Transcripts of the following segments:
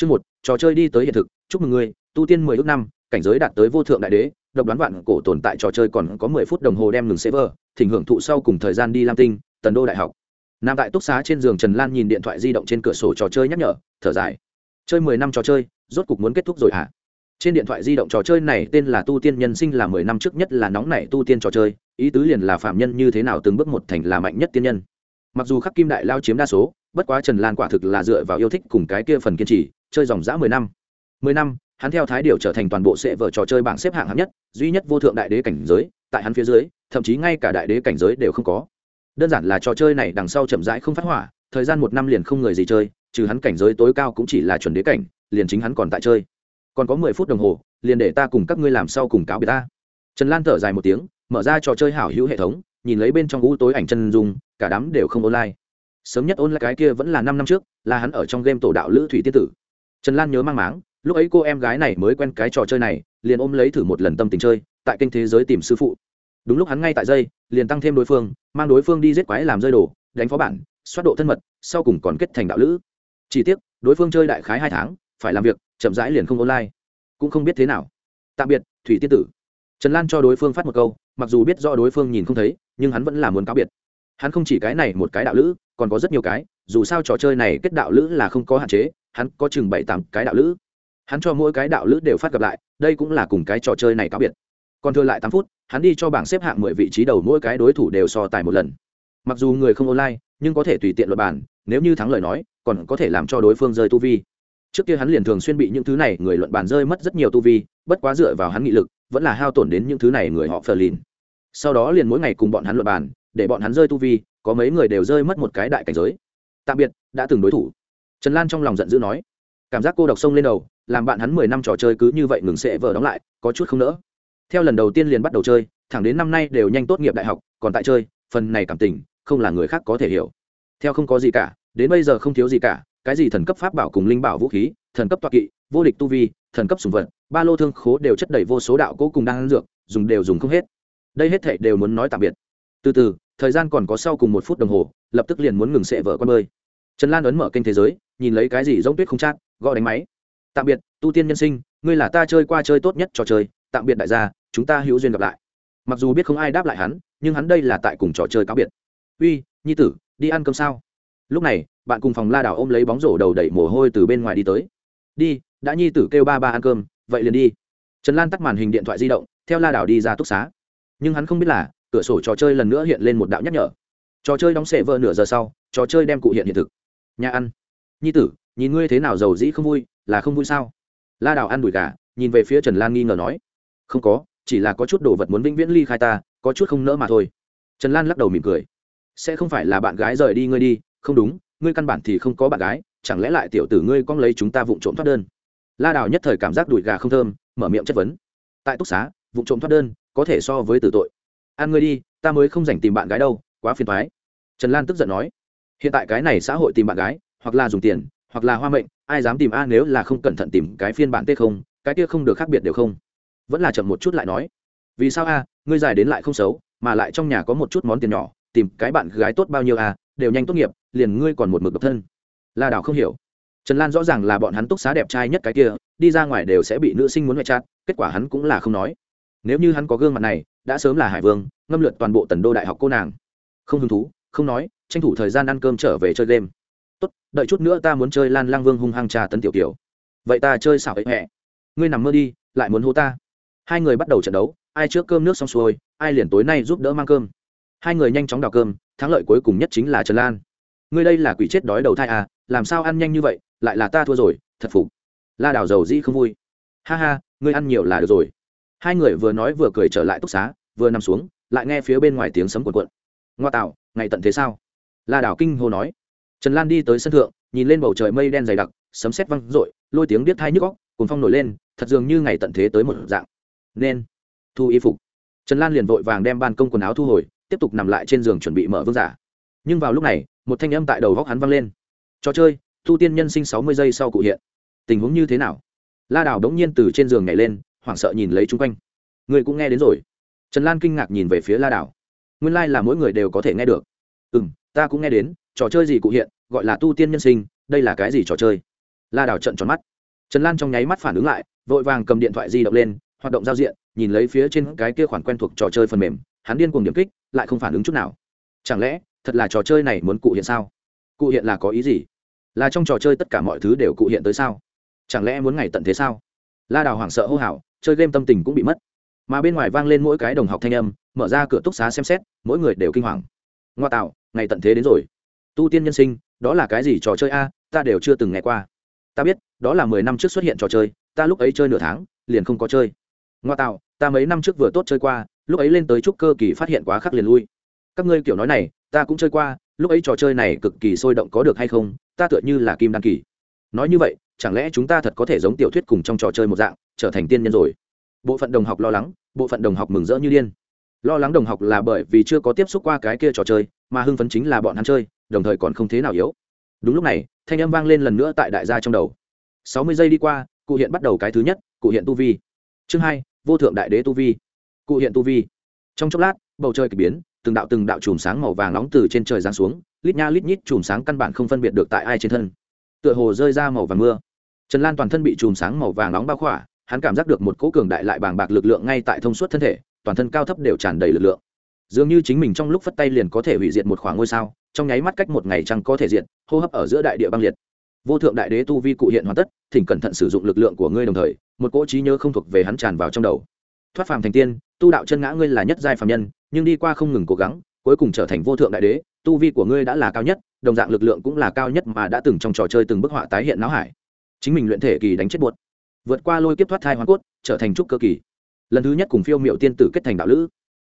chương một, trò chơi đi tới hiện thực, chúc mừng ngươi, tu tiên mười ước năm, cảnh giới đạt tới vô thượng đại đế, độc đoán vạn cổ tồn tại trò chơi còn có mười phút đồng hồ đem ngừng server, thỉnh hưởng thụ sau cùng thời gian đi lam tinh, tần đô đại học. Nam tại túc xá trên giường trần lan nhìn điện thoại di động trên cửa sổ trò chơi nhắc nhở, thở dài. Chơi mười năm trò chơi, rốt cục muốn kết thúc rồi hả? Trên điện thoại di động trò chơi này tên là tu tiên nhân sinh là mười năm trước nhất là nóng nảy tu tiên trò chơi, ý tứ liền là phạm nhân như thế nào từng bước một thành là mạnh nhất tiên nhân mặc dù khắc kim đại lao chiếm đa số, bất quá trần lan quả thực là dựa vào yêu thích cùng cái kia phần kiên trì, chơi dòng dã mười năm. Mười năm, hắn theo thái điều trở thành toàn bộ sệ vở trò chơi bảng xếp hạng hạng nhất, duy nhất vô thượng đại đế cảnh giới, tại hắn phía dưới, thậm chí ngay cả đại đế cảnh giới đều không có. Đơn giản là trò chơi này đằng sau chậm rãi không phát hỏa, thời gian một năm liền không người gì chơi, trừ hắn cảnh giới tối cao cũng chỉ là chuẩn đế cảnh, liền chính hắn còn tại chơi. Còn có mười phút đồng hồ, liền để ta cùng các ngươi làm sau cùng cáo biệt ta. Trần lan thở dài một tiếng, mở ra trò chơi hảo hữu hệ thống, nhìn lấy bên trong u tối ảnh chân dung cả đám đều không online. Sớm nhất online cái kia vẫn là năm năm trước, là hắn ở trong game tổ đạo lữ thủy tiên tử. Trần lan nhớ mang máng, lúc ấy cô em gái này mới quen cái trò chơi này, liền ôm lấy thử một lần tâm tình chơi, tại kênh thế giới tìm sư phụ. Đúng lúc hắn ngay tại dây, liền tăng thêm đối phương, mang đối phương đi giết quái làm rơi đồ, đánh phó bản xoát độ thân mật, sau cùng còn kết thành đạo lữ. Chỉ tiếc, đối phương chơi đại khái hai tháng, phải làm việc, chậm rãi liền không online. Cũng không biết thế nào. Tạm biệt, thủy tiên tử. Trần lan cho đối phương phát một câu, mặc dù biết do đối phương nhìn không thấy, nhưng hắn vẫn là muốn cáo biệt hắn không chỉ cái này một cái đạo lữ, còn có rất nhiều cái, dù sao trò chơi này kết đạo lữ là không có hạn chế, hắn có chừng bảy tám cái đạo lữ. Hắn cho mỗi cái đạo lữ đều phát gặp lại, đây cũng là cùng cái trò chơi này cáo biệt. Còn thừa lại tám phút, hắn đi cho bảng xếp hạng mười vị trí đầu mỗi cái đối thủ đều so tài một lần. Mặc dù người không online, nhưng có thể tùy tiện luật bản nếu như thắng lời nói, còn có thể làm cho đối phương rơi tu vi. Trước kia hắn liền thường xuyên bị những thứ này người luận bàn rơi mất rất nhiều tu vi, bất quá dựa vào hắn nghị lực, vẫn là hao tổn đến những thứ này người họ phờ lìn sau đó liền mỗi ngày cùng bọn hắn luận bàn để bọn hắn rơi tu vi, có mấy người đều rơi mất một cái đại cảnh giới. Tạm biệt, đã từng đối thủ. Trần lan trong lòng giận dữ nói. Cảm giác cô độc sông lên đầu, làm bạn hắn mười năm trò chơi cứ như vậy ngừng sẽ vờ đóng lại, có chút không nỡ. Theo lần đầu tiên liền bắt đầu chơi, thẳng đến năm nay đều nhanh tốt nghiệp đại học, còn tại chơi, phần này cảm tình, không là người khác có thể hiểu. Theo không có gì cả, đến bây giờ không thiếu gì cả, cái gì thần cấp pháp bảo cùng linh bảo vũ khí, thần cấp toa kỵ, vô địch tu vi, thần cấp sùng vật, ba lô thương khố đều chất đầy vô số đạo cố cùng đang dược, dùng đều dùng không hết. Đây hết thảy đều muốn nói tạm biệt từ từ, thời gian còn có sau cùng một phút đồng hồ, lập tức liền muốn ngừng sệ vợ con bơi. Trần lan ấn mở kênh thế giới, nhìn lấy cái gì giống tuyết không chát gõ đánh máy. Tạm biệt, tu tiên nhân sinh, ngươi là ta chơi qua chơi tốt nhất trò chơi, tạm biệt đại gia, chúng ta hữu duyên gặp lại. Mặc dù biết không ai đáp lại hắn, nhưng hắn đây là tại cùng trò chơi cáo biệt. Uy, nhi tử, đi ăn cơm sao? Lúc này, bạn cùng phòng la đảo ôm lấy bóng rổ đầu đẩy mồ hôi từ bên ngoài đi tới. Đi, đã nhi tử kêu ba ba ăn cơm, vậy liền đi. Trần lan tắt màn hình điện thoại di động, theo la đảo đi ra túc xá. Nhưng hắn không biết là cửa sổ trò chơi lần nữa hiện lên một đạo nhắc nhở. Trò chơi đóng sệ vợ nửa giờ sau, trò chơi đem cụ hiện hiện thực. Nhà ăn. Nhi tử, nhìn ngươi thế nào giàu dĩ không vui, là không vui sao? La đào ăn đùi gà, nhìn về phía trần lan nghi ngờ nói. Không có, chỉ là có chút đồ vật muốn vĩnh viễn ly khai ta, có chút không nỡ mà thôi. Trần lan lắc đầu mỉm cười. Sẽ không phải là bạn gái rời đi ngươi đi, không đúng, ngươi căn bản thì không có bạn gái, chẳng lẽ lại tiểu tử ngươi con lấy chúng ta vụng trộm thoát đơn? La đào nhất thời cảm giác đùi gà không thơm, mở miệng chất vấn. Tại túc xá, vụng trộm thoát đơn, có thể so với tử tội. An ngươi đi, ta mới không dành tìm bạn gái đâu, quá phiền thoái trần lan tức giận nói. Hiện tại cái này xã hội tìm bạn gái, hoặc là dùng tiền, hoặc là hoa mệnh, ai dám tìm a nếu là không cẩn thận tìm cái phiên bản t không, cái kia không được khác biệt đều không. Vẫn là chậm một chút lại nói. Vì sao a, ngươi dài đến lại không xấu, mà lại trong nhà có một chút món tiền nhỏ, tìm cái bạn gái tốt bao nhiêu a, đều nhanh tốt nghiệp, liền ngươi còn một mực độc thân. La đảo không hiểu. Trần lan rõ ràng là bọn hắn túc xá đẹp trai nhất cái kia, đi ra ngoài đều sẽ bị nữ sinh muốn ngoại trát kết quả hắn cũng là không nói. Nếu như hắn có gương mặt này đã sớm là hải vương, ngâm lượt toàn bộ tần đô đại học cô nàng. Không hứng thú, không nói, tranh thủ thời gian ăn cơm trở về chơi game. Tốt, đợi chút nữa ta muốn chơi lan lang vương hung hăng trà tấn tiểu tiểu vậy ta chơi xảo ấy hẹ ngươi nằm mơ đi, lại muốn hô ta. Hai người bắt đầu trận đấu, ai trước cơm nước xong xuôi, ai liền tối nay giúp đỡ mang cơm. Hai người nhanh chóng đào cơm, thắng lợi cuối cùng nhất chính là trần lan. Ngươi đây là quỷ chết đói đầu thai à làm sao ăn nhanh như vậy, lại là ta thua rồi, thật phục. La đào dầu dĩ không vui. Ha ha, ngươi ăn nhiều là được rồi hai người vừa nói vừa cười trở lại túc xá vừa nằm xuống lại nghe phía bên ngoài tiếng sấm cuộn cuộn. Ngoa tạo ngày tận thế sao? La đảo kinh hô nói. Trần lan đi tới sân thượng nhìn lên bầu trời mây đen dày đặc sấm sét văng rội, lôi tiếng biết thai nhức góc cùng phong nổi lên thật dường như ngày tận thế tới một dạng. Nên thu y phục. Trần lan liền vội vàng đem ban công quần áo thu hồi tiếp tục nằm lại trên giường chuẩn bị mở vương giả. Nhưng vào lúc này một thanh âm tại đầu góc hắn văng lên. Trò chơi thu tiên nhân sinh sáu mươi giây sau cụ hiện. Tình huống như thế nào? La đảo đống nhiên từ trên giường nhảy lên hoảng sợ nhìn lấy chung quanh. Người cũng nghe đến rồi. Trần lan kinh ngạc nhìn về phía la đảo. Nguyên lai、like、là mỗi người đều có thể nghe được. Ừ m ta cũng nghe đến, trò chơi gì cụ hiện, gọi là tu tiên nhân sinh, đây là cái gì trò chơi? La Đảo trận tròn mắt. Trần lan trong nháy mắt phản ứng lại, vội vàng cầm điện thoại di động lên, hoạt động giao diện, nhìn lấy phía trên cái kia khoản quen thuộc trò chơi phần mềm, hắn điên cuồng điểm kích, lại không phản ứng chút nào. Chẳng lẽ, thật là trò chơi này muốn cụ hiện sao? Cụ hiện là có ý gì? Là trong trò chơi tất cả mọi thứ đều cụ hiện tới sao? Chẳng lẽ muốn ngày tận thế sao? La đào hoảng sợ hô hào chơi game tâm tình cũng bị mất. Mà bên ngoài vang lên mỗi cái đồng học thanh âm, mở ra cửa túc xá xem xét, mỗi người đều kinh hoàng. Ngoa tạo, ngày tận thế đến rồi. Tu tiên nhân sinh, đó là cái gì trò chơi a? Ta đều chưa từng nghe qua. Ta biết, đó là mười năm trước xuất hiện trò chơi, ta lúc ấy chơi nửa tháng, liền không có chơi. Ngoa tạo, ta mấy năm trước vừa tốt chơi qua, lúc ấy lên tới trúc cơ kỳ phát hiện quá khắc liền lui. Các ngươi kiểu nói này, ta cũng chơi qua, lúc ấy trò chơi này cực kỳ sôi động có được hay không, ta tựa như là kim đăng kỳ. Nói như vậy, chẳng lẽ chúng ta thật có thể giống tiểu thuyết cùng trong trò chơi một dạng trở thành tiên nhân rồi. Bộ phận đồng học lo lắng, bộ phận đồng học mừng rỡ như điên. Lo lắng đồng học là bởi vì chưa có tiếp xúc qua cái kia trò chơi, mà hưng phấn chính là bọn hắn chơi, đồng thời còn không thế nào yếu. Đúng lúc này, thanh âm vang lên lần nữa tại đại gia trong đầu. Sáu mươi giây đi qua, cụ hiện bắt đầu cái thứ nhất, cụ hiện tu vi. Chương hai, vô thượng đại đế tu vi. Cụ hiện tu vi. Trong chốc lát, bầu trời k ỳ biến, từng đạo từng đạo chùm sáng màu vàng nóng từ trên trời giáng xuống, lít nha lít nhít chùm sáng căn bản không phân biệt được tại ai trên thân. Tựa hồ rơi ra màu vàng mưa. Trần lan toàn thân bị chùm sáng màu vàng nóng bao khỏa hắn cảm giác được một cỗ cường đại lại bàng bạc lực lượng ngay tại thông suốt thân thể, toàn thân cao thấp đều tràn đầy lực lượng. Dường như chính mình trong lúc phất tay liền có thể hủy diệt một khoảng ngôi sao, trong nháy mắt cách một ngày chẳng có thể diện hô hấp ở giữa đại địa băng liệt. Vô thượng đại đế tu vi cụ hiện hoàn tất, thỉnh cẩn thận sử dụng lực lượng của ngươi đồng thời, một cỗ trí nhớ không thuộc về hắn tràn vào trong đầu. Thoát phàm thành tiên, tu đạo chân ngã ngươi là nhất giai phàm nhân, nhưng đi qua không ngừng cố gắng, cuối cùng trở thành vô thượng đại đế, tu vi của ngươi đã là cao nhất, đồng dạng lực lượng cũng là cao nhất mà đã từng trong trò chơi từng bức họa tái hiện não hải. Chính mình luyện thể kỳ đánh chết buột vượt qua lôi kiếp thoát thai hoàn cốt, trở thành trúc cơ kỳ. Lần thứ nhất cùng phiêu miệu tiên tử kết thành đạo lữ.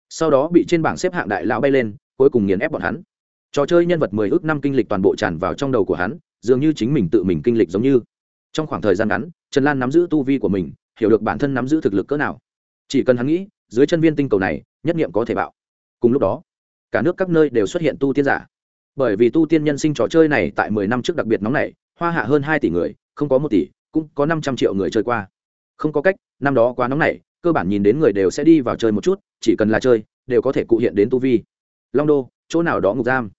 Sau đó bị trên bảng xếp hạng đại lão bay lên, cuối cùng nghiền ép bọn hắn. Trò chơi nhân vật mười ước năm kinh lịch toàn bộ tràn vào trong đầu của hắn, dường như chính mình tự mình kinh lịch giống như. Trong khoảng thời gian ngắn, trần lan nắm giữ tu vi của mình, hiểu được bản thân nắm giữ thực lực cỡ nào. Chỉ cần hắn nghĩ, dưới chân viên tinh cầu này, nhất nghiệm có thể bạo. Cùng lúc đó, cả nước các nơi đều xuất hiện tu tiên giả. Bởi vì tu tiên nhân sinh trò chơi này tại mười năm trước đặc biệt nóng này hoa hạ hơn hai tỷ người, không có một tỷ cũng có năm trăm triệu người chơi qua. Không có cách, năm đó quá nóng này, cơ bản nhìn đến người đều sẽ đi vào chơi một chút, chỉ cần là chơi, đều có thể cụ hiện đến tu vi. Long đô, chỗ nào đó ngục giam.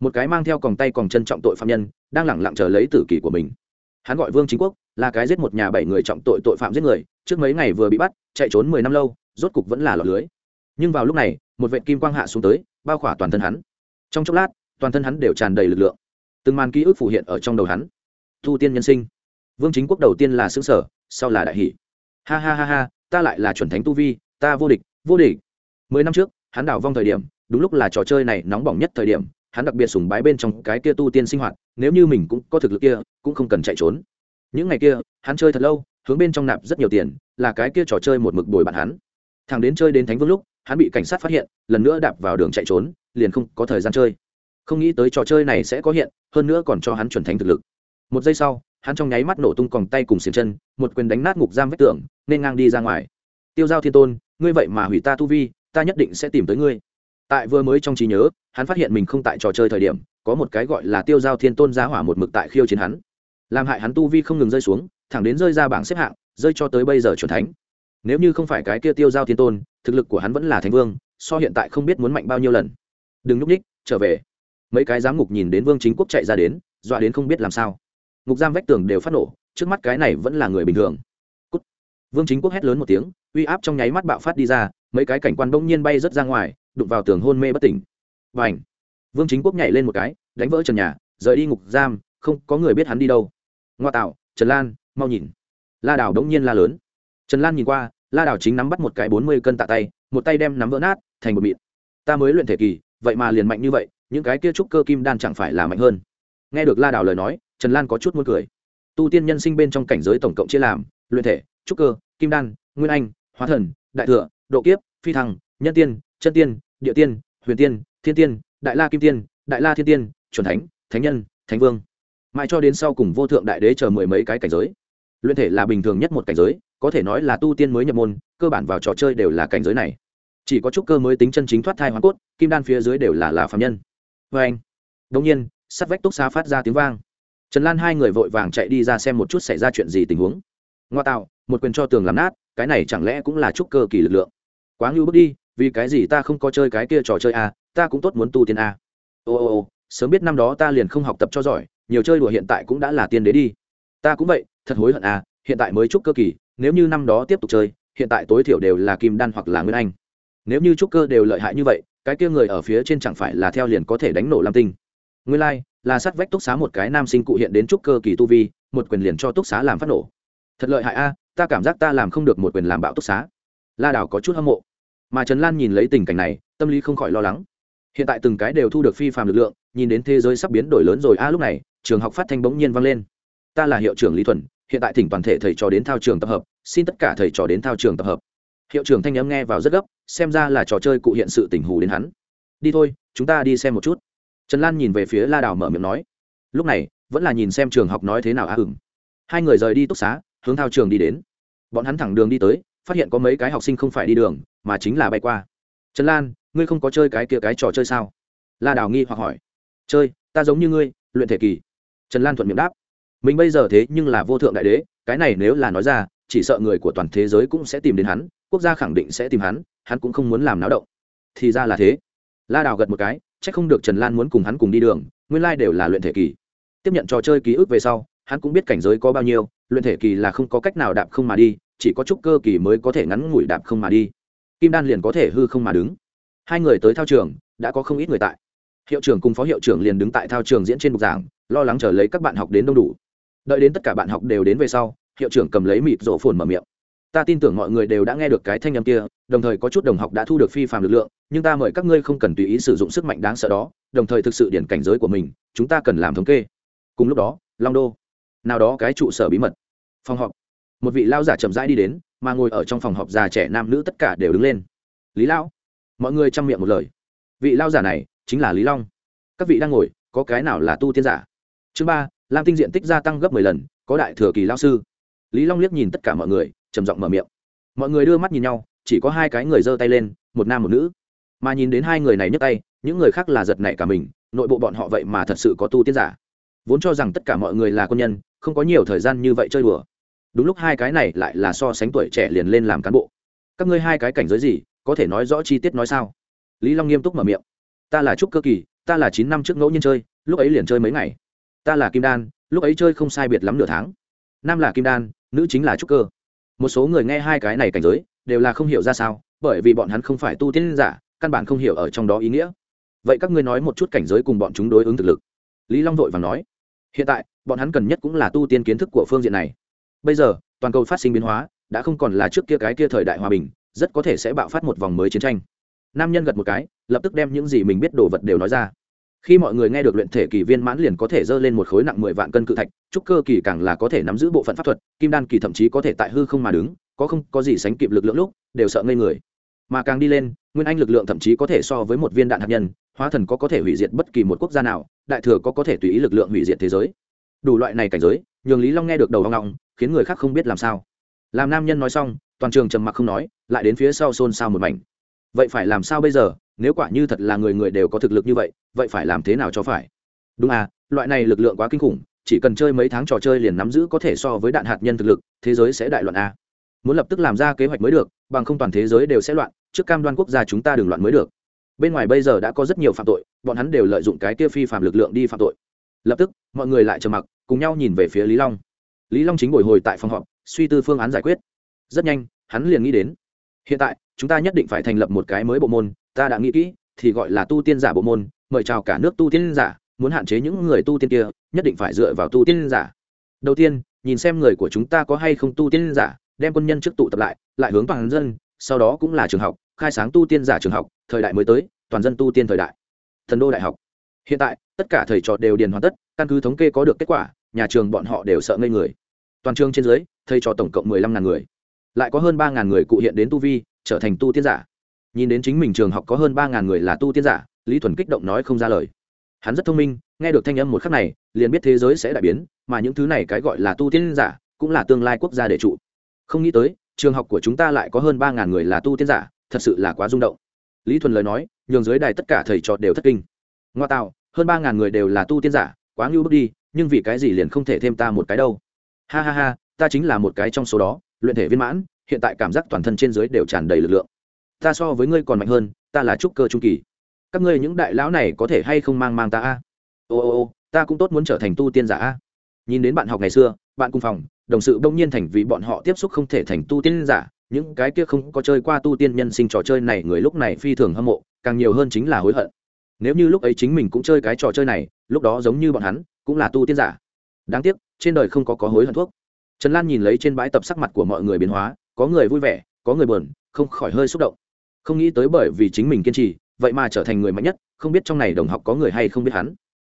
Một cái mang theo còng tay còng chân trọng tội phạm nhân, đang lẳng lặng chờ lấy tử kỳ của mình. Hắn gọi vương chính quốc, là cái giết một nhà bảy người trọng tội tội phạm giết người, trước mấy ngày vừa bị bắt, chạy trốn mười năm lâu, rốt cục vẫn là lọt lưới. Nhưng vào lúc này, một vệ kim quang hạ xuống tới, bao khỏa toàn thân hắn. Trong chốc lát, toàn thân hắn đều tràn đầy lực lượng. Từng màn ký ức phủ hiện ở trong đầu hắn. Thu tiên nhân sinh vương chính quốc đầu tiên là xứ sở sau là đại hỷ ha ha ha ha, ta lại là chuẩn thánh tu vi, ta vô địch vô địch. Mười năm trước, hắn đảo vong thời điểm, đúng lúc là trò chơi này nóng bỏng nhất thời điểm, hắn đặc biệt sùng bái bên trong cái kia tu tiên sinh hoạt, nếu như mình cũng có thực lực kia, cũng không cần chạy trốn. Những ngày kia, hắn chơi thật lâu, hướng bên trong nạp rất nhiều tiền, là cái kia trò chơi một mực bồi bạn hắn. Thằng đến chơi đến thánh vương lúc, hắn bị cảnh sát phát hiện, lần nữa đạp vào đường chạy trốn, liền không có thời gian chơi. Không nghĩ tới trò chơi này sẽ có hiện, hơn nữa còn cho hắn chuẩn thánh thực lực. Một giây sau hắn trong nháy mắt nổ tung còng tay cùng xiềng chân, một quyền đánh nát ngục giam vách tường, nên ngang đi ra ngoài. Tiêu giao thiên tôn, ngươi vậy mà hủy ta tu vi, ta nhất định sẽ tìm tới ngươi. Tại vừa mới trong trí nhớ, hắn phát hiện mình không tại trò chơi thời điểm, có một cái gọi là tiêu giao thiên tôn giá hỏa một mực tại khiêu chiến hắn. Làm hại hắn tu vi không ngừng rơi xuống, thẳng đến rơi ra bảng xếp hạng, rơi cho tới bây giờ c thánh. Nếu như không phải cái kia tiêu giao thiên tôn, thực lực của hắn vẫn là thánh vương, so hiện tại không biết muốn mạnh bao nhiêu lần. Đừng núp ních trở về. Mấy cái giám ngục nhìn đến vương chính quốc chạy ra đến, dọa đến không biết làm sao ngục giam vách tường đều phát nổ, trước mắt cái này vẫn là người bình thường. Cút. vương chính quốc hét lớn một tiếng, uy áp trong nháy mắt bạo phát đi ra, mấy cái cảnh quan bỗng nhiên bay rớt ra ngoài, đụng vào tường hôn mê bất tỉnh. Và ảnh vương chính quốc nhảy lên một cái, đánh vỡ trần nhà, rời đi ngục giam, không có người biết hắn đi đâu. Ngoa tạo, trần lan, mau nhìn. La đào đống nhiên la lớn. Trần lan nhìn qua, la đào chính nắm bắt một cái bốn mươi cân tạ tay, một tay đem nắm vỡ nát, thành một mịn. Ta mới luyện thể kỳ, vậy mà liền mạnh như vậy, những cái kia trúc cơ kim đan chẳng phải là mạnh hơn. Nghe được la đào lời nói trần lan có chút muốn cười. Tu tiên nhân sinh bên trong cảnh giới tổng cộng chia làm, luyện thể, trúc cơ, kim đan, nguyên anh, hóa thần, đại thừa, độ kiếp, phi thăng, nhân tiên, chân tiên, địa tiên, huyền tiên, thiên tiên, đại la kim tiên, đại la thiên tiên, chuẩn thánh thánh nhân, thánh vương. Mãi cho đến sau cùng vô thượng đại đế chờ mười mấy cái cảnh giới. Luyện thể là bình thường nhất một cảnh giới, có thể nói là tu tiên mới nhập môn, cơ bản vào trò chơi đều là cảnh giới này. Chỉ có trúc cơ mới tính chân chính thoát thai hoa cốt, kim đan phía dưới đều là là phạm nhân. Vê anh đông nhiên, sắt vách túc xa phát ra tiếng vang trần lan hai người vội vàng chạy đi ra xem một chút xảy ra chuyện gì tình huống ngoa tạo một quyền cho tường làm nát cái này chẳng lẽ cũng là chúc cơ kỳ lực lượng quá ngưu bước đi vì cái gì ta không có chơi cái kia trò chơi a à, ta cũng tốt muốn tu tiên a à. ô ô ô sớm biết năm đó ta liền không học tập cho giỏi nhiều chơi đùa hiện tại cũng đã là tiên đế đi ta cũng vậy thật hối hận à hiện tại mới chúc cơ kỳ nếu như năm đó tiếp tục chơi hiện tại tối thiểu đều là kim đan hoặc là nguyên anh nếu như trúc cơ đều lợi hại như vậy cái kia người ở phía trên chẳng phải là theo liền có thể đánh nổ lam tinh nguyên Lai là sát vách túc xá một cái nam sinh cụ hiện đến trúc cơ kỳ tu vi, một quyền liền cho túc xá làm phát nổ. Thật lợi hại a, ta cảm giác ta làm không được một quyền làm bạo túc xá. La đảo có chút hâm mộ. Mà trần lan nhìn lấy tình cảnh này, tâm lý không khỏi lo lắng. Hiện tại từng cái đều thu được phi phạm lực lượng, nhìn đến thế giới sắp biến đổi lớn rồi a, lúc này, trường học phát thanh bỗng nhiên vang lên. Ta là hiệu trưởng lý thuần, hiện tại thỉnh toàn thể thầy trò đến thao trường tập hợp, xin tất cả thầy trò đến thao trường tập hợp. Hiệu trưởng thanh âm nghe vào rất gấp, xem ra là trò chơi cụ hiện sự tình hù đến hắn. Đi thôi, chúng ta đi xem một chút trần lan nhìn về phía la đào mở miệng nói, lúc này, vẫn là nhìn xem trường học nói thế nào á hửng. hai người rời đi túc xá, hướng thao trường đi đến. Bọn hắn thẳng đường đi tới, phát hiện có mấy cái học sinh không phải đi đường, mà chính là bay qua. Trần lan, ngươi không có chơi cái kia cái trò chơi sao? La đào nghi hoặc hỏi. Chơi, ta giống như ngươi, luyện thể kỳ. Trần lan thuận miệng đáp. Mình bây giờ thế nhưng là vô thượng đại đế, cái này nếu là nói ra, chỉ sợ người của toàn thế giới cũng sẽ tìm đến hắn, quốc gia khẳng định sẽ tìm hắn hắn cũng không muốn làm náo động. Thì ra là thế. La đào gật một cái c h ắ c không được trần lan muốn cùng hắn cùng đi đường, nguyên lai、like、đều là luyện thể kỳ. Tiếp nhận trò chơi ký ức về sau, hắn cũng biết cảnh giới có bao nhiêu, luyện thể kỳ là không có cách nào đạp không mà đi, chỉ có chút cơ kỳ mới có thể ngắn ngủi đạp không mà đi. Kim đan liền có thể hư không mà đứng. Hai người tới thao trường, đã có không ít người tại. Hiệu trưởng cùng phó hiệu trưởng liền đứng tại thao trường diễn trên bục giảng, lo lắng chờ lấy các bạn học đến đông đủ. Đợi đến tất cả bạn học đều đến về sau, hiệu trưởng cầm lấy mịt rổ phồn mở miệng. Ta tin tưởng mọi người đều đã nghe được cái thanh âm kia đồng thời có chút đồng học đã thu được phi phàm lực lượng, nhưng ta mời các ngươi không cần tùy ý sử dụng sức mạnh đáng sợ đó, đồng thời thực sự điển cảnh giới của mình, chúng ta cần làm thống kê. Cùng lúc đó, long đô, nào đó cái trụ sở bí mật, phòng họp. Một vị lao giả chậm rãi đi đến, mà ngồi ở trong phòng họp già trẻ nam nữ tất cả đều đứng lên. Lý Lão, mọi người chăm miệng một lời. Vị lao giả này chính là lý long. Các vị đang ngồi, có cái nào là tu tiên giả? Chương ba, lam tinh diện tích gia tăng gấp mười lần, có đại thừa kỳ lao sư. Lý long liếc nhìn tất cả mọi người, trầm giọng mở miệng. Mọi người đưa mắt nhìn nhau chỉ có hai cái người giơ tay lên, một nam một nữ. Mà nhìn đến hai người này nhấc tay, những người khác là giật nảy cả mình, nội bộ bọn họ vậy mà thật sự có tu tiên giả. Vốn cho rằng tất cả mọi người là quân nhân, không có nhiều thời gian như vậy chơi đùa. Đúng lúc hai cái này lại là so sánh tuổi trẻ liền lên làm cán bộ. Các ngươi hai cái cảnh giới gì, có thể nói rõ chi tiết nói sao? Lý long nghiêm túc mở miệng. Ta là trúc cơ kỳ, ta là chín năm trước ngẫu nhiên chơi, lúc ấy liền chơi mấy ngày. Ta là kim đan, lúc ấy chơi không sai biệt lắm nửa tháng. Nam là kim đan, nữ chính là trúc cơ một số người nghe hai cái này cảnh giới đều là không hiểu ra sao, bởi vì bọn hắn không phải tu tiên giả, căn bản không hiểu ở trong đó ý nghĩa. Vậy các ngươi nói một chút cảnh giới cùng bọn chúng đối ứng thực lực. Lý long vội và nói, hiện tại, bọn hắn cần nhất cũng là tu tiên kiến thức của phương diện này. Bây giờ, toàn cầu phát sinh biến hóa, đã không còn là trước kia cái kia thời đại hòa bình, rất có thể sẽ bạo phát một vòng mới chiến tranh. Nam nhân gật một cái, lập tức đem những gì mình biết đồ vật đều nói ra khi mọi người nghe được luyện thể kỳ viên mãn liền có thể dơ lên một khối nặng mười vạn cân cự thạch trúc cơ kỳ càng là có thể nắm giữ bộ phận pháp thuật, kim đan kỳ thậm chí có thể tại hư không mà đứng, có không, có gì sánh kịp lực lượng lúc, đều sợ ngây người. Mà càng đi lên, nguyên anh lực lượng thậm chí có thể so với một viên đạn hạt nhân, hóa thần có có thể hủy diệt bất kỳ một quốc gia nào, đại thừa có có thể tùy ý lực lượng hủy diệt thế giới. Đủ loại này cảnh giới, nhường lý long nghe được đầu hoang ngọng khiến người khác không biết làm sao. Làm nam nhân nói xong, toàn trường trầm mặc không nói, lại đến phía sau xôn xao một mảnh. Vậy phải làm sao bây giờ? Nếu quả như thật là người người đều có thực lực như vậy vậy phải làm thế nào cho phải? Đúng à loại này lực lượng quá kinh khủng, chỉ cần chơi mấy tháng trò chơi liền nắm giữ có thể so với đạn hạt nhân thực lực, thế giới sẽ đại loạn a muốn lập tức làm ra kế hoạch mới được, bằng không toàn thế giới đều sẽ loạn, trước cam đoan quốc gia chúng ta đừng loạn mới được. Bên ngoài bây giờ đã có rất nhiều phạm tội, bọn hắn đều lợi dụng cái kia phi phạm lực lượng đi phạm tội. Lập tức, mọi người lại trầm mặc, cùng nhau nhìn về phía lý long. Lý long chính bồi hồi tại phòng họp, suy tư phương án giải quyết. Rất nhanh, hắn liền nghĩ đến, hiện tại chúng ta nhất định phải thành lập một cái mới bộ môn, ta đã nghĩ kỹ, thì gọi là tu tiên giả bộ môn, mời chào cả nước tu tiên giả, muốn hạn chế những người tu tiên kia, nhất định phải dựa vào tu tiên giả. Đầu tiên, nhìn xem người của chúng ta có hay không tu tiên giả, đem quân nhân trước tụ tập lại lại hướng toàn dân, sau đó cũng là trường học, khai sáng tu tiên giả trường học, thời đại mới tới, toàn dân tu tiên thời đại. Thần đô đại học. Hiện tại, tất cả thầy trò đều điền hoàn tất, căn cứ thống kê có được kết quả, nhà trường bọn họ đều sợ ngây người. Toàn trường trên dưới, thầy trò tổng cộng mười lăm ngàn người. Lại có hơn ba ngàn người cụ hiện đến tu vi trở thành tu tiên giả. Nhìn đến chính mình trường học có hơn ba ngàn người là tu tiên giả, lý thuần kích động nói không ra lời. Hắn rất thông minh, nghe được thanh âm một khắc này, liền biết thế giới sẽ đại biến, mà những thứ này cái gọi là tu tiên giả, cũng là tương lai quốc gia để trụ. Không nghĩ tới, trường học của chúng ta lại có hơn ba ngàn người là tu tiên giả, thật sự là quá rung động. Lý thuần lời nói, nhường dưới đài tất cả thầy trò đều thất kinh. Ngoa tạo, hơn ba ngàn người đều là tu tiên giả, quá ngưu bước đi, nhưng vì cái gì liền không thể thêm ta một cái đâu? Ha ha ha, ta chính là một cái trong số đó, luyện thể viên mãn hiện tại cảm giác toàn thân trên dưới đều tràn đầy lực lượng. Ta so với ngươi còn mạnh hơn, ta là trúc cơ trung kỳ. Các ngươi những đại lão này có thể hay không mang mang ta a? Ô ô ô, ta cũng tốt muốn trở thành tu tiên giả a. Nhìn đến bạn học ngày xưa, bạn cùng phòng, đồng sự đông nhiên thành vì bọn họ tiếp xúc không thể thành tu tiên giả. Những cái kia không có chơi qua tu tiên nhân sinh trò chơi này, người lúc này phi thường hâm mộ, càng nhiều hơn chính là hối hận. Nếu như lúc ấy chính mình cũng chơi cái trò chơi này, lúc đó giống như bọn hắn, cũng là tu tiên giả. Đáng tiếc, trên đời không có có hối hận thuốc. Trần lan nhìn lấy trên bãi tập sắc mặt của mọi người biến hóa có người vui vẻ, có người buồn, không khỏi hơi xúc động. Không nghĩ tới bởi vì chính mình kiên trì, vậy mà trở thành người mạnh nhất, không biết trong này đồng học có người hay không biết hắn.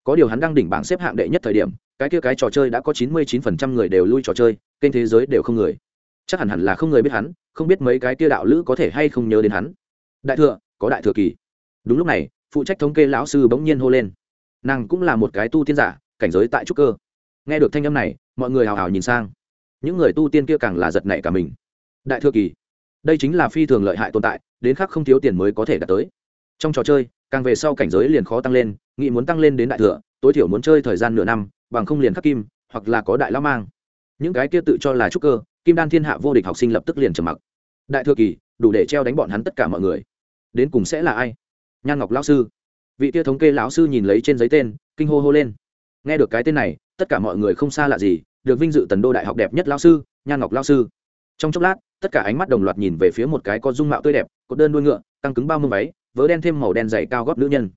Có điều hắn đang đỉnh bảng xếp hạng đệ nhất thời điểm, cái kia cái trò chơi đã có chín mươi chín phần trăm người đều lui trò chơi, kênh thế giới đều không người. Chắc hẳn hẳn là không người biết hắn, không biết mấy cái kia đạo lữ có thể hay không nhớ đến hắn. Đại thừa, có đại thừa kỳ. Đúng lúc này, phụ trách thống kê lão sư bỗng nhiên hô lên. Nàng cũng là một cái tu tiên giả, cảnh giới tại trúc cơ. Nghe được thanh âm này, mọi người hào hào nhìn sang. Những người tu tiên kia càng là giật nảy cả mình đại thừa kỳ. Đây chính là phi thường lợi hại tồn tại, đến khác không thiếu tiền mới có thể đạt tới. Trong trò chơi, càng về sau cảnh giới liền khó tăng lên, nghị muốn tăng lên đến đại thừa, tối thiểu muốn chơi thời gian nửa năm, bằng không liền khắc kim, hoặc là có đại lao mang. Những cái kia tự cho là trúc cơ, kim đan thiên hạ vô địch học sinh lập tức liền trầm mặc. Đại thừa kỳ, đủ để treo đánh bọn hắn tất cả mọi người. Đến cùng sẽ là ai? Nhan ngọc lão sư. Vị kia thống kê lão sư nhìn lấy trên giấy tên, kinh hô hô lên. Nghe được cái tên này, tất cả mọi người không xa lạ gì, được vinh dự tần đô đại học đẹp nhất lão sư, nhan ngọc lão sư trong chốc lát, tất cả ánh mắt đồng loạt nhìn về phía một cái có dung mạo tươi đẹp, có đơn đuôi ngựa, căng cứng bao mông váy, vớ đen thêm màu đen dày cao góp nữ nhân.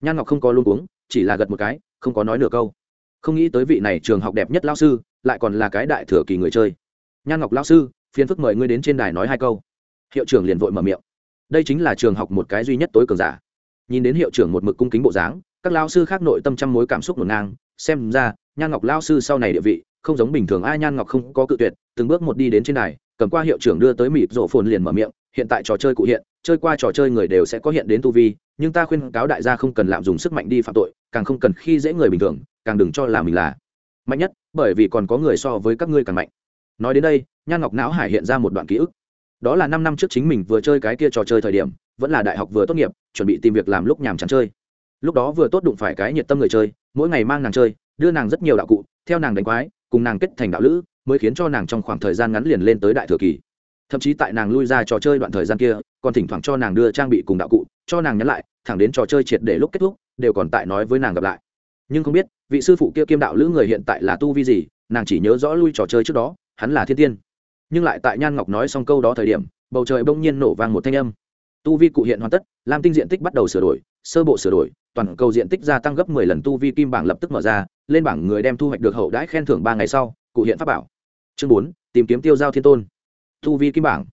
Nhan ngọc không có luôn uống chỉ là gật một cái, không có nói nửa câu. Không nghĩ tới vị này trường học đẹp nhất lao sư, lại còn là cái đại thừa kỳ người chơi. Nhan ngọc lao sư, phiền phức mời ngươi đến trên đài nói hai câu. Hiệu trưởng liền vội mở miệng. Đây chính là trường học một cái duy nhất tối cường giả. Nhìn đến hiệu trưởng một mực cung kính bộ dáng, các lao sư khác nội tâm trăm mối cảm xúc ngổn ngang, xem ra, nhan ngọc lao sư sau này địa vị, không giống bình thường ai nhan ngọc không có cự tuyệt, từng bước một đi đến trên đài cầm qua hiệu trưởng đưa tới mịt rộ phồn liền mở miệng, hiện tại trò chơi cụ hiện, chơi qua trò chơi người đều sẽ có hiện đến tu vi, nhưng ta khuyên cáo đại gia không cần lạm dùng sức mạnh đi phạm tội, càng không cần khi dễ người bình thường, càng đừng cho là mình là mạnh nhất, bởi vì còn có người so với các ngươi càng mạnh. Nói đến đây, nhan ngọc não hải hiện ra một đoạn ký ức. Đó là năm năm trước chính mình vừa chơi cái kia trò chơi thời điểm, vẫn là đại học vừa tốt nghiệp, chuẩn bị tìm việc làm lúc nhàm chán chơi. Lúc đó vừa tốt đụng phải cái nhiệt tâm người chơi, mỗi ngày mang nàng chơi, đưa nàng rất nhiều đạo cụ, theo nàng đánh quái, cùng nàng kết thành đạo lữ mới khiến cho nàng trong khoảng thời gian ngắn liền lên tới đại thừa kỳ. Thậm chí tại nàng lui ra trò chơi đoạn thời gian kia, còn thỉnh thoảng cho nàng đưa trang bị cùng đạo cụ, cho nàng nhắn lại, thẳng đến trò chơi triệt để lúc kết thúc, đều còn tại nói với nàng gặp lại. Nhưng không biết, vị sư phụ kia kiêm đạo lữ người hiện tại là tu vi gì, nàng chỉ nhớ rõ lui trò chơi trước đó, hắn là thiên tiên. Nhưng lại tại nhan ngọc nói xong câu đó thời điểm, bầu trời bỗng nhiên nổ vang một thanh âm. Tu vi cụ hiện hoàn tất, lam tinh diện tích bắt đầu sửa đổi, sơ bộ sửa đổi, toàn cầu diện tích gia tăng gấp mười lần tu vi kim bảng lập tức mở ra, lên bảng người đem thu hoạch được hậu đãi khen thưởng ba ngày sau, cụ hiện pháp bảo chương bốn, tìm kiếm tiêu giao thiên tôn. Tu vi kim bảng.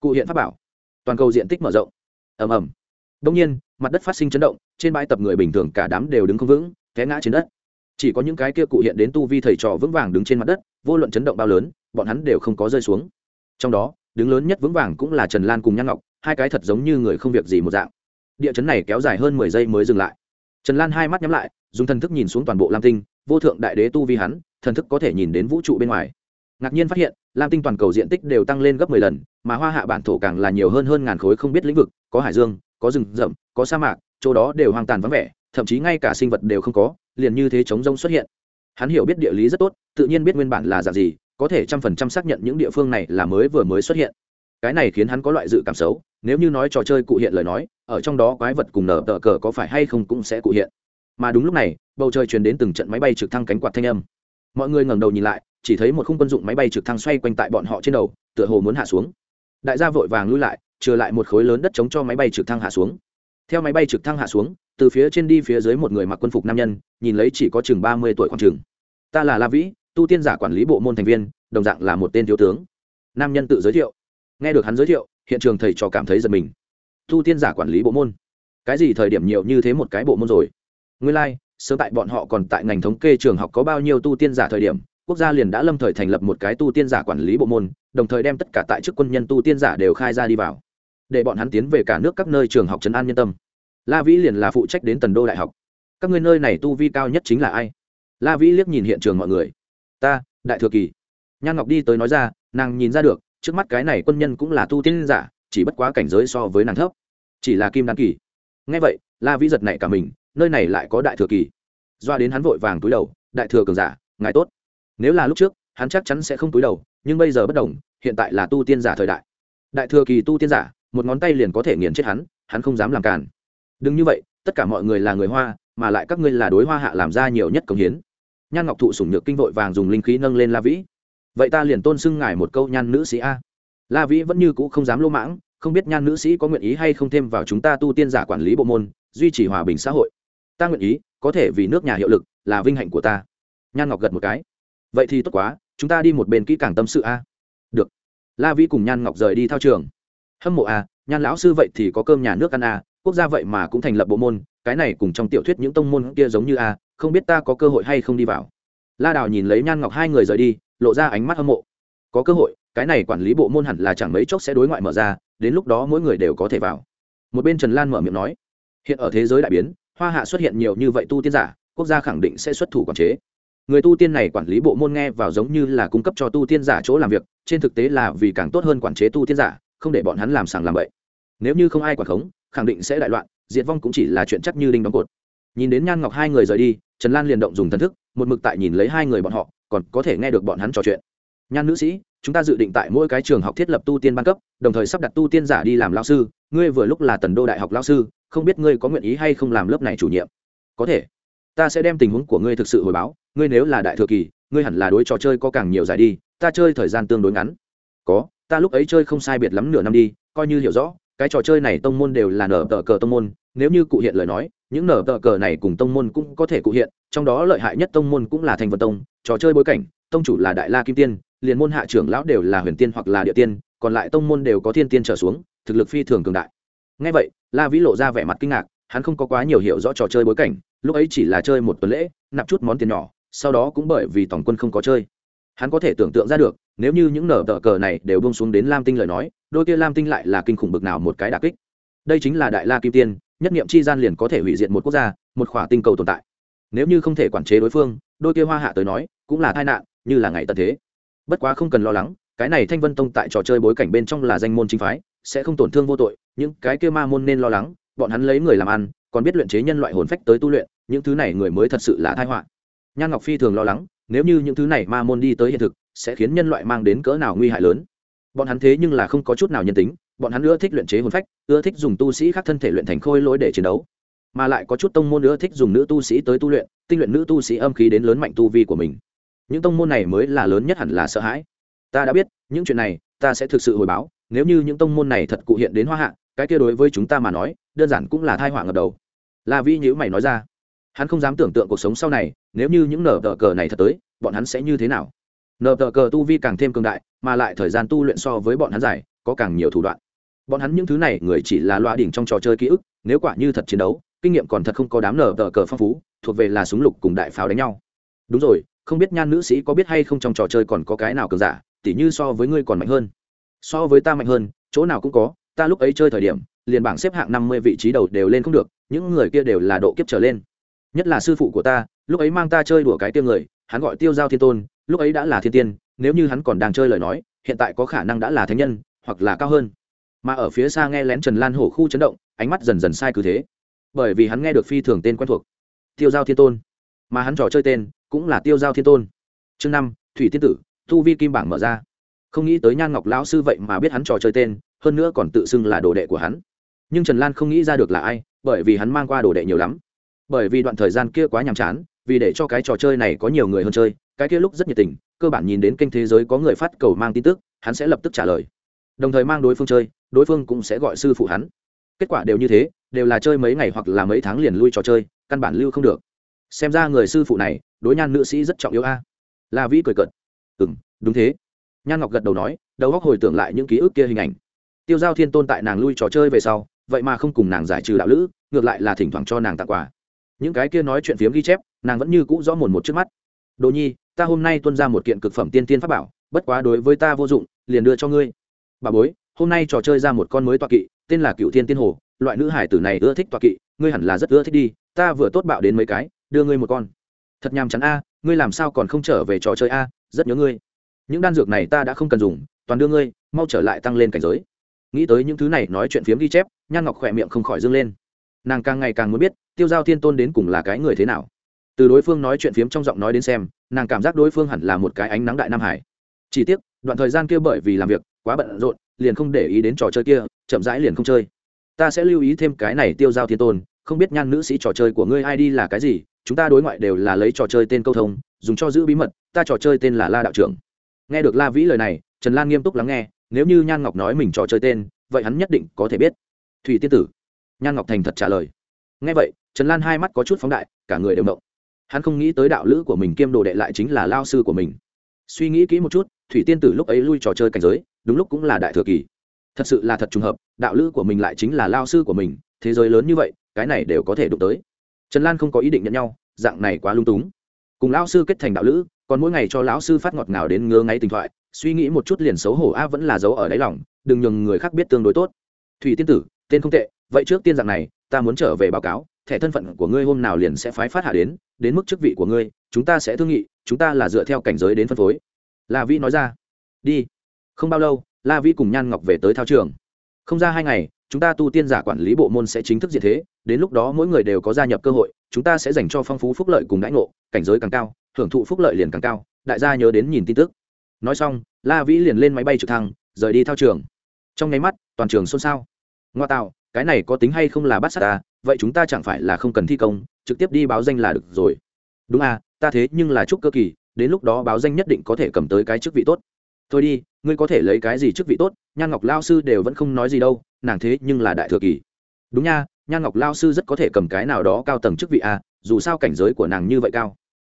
Cụ hiện pháp bảo. Toàn cầu diện tích mở rộng. Ầm ầm. Đông nhiên, mặt đất phát sinh chấn động, trên bãi tập người bình thường cả đám đều đứng không vững, té ngã trên đất. Chỉ có những cái kia cụ hiện đến tu vi thầy trò vững vàng đứng trên mặt đất, vô luận chấn động bao lớn, bọn hắn đều không có rơi xuống. Trong đó, đứng lớn nhất vững vàng cũng là trần lan cùng nhan ngọc, hai cái thật giống như người không việc gì một dạng. Địa chấn này kéo dài hơn mười giây mới dừng lại. Trần lan hai mắt nhắm lại, dùng thần thức nhìn xuống toàn bộ lam tinh, vô thượng đại đế tu vi hắn, thần thức có thể nhìn đến vũ trụ bên ngoài ngạc nhiên phát hiện, lam tinh toàn cầu diện tích đều tăng lên gấp mười lần, mà hoa hạ bản thổ càng là nhiều hơn hơn ngàn khối không biết lĩnh vực, có hải dương, có rừng rậm, có sa mạc, chỗ đó đều hoang tàn vắng vẻ, thậm chí ngay cả sinh vật đều không có, liền như thế chống rông xuất hiện. Hắn hiểu biết địa lý rất tốt, tự nhiên biết nguyên bản là dạng gì, có thể trăm phần trăm xác nhận những địa phương này là mới vừa mới xuất hiện. Cái này khiến hắn có loại dự cảm xấu, nếu như nói trò chơi cụ hiện lời nói, ở trong đó quái vật cùng nở tờ cờ có phải hay không cũng sẽ cụ hiện. Mà đúng lúc này, bầu trời truyền đến từng trận máy bay trực thăng cánh quạt thanh âm. Mọi người ngẩng đầu nhìn lại chỉ thấy một khung quân dụng máy bay trực thăng xoay quanh tại bọn họ trên đầu tựa hồ muốn hạ xuống. Đại gia vội vàng lui lại trừ lại một khối lớn đất chống cho máy bay trực thăng hạ xuống. Theo máy bay trực thăng hạ xuống từ phía trên đi phía dưới một người mặc quân phục nam nhân nhìn lấy chỉ có chừng ba mươi tuổi khoảng chừng. Ta là la vĩ tu tiên giả quản lý bộ môn thành viên đồng dạng là một tên thiếu tướng. Nam nhân tự giới thiệu. Nghe được hắn giới thiệu hiện trường thầy trò cảm thấy giật mình. Tu tiên giả quản lý bộ môn? Cái gì thời điểm nhiều như thế một cái bộ môn rồi? Nguyên lai、like, sớm tại bọn họ còn tại ngành thống kê trường học có bao nhiêu tu tiên giả thời điểm quốc gia liền đã lâm thời thành lập một cái tu tiên giả quản lý bộ môn, đồng thời đem tất cả tại chức quân nhân tu tiên giả đều khai ra đi vào, để bọn hắn tiến về cả nước các nơi trường học trấn an nhân tâm. La vĩ liền là phụ trách đến tần đô đại học. Các người nơi này tu vi cao nhất chính là ai? La vĩ liếc nhìn hiện trường mọi người. Ta, đại thừa kỳ. Nhan ngọc đi tới nói ra, nàng nhìn ra được, trước mắt cái này quân nhân cũng là tu tiên giả, chỉ bất quá cảnh giới so với nàng thấp, chỉ là kim đan kỳ. Ngay vậy, la vĩ giật này cả mình, nơi này lại có đại thừa kỳ. Doa đến hắn vội vàng túi đầu, đại thừa cường giả, ngài tốt nếu là lúc trước, hắn chắc chắn sẽ không túi đầu, nhưng bây giờ bất đồng, hiện tại là tu tiên giả thời đại. Đại thừa kỳ tu tiên giả, một ngón tay liền có thể nghiền chết hắn hắn không dám làm càn. Đừng như vậy, tất cả mọi người là người hoa, mà lại các ngươi là đối hoa hạ làm ra nhiều nhất công hiến. Nhan ngọc thụ sủng nhược kinh vội vàng dùng linh khí nâng lên la vĩ. Vậy ta liền tôn xưng ngài một câu nhan nữ sĩ a. La vĩ vẫn như cũ không dám lô mãng, không biết nhan nữ sĩ có nguyện ý hay không thêm vào chúng ta tu tiên giả quản lý bộ môn, duy trì hòa bình xã hội. Ta nguyện ý, có thể vì nước nhà hiệu lực, là vinh hạnh của ta. Nhan ngọc gật một cái vậy thì tốt quá, chúng ta đi một bên kỹ càng tâm sự a. Được. La vĩ cùng nhan ngọc rời đi thao trường. Hâm mộ a, nhan lão sư vậy thì có cơm nhà nước ăn a, quốc gia vậy mà cũng thành lập bộ môn, cái này cùng trong tiểu thuyết những tông môn kia giống như a, không biết ta có cơ hội hay không đi vào. La đào nhìn lấy nhan ngọc hai người rời đi, lộ ra ánh mắt hâm mộ. Có cơ hội, cái này quản lý bộ môn hẳn là chẳng mấy chốc sẽ đối ngoại mở ra, đến lúc đó mỗi người đều có thể vào. Một bên trần lan mở miệng nói, hiện ở thế giới đại biến, hoa hạ xuất hiện nhiều như vậy tu tiên giả, quốc gia khẳng định sẽ xuất thủ quản chế người tu tiên này quản lý bộ môn nghe vào giống như là cung cấp cho tu tiên giả chỗ làm việc, trên thực tế là vì càng tốt hơn quản chế tu tiên giả, không để bọn hắn làm sàng làm bậy. Nếu như không ai quản khống, khẳng định sẽ đại loạn, diệt vong cũng chỉ là chuyện chắc như đinh đóng cột. Nhìn đến nhan ngọc hai người rời đi, trần lan liền động dùng thần thức, một mực tại nhìn lấy hai người bọn họ, còn có thể nghe được bọn hắn trò chuyện. Nhan nữ sĩ, chúng ta dự định tại mỗi cái trường học thiết lập tu tiên ban cấp, đồng thời sắp đặt tu tiên giả đi làm lao sư. Ngươi vừa lúc là tần đô đại học lao sư, không biết ngươi có nguyện ý hay không làm lớp này chủ nhiệm? Có thể ta sẽ đem tình huống của ngươi thực sự hồi báo, ngươi nếu là đại thừa kỳ, ngươi hẳn là đối trò chơi có càng nhiều giải đi, ta chơi thời gian tương đối ngắn. Có, ta lúc ấy chơi không sai biệt lắm nửa năm đi, coi như hiểu rõ, cái trò chơi này tông môn đều là nở tờ cờ tông môn, nếu như cụ hiện lời nói, những nở tờ cờ này cùng tông môn cũng có thể cụ hiện, trong đó lợi hại nhất tông môn cũng là thành vật tông, trò chơi bối cảnh, tông chủ là đại la kim tiên, liền môn hạ trưởng lão đều là huyền tiên hoặc là địa tiên, còn lại tông môn đều có thiên tiên trở xuống, thực lực phi thường cường đại. Ngay vậy, la vĩ lộ ra vẻ mặt kinh ngạc, hắn không có quá nhiều hiểu rõ trò chơi bối cảnh lúc ấy chỉ là chơi một tuần lễ, nạp chút món tiền nhỏ, sau đó cũng bởi vì tổng quân không có chơi. Hắn có thể tưởng tượng ra được, nếu như những nở tờ cờ này đều bông xuống đến lam tinh lời nói, đôi kia lam tinh lại là kinh khủng bực nào một cái đà kích. Đây chính là đại la kim tiên, nhất nghiệm chi gian liền có thể hủy diệt một quốc gia, một khỏa tinh cầu tồn tại. Nếu như không thể quản chế đối phương, đôi kia hoa hạ tới nói, cũng là tai nạn, như là ngày tận thế. Bất quá không cần lo lắng, cái này thanh vân tông tại trò chơi bối cảnh bên trong là danh môn chính phái, sẽ không tổn thương vô tội, những cái kia ma môn nên lo lắng, bọn hắn lấy người làm ăn còn biết luyện chế nhân loại hồn phách tới tu luyện, những thứ này người mới thật sự là thai họa. Nhan ngọc phi thường lo lắng, nếu như những thứ này ma môn đi tới hiện thực, sẽ khiến nhân loại mang đến cỡ nào nguy hại lớn? Bọn hắn thế nhưng là không có chút nào nhân tính, bọn hắn ưa thích luyện chế hồn phách, ưa thích dùng tu sĩ khác thân thể luyện thành khôi lỗi để chiến đấu, mà lại có chút tông môn ưa thích dùng nữ tu sĩ tới tu luyện, tinh luyện nữ tu sĩ âm khí đến lớn mạnh tu vi của mình. Những tông môn này mới là lớn nhất hẳn là sợ hãi. Ta đã biết, những chuyện này, ta sẽ thực sự hồi báo, nếu như những tông môn này thật cụ hiện đến hoa hạ, cái kia đối với chúng ta mà nói, đơn giản cũng là thai họa ngập đầu la vi nhữ mày nói ra. Hắn không dám tưởng tượng cuộc sống sau này, nếu như những nở tờ cờ này thật tới, bọn hắn sẽ như thế nào? Nở tờ cờ tu vi càng thêm cường đại, mà lại thời gian tu luyện so với bọn hắn dài, có càng nhiều thủ đoạn. Bọn hắn những thứ này, người chỉ là loa đỉnh trong trò chơi ký ức, nếu quả như thật chiến đấu, kinh nghiệm còn thật không có đám nở tờ cờ phong phú, thuộc về là súng lục cùng đại pháo đánh nhau. Đúng rồi, không biết nhan nữ sĩ có biết hay không trong trò chơi còn có cái nào cường giả, tỉ như so với ngươi còn mạnh hơn. So với ta mạnh hơn, chỗ nào cũng có, ta lúc ấy chơi thời điểm liền bảng xếp hạng năm mươi vị trí đầu đều lên không được, những người kia đều là độ kiếp trở lên. Nhất là sư phụ của ta, lúc ấy mang ta chơi đùa cái tiêu người, hắn gọi tiêu giao thiên tôn, lúc ấy đã là thiên tiên, nếu như hắn còn đang chơi lời nói, hiện tại có khả năng đã là thánh nhân, hoặc là cao hơn. Mà ở phía xa nghe lén trần lan hổ khu chấn động, ánh mắt dần dần sai cứ thế. Bởi vì hắn nghe được phi thường tên quen thuộc, tiêu giao thiên tôn. Mà hắn trò chơi tên cũng là tiêu giao thiên tôn. Chương năm, thủy tiên tử, thu vi kim bảng mở ra. Không nghĩ tới nhan ngọc lão sư vậy mà biết hắn trò chơi tên, hơn nữa còn tự xưng là đồ đệ của hắn nhưng trần lan không nghĩ ra được là ai, bởi vì hắn mang qua đồ đệ nhiều lắm. Bởi vì đoạn thời gian kia quá nhàm chán, vì để cho cái trò chơi này có nhiều người hơn chơi, cái kia lúc rất nhiệt tình, cơ bản nhìn đến kênh thế giới có người phát cầu mang tin tức, hắn sẽ lập tức trả lời. Đồng thời mang đối phương chơi, đối phương cũng sẽ gọi sư phụ hắn. Kết quả đều như thế, đều là chơi mấy ngày hoặc là mấy tháng liền lui trò chơi, căn bản lưu không được. Xem ra người sư phụ này, đối nhan nữ sĩ rất trọng yếu a. La vĩ cười cợt. Ừ m đúng thế. Nhan ngọc gật đầu nói, đầu góc hồi tưởng lại những ký ức kia hình ảnh. Tiêu giao thiên tôn tại nàng lui trò chơi về sau vậy mà không cùng nàng giải trừ đạo lữ, ngược lại là thỉnh thoảng cho nàng tặng quà. Những cái kia nói chuyện phiếm ghi chép, nàng vẫn như cũ rõ mồn một trước mắt. Đồ nhi, ta hôm nay tuân ra một kiện cực phẩm tiên tiên pháp bảo, bất quá đối với ta vô dụng, liền đưa cho ngươi. Bà bối, hôm nay trò chơi ra một con mới toa kỵ, tên là cựu thiên tiên hồ, loại nữ hải tử này ưa thích toa kỵ, ngươi hẳn là rất ưa thích đi, ta vừa tốt bạo đến mấy cái, đưa ngươi một con. Thật nhàm chán a, ngươi làm sao còn không trở về trò chơi a, rất nhớ ngươi. Những đan dược này ta đã không cần dùng, toàn đưa ngươi, mau trở lại tăng lên cảnh giới nghĩ tới những thứ này nói chuyện phiếm ghi chép, nhan ngọc khỏe miệng không khỏi dâng lên. Nàng càng ngày càng muốn biết, tiêu giao thiên tôn đến cùng là cái người thế nào. Từ đối phương nói chuyện phiếm trong giọng nói đến xem, nàng cảm giác đối phương hẳn là một cái ánh nắng đại nam hải. Chỉ tiếc, đoạn thời gian kia bởi vì làm việc quá bận rộn, liền không để ý đến trò chơi kia, chậm rãi liền không chơi. Ta sẽ lưu ý thêm cái này, tiêu giao thiên tôn, không biết nhan nữ sĩ trò chơi của ngươi ai đi là cái gì, chúng ta đối ngoại đều là lấy trò chơi tên câu thông, dùng cho giữ bí mật, ta trò chơi tên là la đạo trưởng. Nghe được la vĩ lời này, trần lan nghiêm túc lắng nghe nếu như nhan ngọc nói mình trò chơi tên, vậy hắn nhất định có thể biết. Thủy tiên tử. Nhan ngọc thành thật trả lời. Nghe vậy, trần lan hai mắt có chút phóng đại, cả người đều động. Hắn không nghĩ tới đạo lữ của mình kiêm đồ đệ lại chính là lao sư của mình. Suy nghĩ kỹ một chút, thủy tiên tử lúc ấy lui trò chơi cảnh giới, đúng lúc cũng là đại thừa kỳ. Thật sự là thật trùng hợp, đạo lữ của mình lại chính là lao sư của mình, thế giới lớn như vậy, cái này đều có thể đụng tới. Trần lan không có ý định nhận nhau, dạng này quá lung túng. Cùng lão sư kết thành đạo lữ, còn mỗi ngày cho lão sư phát ngọt ngào đến ngứa ngáy tình thoại suy nghĩ một chút liền xấu hổ, a, vẫn là giấu ở đáy lòng, đừng nhường người khác biết tương đối tốt. Thủy tiên tử, tên không tệ, vậy trước tiên dạng này, ta muốn trở về báo cáo, thẻ thân phận của ngươi hôm nào liền sẽ phái phát hạ đến đến mức chức vị của ngươi, chúng ta sẽ thương nghị, chúng ta là dựa theo cảnh giới đến phân phối. La vi nói ra. Đi. Không bao lâu, la vi cùng nhan ngọc về tới thao trường. Không ra hai ngày, chúng ta tu tiên giả quản lý bộ môn sẽ chính thức diện thế, đến lúc đó mỗi người đều có gia nhập cơ hội, chúng ta sẽ dành cho phong phú phúc lợi cùng đãi ngộ, cảnh giới càng cao, hưởng thụ phúc lợi liền càng cao. Đại gia nhớ đến nhìn tin tức nói xong, la vĩ liền lên máy bay trực thăng, rời đi thao trường. Trong nháy mắt, toàn trường xôn xao. Ngoa tạo, cái này có tính hay không là bắt sát ta, vậy chúng ta chẳng phải là không cần thi công, trực tiếp đi báo danh là được rồi. Đúng à ta thế nhưng là chúc cơ kỳ, đến lúc đó báo danh nhất định có thể cầm tới cái chức vị tốt. Thôi đi, ngươi có thể lấy cái gì chức vị tốt, nhan ngọc lao sư đều vẫn không nói gì đâu, nàng thế nhưng là đại thừa kỳ. Đúng nha, nhan ngọc lao sư rất có thể cầm cái nào đó cao tầng chức vị à dù sao cảnh giới của nàng như vậy cao.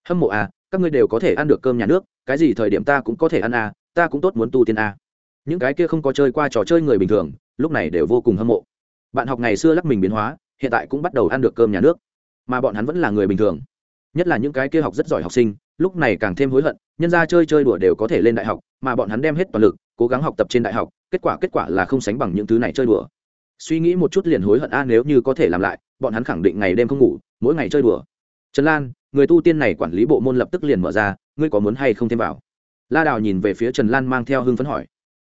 Hâm mộ à các ngươi đều có thể ăn được cơm nhà nước, cái gì thời điểm ta cũng có thể ăn à ta cũng tốt muốn tu tiên à. Những cái kia không có chơi qua trò chơi người bình thường, lúc này đều vô cùng hâm mộ. Bạn học ngày xưa lắc mình biến hóa, hiện tại cũng bắt đầu ăn được cơm nhà nước. Mà bọn hắn vẫn là người bình thường. Nhất là những cái kia học rất giỏi học sinh, lúc này càng thêm hối hận, nhân ra chơi chơi đùa đều có thể lên đại học, mà bọn hắn đem hết toàn lực, cố gắng học tập trên đại học, kết quả kết quả là không sánh bằng những thứ này chơi đùa. Suy nghĩ một chút liền hối hận a nếu như có thể làm lại, bọn hắn khẳng định ngày đêm không ngủ, mỗi ngày chơi đùa. Trần lan người tu tiên này quản lý bộ môn lập tức liền mở ra, ngươi có muốn hay không thêm vào? La đào nhìn về phía trần lan mang theo hưng phấn hỏi.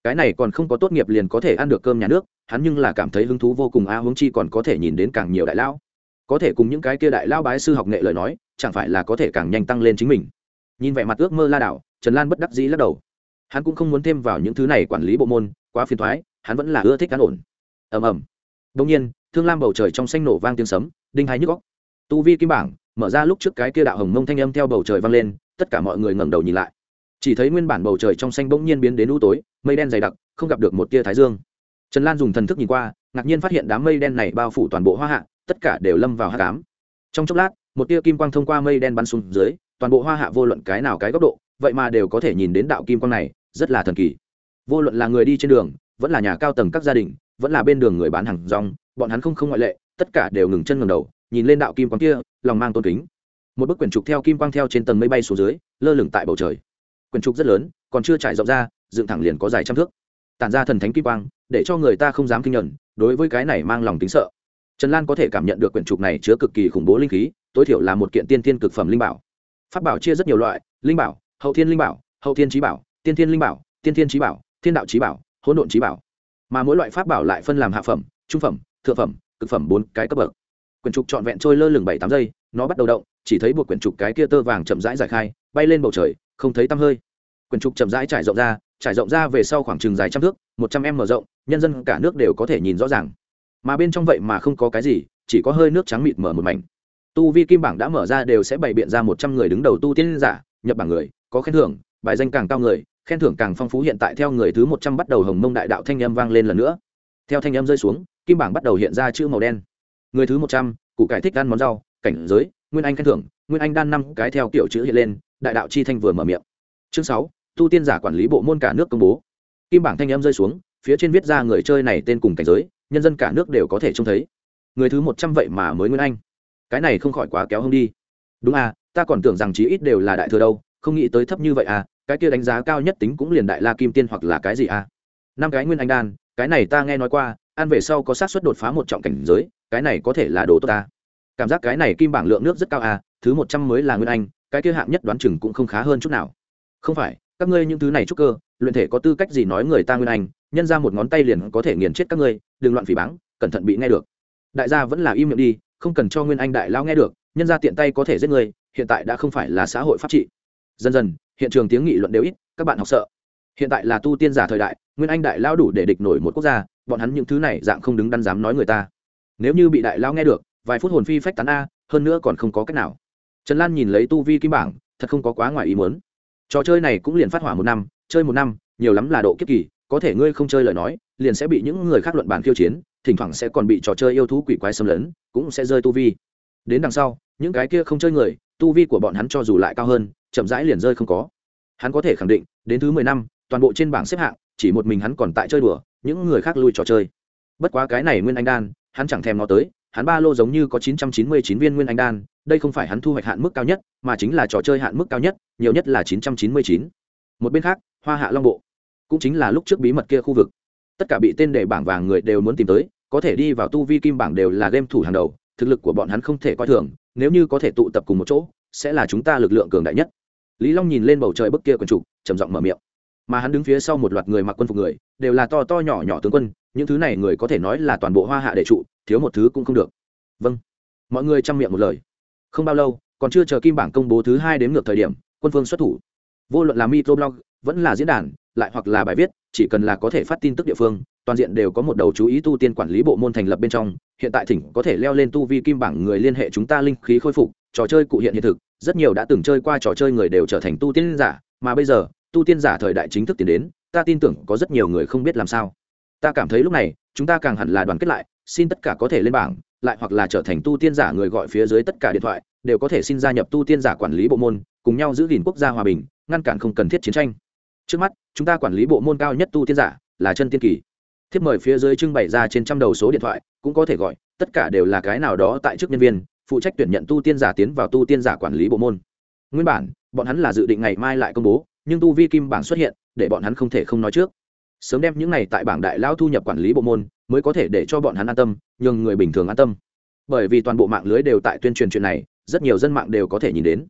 Cái này còn không có tốt nghiệp liền có thể ăn được cơm nhà nước, hắn nhưng là cảm thấy hứng thú vô cùng a hướng chi còn có thể nhìn đến càng nhiều đại lão. Có thể cùng những cái kia đại lão bái sư học nghệ lời nói, chẳng phải là có thể càng nhanh tăng lên chính mình. Nhìn vẻ mặt ước mơ la đảo trần lan bất đắc dĩ lắc đầu. Hắn cũng không muốn thêm vào những thứ này quản lý bộ môn, quá phiền thoái hắn vẫn là ưa thích hắn ổn. Ầm ầm. Đông nhiên, thương lam bầu trời trong xanh nổ vang tiếng sấm, đinh hai nhức góc tu vi kim bảng mở ra lúc trước cái kia đạo hồng mông thanh âm theo bầu trời vang lên, tất cả mọi người ngẩng đầu nhìn lại. Chỉ thấy nguyên bản bầu trời trong xanh bỗng nhiên biến đến u tối, mây đen dày đặc, không gặp được một tia thái dương. Trần lan dùng thần thức nhìn qua, ngạc nhiên phát hiện đám mây đen này bao phủ toàn bộ hoa hạ, tất cả đều lâm vào hạ cám trong chốc lát, một tia kim quang thông qua mây đen bắn xuống dưới, toàn bộ hoa hạ vô luận cái nào cái góc độ, vậy mà đều có thể nhìn đến đạo kim quang này, rất là thần kỳ. Vô luận là người đi trên đường, vẫn là nhà cao tầng các gia đình, vẫn là bên đường người bán hàng rong, bọn hắn không không ngoại lệ, tất cả đều ngừng chân ngầm đầu nhìn lên đạo kim quang kia, lòng mang tôn kính. Một bức quyển trục theo kim quang theo trên tầng mây bay xuống dưới, lơ lửng tại bầu trời. Quyển trục rất lớn, còn chưa trải rộng ra, dựng thẳng liền có dài trăm thước. Tản ra thần thánh kim quang, để cho người ta không dám kinh nhận đối với cái này mang lòng tính sợ. Trần lan có thể cảm nhận được quyển trục này chứa cực kỳ khủng bố linh khí, tối thiểu là một kiện tiên thiên cực phẩm linh bảo. Pháp bảo chia rất nhiều loại, linh bảo, hậu thiên linh bảo, hậu thiên trí bảo, tiên thiên linh bảo, tiên thiên trí bảo, thiên đạo trí bảo, hỗn độn trí bảo. Mà mỗi loại pháp bảo lại phân làm hạ phẩm, trung phẩm, thượng phẩm, cực phẩm bốn cái cấp bậc quyển trục trọn vẹn trôi lơ lửng bảy tám giây, nó bắt đầu động, chỉ thấy buộc quyển trục cái kia tơ vàng chậm rãi giải khai, bay lên bầu trời, không thấy tăm hơi. Quyển trục chậm rãi trải rộng ra, trải rộng ra về sau khoảng chừng dài trăm thước, một trăm em mở rộng, nhân dân cả nước đều có thể nhìn rõ ràng. Mà bên trong vậy mà không có cái gì, chỉ có hơi nước trắng mịt mở một mảnh. Tu vi kim bảng đã mở ra đều sẽ bày biện ra một trăm người đứng đầu tu tiên giả nhập bảng người, có khen thưởng, bài danh càng cao người, khen thưởng càng phong phú hiện tại theo người thứ một trăm bắt đầu hồng mông đại đạo thanh âm vang lên lần nữa. Theo thanh âm rơi xuống, kim bảng bắt đầu hiện ra chữ màu đen người thứ một trăm cụ cải thích ăn món rau, cảnh giới, nguyên anh khen thưởng, nguyên anh đan năm, cái theo kiểu chữ hiện lên, đại đạo chi thanh vừa mở miệng. Chương sáu, tu tiên giả quản lý bộ môn cả nước công bố. Kim bảng thanh âm rơi xuống, phía trên viết ra người chơi này tên cùng cảnh giới, nhân dân cả nước đều có thể trông thấy. Người thứ một trăm vậy mà mới nguyên anh. Cái này không khỏi quá kéo hông đi. Đúng à ta còn tưởng rằng chí ít đều là đại thừa đâu, không nghĩ tới thấp như vậy à cái kia đánh giá cao nhất tính cũng liền đại la kim tiên hoặc là cái gì à. Năm cái nguyên anh đan, cái này ta nghe nói qua, ăn về sau có xác suất đột phá một trọng cảnh giới cái này có thể là đồ tốt ta. Cảm giác cái này kim bảng lượng nước rất cao à thứ một trăm mới là nguyên anh, cái kia hạng nhất đoán chừng cũng không khá hơn chút nào. Không phải, các ngươi những thứ này chúc cơ, luyện thể có tư cách gì nói người ta nguyên anh, nhân ra một ngón tay liền có thể nghiền chết các ngươi, đừng loạn phỉ báng, cẩn thận bị nghe được. Đại gia vẫn là im miệng đi, không cần cho nguyên anh đại lao nghe được, nhân ra tiện tay có thể giết người hiện tại đã không phải là xã hội pháp trị. Dần dần, hiện trường tiếng nghị luận đều ít, các bạn học sợ. Hiện tại là tu tiên giả thời đại, nguyên anh đại lao đủ để địch nổi một quốc gia, bọn hắn những thứ này dạng không đứng đắn dám nói người ta nếu như bị đại lao nghe được, vài phút hồn phi phách tán a, hơn nữa còn không có cách nào. Trần lan nhìn lấy tu vi kim bảng, thật không có quá ngoài ý muốn. Trò chơi này cũng liền phát hỏa một năm, chơi một năm, nhiều lắm là độ kiếp kỳ, có thể ngươi không chơi lời nói, liền sẽ bị những người khác luận bàn khiêu chiến, thỉnh thoảng sẽ còn bị trò chơi yêu thú quỷ quái xâm lấn, cũng sẽ rơi tu vi. Đến đằng sau, những cái kia không chơi người, tu vi của bọn hắn cho dù lại cao hơn, chậm rãi liền rơi không có. Hắn có thể khẳng định, đến thứ mười năm, toàn bộ trên bảng xếp hạng, chỉ một mình hắn còn tại chơi đùa, những người khác lui trò chơi. Bất quá cái này nguyên anh đan hắn chẳng thèm nó tới, hắn ba lô giống như có chín trăm chín mươi chín viên nguyên anh đan, đây không phải hắn thu hoạch hạn mức cao nhất, mà chính là trò chơi hạn mức cao nhất, nhiều nhất là chín trăm chín mươi chín. Một bên khác, hoa hạ long bộ, cũng chính là lúc trước bí mật kia khu vực. Tất cả bị tên đề bảng vàng người đều muốn tìm tới, có thể đi vào tu vi kim bảng đều là game thủ hàng đầu, thực lực của bọn hắn không thể coi thường, nếu như có thể tụ tập cùng một chỗ, sẽ là chúng ta lực lượng cường đại nhất. Lý long nhìn lên bầu trời bức kia quần trục trầm giọng mở miệng mà hắn đứng phía sau một loạt người mặc quân phục người, đều là to to nhỏ nhỏ tướng quân, những thứ này người có thể nói là toàn bộ hoa hạ đệ trụ, thiếu một thứ cũng không được. Vâng. Mọi người chăm miệng một lời. Không bao lâu, còn chưa chờ kim bảng công bố thứ hai đến ngược thời điểm, quân phương xuất thủ. Vô luận là microblog vẫn là diễn đàn, lại hoặc là bài viết, chỉ cần là có thể phát tin tức địa phương, toàn diện đều có một đầu chú ý tu tiên quản lý bộ môn thành lập bên trong, hiện tại thỉnh có thể leo lên tu vi kim bảng người liên hệ chúng ta linh khí khôi phục, trò chơi cụ hiện hiện thực, rất nhiều đã từng chơi qua trò chơi người đều trở thành tu tiên giả, mà bây giờ tu tiên giả thời đại chính thức tiến đến, ta tin tưởng có rất nhiều người không biết làm sao. Ta cảm thấy lúc này, chúng ta càng hẳn là đoàn kết lại, xin tất cả có thể lên bảng, lại hoặc là trở thành tu tiên giả người gọi phía dưới tất cả điện thoại, đều có thể xin gia nhập tu tiên giả quản lý bộ môn, cùng nhau giữ gìn quốc gia hòa bình, ngăn cản không cần thiết chiến tranh. Trước mắt, chúng ta quản lý bộ môn cao nhất tu tiên giả là chân tiên kỳ. Thiếp mời phía dưới trưng bày ra trên trăm đầu số điện thoại, cũng có thể gọi, tất cả đều là cái nào đó tại chức nhân viên, phụ trách tuyển nhận tu tiên giả tiến vào tu tiên giả quản lý bộ môn. Nguyên bản, bọn hắn là dự định ngày mai lại công bố nhưng tu vi kim bảng xuất hiện, để bọn hắn không thể không nói trước. Sớm đem những này tại bảng đại lao thu nhập quản lý bộ môn, mới có thể để cho bọn hắn an tâm, nhường người bình thường an tâm. Bởi vì toàn bộ mạng lưới đều tại tuyên truyền chuyện này, rất nhiều dân mạng đều có thể nhìn đến.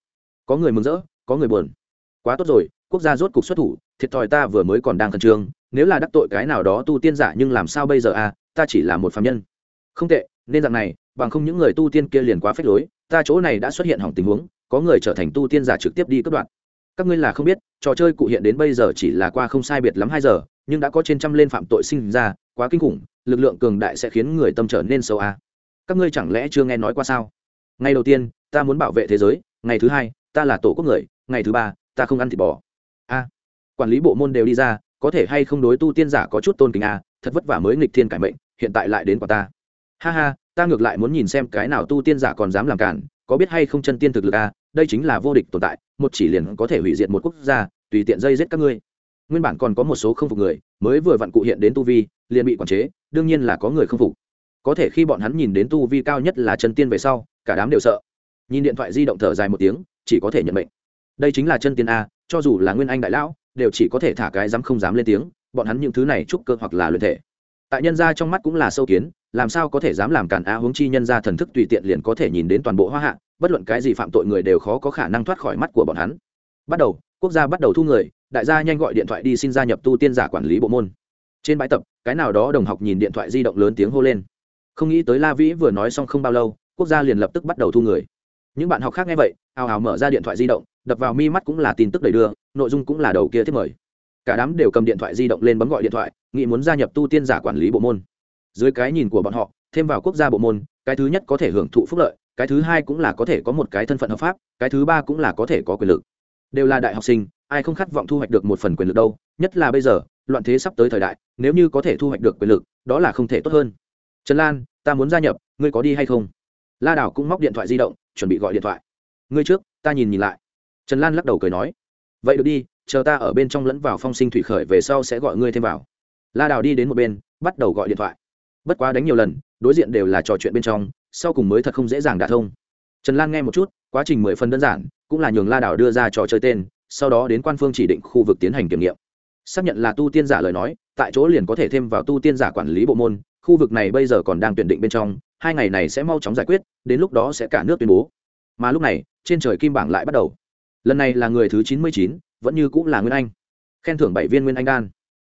Có người mừng rỡ, có người buồn. Quá tốt rồi, quốc gia rốt cục xuất thủ, thiệt thòi ta vừa mới còn đang khẩn trương, nếu là đắc tội cái nào đó tu tiên giả nhưng làm sao bây giờ à ta chỉ là một phạm nhân. Không tệ, nên rằng này, bằng không những người tu tiên kia liền quá phép lối, ta chỗ này đã xuất hiện hỏng tình huống, có người trở thành tu tiên giả trực tiếp đi cất đoạn các ngươi là không biết, trò chơi cụ hiện đến bây giờ chỉ là qua không sai biệt lắm hai giờ, nhưng đã có trên trăm lên phạm tội sinh ra, quá kinh khủng, lực lượng cường đại sẽ khiến người tâm trở nên xấu à. các ngươi chẳng lẽ chưa nghe nói qua sao? Ngày đầu tiên, ta muốn bảo vệ thế giới, ngày thứ hai, ta là tổ quốc người, ngày thứ ba, ta không ăn thịt bò. A, quản lý bộ môn đều đi ra, có thể hay không đối tu tiên giả có chút tôn kính a, thật vất vả mới nghịch thiên cải mệnh, hiện tại lại đến quả ta. Ha ha, ta ngược lại muốn nhìn xem cái nào tu tiên giả còn dám làm cản, có biết hay không chân tiên thực lực a đây chính là vô địch tồn tại, một chỉ liền có thể hủy diệt một quốc gia, tùy tiện dây giết các ngươi. Nguyên bản còn có một số không phục người, mới vừa vặn cụ hiện đến tu vi, liền bị quản chế, đương nhiên là có người không phục. Có thể khi bọn hắn nhìn đến tu vi cao nhất là chân tiên về sau, cả đám đều sợ. Nhìn điện thoại di động thở dài một tiếng, chỉ có thể nhận mệnh. Đây chính là chân tiên a, cho dù là nguyên anh đại lão, đều chỉ có thể thả cái dám không dám lên tiếng, bọn hắn những thứ này trúc cơ hoặc là luyện thể. Tại nhân gia trong mắt cũng là sâu kiến, làm sao có thể dám làm cản a huống chi nhân gia thần thức tùy tiện liền có thể nhìn đến toàn bộ hoa hạ bất luận cái gì phạm tội người đều khó có khả năng thoát khỏi mắt của bọn hắn. Bắt đầu, quốc gia bắt đầu thu người, đại gia nhanh gọi điện thoại đi xin gia nhập tu tiên giả quản lý bộ môn. Trên bãi tập, cái nào đó đồng học nhìn điện thoại di động lớn tiếng hô lên. Không nghĩ tới la vĩ vừa nói xong không bao lâu, quốc gia liền lập tức bắt đầu thu người. Những bạn học khác nghe vậy, ào ào mở ra điện thoại di động, đập vào mi mắt cũng là tin tức đầy đưa, nội dung cũng là đầu kia thiết mời. Cả đám đều cầm điện thoại di động lên bấm gọi điện thoại, nghĩ muốn gia nhập tu tiên giả quản lý bộ môn. Dưới cái nhìn của bọn họ, thêm vào quốc gia bộ môn, cái thứ nhất có thể hưởng thụ phúc lợi cái thứ hai cũng là có thể có một cái thân phận hợp pháp, cái thứ ba cũng là có thể có quyền lực. Đều là đại học sinh, ai không khát vọng thu hoạch được một phần quyền lực đâu, nhất là bây giờ, loạn thế sắp tới thời đại, nếu như có thể thu hoạch được quyền lực, đó là không thể tốt hơn. Trần lan, ta muốn gia nhập, ngươi có đi hay không? La đảo cũng móc điện thoại di động, chuẩn bị gọi điện thoại. Ngươi trước, ta nhìn nhìn lại. Trần lan lắc đầu cười nói. Vậy được đi, chờ ta ở bên trong lẫn vào phong sinh thủy khởi về sau sẽ gọi ngươi thêm vào. La đào đi đến một bên, bắt đầu gọi điện thoại. Bất quá đánh nhiều lần, đối diện đều là trò chuyện bên trong sau cùng mới thật không dễ dàng đả thông. Trần lan nghe một chút, quá trình mười phần đơn giản, cũng là nhường la đảo đưa ra trò chơi tên, sau đó đến quan phương chỉ định khu vực tiến hành kiểm nghiệm. Xác nhận là tu tiên giả lời nói, tại chỗ liền có thể thêm vào tu tiên giả quản lý bộ môn, khu vực này bây giờ còn đang tuyển định bên trong, hai ngày này sẽ mau chóng giải quyết, đến lúc đó sẽ cả nước tuyên bố. Mà lúc này, trên trời kim bảng lại bắt đầu. Lần này là người thứ chín mươi chín, vẫn như cũng là nguyên anh. Khen thưởng bảy viên nguyên anh đan.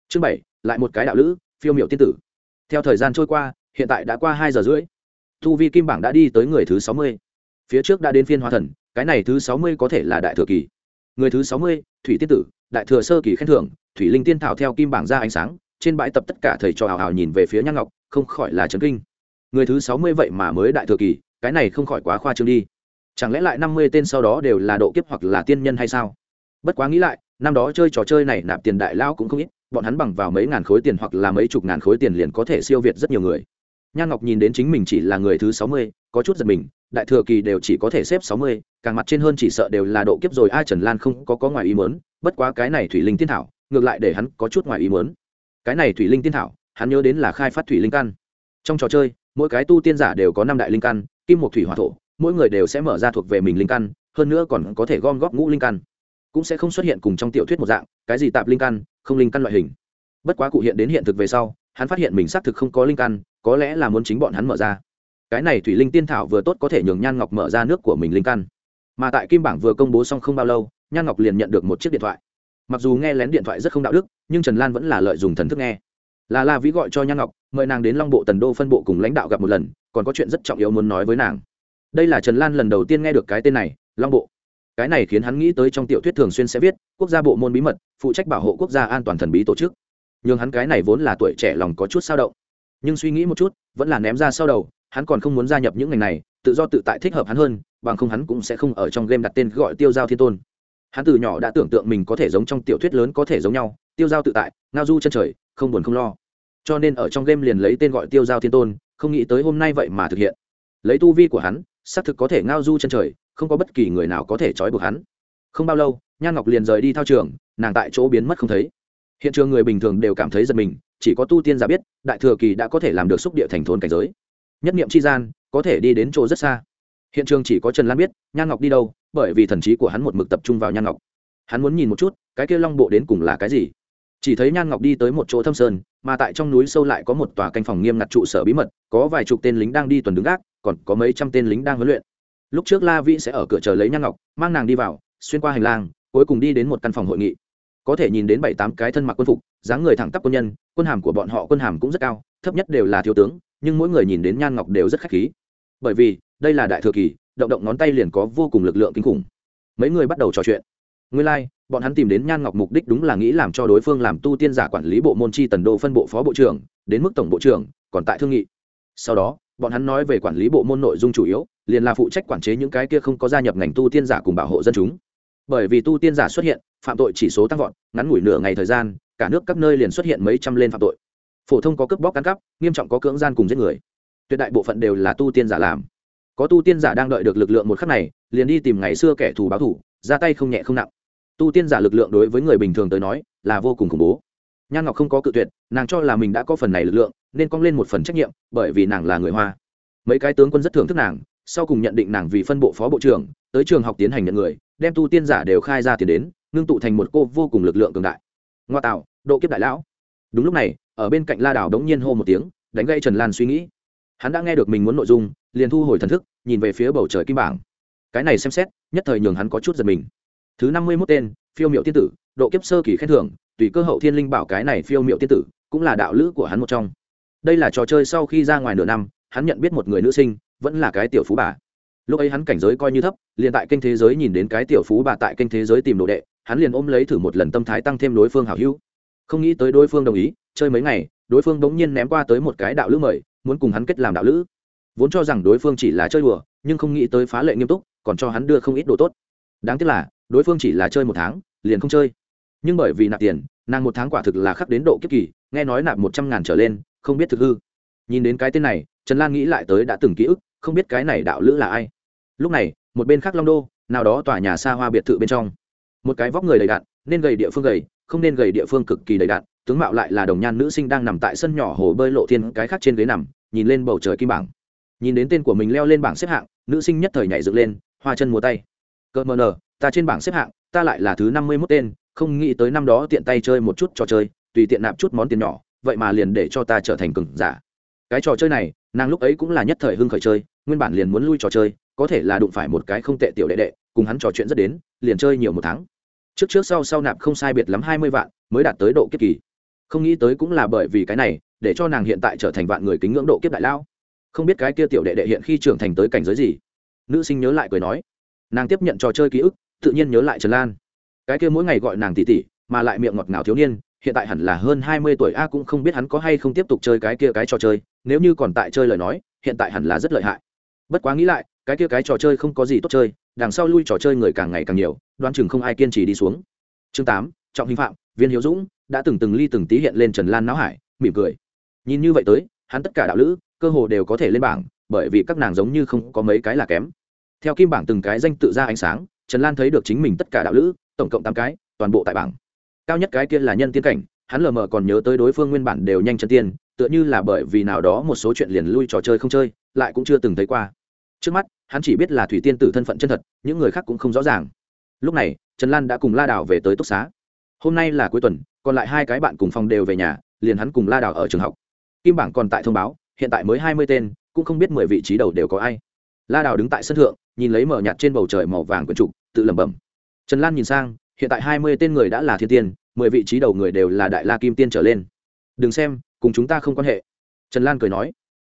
Chương bảy, lại một cái đạo lữ, phiêu miểu tiên tử. Theo thời gian trôi qua, hiện tại đã qua hai giờ rưỡi thu vi kim bảng đã đi tới người thứ sáu mươi. Phía trước đã đến phiên hóa thần, cái này thứ sáu mươi có thể là đại thừa kỳ. Người thứ sáu mươi, thủy tiết tử, đại thừa sơ kỳ khen thưởng, thủy linh tiên thảo theo kim bảng ra ánh sáng, trên bãi tập tất cả thầy trò hào hào nhìn về phía nhang ngọc, không khỏi là trấn kinh. Người thứ sáu mươi vậy mà mới đại thừa kỳ, cái này không khỏi quá khoa trương đi. Chẳng lẽ lại năm mươi tên sau đó đều là độ kiếp hoặc là tiên nhân hay sao? Bất quá nghĩ lại, năm đó chơi trò chơi này nạp tiền đại lao cũng không ít, bọn hắn bằng vào mấy ngàn khối tiền hoặc là mấy chục ngàn khối tiền liền có thể siêu việt rất nhiều người nhan ngọc nhìn đến chính mình chỉ là người thứ sáu mươi, có chút giật mình, đại thừa kỳ đều chỉ có thể xếp sáu mươi, càng mặt trên hơn chỉ sợ đều là độ kiếp rồi, ai trần lan không có có ngoài ý mớn bất quá cái này thủy linh tiên thảo, ngược lại để hắn có chút ngoài ý mớn cái này thủy linh tiên thảo, hắn nhớ đến là khai phát thủy linh căn. Trong trò chơi, mỗi cái tu tiên giả đều có năm đại linh căn, kim một thủy, hỏa, thổ, mỗi người đều sẽ mở ra thuộc về mình linh căn, hơn nữa còn có thể gom góp ngũ linh căn. Cũng sẽ không xuất hiện cùng trong tiểu thuyết một dạng, cái gì tạp linh căn, không linh căn loại hình. Bất quá cụ hiện đến hiện thực về sau hắn phát hiện mình xác thực không có linh căn, có lẽ là muốn chính bọn hắn mở ra. Cái này thủy linh tiên thảo vừa tốt có thể nhường nhan ngọc mở ra nước của mình linh căn. Mà tại kim bảng vừa công bố xong không bao lâu, nhan ngọc liền nhận được một chiếc điện thoại. Mặc dù nghe lén điện thoại rất không đạo đức, nhưng trần lan vẫn là lợi dùng thần thức nghe. Là la vĩ gọi cho nhan ngọc, mời nàng đến long bộ tần đô phân bộ cùng lãnh đạo gặp một lần, còn có chuyện rất trọng yếu muốn nói với nàng. Đây là trần lan lần đầu tiên nghe được cái tên này, long bộ. Cái này khiến hắn nghĩ tới trong tiểu thuyết thường xuyên sẽ viết, quốc gia bộ môn bí mật, phụ trách bảo hộ quốc gia an toàn thần bí tổ chức nhưng hắn cái này vốn là tuổi trẻ lòng có chút sao động. Nhưng suy nghĩ một chút, vẫn là ném ra sau đầu, hắn còn không muốn gia nhập những ngành này, tự do tự tại thích hợp hắn hơn, bằng không hắn cũng sẽ không ở trong game đặt tên gọi tiêu giao thiên tôn. Hắn từ nhỏ đã tưởng tượng mình có thể giống trong tiểu thuyết lớn có thể giống nhau, tiêu giao tự tại, ngao du chân trời, không buồn không lo. Cho nên ở trong game liền lấy tên gọi tiêu giao thiên tôn, không nghĩ tới hôm nay vậy mà thực hiện. Lấy tu vi của hắn, xác thực có thể ngao du chân trời, không có bất kỳ người nào có thể trói buộc hắn. Không bao lâu, nhan ngọc liền rời đi thao trường, nàng tại chỗ biến mất không thấy hiện trường người bình thường đều cảm thấy giật mình, chỉ có tu tiên giả biết, đại thừa kỳ đã có thể làm được xúc địa thành thôn cảnh giới. Nhất niệm chi gian, có thể đi đến chỗ rất xa. Hiện trường chỉ có trần lan biết, nhan ngọc đi đâu, bởi vì thần trí của hắn một mực tập trung vào nhan ngọc. Hắn muốn nhìn một chút, cái kia long bộ đến cùng là cái gì. Chỉ thấy nhan ngọc đi tới một chỗ thâm sơn, mà tại trong núi sâu lại có một tòa canh phòng nghiêm ngặt trụ sở bí mật, có vài chục tên lính đang đi tuần đứng gác, còn có mấy trăm tên lính đang huấn luyện. Lúc trước la vĩ sẽ ở cửa chờ lấy nhan ngọc, mang nàng đi vào, xuyên qua hành lang, cuối cùng đi đến một căn phòng hội nghị có thể nhìn đến bảy tám cái thân mặc quân phục dáng người thẳng tắp quân nhân quân hàm của bọn họ quân hàm cũng rất cao thấp nhất đều là thiếu tướng nhưng mỗi người nhìn đến nhan ngọc đều rất khách khí. Bởi vì đây là đại thừa kỳ động động ngón tay liền có vô cùng lực lượng kinh khủng. Mấy người bắt đầu trò chuyện. Nguyên lai、like, bọn hắn tìm đến nhan ngọc mục đích đúng là nghĩ làm cho đối phương làm tu tiên giả quản lý bộ môn chi tần đô phân bộ phó bộ trưởng đến mức tổng bộ trưởng còn tại thương nghị. Sau đó bọn hắn nói về quản lý bộ môn nội dung chủ yếu liền là phụ trách quản chế những cái kia không có gia nhập ngành tu tiên giả cùng bảo hộ dân chúng bởi vì tu tiên giả xuất hiện phạm tội chỉ số tăng vọt ngắn ngủi nửa ngày thời gian cả nước các nơi liền xuất hiện mấy trăm lên phạm tội. Phổ thông có cướp bóc cắn cắp nghiêm trọng có cưỡng gian cùng giết người. Tuyệt đại bộ phận đều là tu tiên giả làm. Có tu tiên giả đang đợi được lực lượng một khắc này liền đi tìm ngày xưa kẻ thù báo thù, ra tay không nhẹ không nặng. Tu tiên giả lực lượng đối với người bình thường tới nói là vô cùng khủng bố. Nhan ngọc không có cự tuyệt nàng cho là mình đã có phần này lực lượng nên cong lên một phần trách nhiệm bởi vì nàng là người hoa. Mấy cái tướng quân rất thưởng thức nàng sau cùng nhận định nàng vì phân bộ phó bộ trưởng tới trường học tiến hành nhận người đem tu tiên giả đều khai ra tiền đến, ngưng tụ thành một cô vô cùng lực lượng cường đại. Ngoa tạo, độ kiếp đại lão. Đúng lúc này, ở bên cạnh la đảo đống nhiên hô một tiếng, đánh gây trần lan suy nghĩ. Hắn đã nghe được mình muốn nội dung, liền thu hồi thần thức, nhìn về phía bầu trời kim bảng. Cái này xem xét, nhất thời nhường hắn có chút giật mình. Thứ năm mươi mốt tên, phiêu miệu tiên tử, độ kiếp sơ kỳ khen thưởng, tùy cơ hậu thiên linh bảo cái này phiêu miệu tiên tử, cũng là đạo lữ của hắn một trong. Đây là trò chơi sau khi ra ngoài nửa năm, hắn nhận biết một người nữ sinh, vẫn là cái tiểu phú bà lúc ấy hắn cảnh giới coi như thấp, liền tại kênh thế giới nhìn đến cái tiểu phú bà tại kênh thế giới tìm đồ đệ, hắn liền ôm lấy thử một lần tâm thái tăng thêm đối phương hảo hữu. Không nghĩ tới đối phương đồng ý, chơi mấy ngày, đối phương bỗng nhiên ném qua tới một cái đạo lữ mời, muốn cùng hắn kết làm đạo lữ. Vốn cho rằng đối phương chỉ là chơi đùa, nhưng không nghĩ tới phá lệ nghiêm túc, còn cho hắn đưa không ít đồ tốt. Đáng tiếc là, đối phương chỉ là chơi một tháng, liền không chơi. Nhưng bởi vì nạp tiền, nàng một tháng quả thực là khắc đến độ kiếp kỳ, nghe nói nạp một trăm ngàn trở lên, không biết thực hư. Nhìn đến cái tên này, trần lan nghĩ lại tới đã từng ký ức, không biết cái này đạo lữ là ai lúc này, một bên khác long đô, nào đó tòa nhà xa hoa biệt thự bên trong. Một cái vóc người đầy đạn nên gầy địa phương gầy, không nên gầy địa phương cực kỳ đầy đạn tướng mạo lại là đồng nhan nữ sinh đang nằm tại sân nhỏ hồ bơi lộ thiên, cái khác trên ghế nằm, nhìn lên bầu trời kim bảng. Nhìn đến tên của mình leo lên bảng xếp hạng, nữ sinh nhất thời nhảy dựng lên, hoa chân múa tay. Cợt mờ nờ, ta trên bảng xếp hạng, ta lại là thứ năm mươi mốt tên, không nghĩ tới năm đó tiện tay chơi một chút trò chơi, tùy tiện nạp chút món tiền nhỏ, vậy mà liền để cho ta trở thành cừng giả. Cái trò chơi này, nàng lúc ấy cũng là nhất thời hưng khởi chơi, nguyên bản liền muốn lui trò chơi có thể là đụng phải một cái không tệ tiểu đệ đệ, cùng hắn trò chuyện rất đến, liền chơi nhiều một tháng. Trước trước sau sau nạp không sai biệt lắm hai mươi vạn, mới đạt tới độ kiếp kỳ. Không nghĩ tới cũng là bởi vì cái này, để cho nàng hiện tại trở thành vạn người kính ngưỡng độ kiếp đại lao. Không biết cái kia tiểu đệ đệ hiện khi trưởng thành tới cảnh giới gì? Nữ sinh nhớ lại cười nói. Nàng tiếp nhận trò chơi ký ức, tự nhiên nhớ lại trần lan. Cái kia mỗi ngày gọi nàng tỉ tỉ mà lại miệng ngọt ngào thiếu niên, hiện tại hẳn là hơn hai mươi tuổi, a cũng không biết hắn có hay không tiếp tục chơi cái kia cái trò chơi, nếu như còn tại chơi lời nói, hiện tại hẳn là rất lợi hại. Bất quá nghĩ lại cái kia cái trò chơi không có gì tốt chơi, đằng sau lui trò chơi người càng ngày càng nhiều, đoán chừng không ai kiên trì đi xuống. Chương tám, trọng hình phạm, viên hiếu dũng, đã từng từng ly từng tí hiện lên trần lan não hải, mỉm cười. Nhìn như vậy tới, hắn tất cả đạo lữ, cơ hồ đều có thể lên bảng, bởi vì các nàng giống như không có mấy cái là kém. Theo kim bảng từng cái danh tự ra ánh sáng, trần lan thấy được chính mình tất cả đạo lữ, tổng cộng tám cái, toàn bộ tại bảng. Cao nhất cái kia là nhân tiên cảnh, hắn lờ mờ còn nhớ tới đối phương nguyên bản đều nhanh chân tiên, tựa như là bởi vì nào đó một số chuyện liền lui trò chơi không chơi, lại cũng chưa từng thấy qua trước mắt, hắn chỉ biết là thủy tiên tử thân phận chân thật, những người khác cũng không rõ ràng. Lúc này, trần lan đã cùng la đào về tới túc xá. Hôm nay là cuối tuần, còn lại hai cái bạn cùng phòng đều về nhà, liền hắn cùng la đào ở trường học. Kim bảng còn tại thông báo, hiện tại mới hai mươi tên, cũng không biết mười vị trí đầu đều có ai. La đào đứng tại sân thượng, nhìn lấy mở nhạt trên bầu trời màu vàng quyển trục, tự lẩm bẩm. Trần lan nhìn sang, hiện tại hai mươi tên người đã là thiên tiên, mười vị trí đầu người đều là đại la kim tiên trở lên. Đừng xem, cùng chúng ta không quan hệ. Trần lan cười nói.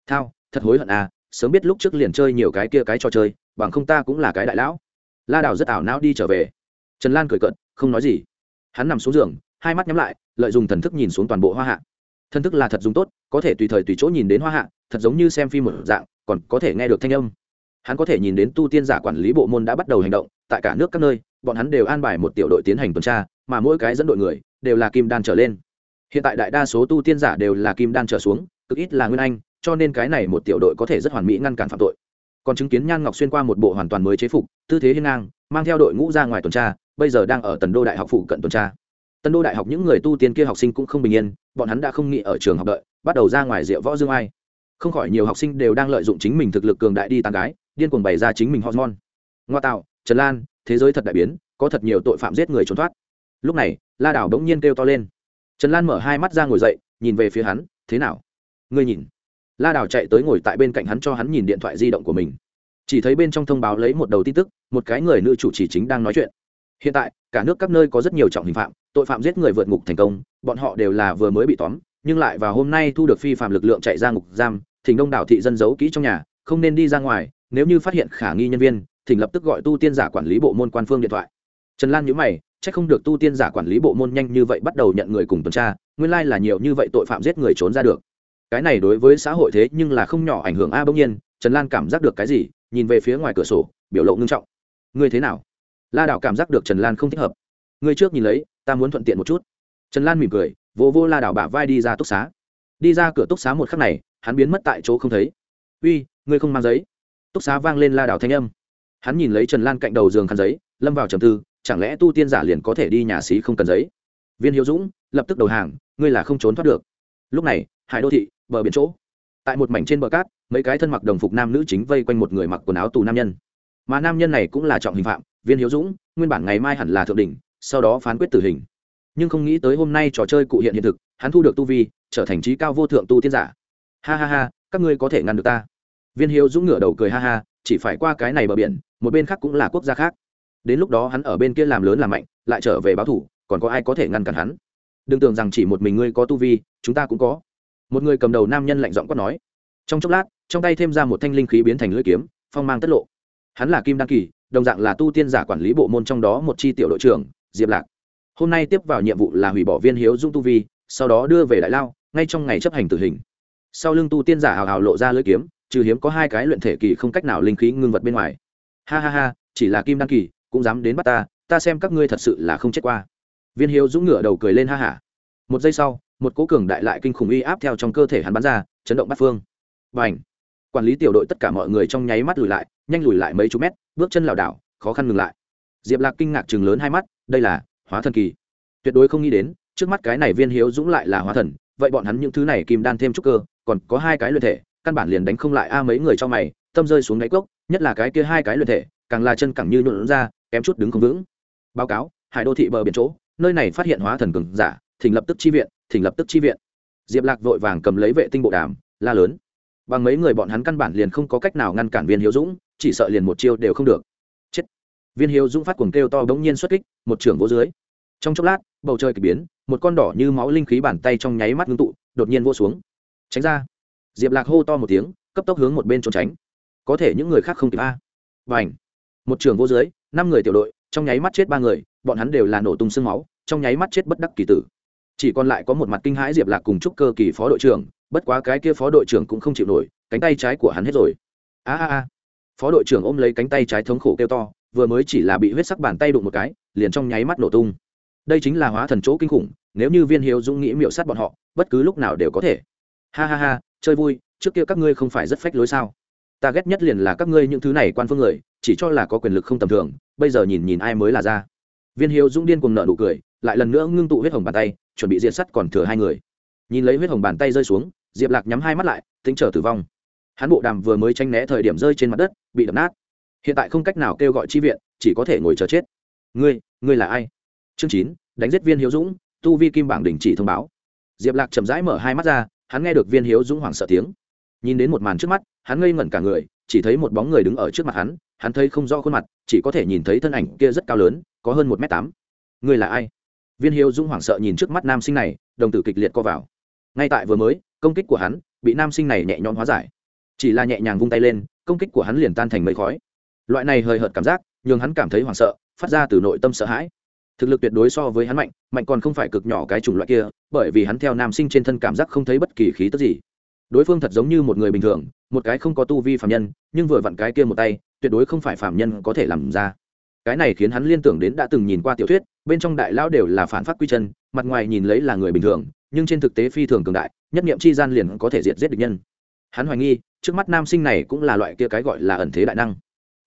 Thao, thật hối hận à sớm biết lúc trước liền chơi nhiều cái kia cái trò chơi, bằng không ta cũng là cái đại lão. La đào rất ảo não đi trở về. Trần lan cười cận không nói gì. Hắn nằm xuống giường, hai mắt nhắm lại, lợi dụng thần thức nhìn xuống toàn bộ hoa hạ. Thần thức là thật dùng tốt, có thể tùy thời tùy chỗ nhìn đến hoa hạ, thật giống như xem phim một dạng, còn có thể nghe được thanh âm. Hắn có thể nhìn đến tu tiên giả quản lý bộ môn đã bắt đầu hành động, tại cả nước các nơi, bọn hắn đều an bài một tiểu đội tiến hành tuần tra, mà mỗi cái dẫn đội người đều là kim đan trở lên. Hiện tại đại đa số tu tiên giả đều là kim đan trở xuống, cực ít là nguyên anh cho nên cái này một tiểu đội có thể rất hoàn mỹ ngăn cản phạm tội. Còn chứng kiến nhan ngọc xuyên qua một bộ hoàn toàn mới chế phục, tư thế hiên ngang, mang theo đội ngũ ra ngoài tuần tra, bây giờ đang ở tần đô đại học phụ cận tuần tra. Tần đô đại học những người tu tiên kia học sinh cũng không bình yên, bọn hắn đã không nghĩ ở trường học đợi, bắt đầu ra ngoài rượu võ dương ai. Không khỏi nhiều học sinh đều đang lợi dụng chính mình thực lực cường đại đi tàn gái, điên cuồng bày ra chính mình hormone. Ngoa tạo, trần lan, thế giới thật đại biến, có thật nhiều tội phạm giết người trốn thoát. Lúc này, la đảo bỗng nhiên kêu to lên. Trần lan mở hai mắt ra ngồi dậy, nhìn về phía hắn, thế nào? Ngươi nhìn la đảo chạy tới ngồi tại bên cạnh hắn cho hắn nhìn điện thoại di động của mình. Chỉ thấy bên trong thông báo lấy một đầu tin tức, một cái người nữ chủ chỉ chính đang nói chuyện. Hiện tại, cả nước các nơi có rất nhiều trọng hình phạm, tội phạm giết người vượt ngục thành công, bọn họ đều là vừa mới bị tóm, nhưng lại vào hôm nay thu được phi phạm lực lượng chạy ra ngục giam, thỉnh đông đảo thị dân giấu kỹ trong nhà, không nên đi ra ngoài, nếu như phát hiện khả nghi nhân viên, thỉnh lập tức gọi tu tiên giả quản lý bộ môn quan phương điện thoại. Trần lan nhữ mày c h ắ c không được tu tiên giả quản lý bộ môn nhanh như vậy bắt đầu nhận người cùng tuần tra, nguyên lai là nhiều như vậy tội phạm giết người trốn ra được cái này đối với xã hội thế nhưng là không nhỏ ảnh hưởng a bỗng nhiên trần lan cảm giác được cái gì nhìn về phía ngoài cửa sổ biểu lộ ngưng trọng. Ngươi thế nào? La đảo cảm giác được trần lan không thích hợp. Ngươi trước nhìn lấy ta muốn thuận tiện một chút. Trần lan mỉm cười vô, vô la đảo bả vai đi ra túc xá. Đi ra cửa túc xá một khắc này hắn biến mất tại chỗ không thấy. Uy ngươi không mang giấy? Túc xá vang lên la đảo thanh âm. Hắn nhìn lấy trần lan cạnh đầu giường khăn giấy lâm vào trầm tư chẳng lẽ tu tiên giả liền có thể đi nhà xí không cần giấy? Viên hiếu dũng lập tức đầu hàng ngươi là không trốn thoát được. Lúc này hải đô thị, bờ biển chỗ. Tại một mảnh trên bờ cát, mấy cái thân mặc đồng phục nam nữ chính vây quanh một người mặc quần áo tù nam nhân. Mà nam nhân này cũng là trọng hình phạm, viên hiếu dũng, nguyên bản ngày mai hẳn là thượng đỉnh, sau đó phán quyết tử hình. Nhưng không nghĩ tới hôm nay trò chơi cụ hiện hiện thực, hắn thu được tu vi, trở thành trí cao vô thượng tu tiên giả. Ha ha ha, các ngươi có thể ngăn được ta. Viên hiếu dũng ngửa đầu cười ha ha, chỉ phải qua cái này bờ biển, một bên khác cũng là quốc gia khác. Đến lúc đó hắn ở bên kia làm lớn làm mạnh, lại trở về báo thủ, còn có ai có thể ngăn cản hắn? Đừng tưởng rằng chỉ một mình ngươi có tu vi, chúng ta cũng có một người cầm đầu nam nhân lạnh giọng quát nói. Trong chốc lát, trong tay thêm ra một thanh linh khí biến thành lưỡi kiếm, phong mang tất lộ. Hắn là kim đăng kỳ, đồng dạng là tu tiên giả quản lý bộ môn trong đó một chi tiểu đội trưởng, diệp lạc. Hôm nay tiếp vào nhiệm vụ là hủy bỏ viên hiếu dung tu vi, sau đó đưa về đại lao, ngay trong ngày chấp hành tử hình. Sau lưng tu tiên giả hào hào lộ ra lưỡi kiếm, trừ hiếm có hai cái luyện thể kỳ không cách nào linh khí ngưng vật bên ngoài. Ha ha ha, chỉ là kim đăng kỳ, cũng dám đến bắt ta ta xem các ngươi thật sự là không chết qua. Viên hiếu dũng ngửa đầu cười lên ha hả một giây sau một cố cường đại lại kinh khủng uy áp theo trong cơ thể hắn bắn ra, chấn động bắt phương. Và ảnh quản lý tiểu đội tất cả mọi người trong nháy mắt lùi lại, nhanh lùi lại mấy chục mét, bước chân lảo đảo, khó khăn ngừng lại. Diệp lạc kinh ngạc chừng lớn hai mắt, đây là hóa thần kỳ. Tuyệt đối không nghĩ đến, trước mắt cái này viên hiếu dũng lại là hóa thần, vậy bọn hắn những thứ này kim đan thêm chút cơ, còn có hai cái luyện thể, căn bản liền đánh không lại a mấy người trong mày, tâm rơi xuống đáy cốc, nhất là cái kia hai cái luyện thể, càng là chân càng như nhuộn ra, kém chút đứng không vững. Báo cáo, hải đô thị bờ biển chỗ, nơi này phát hiện hóa thần cường giả, thỉnh lập tức chi viện thỉnh lập tức chi viện. Diệp lạc vội vàng cầm lấy vệ tinh bộ đàm, la lớn. Bằng mấy người bọn hắn căn bản liền không có cách nào ngăn cản viên hiếu dũng, chỉ sợ liền một chiêu đều không được. Chết. Viên hiếu dũng phát cuồng kêu to bỗng nhiên xuất kích, một trưởng vô dưới. Trong chốc lát, bầu trời k ỳ biến, một con đỏ như máu linh khí bàn tay trong nháy mắt ngưng tụ, đột nhiên vô xuống. Tránh ra. Diệp lạc hô to một tiếng, cấp tốc hướng một bên trốn tránh. Có thể những người khác không kịp a. Vành. một trường vô dưới, năm người tiểu đội, trong nháy mắt chết ba người, bọn hắn đều là nổ tung sương máu, trong nháy mắt chết bất đắc kỳ tử chỉ còn lại có một mặt kinh hãi diệp lạc cùng chúc cơ kỳ phó đội trưởng, bất quá cái kia phó đội trưởng cũng không chịu nổi, cánh tay trái của hắn hết rồi. A a a. Phó đội trưởng ôm lấy cánh tay trái thống khổ kêu to, vừa mới chỉ là bị huyết sắc bàn tay đụng một cái, liền trong nháy mắt nổ tung. Đây chính là hóa thần chỗ kinh khủng, nếu như viên hiếu dũng nghĩ miệu sát bọn họ, bất cứ lúc nào đều có thể. Ha ha ha, chơi vui, trước kia các ngươi không phải rất phách lối sao? Ta ghét nhất liền là các ngươi những thứ này quan phương người, chỉ cho là có quyền lực không tầm thường, bây giờ nhìn nhìn ai mới là ra. Viên hiếu dũng điên cùng nợ nụ cười, lại lần nữa ngưng tụ huyết hồng bàn tay chuẩn bị diện sắt còn thừa hai người. Nhìn lấy huyết hồng bàn tay rơi xuống, diệp lạc nhắm hai mắt lại, tính chờ tử vong. Hắn bộ đàm vừa mới tranh né thời điểm rơi trên mặt đất, bị đập nát. Hiện tại không cách nào kêu gọi chi viện, chỉ có thể ngồi chờ chết. Ngươi ngươi là ai? Chương chín, đánh giết viên hiếu dũng, tu vi kim bảng đình chỉ thông báo. Diệp lạc chậm rãi mở hai mắt ra, hắn nghe được viên hiếu dũng hoảng sợ tiếng. Nhìn đến một màn trước mắt, hắn ngây ngẩn cả người, chỉ thấy một bóng người đứng ở trước mặt hắn hắn thấy không rõ khuôn mặt, chỉ có thể nhìn thấy thân ảnh kia rất cao lớn, có hơn một m tám. Ngươi là ai? Viên hiếu dũng hoảng sợ nhìn trước mắt nam sinh này, đồng tử kịch liệt co vào. Ngay tại vừa mới, công kích của hắn bị nam sinh này nhẹ nhõm hóa giải. Chỉ là nhẹ nhàng vung tay lên, công kích của hắn liền tan thành mây khói. Loại này hơi hợt cảm giác, nhường hắn cảm thấy hoảng sợ, phát ra từ nội tâm sợ hãi. Thực lực tuyệt đối so với hắn mạnh mạnh còn không phải cực nhỏ cái chủng loại kia, bởi vì hắn theo nam sinh trên thân cảm giác không thấy bất kỳ khí tức gì. Đối phương thật giống như một người bình thường, một cái không có tu vi phạm nhân, nhưng vừa vặn cái kia một tay, tuyệt đối không phải phạm nhân có thể làm ra. Cái này khiến hắn liên tưởng đến đã từng nhìn qua tiểu thuyết bên trong đại lão đều là phản phát quy chân, mặt ngoài nhìn lấy là người bình thường, nhưng trên thực tế phi thường cường đại, nhất nghiệm chi gian liền có thể diệt giết địch nhân. Hắn hoài nghi, trước mắt nam sinh này cũng là loại kia cái gọi là ẩn thế đại năng.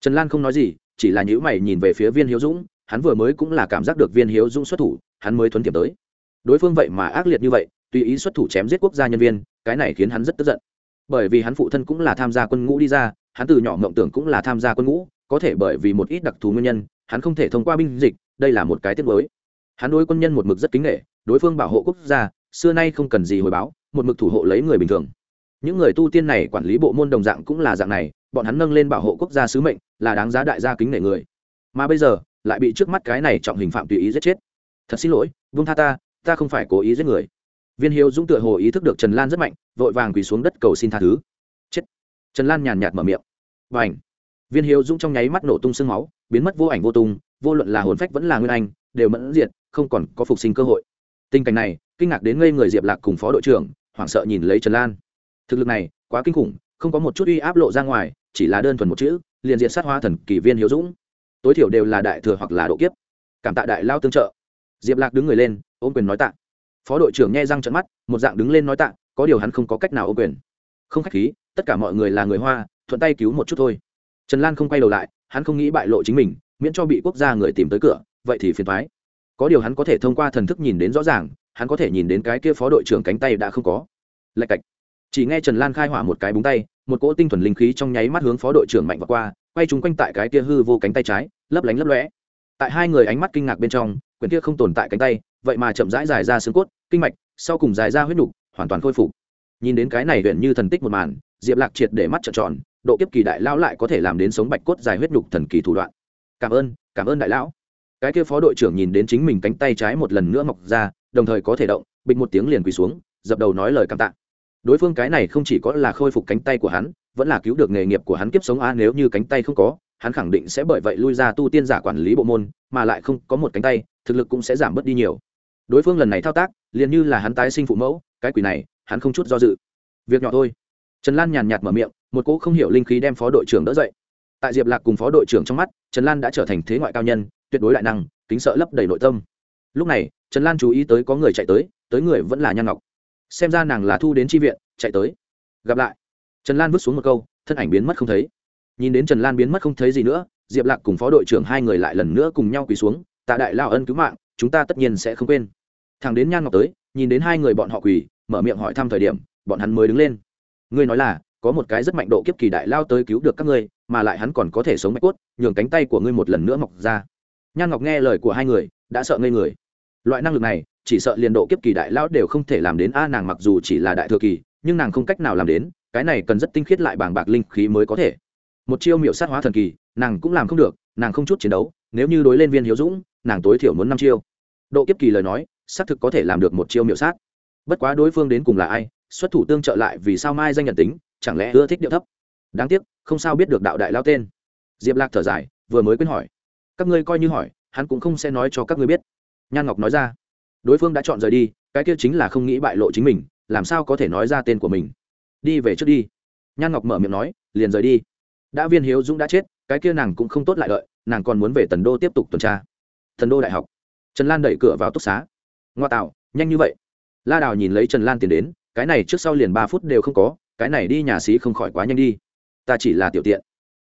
Trần lan không nói gì, chỉ là nhữ mày nhìn về phía viên hiếu dũng, hắn vừa mới cũng là cảm giác được viên hiếu dũng xuất thủ, hắn mới thuấn tiệm tới. Đối phương vậy mà ác liệt như vậy, tùy ý xuất thủ chém giết quốc gia nhân viên, cái này khiến hắn rất tức giận. Bởi vì hắn phụ thân cũng là tham gia quân ngũ đi ra, hắn từ nhỏ mộng tưởng cũng là tham gia quân ngũ, có thể bởi vì một ít đặc thù nguyên nhân, hắn không thể thông qua binh dịch đây là một cái tiết mới hắn đối quân nhân một mực rất kính nghệ đối phương bảo hộ quốc gia, xưa nay không cần gì hồi báo, một mực thủ hộ lấy người bình thường. Những người tu tiên này quản lý bộ môn đồng dạng cũng là dạng này, bọn hắn nâng lên bảo hộ quốc gia sứ mệnh, là đáng giá đại gia kính nể người. Mà bây giờ, lại bị trước mắt cái này trọng hình phạm tùy ý giết chết. Thật xin lỗi vung tha ta ta không phải cố ý giết người. Viên hiếu dũng tựa hồ ý thức được trần lan rất mạnh, vội vàng quỳ xuống đất cầu xin tha thứ. Chết. Trần lan nhàn nhạt mở miệng. Và ảnh viên hiếu dũng trong nháy mắt nổ tung sương máu, biến mất vô ảnh vô tung vô luận là hồn phách vẫn là nguyên anh, đều mẫn diệt, không còn có phục sinh cơ hội. Tình cảnh này, kinh ngạc đến ngây người diệp lạc cùng phó đội trưởng, hoảng sợ nhìn lấy trần lan. Thực lực này, quá kinh khủng, không có một chút uy áp lộ ra ngoài, chỉ là đơn thuần một chữ, liền diện sát hoa thần kỳ viên hiếu dũng. Tối thiểu đều là đại thừa hoặc là độ kiếp. Cảm tạ đại lao tương trợ. Diệp lạc đứng người lên, ôm quyền nói tạ. Phó đội trưởng nghe răng trận mắt, một dạng đứng lên nói tạ, có điều hắn không có cách nào ôm quyền. Không khách khí, tất cả mọi người là người hoa, thuận tay cứu một chút thôi. Trần lan không quay đầu lại, hắn không nghĩ bại lộ chính mình miễn cho bị quốc gia người tìm tới cửa, vậy thì phiền thoái có điều hắn có thể thông qua thần thức nhìn đến rõ ràng, hắn có thể nhìn đến cái kia phó đội trưởng cánh tay đã không có. Lạch cạch. Chỉ nghe trần lan khai hỏa một cái búng tay, một cỗ tinh thuần linh khí trong nháy mắt hướng phó đội trưởng mạnh vào qua, quay chúng quanh tại cái kia hư vô cánh tay trái, lấp lánh lấp lõe tại hai người ánh mắt kinh ngạc bên trong quyển kia không tồn tại cánh tay, vậy mà chậm rãi dài ra xương cốt, kinh mạch, sau cùng dài ra huyết nục, hoàn toàn khôi phục. Nhìn đến cái này huyện như thần tích một màn, diệp lạc triệt để mắt trợn tròn, độ kiếp kỳ đại lao lại có thể làm đến sống bạch cốt dài huyết nục thần kỳ thủ đoạn cảm ơn cảm ơn đại lão. Cái kia phó đội trưởng nhìn đến chính mình cánh tay trái một lần nữa mọc ra, đồng thời có thể động, bịch một tiếng liền quỳ xuống, dập đầu nói lời cảm tạ. Đối phương cái này không chỉ có là khôi phục cánh tay của hắn, vẫn là cứu được nghề nghiệp của hắn kiếp sống a nếu như cánh tay không có, hắn khẳng định sẽ bởi vậy lui ra tu tiên giả quản lý bộ môn, mà lại không có một cánh tay, thực lực cũng sẽ giảm bớt đi nhiều. Đối phương lần này thao tác, liền như là hắn tái sinh phụ mẫu, cái quỷ này, hắn không chút do dự. Việc nhỏ thôi. Trần lan nhàn nhạt mở miệng, một cỗ không hiểu linh khí đem phó đội trưởng đỡ dậy tại diệp lạc cùng phó đội trưởng trong mắt, trần lan đã trở thành thế ngoại cao nhân, tuyệt đối đại năng, kính sợ lấp đầy nội tâm. Lúc này, trần lan chú ý tới có người chạy tới tới người vẫn là nhan ngọc. Xem ra nàng là thu đến tri viện, chạy tới. Gặp lại. Trần lan vứt xuống một câu, thân ảnh biến mất không thấy. Nhìn đến trần lan biến mất không thấy gì nữa, diệp lạc cùng phó đội trưởng hai người lại lần nữa cùng nhau quỳ xuống, tạ đại lao ân cứu mạng, chúng ta tất nhiên sẽ không quên. Thằng đến nhan ngọc tới, nhìn đến hai người bọn họ quỳ, mở miệng hỏi thăm thời điểm, bọn hắn mới đứng lên. Ngươi nói là có một cái rất mạnh độ kiếp kỳ đại lao tới cứu được các ngươi, mà lại hắn còn có thể sống mạch cốt, nhường cánh tay của ngươi một lần nữa mọc ra. Nhan ngọc nghe lời của hai người, đã sợ ngây người. Loại năng lực này, chỉ sợ liền độ kiếp kỳ đại lao đều không thể làm đến. A, nàng mặc dù chỉ là đại thừa kỳ, nhưng nàng không cách nào làm đến, cái này cần rất tinh khiết lại bàng bạc linh khí mới có thể. Một chiêu miệu sát hóa thần kỳ, nàng cũng làm không được, nàng không chút chiến đấu, nếu như đối lên viên hiếu dũng, nàng tối thiểu muốn năm chiêu. Độ kiếp kỳ lời nói, xác thực có thể làm được một chiêu miệu sát. Bất quá đối phương đến cùng là ai, xuất thủ tương trợ lại vì sao mai danh nhận tính chẳng lẽ ưa thích điệu thấp? Đáng tiếc, không sao biết được đạo đại lao tên. Diệp lạc thở dài, vừa mới quên hỏi. Các ngươi coi như hỏi, hắn cũng không sẽ nói cho các ngươi biết. Nhan ngọc nói ra. Đối phương đã chọn rời đi, cái kia chính là không nghĩ bại lộ chính mình, làm sao có thể nói ra tên của mình? Đi về trước đi. Nhan ngọc mở miệng nói, liền rời đi. Đã viên hiếu dũng đã chết, cái kia nàng cũng không tốt lại đợi, nàng còn muốn về tần đô tiếp tục tuần tra. Thần đô đại học. Trần lan đẩy cửa vào túc xá. Ngoa tạo, nhanh như vậy. La đào nhìn lấy trần lan tiến đến, cái này trước sau liền ba phút đều không có cái này đi nhà xí không khỏi quá nhanh đi. Ta chỉ là tiểu tiện.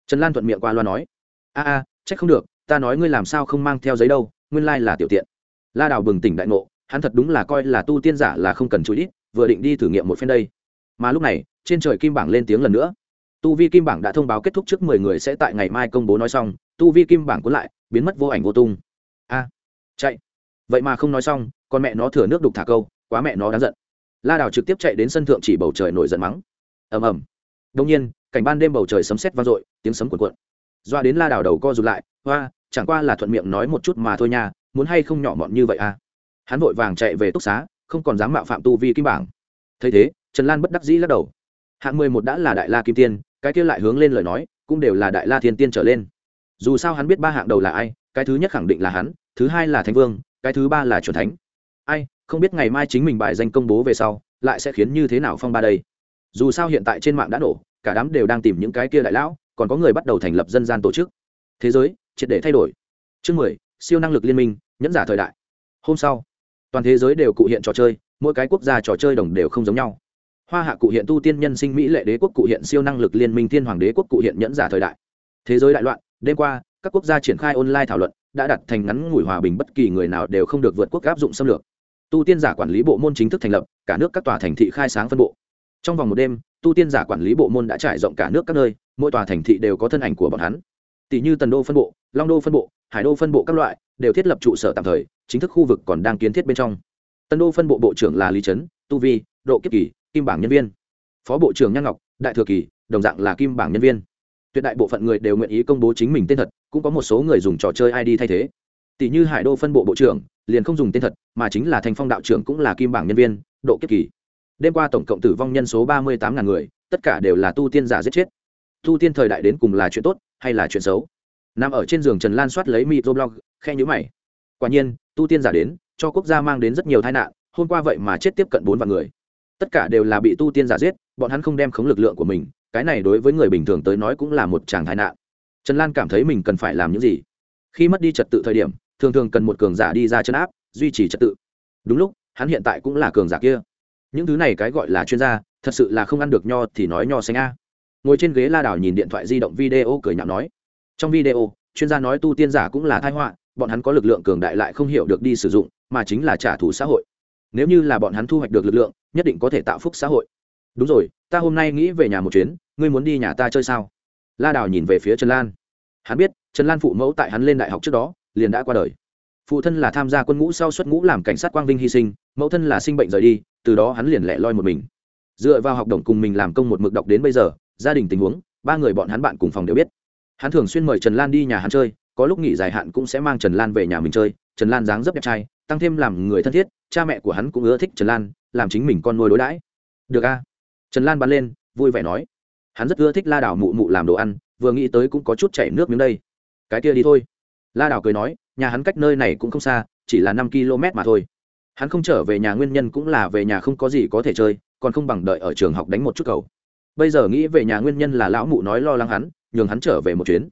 Trần lan thuận miệng qua loa nói. A a, trách không được, ta nói ngươi làm sao không mang theo giấy đâu, nguyên lai là tiểu tiện. La đào bừng tỉnh đại ngộ, hắn thật đúng là coi là tu tiên giả là không cần chú ít vừa định đi thử nghiệm một phen đây. Mà lúc này, trên trời kim bảng lên tiếng lần nữa. Tu vi kim bảng đã thông báo kết thúc trước mười người sẽ tại ngày mai công bố nói xong, tu vi kim bảng cuốn lại, biến mất vô ảnh vô tung. A, chạy. Vậy mà không nói xong, con mẹ nó thừa nước đục thả câu, quá mẹ nó đáng giận. La đào trực tiếp chạy đến sân thượng chỉ bầu trời nổi giận mắng ầm ầm. Đông nhiên, cảnh ban đêm bầu trời sấm sét vang dội, tiếng sấm cuộn cuộn. Doa đến la đào đầu co rụt lại, hoa, chẳng qua là thuận miệng nói một chút mà thôi nha, muốn hay không nhỏ mọn như vậy à? Hắn vội vàng chạy về túc xá, không còn dám mạo phạm tu vi kim bảng. Thấy thế, trần lan bất đắc dĩ lắc đầu. Hạng mười một đã là đại la kim tiên, cái kia lại hướng lên lời nói, cũng đều là đại la thiên tiên trở lên. Dù sao hắn biết ba hạng đầu là ai, cái thứ nhất khẳng định là hắn, thứ hai là thánh vương, cái thứ ba là c thánh. Ai, không biết ngày mai chính mình bài danh công bố về sau, lại sẽ khiến như thế nào phong ba đây? Dù sao hiện tại trên mạng đã nổ, cả đám đều đang tìm những cái kia đại lão, còn có người bắt đầu thành lập dân gian tổ chức. Thế giới, triệt để thay đổi. Chương mười, siêu năng lực liên minh, nhẫn giả thời đại. Hôm sau, toàn thế giới đều cụ hiện trò chơi, mỗi cái quốc gia trò chơi đồng đều không giống nhau. Hoa hạ cụ hiện tu tiên nhân sinh mỹ lệ đế quốc cụ hiện siêu năng lực liên minh thiên hoàng đế quốc cụ hiện nhẫn giả thời đại. Thế giới đại loạn, đêm qua, các quốc gia triển khai online thảo luận, đã đặt thành ngắn ngủi hòa bình bất kỳ người nào đều không được vượt quốc áp dụng xâm lược. Tu tiên giả quản lý bộ môn chính thức thành lập, cả nước các tòa thành thị khai sáng phân bộ trong vòng một đêm, tu tiên giả quản lý bộ môn đã trải rộng cả nước các nơi, mỗi tòa thành thị đều có thân ảnh của bọn hắn. Tỷ như tần đô phân bộ, long đô phân bộ, hải đô phân bộ các loại, đều thiết lập trụ sở tạm thời, chính thức khu vực còn đang kiến thiết bên trong. Tần đô phân bộ bộ trưởng là lý trấn, tu vi, độ kiếp kỳ, kim bảng nhân viên. Phó bộ trưởng nhan ngọc, đại thừa kỳ, đồng dạng là kim bảng nhân viên. Tuyệt đại bộ phận người đều nguyện ý công bố chính mình tên thật, cũng có một số người dùng trò chơi id thay thế. Tỷ như hải đô phân bộ bộ trưởng, liền không dùng tên thật, mà chính là thành phong đạo trưởng cũng là kim bảng nhân viên, độ kiếp kỳ đêm qua tổng cộng tử vong nhân số ba mươi tám ngàn người, tất cả đều là tu tiên giả giết chết. Tu tiên thời đại đến cùng là chuyện tốt hay là chuyện xấu? Nằm ở trên giường trần lan soát lấy microblog, khe nhữ mày. Quả nhiên, tu tiên giả đến, cho quốc gia mang đến rất nhiều tai nạn, hôm qua vậy mà chết tiếp cận bốn vạn người. Tất cả đều là bị tu tiên giả giết, bọn hắn không đem khống lực lượng của mình, cái này đối với người bình thường tới nói cũng là một tràng tai nạn. Trần lan cảm thấy mình cần phải làm những gì? Khi mất đi trật tự thời điểm, thường thường cần một cường giả đi ra chân áp, duy trì trật tự. Đúng lúc, hắn hiện tại cũng là cường giả kia những thứ này cái gọi là chuyên gia, thật sự là không ăn được nho thì nói nho xanh a. Ngồi trên ghế la đảo nhìn điện thoại di động video cười nhạo nói. Trong video, chuyên gia nói tu tiên giả cũng là thai họa, bọn hắn có lực lượng cường đại lại không hiểu được đi sử dụng, mà chính là trả thù xã hội. Nếu như là bọn hắn thu hoạch được lực lượng, nhất định có thể tạo phúc xã hội. Đúng rồi, ta hôm nay nghĩ về nhà một chuyến, ngươi muốn đi nhà ta chơi sao? La đào nhìn về phía trần lan. Hắn biết, trần lan phụ mẫu tại hắn lên đại học trước đó, liền đã qua đời. Phụ thân là tham gia quân ngũ sau xuất ngũ làm cảnh sát quang vinh hy sinh, mẫu thân là sinh bệnh rời đi từ đó hắn liền lẻ loi một mình. Dựa vào học đồng cùng mình làm công một mực đọc đến bây giờ, gia đình tình huống, ba người bọn hắn bạn cùng phòng đều biết. Hắn thường xuyên mời trần lan đi nhà hắn chơi, có lúc nghỉ dài hạn cũng sẽ mang trần lan về nhà mình chơi. Trần lan dáng dấp đẹp trai, tăng thêm làm người thân thiết, cha mẹ của hắn cũng ưa thích trần lan, làm chính mình con nuôi đối đãi. Được a. Trần lan bắn lên, vui vẻ nói. Hắn rất ưa thích la đảo mụ mụ làm đồ ăn, vừa nghĩ tới cũng có chút chảy nước miếng đây. Cái kia đi thôi. La đảo cười nói, nhà hắn cách nơi này cũng không xa, chỉ là năm km mà thôi hắn không trở về nhà nguyên nhân cũng là về nhà không có gì có thể chơi còn không bằng đợi ở trường học đánh một chút cầu. Bây giờ nghĩ về nhà nguyên nhân là lão mụ nói lo lắng hắn nhường hắn trở về một chuyến.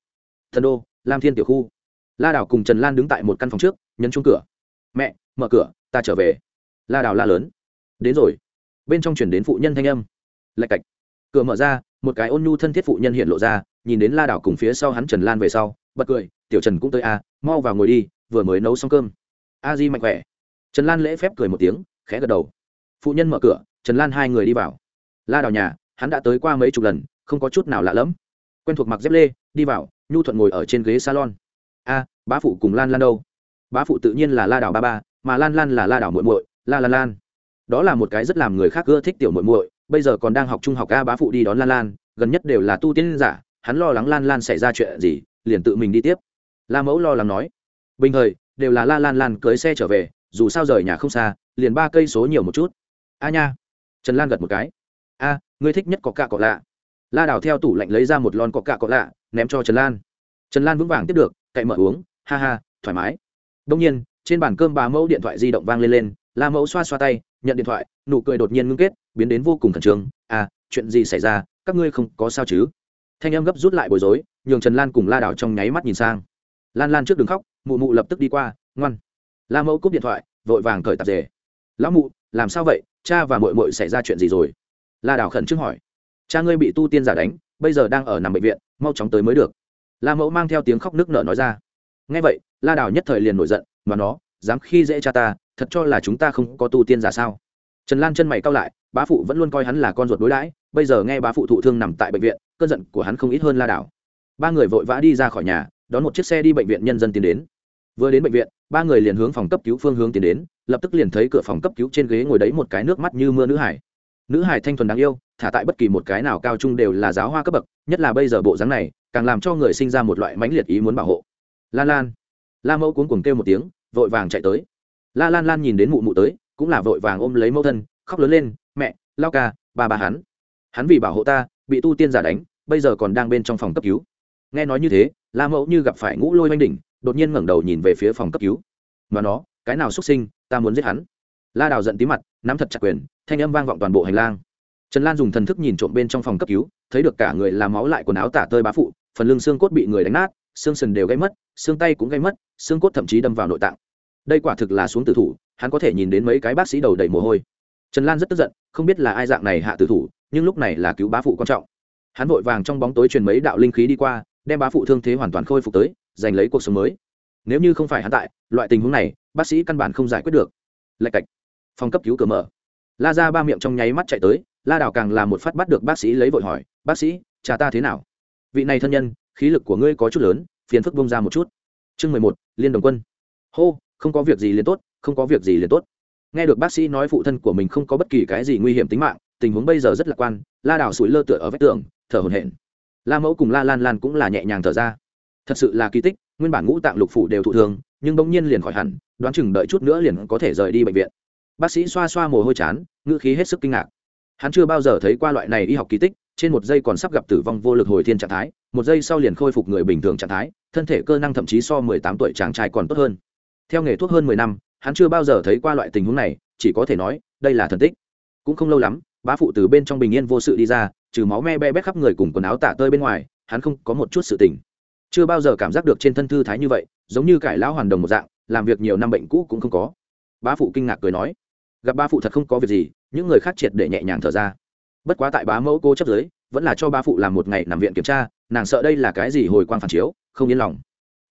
Thần đô lam thiên tiểu khu. La đảo cùng trần lan đứng tại một căn phòng trước nhấn chung cửa. Mẹ mở cửa ta trở về. La đảo la lớn. Đến rồi. Bên trong chuyển đến phụ nhân thanh âm. Lạch cạch. Cửa mở ra một cái ôn nhu thân thiết phụ nhân hiện lộ ra nhìn đến la đảo cùng phía sau hắn trần lan về sau bật cười tiểu trần cũng tới a à, mau vào ngồi đi vừa mới nấu xong cơm. A di mạnh khỏe trần lan lễ phép cười một tiếng, khẽ gật đầu. Phụ nhân mở cửa, trần lan hai người đi vào. La đào nhà, hắn đã tới qua mấy chục lần, không có chút nào lạ lẫm. Quen thuộc mặc dép lê, đi vào, nhu thuận ngồi ở trên ghế salon. A, bá phụ cùng lan lan đâu? Bá phụ tự nhiên là la đào ba ba, mà lan lan là la đào muội muội, la lan lan. Đó là một cái rất làm người khác ưa thích tiểu muội muội, bây giờ còn đang học trung học a bá phụ đi đón lan lan, gần nhất đều là tu tiên giả, hắn lo lắng lan lan xảy ra chuyện gì, liền tự mình đi tiếp. La mẫu lo lắng nói. Bình thời, đều là la lan lan cưới xe trở về dù sao rời nhà không xa, liền ba cây số nhiều một chút. A nha. Trần lan gật một cái. A, ngươi thích nhất có cạ cọ lạ. La đào theo tủ lạnh lấy ra một lon có cạ cọ lạ, ném cho trần lan. Trần lan vững vàng tiếp được, cậy mở uống, ha ha, thoải mái. Đông nhiên, trên bàn cơm bà mẫu điện thoại di động vang lên lên, la mẫu xoa xoa tay, nhận điện thoại, nụ cười đột nhiên ngưng kết, biến đến vô cùng khẩn trương. À chuyện gì xảy ra, các ngươi không có sao chứ? Thanh em gấp rút lại bối rối, nhường trần lan cùng la đảo trong nháy mắt nhìn sang. Lan lan trước đường khóc, mụ mụ lập tức đi qua, ngoan la mẫu cúp điện thoại, vội vàng cởi tạp dề. Lão mụ, làm sao vậy? Cha và mội mội xảy ra chuyện gì rồi? La đào khẩn trương hỏi. Cha ngươi bị tu tiên giả đánh, bây giờ đang ở nằm bệnh viện, mau chóng tới mới được. La mẫu mang theo tiếng khóc nước nở nói ra. Ngay vậy, la đào nhất thời liền nổi giận, mà nó, dám khi dễ cha ta, thật cho là chúng ta không có tu tiên giả sao? Trần lan chân mày cao lại, bá phụ vẫn luôn coi hắn là con ruột đối đãi, bây giờ nghe bá phụ thụ thương nằm tại bệnh viện, cơn giận của hắn không ít hơn la đảo ba người vội vã đi ra khỏi nhà, đón một chiếc xe đi bệnh viện nhân dân tiến đến vừa đến bệnh viện, ba người liền hướng phòng cấp cứu phương hướng tiến đến, lập tức liền thấy cửa phòng cấp cứu trên ghế ngồi đấy một cái nước mắt như mưa nữ hải. Nữ hải thanh thuần đáng yêu, thả tại bất kỳ một cái nào cao trung đều là giáo hoa cấp bậc, nhất là bây giờ bộ dáng này, càng làm cho người sinh ra một loại mãnh liệt ý muốn bảo hộ. Lan lan. La mẫu cuống cuồng kêu một tiếng, vội vàng chạy tới. La lan lan nhìn đến mụ mụ tới, cũng là vội vàng ôm lấy mẫu thân, khóc lớn lên, mẹ, lao ca, ba ba hắn. Hắn vì bảo hộ ta, bị tu tiên giả đánh, bây giờ còn đang bên trong phòng cấp cứu. Nghe nói như thế, la mẫu như gặp phải ngũ lôi oanh đỉnh đột nhiên ngẩng đầu nhìn về phía phòng cấp cứu. Mà nó, cái nào xuất sinh, ta muốn giết hắn. La đào giận tí mặt, nắm thật chặt quyền, thanh âm vang vọng toàn bộ hành lang. Trần lan dùng thần thức nhìn trộm bên trong phòng cấp cứu, thấy được cả người làm máu lại quần áo tả tơi bá phụ, phần lưng xương cốt bị người đánh nát, xương sần đều gây mất, xương tay cũng gây mất, xương cốt thậm chí đâm vào nội tạng. Đây quả thực là xuống tử thủ, hắn có thể nhìn đến mấy cái bác sĩ đầu đầy mồ hôi. Trần lan rất tức giận, không biết là ai dạng này hạ tử thủ, nhưng lúc này là cứu bá phụ quan trọng. Hắn vội vàng trong bóng tối truyền mấy đạo linh khí đi qua, đem bá phụ thương thế hoàn toàn khôi phục tới giành lấy cuộc sống mới. Nếu như không phải hắn tại, loại tình huống này, bác sĩ căn bản không giải quyết được. Lạch cạch. Phòng cấp cứu cửa mở. La ra ba miệng trong nháy mắt chạy tới, la đào càng là một phát bắt được bác sĩ lấy vội hỏi, bác sĩ, cha ta thế nào? Vị này thân nhân, khí lực của ngươi có chút lớn, phiền phức bông ra một chút. Chương mười một, liên đồng quân. Hô, không có việc gì liền tốt, không có việc gì liền tốt. Nghe được bác sĩ nói phụ thân của mình không có bất kỳ cái gì nguy hiểm tính mạng, tình huống bây giờ rất lạc quan, la đào sủi lơ tựa ở vách tường, thở hồn hển. La mẫu cùng la lan lan cũng là nhẹ nhàng thở ra thật sự là kỳ tích, nguyên bản ngũ tạng lục phủ đều thụ thương, nhưng bỗng nhiên liền khỏi hẳn, đoán chừng đợi chút nữa liền có thể rời đi bệnh viện. Bác sĩ xoa xoa mồ hôi chán, ngữ khí hết sức kinh ngạc. Hắn chưa bao giờ thấy qua loại này y học kỳ tích, trên một giây còn sắp gặp tử vong vô lực hồi thiên trạng thái, một giây sau liền khôi phục người bình thường trạng thái, thân thể cơ năng thậm chí so mười tám tuổi chàng trai còn tốt hơn. Theo nghề thuốc hơn mười năm, hắn chưa bao giờ thấy qua loại tình huống này, chỉ có thể nói, đây là thần tích. Cũng không lâu lắm, bá phụ từ bên trong bình yên vô sự đi ra, trừ máu me be bét khắp người cùng quần áo tả tơi bên ngoài, hắn không có một chút sự tỉnh chưa bao giờ cảm giác được trên thân thư thái như vậy, giống như cải lão hoàn đồng một dạng, làm việc nhiều năm bệnh cũ cũng không có. Bá phụ kinh ngạc cười nói, gặp ba phụ thật không có việc gì, những người khác triệt để nhẹ nhàng thở ra. Bất quá tại bá mẫu cô chấp giới, vẫn là cho ba phụ làm một ngày nằm viện kiểm tra, nàng sợ đây là cái gì hồi quang phản chiếu, không yên lòng.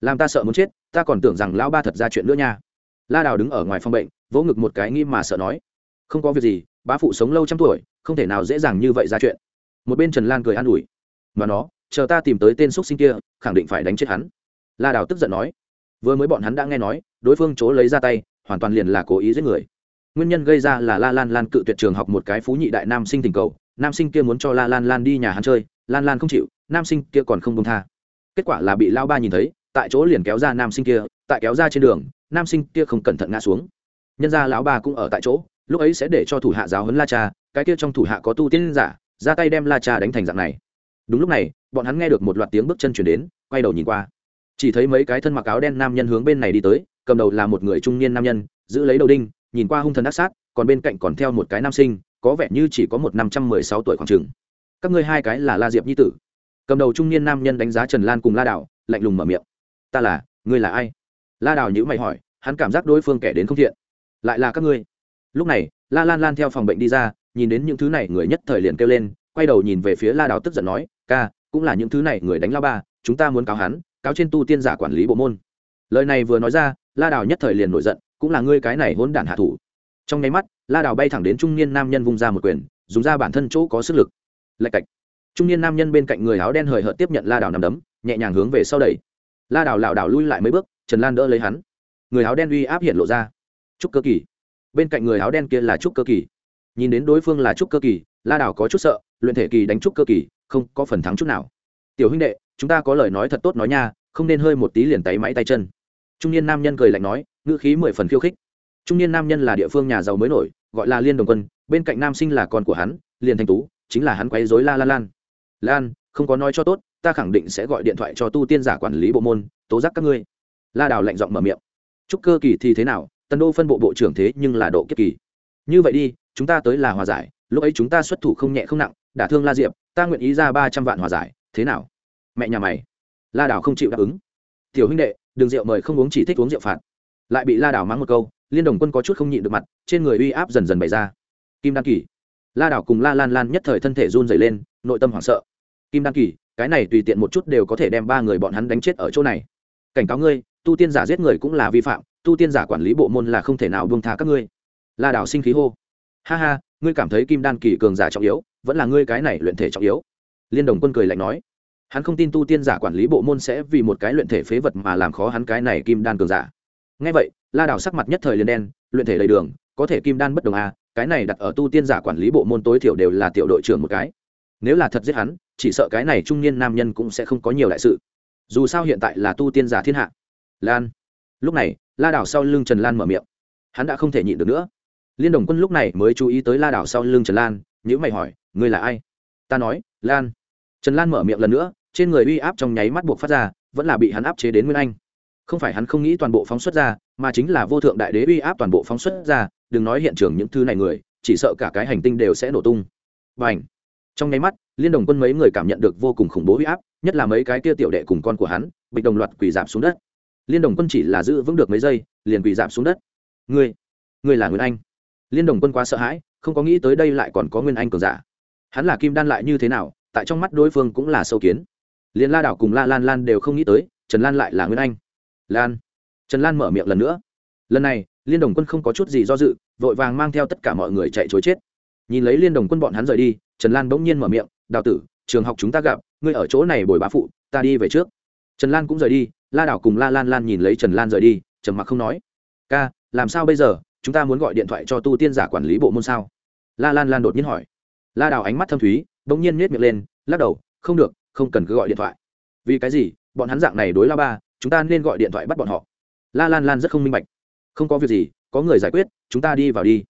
Làm ta sợ muốn chết, ta còn tưởng rằng lão ba thật ra chuyện nữa nha. La đào đứng ở ngoài phòng bệnh, vỗ ngực một cái nghi mà sợ nói, không có việc gì, bá phụ sống lâu trăm tuổi, không thể nào dễ dàng như vậy ra chuyện. Một bên trần lan cười an ủi, mà nó chờ ta tìm tới tên x sinh kia, khẳng định phải đánh chết hắn. La đào tức giận nói. Vừa mới bọn hắn đã nghe nói, đối phương chỗ lấy ra tay, hoàn toàn liền là cố ý giết người. Nguyên nhân gây ra là la lan lan cự tuyệt trường học một cái phú nhị đại nam sinh tình cầu, nam sinh kia muốn cho la lan lan đi nhà hắn chơi, lan lan không chịu, nam sinh kia còn không công tha. Kết quả là bị lao ba nhìn thấy, tại chỗ liền kéo ra nam sinh kia, tại kéo ra trên đường, nam sinh kia không cẩn thận ngã xuống. Nhân ra lão ba cũng ở tại chỗ, lúc ấy sẽ để cho thủ hạ giáo huấn la cha, cái kia trong thủ hạ có tu tiên giả, ra tay đem la cha đánh thành dạng này đúng lúc này, bọn hắn nghe được một loạt tiếng bước chân chuyển đến, quay đầu nhìn qua. Chỉ thấy mấy cái thân mặc áo đen nam nhân hướng bên này đi tới, cầm đầu là một người trung niên nam nhân, giữ lấy đầu đinh, nhìn qua hung thần ác sát, còn bên cạnh còn theo một cái nam sinh, có vẻ như chỉ có một năm trăm mười sáu tuổi khoảng chừng. Các ngươi hai cái là la diệp nhi tử. Cầm đầu trung niên nam nhân đánh giá trần lan cùng la đảo lạnh lùng mở miệng. Ta là, ngươi là ai? La đảo nhữ mày hỏi, hắn cảm giác đối phương kẻ đến không thiện. Lại là các ngươi. Lúc này, la lan lan theo phòng bệnh đi ra, nhìn đến những thứ này người nhất thời liền kêu lên quay đầu nhìn về phía la đảo tức giận nói, ca, cũng là những thứ này, người đánh lão ba, chúng ta muốn cáo hắn, cáo trên tu tiên giả quản lý bộ môn. Lời này vừa nói ra, la đảo nhất thời liền nổi giận, cũng là ngươi cái này hỗn đản hạ thủ. Trong nháy mắt, la đào bay thẳng đến trung niên nam nhân vung ra một quyền, dùng ra bản thân chỗ có sức lực. Lạch cạch. Trung niên nam nhân bên cạnh người áo đen hời hợt tiếp nhận la đào nằm đấm, nhẹ nhàng hướng về sau đẩy. La đào lảo đảo lui lại mấy bước, trần lan đỡ lấy hắn. Người áo đen uy áp hiện lộ ra. Trúc cơ kỳ. Bên cạnh người áo đen kia là trúc cơ kỳ. Nhìn đến đối phương là trúc cơ kỳ la đào có chút sợ, luyện thể kỳ đánh trúc cơ kỳ, không có phần thắng chút nào. Tiểu huynh đệ, chúng ta có lời nói thật tốt nói nha, không nên hơi một tí liền tay máy tay chân. Trung niên nam nhân cười lạnh nói, ngữ khí mười phần khiêu khích. Trung niên nam nhân là địa phương nhà giàu mới nổi, gọi là liên đồng quân, bên cạnh nam sinh là con của hắn liền thanh tú, chính là hắn quấy dối la lan lan. Lan, không có nói cho tốt, ta khẳng định sẽ gọi điện thoại cho tu tiên giả quản lý bộ môn, tố giác các ngươi. La đào lạnh giọng mở miệng. Chúc cơ kỳ thì thế nào tần đô phân bộ bộ trưởng thế nhưng là độ kiếp kỳ. Như vậy đi, chúng ta tới là hòa giải lúc ấy chúng ta xuất thủ không nhẹ không nặng, đả thương la diệp, ta nguyện ý ra ba trăm vạn hòa giải, thế nào? Mẹ nhà mày. La đảo không chịu đáp ứng. Tiểu huynh đệ, đừng rượu mời không uống chỉ thích uống rượu phạt. Lại bị la đảo mắng một câu, liên đồng quân có chút không nhịn được mặt, trên người uy áp dần dần bày ra. Kim đan kỳ. La đảo cùng la lan lan nhất thời thân thể run dày lên, nội tâm hoảng sợ. Kim đan kỳ, cái này tùy tiện một chút đều có thể đem ba người bọn hắn đánh chết ở chỗ này. Cảnh cáo ngươi, tu tiên giả giết người cũng là vi phạm, tu tiên giả quản lý bộ môn là không thể nào buông tha các ngươi. La đảo sinh khí hô. Ha ha ngươi cảm thấy kim đan kỳ cường giả trọng yếu, vẫn là ngươi cái này luyện thể trọng yếu. Liên đồng quân cười lạnh nói, hắn không tin tu tiên giả quản lý bộ môn sẽ vì một cái luyện thể phế vật mà làm khó hắn cái này kim đan cường giả. Ngay vậy, la đảo sắc mặt nhất thời liền đen, luyện thể đầy đường, có thể kim đan bất đồng à cái này đặt ở tu tiên giả quản lý bộ môn tối thiểu đều là tiểu đội trưởng một cái. Nếu là thật giết hắn, chỉ sợ cái này trung niên nam nhân cũng sẽ không có nhiều đại sự. Dù sao hiện tại là tu tiên giả thiên hạ. Lan. Lúc này, la đảo sau lưng trần lan mở miệng. Hắn đã không thể nhịn được nữa liên đồng quân lúc này mới chú ý tới la đảo sau lưng trần lan nhữ mày hỏi, ngươi là ai? Ta nói, lan. Trần lan mở miệng lần nữa, trên người uy áp trong nháy mắt buộc phát ra, vẫn là bị hắn áp chế đến nguyên anh. Không phải hắn không nghĩ toàn bộ phóng xuất ra, mà chính là vô thượng đại đế uy áp toàn bộ phóng xuất ra, đừng nói hiện trường những thứ này người, chỉ sợ cả cái hành tinh đều sẽ nổ tung. Và ảnh trong nháy mắt, liên đồng quân mấy người cảm nhận được vô cùng khủng bố uy áp, nhất là mấy cái kia tiểu đệ cùng con của hắn bị đồng loạt quỳ giảm xuống đất. Liên đồng quân chỉ là giữ vững được mấy giây, liền quỳ giảm xuống đất. Ngươi ngươi là nguyên anh liên đồng quân quá sợ hãi, không có nghĩ tới đây lại còn có nguyên anh cường giả. Hắn là kim đan lại như thế nào, tại trong mắt đối phương cũng là sâu kiến. Liền la đảo cùng la lan lan đều không nghĩ tới, trần lan lại là nguyên anh. Lan. Trần lan mở miệng lần nữa. Lần này, liên đồng quân không có chút gì do dự, vội vàng mang theo tất cả mọi người chạy chối chết. Nhìn lấy liên đồng quân bọn hắn rời đi, trần lan bỗng nhiên mở miệng, đào tử, trường học chúng ta gặp, ngươi ở chỗ này bồi bá phụ, ta đi về trước. Trần lan cũng rời đi, la đảo cùng la lan lan nhìn lấy trần lan rời đi, trầm mặc không nói. Ca, làm sao bây giờ? Chúng ta muốn gọi điện thoại cho tu tiên giả quản lý bộ môn sao? La lan lan đột nhiên hỏi. La Đào ánh mắt thâm thúy, bỗng nhiên nhét miệng lên, lắc đầu, không được, không cần cứ gọi điện thoại. Vì cái gì? Bọn hắn dạng này đối la ba, chúng ta nên gọi điện thoại bắt bọn họ. La lan lan rất không minh bạch. Không có việc gì, có người giải quyết, chúng ta đi vào đi.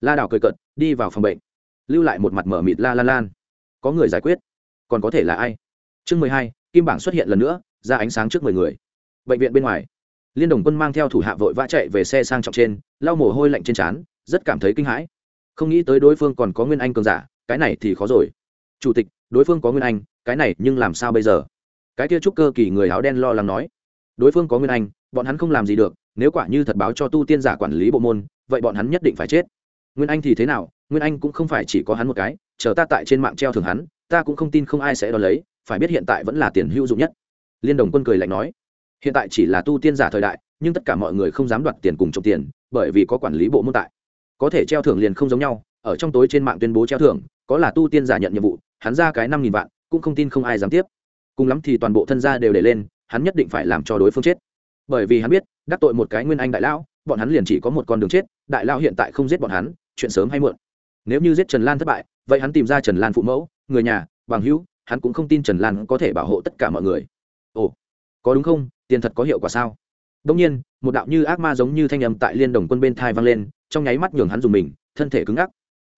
La Đào cười cận đi vào phòng bệnh. Lưu lại một mặt mở mịt la lan lan. Có người giải quyết? Còn có thể là ai? Chương mười hai, kim bảng xuất hiện lần nữa, ra ánh sáng trước mười người. Bệnh viện bên ngoài liên đồng quân mang theo thủ hạ vội vã chạy về xe sang trọng trên, lau mồ hôi lạnh trên trán, rất cảm thấy kinh hãi. Không nghĩ tới đối phương còn có nguyên anh cường giả, cái này thì khó rồi. Chủ tịch, đối phương có nguyên anh, cái này nhưng làm sao bây giờ? Cái kia trúc cơ kỳ người áo đen lo lắng nói. Đối phương có nguyên anh, bọn hắn không làm gì được, nếu quả như thật báo cho tu tiên giả quản lý bộ môn, vậy bọn hắn nhất định phải chết. Nguyên anh thì thế nào? Nguyên anh cũng không phải chỉ có hắn một cái, chờ ta tại trên mạng treo thường hắn, ta cũng không tin không ai sẽ đo lấy, phải biết hiện tại vẫn là tiền hữu dụng nhất. Liên đồng quân cười lạnh nói hiện tại chỉ là tu tiên giả thời đại, nhưng tất cả mọi người không dám đoạt tiền cùng trộm tiền, bởi vì có quản lý bộ môn tại. Có thể treo thưởng liền không giống nhau, ở trong tối trên mạng tuyên bố treo thưởng, có là tu tiên giả nhận nhiệm vụ, hắn ra cái năm nghìn vạn, cũng không tin không ai dám tiếp. Cùng lắm thì toàn bộ thân gia đều để lên, hắn nhất định phải làm cho đối phương chết. Bởi vì hắn biết, đắc tội một cái nguyên anh đại lão, bọn hắn liền chỉ có một con đường chết, đại lão hiện tại không giết bọn hắn, chuyện sớm hay muộn. Nếu như giết trần lan thất bại, vậy hắn tìm ra trần lan phụ mẫu, người nhà, bằng hữu, hắn cũng không tin trần lan có thể bảo hộ tất cả mọi người. Ồ, có đúng không? Tiền thật có hiệu quả sao? Đông nhiên, một đạo như ác ma giống như thanh âm tại liên đồng quân bên thai vang lên, trong nháy mắt nhường hắn dùng mình, thân thể cứng ngắc.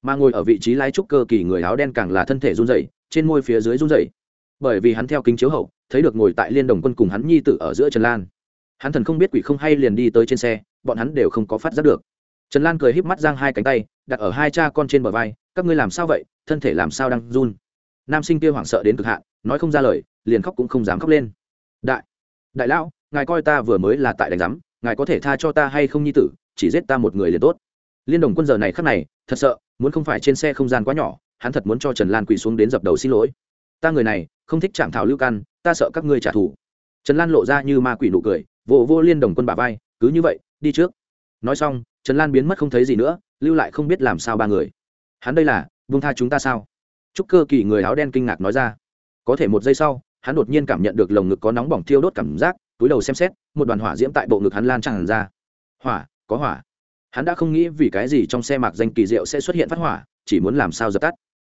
Mà ngồi ở vị trí lái trúc cơ kỳ người áo đen càng là thân thể run dậy trên môi phía dưới run dậy bởi vì hắn theo kính chiếu hậu, thấy được ngồi tại liên đồng quân cùng hắn nhi tử ở giữa trần lan. Hắn thần không biết quỷ không hay liền đi tới trên xe, bọn hắn đều không có phát giác được. Trần lan cười híp mắt giang hai cánh tay, đặt ở hai cha con trên bờ vai, các ngươi làm sao vậy? Thân thể làm sao đang run? Nam sinh kia hoảng sợ đến cực hạn, nói không ra lời, liền khóc cũng không dám khóc lên. Đại đại lão, ngài coi ta vừa mới là tại đánh giám, ngài có thể tha cho ta hay không nhi tử, chỉ giết ta một người liền tốt. Liên đồng quân giờ này khắc này, thật sợ, muốn không phải trên xe không gian quá nhỏ, hắn thật muốn cho trần lan quỳ xuống đến dập đầu xin lỗi. Ta người này, không thích chạm thảo lưu căn, ta sợ các ngươi trả thù. Trần lan lộ ra như ma quỷ nụ cười vô vô liên đồng quân bà vai, cứ như vậy, đi trước. Nói xong, trần lan biến mất không thấy gì nữa, lưu lại không biết làm sao ba người. Hắn đây là, buông tha chúng ta sao? Chúc cơ kỳ người áo đen kinh ngạc nói ra. Có thể một giây sau hắn đột nhiên cảm nhận được lồng ngực có nóng bỏng thiêu đốt cảm giác, túi đầu xem xét, một đoàn hỏa diễm tại bộ ngực hắn lan tràn ra. Hỏa, có hỏa. Hắn đã không nghĩ vì cái gì trong xe mạc danh kỳ diệu sẽ xuất hiện phát hỏa, chỉ muốn làm sao dập tắt.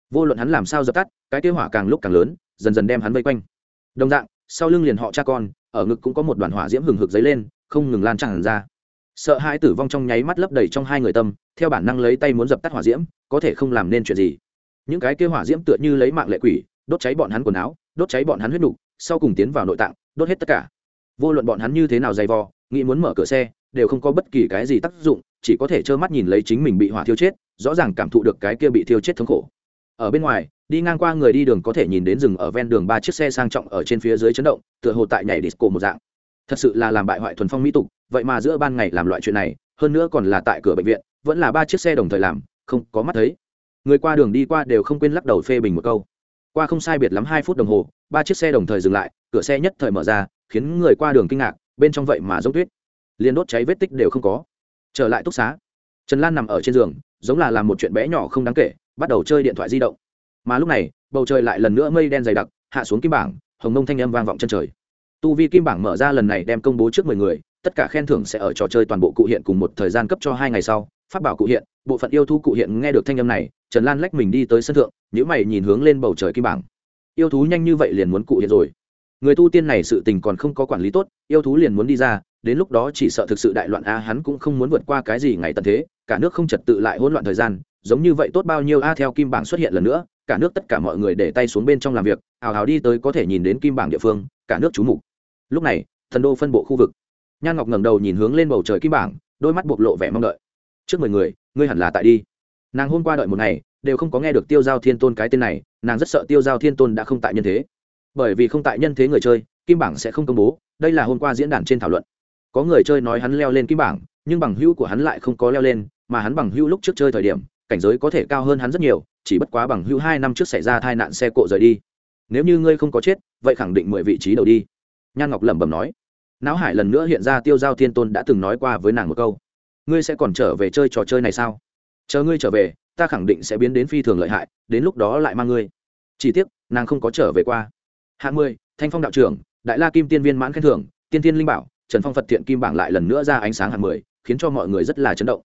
Vô luận hắn làm sao dập tắt, cái kế hỏa càng lúc càng lớn, dần dần đem hắn vây quanh. Đồng dạng, sau lưng liền họ cha con, ở ngực cũng có một đoàn hỏa diễm hừng hực dấy lên, không ngừng lan tràn ra. Sợ hãi tử vong trong nháy mắt lấp đầy trong hai người tâm, theo bản năng lấy tay muốn dập tắt hỏa diễm, có thể không làm nên chuyện gì. Những cái kia hỏa diễm tựa như lấy mạng lệ quỷ, đốt cháy bọn hắn quần áo đốt cháy bọn hắn huyết đủ, sau cùng tiến vào nội tạng đốt hết tất cả. Vô luận bọn hắn như thế nào dày vò nghĩ muốn mở cửa xe đều không có bất kỳ cái gì tác dụng chỉ có thể trơ mắt nhìn lấy chính mình bị hỏa thiêu chết rõ ràng cảm thụ được cái kia bị thiêu chết thống khổ. Ở bên ngoài đi ngang qua người đi đường có thể nhìn đến rừng ở ven đường ba chiếc xe sang trọng ở trên phía dưới chấn động tựa hồ tại nhảy disco một dạng. Thật sự là làm bại hoại thuần phong mỹ tục vậy mà giữa ban ngày làm loại chuyện này hơn nữa còn là tại cửa bệnh viện vẫn là ba chiếc xe đồng thời làm không có mắt thấy. Người qua đường đi qua đều không quên lắc đầu phê bình một câu qua không sai biệt lắm hai phút đồng hồ, ba chiếc xe đồng thời dừng lại, cửa xe nhất thời mở ra, khiến người qua đường kinh ngạc, bên trong vậy mà giống tuyết. Liền đốt cháy vết tích đều không có. Trở lại túc xá, trần lan nằm ở trên giường, giống là làm một chuyện bé nhỏ không đáng kể, bắt đầu chơi điện thoại di động. Mà lúc này, bầu trời lại lần nữa mây đen dày đặc, hạ xuống kim bảng, hồng nông thanh âm vang vọng chân trời. Tu vi kim bảng mở ra lần này đem công bố trước mười người, tất cả khen thưởng sẽ ở trò chơi toàn bộ cụ hiện cùng một thời gian cấp cho hai ngày sau. Phát bảo cụ hiện, bộ phận yêu thu cụ hiện nghe được thanh âm này, trần lan lách mình đi tới sân thượng nhữ mày nhìn hướng lên bầu trời kim bảng. Yêu thú nhanh như vậy liền muốn cụ hiện rồi. Người tu tiên này sự tình còn không có quản lý tốt, yêu thú liền muốn đi ra, đến lúc đó chỉ sợ thực sự đại loạn a, hắn cũng không muốn vượt qua cái gì ngày tận thế, cả nước không trật tự lại hỗn loạn thời gian, giống như vậy tốt bao nhiêu a, theo kim bảng xuất hiện lần nữa, cả nước tất cả mọi người để tay xuống bên trong làm việc hào hào đi tới có thể nhìn đến kim bảng địa phương, cả nước trú mục. Lúc này, thần đô phân bộ khu vực. Nhan ngọc ngẩng đầu nhìn hướng lên bầu trời kim bảng, đôi mắt bộc lộ vẻ mong đợi. Trước mười người, ngươi hẳn là tại đi. Nàng hôm qua đợi một ngày đều không có nghe được tiêu giao thiên tôn cái tên này, nàng rất sợ tiêu giao thiên tôn đã không tại nhân thế. Bởi vì không tại nhân thế người chơi, kim bảng sẽ không công bố, đây là hôm qua diễn đàn trên thảo luận. Có người chơi nói hắn leo lên kim bảng, nhưng bằng hữu của hắn lại không có leo lên, mà hắn bằng hữu lúc trước chơi thời điểm, cảnh giới có thể cao hơn hắn rất nhiều, chỉ bất quá bằng hữu hai năm trước xảy ra tai nạn xe cộ rời đi. Nếu như ngươi không có chết, vậy khẳng định mười vị trí đầu đi. Nhan ngọc lẩm bẩm nói. Não hải lần nữa hiện ra tiêu giao thiên tôn đã từng nói qua với nàng một câu. Ngươi sẽ còn trở về chơi trò chơi này sao? Chờ ngươi trở về ta khẳng định sẽ biến đến phi thường lợi hại, đến lúc đó lại mang ngươi. Chỉ tiếc, nàng không có trở về qua. Hạng mười, thanh phong đạo trưởng, đại la kim tiên viên mãn khen thưởng, tiên tiên linh bảo, trần phong phật thiện kim bảng lại lần nữa ra ánh sáng hạng mười, khiến cho mọi người rất là chấn động.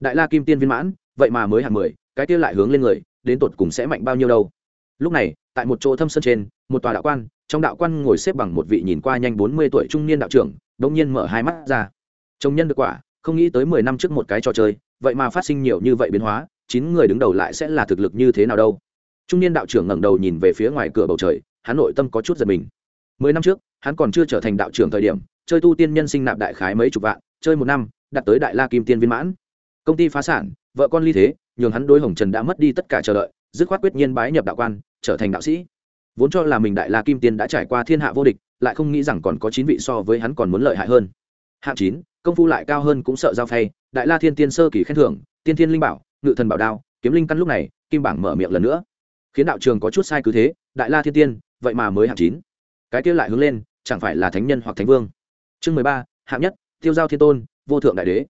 Đại la kim tiên viên mãn, vậy mà mới hạng mười, cái kia lại hướng lên người, đến tột cùng sẽ mạnh bao nhiêu đâu? Lúc này, tại một chỗ thâm sân trên, một tòa đạo quan, trong đạo quan ngồi xếp bằng một vị nhìn qua nhanh bốn mươi tuổi trung niên đạo trưởng đ nhiên mở hai mắt ra. Trông nhân được quả, không nghĩ tới mười năm trước một cái trò chơi, vậy mà phát sinh nhiều như vậy biến hóa chín người đứng đầu lại sẽ là thực lực như thế nào đâu. Trung niên đạo trưởng ngẩng đầu nhìn về phía ngoài cửa bầu trời hắn nội tâm có chút giật mình. Mười năm trước, hắn còn chưa trở thành đạo trưởng thời điểm, chơi tu tiên nhân sinh nạp đại khái mấy chục vạn, chơi một năm, đạt tới đại la kim tiên viên mãn. Công ty phá sản, vợ con ly thế, nhường hắn đôi hồng trần đã mất đi tất cả chờ đợi, dứt khoát quyết nhiên bái nhập đạo quan, trở thành đạo sĩ. Vốn cho là mình đại la kim tiên đã trải qua thiên hạ vô địch, lại không nghĩ rằng còn có chín vị so với hắn còn muốn lợi hại hơn. Hạng chín, công phu lại cao hơn cũng sợ giao phay, đại la thiên tiên sơ kỳ khen thưởng, tiên thiên linh bảo ngự thần bảo đao, kiếm linh căn lúc này, kim bảng mở miệng lần nữa. Khiến đạo trường có chút sai cứ thế, đại la thiên tiên, vậy mà mới hạng chín. Cái kia lại hướng lên, chẳng phải là thánh nhân hoặc thánh vương. Chương mười ba, hạng nhất, tiêu giao thiên tôn, vô thượng đại đế.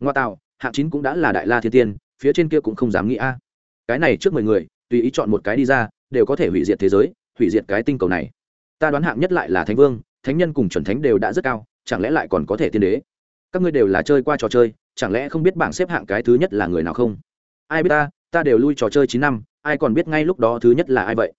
Ngoa tạo, hạng chín cũng đã là đại la thiên tiên, phía trên kia cũng không dám nghĩ a. Cái này trước mười người, tùy ý chọn một cái đi ra, đều có thể hủy diệt thế giới, hủy diệt cái tinh cầu này. Ta đoán hạng nhất lại là thánh vương, thánh nhân cùng chuẩn thánh đều đã rất cao, chẳng lẽ lại còn có thể tiên đế? Các ngươi đều là chơi qua trò chơi, chẳng lẽ không biết bảng xếp hạng cái thứ nhất là người nào không? Ai biết ta ta đều lui trò chơi chín năm, ai còn biết ngay lúc đó thứ nhất là ai vậy?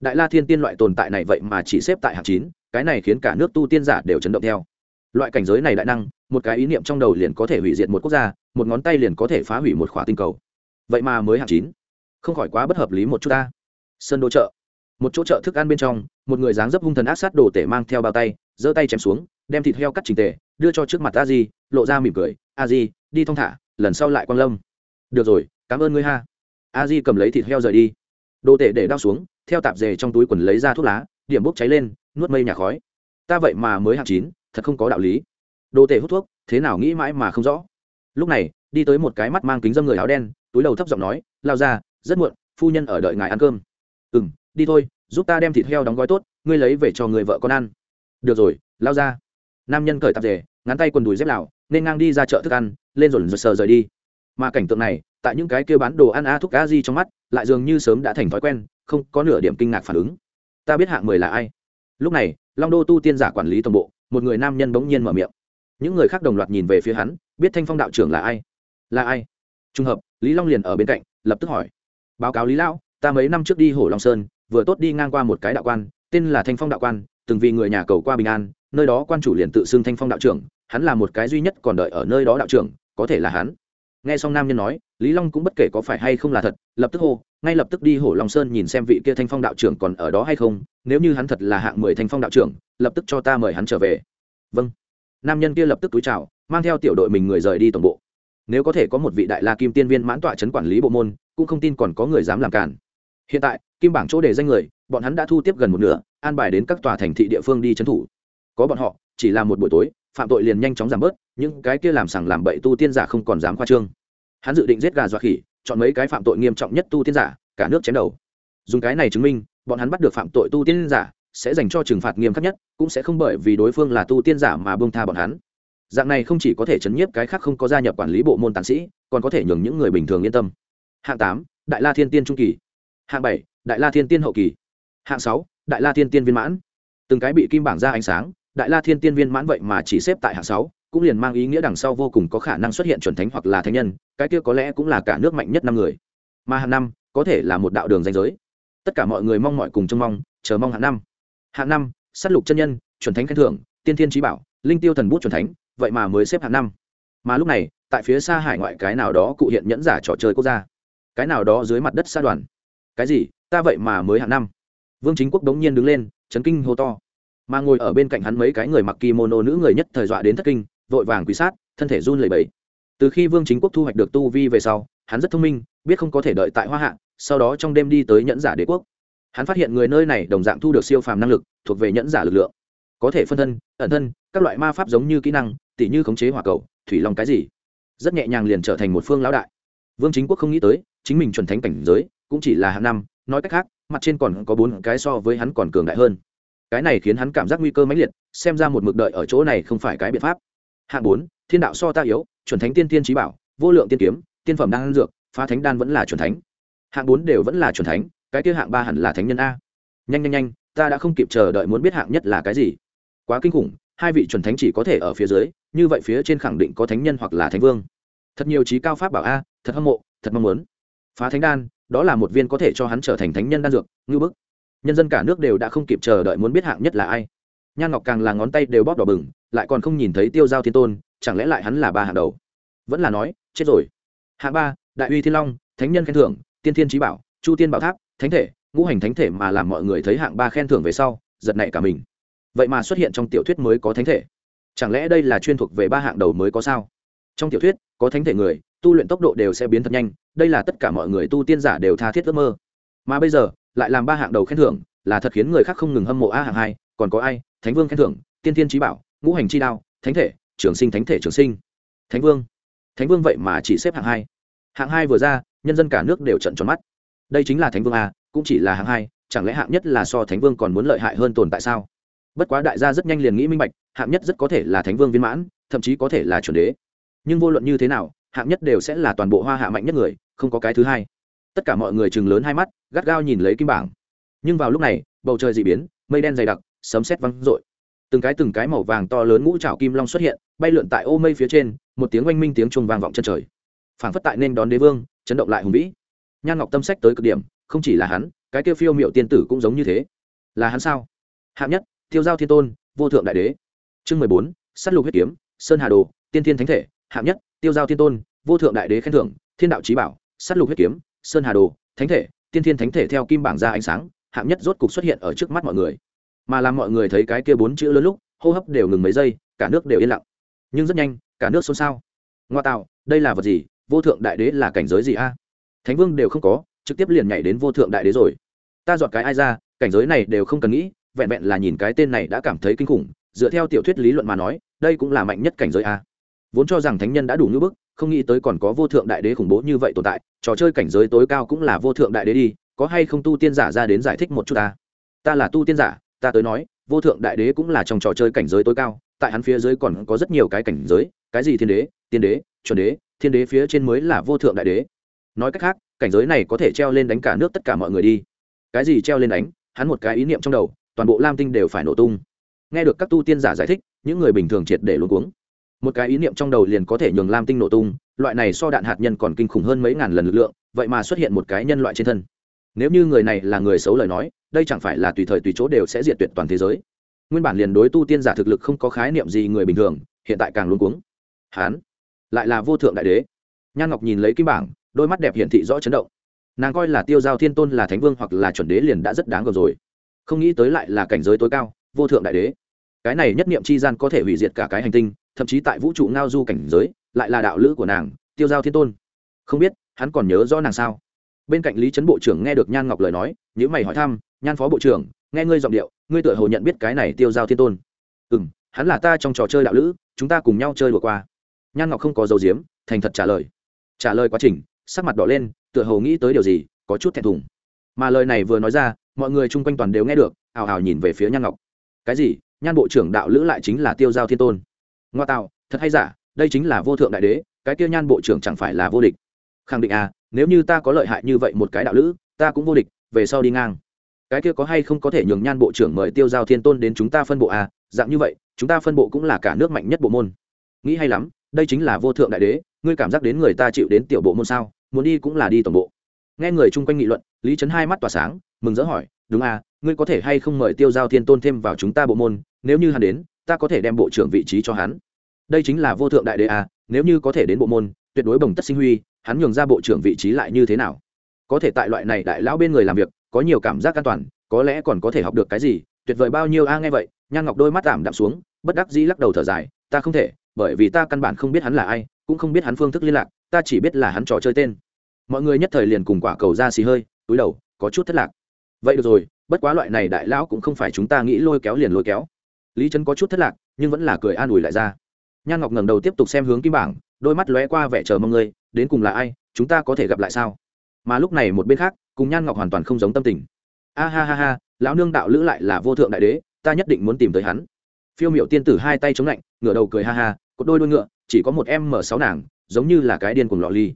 Đại la thiên tiên loại tồn tại này vậy mà chỉ xếp tại hạng chín, cái này khiến cả nước tu tiên giả đều chấn động theo. Loại cảnh giới này đại năng, một cái ý niệm trong đầu liền có thể hủy diệt một quốc gia, một ngón tay liền có thể phá hủy một khỏa tinh cầu. Vậy mà mới hạng chín, không khỏi quá bất hợp lý một chút ta. Sân đô chợ. Một chỗ chợ thức ăn bên trong, một người dáng dấp hung thần ác sát đồ tể mang theo bao tay, giơ tay chém xuống, đem thịt heo cắt trình tề, đưa cho trước mặt a di, lộ ra mỉm cười. A di, đi thong thả, lần sau lại quang lâm. Được rồi cảm ơn ngươi ha. A di cầm lấy thịt heo rời đi. Đồ tể để đao xuống theo tạp dề trong túi quần lấy ra thuốc lá điểm bốc cháy lên nuốt mây nhà khói. Ta vậy mà mới hạng chín thật không có đạo lý. Đồ tể hút thuốc thế nào nghĩ mãi mà không rõ. Lúc này đi tới một cái mắt mang kính dâm người áo đen túi đầu thấp giọng nói lao ra rất muộn phu nhân ở đợi ngài ăn cơm. Ừ m đi thôi giúp ta đem thịt heo đóng gói tốt ngươi lấy về cho người vợ con ăn. Được rồi lao ra. Nam nhân cởi tạp dề, ngắn tay quần đùi dép lào nên ngang đi ra chợ thức ăn lên rồi sờ rời đi. Mà cảnh tượng này tại những cái kêu bán đồ ăn a thuốc a di trong mắt, lại dường như sớm đã thành thói quen, không có nửa điểm kinh ngạc phản ứng. Ta biết hạng mười là ai. Lúc này, long đô tu tiên giả quản lý tổng bộ, một người nam nhân bỗng nhiên mở miệng. Những người khác đồng loạt nhìn về phía hắn, biết thanh phong đạo trưởng là ai? Là ai? Trùng hợp, lý long liền ở bên cạnh, lập tức hỏi. Báo cáo lý lão, ta mấy năm trước đi hồ long sơn, vừa tốt đi ngang qua một cái đạo quan, tên là thanh phong đạo quan, từng vì người nhà cầu qua bình an, nơi đó quan chủ liền tự xưng thanh phong đạo trưởng, hắn là một cái duy nhất còn đợi ở nơi đó đạo trưởng, có thể là hắn nghe xong nam nhân nói, lý long cũng bất kể có phải hay không là thật, lập tức hô, ngay lập tức đi hổ long sơn nhìn xem vị kia thanh phong đạo trưởng còn ở đó hay không, nếu như hắn thật là hạng mười thanh phong đạo trưởng, lập tức cho ta mời hắn trở về. Vâng. Nam nhân kia lập tức túi chào, mang theo tiểu đội mình người rời đi tổng bộ. Nếu có thể có một vị đại la kim tiên viên mãn tọa chấn quản lý bộ môn, cũng không tin còn có người dám làm cản. Hiện tại, kim bảng chỗ đề danh người, bọn hắn đã thu tiếp gần một nửa, an bài đến các tòa thành thị địa phương đi trấn thủ. Có bọn họ, chỉ là một buổi tối, phạm tội liền nhanh chóng giảm bớt, những cái kia làm sằng làm bậy tu tiên giả không còn dám khoa trương hắn dự định giết gà dọa khỉ, chọn mấy cái phạm tội nghiêm trọng nhất tu tiên giả, cả nước chém đầu. Dùng cái này chứng minh, bọn hắn bắt được phạm tội tu tiên giả sẽ dành cho trừng phạt nghiêm khắc nhất, cũng sẽ không bởi vì đối phương là tu tiên giả mà bông tha bọn hắn. Dạng này không chỉ có thể chấn nhiếp cái khác không có gia nhập quản lý bộ môn tàn sĩ, còn có thể nhường những người bình thường yên tâm. Hạng tám, đại la thiên tiên trung kỳ. Hạng bảy, đại la thiên tiên hậu kỳ. Hạng sáu, đại la thiên tiên viên mãn. Từng cái bị kim bảng ra ánh sáng, đại la thiên tiên viên mãn vậy mà chỉ xếp tại hạng sáu cũng liền mang ý nghĩa đằng sau vô cùng có khả năng xuất hiện chuẩn thánh hoặc là thánh nhân, cái kia có lẽ cũng là cả nước mạnh nhất năm người. Mà hạng năm, có thể là một đạo đường danh giới. Tất cả mọi người mong mọi cùng trông mong, chờ mong hạng năm. Hạng năm s á t lục chân nhân, chuẩn thánh khen thưởng, tiên thiên trí bảo, linh tiêu thần bút chuẩn thánh, vậy mà mới xếp hạng năm. Mà lúc này, tại phía xa hải ngoại cái nào đó cụ hiện nhẫn giả trò chơi quốc gia. Cái nào đó dưới mặt đất xa đoàn. Cái gì? Ta vậy mà mới hạng năm. Vương chính quốc đống nhiên đứng lên, chấn kinh hô to. Mà ngồi ở bên cạnh hắn mấy cái người mặc kimono nữ người nhất thời dọa đến thất kinh vội vàng quý sát, thân thể run lẩy bẩy. Từ khi vương chính quốc thu hoạch được tu vi về sau, hắn rất thông minh, biết không có thể đợi tại hoa hạ, sau đó trong đêm đi tới nhẫn giả đế quốc. Hắn phát hiện người nơi này đồng dạng thu được siêu phàm năng lực, thuộc về nhẫn giả lực lượng. Có thể phân thân, ẩn thân, các loại ma pháp giống như kỹ năng, tỉ như khống chế hỏa cầu, thủy long cái gì. Rất nhẹ nhàng liền trở thành một phương lão đại. Vương chính quốc không nghĩ tới, chính mình chuẩn thánh cảnh giới, cũng chỉ là hạng năm, nói cách khác, mặt trên còn có bốn cái so với hắn còn cường đại hơn. Cái này khiến hắn cảm giác nguy cơ mãnh liệt, xem ra một mực đợi ở chỗ này không phải cái biện pháp hạng bốn, thiên đạo so ta yếu, chuẩn thánh tiên tiên trí bảo, vô lượng tiên kiếm, tiên phẩm đan dược, phá thánh đan vẫn là chuẩn thánh. Hạng bốn đều vẫn là chuẩn thánh, cái kia hạng ba hẳn là thánh nhân a. Nhanh nhanh nhanh, ta đã không kịp chờ đợi muốn biết hạng nhất là cái gì. Quá kinh khủng, hai vị chuẩn thánh chỉ có thể ở phía dưới, như vậy phía trên khẳng định có thánh nhân hoặc là thánh vương. Thật nhiều trí cao pháp bảo a, thật hâm mộ, thật mong muốn. Phá thánh đan, đó là một viên có thể cho hắn trở thành thánh nhân đan dược, ngư bức. Nhân dân cả nước đều đã không kịp chờ đợi muốn biết hạng nhất là ai. Nhan ngọc càng là ngón tay đều bóp đỏ bừng lại còn không nhìn thấy tiêu giao thiên tôn, chẳng lẽ lại hắn là ba hạng đầu? Vẫn là nói, chết rồi. Hạng ba, đại uy thiên long, thánh nhân khen thưởng, tiên thiên trí bảo, chu tiên bảo tháp, thánh thể, ngũ hành thánh thể mà làm mọi người thấy hạng ba khen thưởng về sau, giật nảy cả mình. Vậy mà xuất hiện trong tiểu thuyết mới có thánh thể. Chẳng lẽ đây là chuyên thuộc về ba hạng đầu mới có sao? Trong tiểu thuyết, có thánh thể người, tu luyện tốc độ đều sẽ biến thật nhanh, đây là tất cả mọi người tu tiên giả đều tha thiết ước mơ. Mà bây giờ, lại làm ba hạng đầu khen thưởng, là thật khiến người khác không ngừng hâm mộ a hạng hai, còn có ai? Thánh vương khen thưởng, tiên thiên trí bảo ngũ hành chi đao, thánh thể, trường sinh thánh thể trường sinh. Thánh vương. Thánh vương vậy mà chỉ xếp hạng hai. Hạng hai vừa ra, nhân dân cả nước đều trận tròn mắt. Đây chính là thánh vương a, cũng chỉ là hạng hai, chẳng lẽ hạng nhất là so thánh vương còn muốn lợi hại hơn tồn tại sao? Bất quá đại gia rất nhanh liền nghĩ minh bạch, hạng nhất rất có thể là thánh vương viên mãn, thậm chí có thể là chuẩn đế. Nhưng vô luận như thế nào, hạng nhất đều sẽ là toàn bộ hoa hạ mạnh nhất người, không có cái thứ hai. Tất cả mọi người chừng lớn hai mắt, gắt gao nhìn lấy kim bảng. Nhưng vào lúc này, bầu trời d ị biến, mây đen dày đặc, sấm sét văng r từng cái từng cái màu vàng to lớn ngũ trảo kim long xuất hiện, bay lượn tại ô mây phía trên, một tiếng oanh minh tiếng chuông vang vọng chân trời. Phảng phất tại nên đón đế vương, chấn động lại hùng vĩ. Nhan ngọc tâm sách tới cực điểm, không chỉ là hắn, cái kêu phiêu miệu tiên tử cũng giống như thế. Là hắn sao? Hạng nhất, tiêu giao thiên tôn, vô thượng đại đế. Chương mười bốn s á t lục huyết kiếm, sơn hà đồ, tiên thiên thánh thể. Hạng nhất, tiêu giao thiên tôn, vô thượng đại đế khen thưởng, thiên đạo trí bảo s á t lục huyết kiếm, sơn hà đồ, thánh thể, tiên thiên thánh thể theo kim bảng ra ánh sáng. Hạng nhất rốt cục xuất hiện ở trước mắt mọi người mà làm mọi người thấy cái kia bốn chữ lớn lúc, hô hấp đều ngừng mấy giây, cả nước đều yên lặng. Nhưng rất nhanh, cả nước xôn xao. Ngoa tạo, đây là vật gì? Vô thượng đại đế là cảnh giới gì a? Thánh vương đều không có, trực tiếp liền nhảy đến vô thượng đại đế rồi. Ta dọn cái ai ra, cảnh giới này đều không cần nghĩ, vẹn vẹn là nhìn cái tên này đã cảm thấy kinh khủng, dựa theo tiểu thuyết lý luận mà nói, đây cũng là mạnh nhất cảnh giới a. Vốn cho rằng thánh nhân đã đủ như bức, không nghĩ tới còn có vô thượng đại đế khủng bố như vậy tồn tại, trò chơi cảnh giới tối cao cũng là vô thượng đại đế đi, có hay không tu tiên giả ra đến giải thích một chút ta? Ta là tu tiên giả ta tới nói, vô thượng đại đế cũng là trong trò chơi cảnh giới tối cao, tại hắn phía dưới còn có rất nhiều cái cảnh giới, cái gì thiên đế, tiên đế, chuẩn đế, thiên đế phía trên mới là vô thượng đại đế. Nói cách khác, cảnh giới này có thể treo lên đánh cả nước tất cả mọi người đi. Cái gì treo lên đánh, hắn một cái ý niệm trong đầu, toàn bộ lam tinh đều phải nổ tung. Nghe được các tu tiên giả giải thích, những người bình thường triệt để luôn cuống. Một cái ý niệm trong đầu liền có thể nhường lam tinh nổ tung, loại này so đạn hạt nhân còn kinh khủng hơn mấy ngàn lần lực lượng, vậy mà xuất hiện một cái nhân loại trên thân nếu như người này là người xấu lời nói, đây chẳng phải là tùy thời tùy chỗ đều sẽ diệt tuyệt toàn thế giới. Nguyên bản liền đối tu tiên giả thực lực không có khái niệm gì người bình thường, hiện tại càng luôn cuống. Hán, lại là vô thượng đại đế. Nhan ngọc nhìn lấy kim bảng, đôi mắt đẹp hiển thị rõ chấn động. Nàng coi là tiêu giao thiên tôn là thánh vương hoặc là chuẩn đế liền đã rất đáng gờm rồi. Không nghĩ tới lại là cảnh giới tối cao, vô thượng đại đế. Cái này nhất niệm chi gian có thể hủy diệt cả cái hành tinh, thậm chí tại vũ trụ ngao du cảnh giới, lại là đạo lữ của nàng, tiêu giao thiên tôn. Không biết, hắn còn nhớ rõ nàng sao? Bên cạnh lý trấn bộ trưởng nghe được nhan ngọc lời nói nhữ mày hỏi thăm nhan phó bộ trưởng nghe ngươi giọng điệu ngươi tự hồ nhận biết cái này tiêu giao thiên tôn ừ m hắn là ta trong trò chơi đạo lữ, chúng ta cùng nhau chơi vừa qua. nhan ngọc không có dấu diếm, thành thật trả lời. trả lời quá trình, sắc mặt đỏ lên, tựa hồ nghĩ tới điều gì, có chút thẹn thùng. mà lời này vừa nói ra, mọi người chung quanh toàn đều nghe được, ào ào nhìn về phía nhan ngọc. cái gì, nhan bộ trưởng đạo lữ lại chính là tiêu giao thiên tôn? ngoa tạo, thật hay giả, đây chính là vô thượng đại đế, cái kia nhan bộ trưởng chẳng phải là vô địch. khẳng định à nếu như ta có lợi hại như vậy một cái đạo lữ, ta cũng vô địch, về sau đi ngang. Cái kia có hay không có thể nhường nhan bộ trưởng mời tiêu giao thiên tôn đến chúng ta phân bộ à? Dạng như vậy, chúng ta phân bộ cũng là cả nước mạnh nhất bộ môn. Nghĩ hay lắm, đây chính là vô thượng đại đế, ngươi cảm giác đến người ta chịu đến tiểu bộ môn sao? Muốn đi cũng là đi tổng bộ. Nghe người chung quanh nghị luận, lý trấn hai mắt tỏa sáng, mừng rỡ hỏi, đúng à ngươi có thể hay không mời tiêu giao thiên tôn thêm vào chúng ta bộ môn? Nếu như hắn đến, ta có thể đem bộ trưởng vị trí cho hắn. Đây chính là vô thượng đại đế à? Nếu như có thể đến bộ môn, tuyệt đối bồng tất sinh huy, hắn nhường ra bộ trưởng vị trí lại như thế nào? Có thể tại loại này đại lão bên người làm việc, có nhiều cảm giác an toàn, có lẽ còn có thể học được cái gì, tuyệt vời bao nhiêu a, nghe vậy, nhan ngọc đôi mắt tạm đạm xuống, bất đắc dĩ lắc đầu thở dài, ta không thể, bởi vì ta căn bản không biết hắn là ai, cũng không biết hắn phương thức liên lạc, ta chỉ biết là hắn trò chơi tên. Mọi người nhất thời liền cùng quả cầu ra xì hơi, túi đầu, có chút thất lạc. Vậy được rồi, bất quá loại này đại lão cũng không phải chúng ta nghĩ lôi kéo liền lôi kéo. Lý trấn có chút thất lạc, nhưng vẫn là cười an ủi lại ra nhan ngọc ngẩng đầu tiếp tục xem hướng kim bảng, đôi mắt lóe qua vẻ chờ mong ngươi, đến cùng là ai, chúng ta có thể gặp lại sao? Mà lúc này một bên khác, cùng nhan ngọc hoàn toàn không giống tâm tình. A ha ha ha, lão nương đạo lữ lại là vô thượng đại đế, ta nhất định muốn tìm tới hắn. Phiêu miệu tiên tử hai tay chống lạnh, ngửa đầu cười ha ha có đôi đôi ngựa, chỉ có một em m sáu nàng, giống như là cái điên cùng lò ly.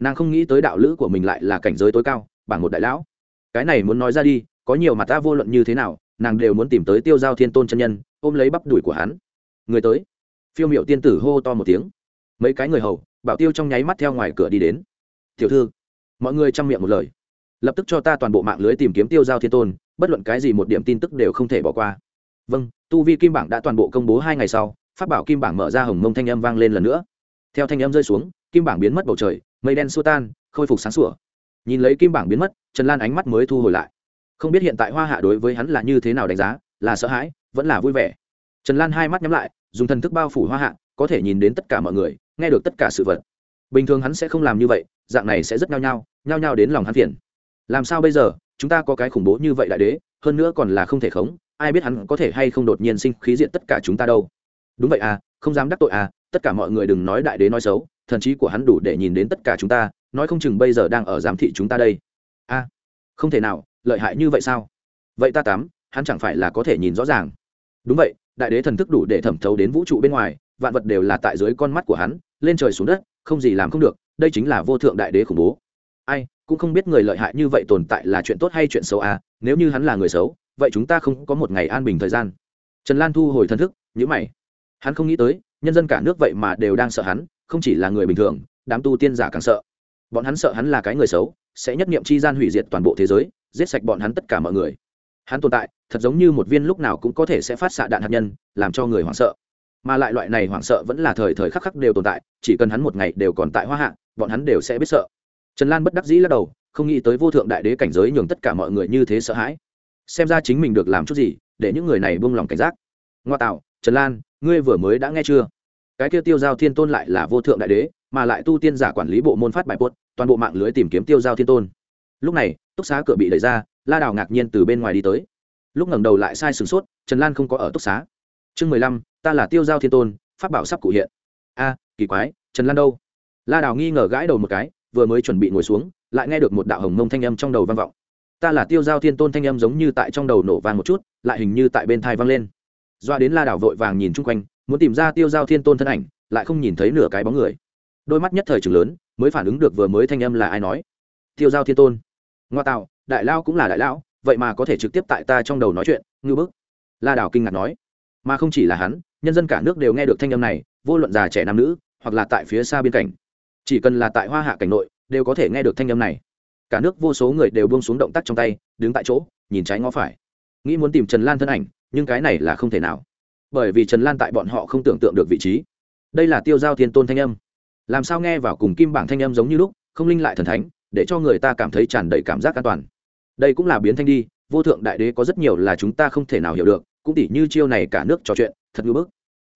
Nàng không nghĩ tới đạo lữ của mình lại là cảnh giới tối cao, bảng một đại lão. Cái này muốn nói ra đi, có nhiều mặt ta vô luận như thế nào, nàng đều muốn tìm tới tiêu giao thiên tôn chân nhân, ôm lấy bắp đùi của hắn. Người tới phiêu miệu tiên tử hô to một tiếng. Mấy cái người hầu, bảo tiêu trong nháy mắt theo ngoài cửa đi đến. Tiểu thư, mọi người chăm miệng một lời. Lập tức cho ta toàn bộ mạng lưới tìm kiếm tiêu giao thiên tôn, bất luận cái gì một điểm tin tức đều không thể bỏ qua. Vâng tu vi kim bảng đã toàn bộ công bố hai ngày sau phát bảo kim bảng mở ra hồng mông thanh âm vang lên lần nữa. Theo thanh âm rơi xuống, kim bảng biến mất bầu trời, mây đen xua tan, khôi phục sáng sủa. Nhìn lấy kim bảng biến mất, trần lan ánh mắt mới thu hồi lại. Không biết hiện tại hoa hạ đối với hắn là như thế nào đánh giá, là sợ hãi, vẫn là vui vẻ trần lan hai mắt nhắm lại dùng thần thức bao phủ hoa hạ có thể nhìn đến tất cả mọi người nghe được tất cả sự vật. Bình thường hắn sẽ không làm như vậy dạng này sẽ rất nhao nhao nhao nhao đến lòng hắn phiền. Làm sao bây giờ chúng ta có cái khủng bố như vậy đại đế hơn nữa còn là không thể khống ai biết hắn có thể hay không đột nhiên sinh khí diện tất cả chúng ta đâu. Đúng vậy à không dám đắc tội à tất cả mọi người đừng nói đại đế nói xấu thần trí của hắn đủ để nhìn đến tất cả chúng ta nói không chừng bây giờ đang ở giám thị chúng ta đây. A à, không thể nào lợi hại như vậy sao? Vậy ta tám, hắn chẳng phải là có thể nhìn rõ ràng. Đúng vậy đại đế thần thức đủ để thẩm thấu đến vũ trụ bên ngoài, vạn vật đều là tại dưới con mắt của hắn, lên trời xuống đất, không gì làm không được, đây chính là vô thượng đại đế khủng bố. Ai, cũng không biết người lợi hại như vậy tồn tại là chuyện tốt hay chuyện xấu à nếu như hắn là người xấu, vậy chúng ta không có một ngày an bình thời gian. Trần lan thu hồi thần thức nhữ mày. Hắn không nghĩ tới, nhân dân cả nước vậy mà đều đang sợ hắn, không chỉ là người bình thường, đám tu tiên giả càng sợ. Bọn hắn sợ hắn là cái người xấu, sẽ nhất nghiệm chi gian hủy diệt toàn bộ thế giới, giết sạch bọn hắn tất cả mọi người hắn tồn tại, thật giống như một viên lúc nào cũng có thể sẽ phát xạ đạn hạt nhân, làm cho người hoảng sợ. Mà lại loại này hoảng sợ vẫn là thời thời khắc khắc đều tồn tại, chỉ cần hắn một ngày đều còn tại hoa hạ, bọn hắn đều sẽ biết sợ. Trần lan bất đắc dĩ lắc đầu, không nghĩ tới vô thượng đại đế cảnh giới nhường tất cả mọi người như thế sợ hãi. Xem ra chính mình được làm chút gì, để những người này buông lòng cảnh giác. Ngoa tạo, trần lan, ngươi vừa mới đã nghe chưa? Cái kia tiêu giao thiên tôn lại là vô thượng đại đế, mà lại tu tiên giả quản lý bộ môn phát bài buốt toàn bộ mạng lưới tìm kiếm tiêu giao thiên tôn. Lúc này, túc xá cửa bị đẩy ra la đào ngạc nhiên từ bên ngoài đi tới. Lúc ngẩng đầu lại sai sửng sốt, trần lan không có ở túc xá. Chương mười lăm, ta là tiêu giao thiên tôn, pháp bảo sắp cụ hiện. A, kỳ quái, trần lan đâu? La đào nghi ngờ gãi đầu một cái, vừa mới chuẩn bị ngồi xuống, lại nghe được một đạo hồng mông thanh âm trong đầu vang vọng. Ta là tiêu giao thiên tôn thanh âm giống như tại trong đầu nổ vang một chút, lại hình như tại bên thai vang lên. Doa đến la đảo vội vàng nhìn chung quanh, muốn tìm ra tiêu giao thiên tôn thân ảnh, lại không nhìn thấy nửa cái bóng người. Đôi mắt nhất thời trường lớn, mới phản ứng được vừa mới thanh âm là ai nói. Tiêu giao thiên tôn. Ngoa tạo đại lao cũng là đại lão, vậy mà có thể trực tiếp tại ta trong đầu nói chuyện, ngư bức. La đảo kinh ngạc nói. Mà không chỉ là hắn, nhân dân cả nước đều nghe được thanh âm này, vô luận già trẻ nam nữ, hoặc là tại phía xa biên cảnh chỉ cần là tại hoa hạ cảnh nội, đều có thể nghe được thanh âm này. Cả nước vô số người đều buông xuống động tác trong tay, đứng tại chỗ, nhìn trái ngó phải. Nghĩ muốn tìm trần lan thân ảnh, nhưng cái này là không thể nào. Bởi vì trần lan tại bọn họ không tưởng tượng được vị trí. Đây là tiêu giao thiên tôn thanh âm. Làm sao nghe vào cùng kim bảng thanh âm giống như lúc, không linh lại thần thánh, để cho người ta cảm thấy tràn đầy cảm giác an toàn đây cũng là biến thanh đi, vô thượng đại đế có rất nhiều là chúng ta không thể nào hiểu được, cũng tỉ như chiêu này cả nước trò chuyện, thật ngưỡng bức.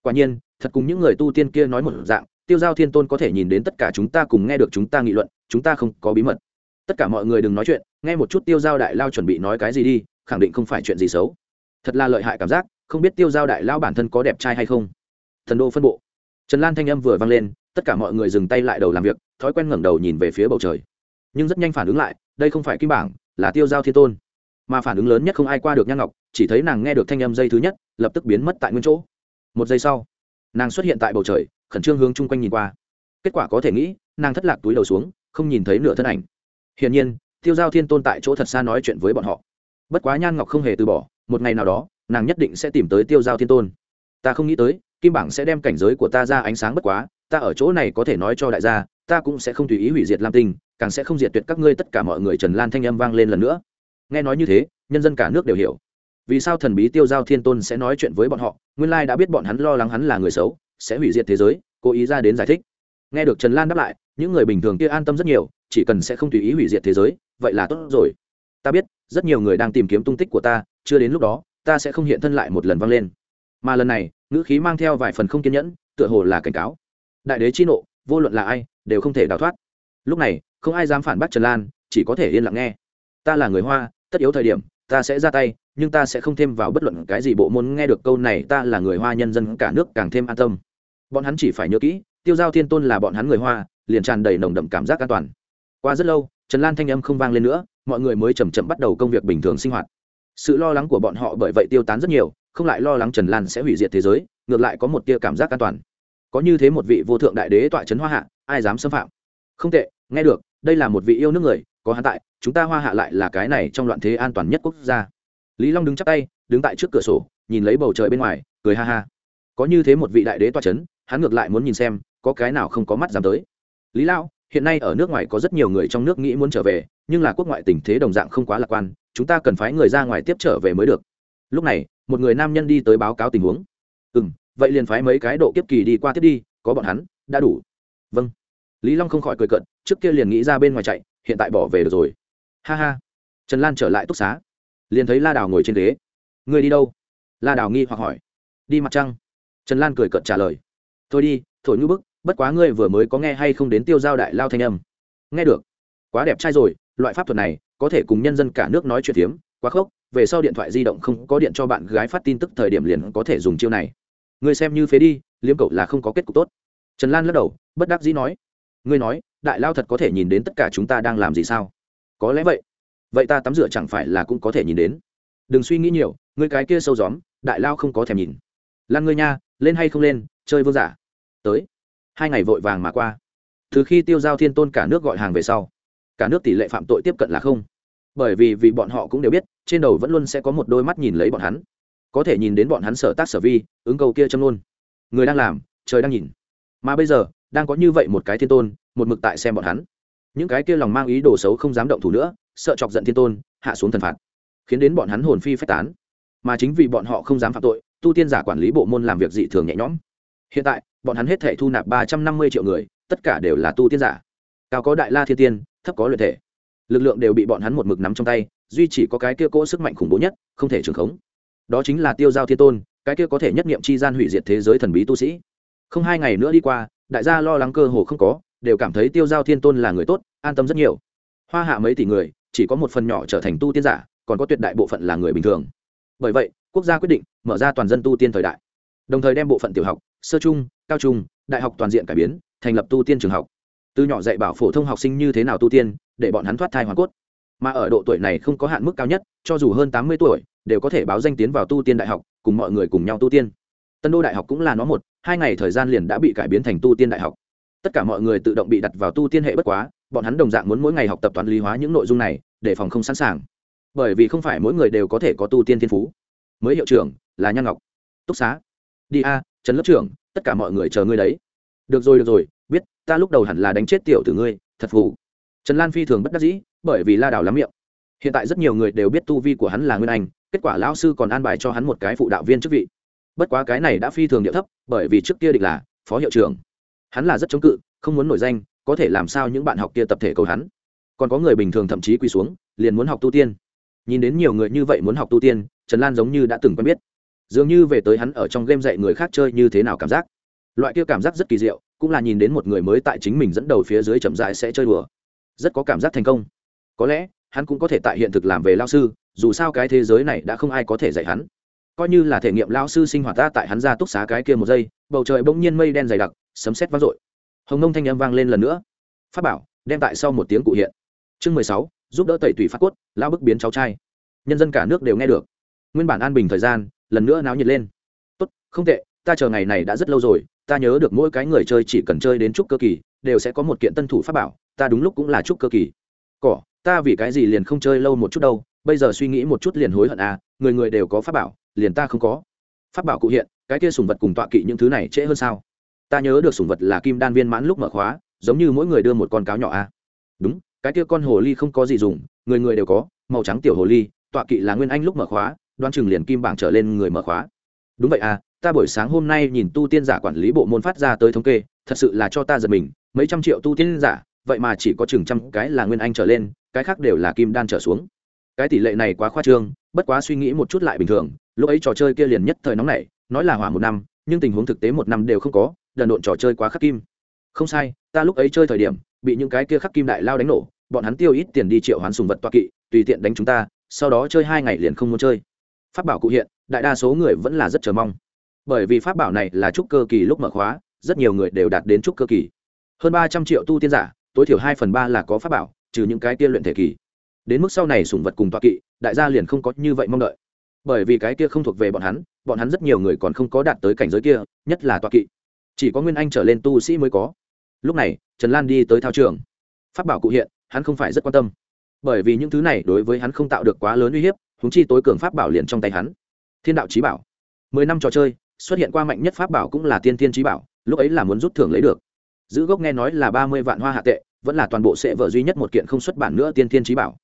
Quả nhiên, thật cùng những người tu tiên kia nói một dạng, tiêu giao thiên tôn có thể nhìn đến tất cả chúng ta cùng nghe được chúng ta nghị luận, chúng ta không có bí mật. Tất cả mọi người đừng nói chuyện, nghe một chút tiêu giao đại lao chuẩn bị nói cái gì đi, khẳng định không phải chuyện gì xấu. Thật là lợi hại cảm giác, không biết tiêu giao đại lao bản thân có đẹp trai hay không. Thần đô phân bộ. Trần lan thanh âm vừa vang lên, tất cả mọi người dừng tay lại đầu làm việc, thói quen ngẩng đầu nhìn về phía bầu trời. Nhưng rất nhanh phản ứng lại, đây không phải kim bảng là tiêu giao thiên tôn. Mà phản ứng lớn nhất không ai qua được nhan ngọc, chỉ thấy nàng nghe được thanh âm dây thứ nhất, lập tức biến mất tại nguyên chỗ. Một giây sau, nàng xuất hiện tại bầu trời, khẩn trương hướng chung quanh nhìn qua. Kết quả có thể nghĩ, nàng thất lạc túi đầu xuống, không nhìn thấy nửa thân ảnh. Hiển nhiên, tiêu giao thiên tôn tại chỗ thật xa nói chuyện với bọn họ. Bất quá nhan ngọc không hề từ bỏ, một ngày nào đó, nàng nhất định sẽ tìm tới tiêu giao thiên tôn. Ta không nghĩ tới, kim bảng sẽ đem cảnh giới của ta ra ánh sáng bất quá ta ở chỗ này có thể nói cho đại gia, ta cũng sẽ không tùy ý hủy diệt lam tinh, càng sẽ không diệt tuyệt các ngươi tất cả mọi người trần lan thanh âm vang lên lần nữa. Nghe nói như thế, nhân dân cả nước đều hiểu. Vì sao thần bí tiêu giao thiên tôn sẽ nói chuyện với bọn họ, nguyên lai đã biết bọn hắn lo lắng hắn là người xấu, sẽ hủy diệt thế giới, cố ý ra đến giải thích. Nghe được trần lan đáp lại, những người bình thường kia an tâm rất nhiều, chỉ cần sẽ không tùy ý hủy diệt thế giới, vậy là tốt rồi. Ta biết, rất nhiều người đang tìm kiếm tung tích của ta, chưa đến lúc đó, ta sẽ không hiện thân lại một lần vang lên. Mà lần này, ngữ khí mang theo vài phần không kiên nhẫn, tựa hồ là cảnh cáo đại đế chi nộ, vô luận là ai, đều không thể đào thoát. Lúc này, không ai dám phản bác trần lan, chỉ có thể yên lặng nghe. Ta là người hoa, tất yếu thời điểm, ta sẽ ra tay, nhưng ta sẽ không thêm vào bất luận cái gì bộ môn nghe được câu này, ta là người hoa nhân dân cả nước càng thêm an tâm. Bọn hắn chỉ phải nhớ kỹ, tiêu giao thiên tôn là bọn hắn người hoa, liền tràn đầy nồng đậm cảm giác an toàn. Qua rất lâu, trần lan thanh âm không vang lên nữa, mọi người mới chầm chậm bắt đầu công việc bình thường sinh hoạt. Sự lo lắng của bọn họ bởi vậy tiêu tán rất nhiều, không lại lo lắng trần lan sẽ hủy diệt thế giới, ngược lại có một tia cảm giác an toàn có như thế một vị vô thượng đại đế tọa trấn hoa hạ, ai dám xâm phạm? Không tệ, nghe được, đây là một vị yêu nước người, có hắn tại, chúng ta hoa hạ lại là cái này trong loạn thế an toàn nhất quốc gia. Lý long đứng chắp tay, đứng tại trước cửa sổ, nhìn lấy bầu trời bên ngoài, cười ha ha. Có như thế một vị đại đế tọa n hắn ngược lại muốn nhìn xem, có cái nào không có mắt dám tới. Lý lão, hiện nay ở nước ngoài có rất nhiều người trong nước nghĩ muốn trở về, nhưng là quốc ngoại tình thế đồng dạng không quá lạc quan, chúng ta cần phái người ra ngoài tiếp trở về mới được. Lúc này, một người nam nhân đi tới báo cáo tình huống. Ừ m vậy liền phái mấy cái độ kiếp kỳ đi qua tiếp đi, có bọn hắn, đã đủ. Vâng. Lý long không khỏi cười cận trước kia liền nghĩ ra bên ngoài chạy, hiện tại bỏ về được rồi. Ha ha. Trần lan trở lại túc xá. Liền thấy la đào ngồi trên ghế. Người đi đâu? La đào nghi hoặc hỏi. Đi mặt trăng. Trần lan cười cận trả lời. Thôi đi, thổi như bức, bất quá ngươi vừa mới có nghe hay không đến tiêu giao đại lao thanh âm. Nghe được. Quá đẹp trai rồi, loại pháp thuật này, có thể cùng nhân dân cả nước nói chuyện phiếm, quá khốc, về sau điện thoại di động không có điện cho bạn gái phát tin tức thời điểm liền có thể dùng chiêu này ngươi xem như phế đi, liếm cậu là không có kết cục tốt. Trần lan lắc đầu, bất đắc dĩ nói, ngươi nói, đại lao thật có thể nhìn đến tất cả chúng ta đang làm gì sao? Có lẽ vậy. Vậy ta tắm rửa chẳng phải là cũng có thể nhìn đến. Đừng suy nghĩ nhiều, ngươi cái kia sâu gióm, đại lao không có thèm nhìn. Lan ngươi nha, lên hay không lên, chơi vương giả. Tới. Hai ngày vội vàng mà qua. Từ khi tiêu giao thiên tôn cả nước gọi hàng về sau, cả nước tỷ lệ phạm tội tiếp cận là không. Bởi vì vì bọn họ cũng đều biết, trên đầu vẫn luôn sẽ có một đôi mắt nhìn lấy bọn hắn có thể nhìn đến bọn hắn sở tác sở vi, ứng cầu kia châm luôn người đang làm, trời đang nhìn. Mà bây giờ, đang có như vậy một cái thiên tôn, một mực tại xem bọn hắn. Những cái kia lòng mang ý đồ xấu không dám động thủ nữa, sợ chọc giận thiên tôn, hạ xuống thần phạt. Khiến đến bọn hắn hồn phi phách tán. Mà chính vì bọn họ không dám phạm tội, tu tiên giả quản lý bộ môn làm việc dị thường nhẹ nhõm. Hiện tại, bọn hắn hết thể thu nạp ba trăm năm mươi triệu người, tất cả đều là tu tiên giả. Cao có đại la thiên tiên, thấp có luyện thể. Lực lượng đều bị bọn hắn một mực nắm trong tay, duy chỉ có cái kia cỗ sức mạnh khủng bố nhất, không thể trường khống đó chính là tiêu giao thiên tôn, cái kia có thể nhất nghiệm chi gian hủy diệt thế giới thần bí tu sĩ. Không hai ngày nữa đi qua, đại gia lo lắng cơ hồ không có, đều cảm thấy tiêu giao thiên tôn là người tốt, an tâm rất nhiều. Hoa hạ mấy tỷ người, chỉ có một phần nhỏ trở thành tu tiên giả, còn có tuyệt đại bộ phận là người bình thường. Bởi vậy, quốc gia quyết định mở ra toàn dân tu tiên thời đại. Đồng thời đem bộ phận tiểu học, sơ trung, cao trung, đại học toàn diện cải biến, thành lập tu tiên trường học. Từ nhỏ dạy bảo phổ thông học sinh như thế nào tu tiên, để bọn hắn thoát thai hoàn cốt. Mà ở độ tuổi này không có hạn mức cao nhất, cho dù hơn tám mươi tuổi đều có thể báo danh tiến vào tu tiên đại học, cùng mọi người cùng nhau tu tiên. Tân đô đại học cũng là nó một, hai ngày thời gian liền đã bị cải biến thành tu tiên đại học. Tất cả mọi người tự động bị đặt vào tu tiên hệ bất quá, bọn hắn đồng dạng muốn mỗi ngày học tập toán lý hóa những nội dung này, để phòng không sẵn sàng. Bởi vì không phải mỗi người đều có thể có tu tiên thiên phú. Mới hiệu trưởng là nhan ngọc, túc xá, đi a, trần lớp trưởng, tất cả mọi người chờ ngươi đấy. Được rồi được rồi, biết, ta lúc đầu hẳn là đánh chết tiểu tử ngươi, thật vụ. trần lan phi thường bất đắc dĩ, bởi vì la đảo lắm miệng. Hiện tại rất nhiều người đều biết tu vi của hắn là nguyên anh kết quả lão sư còn an bài cho hắn một cái phụ đạo viên chức vị. Bất quá cái này đã phi thường địa thấp, bởi vì trước kia định là phó hiệu trưởng. Hắn là rất chống cự, không muốn nổi danh, có thể làm sao những bạn học kia tập thể cầu hắn. Còn có người bình thường thậm chí quỳ xuống, liền muốn học tu tiên. Nhìn đến nhiều người như vậy muốn học tu tiên, trần lan giống như đã từng quen biết. Dường như về tới hắn ở trong game dạy người khác chơi như thế nào cảm giác. Loại kia cảm giác rất kỳ diệu, cũng là nhìn đến một người mới tại chính mình dẫn đầu phía dưới chậm dại sẽ chơi đùa. Rất có cảm giác thành công. Có lẽ, hắn cũng có thể tại hiện thực làm về lao sư dù sao cái thế giới này đã không ai có thể dạy hắn. Coi như là thể nghiệm lão sư sinh hoạt ta tại hắn ra túc xá cái kia một giây, bầu trời bỗng nhiên mây đen dày đặc, sấm sét vang dội. Hồng nông thanh âm vang lên lần nữa. Phát bảo, đem tại sau một tiếng cụ hiện. Chương mười sáu, giúp đỡ tẩy tủy phát cốt, lão bức biến cháu trai. Nhân dân cả nước đều nghe được. Nguyên bản an bình thời gian, lần nữa náo nhiệt lên. Tốt, không tệ, ta chờ ngày này đã rất lâu rồi, ta nhớ được mỗi cái người chơi chỉ cần chơi đến trúc cơ kỳ, đều sẽ có một kiện tân thủ pháp bảo, ta đúng lúc cũng là trúc cơ kỳ. Cỏ, ta vì cái gì liền không chơi lâu một chút đâu bây giờ suy nghĩ một chút liền hối hận à người người đều có pháp bảo, liền ta không có. Pháp bảo cụ hiện, cái kia sùng vật cùng tọa kỵ những thứ này trễ hơn sao? Ta nhớ được sùng vật là kim đan viên mãn lúc mở khóa, giống như mỗi người đưa một con cáo nhỏ à. Đúng, cái kia con hồ ly không có gì dùng, người người đều có, màu trắng tiểu hồ ly, tọa kỵ là nguyên anh lúc mở khóa, đoan chừng liền kim bảng trở lên người mở khóa. Đúng vậy à ta buổi sáng hôm nay nhìn tu tiên giả quản lý bộ môn phát ra tới thống kê, thật sự là cho ta giật mình, mấy trăm triệu tu tiên giả, vậy mà chỉ có chừng trăm cái là nguyên anh trở lên, cái khác đều là kim đan trở xuống cái tỷ lệ này quá khoa trương, bất quá suy nghĩ một chút lại bình thường, lúc ấy trò chơi kia liền nhất thời nóng này nói là hỏa một năm, nhưng tình huống thực tế một năm đều không có đần độn trò chơi quá khắc kim. Không sai, ta lúc ấy chơi thời điểm, bị những cái kia khắc kim đại lao đánh nổ, bọn hắn tiêu ít tiền đi triệu hoán sùng vật toa kỵ, tùy tiện đánh chúng ta, sau đó chơi hai ngày liền không muốn chơi. Pháp bảo cụ hiện, đại đa số người vẫn là rất chờ mong. Bởi vì pháp bảo này là trúc cơ kỳ lúc mở khóa, rất nhiều người đều đạt đến trúc cơ kỳ. Hơn ba trăm triệu tu tiên giả, tối thiểu hai phần ba là có pháp bảo, trừ những cái tiên luyện thể kỳ đến mức sau này sủng vật cùng tọa kỵ, đại gia liền không có như vậy mong đợi. Bởi vì cái kia không thuộc về bọn hắn bọn hắn rất nhiều người còn không có đạt tới cảnh giới kia, nhất là tọa kỵ. Chỉ có nguyên anh trở lên tu sĩ mới có. Lúc này, trần lan đi tới thao trường. Pháp bảo cụ hiện, hắn không phải rất quan tâm. Bởi vì những thứ này đối với hắn không tạo được quá lớn uy hiếp húng chi tối cường pháp bảo liền trong tay hắn. Thiên đạo trí bảo. Mười năm trò chơi, xuất hiện qua mạnh nhất pháp bảo cũng là tiên thiên trí bảo, lúc ấy là muốn rút thưởng lấy được. Giữ gốc nghe nói là ba mươi vạn hoa hạ tệ, vẫn là toàn bộ sẽ vở duy nhất một kiện không xuất bản nữa tiên thiên trí bảo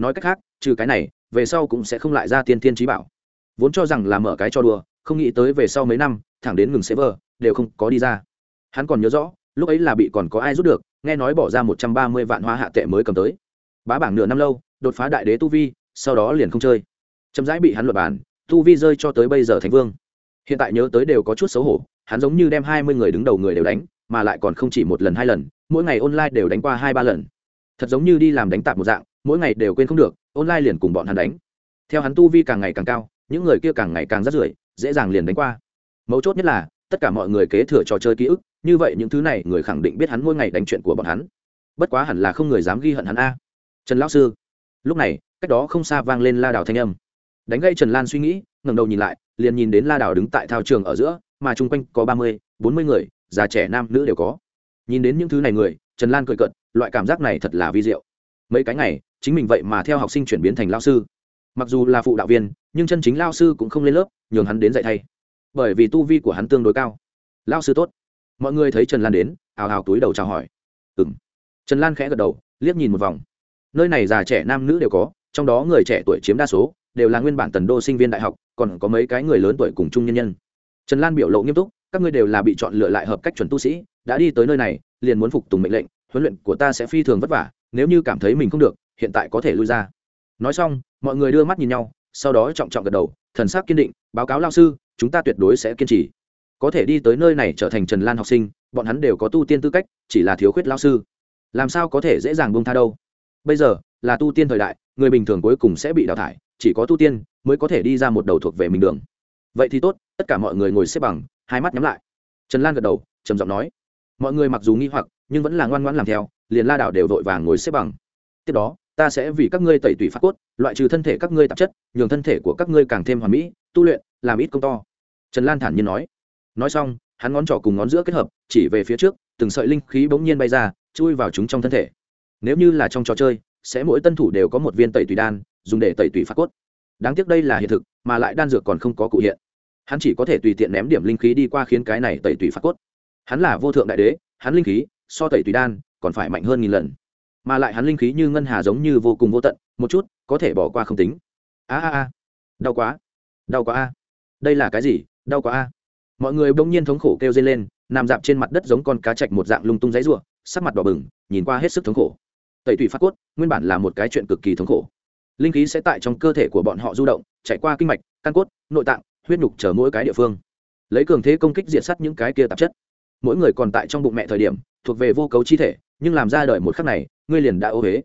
nói cách khác, trừ cái này, về sau cũng sẽ không lại ra tiên tiên trí bảo. Vốn cho rằng là mở cái cho đùa, không nghĩ tới về sau mấy năm, thẳng đến ngừng server, đều không có đi ra. Hắn còn nhớ rõ, lúc ấy là bị còn có ai rút được, nghe nói bỏ ra một trăm ba mươi vạn hoa hạ tệ mới cầm tới. Bá bảng nửa năm lâu, đột phá đại đế tu vi, sau đó liền không chơi. Chậm rãi bị hắn luật bản, tu vi rơi cho tới bây giờ thành vương. Hiện tại nhớ tới đều có chút xấu hổ, hắn giống như đem hai mươi người đứng đầu người đều đánh, mà lại còn không chỉ một lần hai lần, mỗi ngày online đều đánh qua hai ba lần. Thật giống như đi làm đánh tạp một dạng mỗi ngày đều quên không được, online liền cùng bọn hắn đánh. Theo hắn tu vi càng ngày càng cao, những người kia càng ngày càng rắt rưởi, dễ dàng liền đánh qua. Mấu chốt nhất là, tất cả mọi người kế thừa trò chơi ký ức, như vậy những thứ này người khẳng định biết hắn mỗi ngày đánh chuyện của bọn hắn. Bất quá hẳn là không người dám ghi hận hắn a. Trần lão sư. Lúc này, cách đó không xa vang lên la đào thanh âm. Đánh gây trần lan suy nghĩ, ngẩng đầu nhìn lại, liền nhìn đến la đào đứng tại thao trường ở giữa, mà chung quanh có ba mươi, bốn mươi người, già trẻ nam nữ đều có. Nhìn đến những thứ này người, trần lan cười cận loại cảm giác này thật là vi diệu mấy cái ngày, chính mình vậy mà theo học sinh chuyển biến thành lao sư. Mặc dù là phụ đạo viên, nhưng chân chính lao sư cũng không lên lớp, nhường hắn đến dạy thay. Bởi vì tu vi của hắn tương đối cao. Lao sư tốt. Mọi người thấy trần lan đến, ào ào túi đầu chào hỏi. Ừ m trần lan khẽ gật đầu, liếc nhìn một vòng. Nơi này già trẻ nam nữ đều có, trong đó người trẻ tuổi chiếm đa số, đều là nguyên bản tần đô sinh viên đại học, còn có mấy cái người lớn tuổi cùng chung nhân nhân. Trần lan biểu lộ nghiêm túc, các ngươi đều là bị chọn lựa lại hợp cách chuẩn tu sĩ, đã đi tới nơi này, liền muốn phục tùng mệnh lệnh, huấn luyện của ta sẽ phi thường vất vả nếu như cảm thấy mình không được, hiện tại có thể lui ra. Nói xong, mọi người đưa mắt nhìn nhau, sau đó trọng trọng gật đầu, thần sắc kiên định, báo cáo lao sư, chúng ta tuyệt đối sẽ kiên trì. Có thể đi tới nơi này trở thành trần lan học sinh, bọn hắn đều có tu tiên tư cách, chỉ là thiếu khuyết lao sư. Làm sao có thể dễ dàng bông tha đâu? Bây giờ, là tu tiên thời đại, người bình thường cuối cùng sẽ bị đào thải, chỉ có tu tiên mới có thể đi ra một đầu thuộc về mình đường. Vậy thì tốt, tất cả mọi người ngồi xếp bằng, hai mắt nhắm lại. Trần lan gật đầu, trầm giọng nói. Mọi người mặc dù nghi hoặc nhưng vẫn là ngoan ngoãn làm theo, liền la đảo đều vội vàng ngồi xếp bằng. Tiếp đó, ta sẽ vì các ngươi tẩy tủy phát cốt, loại trừ thân thể các ngươi tạp chất, nhường thân thể của các ngươi càng thêm hoàn mỹ, tu luyện, làm ít công to. Trần lan thản nhiên nói. Nói xong, hắn ngón trỏ cùng ngón giữa kết hợp, chỉ về phía trước, từng sợi linh khí bỗng nhiên bay ra, chui vào chúng trong thân thể. Nếu như là trong trò chơi, sẽ mỗi tân thủ đều có một viên tẩy tùy đan, dùng để tẩy tùy phát cốt. Đáng tiếc đây là hiện thực, mà lại đan dược còn không có cụ hiện. Hắn chỉ có thể tùy tiện ném điểm linh khí đi qua khiến cái này tẩy tùy phát cốt. Hắn là vô thượng đại đế, hắn linh khí so tẩy tùy đan, còn phải mạnh hơn nghìn lần. Mà lại hắn linh khí như ngân hà giống như vô cùng vô tận, một chút, có thể bỏ qua không tính. A a a. Đau quá. Đau quá a. Đây là cái gì? Đau quá a. Mọi người bỗng nhiên thống khổ kêu dây lên, nằm dạp trên mặt đất giống con cá chạch một dạng lung tung giấy ruộng sắc mặt đỏ bừng, nhìn qua hết sức thống khổ. Tẩy tủy phát cốt, nguyên bản là một cái chuyện cực kỳ thống khổ. Linh khí sẽ tại trong cơ thể của bọn họ du động, chạy qua kinh mạch, căn cốt, nội tạng, huyết nhục chở mỗi cái địa phương. Lấy cường thế công kích diện sắt những cái kia tạp chất mỗi người còn tại trong bụng mẹ thời điểm, thuộc về vô cấu chi thể, nhưng làm ra đời một khắc này, ngươi liền đã ô huế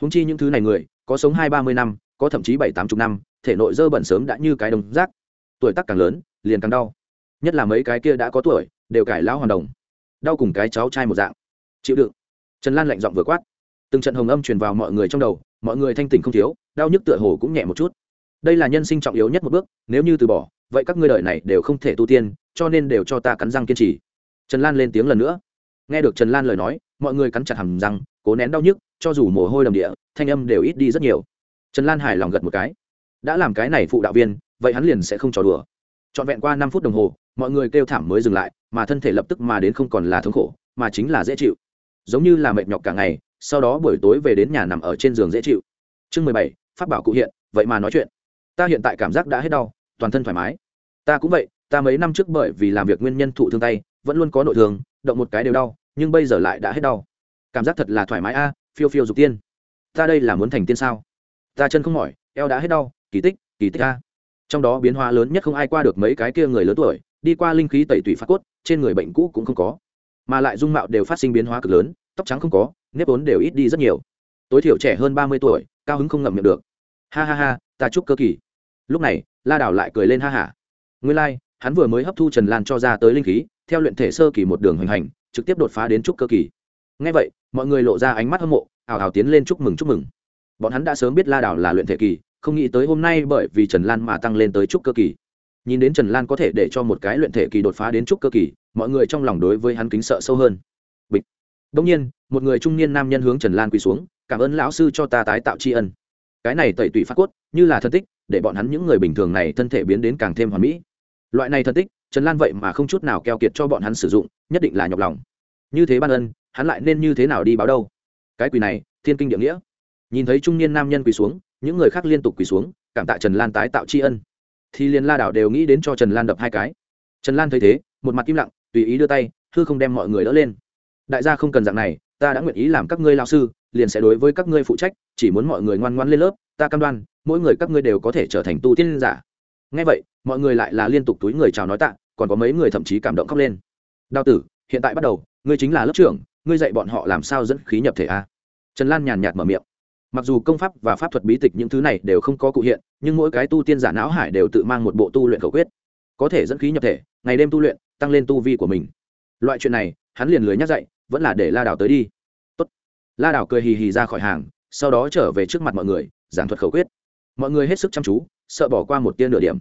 húng chi những thứ này người, có sống hai ba mươi năm, có thậm chí bảy tám chục năm, thể nội dơ bẩn sớm đã như cái đồng rác. Tuổi tác càng lớn, liền càng đau. Nhất là mấy cái kia đã có tuổi, đều cải lão hoàn đồng. Đau cùng cái cháu trai một dạng. Chịu đựng. Trần lan lạnh giọng vừa quát. Từng trận hồng âm truyền vào mọi người trong đầu, mọi người thanh tỉnh không thiếu, đau nhức tựa hồ cũng nhẹ một chút. Đây là nhân sinh trọng yếu nhất một bước, nếu như từ bỏ, vậy các ngươi đời này đều không thể tu tiên, cho nên đều cho ta cắn răng kiên trì trần lan lên tiếng lần nữa. Nghe được trần lan lời nói, mọi người cắn chặt hầm răng, cố nén đau nhức, cho dù mồ hôi đầm địa, thanh âm đều ít đi rất nhiều. Trần lan hài lòng gật một cái. Đã làm cái này phụ đạo viên, vậy hắn liền sẽ không trò đùa. Trọn vẹn qua năm phút đồng hồ, mọi người kêu thảm mới dừng lại, mà thân thể lập tức mà đến không còn là thống khổ, mà chính là dễ chịu. Giống như là mệt nhọc cả ngày, sau đó buổi tối về đến nhà nằm ở trên giường dễ chịu. Chương mười bảy phát bảo cụ hiện, vậy mà nói chuyện. Ta hiện tại cảm giác đã hết đau, toàn thân thoải mái. Ta cũng vậy, ta mấy năm trước bởi vì làm việc nguyên nhân thụ thương tay vẫn luôn có nội thương động một cái đều đau nhưng bây giờ lại đã hết đau. Cảm giác thật là thoải mái a phiêu phiêu dục tiên. Ta đây là muốn thành tiên sao? Ta chân không mỏi eo đã hết đau kỳ tích kỳ tích a. Trong đó biến hóa lớn nhất không ai qua được mấy cái kia người lớn tuổi đi qua linh khí tẩy tủy phát cốt trên người bệnh cũ cũng không có. Mà lại dung mạo đều phát sinh biến hóa cực lớn tóc trắng không có nếp ốn đều ít đi rất nhiều. Tối thiểu trẻ hơn ba mươi tuổi cao hứng không ngậm miệng được. Ha ha ha ta chúc cơ kỳ. Lúc này la đảo lại cười lên ha hả. Nguyên lai、like, hắn vừa mới hấp thu trần lan cho ra tới linh khí theo luyện thể sơ kỳ một đường hoành hành, trực tiếp đột phá đến trúc cơ kỳ. Ngay vậy, mọi người lộ ra ánh mắt hâm mộ ảo ảo tiến lên chúc mừng chúc mừng. Bọn hắn đã sớm biết la đảo là luyện thể kỳ, không nghĩ tới hôm nay bởi vì trần lan mà tăng lên tới trúc cơ kỳ. Nhìn đến trần lan có thể để cho một cái luyện thể kỳ đột phá đến trúc cơ kỳ, mọi người trong lòng đối với hắn kính sợ sâu hơn. Bịch. Đông nhiên, một người trung niên nam nhân hướng trần lan quỳ xuống, cảm ơn lão sư cho ta tái tạo tri ân. Cái này tẩy tủy phát cốt, như là thân tích, để bọn hắn những người bình thường này thân thể biến đến càng thêm hoàn mỹ. Loại này thân tích trần lan vậy mà không chút nào keo kiệt cho bọn hắn sử dụng, nhất định là nhọc lòng. Như thế ban ân, hắn lại nên như thế nào đi báo đâu? Cái quỳ này, thiên kinh địa nghĩa. Nhìn thấy trung niên nam nhân quỳ xuống, những người khác liên tục quỳ xuống, cảm tạ trần lan tái tạo tri ân. Thì liền la đảo đều nghĩ đến cho trần lan đập hai cái. Trần lan thấy thế, một mặt im lặng, tùy ý đưa tay thư không đem mọi người đỡ lên. Đại gia không cần dạng này, ta đã nguyện ý làm các ngươi lao sư, liền sẽ đối với các ngươi phụ trách, chỉ muốn mọi người ngoan ngoan lên lớp, ta cam đoan, mỗi người các ngươi đều có thể trở thành tu tiên giả. Ngay vậy, mọi người lại là liên tục túi người chào nói tạ còn có mấy người thậm chí cảm động khóc lên. Đào tử, hiện tại bắt đầu, ngươi chính là lớp trưởng, ngươi dạy bọn họ làm sao dẫn khí nhập thể a? Trần lan nhàn nhạt mở miệng. Mặc dù công pháp và pháp thuật bí tịch những thứ này đều không có cụ hiện, nhưng mỗi cái tu tiên giả não hải đều tự mang một bộ tu luyện khẩu quyết. Có thể dẫn khí nhập thể, ngày đêm tu luyện, tăng lên tu vi của mình. Loại chuyện này, hắn liền lười nhắc dạy, vẫn là để la đảo tới đi. Tốt. la đảo cười hì hì ra khỏi hàng, sau đó trở về trước mặt mọi người, giảng thuật khẩu quyết. Mọi người hết sức chăm chú, sợ bỏ qua một tiên nửa điểm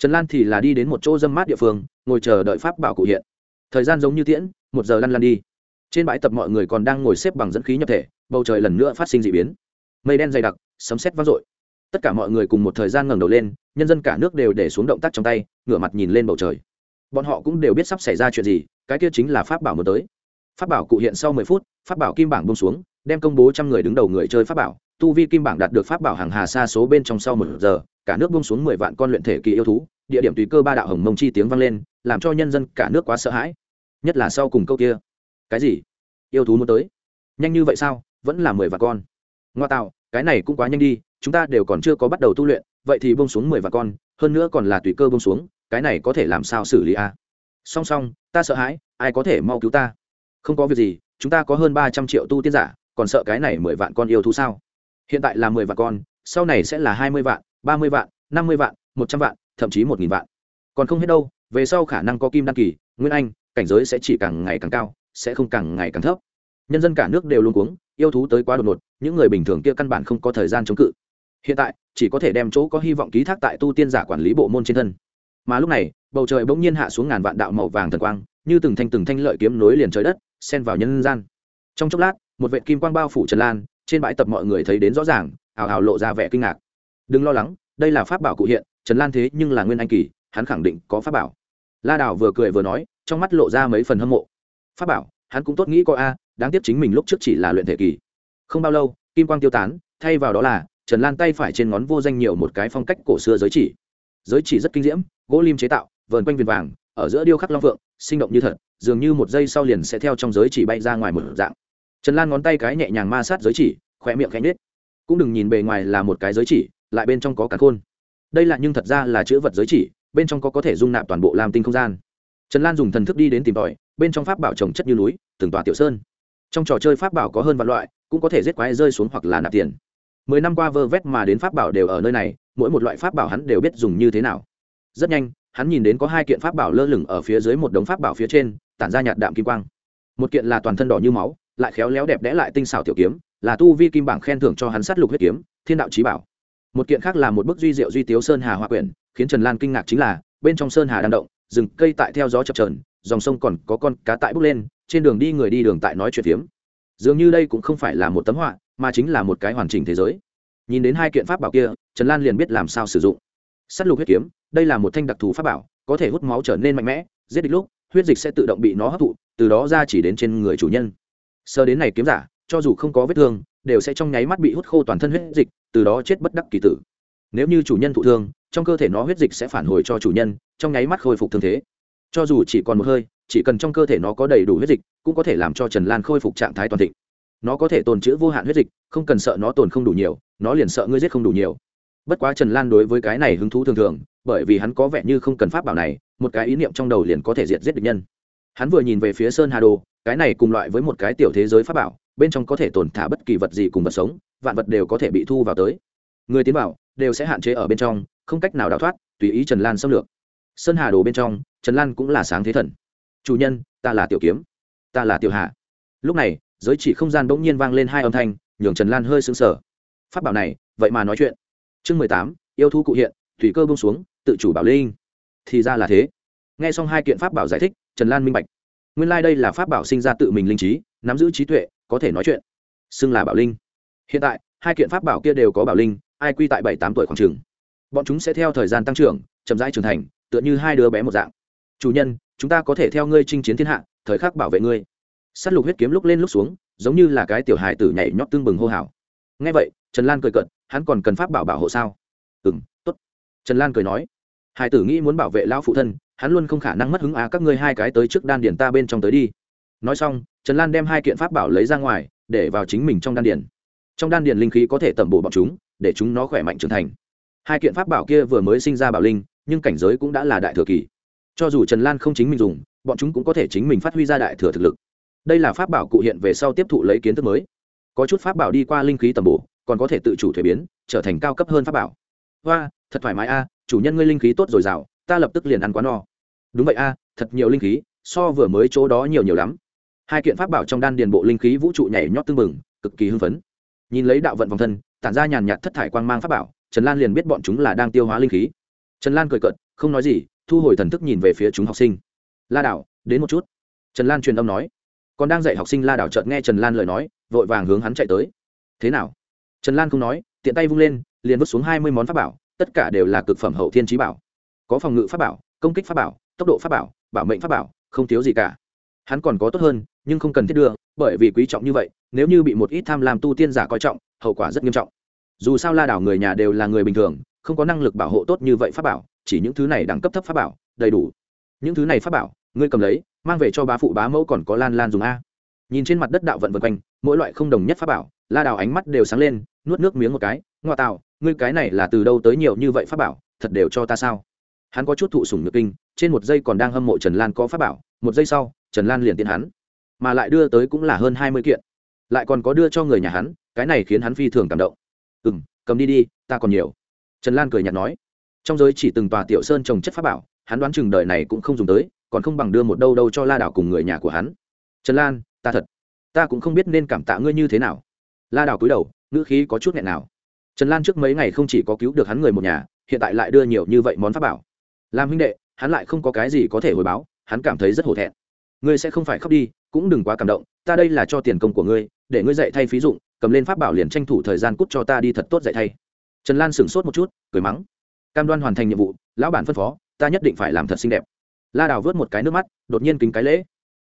trần lan thì là đi đến một chỗ dâm mát địa phương, ngồi chờ đợi pháp bảo cụ hiện. Thời gian giống như tiễn, một giờ lăn lăn đi. Trên bãi tập mọi người còn đang ngồi xếp bằng dẫn khí nhập thể, bầu trời lần nữa phát sinh d ị biến. Mây đen dày đặc, sấm sét vang dội. Tất cả mọi người cùng một thời gian ngẩng đầu lên, nhân dân cả nước đều để xuống động tác trong tay, ngửa mặt nhìn lên bầu trời. Bọn họ cũng đều biết sắp xảy ra chuyện gì, cái kia chính là pháp bảo mới tới. Pháp bảo cụ hiện sau mười phút, pháp bảo kim bảng bông xuống, đem công bố trăm người đứng đầu người chơi pháp bảo tu vi kim bảng đạt được pháp bảo hàng hà xa số bên trong sau một giờ, cả nước bông xuống mười vạn con luyện thể kỳ yêu thú, địa điểm tùy cơ ba đạo hồng mông chi tiếng vang lên, làm cho nhân dân cả nước quá sợ hãi. Nhất là sau cùng câu kia, cái gì? Yêu thú muốn tới. Nhanh như vậy sao? Vẫn là mười vạn con. Ngoa tạo, cái này cũng quá nhanh đi, chúng ta đều còn chưa có bắt đầu tu luyện, vậy thì bông xuống mười vạn con, hơn nữa còn là tùy cơ bông xuống, cái này có thể làm sao xử lý a à? song song, ta sợ hãi, ai có thể mau cứu ta? Không có việc gì, chúng ta có hơn ba trăm triệu tu tiên giả, còn sợ cái này mười vạn con yêu thú sao? Hiện tại là mười vạn con, sau này sẽ là hai mươi vạn, ba mươi vạn, năm mươi vạn, một trăm vạn, thậm chí một nghìn vạn. Còn không hết đâu, về sau khả năng có kim đăng kỳ, nguyên anh, cảnh giới sẽ chỉ càng ngày càng cao, sẽ không càng ngày càng thấp. Nhân dân cả nước đều luôn cuống, yêu thú tới quá đột ngột, những người bình thường kia căn bản không có thời gian chống cự. Hiện tại, chỉ có thể đem chỗ có hy vọng ký thác tại tu tiên giả quản lý bộ môn trên thân. Mà lúc này, bầu trời bỗng nhiên hạ xuống ngàn vạn đạo màu vàng thần quang, như từng thanh từng thanh lợi kiếm nối liền trời đất, xen vào nhân gian. Trong chốc lát, một vệ kim quang bao phủ trần lan trên bãi tập mọi người thấy đến rõ ràng hào hào lộ ra vẻ kinh ngạc. Đừng lo lắng, đây là pháp bảo cụ hiện, trần lan thế nhưng là nguyên anh kỳ, hắn khẳng định có pháp bảo. La đào vừa cười vừa nói, trong mắt lộ ra mấy phần hâm mộ. Pháp bảo, hắn cũng tốt nghĩ coi a, đáng tiếc chính mình lúc trước chỉ là luyện thể kỳ. Không bao lâu, kim quang tiêu tán, thay vào đó là, trần lan tay phải trên ngón vô danh nhiều một cái phong cách cổ xưa giới chỉ. Giới chỉ rất kinh diễm, gỗ lim chế tạo, vờn quanh viền vàng, ở giữa điêu khắc long phượng, sinh động như thật, dường như một giây sau liền sẽ theo trong giới chỉ bay ra ngoài một dạng trần lan ngón tay cái nhẹ nhàng ma sát giới chỉ khỏe miệng khẽ nết cũng đừng nhìn bề ngoài là một cái giới chỉ, lại bên trong có cả khôn. Đây là nhưng thật ra là chữ vật giới chỉ, bên trong có có thể dung nạp toàn bộ làm tinh không gian. Trần lan dùng thần thức đi đến tìm tòi, bên trong pháp bảo trồng chất như núi, từng tòa tiểu sơn. Trong trò chơi pháp bảo có hơn vạn loại, cũng có thể giết quái rơi xuống hoặc là nạp tiền. Mười năm qua vơ vét mà đến pháp bảo đều ở nơi này, mỗi một loại pháp bảo hắn đều biết dùng như thế nào. Rất nhanh, hắn nhìn đến có hai kiện pháp bảo lơ lửng ở phía dưới một đống pháp bảo phía trên, tản ra nhạt đạm kim quang. Một kiện là toàn thân đỏ như máu lại khéo léo đẹp đẽ lại tinh xảo tiểu kiếm, là tu vi kim bảng khen thưởng cho hắn sát lục huyết kiếm, thiên đạo trí bảo. Một kiện khác là một bức duy diệu duy tiếu sơn hà hoa quyển, khiến trần lan kinh ngạc chính là, bên trong sơn hà đang động, rừng cây tại theo gió chập trờn dòng sông còn có con cá tại bốc lên, trên đường đi người đi đường tại nói chuyện phiếm. Dường như đây cũng không phải là một tấm họa, mà chính là một cái hoàn chỉnh thế giới. Nhìn đến hai kiện pháp bảo kia, trần lan liền biết làm sao sử dụng. S á t lục huyết kiếm, đây là một thanh đặc thù pháp bảo, có thể hút máu trở nên mạnh mẽ, giết địch lúc, huyết dịch sẽ tự động bị nó hấp thụ, từ đó ra chỉ đến trên người chủ nhân sơ đến này kiếm giả, cho dù không có vết thương, đều sẽ trong nháy mắt bị hút khô toàn thân huyết dịch, từ đó chết bất đắc kỳ tử. Nếu như chủ nhân thụ thương, trong cơ thể nó huyết dịch sẽ phản hồi cho chủ nhân, trong nháy mắt khôi phục thương thế. Cho dù chỉ còn một hơi, chỉ cần trong cơ thể nó có đầy đủ huyết dịch, cũng có thể làm cho trần lan khôi phục trạng thái toàn thịnh. Nó có thể tồn chữ vô hạn huyết dịch, không cần sợ nó tồn không đủ nhiều, nó liền sợ ngươi giết không đủ nhiều. Bất quá trần lan đối với cái này hứng thú thường thường, bởi vì hắn có vẻ như không cần pháp bảo này, một cái ý niệm trong đầu liền có thể diệt giết địch nhân. Hắn vừa nhìn về phía sơn hà đồ cái này cùng loại với một cái tiểu thế giới pháp bảo, bên trong có thể tồn thả bất kỳ vật gì cùng vật sống, vạn vật đều có thể bị thu vào tới. Người tiến vào, đều sẽ hạn chế ở bên trong, không cách nào đào thoát, tùy ý trần lan xâm lược. Sơn hà đồ bên trong, trần lan cũng là sáng thế thần. Chủ nhân, ta là tiểu kiếm. Ta là tiểu hạ. Lúc này, giới chỉ không gian bỗng nhiên vang lên hai âm thanh, nhường trần lan hơi sững sờ. Phát bảo này, vậy mà nói chuyện. Chương mười tám, yêu thú cụ hiện, thủy cơ bông xuống, tự chủ bảo linh. Thì ra là thế. Nghe xong hai kiện pháp bảo giải thích, trần lan minh bạch nguyên lai、like、đây là pháp bảo sinh ra tự mình linh trí, nắm giữ trí tuệ, có thể nói chuyện. Xưng là bảo linh. Hiện tại, hai kiện pháp bảo kia đều có bảo linh, ai quy tại bảy tám tuổi khoảng trường. Bọn chúng sẽ theo thời gian tăng trưởng, chậm rãi trưởng thành, tựa như hai đứa bé một dạng. Chủ nhân, chúng ta có thể theo ngươi chinh chiến thiên hạ, thời khắc bảo vệ ngươi. S á t lục huyết kiếm lúc lên lúc xuống, giống như là cái tiểu hài tử nhảy nhót tương bừng hô hào. Ngay vậy, trần lan cười cận hắn còn cần pháp bảo bảo hộ sao? Ừ m t ố t trần lan cười nói hải tử nghĩ muốn bảo vệ lão phụ thân hắn luôn không khả năng mất hứng á các ngươi hai cái tới trước đan điển ta bên trong tới đi. Nói xong, trần lan đem hai kiện pháp bảo lấy ra ngoài, để vào chính mình trong đan điển trong đan điển linh khí có thể tẩm bổ bọn chúng, để chúng nó khỏe mạnh trưởng thành. Hai kiện pháp bảo kia vừa mới sinh ra bảo linh, nhưng cảnh giới cũng đã là đại thừa kỳ. Cho dù trần lan không chính mình dùng, bọn chúng cũng có thể chính mình phát huy ra đại thừa thực lực. Đây là pháp bảo cụ hiện về sau tiếp thụ lấy kiến thức mới. Có chút pháp bảo đi qua linh khí tầm bổ, còn có thể tự chủ thuế biến, trở thành cao cấp hơn pháp bảo. Hoa, thật thoải mái a, chủ nhân ngươi linh khí tốt dồi dào ta lập tức liền ăn quá no đúng vậy a, thật nhiều linh khí, so vừa mới chỗ đó nhiều nhiều lắm. Hai kiện pháp bảo trong đan điền bộ linh khí vũ trụ nhảy nhót tưng bừng, cực kỳ hưng phấn. Nhìn lấy đạo vận vòng thân, tản ra nhàn nhạt thất thải quang mang pháp bảo, trần lan liền biết bọn chúng là đang tiêu hóa linh khí. Trần lan cười cợt, không nói gì, thu hồi thần thức nhìn về phía chúng học sinh. La đảo, đến một chút. Trần lan truyền âm nói. Còn đang dạy học sinh la đảo chợt nghe trần lan lời nói, vội vàng hướng hắn chạy tới. Thế nào? Trần lan không nói, tiện tay vung lên, liền vứt xuống hai mươi món pháp bảo, tất cả đều là cực phẩm hậu thiên trí bảo. Có phòng ngự pháp bảo, công kích pháp bảo tốc độ pháp bảo bảo mệnh pháp bảo, không thiếu gì cả. Hắn còn có tốt hơn, nhưng không cần thiết đưa, bởi vì quý trọng như vậy, nếu như bị một ít tham lam tu tiên giả coi trọng, hậu quả rất nghiêm trọng. Dù sao la đảo người nhà đều là người bình thường, không có năng lực bảo hộ tốt như vậy pháp bảo, chỉ những thứ này đẳng cấp thấp pháp bảo, đầy đủ. Những thứ này pháp bảo, ngươi cầm lấy, mang về cho bá phụ bá mẫu còn có lan lan dùng a. Nhìn trên mặt đất đạo vận vân quanh, mỗi loại không đồng nhất pháp bảo, la đào ánh mắt đều sáng lên, nuốt nước miếng một cái, ngoa tạo, ngươi cái này là từ đâu tới nhiều như vậy pháp bảo, thật đều cho ta sao? Hắn có chút thụ sủng nhược kinh trên một giây còn đang hâm mộ trần lan có pháp bảo, một giây sau, trần lan liền tiến hắn, mà lại đưa tới cũng là hơn hai mươi kiện, lại còn có đưa cho người nhà hắn, cái này khiến hắn phi thường cảm động. Ừ m cầm đi đi, ta còn nhiều. Trần lan cười nhạt nói. Trong giới chỉ từng tòa tiểu sơn trồng chất pháp bảo, hắn đoán chừng đời này cũng không dùng tới, còn không bằng đưa một đâu đâu cho la đảo cùng người nhà của hắn. Trần lan, ta thật, ta cũng không biết nên cảm tạ ngươi như thế nào. La đảo cúi đầu, ngữ khí có chút nghẹn nào. Trần lan trước mấy ngày không chỉ có cứu được hắn người một nhà, hiện tại lại đưa nhiều như vậy món pháp bảo. Làm huynh đệ hắn lại không có cái gì có thể hồi báo, hắn cảm thấy rất hổ thẹn. Ngươi sẽ không phải khóc đi, cũng đừng quá cảm động, ta đây là cho tiền công của ngươi, để ngươi dạy thay phí dụng, cầm lên pháp bảo liền tranh thủ thời gian cút cho ta đi thật tốt dạy thay. Trần lan sửng sốt một chút, cười mắng. Cam đoan hoàn thành nhiệm vụ, lão bản phân phó, ta nhất định phải làm thật xinh đẹp. La đào vớt một cái nước mắt, đột nhiên kính cái lễ.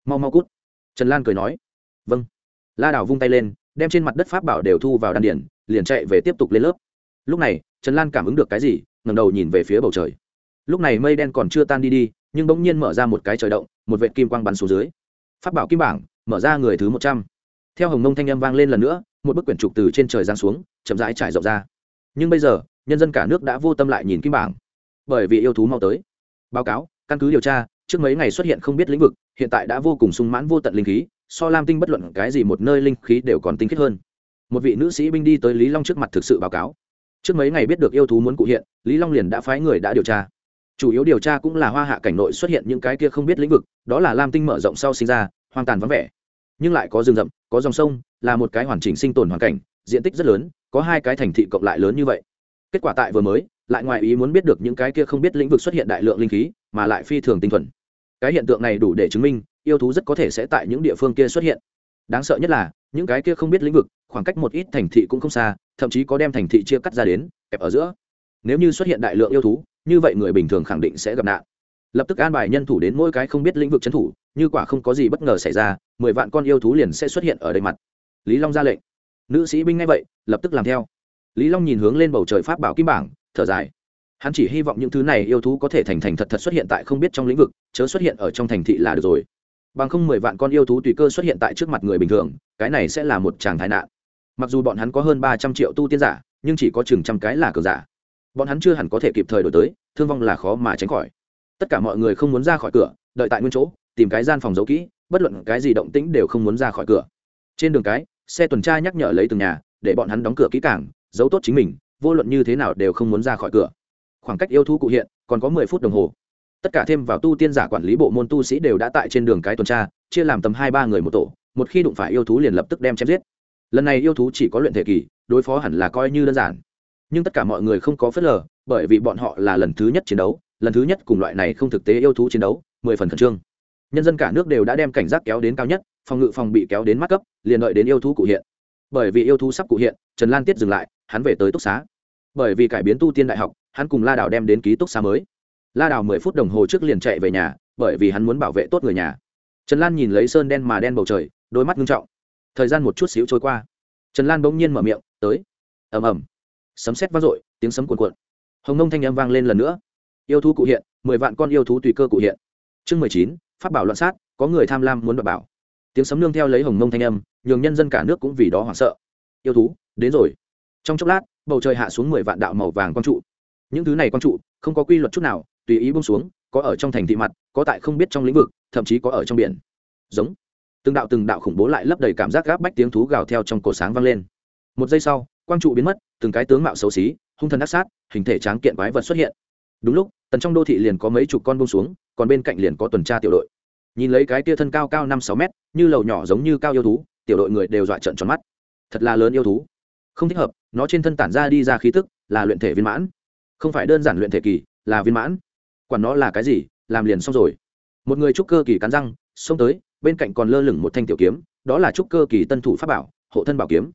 Mau mau cút. Trần lan cười nói. Vâng. La đào vung tay lên, đem trên mặt đất pháp bảo đều thu vào đan điển liền chạy về tiếp tục lên lớp. Lúc này, trần lan cảm ứng được cái gì ngầm đầu nhìn về phía bầu trời lúc này mây đen còn chưa tan đi đi, nhưng bỗng nhiên mở ra một cái trời động, một vệ kim quang bắn xuống dưới. Phát bảo kim bảng, mở ra người thứ một trăm. Theo hồng mông thanh âm vang lên lần nữa, một bức quyển trục từ trên trời giang xuống, chậm rãi trải rộng ra. Nhưng bây giờ, nhân dân cả nước đã vô tâm lại nhìn kim bảng. Bởi vì yêu thú mau tới. Báo cáo, căn cứ điều tra, trước mấy ngày xuất hiện không biết lĩnh vực, hiện tại đã vô cùng sung mãn vô tận linh khí, so lam tinh bất luận cái gì một nơi linh khí đều còn tinh khiết hơn. Một vị nữ sĩ binh đi tới lý long trước mặt thực sự báo cáo. Trước mấy ngày biết được yêu thú muốn cụ hiện, lý long liền đã phái người đã điều tra chủ yếu điều tra cũng là hoa hạ cảnh nội xuất hiện những cái kia không biết lĩnh vực, đó là lam tinh mở rộng sau sinh ra, hoang tàn vắng vẻ. Nhưng lại có rừng rậm, có dòng sông, là một cái hoàn chỉnh sinh tồn hoàn cảnh, diện tích rất lớn, có hai cái thành thị cộng lại lớn như vậy. Kết quả tại vừa mới, lại ngoài ý muốn biết được những cái kia không biết lĩnh vực xuất hiện đại lượng linh khí, mà lại phi thường tinh thuần. Cái hiện tượng này đủ để chứng minh, yêu thú rất có thể sẽ tại những địa phương kia xuất hiện. Đáng sợ nhất là, những cái kia không biết lĩnh vực, khoảng cách một ít thành thị cũng không xa, thậm chí có đem thành thị chia cắt ra đến, kẹp ở giữa. Nếu như xuất hiện đại lượng yêu thú như vậy người bình thường khẳng định sẽ gặp nạn. Lập tức an bài nhân thủ đến mỗi cái không biết lĩnh vực trấn thủ, như quả không có gì bất ngờ xảy ra, mười vạn con yêu thú liền sẽ xuất hiện ở đây mặt. Lý long ra lệnh. Nữ sĩ binh ngay vậy, lập tức làm theo. Lý long nhìn hướng lên bầu trời pháp bảo kim bảng, thở dài. Hắn chỉ hy vọng những thứ này yêu thú có thể thành thành thật thật xuất hiện tại không biết trong lĩnh vực, chớ xuất hiện ở trong thành thị là được rồi. Bằng không mười vạn con yêu thú tùy cơ xuất hiện tại trước mặt người bình thường, cái này sẽ là một tràng thái nạn. Mặc dù bọn hắn có hơn ba trăm triệu tu tiên giả, nhưng chỉ có chừng trăm cái là cờ giả bọn hắn chưa hẳn có thể kịp thời đổi tới, thương vong là khó mà tránh khỏi. Tất cả mọi người không muốn ra khỏi cửa, đợi tại nguyên chỗ, tìm cái gian phòng giấu kỹ, bất luận cái gì động tĩnh đều không muốn ra khỏi cửa. Trên đường cái, xe tuần tra nhắc nhở lấy từng nhà, để bọn hắn đóng cửa kỹ cảng giấu tốt chính mình, vô luận như thế nào đều không muốn ra khỏi cửa. Khoảng cách yêu thú cụ hiện, còn có mười phút đồng hồ. Tất cả thêm vào tu tiên giả quản lý bộ môn tu sĩ đều đã tại trên đường cái tuần tra, chia làm tầm hai ba người một tổ, một khi đụng phải yêu thú liền lập tức đem chém giết. Lần này yêu thú chỉ có luyện thể kỳ, đối phó hẳn là coi như đơn giản nhưng tất cả mọi người không có phớt lờ, bởi vì bọn họ là lần thứ nhất chiến đấu, lần thứ nhất cùng loại này không thực tế yêu thú chiến đấu, mười phần khẩn trương. Nhân dân cả nước đều đã đem cảnh giác kéo đến cao nhất, phòng ngự phòng bị kéo đến mắt cấp, liền đợi đến yêu thú cụ hiện. Bởi vì yêu thú sắp cụ hiện, trần lan tiết dừng lại, hắn về tới túc xá. Bởi vì cải biến tu tiên đại học, hắn cùng la đào đem đến ký túc xá mới. La đào mười phút đồng hồ trước liền chạy về nhà, bởi vì hắn muốn bảo vệ tốt người nhà. Trần lan nhìn lấy sơn đen mà đen bầu trời, đôi mắt ngưng trọng. Thời gian một chút xíu trôi qua. Trần lan bỗng nhiên mở miệng, tới. Ầm ầm sấm sét vang dội, tiếng sấm cuồn cuộn. Hồng nông thanh âm vang lên lần nữa. Yêu thú cụ hiện, mười vạn con yêu thú tùy cơ cụ hiện. Chương mười chín phát bảo loạn sát, có người tham lam muốn đoạt bảo. Tiếng sấm nương theo lấy hồng nông thanh âm, nhường nhân dân cả nước cũng vì đó hoảng sợ. Yêu thú, đến rồi. Trong chốc lát, bầu trời hạ xuống mười vạn đạo màu vàng quang trụ. Những thứ này quang trụ, không có quy luật chút nào, tùy ý bông xuống, có ở trong thành thị mặt, có tại không biết trong lĩnh vực, thậm chí có ở trong biển. Giống. Từng đạo từng đạo khủng bố lại lấp đầy cảm giác gáp bách tiếng thú gào theo trong cổ sáng vang lên. Một giây sau, quang trụ biến mất từng cái tướng mạo xấu xí, hung thần ác sát, hình thể tráng kiện quái vật xuất hiện. Đúng lúc, tần trong đô thị liền có mấy chục con bông xuống, còn bên cạnh liền có tuần tra tiểu đội. Nhìn lấy cái tia thân cao cao năm sáu mét, như lầu nhỏ giống như cao yêu thú, tiểu đội người đều dọa trận tròn mắt. Thật là lớn yêu thú. Không thích hợp, nó trên thân tản ra đi ra khí tức, là luyện thể viên mãn. Không phải đơn giản luyện thể kỳ, là viên mãn. Quản nó là cái gì, làm liền xong rồi. Một người trúc cơ kỳ cắn răng, xông tới, bên cạnh còn lơ lửng một thanh tiểu kiếm, đó là trúc cơ kỳ tân thủ pháp bảo, hộ thân bảo kiếm.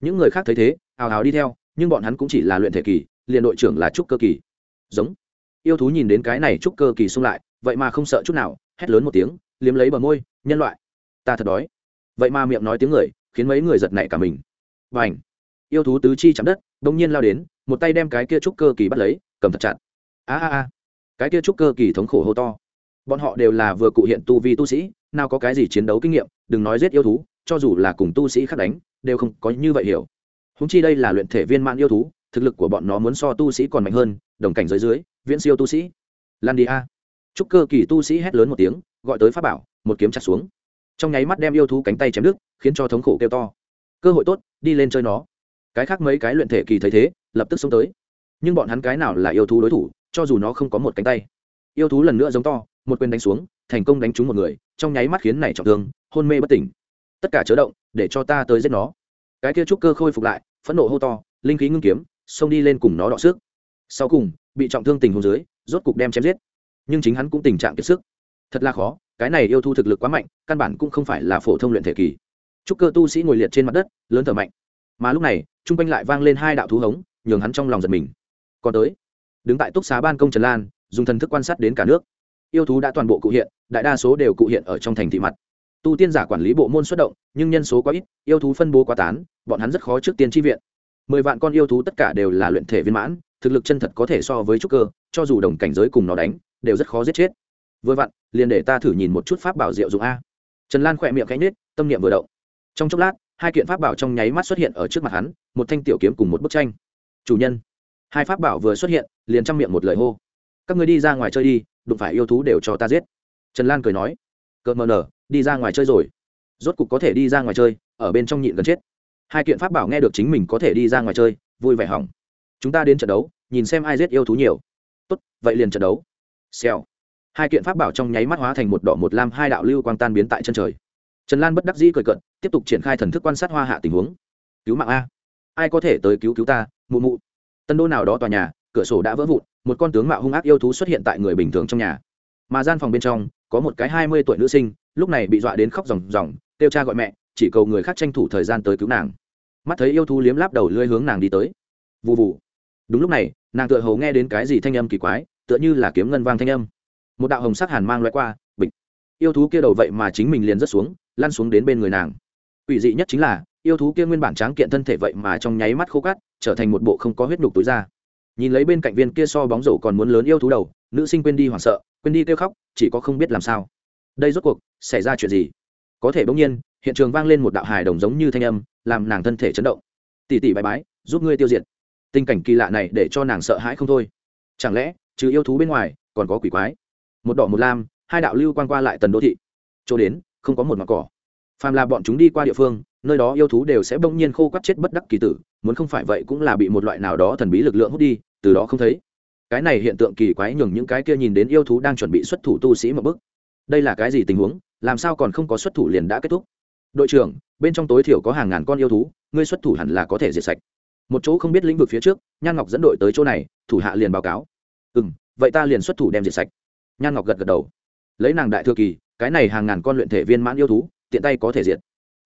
Những người khác thấy thế ào ào đi theo nhưng bọn hắn cũng chỉ là luyện thể kỳ, liền đội trưởng là trúc cơ kỳ. Giống. Yêu thú nhìn đến cái này trúc cơ kỳ xung lại, vậy mà không sợ chút nào, hét lớn một tiếng, liếm lấy bờ môi, nhân loại, ta thật đói. Vậy mà miệng nói tiếng người, khiến mấy người giật nảy cả mình. Và ảnh yêu thú tứ chi chạm đất đông nhiên lao đến, một tay đem cái kia trúc cơ kỳ bắt lấy, cầm thật chặt. A a a. Cái kia trúc cơ kỳ thống khổ hô to. Bọn họ đều là vừa cụ hiện tu vi tu sĩ, nào có cái gì chiến đấu kinh nghiệm, đừng nói giết yêu thú, cho dù là cùng tu sĩ khác đánh, đều không có như vậy hiểu húng chi đây là luyện thể viên mãn yêu thú, thực lực của bọn nó muốn so tu sĩ còn mạnh hơn, đồng cảnh giới dưới, viễn siêu tu sĩ. Lan đi a trúc cơ kỳ tu sĩ hét lớn một tiếng, gọi tới pháp bảo, một kiếm chặt xuống. Trong nháy mắt đem yêu thú cánh tay chém đứt, khiến cho thống khổ kêu to. Cơ hội tốt, đi lên chơi nó. Cái khác mấy cái luyện thể kỳ thấy thế, lập tức xông tới. Nhưng bọn hắn cái nào là yêu thú đối thủ, cho dù nó không có một cánh tay. Yêu thú lần nữa giống to, một quyền đánh xuống, thành công đánh trúng một người, trong nháy mắt khiến này trọng thương, hôn mê bất tỉnh. Tất cả chớ động, để cho ta tới giết nó. Cái kia trúc cơ khôi phục lại phẫn nộ hô to, linh khí ngưng kiếm, xông đi lên cùng nó đọ sức. Sau cùng, bị trọng thương tình hồ dưới, rốt cục đem chém giết. Nhưng chính hắn cũng tình trạng kiệt sức. Thật là khó, cái này yêu thu thực lực quá mạnh, căn bản cũng không phải là phổ thông luyện thể kỳ. Trúc cơ tu sĩ ngồi liệt trên mặt đất, lớn thở mạnh. Mà lúc này t r u n g quanh lại vang lên hai đạo thú hống, nhường hắn trong lòng giật mình. Còn tới, đứng tại túc xá ban công trần lan, dùng thần thức quan sát đến cả nước. Yêu thú đã toàn bộ cụ hiện, đại đa số đều cụ hiện ở trong thành thị mặt tu tiên giả quản lý bộ môn xuất động, nhưng nhân số quá ít, yêu thú phân bố quá tán, bọn hắn rất khó trước tiên tri viện. Mười vạn con yêu thú tất cả đều là luyện thể viên mãn, thực lực chân thật có thể so với trúc cơ, cho dù đồng cảnh giới cùng nó đánh, đều rất khó giết chết. Vừa vặn, liền để ta thử nhìn một chút pháp bảo diệu dụng a. Trần lan khỏe miệng cánh nết tâm niệm vừa động. Trong chốc lát, hai kiện pháp bảo trong nháy mắt xuất hiện ở trước mặt hắn, một thanh tiểu kiếm cùng một bức tranh. Chủ nhân, hai pháp bảo vừa xuất hiện, liền trong miệng một lời hô. Các người đi ra ngoài chơi đi, đụng phải yêu thú đều cho ta giết. Trần lan cười nói. Cợt mờ nở đi ra ngoài chơi rồi. Rốt cục có thể đi ra ngoài chơi, ở bên trong nhịn gần chết. Hai kiện pháp bảo nghe được chính mình có thể đi ra ngoài chơi, vui vẻ hỏng. Chúng ta đến trận đấu, nhìn xem ai giết yêu thú nhiều. Tốt, vậy liền trận đấu. Xèo. Hai kiện pháp bảo trong nháy mắt hóa thành một đỏ một lam, hai đạo lưu quang tan biến tại chân trời. Trần lan bất đắc dĩ cười cận tiếp tục triển khai thần thức quan sát hoa hạ tình huống. Cứu mạng a. Ai có thể tới cứu cứu ta, mụ mụ? Tân đô nào đó tòa nhà, cửa sổ đã vỡ vụn, một con tướng mạo hung ác yêu thú xuất hiện tại người bình thường trong nhà. Mà gian phòng bên trong, có một cái hai mươi tuổi nữ sinh lúc này bị dọa đến khóc ròng ròng, kêu cha gọi mẹ, chỉ cầu người khác tranh thủ thời gian tới cứu nàng. Mắt thấy yêu thú liếm láp đầu lưỡi hướng nàng đi tới. Vụ vụ đúng lúc này, nàng tựa hồ nghe đến cái gì thanh âm kỳ quái, tựa như là kiếm ngân vang thanh âm. Một đạo hồng sắc hàn mang loại qua, bịch. Yêu thú kia đầu vậy mà chính mình liền rớt xuống, lăn xuống đến bên người nàng. Quỷ dị nhất chính là, yêu thú kia nguyên bản tráng kiện thân thể vậy mà trong nháy mắt khô cắt trở thành một bộ không có huyết nhục túi ra nhìn lấy bên cạnh viên kia so bóng rổ còn muốn lớn yêu thú đầu, nữ sinh quên đi hoảng sợ, quên đi kêu khóc, chỉ có không biết làm sao đây rốt cuộc xảy ra chuyện gì? Có thể bỗng nhiên, hiện trường vang lên một đạo hài đồng giống như thanh âm, làm nàng thân thể chấn động. Tỉ tỉ bài bái, giúp ngươi tiêu diệt. Tình cảnh kỳ lạ này để cho nàng sợ hãi không thôi. Chẳng lẽ, trừ yêu thú bên ngoài, còn có quỷ quái? Một đỏ một lam, hai đạo lưu quan qua lại tần đô thị. Chỗ đến, không có một mặt cỏ. Phàm là bọn chúng đi qua địa phương, nơi đó yêu thú đều sẽ bỗng nhiên khô quắt chết bất đắc kỳ tử. Muốn không phải vậy cũng là bị một loại nào đó thần bí lực lượng hút đi, từ đó không thấy. Cái này hiện tượng kỳ quái nhường những cái kia nhìn đến yêu thú đang chuẩn bị xuất thủ tu sĩ một bức đây là cái gì tình huống, làm sao còn không có xuất thủ liền đã kết thúc? Đội trưởng, bên trong tối thiểu có hàng ngàn con yêu thú, ngươi xuất thủ hẳn là có thể diệt sạch. Một chỗ không biết lĩnh vực phía trước, nhan ngọc dẫn đội tới chỗ này, thủ hạ liền báo cáo. Ừ m vậy ta liền xuất thủ đem diệt sạch. Nhan ngọc gật gật đầu. Lấy nàng đại thừa kỳ, cái này hàng ngàn con luyện thể viên mãn yêu thú, tiện tay có thể diệt.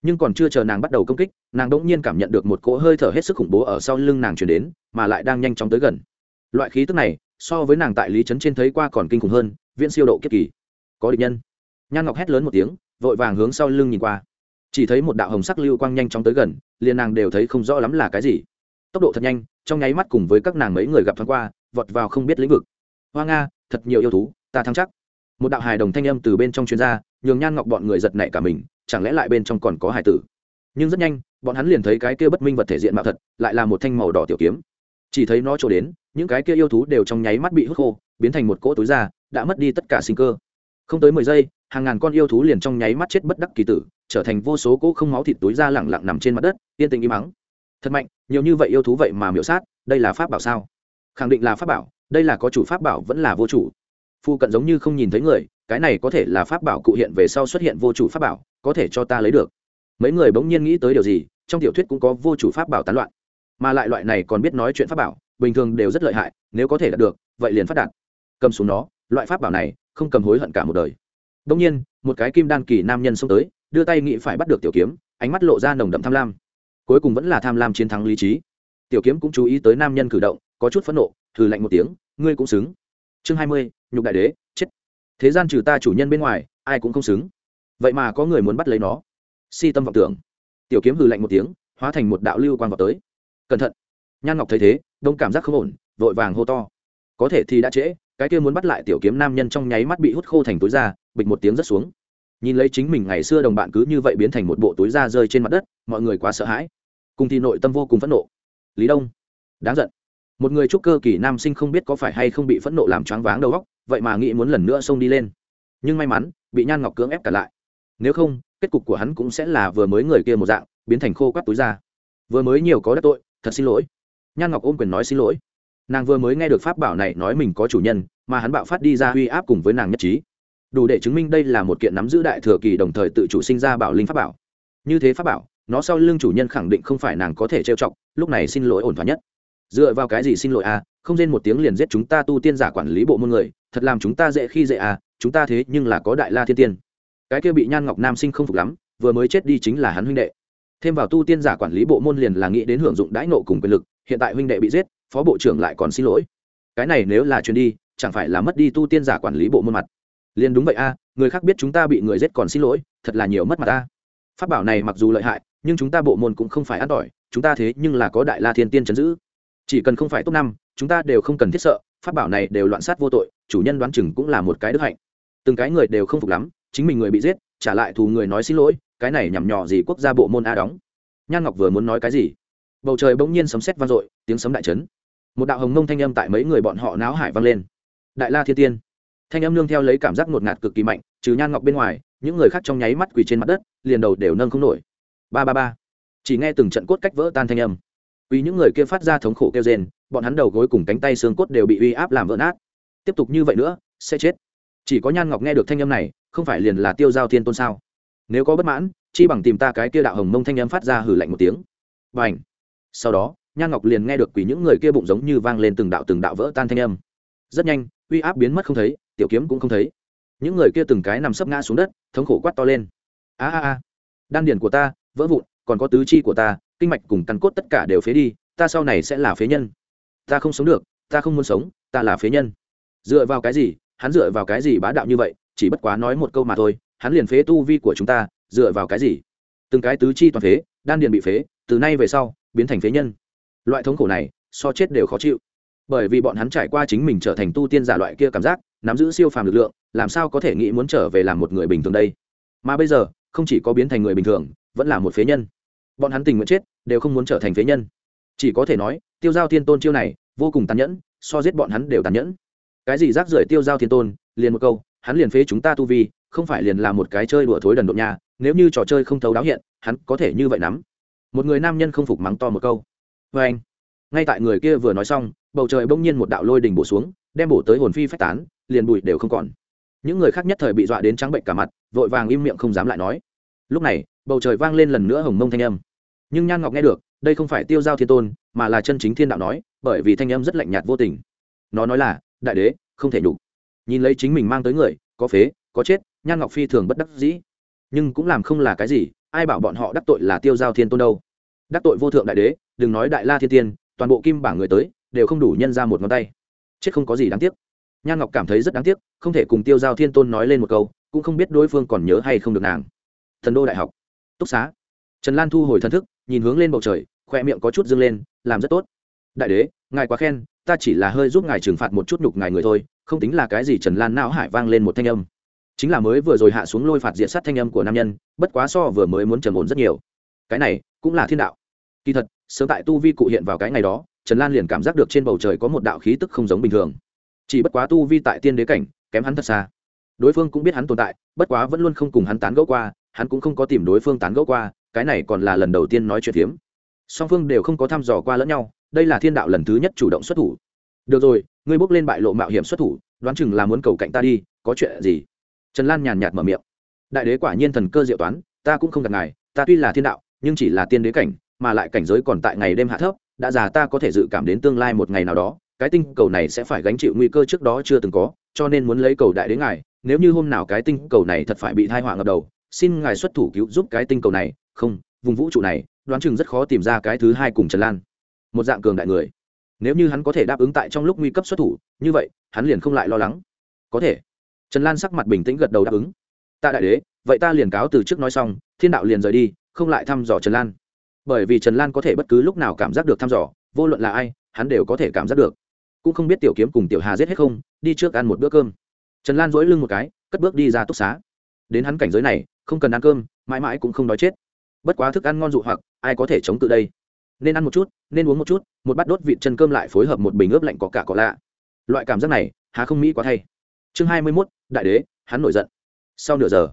Nhưng còn chưa chờ nàng bắt đầu công kích, nàng đ ỗ n g nhiên cảm nhận được một cỗ hơi thở hết sức khủng bố ở sau lưng nàng chuyển đến, mà lại đang nhanh chóng tới gần. Loại khí tức này, so với nàng tại lý trấn trên thấy qua còn kinh khủng hơn, viễn siêu độ kiếp kỳ có địch nhân. Nhan ngọc hét lớn một tiếng, vội vàng hướng sau lưng nhìn qua. Chỉ thấy một đạo hồng sắc lưu quang nhanh chóng tới gần, liền nàng đều thấy không rõ lắm là cái gì. Tốc độ thật nhanh, trong nháy mắt cùng với các nàng mấy người gặp thoáng qua, vọt vào không biết lĩnh vực. Hoa nga, thật nhiều yêu thú, ta thắng chắc. Một đạo hài đồng thanh âm từ bên trong chuyên gia nhường nhan ngọc bọn người giật nảy cả mình, chẳng lẽ lại bên trong còn có hải tử? Nhưng rất nhanh, bọn hắn liền thấy cái kia bất minh vật thể diện mạo thật, lại là một thanh màu đỏ tiểu kiếm. Chỉ thấy nó trổ đến, những cái kia yêu thú đều trong nháy mắt bị hút khô, biến thành một cỗ túi da, đã mất đi tất cả sinh cơ không tới mười giây, hàng ngàn con yêu thú liền trong nháy mắt chết bất đắc kỳ tử, trở thành vô số cỗ không máu thịt túi ra lẳng lặng nằm trên mặt đất, yên tình im mắng thật mạnh, nhiều như vậy yêu thú vậy mà miễu sát, đây là pháp bảo sao? Khẳng định là pháp bảo, đây là có chủ pháp bảo vẫn là vô chủ. Phu cận giống như không nhìn thấy người, cái này có thể là pháp bảo cụ hiện về sau xuất hiện vô chủ pháp bảo, có thể cho ta lấy được. Mấy người bỗng nhiên nghĩ tới điều gì, trong tiểu thuyết cũng có vô chủ pháp bảo tán loạn. Mà lại loại này còn biết nói chuyện pháp bảo, bình thường đều rất lợi hại, nếu có thể đạt được, vậy liền phát đạt. Cầm xuống nó, loại pháp bảo này không cầm hối hận cả một đời. Đông nhiên, một cái kim đan kỳ nam nhân xông tới, đưa tay nghĩ phải bắt được tiểu kiếm, ánh mắt lộ ra nồng đậm tham lam. Cuối cùng vẫn là tham lam chiến thắng lý trí. Tiểu kiếm cũng chú ý tới nam nhân cử động, có chút phẫn nộ, thử lạnh một tiếng, ngươi cũng xứng. Chương hai mươi, nhục đại đế, chết. Thế gian trừ ta chủ nhân bên ngoài, ai cũng không xứng. Vậy mà có người muốn bắt lấy nó. Si tâm vọng tưởng. Tiểu kiếm hừ lạnh một tiếng, hóa thành một đạo lưu quan vào tới. Cẩn thận. Nhan ngọc thấy thế, đông cảm giác không ổn, vội vàng hô to. Có thể thì đã trễ cái kia muốn bắt lại tiểu kiếm nam nhân trong nháy mắt bị hút khô thành túi da bịch một tiếng rất xuống. Nhìn lấy chính mình ngày xưa đồng bạn cứ như vậy biến thành một bộ túi da rơi trên mặt đất mọi người quá sợ hãi. Cùng thì nội tâm vô cùng phẫn nộ. Lý đông đáng giận. Một người trúc cơ kỳ nam sinh không biết có phải hay không bị phẫn nộ làm choáng váng đầu óc vậy mà nghĩ muốn lần nữa xông đi lên. Nhưng may mắn bị nhan ngọc cưỡng ép cả lại. Nếu không kết cục của hắn cũng sẽ là vừa mới người kia một dạng biến thành khô quắt túi da, vừa mới nhiều có đắc tội thật xin lỗi. Nhan ngọc ôm quyền nói xin lỗi nàng vừa mới nghe được pháp bảo này nói mình có chủ nhân, mà hắn bạo phát đi ra uy áp cùng với nàng nhất trí. Đủ để chứng minh đây là một kiện nắm giữ đại thừa kỳ đồng thời tự chủ sinh ra bảo linh pháp bảo. Như thế pháp bảo, nó sau lưng chủ nhân khẳng định không phải nàng có thể trêu chọc, lúc này xin lỗi ổn thỏa nhất. Dựa vào cái gì xin lỗi à không rên một tiếng liền giết chúng ta tu tiên giả quản lý bộ môn người, thật làm chúng ta dễ khi dễ à chúng ta thế nhưng là có đại la thiên tiên. Cái kia bị nhan ngọc nam sinh không phục lắm, vừa mới chết đi chính là hắn huynh đệ. Thêm vào tu tiên giả quản lý bộ môn liền là nghĩ đến hưởng dụng đãi nộ cùng quyền lực, hiện tại huynh đệ bị giết phó bộ trưởng lại còn xin lỗi. Cái này nếu là chuyến đi, chẳng phải là mất đi tu tiên giả quản lý bộ môn mặt. Liền đúng vậy a, người khác biết chúng ta bị người giết còn xin lỗi, thật là nhiều mất mặt ta pháp bảo này mặc dù lợi hại, nhưng chúng ta bộ môn cũng không phải ăn tỏi, chúng ta thế nhưng là có đại la thiên tiên chấn giữ. Chỉ cần không phải top năm, chúng ta đều không cần thiết sợ, pháp bảo này đều loạn sát vô tội, chủ nhân đoán chừng cũng là một cái đức hạnh. Từng cái người đều không phục lắm, chính mình người bị giết, trả lại thù người nói xin lỗi, cái này nhằm nhỏ gì quốc gia bộ môn a đóng. Nhan ngọc vừa muốn nói cái gì? Bầu trời bỗng nhiên sấm sét vang dội, tiếng sấm đại trấn một đạo hồng mông thanh âm tại mấy người bọn họ náo hải vang lên. Đại la thiên tiên. Thanh âm nương theo lấy cảm giác ngột ngạt cực kỳ mạnh, trừ nhan ngọc bên ngoài, những người khác trong nháy mắt quỳ trên mặt đất, liền đầu đều nâng không nổi. Ba ba ba. Chỉ nghe từng trận cốt cách vỡ tan thanh âm. Vì những người kia phát ra thống khổ kêu rên, bọn hắn đầu gối cùng cánh tay xương cốt đều bị uy áp làm vỡ nát. Tiếp tục như vậy nữa, sẽ chết. Chỉ có nhan ngọc nghe được thanh âm này, không phải liền là tiêu giao thiên tôn sao? Nếu có bất mãn, chi bằng tìm ta cái kia đạo hồng mông thanh âm phát ra hử lạnh một tiếng. B à n h sau đó nhan ngọc liền nghe được quỷ những người kia bụng giống như vang lên từng đạo từng đạo vỡ tan thanh âm. Rất nhanh, uy áp biến mất không thấy, tiểu kiếm cũng không thấy. Những người kia từng cái nằm sấp ngã xuống đất, thống khổ quát to lên. A a a, đan điển của ta, vỡ vụn, còn có tứ chi của ta, kinh mạch cùng căn cốt tất cả đều phế đi, ta sau này sẽ là phế nhân. Ta không sống được, ta không muốn sống, ta là phế nhân. Dựa vào cái gì, hắn dựa vào cái gì bá đạo như vậy, chỉ bất quá nói một câu mà thôi, hắn liền phế tu vi của chúng ta, dựa vào cái gì? Từng cái tứ chi toàn phế, đan điền bị phế, từ nay về sau, biến thành phế nhân loại thống khổ này, so chết đều khó chịu. Bởi vì bọn hắn trải qua chính mình trở thành tu tiên giả loại kia cảm giác, nắm giữ siêu phàm lực lượng, làm sao có thể nghĩ muốn trở về làm một người bình thường đây? Mà bây giờ, không chỉ có biến thành người bình thường, vẫn là một phế nhân. Bọn hắn tình nguyện chết, đều không muốn trở thành phế nhân. Chỉ có thể nói, tiêu giao thiên tôn chiêu này, vô cùng tàn nhẫn, so giết bọn hắn đều tàn nhẫn. Cái gì rác rưởi tiêu giao thiên tôn, liền một câu, hắn liền phế chúng ta tu vi, không phải liền là một cái chơi đùa thối đần độn nhà nếu như trò chơi không thấu đáo hiện, hắn có thể như vậy nắm. Một người nam nhân không phục mắng to một câu vê anh. Ngay tại người kia vừa nói xong, bầu trời bỗng nhiên một đạo lôi đình bổ xuống, đem bổ tới hồn phi phách tán, liền bụi đều không còn. Những người khác nhất thời bị dọa đến trắng bệnh cả mặt, vội vàng im miệng không dám lại nói. Lúc này, bầu trời vang lên lần nữa hồng mông thanh âm. Nhưng nhan ngọc nghe được, đây không phải tiêu giao thiên tôn, mà là chân chính thiên đạo nói, bởi vì thanh âm rất lạnh nhạt vô tình. Nó nói là, đại đế, không thể nhục. Nhìn lấy chính mình mang tới người, có phế, có chết, nhan ngọc phi thường bất đắc dĩ. Nhưng cũng làm không là cái gì, ai bảo bọn họ đắc tội là tiêu giao thiên tôn đâu? Đắc tội vô thượng đại đế, đừng nói đại la thiên tiên, toàn bộ kim bảng người tới, đều không đủ nhân ra một ngón tay. Chết không có gì đáng tiếc. Nhan ngọc cảm thấy rất đáng tiếc, không thể cùng tiêu giao thiên tôn nói lên một câu, cũng không biết đối phương còn nhớ hay không được nàng. Thần đô đại học. Túc xá. Trần lan thu hồi thần thức, nhìn hướng lên bầu trời khoe miệng có chút dâng lên, làm rất tốt. Đại đế, ngài quá khen, ta chỉ là hơi giúp ngài trừng phạt một chút nhục ngài người thôi, không tính là cái gì trần lan não hải vang lên một thanh âm. Chính là mới vừa rồi hạ xuống lôi phạt diện sát thanh âm của nam nhân, bất quá so vừa mới muốn trầm ổn rất nhiều cái này cũng là thiên đạo. Kỳ thật, sớm tại tu vi cụ hiện vào cái ngày đó, trần lan liền cảm giác được trên bầu trời có một đạo khí tức không giống bình thường. Chỉ bất quá tu vi tại tiên đế cảnh, kém hắn thật xa. Đối phương cũng biết hắn tồn tại, bất quá vẫn luôn không cùng hắn tán gẫu qua, hắn cũng không có tìm đối phương tán gẫu qua, cái này còn là lần đầu tiên nói chuyện hiếm song phương đều không có thăm dò qua lẫn nhau, đây là thiên đạo lần thứ nhất chủ động xuất thủ. Được rồi, ngươi bước lên bại lộ mạo hiểm xuất thủ, đoán chừng là muốn cầu cạnh ta đi, có chuyện gì? Trần lan nhàn nhạt mở miệng. Đại đế quả nhiên thần cơ diệu toán, ta cũng không gặp ngài, ta tuy là thiên đạo nhưng chỉ là tiên đế cảnh, mà lại cảnh giới còn tại ngày đêm hạ thấp, đã già ta có thể dự cảm đến tương lai một ngày nào đó, cái tinh cầu này sẽ phải gánh chịu nguy cơ trước đó chưa từng có, cho nên muốn lấy cầu đại đế ngài, nếu như hôm nào cái tinh cầu này thật phải bị thai họa ngập đầu, xin ngài xuất thủ cứu giúp cái tinh cầu này, không, vùng vũ trụ này, đoán chừng rất khó tìm ra cái thứ hai cùng trần lan. Một dạng cường đại người. Nếu như hắn có thể đáp ứng tại trong lúc nguy cấp xuất thủ, như vậy, hắn liền không lại lo lắng. Có thể. Trần lan sắc mặt bình tĩnh gật đầu đáp ứng. Tạ đại đế, vậy ta liền cáo từ trước nói xong, thiên đạo liền rời đi không lại thăm dò trần lan. Bởi vì trần lan có thể bất cứ lúc nào cảm giác được thăm dò, vô luận là ai, hắn đều có thể cảm giác được. Cũng không biết tiểu kiếm cùng tiểu hà giết hết không, đi trước ăn một bữa cơm. Trần lan dỗi lưng một cái, cất bước đi ra túc xá. Đến hắn cảnh giới này, không cần ăn cơm, mãi mãi cũng không đói chết. Bất quá thức ăn ngon dụ hoặc, ai có thể chống cự đây? Nên ăn một chút, nên uống một chút, một bát đốt vịt chân cơm lại phối hợp một bình ướp lạnh có cả có lạ. Loại cảm giác này, há không mỹ quá thay. Chương hai mươi mốt, đại đế, hắn nổi giận. Sau nửa giờ,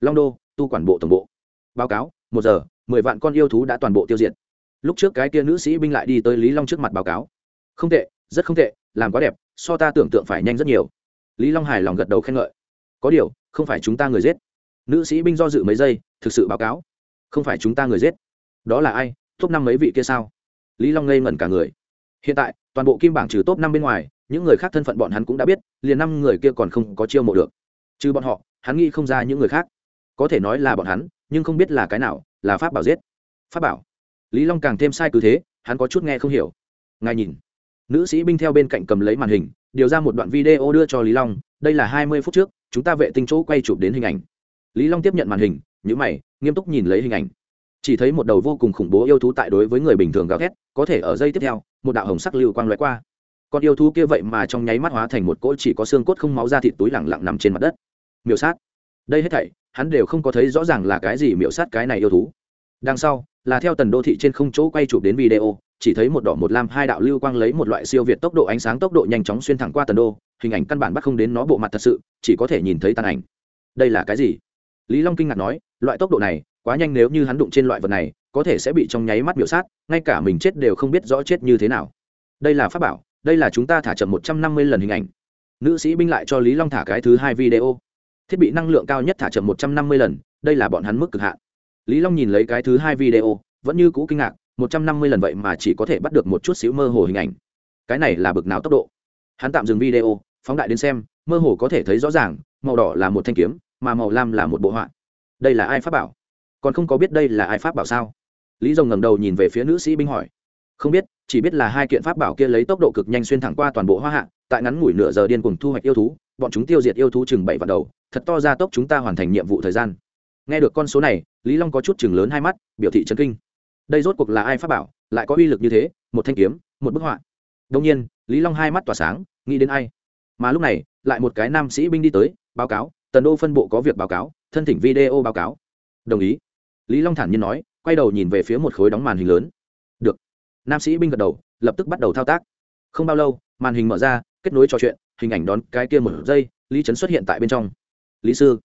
long đô, tu quản bộ tổng bộ. Báo cáo một giờ, mười vạn con yêu thú đã toàn bộ tiêu diệt. Lúc trước cái kia nữ sĩ binh lại đi tới lý long trước mặt báo cáo. Không tệ, rất không tệ, làm quá đẹp, so ta tưởng tượng phải nhanh rất nhiều. Lý long hài lòng gật đầu khen ngợi. Có điều, không phải chúng ta người giết. Nữ sĩ binh do dự mấy giây, thực sự báo cáo. Không phải chúng ta người giết. Đó là ai? Top năm mấy vị kia sao? Lý long ngây ngẩn cả người. Hiện tại, toàn bộ kim bảng trừ top năm bên ngoài, những người khác thân phận bọn hắn cũng đã biết, liền năm người kia còn không có chiêu mộ được. Trừ bọn họ, hắn nghĩ không ra những người khác. Có thể nói là bọn hắn nhưng không biết là cái nào, là pháp bảo giết. Pháp bảo? Lý long càng thêm sai cứ thế, hắn có chút nghe không hiểu. Ngài nhìn. Nữ sĩ binh theo bên cạnh cầm lấy màn hình, điều ra một đoạn video đưa cho lý long, đây là hai mươi phút trước, chúng ta vệ tinh chỗ quay chụp đến hình ảnh. Lý long tiếp nhận màn hình nhữ mày, nghiêm túc nhìn lấy hình ảnh. Chỉ thấy một đầu vô cùng khủng bố yêu thú tại đối với người bình thường gào thét, có thể ở giây tiếp theo, một đạo hồng sắc lưu quang loại qua. Con yêu thú kia vậy mà trong nháy mắt hóa thành một cỗ chỉ có xương cốt không máu ra thịt túi lẳng lặng nằm trên mặt đất. Miêu sát. Đây hết thảy hắn đều không có thấy rõ ràng là cái gì miểu sát cái này yêu thú. Đằng sau, là theo tần đô thị trên không chỗ quay chụp đến video, chỉ thấy một đỏ một lam hai đạo lưu quang lấy một loại siêu việt tốc độ ánh sáng tốc độ nhanh chóng xuyên thẳng qua tần đô, hình ảnh căn bản bắt không đến nó bộ mặt thật sự, chỉ có thể nhìn thấy tàn ảnh. Đây là cái gì? Lý long kinh ngạc nói, loại tốc độ này, quá nhanh nếu như hắn đụng trên loại vật này, có thể sẽ bị trong nháy mắt biểu sát, ngay cả mình chết đều không biết rõ chết như thế nào. Đây là pháp bảo, đây là chúng ta thả chậm một trăm năm mươi lần hình ảnh. Nữ sĩ binh lại cho lý long thả cái thứ hai video thiết bị năng lượng cao nhất thả chậm một trăm năm mươi lần, đây là bọn hắn mức cực hạn. Lý long nhìn lấy cái thứ hai video, vẫn như cũ kinh ngạc, một trăm năm mươi lần vậy mà chỉ có thể bắt được một chút xíu mơ hồ hình ảnh. Cái này là bực nào tốc độ? Hắn tạm dừng video, phóng đại đến xem, mơ hồ có thể thấy rõ ràng, màu đỏ là một thanh kiếm, mà màu lam là một bộ họa. Đây là ai pháp bảo? Còn không có biết đây là ai pháp bảo sao? Lý rồng ngẩng đầu nhìn về phía nữ sĩ binh hỏi. Không biết, chỉ biết là hai kiện pháp bảo kia lấy tốc độ cực nhanh xuyên thẳng qua toàn bộ hoa hạ, tại ngắn ngủi nửa giờ điên cuồng thu hoạch yêu thú, bọn chúng tiêu diệt yêu thú chừng bảy vạn đầu thật to ra tốc chúng ta hoàn thành nhiệm vụ thời gian. Nghe được con số này, lý long có chút chừng lớn hai mắt, biểu thị chấn kinh. Đây rốt cuộc là ai phát bảo, lại có uy lực như thế, một thanh kiếm, một bức họa. Đông nhiên, lý long hai mắt tỏa sáng, nghĩ đến ai. Mà lúc này, lại một cái nam sĩ binh đi tới, báo cáo, tần đô phân bộ có việc báo cáo, thân thỉnh video báo cáo. Đồng ý. Lý long thản nhiên nói, quay đầu nhìn về phía một khối đóng màn hình lớn. Được. Nam sĩ binh gật đầu, lập tức bắt đầu thao tác. Không bao lâu, màn hình mở ra, kết nối trò chuyện, hình ảnh đón cái kia một giây, lý trấn xuất hiện tại bên trong lý sư.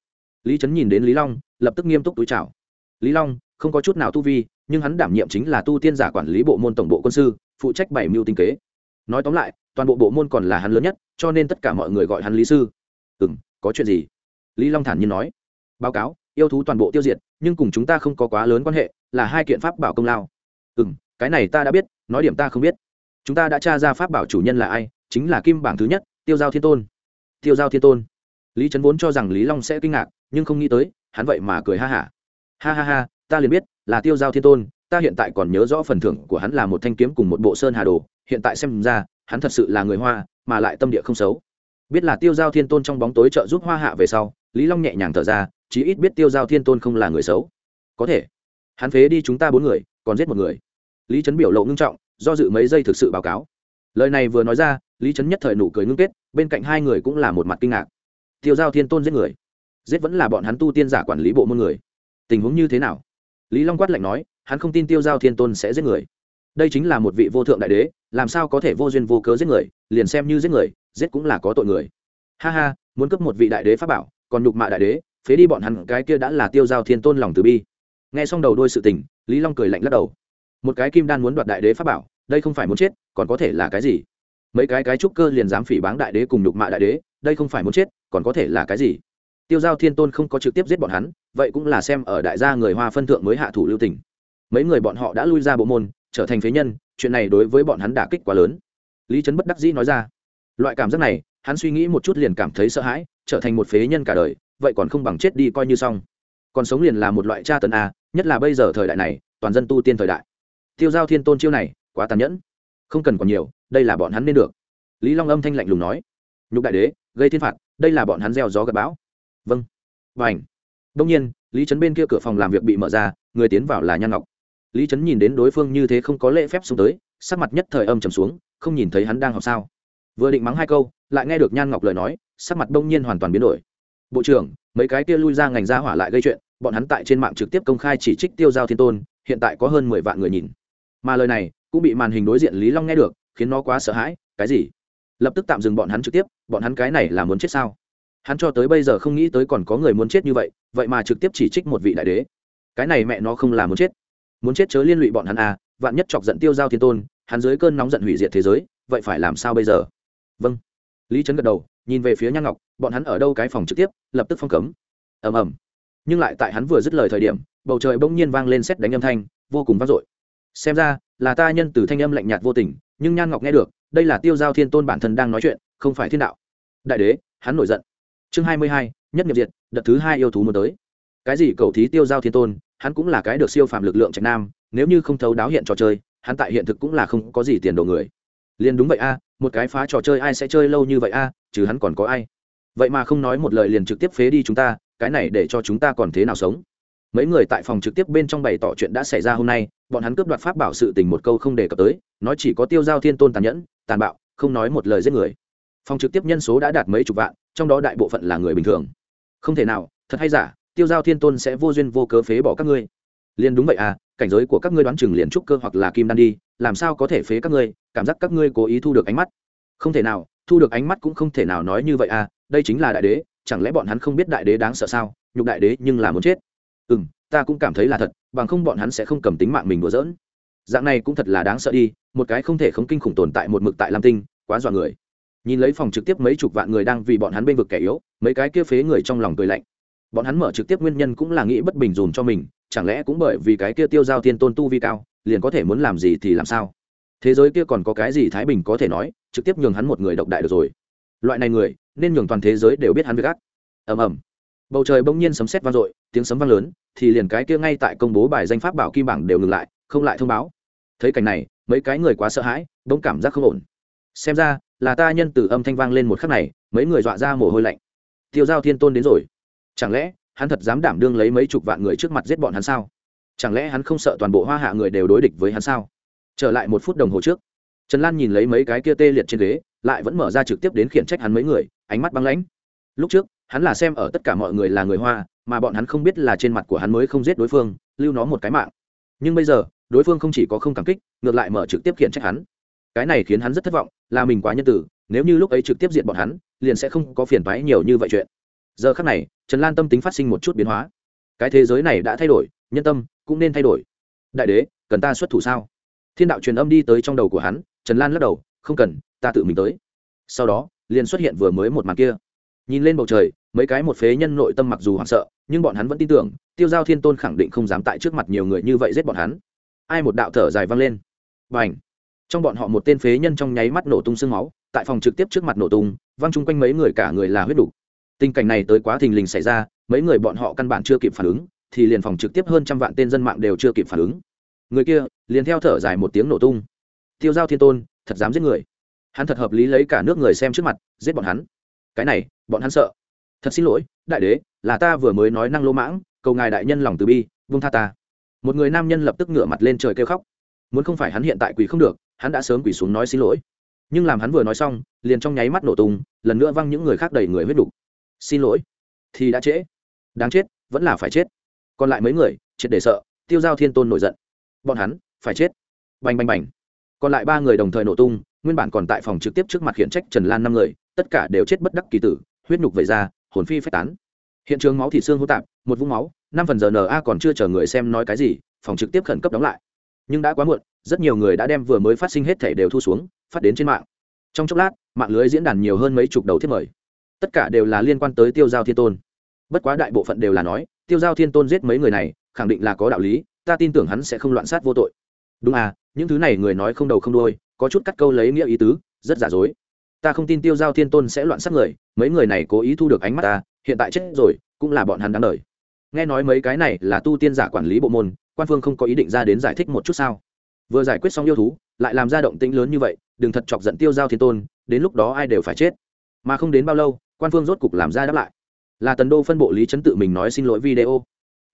Lý trấn nhìn đến lý long, lập tức nghiêm túc túi chào. Lý long, không có chút nào tu vi, nhưng hắn đảm nhiệm chính là tu tiên giả quản lý bộ môn tổng bộ quân sư, phụ trách bảy mưu tinh kế. Nói tóm lại, toàn bộ bộ môn còn là hắn lớn nhất, cho nên tất cả mọi người gọi hắn lý sư. Ừ m có chuyện gì? Lý long thản nhiên nói. Báo cáo, yêu thú toàn bộ tiêu diệt, nhưng cùng chúng ta không có quá lớn quan hệ, là hai kiện pháp bảo công lao. Ừ m cái này ta đã biết, nói điểm ta không biết. Chúng ta đã tra ra pháp bảo chủ nhân là ai, chính là kim bảng thứ nhất, tiêu giao thiên tôn. Tiêu giao thiên tôn lý trấn vốn cho rằng lý long sẽ kinh ngạc, nhưng không nghĩ tới, hắn vậy mà cười ha hả. Ha. ha ha ha ta liền biết, là tiêu giao thiên tôn, ta hiện tại còn nhớ rõ phần thưởng của hắn là một thanh kiếm cùng một bộ sơn hà đồ, hiện tại xem ra, hắn thật sự là người hoa, mà lại tâm địa không xấu. Biết là tiêu giao thiên tôn trong bóng tối trợ giúp hoa hạ về sau, lý long nhẹ nhàng thở ra, chí ít biết tiêu giao thiên tôn không là người xấu. Có thể, hắn phế đi chúng ta bốn người, còn giết một người. Lý trấn biểu lộ ngưng trọng, do dự mấy giây thực sự báo cáo. Lời này vừa nói ra, lý trấn nhất thời nụ cười ngưng kết, bên cạnh hai người cũng là một mặt kinh ngạc tiêu giao thiên tôn giết người. Giết vẫn là bọn hắn tu tiên giả quản lý bộ môn người. Tình huống như thế nào? Lý long quát lạnh nói, hắn không tin tiêu giao thiên tôn sẽ giết người. Đây chính là một vị vô thượng đại đế, làm sao có thể vô duyên vô cớ giết người, liền xem như giết người, giết cũng là có tội người. Ha ha, muốn cấp một vị đại đế pháp bảo, còn nhục mạ đại đế, phế đi bọn hắn, cái kia đã là tiêu giao thiên tôn lòng từ bi. Nghe xong đầu đôi sự tình, lý long cười lạnh lắc đầu. Một cái kim đan muốn đoạt đại đế pháp bảo, đây không phải muốn chết, còn có thể là cái gì? Mấy cái cái trúc cơ liền dám phỉ báng đại đế cùng nhục mạ đại đế, đây không phải muốn chết còn có thể là cái gì? Tiêu giao thiên tôn không có trực tiếp giết bọn hắn, vậy cũng là xem ở đại gia người hoa phân thượng mới hạ thủ lưu tình. Mấy người bọn họ đã lui ra bộ môn, trở thành phế nhân, chuyện này đối với bọn hắn đả kích quá lớn. Lý trấn bất đắc dĩ nói ra, loại cảm giác này, hắn suy nghĩ một chút liền cảm thấy sợ hãi, trở thành một phế nhân cả đời, vậy còn không bằng chết đi coi như xong. Còn sống liền là một loại tra tấn a, nhất là bây giờ thời đại này, toàn dân tu tiên thời đại. Tiêu giao thiên tôn chiêu này, quá tàn nhẫn. Không cần còn nhiều, đây là bọn hắn nên được. Lý long âm thanh lạnh lùng nói, nhục đại đế, gây thiên phạt đây là bọn hắn gieo gió gặp bão. Vâng. Và ảnh đông nhiên, lý trấn bên kia cửa phòng làm việc bị mở ra, người tiến vào là nhan ngọc. Lý trấn nhìn đến đối phương như thế không có lễ phép xuống tới, sắc mặt nhất thời âm trầm xuống, không nhìn thấy hắn đang học sao. Vừa định mắng hai câu, lại nghe được nhan ngọc lời nói, sắc mặt đông nhiên hoàn toàn biến đổi. Bộ trưởng, mấy cái kia lui ra ngành gia hỏa lại gây chuyện, bọn hắn tại trên mạng trực tiếp công khai chỉ trích tiêu giao thiên tôn, hiện tại có hơn mười vạn người nhìn. Mà lời này cũng bị màn hình đối diện lý long nghe được, khiến nó quá sợ hãi, cái gì? Lập tức tạm dừng bọn hắn trực tiếp, bọn hắn cái này là muốn chết sao? Hắn cho tới bây giờ không nghĩ tới còn có người muốn chết như vậy vậy mà trực tiếp chỉ trích một vị đại đế. Cái này mẹ nó không là muốn chết. Muốn chết chớ liên lụy bọn hắn à vạn nhất chọc giận tiêu giao thiên tôn, hắn dưới cơn nóng giận hủy diệt thế giới, vậy phải làm sao bây giờ? Vâng. Lý trấn gật đầu, nhìn về phía nhan ngọc, bọn hắn ở đâu cái phòng trực tiếp, lập tức phong cấm. Ầm ầm. Nhưng lại tại hắn vừa dứt lời thời điểm, bầu trời bỗng nhiên vang lên xét đánh âm thanh, vô cùng vang dội. Xem ra, là ta nhân từ thanh âm lạnh nhạt vô tình, nhưng nhan ngọc nghe được đây là tiêu giao thiên tôn bản thân đang nói chuyện, không phải thiên đạo. Đại đế, hắn nổi giận. Chương hai mươi hai, nhất nghiệp diệt, đợt thứ hai yêu thú muốn tới. Cái gì cầu thí tiêu giao thiên tôn, hắn cũng là cái được siêu phàm lực lượng trạch nam, nếu như không thấu đáo hiện trò chơi, hắn tại hiện thực cũng là không có gì tiền đồ người. Liền đúng vậy a, một cái phá trò chơi ai sẽ chơi lâu như vậy a chứ hắn còn có ai. Vậy mà không nói một lời liền trực tiếp phế đi chúng ta, cái này để cho chúng ta còn thế nào sống? Mấy người tại phòng trực tiếp bên trong bày tỏ chuyện đã xảy ra hôm nay, bọn hắn cướp đoạt pháp bảo sự tình một câu không đề cập tới, nói chỉ có tiêu giao thiên tôn tàn nhẫn tàn bạo, không nói một lời giết người. Phòng trực tiếp nhân số đã đạt mấy chục vạn, trong đó đại bộ phận là người bình thường. Không thể nào, thật hay giả, tiêu giao thiên tôn sẽ vô duyên vô cớ phế bỏ các ngươi. Liền đúng vậy à cảnh giới của các ngươi đoán chừng liền trúc cơ hoặc là kim đan đi, làm sao có thể phế các ngươi, cảm giác các ngươi cố ý thu được ánh mắt. Không thể nào, thu được ánh mắt cũng không thể nào nói như vậy à đây chính là đại đế, chẳng lẽ bọn hắn không biết đại đế đáng sợ sao, nhục đại đế nhưng là muốn chết. Ừ m ta cũng cảm thấy là thật, bằng không bọn hắn sẽ không cầm tính mạng mình đùa dỡn dạng này cũng thật là đáng sợ đi, một cái không thể không kinh khủng tồn tại một mực tại lam tinh, quá dọa người. Nhìn lấy phòng trực tiếp mấy chục vạn người đang vì bọn hắn bên vực kẻ yếu, mấy cái kia phế người trong lòng cười lạnh. Bọn hắn mở trực tiếp nguyên nhân cũng là nghĩ bất bình dùm cho mình, chẳng lẽ cũng bởi vì cái kia tiêu giao thiên tôn tu vi cao, liền có thể muốn làm gì thì làm sao? Thế giới kia còn có cái gì thái bình có thể nói, trực tiếp nhường hắn một người độc đại được rồi. Loại này người, nên nhường toàn thế giới đều biết hắn việc ác. Ầm ầm. Bầu trời bỗng nhiên sấm sét vang dội, tiếng sấm vang lớn, thì liền cái kia ngay tại công bố bài danh pháp bảo kim bảng đều ngừng lại, không lại thông báo thấy cảnh này, mấy cái người quá sợ hãi, bỗng cảm giác không ổn. Xem ra, là ta nhân từ âm thanh vang lên một khắc này, mấy người dọa ra mồ hôi lạnh. Tiêu giao thiên tôn đến rồi. Chẳng lẽ, hắn thật dám đảm đương lấy mấy chục vạn người trước mặt giết bọn hắn sao? Chẳng lẽ hắn không sợ toàn bộ hoa hạ người đều đối địch với hắn sao? Trở lại một phút đồng hồ trước, trần lan nhìn lấy mấy cái kia tê liệt trên ghế, lại vẫn mở ra trực tiếp đến khiển trách hắn mấy người, ánh mắt băng lãnh. Lúc trước, hắn là xem ở tất cả mọi người là người hoa, mà bọn hắn không biết là trên mặt của hắn mới không giết đối phương, lưu nó một cái mạng. Nhưng bây giờ đối phương không chỉ có không cảm kích, ngược lại mở trực tiếp khiển trách hắn. Cái này khiến hắn rất thất vọng, là mình quá nhân tử nếu như lúc ấy trực tiếp diện bọn hắn, liền sẽ không có phiền toái nhiều như vậy chuyện. Giờ khắc này, trần lan tâm tính phát sinh một chút biến hóa. Cái thế giới này đã thay đổi, nhân tâm cũng nên thay đổi. Đại đế, cần ta xuất thủ sao? Thiên đạo truyền âm đi tới trong đầu của hắn, trần lan lắc đầu, không cần, ta tự mình tới. Sau đó, liền xuất hiện vừa mới một màn kia. Nhìn lên bầu trời, mấy cái một phế nhân nội tâm mặc dù hoảng sợ, nhưng bọn hắn vẫn tin tưởng, tiêu giao thiên tôn khẳng định không dám tại trước mặt nhiều người như vậy giết bọn hắn ai một đạo thở dài vang lên. Và ảnh trong bọn họ một tên phế nhân trong nháy mắt nổ tung sương máu, tại phòng trực tiếp trước mặt nổ tung văng chung quanh mấy người cả người là huyết đủ. tình cảnh này tới quá thình lình xảy ra, mấy người bọn họ căn bản chưa kịp phản ứng, thì liền phòng trực tiếp hơn trăm vạn tên dân mạng đều chưa kịp phản ứng. Người kia liền theo thở dài một tiếng nổ tung. Tiêu giao thiên tôn, thật dám giết người. Hắn thật hợp lý lấy cả nước người xem trước mặt, giết bọn hắn. Cái này, bọn hắn sợ. Thật xin lỗi, đại đế, là ta vừa mới nói năng lỗ mãng, cầu ngài đại nhân lòng từ bi vung tha ta một người nam nhân lập tức ngửa mặt lên trời kêu khóc. Muốn không phải hắn hiện tại quỳ không được, hắn đã sớm quỳ xuống nói xin lỗi. Nhưng làm hắn vừa nói xong, liền trong nháy mắt nổ tung, lần nữa văng những người khác đầy người huyết đục. Xin lỗi. Thì đã trễ. Đáng chết, vẫn là phải chết. Còn lại mấy người, triệt để sợ, tiêu giao thiên tôn nổi giận. Bọn hắn, phải chết. Bành bành bành. Còn lại ba người đồng thời nổ tung, nguyên bản còn tại phòng trực tiếp trước mặt hiện trách trần lan năm người, tất cả đều chết bất đắc kỳ tử, huyết nhục vẩy ra, hồn phi phách tán. Hiện trường máu thịt xương hô tạp, một vũng máu năm phần giờ na còn chưa chờ người xem nói cái gì, phòng trực tiếp khẩn cấp đóng lại. Nhưng đã quá muộn, rất nhiều người đã đem vừa mới phát sinh hết thể đều thu xuống, phát đến trên mạng. Trong chốc lát, mạng lưới diễn đàn nhiều hơn mấy chục đầu thiết mời. Tất cả đều là liên quan tới tiêu giao thiên tôn. Bất quá đại bộ phận đều là nói, tiêu giao thiên tôn giết mấy người này, khẳng định là có đạo lý, ta tin tưởng hắn sẽ không loạn sát vô tội. Đúng à những thứ này người nói không đầu không đôi có chút cắt câu lấy nghĩa ý tứ, rất giả dối. Ta không tin tiêu giao thiên tôn sẽ loạn sát người, mấy người này cố ý thu được ánh mắt ta, hiện tại chết rồi, cũng là bọn hắn đáng đời nghe nói mấy cái này là tu tiên giả quản lý bộ môn, quan phương không có ý định ra đến giải thích một chút sao? Vừa giải quyết xong yêu thú, lại làm ra động tĩnh lớn như vậy, đừng thật chọc giận tiêu giao thiên tôn, đến lúc đó ai đều phải chết. Mà không đến bao lâu, quan phương rốt cục làm ra đáp lại. Là tần đô phân bộ lý chấn tự mình nói xin lỗi video.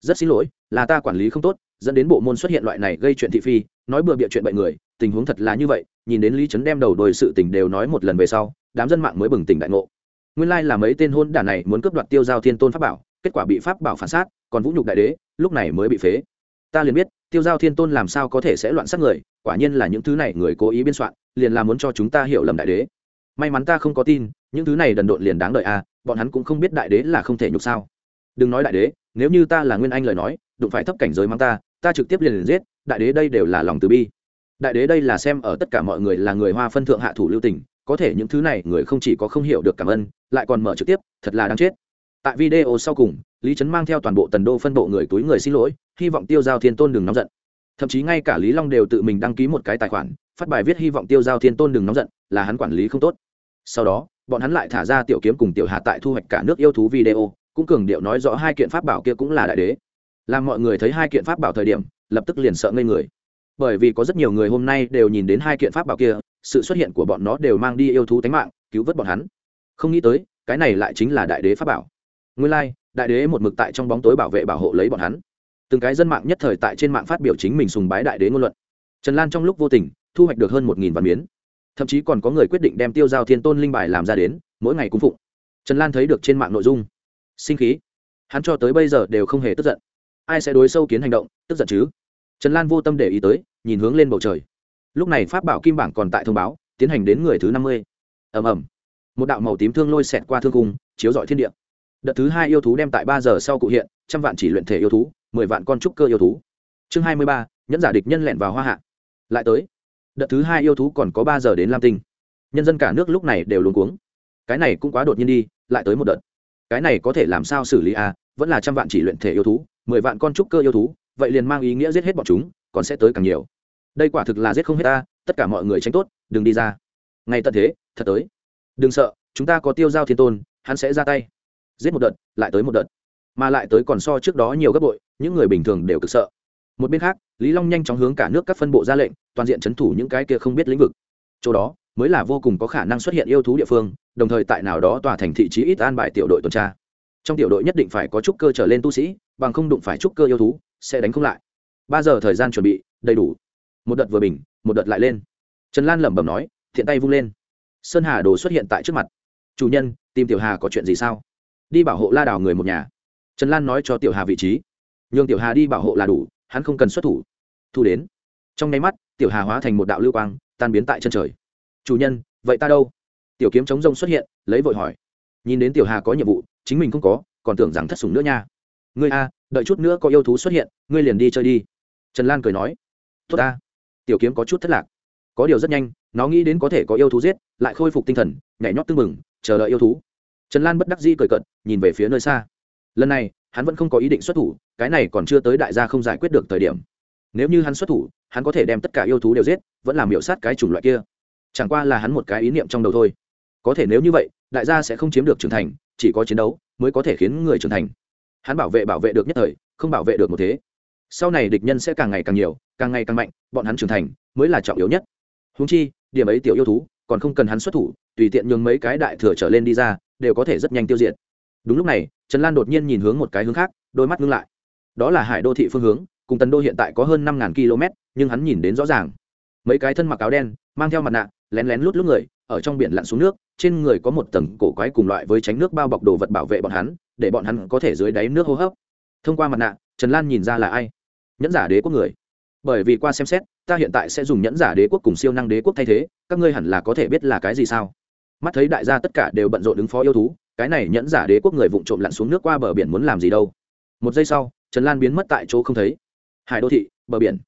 Rất xin lỗi, là ta quản lý không tốt, dẫn đến bộ môn xuất hiện loại này gây chuyện thị phi, nói bừa bịa chuyện bệnh người, tình huống thật là như vậy, nhìn đến lý trấn đem đầu đồi sự tình đều nói một lần về sau, đám dân mạng mới bừng tỉnh đại ngộ. Nguyên lai là mấy tên hôn đản này muốn cướp đoạt tiêu giao thiên tôn pháp bảo kết quả bị pháp bảo phản sát còn vũ nhục đại đế, lúc này mới bị phế. Ta liền biết, tiêu giao thiên tôn làm sao có thể sẽ loạn sát người, quả nhiên là những thứ này người cố ý biên soạn, liền là muốn cho chúng ta hiểu lầm đại đế. May mắn ta không có tin, những thứ này đần độn liền đáng đợi à bọn hắn cũng không biết đại đế là không thể nhục sao. Đừng nói đại đế, nếu như ta là nguyên anh lời nói, đụng phải thấp cảnh giới mang ta ta trực tiếp liền liền giết, đại đế đây đều là lòng từ bi. Đại đế đây là xem ở tất cả mọi người là người hoa phân thượng hạ thủ lưu tình, có thể những thứ này người không chỉ có không hiểu được cảm ơn, lại còn mở trực tiếp, thật là đáng chết tại video sau cùng, lý trấn mang theo toàn bộ tần đô phân bộ người túi người xin lỗi, hy vọng tiêu giao thiên tôn đừng nóng giận. Thậm chí ngay cả lý long đều tự mình đăng ký một cái tài khoản, phát bài viết hy vọng tiêu giao thiên tôn đừng nóng giận, là hắn quản lý không tốt. Sau đó, bọn hắn lại thả ra tiểu kiếm cùng tiểu Hà tại thu hoạch cả nước yêu thú video, cũng cường điệu nói rõ hai kiện pháp bảo kia cũng là đại đế. Làm mọi người thấy hai kiện pháp bảo thời điểm, lập tức liền sợ ngây người. Bởi vì có rất nhiều người hôm nay đều nhìn đến hai kiện pháp bảo kia, sự xuất hiện của bọn nó đều mang đi yêu thú tánh mạng, cứu vớt bọn hắn. Không nghĩ tới, cái này lại chính là đại đế pháp bảo nguyên lai, đại đế một mực tại trong bóng tối bảo vệ bảo hộ lấy bọn hắn. Từng cái dân mạng nhất thời tại trên mạng phát biểu chính mình sùng bái đại đế ngôn luận. Trần lan trong lúc vô tình thu hoạch được hơn một nghìn văn miến thậm chí còn có người quyết định đem tiêu giao thiên tôn linh bài làm ra đến mỗi ngày cung phụng. Trần lan thấy được trên mạng nội dung. Sinh khí. Hắn cho tới bây giờ đều không hề tức giận. Ai sẽ đối sâu kiến hành động tức giận chứ? Trần lan vô tâm để ý tới nhìn hướng lên bầu trời. Lúc này pháp bảo kim bảng còn tại thông báo tiến hành đến người thứ năm mươi. Ầm ầm. Một đạo màu tím thương lôi xẹt qua thương cung chiếu dọi thiên địa đợt thứ hai yêu thú đem tại ba giờ sau cụ hiện, trăm vạn chỉ luyện thể yêu thú, mười vạn con trúc cơ yêu thú. Chương hai mươi ba, nhẫn giả địch nhân lẹn vào hoa hạ. Lại tới. Đợt thứ hai yêu thú còn có ba giờ đến lam tinh. Nhân dân cả nước lúc này đều luống cuống. Cái này cũng quá đột nhiên đi, lại tới một đợt. Cái này có thể làm sao xử lý à? Vẫn là trăm vạn chỉ luyện thể yêu thú, mười vạn con trúc cơ yêu thú, vậy liền mang ý nghĩa giết hết bọn chúng, còn sẽ tới càng nhiều. Đây quả thực là giết không hết ta, tất cả mọi người tránh tốt, đừng đi ra. Ngay tận thế, thật tới. Đừng sợ, chúng ta có tiêu giao thiên tôn, hắn sẽ ra tay giết một đợt, lại tới một đợt. Mà lại tới còn so trước đó nhiều gấp bội, những người bình thường đều cực sợ. Một bên khác, lý long nhanh chóng hướng cả nước các phân bộ ra lệnh, toàn diện c h ấ n thủ những cái kia không biết lĩnh vực. Chỗ đó, mới là vô cùng có khả năng xuất hiện yêu thú địa phương, đồng thời tại nào đó tòa thành thị trí ít an bài tiểu đội tuần tra. Trong tiểu đội nhất định phải có trúc cơ trở lên tu sĩ, bằng không đụng phải trúc cơ yêu thú, sẽ đánh không lại. Ba giờ thời gian chuẩn bị, đầy đủ. Một đợt vừa bình, một đợt lại lên. Trần lan lẩm bẩm nói, thiện tay vung lên. Sơn hà đồ xuất hiện tại trước mặt. Chủ nhân, tìm tiểu hà có chuyện gì sao? Đi bảo hộ la đào người một nhà. Trần lan nói cho tiểu hà vị trí. Nhường tiểu hà đi bảo hộ là đủ, hắn không cần xuất thủ. Thu đến. Trong nháy mắt, tiểu hà hóa thành một đạo lưu quang, tan biến tại chân trời. Chủ nhân, vậy ta đâu? Tiểu kiếm chống rông xuất hiện, lấy vội hỏi. Nhìn đến tiểu hà có nhiệm vụ, chính mình không có, còn tưởng rằng thất sủng nữa nha. Ngươi a, đợi chút nữa có yêu thú xuất hiện, ngươi liền đi chơi đi. Trần lan cười nói. Tốt ta. Tiểu kiếm có chút thất lạc. Có điều rất nhanh, nó nghĩ đến có thể có yêu thú giết, lại khôi phục tinh thần, nhảy nhót tưng mừng chờ đợi yêu thú trần lan bất đắc di cười cận nhìn về phía nơi xa. Lần này, hắn vẫn không có ý định xuất thủ, cái này còn chưa tới đại gia không giải quyết được thời điểm. Nếu như hắn xuất thủ, hắn có thể đem tất cả yêu thú đều giết, vẫn làm hiệu sát cái chủng loại kia. Chẳng qua là hắn một cái ý niệm trong đầu thôi. Có thể nếu như vậy, đại gia sẽ không chiếm được trưởng thành, chỉ có chiến đấu mới có thể khiến người trưởng thành. Hắn bảo vệ bảo vệ được nhất thời, không bảo vệ được một thế. Sau này địch nhân sẽ càng ngày càng nhiều, càng ngày càng mạnh, bọn hắn trưởng thành mới là trọng yếu nhất. Húng chi, điểm ấy tiểu yêu thú còn không cần hắn xuất thủ, tùy tiện nhường mấy cái đại thừa trở lên đi ra đều có thể rất nhanh tiêu diệt. Đúng lúc này, trần lan đột nhiên nhìn hướng một cái hướng khác, đôi mắt ngưng lại. Đó là hải đô thị phương hướng, cùng tần đô hiện tại có hơn năm km, nhưng hắn nhìn đến rõ ràng. Mấy cái thân mặc áo đen, mang theo mặt nạ, lén lén lút lút người, ở trong biển lặn xuống nước, trên người có một tầng cổ quái cùng loại với tránh nước bao bọc đồ vật bảo vệ bọn hắn, để bọn hắn có thể dưới đáy nước hô hấp. Thông qua mặt nạ, trần lan nhìn ra là ai? Nhẫn giả đế quốc người. Bởi vì qua xem xét, ta hiện tại sẽ dùng nhẫn giả đế quốc cùng siêu năng đế quốc thay thế, các ngươi hẳn là có thể biết là cái gì sao? Mắt thấy đại gia tất cả đều bận rộn ứng phó yêu thú, cái này nhẫn giả đế quốc người vụng trộm lặn xuống nước qua bờ biển muốn làm gì đâu. Một giây sau, trần lan biến mất tại chỗ không thấy. Hải đô thị, bờ biển.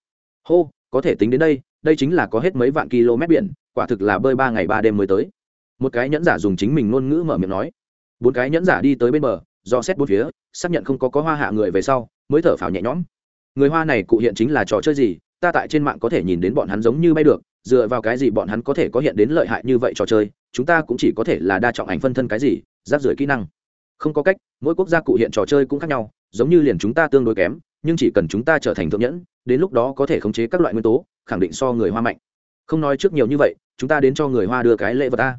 Hô, có thể tính đến đây đây chính là có hết mấy vạn km biển, quả thực là bơi ba ngày ba đêm mới tới. Một cái nhẫn giả dùng chính mình ngôn ngữ mở miệng nói. Bốn cái nhẫn giả đi tới bên bờ, do xét bốn phía, xác nhận không có có hoa hạ người về sau, mới thở phào nhẹ nhõm. Người hoa này cụ hiện chính là trò chơi gì ta tại trên mạng có thể nhìn đến bọn hắn giống như bay được, dựa vào cái gì bọn hắn có thể có hiện đến lợi hại như vậy trò chơi, chúng ta cũng chỉ có thể là đa trọng ảnh phân thân cái gì giáp rưỡi kỹ năng. Không có cách, mỗi quốc gia cụ hiện trò chơi cũng khác nhau, giống như liền chúng ta tương đối kém, nhưng chỉ cần chúng ta trở thành thượng nhẫn, đến lúc đó có thể khống chế các loại nguyên tố, khẳng định so người hoa mạnh. Không nói trước nhiều như vậy, chúng ta đến cho người hoa đưa cái lễ vật ta.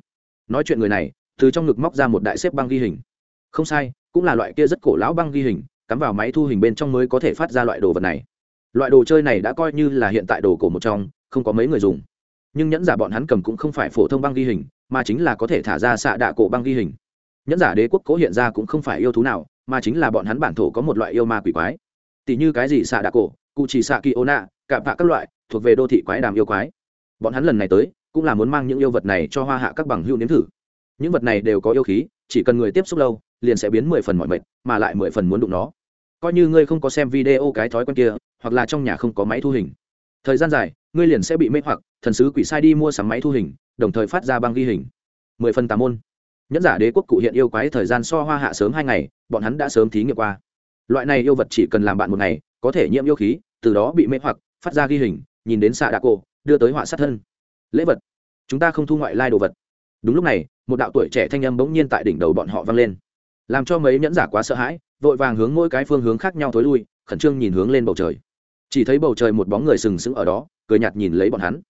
Nói chuyện người này, từ trong ngực móc ra một đại xếp băng ghi hình. Không sai, cũng là loại kia rất cổ lão băng ghi hình, cắm vào máy thu hình bên trong mới có thể phát ra loại đồ vật này loại đồ chơi này đã coi như là hiện tại đồ cổ một trong, không có mấy người dùng. Nhưng nhẫn giả bọn hắn cầm cũng không phải phổ thông băng ghi hình, mà chính là có thể thả ra xạ đạ cổ băng ghi hình. Nhẫn giả đế quốc cố hiện ra cũng không phải yêu thú nào, mà chính là bọn hắn bản thổ có một loại yêu ma quỷ quái. Tỷ như cái gì xạ đạ cổ cụ chỉ xạ kỳ ô nạ cạm phạ các loại, thuộc về đô thị quái đàm yêu quái. Bọn hắn lần này tới, cũng là muốn mang những yêu vật này cho hoa hạ các bằng hưu nếm thử. Những vật này đều có yêu khí, chỉ cần người tiếp xúc lâu, liền sẽ biến mười phần mọi mệt, mà lại mười phần muốn đụng nó. Coi như ngươi không có xem video cái thói quen kia hoặc là trong nhà không có máy thu hình. Thời gian dài, ngươi liền sẽ bị mê hoặc, thần sứ quỷ sai đi mua sắm máy thu hình, đồng thời phát ra băng ghi hình. Mười phần tà môn. Nhẫn giả đế quốc cụ hiện yêu quái thời gian so hoa hạ sớm hai ngày, bọn hắn đã sớm thí nghiệm qua. Loại này yêu vật chỉ cần làm bạn một ngày, có thể nhiễm yêu khí, từ đó bị mê hoặc, phát ra ghi hình, nhìn đến xạ đạ cổ, đưa tới họa sát thân. Lễ vật. Chúng ta không thu ngoại lai đồ vật. Đúng lúc này, một đạo tuổi trẻ thanh âm bỗng nhiên tại đỉnh đầu bọn họ vang lên. Làm cho mấy nhẫn giả quá sợ hãi, vội vàng hướng mỗi cái phương hướng khác nhau thối lui, khẩn trương nhìn hướng lên bầu trời chỉ thấy bầu trời một bóng người sừng sững ở đó, cười nhạt nhìn lấy bọn hắn.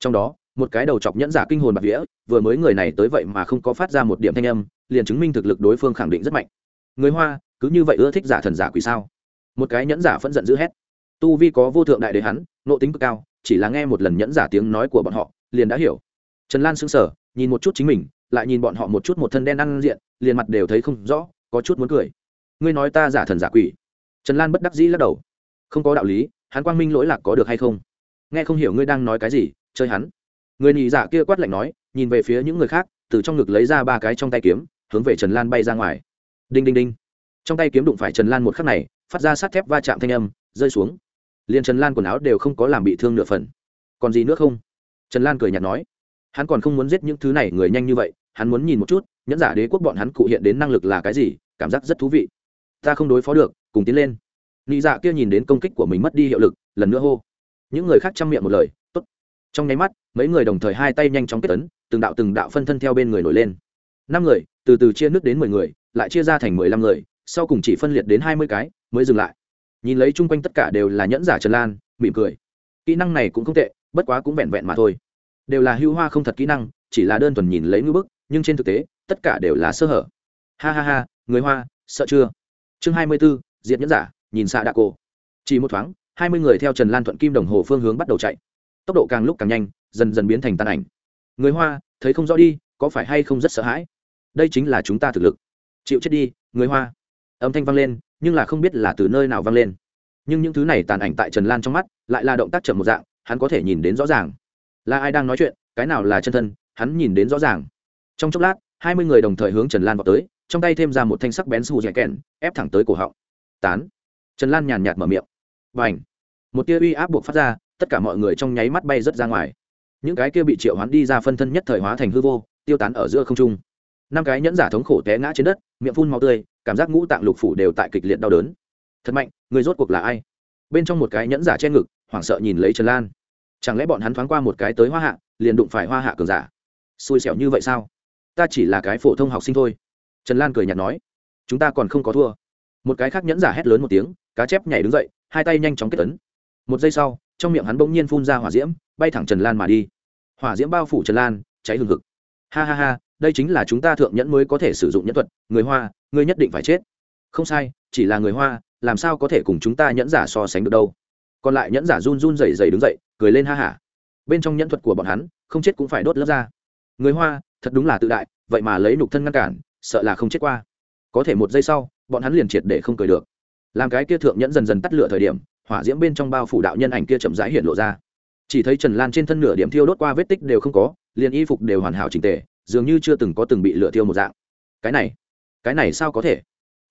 Trong đó, một cái đầu chọc nhẫn giả kinh hồn bạc vía, vừa mới người này tới vậy mà không có phát ra một điểm thanh âm, liền chứng minh thực lực đối phương khẳng định rất mạnh. Người hoa, cứ như vậy ưa thích giả thần giả quỷ sao? Một cái nhẫn giả phẫn giận d ữ hét. Tu vi có vô thượng đại đế hắn, nộ tính cực cao, chỉ là nghe một lần nhẫn giả tiếng nói của bọn họ, liền đã hiểu. Trần lan sững sờ, nhìn một chút chính mình, lại nhìn bọn họ một chút một thân đen ăn diện, liền mặt đều thấy không rõ, có chút muốn cười. Ngươi nói ta giả thần giả quỷ. Trần lan bất đắc dĩ lắc đầu. Không có đạo lý hắn quang minh lỗi lạc có được hay không? Nghe không hiểu ngươi đang nói cái gì, chơi hắn. Người nhị giả kia quát lạnh nói, nhìn về phía những người khác, từ trong ngực lấy ra ba cái trong tay kiếm, hướng về trần lan bay ra ngoài. Đinh đinh đinh. Trong tay kiếm đụng phải trần lan một khắc này, phát ra sắt thép va chạm thanh âm, rơi xuống. Liền trần lan quần áo đều không có làm bị thương nửa phần. Còn gì nữa không? Trần lan cười nhạt nói. Hắn còn không muốn giết những thứ này người nhanh như vậy, hắn muốn nhìn một chút, nhẫn giả đế quốc bọn hắn cụ hiện đến năng lực là cái gì, cảm giác rất thú vị. Ta không đối phó được, cùng tiến lên nị dạ kia nhìn đến công kích của mình mất đi hiệu lực, lần nữa hô. Những người khác chăm miệng một lời, tốt. Trong nháy mắt, mấy người đồng thời hai tay nhanh chóng kết tấn từng đạo từng đạo phân thân theo bên người nổi lên. Năm người, từ từ chia nước đến mười người, lại chia ra thành mười lăm người, sau cùng chỉ phân liệt đến hai mươi cái, mới dừng lại. Nhìn lấy chung quanh tất cả đều là nhẫn giả trần lan, mỉm cười. Kỹ năng này cũng không tệ, bất quá cũng vẹn vẹn mà thôi. Đều là hưu hoa không thật kỹ năng, chỉ là đơn thuần nhìn lấy ngưỡng bức, nhưng trên thực tế, tất cả đều là sơ hở. Ha ha ha, người hoa, sợ chưa? Chương hai mươi b ố diệt nhẫn giả nhìn xa đạ cổ chỉ một thoáng, hai mươi người theo trần lan thuận kim đồng hồ phương hướng bắt đầu chạy. Tốc độ càng lúc càng nhanh, dần dần biến thành tàn ảnh. Người hoa, thấy không rõ đi, có phải hay không rất sợ hãi? Đây chính là chúng ta thực lực. Chịu chết đi, người hoa. Âm thanh vang lên, nhưng là không biết là từ nơi nào vang lên. Nhưng những thứ này tàn ảnh tại trần lan trong mắt, lại là động tác chậm một dạng, hắn có thể nhìn đến rõ ràng. Là ai đang nói chuyện? Cái nào là chân thân? Hắn nhìn đến rõ ràng. Trong chốc lát, hai mươi người đồng thời hướng trần lan vào tới, trong tay thêm ra một thanh sắc bén su dẻ kèn ép thẳng tới cổ họng. Tán trần lan nhàn nhạt mở miệng. Và ảnh một tia uy áp buộc phát ra, tất cả mọi người trong nháy mắt bay rớt ra ngoài. Những cái kia bị triệu hoán đi ra phân thân nhất thời hóa thành hư vô, tiêu tán ở giữa không trung. Năm cái nhẫn giả thống khổ té ngã trên đất, miệng phun màu tươi, cảm giác ngũ tạng lục phủ đều tại kịch liệt đau đớn. Thật mạnh, người rốt cuộc là ai? Bên trong một cái nhẫn giả che ngực, hoảng sợ nhìn lấy trần lan. Chẳng lẽ bọn hắn thoáng qua một cái tới hoa hạ, liền đụng phải hoa hạ cường giả? Xui xẻo như vậy sao? Ta chỉ là cái phổ thông học sinh thôi. Trần lan cười nhạt nói. Chúng ta còn không có thua. Một cái khác nhẫn giả hét lớn một tiếng cá chép nhảy đứng dậy, hai tay nhanh chóng kết tấn một giây sau, trong miệng hắn bỗng nhiên phun ra hỏa diễm, bay thẳng trần lan mà đi. Hỏa diễm bao phủ trần lan, cháy hừng hực. Ha ha ha, đây chính là chúng ta thượng nhẫn mới có thể sử dụng nhẫn thuật, người hoa, ngươi nhất định phải chết. Không sai, chỉ là người hoa, làm sao có thể cùng chúng ta nhẫn giả so sánh được đâu. Còn lại nhẫn giả run run rẩy rẩy đứng dậy, cười lên ha hả bên trong nhẫn thuật của bọn hắn, không chết cũng phải đốt lớp ra. Người hoa, thật đúng là tự đại, vậy mà lấy nục thân ngăn cản, sợ là không chết qua. Có thể một giây sau, bọn hắn liền triệt để không cười được làm cái kia thượng nhẫn dần dần tắt lửa thời điểm, hỏa diễm bên trong bao phủ đạo nhân ảnh kia chậm rãi hiện lộ ra. Chỉ thấy trần lan trên thân nửa điểm thiêu đốt qua vết tích đều không có, liền y phục đều hoàn hảo trình tề, dường như chưa từng có từng bị lửa thiêu một dạng. Cái này cái này sao có thể?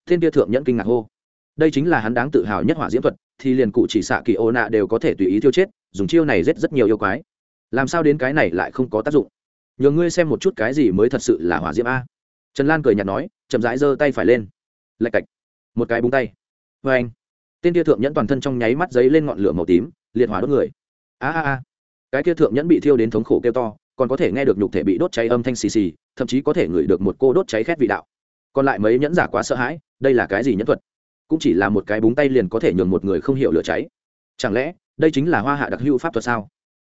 Thiên kia thượng nhẫn kinh ngạc hô. Đây chính là hắn đáng tự hào nhất hỏa diễm thuật, thì liền cụ chỉ xạ kỳ ô nạ đều có thể tùy ý thiêu chết, dùng chiêu này giết rất nhiều yêu quái. Làm sao đến cái này lại không có tác dụng? Nhờ ngươi xem một chút cái gì mới thật sự là hỏa diễm a. Trần lan cười nhạt nói, chậm rãi giơ tay phải lên. Lạch cạch. Một cái búng tay vê anh. Tên kia thượng nhẫn toàn thân trong nháy mắt giấy lên ngọn lửa màu tím, liệt hỏa đốt người. A a a. Cái kia thượng nhẫn bị thiêu đến thống khổ kêu to, còn có thể nghe được nhục thể bị đốt cháy âm thanh xì xì, thậm chí có thể ngửi được một cô đốt cháy khét vị đạo. Còn lại mấy nhẫn giả quá sợ hãi, đây là cái gì nhẫn thuật? Cũng chỉ là một cái búng tay liền có thể nhường một người không hiểu lửa cháy. Chẳng lẽ, đây chính là hoa hạ đặc hữu pháp thuật sao?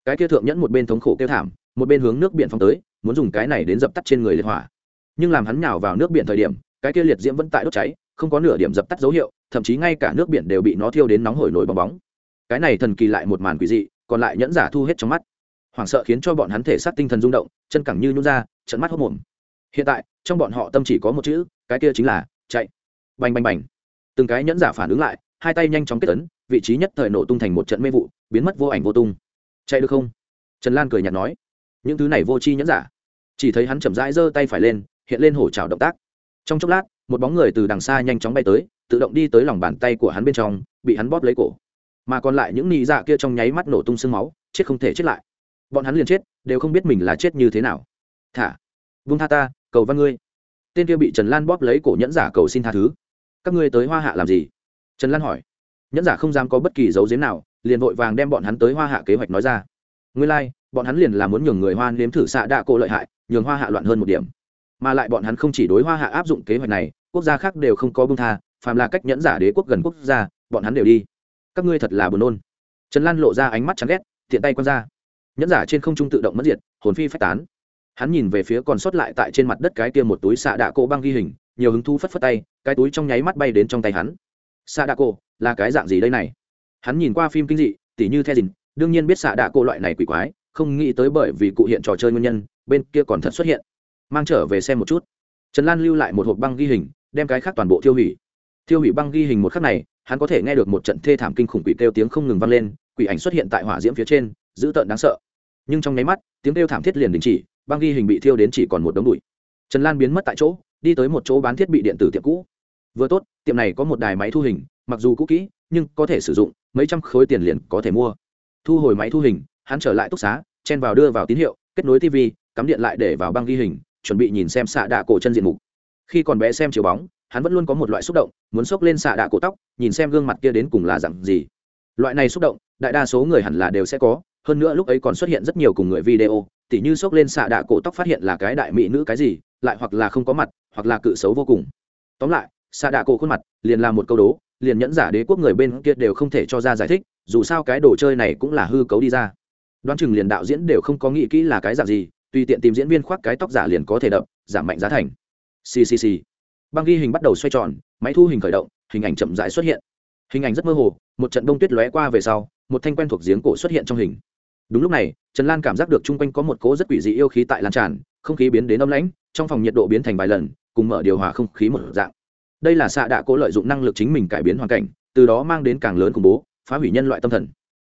Cái kia thượng nhẫn một bên thống khổ kêu thảm, một bên hướng nước biển phong tới, muốn dùng cái này đến dập tắt trên người liệt hỏa. Nhưng làm hắn nhào vào nước biển thời điểm, cái kia liệt diễm vẫn tại đốt cháy không có nửa điểm dập tắt dấu hiệu, thậm chí ngay cả nước biển đều bị nó thiêu đến nóng hổi nổi bong bóng. Cái này thần kỳ lại một màn quỷ dị, còn lại nhẫn giả thu hết trong mắt. Hoảng sợ khiến cho bọn hắn thể xác tinh thần rung động, chân cẳng như nhún ra trận mắt hốc mồm hiện tại, trong bọn họ tâm chỉ có một chữ, cái kia chính là chạy. Bành bành bành. Từng cái nhẫn giả phản ứng lại, hai tay nhanh chóng kết tấn vị trí nhất thời nổ tung thành một trận mê vụ, biến mất vô ảnh vô tung. Chạy được không? Trần lan cười nhạt nói. Những thứ này vô chi nhẫn giả. Chỉ thấy hắn chậm rãi giơ tay phải lên, hiện lên hổ trào động tác. Trong chốc lát một bóng người từ đằng xa nhanh chóng bay tới tự động đi tới lòng bàn tay của hắn bên trong bị hắn bóp lấy cổ. Mà còn lại những nị dạ kia trong nháy mắt nổ tung sương máu chết không thể chết lại. Bọn hắn liền chết đều không biết mình là chết như thế nào. Thả. Vung tha ta cầu văn ngươi. Tên kia bị trần lan bóp lấy cổ nhẫn giả cầu xin tha thứ. Các ngươi tới hoa hạ làm gì? Trần lan hỏi. Nhẫn giả không dám có bất kỳ dấu giếm nào liền vội vàng đem bọn hắn tới hoa hạ kế hoạch nói ra. Ngươi lai、like, bọn hắn liền là muốn nhường người hoa nếm thử xạ đạ cổ lợi hại nhường hoa hạ loạn hơn một điểm mà lại bọn hắn không chỉ đối hoa hạ áp dụng kế hoạch này, quốc gia khác đều không có bưng tha, phàm là cách nhẫn giả đế quốc gần quốc gia, bọn hắn đều đi. Các ngươi thật là buồn nôn. Trần lan lộ ra ánh mắt chán ghét, tiện tay quăng ra. Nhẫn giả trên không trung tự động mất diệt, hồn phi phách tán. Hắn nhìn về phía còn sót lại tại trên mặt đất cái kia một túi xạ đạ cổ băng ghi hình, nhiều hứng thú phất phất tay, cái túi trong nháy mắt bay đến trong tay hắn. Xạ đạ cổ, là cái dạng gì đây này? Hắn nhìn qua phim kinh dị, tỉ như the dìn đương nhiên biết xạ đạ cổ loại này quỷ quái, không nghĩ tới bởi vì cụ hiện trò chơi nguyên nhân, bên kia còn thật xuất hiện mang trở về xem một chút. Trần lan lưu lại một hộp băng ghi hình, đem cái khác toàn bộ tiêu hủy. Tiêu hủy băng ghi hình một khắc này, hắn có thể nghe được một trận thê thảm kinh khủng quỷ kêu tiếng không ngừng vang lên, quỷ ảnh xuất hiện tại hỏa diễm phía trên, dữ tợn đáng sợ. Nhưng trong nháy mắt, tiếng kêu thảm thiết liền đình chỉ, băng ghi hình bị thiêu đến chỉ còn một đống bụi. Trần lan biến mất tại chỗ, đi tới một chỗ bán thiết bị điện tử tiệm cũ. Vừa tốt, tiệm này có một đài máy thu hình, mặc dù cũ kỹ, nhưng có thể sử dụng, mấy trăm khối tiền liền có thể mua. Thu hồi máy thu hình, hắn trở lại túc xá, chen vào đưa vào tín hiệu, kết nối tv cắm điện lại để vào băng ghi hình chuẩn bị nhìn xem xạ đạ cổ chân diện mục. Khi còn bé xem chiều bóng, hắn vẫn luôn có một loại xúc động, muốn xốc lên xạ đạ cổ tóc, nhìn xem gương mặt kia đến cùng là dặn gì. Loại này xúc động, đại đa số người hẳn là đều sẽ có, hơn nữa lúc ấy còn xuất hiện rất nhiều cùng người video, tỉ như xốc lên xạ đạ cổ tóc phát hiện là cái đại mỹ nữ cái gì, lại hoặc là không có mặt, hoặc là cự xấu vô cùng. Tóm lại, xạ đạ cổ khuôn mặt, liền là một câu đố, liền nhẫn giả đế quốc người bên kia đều không thể cho ra giải thích, dù sao cái đồ chơi này cũng là hư cấu đi ra. Đoán chừng liền đạo diễn đều không có nghĩ kỹ là cái dạng gì tùy tiện tìm diễn viên khoác cái tóc giả liền có thể đập, giảm mạnh giá thành. Ccc băng ghi hình bắt đầu xoay tròn, máy thu hình khởi động, hình ảnh chậm rãi xuất hiện. Hình ảnh rất mơ hồ, một trận đông tuyết lóe qua về sau, một thanh quen thuộc giếng cổ xuất hiện trong hình. Đúng lúc này, trần lan cảm giác được chung quanh có một cỗ rất quỷ dị yêu khí tại lan tràn, không khí biến đến âm lãnh, trong phòng nhiệt độ biến thành vài lần, cùng mở điều hòa không khí một dạng. Đây là xạ đạ Cỗ lợi dụng năng lực chính mình cải biến hoàn cảnh, từ đó mang đến càng lớn khủng bố, phá hủy nhân loại tâm thần.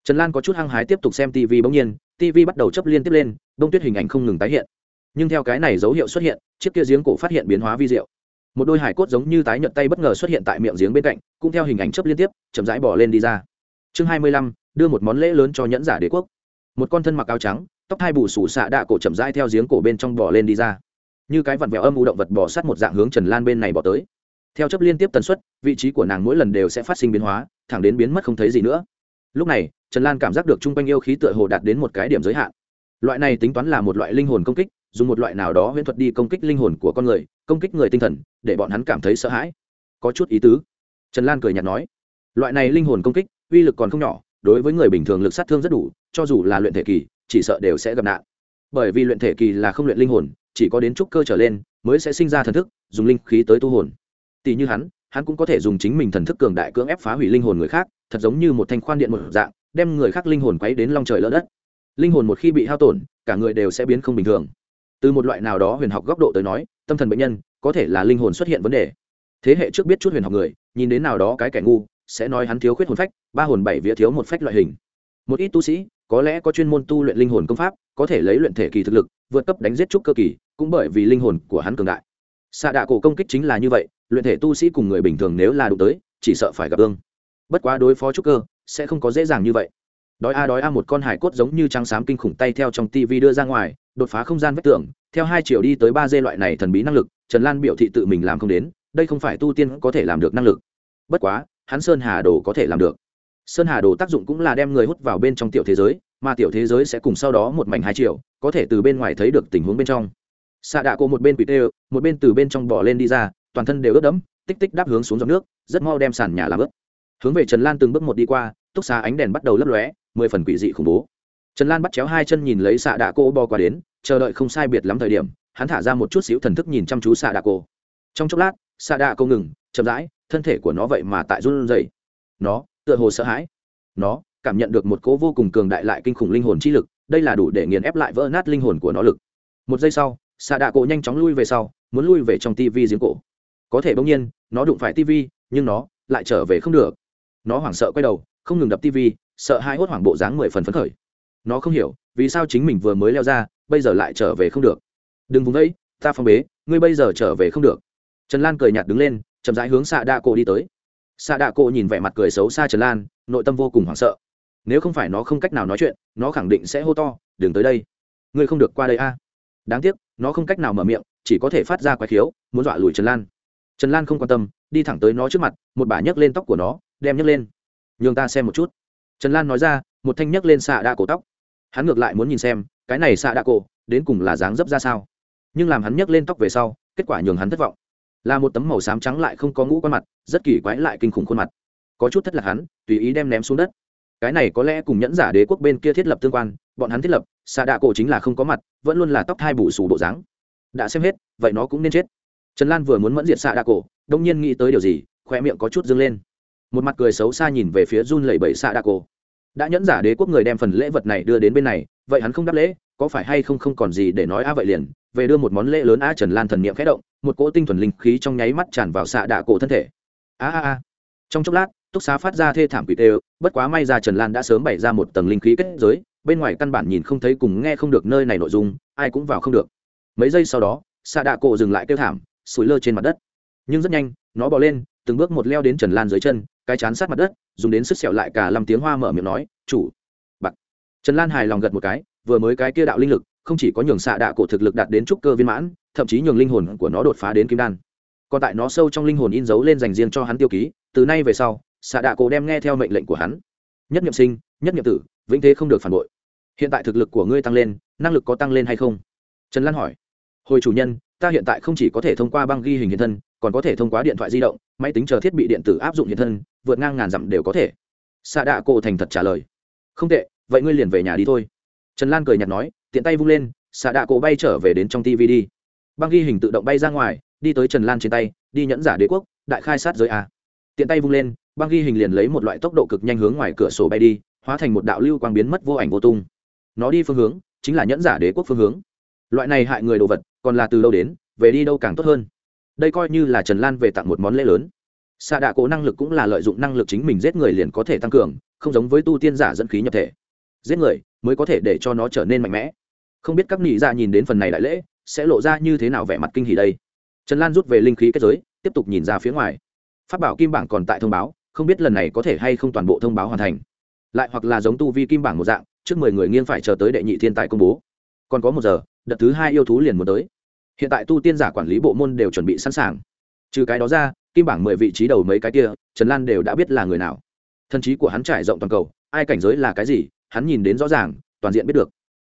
Trần lan có chút hăng hái tiếp tục xem tv bỗng nhiên tv bắt đầu chấp liên tiếp lên đông tuyết hình ảnh không ngừng tái hiện. Nhưng theo cái này dấu hiệu xuất hiện, chiếc kia giếng cổ phát hiện biến hóa vi diệu. Một đôi hải cốt giống như tái nhợt tay bất ngờ xuất hiện tại miệng giếng bên cạnh, cũng theo hình ảnh chấp liên tiếp, chậm rãi bỏ lên đi ra. Chương hai mươi lăm, đưa một món lễ lớn cho nhẫn giả đế quốc. Một con thân mặc áo trắng, tóc hai bù sủ xạ đạ cổ chậm rãi theo giếng cổ bên trong bỏ lên đi ra. Như cái vặn vẹo âm u động vật bỏ sát một dạng hướng trần lan bên này bỏ tới. Theo chấp liên tiếp tần suất, vị trí của nàng mỗi lần đều sẽ phát sinh biến hóa, thẳng đến biến mất không thấy gì nữa lúc này, trần lan cảm giác được chung quanh yêu khí tựa hồ đạt đến một cái điểm giới hạn. Loại này tính toán là một loại linh hồn công kích, dùng một loại nào đó huyễn thuật đi công kích linh hồn của con người, công kích người tinh thần, để bọn hắn cảm thấy sợ hãi. Có chút ý tứ. Trần lan cười nhạt nói, loại này linh hồn công kích, uy lực còn không nhỏ, đối với người bình thường lực sát thương rất đủ, cho dù là luyện thể kỳ, chỉ sợ đều sẽ gặp nạn. Bởi vì luyện thể kỳ là không luyện linh hồn, chỉ có đến trúc cơ trở lên, mới sẽ sinh ra thần thức, dùng linh khí tới tu hồn. Tỷ như hắn hắn cũng có thể dùng chính mình thần thức cường đại cưỡng ép phá hủy linh hồn người khác, thật giống như một thanh khoan điện một dạng, đem người khác linh hồn quấy đến long trời lỡ đất. Linh hồn một khi bị hao tổn, cả người đều sẽ biến không bình thường. Từ một loại nào đó huyền học góc độ tới nói, tâm thần bệnh nhân có thể là linh hồn xuất hiện vấn đề. Thế hệ trước biết chút huyền học người, nhìn đến nào đó cái kẻ ngu, sẽ nói hắn thiếu khuyết hồn phách, ba hồn bảy vía thiếu một phách loại hình. Một ít tu sĩ, có lẽ có chuyên môn tu luyện linh hồn công pháp, có thể lấy luyện thể kỳ thực lực, vượt cấp đánh giết trúc cơ kỳ, cũng bởi vì linh hồn của hắn cường đại. Xạ đạ cổ công kích chính là như vậy luyện thể tu sĩ cùng người bình thường nếu là đụng tới, chỉ sợ phải gặp ương bất quá đối phó trúc cơ, sẽ không có dễ dàng như vậy. Đói a đói a một con hải cốt giống như trắng xám kinh khủng tay theo trong tivi đưa ra ngoài, đột phá không gian vách tường, theo hai triệu đi tới ba dê loại này thần bí năng lực, trần lan biểu thị tự mình làm không đến, đây không phải tu tiên có thể làm được năng lực. Bất quá, hắn sơn hà đồ có thể làm được. Sơn hà đồ tác dụng cũng là đem người hút vào bên trong tiểu thế giới, mà tiểu thế giới sẽ cùng sau đó một mảnh hai triệu có thể từ bên ngoài thấy được tình huống bên trong. Xạ đạ cô một bên quỷ tê, một bên từ bên trong bỏ lên đi ra toàn thân đều ướt đẫm, tích tích đáp hướng xuống dòng nước, rất mau đem sàn nhà làm ướt. Hướng về trần lan từng bước một đi qua, túc xá ánh đèn bắt đầu lấp lóe, mười phần quỷ dị khủng bố. Trần lan bắt chéo hai chân nhìn lấy xạ đạ cô bò qua đến, chờ đợi không sai biệt lắm thời điểm, hắn thả ra một chút xíu thần thức nhìn chăm chú xạ đạ cô. Trong chốc lát, xạ đạ cô ngừng, chậm rãi, thân thể của nó vậy mà tại run rẩy. Nó, tựa hồ sợ hãi. Nó, cảm nhận được một cỗ vô cùng cường đại lại kinh khủng linh hồn chi lực, đây là đủ để nghiền ép lại vỡ nát linh hồn của nó lực. Một giây sau, xạ đạ cổ nhanh chóng lui về sau, muốn lui về trong tivi giếng cổ có thể bỗng nhiên, nó đụng phải tivi nhưng nó lại trở về không được. Nó hoảng sợ quay đầu, không ngừng đập tivi sợ hai hốt hoảng bộ dáng mười phần phấn khởi. Nó không hiểu, vì sao chính mình vừa mới leo ra, bây giờ lại trở về không được. Đừng vùng đấy ta phong bế, ngươi bây giờ trở về không được. Trần lan cười nhạt đứng lên, chậm rãi hướng xạ Đa cổ đi tới. Xạ Đa cổ nhìn vẻ mặt cười xấu xa trần lan, nội tâm vô cùng hoảng sợ. Nếu không phải nó không cách nào nói chuyện, nó khẳng định sẽ hô to, đừng tới đây. Ngươi không được qua đây a. Đáng tiếc, nó không cách nào mở miệng, chỉ có thể phát ra quái khiếu, muốn dọa lùi trần lan trần lan không quan tâm, đi thẳng tới nó trước mặt, một bà nhấc lên tóc của nó, đem nhấc lên. Nhường ta xem một chút. Trần lan nói ra, một thanh nhấc lên xạ đa cổ tóc. Hắn ngược lại muốn nhìn xem, cái này xạ đa cổ, đến cùng là dáng dấp ra sao. Nhưng làm hắn nhấc lên tóc về sau, kết quả nhường hắn thất vọng. Là một tấm màu xám trắng lại không có ngũ con mặt, rất kỳ quái lại kinh khủng khuôn mặt. Có chút thất lạc hắn, tùy ý đem ném xuống đất. Cái này có lẽ cùng nhẫn giả đế quốc bên kia thiết lập tương quan, bọn hắn thiết lập, xạ đạ cổ chính là không có mặt, vẫn luôn là tóc hai bù xù bộ dáng. Đã xem hết, vậy nó cũng nên chết trần lan vừa muốn mẫn diệt xạ Đa cổ đông nhiên nghĩ tới điều gì khoe miệng có chút dâng lên. Một mặt cười xấu xa nhìn về phía run lẩy bẩy xạ Đa cổ đã nhẫn giả đế quốc người đem phần lễ vật này đưa đến bên này, vậy hắn không đáp lễ, có phải hay không không còn gì để nói a vậy liền, về đưa một món lễ lớn a trần lan thần niệm khẽ động, một cỗ tinh thuần linh khí trong nháy mắt tràn vào xạ đạ cổ thân thể. A a a. Trong chốc lát, túc xá phát ra thê thảm quỷ tê, bất quá may ra trần lan đã sớm bày ra một tầng linh khí kết giới, bên ngoài căn bản nhìn không thấy cùng nghe không được nơi này nội dung, ai cũng vào không được. Mấy giây sau đó xạ đạ cổ dừng lại kêu thảm sủi lơ trên mặt đất. Nhưng rất nhanh, nó bỏ lên, từng bước một leo đến trần lan dưới chân, cái chán sát mặt đất, dùng đến sức sẹo lại cả lăm tiếng hoa mở miệng nói, chủ, bạc. Trần lan hài lòng gật một cái, vừa mới cái kia đạo linh lực, không chỉ có nhường xạ đạ cổ thực lực đạt đến trúc cơ viên mãn, thậm chí nhường linh hồn của nó đột phá đến kim đan. Còn tại nó sâu trong linh hồn in dấu lên dành riêng cho hắn tiêu ký, từ nay về sau, xạ đạ cổ đem nghe theo mệnh lệnh của hắn. Nhất nhiệm sinh, nhất nhiệm tử, vĩnh thế không được phản bội. Hiện tại thực lực của ngươi tăng lên, năng lực có tăng lên hay không? Trần lan hỏi. Hồi chủ nhân ta hiện tại không chỉ có thể thông qua băng ghi hình hiện thân, còn có thể thông qua điện thoại di động, máy tính chờ thiết bị điện tử áp dụng hiện thân, vượt ngang ngàn dặm đều có thể. Xạ đạ cổ thành thật trả lời. Không tệ, vậy ngươi liền về nhà đi thôi. Trần lan cười nhạt nói, tiện tay vung lên xạ đạ cổ bay trở về đến trong tv đi. Băng ghi hình tự động bay ra ngoài, đi tới trần lan trên tay, đi nhẫn giả đế quốc, đại khai sát giới a. Tiện tay vung lên, băng ghi hình liền lấy một loại tốc độ cực nhanh hướng ngoài cửa sổ bay đi, hóa thành một đạo lưu quang biến mất vô ảnh vô tung. Nó đi phương hướng, chính là nhẫn giả đế quốc phương hướng. Loại này hại người đồ vật còn là từ đâu đến, về đi đâu càng tốt hơn. Đây coi như là trần lan về tặng một món lễ lớn. Xạ đạ cổ năng lực cũng là lợi dụng năng lực chính mình giết người liền có thể tăng cường, không giống với tu tiên giả dẫn khí nhập thể. Giết người mới có thể để cho nó trở nên mạnh mẽ. Không biết các nghị dạ nhìn đến phần này đại lễ, sẽ lộ ra như thế nào vẻ mặt kinh hỉ đây? Trần lan rút về linh khí kết giới, tiếp tục nhìn ra phía ngoài. Phát bảo kim bảng còn tại thông báo, không biết lần này có thể hay không toàn bộ thông báo hoàn thành. Lại hoặc là giống tu vi kim bảng một dạng, trước mười người nghiêng phải chờ tới đệ nhị thiên tài công bố. Còn có một giờ, đợt thứ hai yêu thú liền muốn tới hiện tại tu tiên giả quản lý bộ môn đều chuẩn bị sẵn sàng. Trừ cái đó ra, kim bảng mười vị trí đầu mấy cái kia, trần lan đều đã biết là người nào. Thân trí của hắn trải rộng toàn cầu, ai cảnh giới là cái gì, hắn nhìn đến rõ ràng, toàn diện biết được.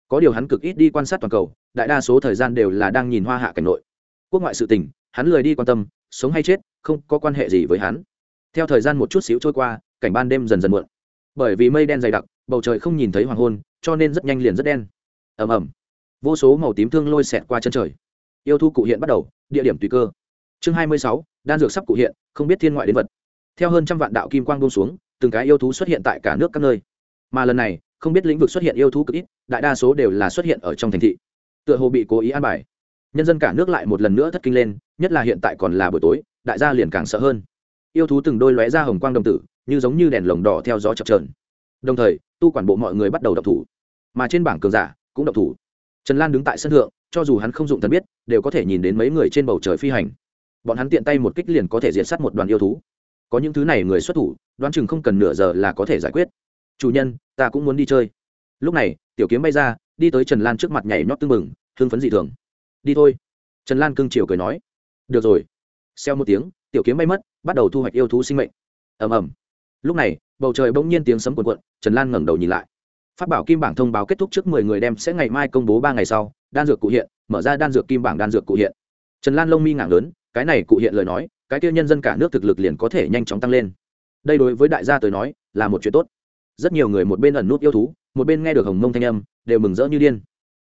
Có điều hắn cực ít đi quan sát toàn cầu, đại đa số thời gian đều là đang nhìn hoa hạ cảnh nội. Quốc ngoại sự tình, hắn lười đi quan tâm, sống hay chết, không có quan hệ gì với hắn. Theo thời gian một chút xíu trôi qua, cảnh ban đêm dần dần muộn. Bởi vì mây đen dày đặc, bầu trời không nhìn thấy hoàng hôn, cho nên rất nhanh liền rất đen. Ầm ầm. Vô số màu tím thương lôi xẹt qua chân trời yêu thu cụ hiện bắt đầu, địa điểm tùy cơ. Chương hai mươi sáu, đan dược sắp cụ hiện, không biết thiên ngoại đến vật. Theo hơn trăm vạn đạo kim quang bông xuống, từng cái yêu thú xuất hiện tại cả nước các nơi. Mà lần này, không biết lĩnh vực xuất hiện yêu thú cực ít, đại đa số đều là xuất hiện ở trong thành thị. Tựa hồ bị cố ý an bài. Nhân dân cả nước lại một lần nữa thất kinh lên, nhất là hiện tại còn là buổi tối, đại gia liền càng sợ hơn. Yêu thú từng đôi lóe ra hồng quang đồng tử, như giống như đèn lồng đỏ theo gió chập trờn đồng thời, tu quản bộ mọi người bắt đầu đập thủ. Mà trên bảng cường giả cũng đập thủ. Trần lan đứng tại sân thượng cho dù hắn không dụng thần biết, đều có thể nhìn đến mấy người trên bầu trời phi hành. Bọn hắn tiện tay một kích liền có thể diệt sát một đoàn yêu thú. Có những thứ này người xuất thủ, đoán chừng không cần nửa giờ là có thể giải quyết. Chủ nhân, ta cũng muốn đi chơi. Lúc này, tiểu kiếm bay ra, đi tới trần lan trước mặt nhảy nhót tưng mừng hưng phấn dị thường. Đi thôi. Trần lan cưng chiều cười nói. Được rồi. Xeo một tiếng, tiểu kiếm bay mất, bắt đầu thu hoạch yêu thú sinh mệnh. Ầm ầm. Lúc này, bầu trời bỗng nhiên tiếng sấm cuộn cuộn, trần lan ngẩng đầu nhìn lại phát bảo kim bảng thông báo kết thúc trước mười người đem sẽ ngày mai công bố ba ngày sau, đan dược cụ hiện, mở ra đan dược kim bảng đan dược cụ hiện. Trần lan lông mi ngảng lớn, cái này cụ hiện lời nói, cái tiêu nhân dân cả nước thực lực liền có thể nhanh chóng tăng lên. Đây đối với đại gia tới nói, là một chuyện tốt. Rất nhiều người một bên ẩn nút yêu thú, một bên nghe được hồng mông thanh âm, đều mừng rỡ như điên.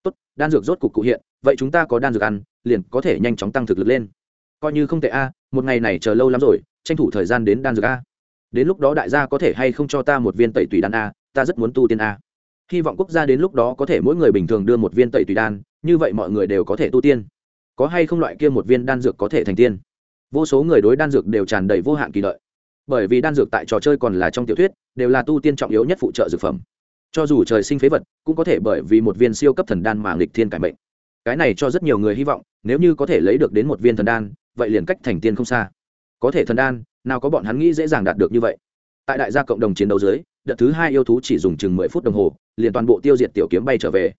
Tốt, đan dược rốt cục cụ hiện, vậy chúng ta có đan dược ăn, liền có thể nhanh chóng tăng thực lực lên. Coi như không tệ a, một ngày này chờ lâu lắm rồi, tranh thủ thời gian đến đan dược a. Đến lúc đó đại gia có thể hay không cho ta một viên tẩy tùy đan a, ta rất muốn tu tiên a hy vọng quốc gia đến lúc đó có thể mỗi người bình thường đưa một viên tẩy tùy đan, như vậy mọi người đều có thể tu tiên. Có hay không loại kia một viên đan dược có thể thành tiên? Vô số người đối đan dược đều tràn đầy vô hạn kỳ lợi bởi vì đan dược tại trò chơi còn là trong tiểu thuyết, đều là tu tiên trọng yếu nhất phụ trợ dược phẩm. Cho dù trời sinh phế vật, cũng có thể bởi vì một viên siêu cấp thần đan mà nghịch thiên cải mệnh. Cái này cho rất nhiều người hy vọng, nếu như có thể lấy được đến một viên thần đan, vậy liền cách thành tiên không xa. Có thể thần đan, nào có bọn hắn nghĩ dễ dàng đạt được như vậy? Tại đại gia cộng đồng chiến đấu dưới đợt thứ hai yêu thú chỉ dùng chừng mười phút đồng hồ, liền toàn bộ tiêu diệt tiểu kiếm bay trở về.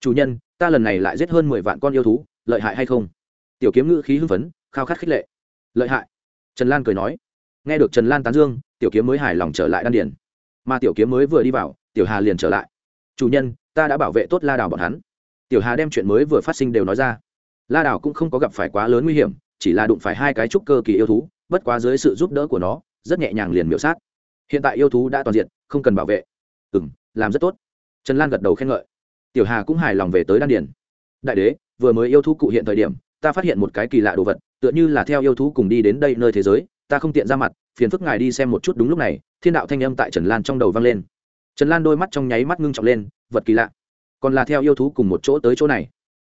Chủ nhân, ta lần này lại giết hơn mười vạn con yêu thú, lợi hại hay không? Tiểu kiếm ngữ khí hưng phấn, khao khát khích lệ. Lợi hại. Trần lan cười nói. Nghe được trần lan tán dương, tiểu kiếm mới hài lòng trở lại đan điền. Mà tiểu kiếm mới vừa đi vào, tiểu hà liền trở lại. Chủ nhân, ta đã bảo vệ tốt la đào bọn hắn. Tiểu hà đem chuyện mới vừa phát sinh đều nói ra. La đào cũng không có gặp phải quá lớn nguy hiểm, chỉ là đụng phải hai cái trúc cơ kỳ yêu thú, bất quá dưới sự giúp đỡ của nó, rất nhẹ nhàng liền miểu sát. Hiện tại yêu thú đã toàn diện không cần bảo vệ. Ừ m làm rất tốt. Trần lan gật đầu khen ngợi. Tiểu hà cũng hài lòng về tới đan điền. Đại đế, vừa mới yêu thú cụ hiện thời điểm, ta phát hiện một cái kỳ lạ đồ vật, tựa như là theo yêu thú cùng đi đến đây nơi thế giới, ta không tiện ra mặt, phiền phức ngài đi xem một chút đúng lúc này, thiên đạo thanh âm tại trần lan trong đầu vang lên. Trần lan đôi mắt trong nháy mắt ngưng trọng lên, vật kỳ lạ. Còn là theo yêu thú cùng một chỗ tới chỗ này.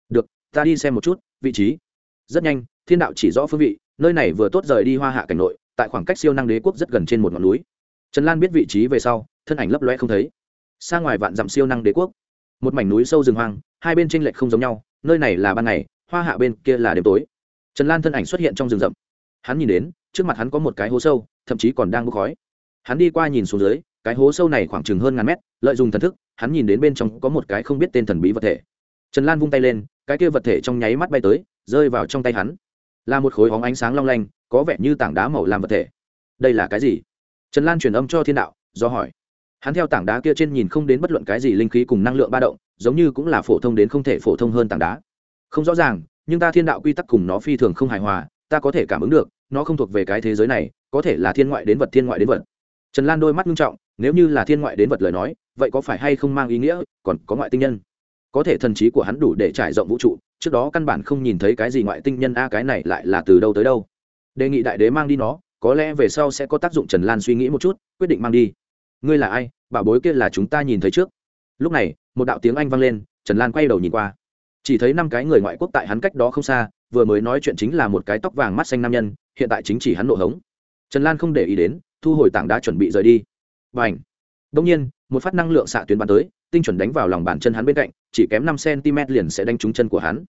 Được, ta đi xem một chút, vị trí. Rất nhanh, thiên đạo chỉ rõ phương vị, nơi này vừa tốt rời đi hoa hạ cảnh nội, tại khoảng cách siêu năng đế quốc rất gần trên một ngọn núi trần lan biết vị trí về sau, thân ảnh lấp loe không thấy. Xa ngoài vạn dặm siêu năng đế quốc, một mảnh núi sâu rừng hoang, hai bên tranh lệch không giống nhau, nơi này là ban ngày, hoa hạ bên kia là đêm tối. Trần lan thân ảnh xuất hiện trong rừng rậm. Hắn nhìn đến, trước mặt hắn có một cái hố sâu, thậm chí còn đang bốc khói. Hắn đi qua nhìn xuống dưới, cái hố sâu này khoảng chừng hơn ngàn mét, lợi dụng thần thức, hắn nhìn đến bên trong có một cái không biết tên thần bí vật thể. Trần lan vung tay lên, cái kia vật thể trong nháy mắt bay tới, rơi vào trong tay hắn. Là một khối hóng ánh sáng long lanh, có vẻ như tảng đá màu làm vật thể. Đây là cái gì? Trần lan truyền âm cho thiên đạo, do hỏi. Hắn theo tảng đá kia trên nhìn không đến bất luận cái gì linh khí cùng năng lượng ba động, giống như cũng là phổ thông đến không thể phổ thông hơn tảng đá. Không rõ ràng, nhưng ta thiên đạo quy tắc cùng nó phi thường không hài hòa, ta có thể cảm ứng được, nó không thuộc về cái thế giới này, có thể là thiên ngoại đến vật, thiên ngoại đến vật. Trần lan đôi mắt nghiêm trọng, nếu như là thiên ngoại đến vật lời nói, vậy có phải hay không mang ý nghĩa, còn có ngoại tinh nhân? Có thể thần trí của hắn đủ để trải rộng vũ trụ, trước đó căn bản không nhìn thấy cái gì ngoại tinh nhân, a, cái này lại là từ đâu tới đâu? Đề nghị đại đế mang đi nó có lẽ về sau sẽ có tác dụng trần lan suy nghĩ một chút, quyết định mang đi. Ngươi là ai? Bảo bối kia là chúng ta nhìn thấy trước. Lúc này, một đạo tiếng anh vang lên, trần lan quay đầu nhìn qua. Chỉ thấy năm cái người ngoại quốc tại hắn cách đó không xa, vừa mới nói chuyện chính là một cái tóc vàng mắt xanh nam nhân, hiện tại chính chỉ hắn nộ hống. Trần lan không để ý đến, thu hồi tảng đá chuẩn bị rời đi. Và ảnh đông nhiên, một phát năng lượng xạ tuyến bắn tới, tinh chuẩn đánh vào lòng bàn chân hắn bên cạnh, chỉ kém năm cm liền sẽ đánh trúng chân của hắn.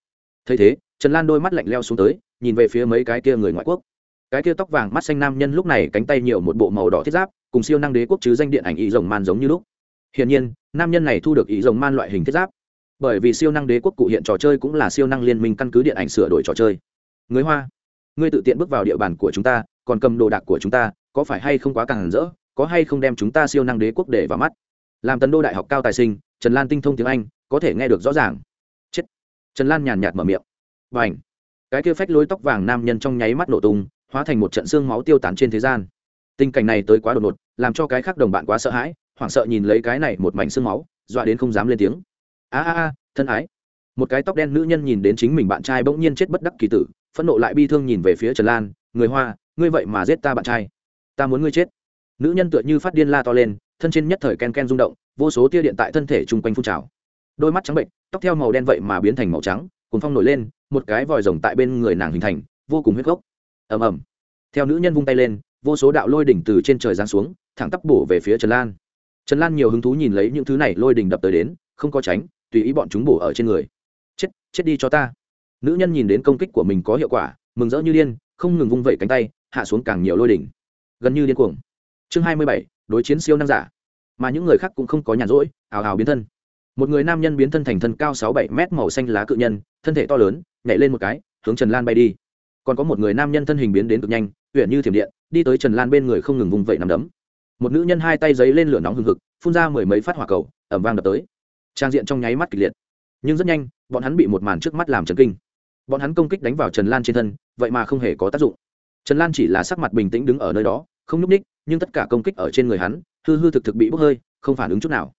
Thấy thế, trần lan đôi mắt lạnh leo xuống tới, nhìn về phía mấy cái kia người ngoại quốc cái kia tóc vàng mắt xanh nam nhân lúc này cánh tay nhiều một bộ màu đỏ thiết giáp, cùng siêu năng đế quốc chứ danh điện ảnh ý rồng man giống như lúc. Hiển nhiên, nam nhân này thu được ý rồng man loại hình thiết giáp. Bởi vì siêu năng đế quốc cụ hiện trò chơi cũng là siêu năng liên minh căn cứ điện ảnh sửa đổi trò chơi. Người hoa, ngươi tự tiện bước vào địa bàn của chúng ta, còn cầm đồ đạc của chúng ta, có phải hay không quá càng rỡ, có hay không đem chúng ta siêu năng đế quốc để vào mắt? Làm tấn đô đại học cao tài sinh, trần lan tinh thông tiếng anh, có thể nghe được rõ ràng. Chết. Trần lan nhàn nhạt mở miệng. Và ảnh cái kia phách lối tóc vàng nam nhân trong nháy mắt nổ tung hóa thành một trận xương máu tiêu tán trên thế gian. Tình cảnh này tới quá đột ngột, làm cho cái khác đồng bạn quá sợ hãi, hoảng sợ nhìn lấy cái này một mảnh xương máu, dọa đến không dám lên tiếng. A a a, thân ái. Một cái tóc đen nữ nhân nhìn đến chính mình bạn trai bỗng nhiên chết bất đắc kỳ tử, phẫn nộ lại bi thương nhìn về phía trần lan, người hoa, ngươi vậy mà giết ta bạn trai. Ta muốn ngươi chết. Nữ nhân tựa như phát điên la to lên, thân trên nhất thời ken ken rung động, vô số tia điện tại thân thể chung quanh phun trào. Đôi mắt trắng bệnh, tóc theo màu đen vậy mà biến thành màu trắng cùng phong nổi lên, một cái vòi rồng tại bên người nàng hình thành, vô cùng huyết gốc ầm ầm. Theo nữ nhân vung tay lên, vô số đạo lôi đỉnh từ trên trời giáng xuống, thẳng tắp bổ về phía trần lan. Trần lan nhiều hứng thú nhìn lấy những thứ này lôi đỉnh đập tới đến, không có tránh, tùy ý bọn chúng bổ ở trên người. Chết chết đi cho ta. Nữ nhân nhìn đến công kích của mình có hiệu quả, mừng rỡ như điên, không ngừng vung vẩy cánh tay, hạ xuống càng nhiều lôi đỉnh. Gần như điên cuồng. Chương hai mươi bảy, đối chiến siêu năng giả. Mà những người khác cũng không có nhàn rỗi, ào ào biến thân. Một người nam nhân biến thân thành thân cao sáu bảy mét màu xanh lá cự nhân, thân thể to lớn, nhảy lên một cái, hướng trần lan bay đi còn có một người nam nhân thân hình biến đến cực nhanh huyện như thiểm điện, đi tới trần lan bên người không ngừng vùng vẫy nằm đấm. Một nữ nhân hai tay giấy lên lửa nóng hừng hực, phun ra mười mấy phát hỏa cầu ẩm vang đập tới. Trang diện trong nháy mắt kịch liệt. Nhưng rất nhanh, bọn hắn bị một màn trước mắt làm trần kinh. Bọn hắn công kích đánh vào trần lan trên thân, vậy mà không hề có tác dụng. Trần lan chỉ là sắc mặt bình tĩnh đứng ở nơi đó, không nhúc ních nhưng tất cả công kích ở trên người hắn, hư hư thực thực bị bốc hơi, không phản ứng chút nào.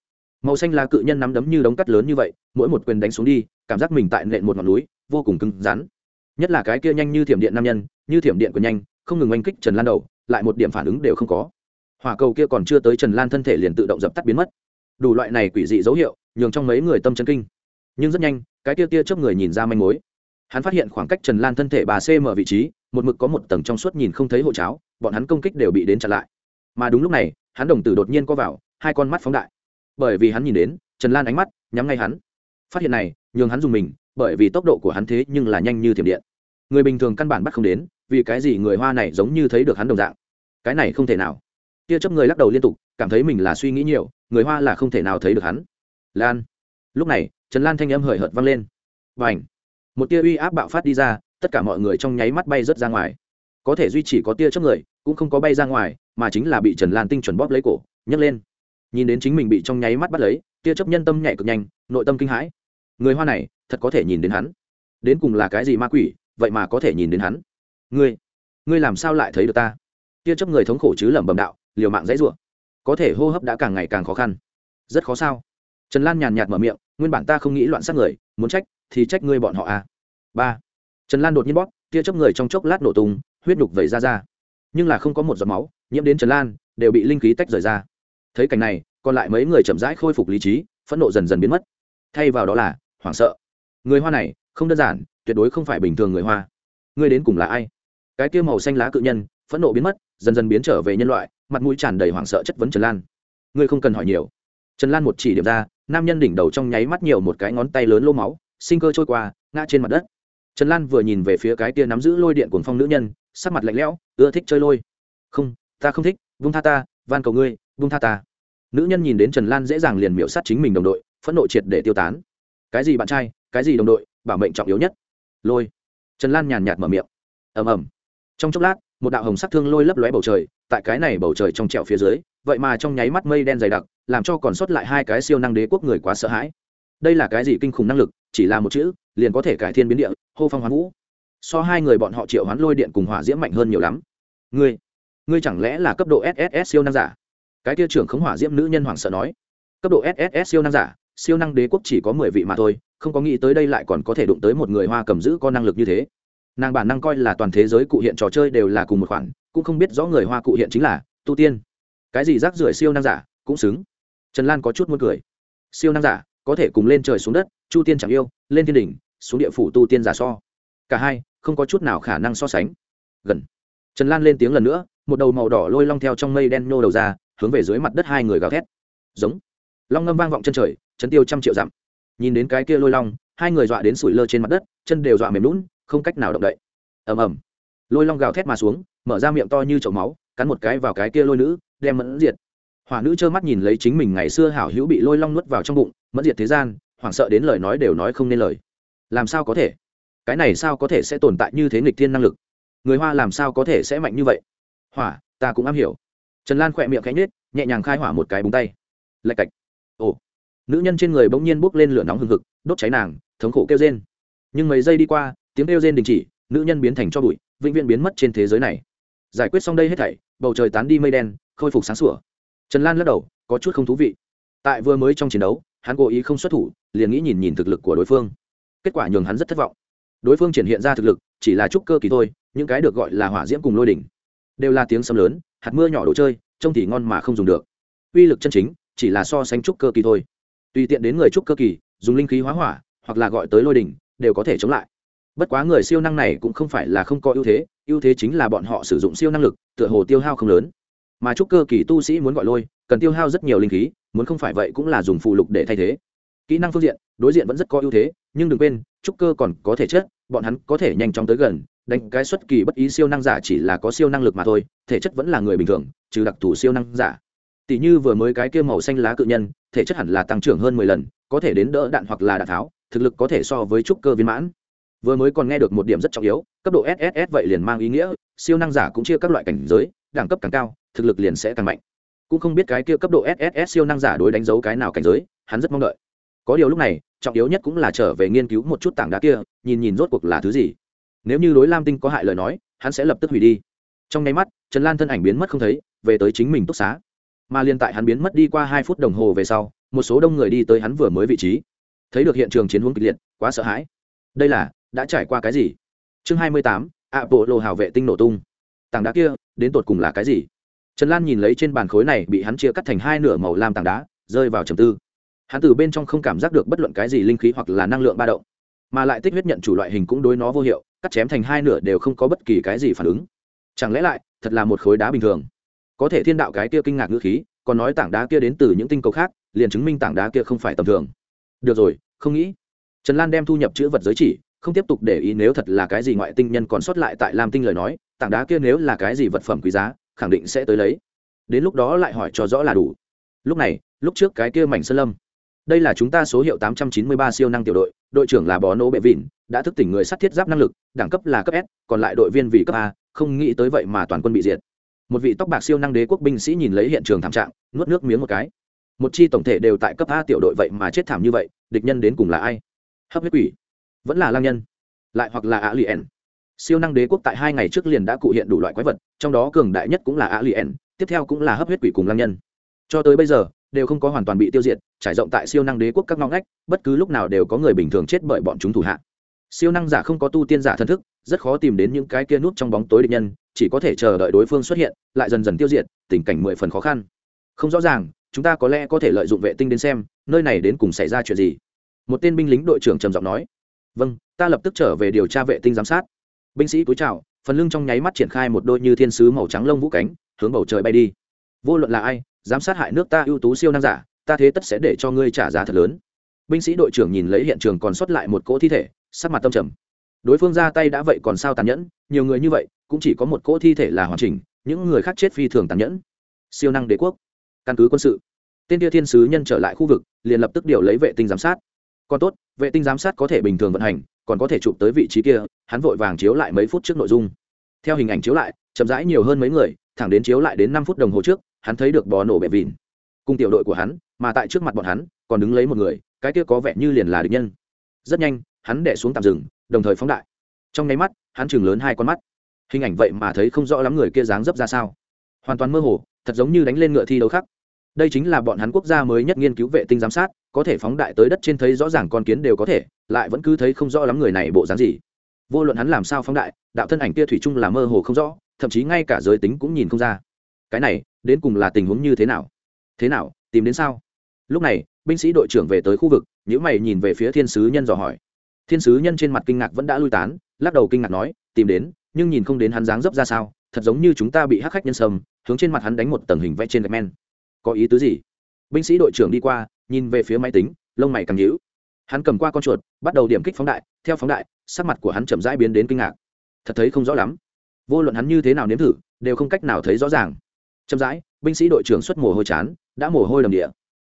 Màu xanh là cự nhân nắm đấm như đống cắt lớn như vậy, mỗi một quyền đánh xuống đi, cảm giác mình tại nện một ngọn núi, vô cùng cứng rắn nhất là cái kia nhanh như thiểm điện nam nhân, như thiểm điện của nhanh, không ngừng oanh kích trần lan đầu, lại một điểm phản ứng đều không có. Hỏa cầu kia còn chưa tới trần lan thân thể liền tự động dập tắt biến mất. Đủ loại này quỷ dị dấu hiệu, nhường trong mấy người tâm chân kinh. Nhưng rất nhanh, cái tia tia chớp người nhìn ra manh mối. Hắn phát hiện khoảng cách trần lan thân thể bà cm vị trí, một mực có một tầng trong suốt nhìn không thấy hộ cháo, bọn hắn công kích đều bị đến chặn lại. Mà đúng lúc này, hắn đồng tử đột nhiên co vào, hai con mắt phóng đại. Bởi vì hắn nhìn đến, trần lan ánh mắt nhắm ngay hắn. Phát hiện này, nhường hắn dùng mình bởi vì tốc độ của hắn thế nhưng là nhanh như thiểm điện. Người bình thường căn bản bắt không đến, vì cái gì người hoa này giống như thấy được hắn đồng dạng? Cái này không thể nào. Tia chấp người lắc đầu liên tục, cảm thấy mình là suy nghĩ nhiều, người hoa là không thể nào thấy được hắn. Lan. Lúc này, trần lan thanh âm hời hợt vang lên. Và ảnh một tia uy áp bạo phát đi ra, tất cả mọi người trong nháy mắt bay rớt ra ngoài. Có thể duy chỉ có tia chấp người, cũng không có bay ra ngoài, mà chính là bị trần lan tinh chuẩn bóp lấy cổ, nhấc lên. Nhìn đến chính mình bị trong nháy mắt bắt lấy, tia chấp nhân tâm nhảy cực nhanh, nội tâm kinh hãi người hoa này, thật có thể nhìn đến hắn. Đến cùng là cái gì ma quỷ, vậy mà có thể nhìn đến hắn. Ngươi ngươi làm sao lại thấy được ta? Tia chấp người thống khổ chứ lẩm bẩm đạo, liều mạng dãy rủa. Có thể hô hấp đã càng ngày càng khó khăn. Rất khó sao? Trần lan nhàn nhạt mở miệng, nguyên bản ta không nghĩ loạn sát người, muốn trách thì trách ngươi bọn họ à. Ba. Trần lan đột nhiên bóp, tia chấp người trong chốc lát nổ tung, huyết nhục vẩy ra ra. Nhưng là không có một giọt máu, nhiễm đến trần lan, đều bị linh khí tách rời ra. Thấy cảnh này, còn lại mấy người chậm rãi khôi phục lý trí, phẫn nộ dần dần biến mất. Thay vào đó là hoảng sợ. Người hoa này, không đơn giản, tuyệt đối không phải bình thường người hoa. Ngươi đến cùng là ai? Cái kia màu xanh lá cự nhân, phẫn nộ biến mất, dần dần biến trở về nhân loại, mặt mũi tràn đầy hoảng sợ chất vấn trần lan. Ngươi không cần hỏi nhiều. Trần lan một chỉ điểm ra, nam nhân đỉnh đầu trong nháy mắt nhiều một cái ngón tay lớn lô máu, sinh cơ trôi qua, ngã trên mặt đất. Trần lan vừa nhìn về phía cái kia nắm giữ lôi điện cuồng phong nữ nhân, sắc mặt lạnh lẽo, ưa thích chơi lôi. Không, ta không thích, vung tha ta, van cầu ngươi, vung tha ta. Nữ nhân nhìn đến trần lan dễ dàng liền miễu sát chính mình đồng đội, phẫn nộ triệt để tiêu tán cái gì bạn trai, cái gì đồng đội, bảo mệnh trọng yếu nhất. Lôi. Trần lan nhàn nhạt mở miệng. Ầm ầm. Trong chốc lát, một đạo hồng sắc thương lôi lấp lóe bầu trời, tại cái này bầu trời trong trẹo phía dưới, vậy mà trong nháy mắt mây đen dày đặc, làm cho còn sót lại hai cái siêu năng đế quốc người quá sợ hãi. Đây là cái gì kinh khủng năng lực, chỉ là một chữ, liền có thể cải thiên biến địa, hô phong hoán vũ. So hai người bọn họ triệu hoán lôi điện cùng hỏa diễm mạnh hơn nhiều lắm. Ngươi ngươi chẳng lẽ là cấp độ sss siêu năng giả? Cái tia trưởng khống hỏa diễm nữ nhân hoảng sợ nói. Cấp độ sss siêu năng giả siêu năng đế quốc chỉ có mười vị mà thôi, không có nghĩ tới đây lại còn có thể đụng tới một người hoa cầm giữ có năng lực như thế. Nàng bản năng coi là toàn thế giới cụ hiện trò chơi đều là cùng một khoản, cũng không biết rõ người hoa cụ hiện chính là tu tiên. Cái gì rác rưởi siêu năng giả, cũng xứng. Trần lan có chút muốn cười. Siêu năng giả, có thể cùng lên trời xuống đất, chu tiên chẳng yêu, lên thiên đỉnh, xuống địa phủ tu tiên giả so. Cả hai, không có chút nào khả năng so sánh. Gần. Trần lan lên tiếng lần nữa, một đầu màu đỏ lôi long theo trong mây đen nô đầu ra, hướng về dưới mặt đất hai người gào thét. Giống. Long ngâm vang vọng chân trời chấn tiêu trăm triệu dặm. Nhìn đến cái kia lôi long, hai người dọa đến sủi lơ trên mặt đất, chân đều dọa mềm lún, không cách nào động đậy. Ầm ầm. Lôi long gào thét mà xuống, mở ra miệng to như chậu máu, cắn một cái vào cái kia lôi nữ, đem mẫn diệt. Hỏa nữ trơ mắt nhìn lấy chính mình ngày xưa hảo hữu bị lôi long nuốt vào trong bụng, mẫn diệt thế gian, hoảng sợ đến lời nói đều nói không nên lời. Làm sao có thể? Cái này sao có thể sẽ tồn tại như thế nghịch thiên năng lực? Người hoa làm sao có thể sẽ mạnh như vậy? Hỏa, ta cũng am hiểu. Trần lan khỏe miệng cánh nết nhẹ nhàng khai hỏa một cái búng tay. Lạch cạch. Ồ nữ nhân trên người bỗng nhiên bốc lên lửa nóng hừng hực, đốt cháy nàng, thống khổ kêu rên. Nhưng mấy giây đi qua, tiếng kêu rên đình chỉ, nữ nhân biến thành cho bụi, vĩnh viễn biến mất trên thế giới này. Giải quyết xong đây hết thảy, bầu trời tán đi mây đen, khôi phục sáng sủa. Trần lan lắc đầu, có chút không thú vị. Tại vừa mới trong chiến đấu, hắn cố ý không xuất thủ, liền nghĩ nhìn nhìn thực lực của đối phương. Kết quả nhường hắn rất thất vọng. Đối phương triển hiện ra thực lực, chỉ là chút cơ kỳ thôi, những cái được gọi là hỏa diễm cùng lôi đỉnh, đều là tiếng sấm lớn, hạt mưa nhỏ đồ chơi, trông thì ngon mà không dùng được. Uy lực chân chính, chỉ là so sánh chút cơ kỳ thôi tùy tiện đến người trúc cơ kỳ dùng linh khí hóa hỏa hoặc là gọi tới lôi đỉnh đều có thể chống lại. Bất quá người siêu năng này cũng không phải là không có ưu thế ưu thế chính là bọn họ sử dụng siêu năng lực tựa hồ tiêu hao không lớn. Mà trúc cơ kỳ tu sĩ muốn gọi lôi cần tiêu hao rất nhiều linh khí muốn không phải vậy cũng là dùng phụ lục để thay thế. Kỹ năng phương diện đối diện vẫn rất có ưu thế nhưng đừng quên trúc cơ còn có thể chết, bọn hắn có thể nhanh chóng tới gần đánh cái xuất kỳ bất ý siêu năng giả chỉ là có siêu năng lực mà thôi thể chất vẫn là người bình thường trừ đặc thù siêu năng giả tỷ như vừa mới cái kia màu xanh lá cự nhân, thể chất hẳn là tăng trưởng hơn mười lần, có thể đến đỡ đạn hoặc là đạn tháo, thực lực có thể so với trúc cơ viên mãn. Vừa mới còn nghe được một điểm rất trọng yếu, cấp độ sss vậy liền mang ý nghĩa, siêu năng giả cũng chia các loại cảnh giới, đẳng cấp càng cao, thực lực liền sẽ càng mạnh. Cũng không biết cái kia cấp độ sss siêu năng giả đối đánh dấu cái nào cảnh giới, hắn rất mong đợi. Có điều lúc này, trọng yếu nhất cũng là trở về nghiên cứu một chút tảng đá kia, nhìn nhìn rốt cuộc là thứ gì. Nếu như đối lam tinh có hại lời nói, hắn sẽ lập tức hủy đi. Trong nháy mắt, trần lan thân ảnh biến mất không thấy, về tới chính mình túc xá mà liên tại hắn biến mất đi qua hai phút đồng hồ về sau, một số đông người đi tới hắn vừa mới vị trí. Thấy được hiện trường chiến hướng kịch liệt, quá sợ hãi. Đây là, đã trải qua cái gì? Chương hai mươi tám ạ bộ lộ hào vệ tinh nổ tung. Tảng đá kia, đến tột cùng là cái gì? Trần lan nhìn lấy trên bàn khối này bị hắn chia cắt thành hai nửa màu lam tảng đá, rơi vào trầm tư. Hắn từ bên trong không cảm giác được bất luận cái gì linh khí hoặc là năng lượng ba động, mà lại tích huyết nhận chủ loại hình cũng đối nó vô hiệu, cắt chém thành hai nửa đều không có bất kỳ cái gì phản ứng. Chẳng lẽ lại, thật là một khối đá bình thường? Có thể thiên đạo cái kia kinh ngạc ngữ khí, còn nói tảng đá kia đến từ những tinh cầu khác, liền chứng minh tảng đá kia không phải tầm thường. Được rồi, không nghĩ. Trần lan đem thu nhập chữ vật giới chỉ, không tiếp tục để ý nếu thật là cái gì ngoại tinh nhân còn sót lại tại lam tinh lời nói, tảng đá kia nếu là cái gì vật phẩm quý giá, khẳng định sẽ tới lấy. Đến lúc đó lại hỏi cho rõ là đủ. Lúc này, lúc trước cái kia mảnh sơn lâm, đây là chúng ta số hiệu 893 siêu năng tiểu đội đội trưởng là bó nỗ bệ vịn, đã thức tỉnh người sắt thiết giáp năng lực, đẳng cấp là cấp s, còn lại đội viên vì cấp a, không nghĩ tới vậy mà toàn quân bị diệt một vị tóc bạc siêu năng đế quốc binh sĩ nhìn lấy hiện trường thảm trạng, nuốt nước miếng một cái. Một chi tổng thể đều tại cấp a tiểu đội vậy mà chết thảm như vậy, địch nhân đến cùng là ai? Hấp huyết quỷ. Vẫn là lang nhân. Lại hoặc là a lien siêu năng đế quốc tại hai ngày trước liền đã cụ hiện đủ loại quái vật, trong đó cường đại nhất cũng là a lien tiếp theo cũng là hấp huyết quỷ cùng lang nhân. Cho tới bây giờ, đều không có hoàn toàn bị tiêu diệt, trải rộng tại siêu năng đế quốc các ngõ ngách, bất cứ lúc nào đều có người bình thường chết bởi bọn chúng thủ hạ. Siêu năng giả không có tu tiên giả thân thức, rất khó tìm đến những cái kia nút trong bóng tối địch nhân chỉ có thể chờ đợi đối phương xuất hiện, lại dần dần tiêu diệt, tình cảnh mười phần khó khăn. Không rõ ràng, chúng ta có lẽ có thể lợi dụng vệ tinh đến xem, nơi này đến cùng xảy ra chuyện gì. Một tên binh lính đội trưởng trầm giọng nói. Vâng ta lập tức trở về điều tra vệ tinh giám sát. Binh sĩ cúi chào, phần lưng trong nháy mắt triển khai một đôi như thiên sứ màu trắng lông vũ cánh, hướng bầu trời bay đi. Vô luận là ai, giám sát hại nước ta ưu tú siêu năng giả, ta thế tất sẽ để cho ngươi trả giá thật lớn. Binh sĩ đội trưởng nhìn lấy hiện trường còn sót lại một cỗ thi thể, sắc mặt tâm trầm. Đối phương ra tay đã vậy còn sao tàn nhẫn, nhiều người như vậy cũng chỉ có một cỗ thi thể là hoàn chỉnh những người khác chết phi thường tàn nhẫn. Siêu năng đế quốc. Căn cứ quân sự. Tên tia thiên sứ nhân trở lại khu vực liền lập tức điều lấy vệ tinh giám sát. Còn tốt vệ tinh giám sát có thể bình thường vận hành còn có thể chụp tới vị trí kia hắn vội vàng chiếu lại mấy phút trước nội dung. Theo hình ảnh chiếu lại chậm rãi nhiều hơn mấy người thẳng đến chiếu lại đến năm phút đồng hồ trước hắn thấy được bò nổ bẹp vịn. Cùng tiểu đội của hắn mà tại trước mặt bọn hắn còn đứng lấy một người cái kia có vẻ như liền là địch nhân. Rất nhanh hắn đẻ xuống tạm rừng, đồng thời phóng đại. Trong nháy mắt hắn chừng lớn hai con mắt hình ảnh vậy mà thấy không rõ lắm người kia dáng dấp ra sao. Hoàn toàn mơ hồ, thật giống như đánh lên ngựa thi đấu khác. Đây chính là bọn hắn quốc gia mới nhất nghiên cứu vệ tinh giám sát, có thể phóng đại tới đất trên thấy rõ ràng con kiến đều có thể, lại vẫn cứ thấy không rõ lắm người này bộ dáng gì. Vô luận hắn làm sao phóng đại, đạo thân ảnh kia thủy chung là mơ hồ không rõ, thậm chí ngay cả giới tính cũng nhìn không ra. Cái này, đến cùng là tình huống như thế nào? Thế nào, tìm đến sao? Lúc này, binh sĩ đội trưởng về tới khu vực những mày nhìn về phía thiên sứ nhân dò hỏi. Thiên sứ nhân trên mặt kinh ngạc vẫn đã lui tán, lắc đầu kinh ngạc nói, tìm đến nhưng nhìn không đến hắn dáng dấp ra sao, thật giống như chúng ta bị hắc khách nhân sâm, hướng trên mặt hắn đánh một tầng hình vẽ trên gạch men. Có ý tứ gì? Binh sĩ đội trưởng đi qua, nhìn về phía máy tính, lông mày càng nhíu. Hắn cầm qua con chuột, bắt đầu điểm kích phóng đại, theo phóng đại, sắc mặt của hắn chậm rãi biến đến kinh ngạc. Thật thấy không rõ lắm. Vô luận hắn như thế nào nếm thử, đều không cách nào thấy rõ ràng. Chậm rãi, binh sĩ đội trưởng xuất mồ hôi chán, đã mồ hôi đầm địa.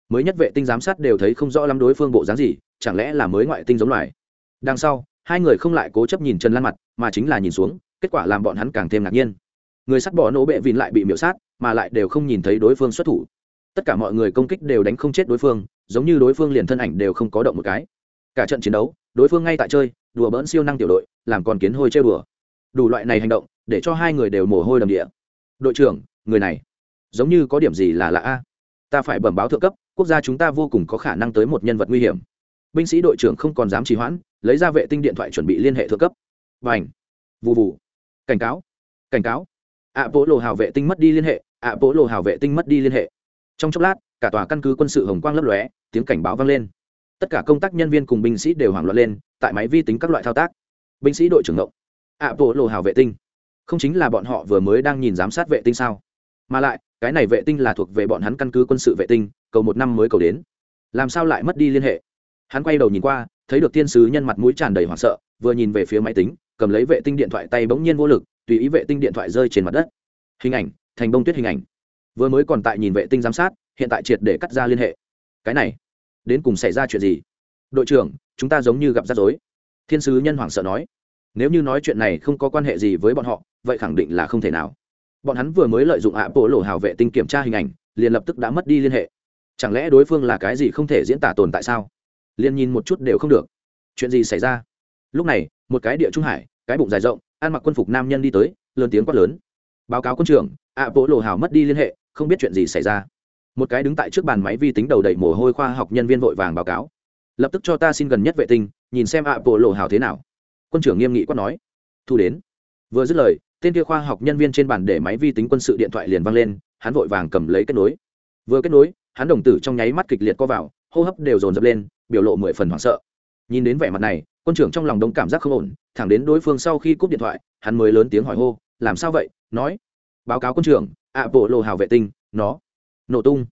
Mới nhất vệ tinh giám sát đều thấy không rõ lắm đối phương bộ dáng gì, chẳng lẽ là mới ngoại tinh giống loài. Đằng sau, hai người không lại cố chấp nhìn trần lan mặt, mà chính là nhìn xuống kết quả làm bọn hắn càng thêm ngạc nhiên. Người sắt bỏ nổ bệ vìn lại bị miễu sát, mà lại đều không nhìn thấy đối phương xuất thủ. Tất cả mọi người công kích đều đánh không chết đối phương, giống như đối phương liền thân ảnh đều không có động một cái. Cả trận chiến đấu, đối phương ngay tại chơi, đùa bỡn siêu năng tiểu đội, làm còn kiến hôi chơi đùa. Đủ loại này hành động, để cho hai người đều mồ hôi đầm địa. Đội trưởng, người này, giống như có điểm gì là lạ a? Ta phải bẩm báo thượng cấp, quốc gia chúng ta vô cùng có khả năng tới một nhân vật nguy hiểm. Binh sĩ đội trưởng không còn dám trì hoãn, lấy ra vệ tinh điện thoại chuẩn bị liên hệ thượng cấp. Và ảnh vụ vụ cảnh cáo. Cảnh cáo. Ạ bố lộ hào vệ tinh mất đi liên hệ. Ạ bố lộ hào vệ tinh mất đi liên hệ. Trong chốc lát, cả tòa căn cứ quân sự hồng quang lấp lóe, tiếng cảnh báo vang lên. Tất cả công tác nhân viên cùng binh sĩ đều hoảng loạn lên, tại máy vi tính các loại thao tác. Binh sĩ đội trưởng ngộng. Ạ bộ lộ hào vệ tinh. Không chính là bọn họ vừa mới đang nhìn giám sát vệ tinh sao? Mà lại, cái này vệ tinh là thuộc về bọn hắn căn cứ quân sự vệ tinh, cầu một năm mới cầu đến. Làm sao lại mất đi liên hệ? Hắn quay đầu nhìn qua, thấy được thiên sứ nhân mặt mũi tràn đầy hoảng sợ, vừa nhìn về phía máy tính cầm lấy vệ tinh điện thoại tay bỗng nhiên vô lực, tùy ý vệ tinh điện thoại rơi trên mặt đất. Hình ảnh, thành bông tuyết hình ảnh. Vừa mới còn tại nhìn vệ tinh giám sát, hiện tại triệt để cắt ra liên hệ. Cái này, đến cùng xảy ra chuyện gì? Đội trưởng, chúng ta giống như gặp rắc rối. Thiên sứ nhân hoảng sợ nói. Nếu như nói chuyện này không có quan hệ gì với bọn họ, vậy khẳng định là không thể nào. Bọn hắn vừa mới lợi dụng ạ bộ lộ hào vệ tinh kiểm tra hình ảnh, liền lập tức đã mất đi liên hệ. Chẳng lẽ đối phương là cái gì không thể diễn tả tồn tại sao? Liền nhìn một chút đều không được. Chuyện gì xảy ra? Lúc này một cái địa trung hải, cái bụng dài rộng, ăn mặc quân phục nam nhân đi tới, lớn tiếng quát lớn. Báo cáo quân trưởng ạ bộ lộ hào mất đi liên hệ, không biết chuyện gì xảy ra. Một cái đứng tại trước bàn máy vi tính đầu đầy mồ hôi khoa học nhân viên vội vàng báo cáo. Lập tức cho ta xin gần nhất vệ tinh, nhìn xem ạ bộ lộ hào thế nào. Quân trưởng nghiêm nghị quát nói. Thu đến. Vừa dứt lời, tên kia khoa học nhân viên trên bàn để máy vi tính quân sự điện thoại liền văng lên, hắn vội vàng cầm lấy kết nối. Vừa kết nối, hắn đồng tử trong nháy mắt kịch liệt co vào, hô hấp đều dồn dập lên, biểu lộ mười phần hoảng sợ nhìn đến vẻ mặt này, quân trưởng trong lòng đông cảm giác không ổn, thẳng đến đối phương sau khi cúp điện thoại, hắn mới lớn tiếng hỏi hô, làm sao vậy? Nói, báo cáo quân trưởng ạ bộ lộ hào vệ tinh, nó, nổ tung.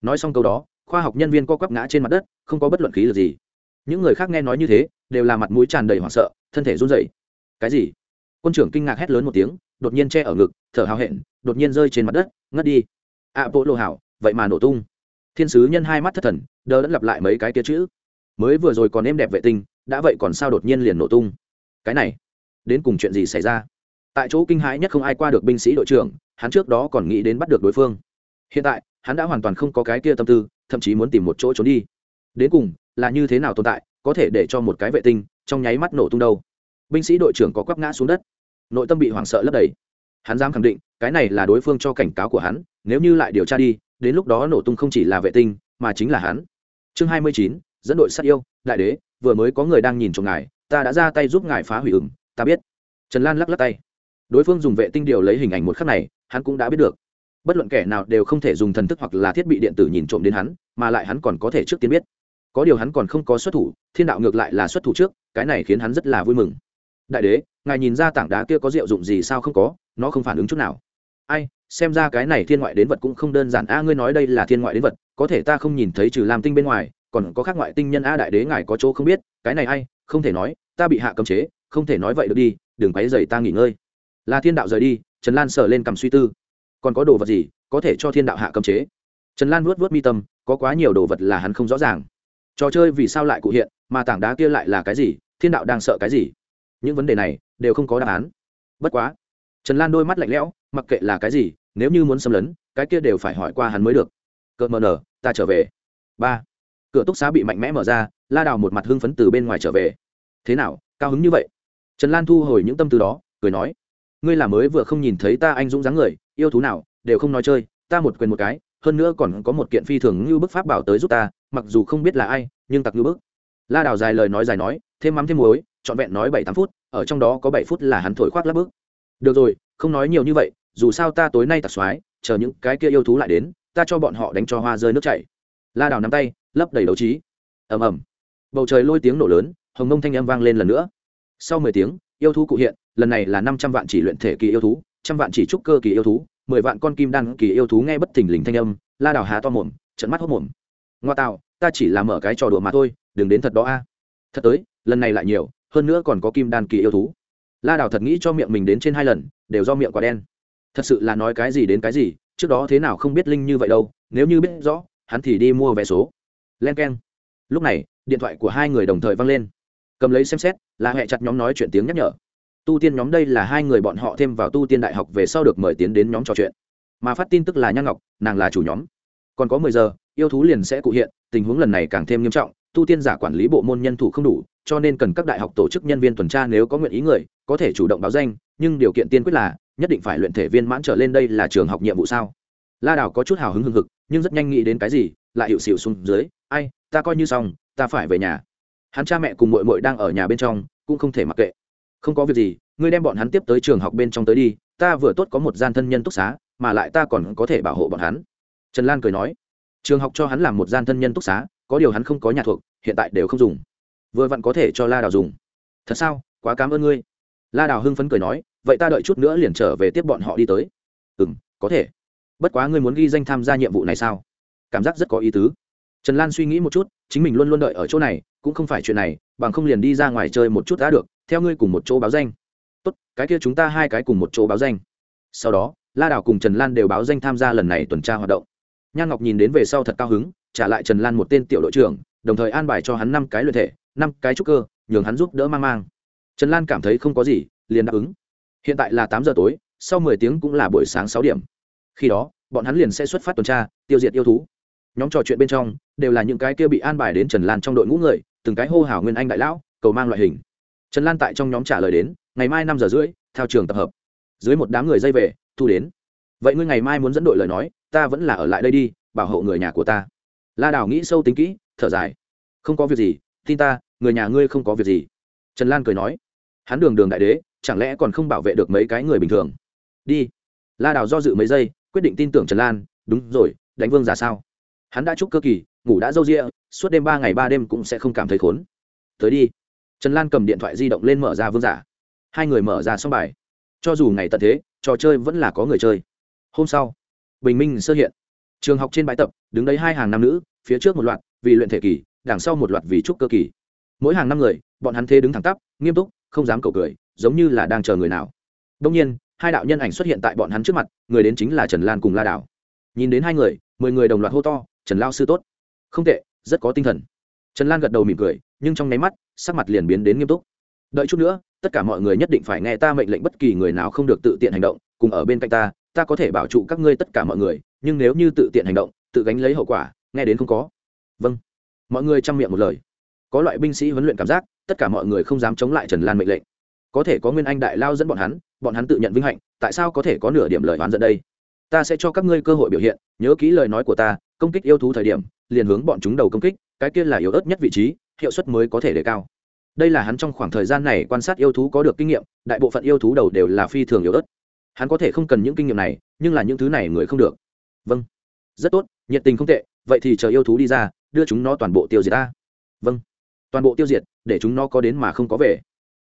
Nói xong câu đó, khoa học nhân viên co quắp ngã trên mặt đất, không có bất luận khí lực gì. Những người khác nghe nói như thế, đều là mặt mũi tràn đầy hoảng sợ, thân thể run rẩy. Cái gì? Quân trưởng kinh ngạc hét lớn một tiếng, đột nhiên che ở ngực, thở hào hẹn, đột nhiên rơi trên mặt đất, ngất đi. Ạ bộ lộ hảo vậy mà nổ tung. Thiên sứ nhân hai mắt thất thần, đờ đẫn lặp lại mấy cái kia chữ mới vừa rồi còn êm đẹp vệ tinh, đã vậy còn sao đột nhiên liền nổ tung. Cái này, đến cùng chuyện gì xảy ra? Tại chỗ kinh hãi nhất không ai qua được binh sĩ đội trưởng, hắn trước đó còn nghĩ đến bắt được đối phương. Hiện tại, hắn đã hoàn toàn không có cái kia tâm tư, thậm chí muốn tìm một chỗ trốn đi. Đến cùng, là như thế nào tồn tại, có thể để cho một cái vệ tinh, trong nháy mắt nổ tung đâu? Binh sĩ đội trưởng có quắp ngã xuống đất. Nội tâm bị hoảng sợ lấp đầy. Hắn dám khẳng định, cái này là đối phương cho cảnh cáo của hắn, nếu như lại điều tra đi, đến lúc đó nổ tung không chỉ là vệ tinh, mà chính là hắn. Chương hai mươi chín dẫn đội sát yêu, đại đế, vừa mới có người đang nhìn trộm ngài, ta đã ra tay giúp ngài phá hủy ửng, ta biết. Trần lan lắc lắc tay. Đối phương dùng vệ tinh điều lấy hình ảnh một khắc này, hắn cũng đã biết được. Bất luận kẻ nào đều không thể dùng thần thức hoặc là thiết bị điện tử nhìn trộm đến hắn, mà lại hắn còn có thể trước tiên biết. Có điều hắn còn không có xuất thủ, thiên đạo ngược lại là xuất thủ trước, cái này khiến hắn rất là vui mừng. Đại đế, ngài nhìn ra tảng đá kia có diệu dụng gì sao không có, nó không phản ứng chút nào. Ai, xem ra cái này thiên ngoại đến vật cũng không đơn giản. A, ngươi nói đây là thiên ngoại đến vật, có thể ta không nhìn thấy trừ làm tinh bên ngoài còn có khác ngoại tinh nhân a đại đế ngài có chỗ không biết, cái này hay không thể nói, ta bị hạ cấm chế, không thể nói vậy được đi, đừng quấy dày ta nghỉ ngơi. Là thiên đạo rời đi, trần lan sờ lên cầm suy tư. Còn có đồ vật gì có thể cho thiên đạo hạ cấm chế? Trần lan vuốt vuốt mi tâm, có quá nhiều đồ vật là hắn không rõ ràng. Trò chơi vì sao lại cụ hiện, mà tảng đá kia lại là cái gì, thiên đạo đang sợ cái gì? Những vấn đề này đều không có đáp án. Bất quá, trần lan đôi mắt lạnh lẽo, mặc kệ là cái gì, nếu như muốn xâm lấn, cái kia đều phải hỏi qua hắn mới được. Cợt mờ nở, ta trở về. Ba cửa túc xá bị mạnh mẽ mở ra, la đào một mặt hưng phấn từ bên ngoài trở về. Thế nào, cao hứng như vậy? Trần lan thu hồi những tâm tư đó, cười nói, ngươi là mới vừa không nhìn thấy ta anh dũng dáng người, yêu thú nào, đều không nói chơi, ta một quyền một cái, hơn nữa còn có một kiện phi thường như bức pháp bảo tới giúp ta, mặc dù không biết là ai, nhưng tặc như bức. La đào dài lời nói dài nói, thêm mắm thêm muối, trọn vẹn nói bảy tám phút, ở trong đó có bảy phút là hắn thổi khoác lắp bức. Được rồi, không nói nhiều như vậy, dù sao ta tối nay tặc xoái chờ những cái kia yêu thú lại đến, ta cho bọn họ đánh cho hoa rơi nước chảy la đào nắm tay, lấp đầy đấu trí. Ầm ầm. Bầu trời lôi tiếng nổ lớn, hồng mông thanh âm vang lên lần nữa. Sau mười tiếng, yêu thú cụ hiện, lần này là năm trăm vạn chỉ luyện thể kỳ yêu thú, trăm vạn chỉ trúc cơ kỳ yêu thú, mười vạn con kim đan kỳ yêu thú nghe bất thình lình thanh âm, la đào há to mồm trận mắt hốc mồm. Ngoa tạo, ta chỉ là mở cái trò đùa mà thôi, đừng đến thật đó a. Thật tới, lần này lại nhiều, hơn nữa còn có kim đan kỳ yêu thú. La đào thật nghĩ cho miệng mình đến trên hai lần, đều do miệng quả đen. Thật sự là nói cái gì đến cái gì, trước đó thế nào không biết linh như vậy đâu, nếu như biết rõ hắn thì đi mua vé số. Len k e n lúc này, điện thoại của hai người đồng thời văng lên. Cầm lấy xem xét, là hẹ chặt nhóm nói chuyện tiếng nhắc nhở. Tu tiên nhóm đây là hai người bọn họ thêm vào tu tiên đại học về sau được mời tiến đến nhóm trò chuyện. Mà phát tin tức là nhan ngọc, nàng là chủ nhóm. Còn có mười giờ, yêu thú liền sẽ cụ hiện, tình huống lần này càng thêm nghiêm trọng, tu tiên giả quản lý bộ môn nhân thủ không đủ, cho nên cần các đại học tổ chức nhân viên tuần tra nếu có nguyện ý người, có thể chủ động báo danh, nhưng điều kiện tiên quyết là, nhất định phải luyện thể viên mãn trở lên đây là trường học nhiệm vụ sao? La đào có chút hào hứng hưng hực nhưng rất nhanh nghĩ đến cái gì, lại hiệu xịu xuống dưới, ai, ta coi như xong, ta phải về nhà. Hắn cha mẹ cùng mội mội đang ở nhà bên trong, cũng không thể mặc kệ. Không có việc gì, ngươi đem bọn hắn tiếp tới trường học bên trong tới đi, ta vừa tốt có một gian thân nhân túc xá, mà lại ta còn có thể bảo hộ bọn hắn. Trần lan cười nói, trường học cho hắn làm một gian thân nhân túc xá, có điều hắn không có nhà thuộc, hiện tại đều không dùng. Vừa vặn có thể cho la đào dùng. Thật sao? Quá cảm ơn ngươi. La đào hưng phấn cười nói, vậy ta đợi chút nữa liền trở về tiếp bọn họ đi tới. Ừ m có thể bất quá ngươi muốn ghi danh tham gia nhiệm vụ này sao? Cảm giác rất có ý tứ. Trần lan suy nghĩ một chút, chính mình luôn luôn đợi ở chỗ này, cũng không phải chuyện này, bằng không liền đi ra ngoài chơi một chút đã được, theo ngươi cùng một chỗ báo danh. Tốt, cái kia chúng ta hai cái cùng một chỗ báo danh. Sau đó, la đào cùng trần lan đều báo danh tham gia lần này tuần tra hoạt động. Nhan ngọc nhìn đến về sau thật cao hứng, trả lại trần lan một tên tiểu đội trưởng, đồng thời an bài cho hắn năm cái luyện thể, năm cái trúc cơ, nhường hắn giúp đỡ mang mang. Trần lan cảm thấy không có gì, liền đáp ứng. Hiện tại là tám giờ tối, sau mười tiếng cũng là buổi sáng sáu điểm khi đó, bọn hắn liền sẽ xuất phát tuần tra, tiêu diệt yêu thú. Nhóm trò chuyện bên trong, đều là những cái kia bị an bài đến trần lan trong đội ngũ người, từng cái hô hào nguyên anh đại lão, cầu mang loại hình. Trần lan tại trong nhóm trả lời đến, ngày mai năm giờ rưỡi, theo trường tập hợp. Dưới một đám người dây về, thu đến. Vậy ngươi ngày mai muốn dẫn đội lời nói, ta vẫn là ở lại đây đi, bảo hộ người nhà của ta. La đào nghĩ sâu tính kỹ, thở dài. Không có việc gì, tin ta, người nhà ngươi không có việc gì. Trần lan cười nói. Hắn đường đường đại đế, chẳng lẽ còn không bảo vệ được mấy cái người bình thường? Đi. La đào do dự mấy giây quyết định tin tưởng trần lan, đúng rồi, đánh vương giả sao? Hắn đã chúc cơ kỳ, ngủ đã râu rịa, suốt đêm ba ngày ba đêm cũng sẽ không cảm thấy khốn. Tới đi. Trần lan cầm điện thoại di động lên mở ra vương giả. Hai người mở ra xong bài. Cho dù ngày tận thế, trò chơi vẫn là có người chơi. Hôm sau, bình minh sơ hiện. Trường học trên bãi tập, đứng đấy hai hàng nam nữ, phía trước một loạt, vì luyện thể kỳ, đằng sau một loạt vì trúc cơ kỳ. Mỗi hàng năm người, bọn hắn thế đứng thẳng tắp, nghiêm túc, không dám cầu cười, giống như là đang chờ người nào. Đông nhiên hai đạo nhân ảnh xuất hiện tại bọn hắn trước mặt, người đến chính là trần lan cùng la đảo. Nhìn đến hai người, mười người đồng loạt hô to, trần lao sư tốt. Không tệ, rất có tinh thần. Trần lan gật đầu mỉm cười, nhưng trong nháy mắt, sắc mặt liền biến đến nghiêm túc. Đợi chút nữa, tất cả mọi người nhất định phải nghe ta mệnh lệnh bất kỳ người nào không được tự tiện hành động, cùng ở bên cạnh ta ta có thể bảo trụ các ngươi tất cả mọi người, nhưng nếu như tự tiện hành động, tự gánh lấy hậu quả, nghe đến không có. Vâng. Mọi người chăm miệng một lời. Có loại binh sĩ huấn luyện cảm giác, tất cả mọi người không dám chống lại trần lan mệnh lệnh có thể có nguyên anh đại lao dẫn bọn hắn bọn hắn tự nhận vinh hạnh, tại sao có thể có nửa điểm lời oán dẫn đây? Ta sẽ cho các ngươi cơ hội biểu hiện, nhớ kỹ lời nói của ta, công kích yêu thú thời điểm, liền hướng bọn chúng đầu công kích, cái kia là yếu ớt nhất vị trí, hiệu suất mới có thể đề cao. Đây là hắn trong khoảng thời gian này quan sát yêu thú có được kinh nghiệm, đại bộ phận yêu thú đầu đều là phi thường yếu ớt. Hắn có thể không cần những kinh nghiệm này, nhưng là những thứ này người không được. Vâng. Rất tốt, nhiệt tình không tệ, vậy thì chờ yêu thú đi ra, đưa chúng nó toàn bộ tiêu diệt ta. Vâng. Toàn bộ tiêu diệt, để chúng nó có đến mà không có về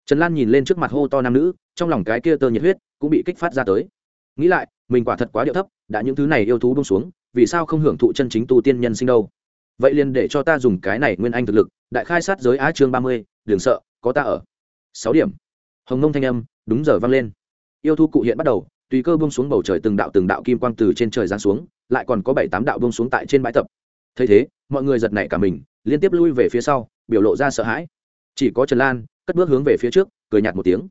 trần lan nhìn lên trước mặt hô to nam nữ, trong lòng cái kia tơ nhiệt huyết cũng bị kích phát ra tới. Nghĩ lại, mình quả thật quá điệu thấp, đã những thứ này yêu thú bông xuống, vì sao không hưởng thụ chân chính tu tiên nhân sinh đâu? Vậy liền để cho ta dùng cái này nguyên anh thực lực, đại khai sát giới á chương ba mươi, đừng sợ, có ta ở. Sáu điểm. Hồng nông thanh âm, đúng giờ vang lên. Yêu thú cụ hiện bắt đầu, tùy cơ bông xuống bầu trời từng đạo từng đạo kim quang từ trên trời giáng xuống, lại còn có bảy tám đạo bông xuống tại trên bãi tập. Thấy thế, mọi người giật nảy cả mình, liên tiếp lui về phía sau, biểu lộ ra sợ hãi. Chỉ có trần lan cất bước hướng về phía trước, cười nhạt một tiếng.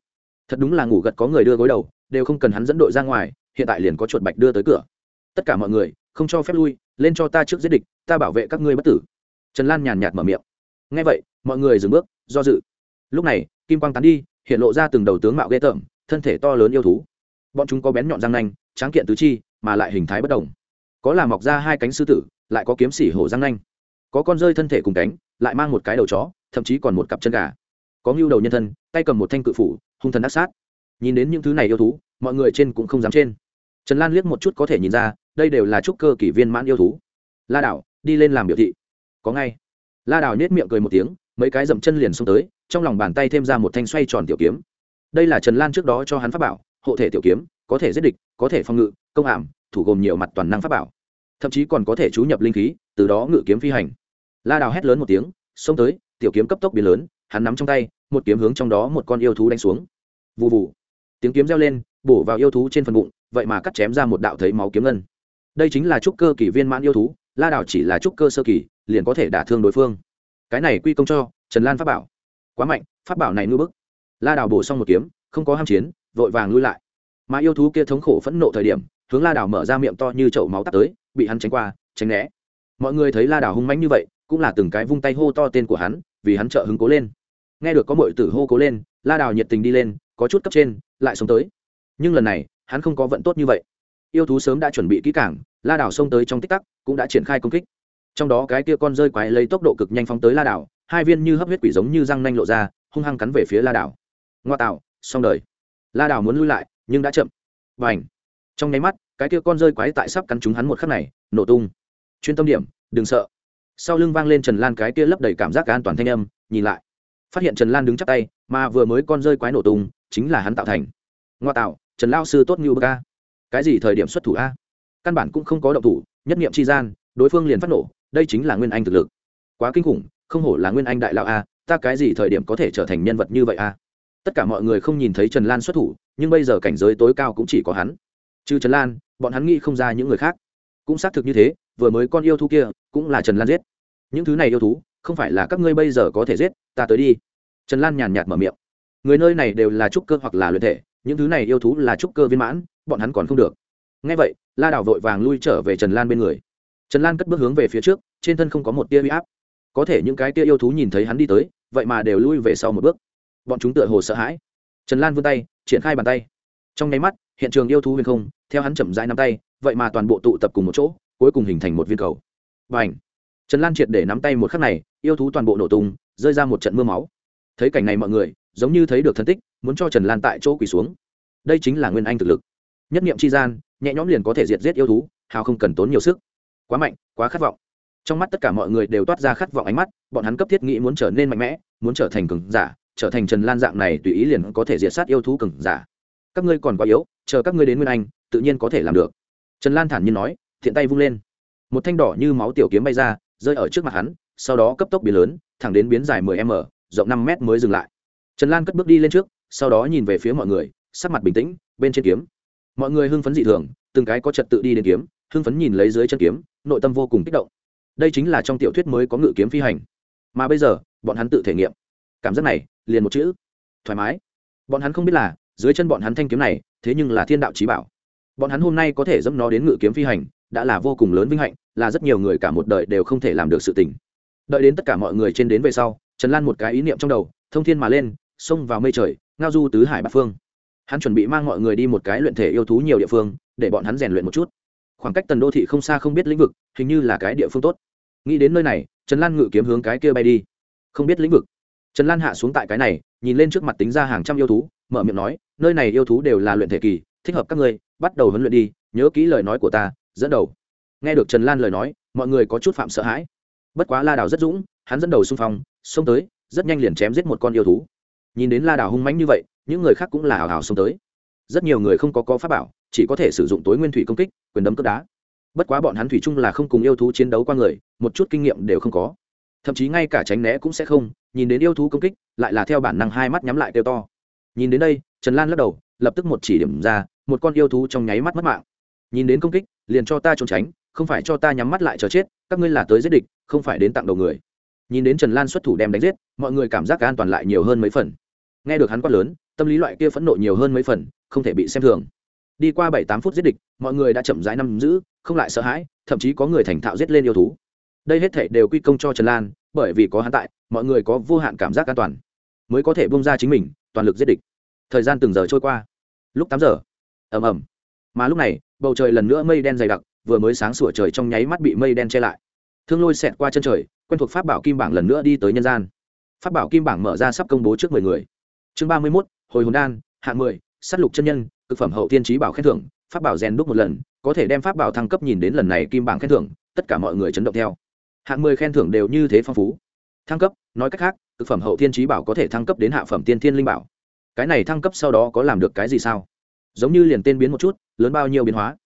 Thật đúng là ngủ gật có người đưa gối đầu, đều không cần hắn dẫn đội ra ngoài, hiện tại liền có chuột bạch đưa tới cửa. Tất cả mọi người, không cho phép lui, lên cho ta trước giết địch, ta bảo vệ các ngươi bất tử. Trần lan nhàn nhạt mở miệng. Ngay vậy, mọi người dừng bước, do dự. Lúc này, kim quang tán đi, hiện lộ ra từng đầu tướng mạo ghê tởm, thân thể to lớn yêu thú. Bọn chúng có bén nhọn răng nanh, tráng kiện tứ chi, mà lại hình thái bất đồng. Có là mọc ra hai cánh sư tử, lại có kiếm xỉ hổ răng nanh. Có con rơi thân thể cùng cánh, lại mang một cái đầu chó, thậm chí còn một cặp chân gà có ngưu đầu nhân thân, tay cầm một thanh cự phủ, hung thần ác sát. Nhìn đến những thứ này yêu thú, mọi người trên cũng không dám trên. Trần lan liếc một chút có thể nhìn ra, đây đều là trúc cơ kỷ viên mãn yêu thú. La đảo, đi lên làm biểu thị. Có ngay. La đảo nhét miệng cười một tiếng, mấy cái dậm chân liền xông tới, trong lòng bàn tay thêm ra một thanh xoay tròn tiểu kiếm. Đây là trần lan trước đó cho hắn pháp bảo, hộ thể tiểu kiếm, có thể giết địch, có thể phòng ngự, công ảm, thủ gồm nhiều mặt toàn năng pháp bảo. Thậm chí còn có thể chú nhập linh khí, từ đó ngự kiếm phi hành. La đào hét lớn một tiếng, xông tới, tiểu kiếm cấp tốc biến lớn hắn nắm trong tay, một kiếm hướng trong đó một con yêu thú đánh xuống. Vụ vụ tiếng kiếm reo lên, bổ vào yêu thú trên phần bụng, vậy mà cắt chém ra một đạo thấy máu kiếm ngân. Đây chính là trúc cơ kỷ viên mãn yêu thú, la đảo chỉ là trúc cơ sơ kỳ, liền có thể đả thương đối phương. Cái này quy công cho, trần lan pháp bảo. Quá mạnh, pháp bảo này ngư bức. La đảo bổ xong một kiếm, không có ham chiến, vội vàng lui lại. Mà yêu thú kia thống khổ phẫn nộ thời điểm, hướng la đảo mở ra miệng to như chậu máu tắt tới, bị hắn tránh qua, tránh né. Mọi người thấy la đảo hung mánh như vậy, cũng là từng cái vung tay hô to tên của hắn, vì hắn trợ hứng cố lên nghe được có mọi tử hô cố lên, la đào nhiệt tình đi lên, có chút cấp trên, lại sống tới. Nhưng lần này, hắn không có vận tốt như vậy. Yêu thú sớm đã chuẩn bị kỹ cảng la đảo xông tới trong tích tắc, cũng đã triển khai công kích. Trong đó cái kia con rơi quái lấy tốc độ cực nhanh phóng tới la đảo hai viên như hấp huyết quỷ giống như răng nanh lộ ra, hung hăng cắn về phía la đảo ngoa tạo, xong đời. La đảo muốn lui lại, nhưng đã chậm. Và ảnh trong nháy mắt, cái kia con rơi quái tại sắp cắn chúng hắn một khắc này, nổ tung. Chuyên tâm điểm, đừng sợ. Sau lưng vang lên trần lan cái kia lấp đầy cảm giác an toàn thanh âm, nhìn lại phát hiện trần lan đứng chắp tay, mà vừa mới con rơi quái nổ tung, chính là hắn tạo thành. Ngoa tạo, trần lao sư tốt như bờ ca cái gì thời điểm xuất thủ a? Căn bản cũng không có động thủ, nhất nghiệm tri gian, đối phương liền phát nổ, đây chính là nguyên anh thực lực. Quá kinh khủng, không hổ là nguyên anh đại lão a, ta cái gì thời điểm có thể trở thành nhân vật như vậy a? Tất cả mọi người không nhìn thấy trần lan xuất thủ, nhưng bây giờ cảnh giới tối cao cũng chỉ có hắn. Trừ trần lan, bọn hắn nghĩ không ra những người khác. Cũng xác thực như thế, vừa mới con yêu thú kia, cũng là trần lan giết. Những thứ này yêu thú không phải là các ngươi bây giờ có thể giết, ta tới đi. Trần lan nhàn nhạt mở miệng. Người nơi này đều là trúc cơ hoặc là luyện thể, những thứ này yêu thú là trúc cơ viên mãn, bọn hắn còn không được. Ngay vậy, la đảo vội vàng lui trở về trần lan bên người. Trần lan cất bước hướng về phía trước, trên thân không có một tia huy áp. Có thể những cái tia yêu thú nhìn thấy hắn đi tới, vậy mà đều lui về sau một bước. Bọn chúng tựa hồ sợ hãi. Trần lan vươn tay, triển khai bàn tay. Trong nháy mắt, hiện trường yêu thú huyền không, theo hắn chậm rãi nắm tay, vậy mà toàn bộ tụ tập cùng một chỗ, cuối cùng hình thành một viên cầu. Và ảnh trần lan triệt để nắm tay một khắc này, yêu thú toàn bộ nổ tung, rơi ra một trận mưa máu. Thấy cảnh này mọi người, giống như thấy được thân tích, muốn cho trần lan tại chỗ quỳ xuống. Đây chính là nguyên anh thực lực. Nhất nghiệm tri gian, nhẹ nhõm liền có thể diệt giết yêu thú, hào không cần tốn nhiều sức. Quá mạnh, quá khát vọng. Trong mắt tất cả mọi người đều toát ra khát vọng ánh mắt, bọn hắn cấp thiết nghĩ muốn trở nên mạnh mẽ, muốn trở thành cường giả, trở thành trần lan dạng này tùy ý liền có thể diệt sát yêu thú cường giả. Các ngươi còn quá yếu, chờ các ngươi đến nguyên anh, tự nhiên có thể làm được. Trần lan thản nhiên nói, thiện tay vung lên. Một thanh đỏ như máu tiểu kiếm bay ra rơi ở trước mặt hắn, sau đó cấp tốc biến lớn, thẳng đến biến dài 10 m, rộng 5 m mới dừng lại. Trần lan cất bước đi lên trước, sau đó nhìn về phía mọi người, sắc mặt bình tĩnh, bên trên kiếm. Mọi người hưng phấn dị thường, từng cái có trật tự đi đến kiếm, hưng phấn nhìn lấy dưới chân kiếm, nội tâm vô cùng kích động. Đây chính là trong tiểu thuyết mới có ngự kiếm phi hành. Mà bây giờ, bọn hắn tự thể nghiệm. Cảm giác này, liền một chữ, thoải mái. Bọn hắn không biết là, dưới chân bọn hắn thanh kiếm này, thế nhưng là thiên đạo trí bảo. Bọn hắn hôm nay có thể dẫm nó đến ngự kiếm phi hành đã là vô cùng lớn vinh hạnh, là rất nhiều người cả một đời đều không thể làm được sự tình. Đợi đến tất cả mọi người trên đến về sau, trần lan một cái ý niệm trong đầu, thông thiên mà lên, xông vào mây trời, ngao du tứ hải bát phương. Hắn chuẩn bị mang mọi người đi một cái luyện thể yêu thú nhiều địa phương, để bọn hắn rèn luyện một chút. Khoảng cách tần đô thị không xa không biết lĩnh vực, hình như là cái địa phương tốt. Nghĩ đến nơi này, trần lan ngự kiếm hướng cái kia bay đi. Không biết lĩnh vực. Trần lan hạ xuống tại cái này, nhìn lên trước mặt tính ra hàng trăm yêu thú, mở miệng nói, nơi này yêu thú đều là luyện thể kỳ, thích hợp các ngươi, bắt đầu huấn luyện đi, nhớ kỹ lời nói của ta dẫn đầu. Nghe được trần lan lời nói, mọi người có chút phạm sợ hãi. Bất quá la đào rất dũng, hắn dẫn đầu xung phong, xông tới, rất nhanh liền chém giết một con yêu thú. Nhìn đến la đào hung mãnh như vậy, những người khác cũng là hào hào xông tới. Rất nhiều người không có có pháp bảo, chỉ có thể sử dụng tối nguyên thủy công kích, quyền đấm cướp đá. Bất quá bọn hắn thủy chung là không cùng yêu thú chiến đấu qua người, một chút kinh nghiệm đều không có. Thậm chí ngay cả tránh né cũng sẽ không, nhìn đến yêu thú công kích, lại là theo bản năng hai mắt nhắm lại kêu to. Nhìn đến đây, trần lan lắc đầu, lập tức một chỉ điểm ra, một con yêu thú trong nháy mắt mất mạng nhìn đến công kích, liền cho ta trốn tránh, không phải cho ta nhắm mắt lại chờ chết, các ngươi là tới giết địch, không phải đến tặng đầu người. Nhìn đến trần lan xuất thủ đem đánh giết, mọi người cảm giác an toàn lại nhiều hơn mấy phần. Nghe được hắn quát lớn, tâm lý loại kia phẫn nộ nhiều hơn mấy phần, không thể bị xem thường. Đi qua bảy tám phút giết địch, mọi người đã chậm rãi năm giữ, không lại sợ hãi, thậm chí có người thành thạo giết lên yêu thú. Đây hết thể đều quy công cho trần lan, bởi vì có hắn tại, mọi người có vô hạn cảm giác an toàn, mới có thể bông ra chính mình, toàn lực giết địch. Thời gian từng giờ trôi qua. Lúc tám giờ, ầm ầm mà lúc này, bầu trời lần nữa mây đen dày đặc, vừa mới sáng sủa trời trong nháy mắt bị mây đen che lại. Thương lôi xẹt qua chân trời, quen thuộc pháp bảo kim bảng lần nữa đi tới nhân gian. Pháp bảo kim bảng mở ra sắp công bố trước mười người. Chương ba mươi mốt, hồi hồn đan, hạng mười s á t lục chân nhân, cực phẩm hậu tiên trí bảo khen thưởng, pháp bảo rèn đúc một lần, có thể đem pháp bảo thăng cấp nhìn đến lần này kim bảng khen thưởng, tất cả mọi người chấn động theo. Hạng mười khen thưởng đều như thế phong phú. Thăng cấp, nói cách khác, cực phẩm hậu tiên trí bảo có thể thăng cấp đến hạ phẩm tiên thiên linh bảo. Cái này thăng cấp sau đó có làm được cái gì sao? Giống như liền tên biến một chút, lớn bao nhiêu biến hóa.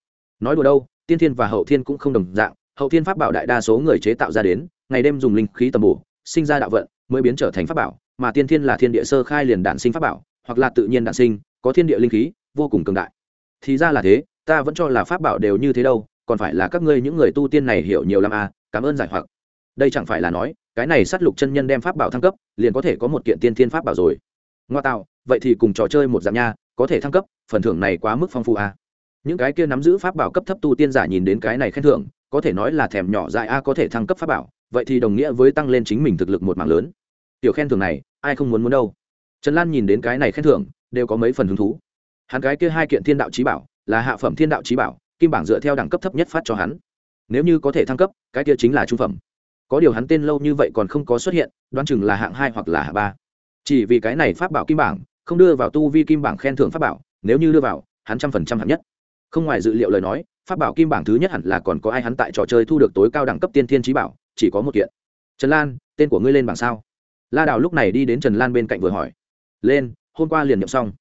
Nói đùa đâu, tiên thiên và hậu thiên cũng không đồng dạng, hậu thiên pháp bảo đại đa số người chế tạo ra đến, ngày đêm dùng linh khí tầm bổ, sinh ra đạo vận, mới biến trở thành pháp bảo, mà tiên thiên là thiên địa sơ khai liền đản sinh pháp bảo, hoặc là tự nhiên đản sinh, có thiên địa linh khí, vô cùng cường đại. Thì ra là thế, ta vẫn cho là pháp bảo đều như thế đâu, còn phải là các ngươi những người tu tiên này hiểu nhiều lắm à cảm ơn giải hoặc. Đây chẳng phải là nói, cái này sát lục chân nhân đem pháp bảo thăng cấp, liền có thể có một kiện tiên thiên pháp bảo rồi. Ngoa tạo, vậy thì cùng trò chơi một dạng nha có thể thăng cấp, phần thưởng này quá mức phong phú à. những cái kia nắm giữ pháp bảo cấp thấp tu tiên giả nhìn đến cái này khen thưởng, có thể nói là thèm nhỏ dại a có thể thăng cấp pháp bảo, vậy thì đồng nghĩa với tăng lên chính mình thực lực một mạng lớn. Tiểu khen thưởng này, ai không muốn muốn đâu. Trần lan nhìn đến cái này khen thưởng, đều có mấy phần hứng thú. Hắn cái kia hai kiện thiên đạo trí bảo, là hạ phẩm thiên đạo trí bảo, kim bảng dựa theo đẳng cấp thấp nhất phát cho hắn. Nếu như có thể thăng cấp, cái kia chính là trung phẩm. Có điều hắn tên lâu như vậy còn không có xuất hiện, đoán chừng là hạng hai hoặc là hạng ba. Chỉ vì cái này pháp bảo kim bảng không đưa vào tu vi kim bảng khen thưởng pháp bảo, nếu như đưa vào, hắn trăm phần trăm hạng nhất. Không ngoài dự liệu lời nói, pháp bảo kim bảng thứ nhất hẳn là còn có ai hắn tại trò chơi thu được tối cao đẳng cấp tiên thiên trí bảo, chỉ có một kiện. Trần lan, tên của ngươi lên bảng sao? La đào lúc này đi đến trần lan bên cạnh vừa hỏi. Lên, hôm qua liền nhậm xong.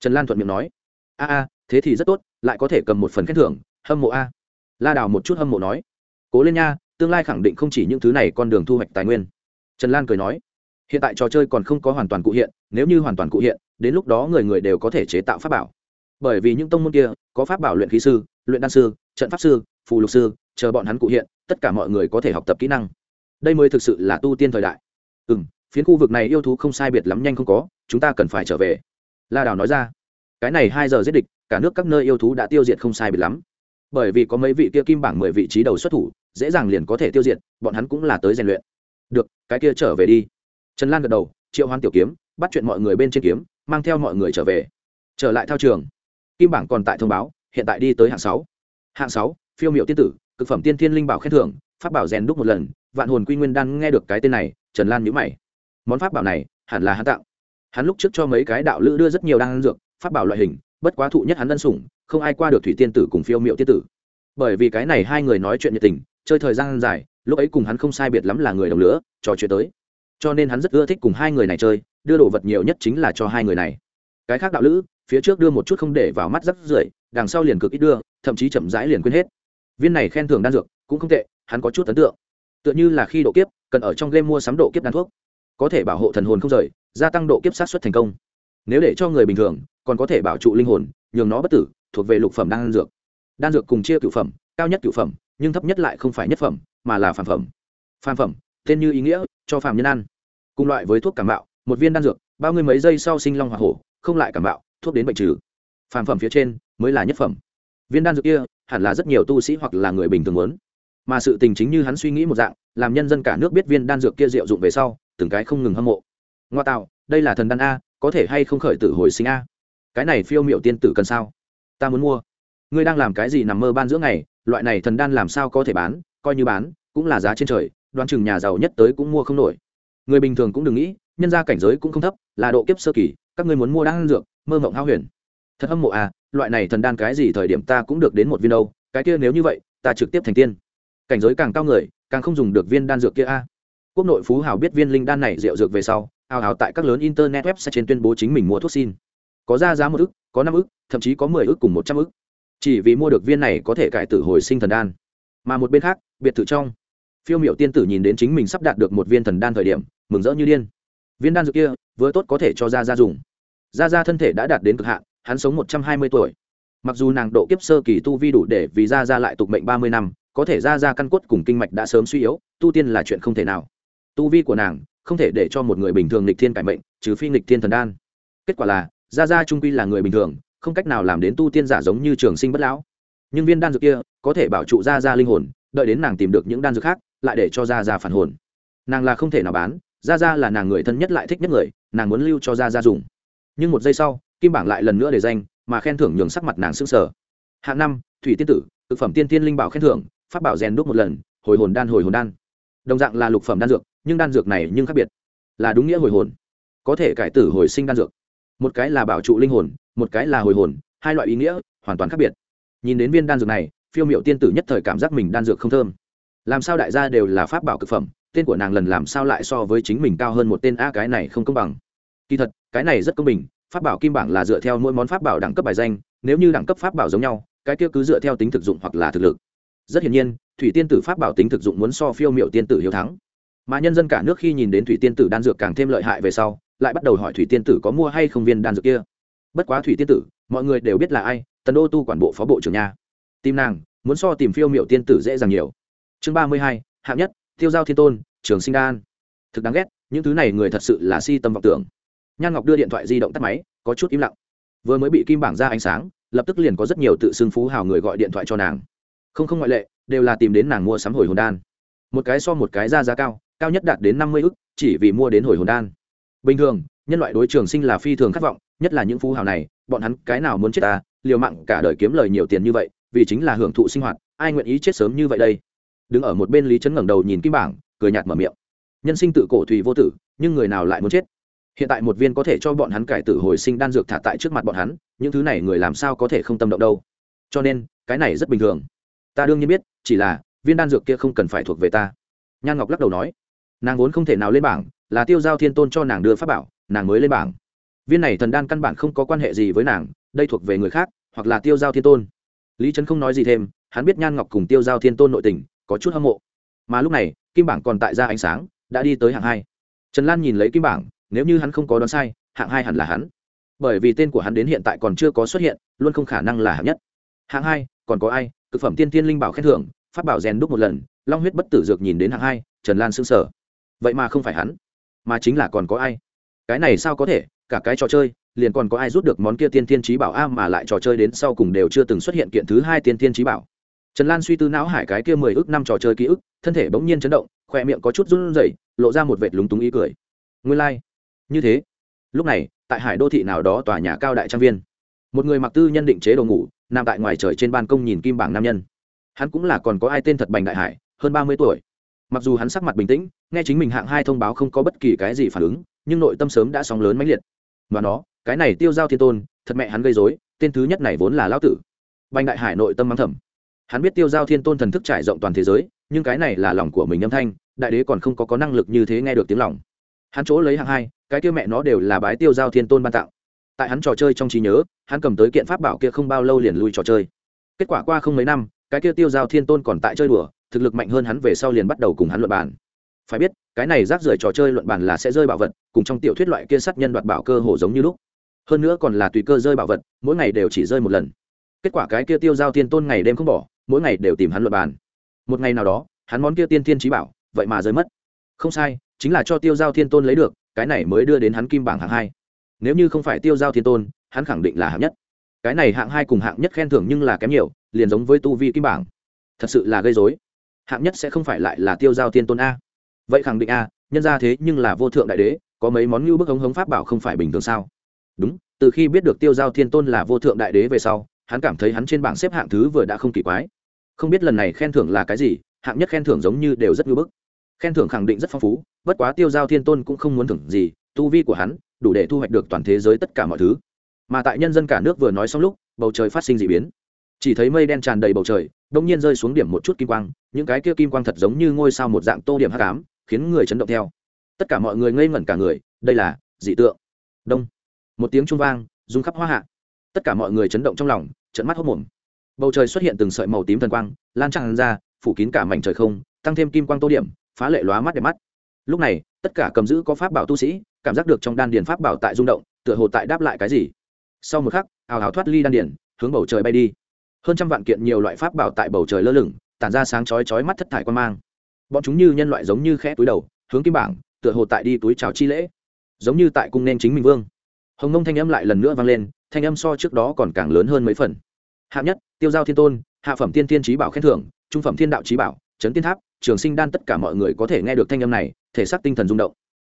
Trần lan thuận miệng nói. A a, thế thì rất tốt, lại có thể cầm một phần khen thưởng, hâm mộ a. La đào một chút hâm mộ nói. Cố lên nha, tương lai khẳng định không chỉ những thứ này con đường thu hoạch tài nguyên. Trần lan cười nói hiện tại trò chơi còn không có hoàn toàn cụ hiện, nếu như hoàn toàn cụ hiện, đến lúc đó người người đều có thể chế tạo pháp bảo. Bởi vì những tông môn kia, có pháp bảo luyện khí sư, luyện đan sư, trận pháp sư, phù lục sư, chờ bọn hắn cụ hiện, tất cả mọi người có thể học tập kỹ năng. Đây mới thực sự là tu tiên thời đại. Ừ m phiến khu vực này yêu thú không sai biệt lắm nhanh không có, chúng ta cần phải trở về. La đào nói ra. Cái này hai giờ giết địch, cả nước các nơi yêu thú đã tiêu diệt không sai biệt lắm. Bởi vì có mấy vị kia kim bảng mười vị trí đầu xuất thủ, dễ dàng liền có thể tiêu diệt, bọn hắn cũng là tới rèn luyện. Được, cái kia trở về đi trần lan gật đầu, triệu hoan tiểu kiếm, bắt chuyện mọi người bên trên kiếm, mang theo mọi người trở về. Trở lại thao trường. Kim bảng còn tại thông báo, hiện tại đi tới hạng sáu. Hạng sáu, phiêu m i ệ u tiên tử, cực phẩm tiên thiên linh bảo khen thưởng, pháp bảo rèn đúc một lần, vạn hồn quy nguyên đan nghe được cái tên này, trần lan nhữ mày. Món pháp bảo này, hẳn là hắn tặng. Hắn lúc trước cho mấy cái đạo lữ đưa rất nhiều đan dược, pháp bảo loại hình, bất quá thụ nhất hắn ân sủng, không ai qua được thủy tiên tử cùng phiêu m i ệ u tiên tử. Bởi vì cái này hai người nói chuyện nhiệt tình, chơi thời gian dài, lúc ấy cùng hắn không sai biệt lắm là người đồng lửa, trò chuyện tới cho nên hắn rất ưa thích cùng hai người này chơi, đưa đồ vật nhiều nhất chính là cho hai người này. Cái khác đạo lữ, phía trước đưa một chút không để vào mắt rắc rưởi, đằng sau liền cực ít đưa, thậm chí chậm rãi liền quên hết. Viên này khen thưởng đan dược, cũng không tệ, hắn có chút ấn tượng. Tựa như là khi độ kiếp, cần ở trong game mua sắm độ kiếp đan thuốc. Có thể bảo hộ thần hồn không rời, gia tăng độ kiếp sát xuất thành công. Nếu để cho người bình thường, còn có thể bảo trụ linh hồn, nhường nó bất tử, thuộc về lục phẩm đan dược. Đan dược cùng chia cựu phẩm, cao nhất cựu phẩm, nhưng thấp nhất lại không phải nhất phẩm, mà là phản phẩm. Phản phẩm tên như ý nghĩa, cho phạm nhân ăn. Cùng loại với thuốc cảm bạo một viên đan dược, bao người mấy giây sau sinh long hoa hổ, không lại cảm bạo thuốc đến bệnh trừ. Phàm phẩm phía trên mới là nhất phẩm. Viên đan dược kia, hẳn là rất nhiều tu sĩ hoặc là người bình thường muốn. Mà sự tình chính như hắn suy nghĩ một dạng, làm nhân dân cả nước biết viên đan dược kia diệu dụng về sau, từng cái không ngừng hâm mộ. Ngoa tạo, đây là thần đan a, có thể hay không khởi tử hồi sinh a? Cái này phiêu miệu tiên tử cần sao? Ta muốn mua. Ngươi đang làm cái gì nằm mơ ban giữa ngày, loại này thần đan làm sao có thể bán, coi như bán, cũng là giá trên trời đoán chừng nhà giàu nhất tới cũng mua không nổi. Người bình thường cũng đừng nghĩ, nhân ra cảnh giới cũng không thấp, là độ kiếp sơ kỳ, các ngươi muốn mua đan dược, mơ mộng hao huyền. Thật hâm mộ à loại này thần đan cái gì thời điểm ta cũng được đến một viên đâu, cái kia nếu như vậy, ta trực tiếp thành tiên. Cảnh giới càng cao người, càng không dùng được viên đan dược kia a. Quốc nội phú hào biết viên linh đan này rượu dược về sau, hào hào tại các lớn internet web sẽ trên tuyên bố chính mình mua thuốc xin. Có ra giá một ức, có năm ức, thậm chí có mười ức cùng một trăm ức. Chỉ vì mua được viên này có thể cải tử hồi sinh thần đan. Mà một bên khác, biệt thự trong phiêu miểu tiên tử nhìn đến chính mình sắp đạt được một viên thần đan thời điểm, mừng rỡ như điên. Viên đan dược kia, vừa tốt có thể cho ra ra dùng. Ra ra thân thể đã đạt đến cực hạn, hắn sống một trăm hai mươi tuổi. Mặc dù nàng độ kiếp sơ kỳ tu vi đủ để vì ra ra lại tục mệnh ba mươi năm, có thể ra ra căn cốt cùng kinh mạch đã sớm suy yếu, tu tiên là chuyện không thể nào. Tu vi của nàng, không thể để cho một người bình thường nghịch thiên cải mệnh, trừ phi nghịch thiên thần đan. Kết quả là, gia gia trung quy là người bình thường, không cách nào làm đến tu tiên giả giống như trường sinh bất lão. Nhưng viên đan dược kia, có thể bảo trụ gia gia linh hồn, đợi đến nàng tìm được những đan dược khác lại để cho gia gia phản hồn. Nàng là không thể nào bán, gia gia là nàng người thân nhất lại thích nhất người, nàng muốn lưu cho gia gia dùng. Nhưng một giây sau, kim bảng lại lần nữa để danh, mà khen thưởng nhường sắc mặt nàng sững sờ. Hạng năm, thủy tiên tử, thực phẩm tiên tiên linh bảo khen thưởng phát bảo rèn đúc một lần, hồi hồn đan, hồi hồn đan. Đồng dạng là lục phẩm đan dược, nhưng đan dược này nhưng khác biệt. Là đúng nghĩa hồi hồn, có thể cải tử hồi sinh đan dược. Một cái là bảo trụ linh hồn, một cái là hồi hồn, hai loại ý nghĩa hoàn toàn khác biệt. Nhìn đến viên đan dược này, phiêu m i ệ u tiên tử nhất thời cảm giác mình đan dược không thơm làm sao đại gia đều là pháp bảo cực phẩm, tên của nàng lần làm sao lại so với chính mình cao hơn một tên a, cái này không công bằng. Kỳ thật, cái này rất công bình, pháp bảo kim bảng là dựa theo mỗi món pháp bảo đẳng cấp bài danh, nếu như đẳng cấp pháp bảo giống nhau, cái kia cứ dựa theo tính thực dụng hoặc là thực lực. Rất hiển nhiên, thủy tiên tử pháp bảo tính thực dụng muốn so phiêu m i ệ u tiên tử hiếu thắng. Mà nhân dân cả nước khi nhìn đến thủy tiên tử đan dược càng thêm lợi hại về sau, lại bắt đầu hỏi thủy tiên tử có mua hay không viên đan dược kia. Bất quá thủy tiên tử, mọi người đều biết là ai, tần đô tu quản bộ phó bộ trưởng nha. Tìm nàng, muốn so tìm phiêu m i ệ u tiên tử dễ dàng nhiều chương ba mươi hai, hạng nhất, tiêu giao thiên tôn, trường sinh đan. Thực đáng ghét, những thứ này người thật sự là si tâm vọng tưởng. Nhan ngọc đưa điện thoại di động tắt máy, có chút im lặng. Vừa mới bị kim bảng ra ánh sáng, lập tức liền có rất nhiều tự xưng phú hào người gọi điện thoại cho nàng. Không không ngoại lệ, đều là tìm đến nàng mua sắm hồi hồn đan. Một cái so một cái ra giá cao cao nhất đạt đến năm mươi ức, chỉ vì mua đến hồi hồn đan. Bình thường, nhân loại đối trường sinh là phi thường khát vọng, nhất là những phú hào này, bọn hắn cái nào muốn chết ta, liều mạng cả đời kiếm lời nhiều tiền như vậy, vì chính là hưởng thụ sinh hoạt, ai nguyện ý chết sớm như vậy đây? Đứng ở một bên lý trấn ngẩng đầu nhìn kim bảng, cười nhạt mở miệng. Nhân sinh tự cổ thủy vô tử, nhưng người nào lại muốn chết? Hiện tại một viên có thể cho bọn hắn cải tử hồi sinh đan dược thả tại trước mặt bọn hắn, những thứ này người làm sao có thể không tâm động đâu? Cho nên, cái này rất bình thường. Ta đương nhiên biết, chỉ là, viên đan dược kia không cần phải thuộc về ta. Nhan ngọc lắc đầu nói. Nàng vốn không thể nào lên bảng, là tiêu giao thiên tôn cho nàng đưa pháp bảo, nàng mới lên bảng. Viên này thần đan căn bản không có quan hệ gì với nàng, đây thuộc về người khác, hoặc là tiêu giao thiên tôn. Lý trấn không nói gì thêm, hắn biết nhan ngọc cùng tiêu giao thiên tôn nội tình có chút hâm mộ. Mà lúc này, kim bảng còn tại ra ánh sáng, đã đi tới hạng hai. Trần lan nhìn lấy kim bảng, nếu như hắn không có đoán sai, hạng hai hẳn là hắn. Bởi vì tên của hắn đến hiện tại còn chưa có xuất hiện, luôn không khả năng là hạng nhất. Hạng hai, còn có ai? Thực phẩm tiên tiên linh bảo khen thưởng phát bảo rèn đúc một lần, long huyết bất tử dược nhìn đến hạng hai, trần lan xương sở vậy mà không phải hắn, mà chính là còn có ai? Cái này sao có thể? Cả cái trò chơi, liền còn có ai rút được món kia tiên tiên trí bảo a mà lại trò chơi đến sau cùng đều chưa từng xuất hiện kiện thứ hai tiên tiên trí bảo? Trần lan suy tư não hải cái kia mười ước năm trò chơi ký ức, thân thể bỗng nhiên chấn động khoe miệng có chút run rẩy, lộ ra một vệt lúng túng ý cười. Nguyên lai、like. như thế. Lúc này, tại hải đô thị nào đó tòa nhà cao đại trang viên, một người mặc tư nhân định chế đồ ngủ, nằm tại ngoài trời trên ban công nhìn kim bảng nam nhân. Hắn cũng là còn có ai tên thật bành đại hải, hơn ba mươi tuổi. Mặc dù hắn sắc mặt bình tĩnh, nghe chính mình hạng hai thông báo không có bất kỳ cái gì phản ứng, nhưng nội tâm sớm đã sóng lớn mãnh liệt. Và nó, cái này tiêu giao thiên tôn, thật mẹ hắn gây dối tên thứ nhất này vốn là lão tử. Bành đại hải nội tâm mắng thầm hắn biết tiêu giao thiên tôn thần thức trải rộng toàn thế giới, nhưng cái này là lòng của mình âm thanh, đại đế còn không có có năng lực như thế nghe được tiếng lòng. Hắn chỗ lấy hạng hai, cái kia mẹ nó đều là bái tiêu giao thiên tôn ban tặng. Tại hắn trò chơi trong trí nhớ, hắn cầm tới kiện pháp bảo kia không bao lâu liền lui trò chơi. Kết quả qua không mấy năm, cái kia tiêu giao thiên tôn còn tại chơi đùa, thực lực mạnh hơn hắn về sau liền bắt đầu cùng hắn luận bàn. Phải biết, cái này rác rưởi trò chơi luận bàn là sẽ rơi bảo vật, cùng trong tiểu thuyết loại kia sát nhân đoạt bảo cơ hồ giống như lúc. Hơn nữa còn là tùy cơ rơi bảo vật, mỗi ngày đều chỉ rơi một lần. Kết quả cái kia tiêu giao thiên tôn ngày đêm không bỏ mỗi ngày đều tìm hắn luận bàn. Một ngày nào đó, hắn món kia tiên thiên trí bảo, vậy mà rơi mất. Không sai, chính là cho tiêu giao thiên tôn lấy được, cái này mới đưa đến hắn kim bảng hạng hai. Nếu như không phải tiêu giao thiên tôn, hắn khẳng định là hạng nhất. Cái này hạng hai cùng hạng nhất khen thưởng nhưng là kém nhiều, liền giống với tu vi kim bảng. Thật sự là gây dối hạng nhất sẽ không phải lại là tiêu giao thiên tôn a. Vậy khẳng định a, nhân ra thế nhưng là vô thượng đại đế, có mấy món ngưu bức hống hống pháp bảo không phải bình thường sao? Đúng, từ khi biết được tiêu giao thiên tôn là vô thượng đại đế về sau hắn cảm thấy hắn trên bảng xếp hạng thứ vừa đã không kỳ quái. Không biết lần này khen thưởng là cái gì, hạng nhất khen thưởng giống như đều rất ngưỡng bức. Khen thưởng khẳng định rất phong phú, bất quá tiêu giao thiên tôn cũng không muốn thưởng gì, tu vi của hắn đủ để thu hoạch được toàn thế giới tất cả mọi thứ. Mà tại nhân dân cả nước vừa nói xong lúc, bầu trời phát sinh d ị biến. Chỉ thấy mây đen tràn đầy bầu trời, đông nhiên rơi xuống điểm một chút kim quang, những cái kia kim quang thật giống như ngôi sao một dạng tô điểm h tám khiến người chấn động theo. Tất cả mọi người ngây ngẩn cả người, đây là dị tượng. Đông. Một tiếng trung vang, rung khắp hoa hạ tất cả mọi người chấn động trong lòng trận mắt hốc mồm. Bầu trời xuất hiện từng sợi màu tím thần quang, lan tràn ra, phủ kín cả mảnh trời không, tăng thêm kim quang tô điểm, phá lệ lóa mắt đẹp mắt. Lúc này, tất cả cầm giữ có pháp bảo tu sĩ, cảm giác được trong đan điền pháp bảo tại rung động, tựa hồ tại đáp lại cái gì. Sau một khắc, ào ào thoát ly đan điền, hướng bầu trời bay đi. Hơn trăm vạn kiện nhiều loại pháp bảo tại bầu trời lơ lửng, tản ra sáng chói chói mắt thất thải quan mang. Bọn chúng như nhân loại giống như khẽ túi đầu, hướng kim bảng, tựa hồ tại đi túi chào chi lễ. Giống như tại cung nên chính minh vương. Hồng nông thanh âm lại lần nữa vang lên thanh âm so trước đó còn càng lớn hơn mấy phần. Hạng nhất, tiêu giao thiên tôn, hạ phẩm tiên tiên trí bảo khen thưởng, trung phẩm thiên đạo trí bảo trấn tiên tháp, trường sinh đan tất cả mọi người có thể nghe được thanh âm này, thể xác tinh thần rung động.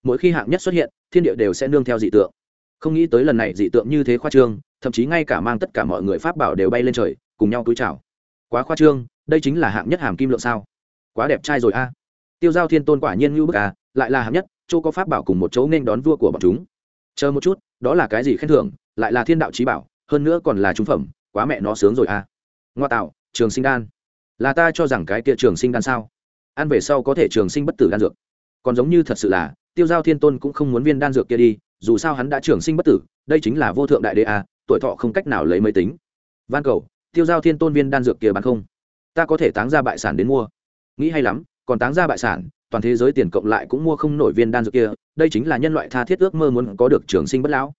Mỗi khi hạng nhất xuất hiện, thiên địa đều sẽ nương theo dị tượng. Không nghĩ tới lần này dị tượng như thế khoa trương, thậm chí ngay cả mang tất cả mọi người pháp bảo đều bay lên trời, cùng nhau túi chào. Quá khoa trương, đây chính là hạng nhất hàm kim lượng sao? Quá đẹp trai rồi a. Tiêu giao thiên tôn quả nhiên như bức a lại là hạng nhất, chỗ có pháp bảo cùng một chỗ nên đón vua của bọn chúng. Chờ một chút, đó là cái gì khen thưởng? Lại là thiên đạo trí bảo, hơn nữa còn là trung phẩm, quá mẹ nó sướng rồi à? ngoa tạo, trường sinh đan. Là ta cho rằng cái kia trường sinh đan sao? Ăn về sau có thể trường sinh bất tử đan dược. Còn giống như thật sự là, tiêu giao thiên tôn cũng không muốn viên đan dược kia đi, dù sao hắn đã trường sinh bất tử, đây chính là vô thượng đại đế a tuổi thọ không cách nào lấy máy tính. Van cầu, tiêu giao thiên tôn viên đan dược kia bán không? Ta có thể táng ra bại sản đến mua. Nghĩ hay lắm, còn táng ra bại sản, toàn thế giới tiền cộng lại cũng mua không nổi viên đan dược kia, đây chính là nhân loại tha thiết ước mơ muốn có được trường sinh bất lão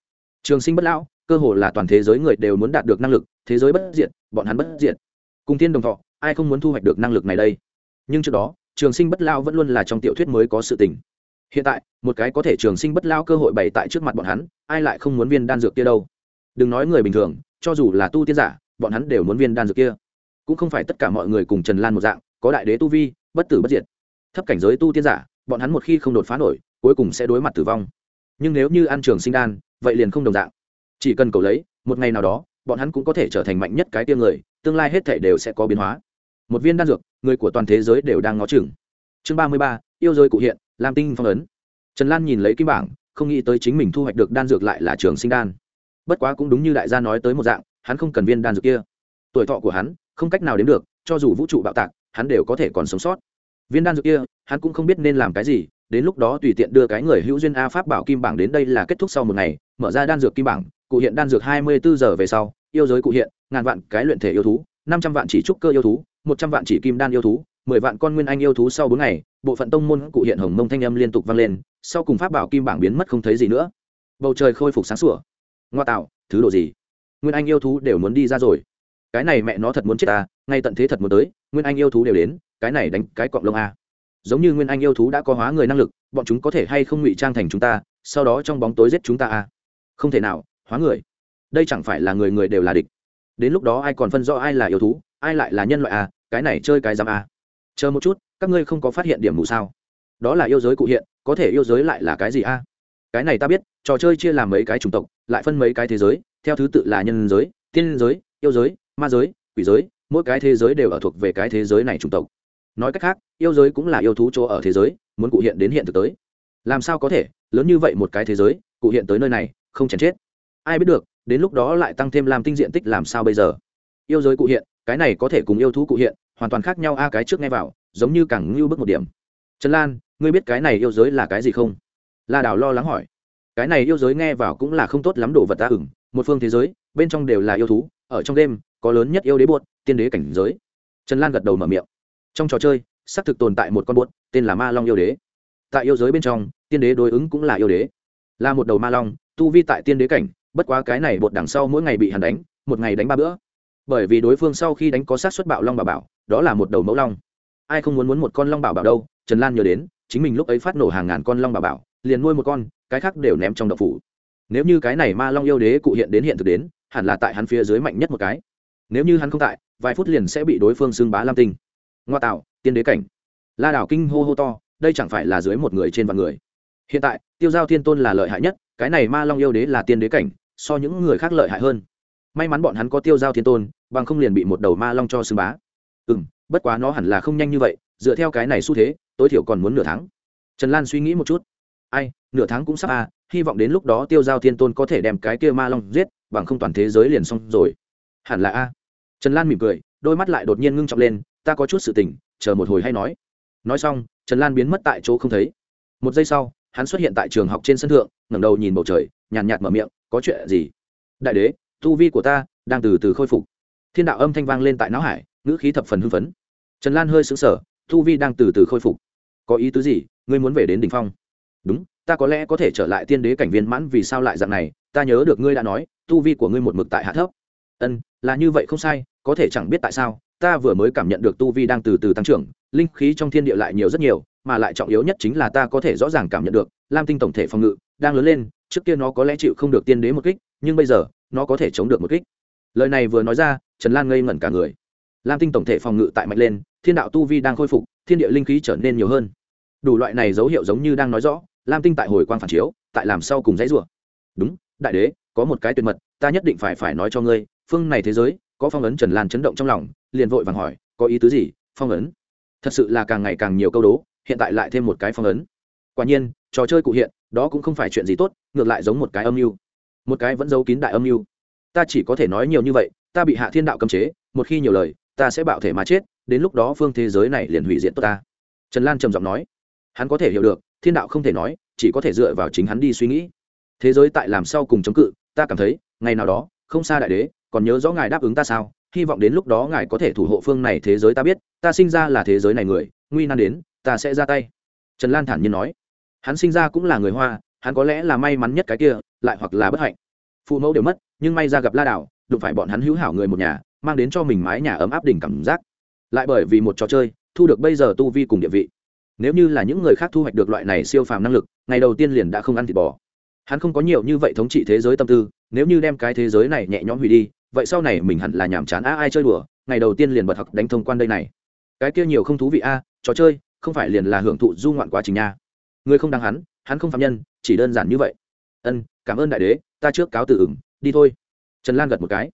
trường sinh bất lão, cơ hồ là toàn thế giới người đều muốn đạt được năng lực, thế giới bất diệt, bọn hắn bất diệt. Cùng thiên đồng thọ, ai không muốn thu hoạch được năng lực này đây? Nhưng trước đó, trường sinh bất lao vẫn luôn là trong tiểu thuyết mới có sự tình. Hiện tại, một cái có thể trường sinh bất lao cơ hội bày tại trước mặt bọn hắn, ai lại không muốn viên đan dược kia đâu? Đừng nói người bình thường, cho dù là tu tiên giả, bọn hắn đều muốn viên đan dược kia. Cũng không phải tất cả mọi người cùng trần lan một dạng, có đại đế tu vi, bất tử bất diệt. Thấp cảnh giới tu tiên giả, bọn hắn một khi không đột phá nổi, cuối cùng sẽ đối mặt tử vong nhưng nếu như ăn trường sinh đan, vậy liền không đồng dạng. Chỉ cần cầu lấy, một ngày nào đó, bọn hắn cũng có thể trở thành mạnh nhất cái tiêm người, tương lai hết thể đều sẽ có biến hóa. Một viên đan dược, người của toàn thế giới đều đang ngó chừng. Chương ba mươi ba, yêu giới cụ hiện, lam tinh phong ấn. Trần lan nhìn lấy kim bảng, không nghĩ tới chính mình thu hoạch được đan dược lại là trường sinh đan. Bất quá cũng đúng như đại gia nói tới một dạng, hắn không cần viên đan dược kia. Tuổi thọ của hắn, không cách nào đến được, cho dù vũ trụ bạo tạc, hắn đều có thể còn sống sót. Viên đan dược kia, hắn cũng không biết nên làm cái gì đến lúc đó tùy tiện đưa cái người hữu duyên a pháp bảo kim bảng đến đây là kết thúc sau một ngày, mở ra đan dược kim bảng, cụ hiện đan dược hai mươi bốn giờ về sau, yêu giới cụ hiện, ngàn vạn cái luyện thể yêu thú, năm trăm vạn chỉ trúc cơ yêu thú, một trăm vạn chỉ kim đan yêu thú, mười vạn con nguyên anh yêu thú sau bốn ngày, bộ phận tông môn cụ hiện hồng mông thanh âm liên tục vang lên, sau cùng pháp bảo kim bảng biến mất không thấy gì nữa. Bầu trời khôi phục sáng sủa. Ngoa tạo, thứ độ gì? Nguyên anh yêu thú đều muốn đi ra rồi. Cái này mẹ nó thật muốn chết ta ngay tận thế thật muốn tới, nguyên anh yêu thú đều đến, cái này đánh cái cọng lông a giống như nguyên anh yêu thú đã có hóa người năng lực, bọn chúng có thể hay không ngụy trang thành chúng ta, sau đó trong bóng tối giết chúng ta à? không thể nào, hóa người đây chẳng phải là người người đều là địch đến lúc đó ai còn phân rõ ai là yêu thú, ai lại là nhân loại à? cái này chơi cái giam à? chờ một chút, các ngươi không có phát hiện điểm mù sao đó là yêu giới cụ hiện, có thể yêu giới lại là cái gì a cái này ta biết, trò chơi chia làm mấy cái chủng tộc, lại phân mấy cái thế giới, theo thứ tự là nhân giới, tiên giới, yêu giới, ma giới, quỷ giới, mỗi cái thế giới đều ở thuộc về cái thế giới này chủng tộc nói cách khác, yêu giới cũng là yêu thú chỗ ở thế giới, muốn cụ hiện đến hiện thực tới. Làm sao có thể, lớn như vậy một cái thế giới, cụ hiện tới nơi này, không chèn chết. Ai biết được, đến lúc đó lại tăng thêm làm tinh diện tích làm sao bây giờ? Yêu giới cụ hiện, cái này có thể cùng yêu thú cụ hiện, hoàn toàn khác nhau a, cái trước nghe vào, giống như càng ngưu bước một điểm. Trần lan, ngươi biết cái này yêu giới là cái gì không? La đào lo lắng hỏi. Cái này yêu giới nghe vào cũng là không tốt lắm đồ vật ta ửng. Một phương thế giới, bên trong đều là yêu thú, ở trong đêm, có lớn nhất yêu đế buột tiên đế cảnh giới. Trần lan gật đầu mở miệng trong trò chơi, xác thực tồn tại một con buốt, tên là ma long yêu đế. Tại yêu giới bên trong, tiên đế đối ứng cũng là yêu đế. Là một đầu ma long, tu vi tại tiên đế cảnh, bất quá cái này bột đằng sau mỗi ngày bị hắn đánh, một ngày đánh ba bữa. Bởi vì đối phương sau khi đánh có sát xuất bạo long bà bảo, đó là một đầu mẫu long. Ai không muốn muốn một con long bảo bảo đâu, trần lan nhớ đến, chính mình lúc ấy phát nổ hàng ngàn con long bà bảo, liền nuôi một con, cái khác đều ném trong đậu phủ. Nếu như cái này ma long yêu đế cụ hiện đến hiện thực đến, hẳn là tại hắn phía dưới mạnh nhất một cái. Nếu như hắn không tại, vài phút liền sẽ bị đối phương xưng bá lam tinh ngoa tạo, tiên đế cảnh. La đảo kinh hô hô to, đây chẳng phải là dưới một người trên vạn người. Hiện tại, tiêu giao thiên tôn là lợi hại nhất, cái này ma long yêu đế là tiên đế cảnh, so những người khác lợi hại hơn. May mắn bọn hắn có tiêu giao thiên tôn, bằng không liền bị một đầu ma long cho xưng bá. Ừ m bất quá nó hẳn là không nhanh như vậy, dựa theo cái này xu thế, tối thiểu còn muốn nửa tháng. Trần lan suy nghĩ một chút. Ai, nửa tháng cũng sắp à hy vọng đến lúc đó tiêu giao thiên tôn có thể đem cái kia ma long giết, bằng không toàn thế giới liền xong rồi. Hẳn là a. Trần lan mỉm cười, đôi mắt lại đột nhiên ngưng trọng lên ta có chút sự tình, chờ một hồi hay nói. Nói xong, trần lan biến mất tại chỗ không thấy. Một giây sau, hắn xuất hiện tại trường học trên sân thượng, ngẩng đầu nhìn bầu trời, nhàn nhạt mở miệng, có chuyện gì? Đại đế, tu vi của ta đang từ từ khôi phục. Thiên đạo âm thanh vang lên tại não hải, ngữ khí thập phần hưng phấn. Trần lan hơi xứng sở tu vi đang từ từ khôi phục. Có ý tứ gì? Ngươi muốn về đến đ ỉ n h phong? Đúng, ta có lẽ có thể trở lại tiên đế cảnh viên mãn vì sao lại dạng này, ta nhớ được ngươi đã nói, tu vi của ngươi một mực tại hạ thấp. Ân, là như vậy không sai, có thể chẳng biết tại sao ta vừa mới cảm nhận được tu vi đang từ từ tăng trưởng, linh khí trong thiên địa lại nhiều rất nhiều, mà lại trọng yếu nhất chính là ta có thể rõ ràng cảm nhận được, lam tinh tổng thể phòng ngự đang lớn lên, trước kia nó có lẽ chịu không được tiên đế một kích, nhưng bây giờ, nó có thể chống được một kích. Lời này vừa nói ra, trần lan ngây ngẩn cả người. Lam tinh tổng thể phòng ngự tại mạnh lên, thiên đạo tu vi đang khôi phục, thiên địa linh khí trở nên nhiều hơn. Đủ loại này dấu hiệu giống như đang nói rõ, lam tinh tại hồi quang phản chiếu, tại làm sao cùng dãy rủa. Đúng, đại đế, có một cái tuyệt mật, ta nhất định phải phải nói cho ngươi, phương này thế giới, có phong ấn trần lan chấn động trong lòng liền vội vàng hỏi, có ý tứ gì? Phong ấn. Thật sự là càng ngày càng nhiều câu đố, hiện tại lại thêm một cái phong ấn. Quả nhiên, trò chơi cụ hiện, đó cũng không phải chuyện gì tốt, ngược lại giống một cái âm mưu. Một cái vẫn giấu kín đại âm mưu. Ta chỉ có thể nói nhiều như vậy, ta bị hạ thiên đạo cấm chế, một khi nhiều lời, ta sẽ bạo thể mà chết, đến lúc đó phương thế giới này liền hủy diệt tốt ta. Trần lan trầm giọng nói. Hắn có thể hiểu được, thiên đạo không thể nói, chỉ có thể dựa vào chính hắn đi suy nghĩ. Thế giới tại làm sao cùng chống cự, ta cảm thấy, ngày nào đó, không xa đại đế, còn nhớ rõ ngài đáp ứng ta sao? Hy vọng đến lúc đó ngài có thể thủ hộ phương này thế giới ta biết, ta sinh ra là thế giới này người, nguy nan đến, ta sẽ ra tay. Trần lan thản nhiên nói. Hắn sinh ra cũng là người hoa, hắn có lẽ là may mắn nhất cái kia, lại hoặc là bất hạnh. Phụ mẫu đều mất, nhưng may ra gặp la đảo, đụng phải bọn hắn hữu hảo người một nhà, mang đến cho mình mái nhà ấm áp đỉnh cảm giác. Lại bởi vì một trò chơi, thu được bây giờ tu vi cùng địa vị. Nếu như là những người khác thu hoạch được loại này siêu phàm năng lực, ngày đầu tiên liền đã không ăn thịt bò. Hắn không có nhiều như vậy thống trị thế giới tâm tư, nếu như đem cái thế giới này nhẹ nhõm hủy đi vậy sau này mình hẳn là nhàm chán a ai chơi đùa, ngày đầu tiên liền bật học đánh thông quan đây này. Cái kia nhiều không thú vị a trò chơi, không phải liền là hưởng thụ du ngoạn quá trình nha. Người không đáng hắn hắn không phạm nhân, chỉ đơn giản như vậy. Ân, cảm ơn đại đế, ta trước cáo từ ửng, đi thôi. Trần lan gật một cái.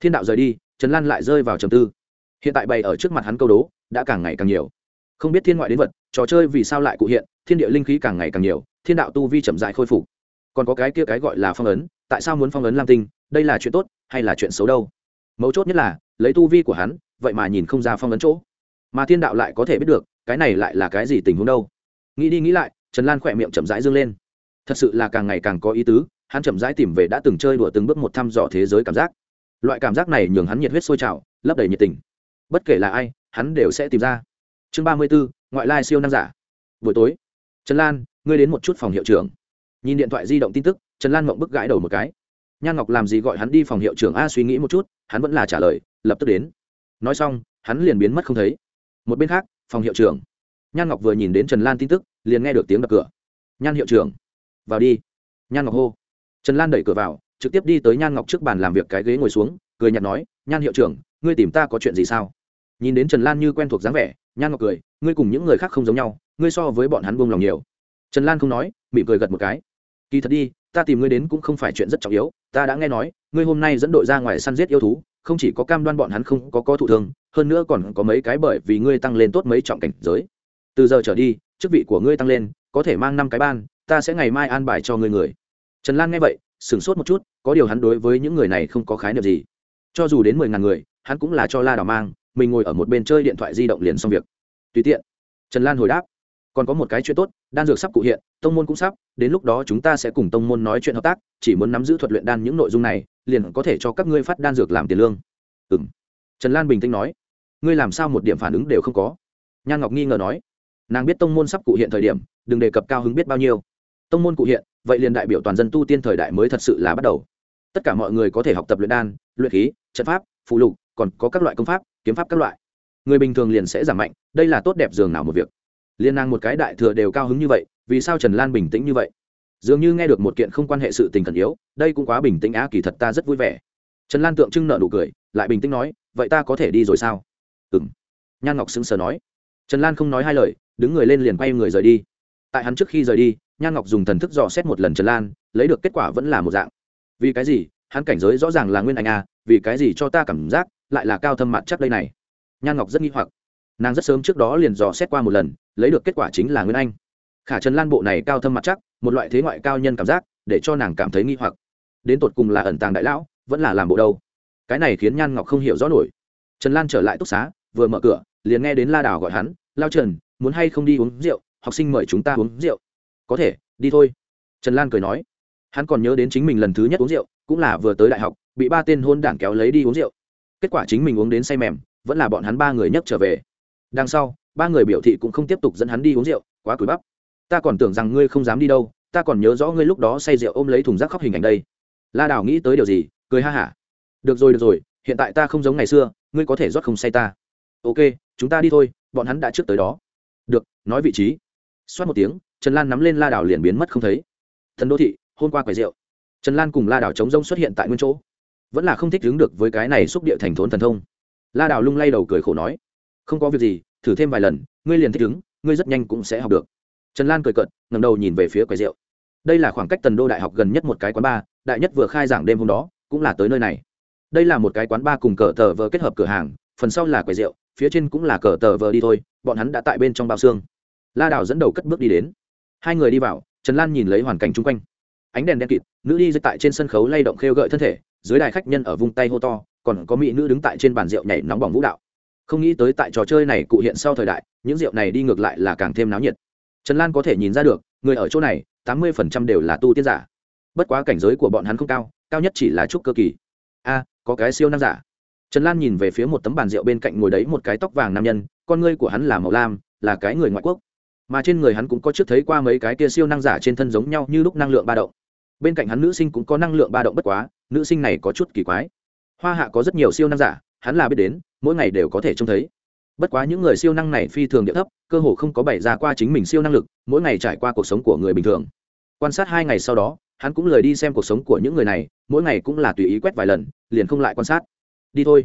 Thiên đạo rời đi, trần lan lại rơi vào trầm tư. Hiện tại bày ở trước mặt hắn câu đố, đã càng ngày càng nhiều. Không biết thiên ngoại đến vật, trò chơi vì sao lại cụ hiện, thiên địa linh khí càng ngày càng nhiều, thiên đạo tu vi chậm dại khôi phục. Còn có cái kia cái gọi là phong ấn, tại sao muốn phong ấn lam tinh? Đây là chuyện tốt hay là chuyện xấu đâu? Mấu chốt nhất là, lấy tu vi của hắn, vậy mà nhìn không ra phong ấn chỗ. Mà thiên đạo lại có thể biết được, cái này lại là cái gì tình huống đâu? Nghĩ đi nghĩ lại, trần lan khỏe miệng chậm rãi dương lên. Thật sự là càng ngày càng có ý tứ, hắn chậm rãi tìm về đã từng chơi đùa từng bước một thăm dò thế giới cảm giác. Loại cảm giác này nhường hắn nhiệt huyết sôi trào, lấp đầy nhiệt tình. Bất kể là ai, hắn đều sẽ tìm ra. Chương ba mươi b ố ngoại lai siêu năng giả. Buổi tối, trần lan, ngươi đến một chút phòng hiệu trưởng. Nhìn điện thoại di động tin tức, trần lan mộng bức gãi đầu một cái nhan ngọc làm gì gọi hắn đi phòng hiệu trưởng a suy nghĩ một chút, hắn vẫn là trả lời, lập tức đến. Nói xong, hắn liền biến mất không thấy. Một bên khác, phòng hiệu trưởng. Nhan ngọc vừa nhìn đến trần lan tin tức, liền nghe được tiếng đập cửa. Nhan hiệu trưởng, vào đi. Nhan ngọc hô. Trần lan đẩy cửa vào, trực tiếp đi tới nhan ngọc trước bàn làm việc cái ghế ngồi xuống, cười nhạt nói, nhan hiệu trưởng, ngươi tìm ta có chuyện gì sao? Nhìn đến trần lan như quen thuộc dáng vẻ, nhan ngọc cười, ngươi cùng những người khác không giống nhau, ngươi so với bọn hắn buông lòng nhiều. Trần lan không nói, mỉm cười gật một cái. Kỳ thật đi ta tìm ngươi đến cũng không phải chuyện rất trọng yếu, ta đã nghe nói, ngươi hôm nay dẫn đội ra ngoài săn giết yêu thú, không chỉ có cam đoan bọn hắn không có có thụ thương, hơn nữa còn có mấy cái bởi vì ngươi tăng lên tốt mấy trọng cảnh giới. Từ giờ trở đi, chức vị của ngươi tăng lên, có thể mang năm cái ban, ta sẽ ngày mai an bài cho ngươi người. Trần lan nghe vậy, sửng sốt một chút, có điều hắn đối với những người này không có khái niệm gì. Cho dù đến mười ngàn người, hắn cũng là cho la đào mang, mình ngồi ở một bên chơi điện thoại di động liền xong việc. Tùy tiện. Trần lan hồi đáp còn có một cái chuyện tốt, đan dược sắp cụ hiện, tông môn cũng sắp, đến lúc đó chúng ta sẽ cùng tông môn nói chuyện hợp tác, chỉ muốn nắm giữ thuật luyện đan những nội dung này, liền có thể cho các ngươi phát đan dược làm tiền lương. Ừ m trần lan bình tĩnh nói. Ngươi làm sao một điểm phản ứng đều không có? Nhan ngọc nghi ngờ nói. Nàng biết tông môn sắp cụ hiện thời điểm, đừng đề cập cao hứng biết bao nhiêu. Tông môn cụ hiện, vậy liền đại biểu toàn dân tu tiên thời đại mới thật sự là bắt đầu. Tất cả mọi người có thể học tập luyện đan, luyện khí, trận pháp phụ lục, còn có các loại công pháp, kiếm pháp các loại. Người bình thường liền sẽ giảm mạnh, đây là tốt đẹp dường nào một việc liên nàng một cái đại thừa đều cao hứng như vậy, vì sao trần lan bình tĩnh như vậy? Dường như nghe được một kiện không quan hệ sự tình cần yếu, đây cũng quá bình tĩnh á, kỳ thật ta rất vui vẻ. Trần lan tượng trưng nợ nụ cười, lại bình tĩnh nói, vậy ta có thể đi rồi sao? Ừ m nhan ngọc sững sờ nói. Trần lan không nói hai lời, đứng người lên liền quay người rời đi. Tại hắn trước khi rời đi, nhan ngọc dùng thần thức dò xét một lần trần lan, lấy được kết quả vẫn là một dạng. Vì cái gì? Hắn cảnh giới rõ ràng là nguyên anh a, vì cái gì cho ta cảm giác lại là cao thâm mặt chắc đây này? Nhan ngọc rất nghi hoặc nàng rất sớm trước đó liền dò xét qua một lần, lấy được kết quả chính là nguyên anh. Khả trần lan bộ này cao thâm mặt chắc, một loại thế ngoại cao nhân cảm giác, để cho nàng cảm thấy nghi hoặc. Đến tột cùng là ẩn tàng đại lão, vẫn là làm bộ đâu? Cái này khiến nhan ngọc không hiểu rõ nổi. Trần lan trở lại túc xá, vừa mở cửa, liền nghe đến la đào gọi hắn, lao trần, muốn hay không đi uống rượu, học sinh mời chúng ta uống rượu. Có thể, đi thôi. Trần lan cười nói. Hắn còn nhớ đến chính mình lần thứ nhất uống rượu, cũng là vừa tới đại học, bị ba tên hôn đảng kéo lấy đi uống rượu. Kết quả chính mình uống đến say mềm, vẫn là bọn hắn ba người nhấc trở về đằng sau, ba người biểu thị cũng không tiếp tục dẫn hắn đi uống rượu, quá cúi bắp. Ta còn tưởng rằng ngươi không dám đi đâu, ta còn nhớ rõ ngươi lúc đó say rượu ôm lấy thùng rác khóc hình ảnh đây. La đào nghĩ tới điều gì, cười ha hả. Được rồi được rồi, hiện tại ta không giống ngày xưa, ngươi có thể rót không say ta. Ok, chúng ta đi thôi, bọn hắn đã trước tới đó. Được, nói vị trí. Xoát một tiếng, trần lan nắm lên la đảo liền biến mất không thấy. Thần đô thị, hôm qua quầy rượu. Trần lan cùng la đảo chống rông xuất hiện tại nguyên chỗ. Vẫn là không thích đứng được với cái này xúc địa thành thốn thần thông. La đảo lung lay đầu cười khổ nói không có việc gì, thử thêm vài lần, ngươi liền thích ứng, ngươi rất nhanh cũng sẽ học được. Trần lan cười cận ngầm đầu nhìn về phía quầy rượu. Đây là khoảng cách tần đô đại học gần nhất một cái quán bar, đại nhất vừa khai giảng đêm hôm đó, cũng là tới nơi này. Đây là một cái quán bar cùng cờ tờ vờ kết hợp cửa hàng, phần sau là quầy rượu, phía trên cũng là cờ tờ vờ đi thôi, bọn hắn đã tại bên trong bao xương. La đào dẫn đầu cất bước đi đến. Hai người đi vào, trần lan nhìn lấy hoàn cảnh chung quanh. Ánh đèn đen kịt, nữ đi dưới tại trên sân khấu lay động khêu gợi thân thể, dưới đài khách nhân ở vùng tay hô to, còn có mỹ nữ đứng tại trên bàn rượu nhảy nóng bỏng vũ đạo không nghĩ tới tại trò chơi này cụ hiện sau thời đại, những rượu này đi ngược lại là càng thêm náo nhiệt. Trần lan có thể nhìn ra được, người ở chỗ này, tám mươi phần trăm đều là tu tiên giả. Bất quá cảnh giới của bọn hắn không cao cao nhất chỉ là trúc cơ kỳ. A, có cái siêu năng giả. Trần lan nhìn về phía một tấm bàn rượu bên cạnh ngồi đấy một cái tóc vàng nam nhân, con ngươi của hắn là màu lam, là cái người ngoại quốc. Mà trên người hắn cũng có trước thấy qua mấy cái kia siêu năng giả trên thân giống nhau như lúc năng lượng ba động. Bên cạnh hắn nữ sinh cũng có năng lượng ba động bất quá, nữ sinh này có chút kỳ quái. Hoa hạ có rất nhiều siêu năng giả hắn là biết đến, mỗi ngày đều có thể trông thấy. Bất quá những người siêu năng này phi thường địa thấp, cơ hồ không có bày ra qua chính mình siêu năng lực, mỗi ngày trải qua cuộc sống của người bình thường. Quan sát hai ngày sau đó, hắn cũng lời đi xem cuộc sống của những người này, mỗi ngày cũng là tùy ý quét vài lần, liền không lại quan sát. Đi thôi.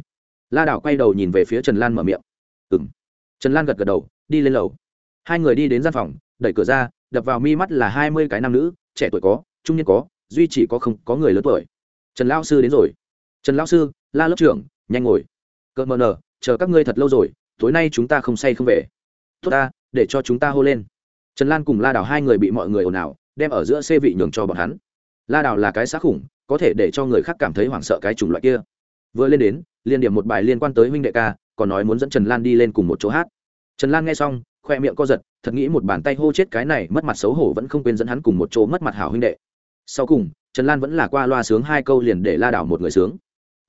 La đảo quay đầu nhìn về phía trần lan mở miệng. Ừ m trần lan gật gật đầu, đi lên lầu. Hai người đi đến gian phòng, đẩy cửa ra, đập vào mi mắt là hai mươi cái nam nữ, trẻ tuổi có, trung niên có, duy chỉ có không có người lớn tuổi. Trần lao sư đến rồi. Trần lao sư, la lớp trưởng nhanh ngồi. Cợt mờ nờ, chờ các ngươi thật lâu rồi, tối nay chúng ta không say không về. Tốt ta, để cho chúng ta hô lên. Trần lan cùng la đào hai người bị mọi người ồn ào, đem ở giữa xê vị nhường cho bọn hắn. La đào là cái xác khủng, có thể để cho người khác cảm thấy hoảng sợ cái chủng loại kia. Vừa lên đến, liên điểm một bài liên quan tới huynh đệ ca, còn nói muốn dẫn trần lan đi lên cùng một chỗ hát. Trần lan nghe xong, khoe miệng co giật, thật nghĩ một bàn tay hô chết cái này mất mặt xấu hổ vẫn không quên dẫn hắn cùng một chỗ mất mặt hảo huynh đệ. Sau cùng, trần lan vẫn là qua loa sướng hai câu liền để la đảo một người sướng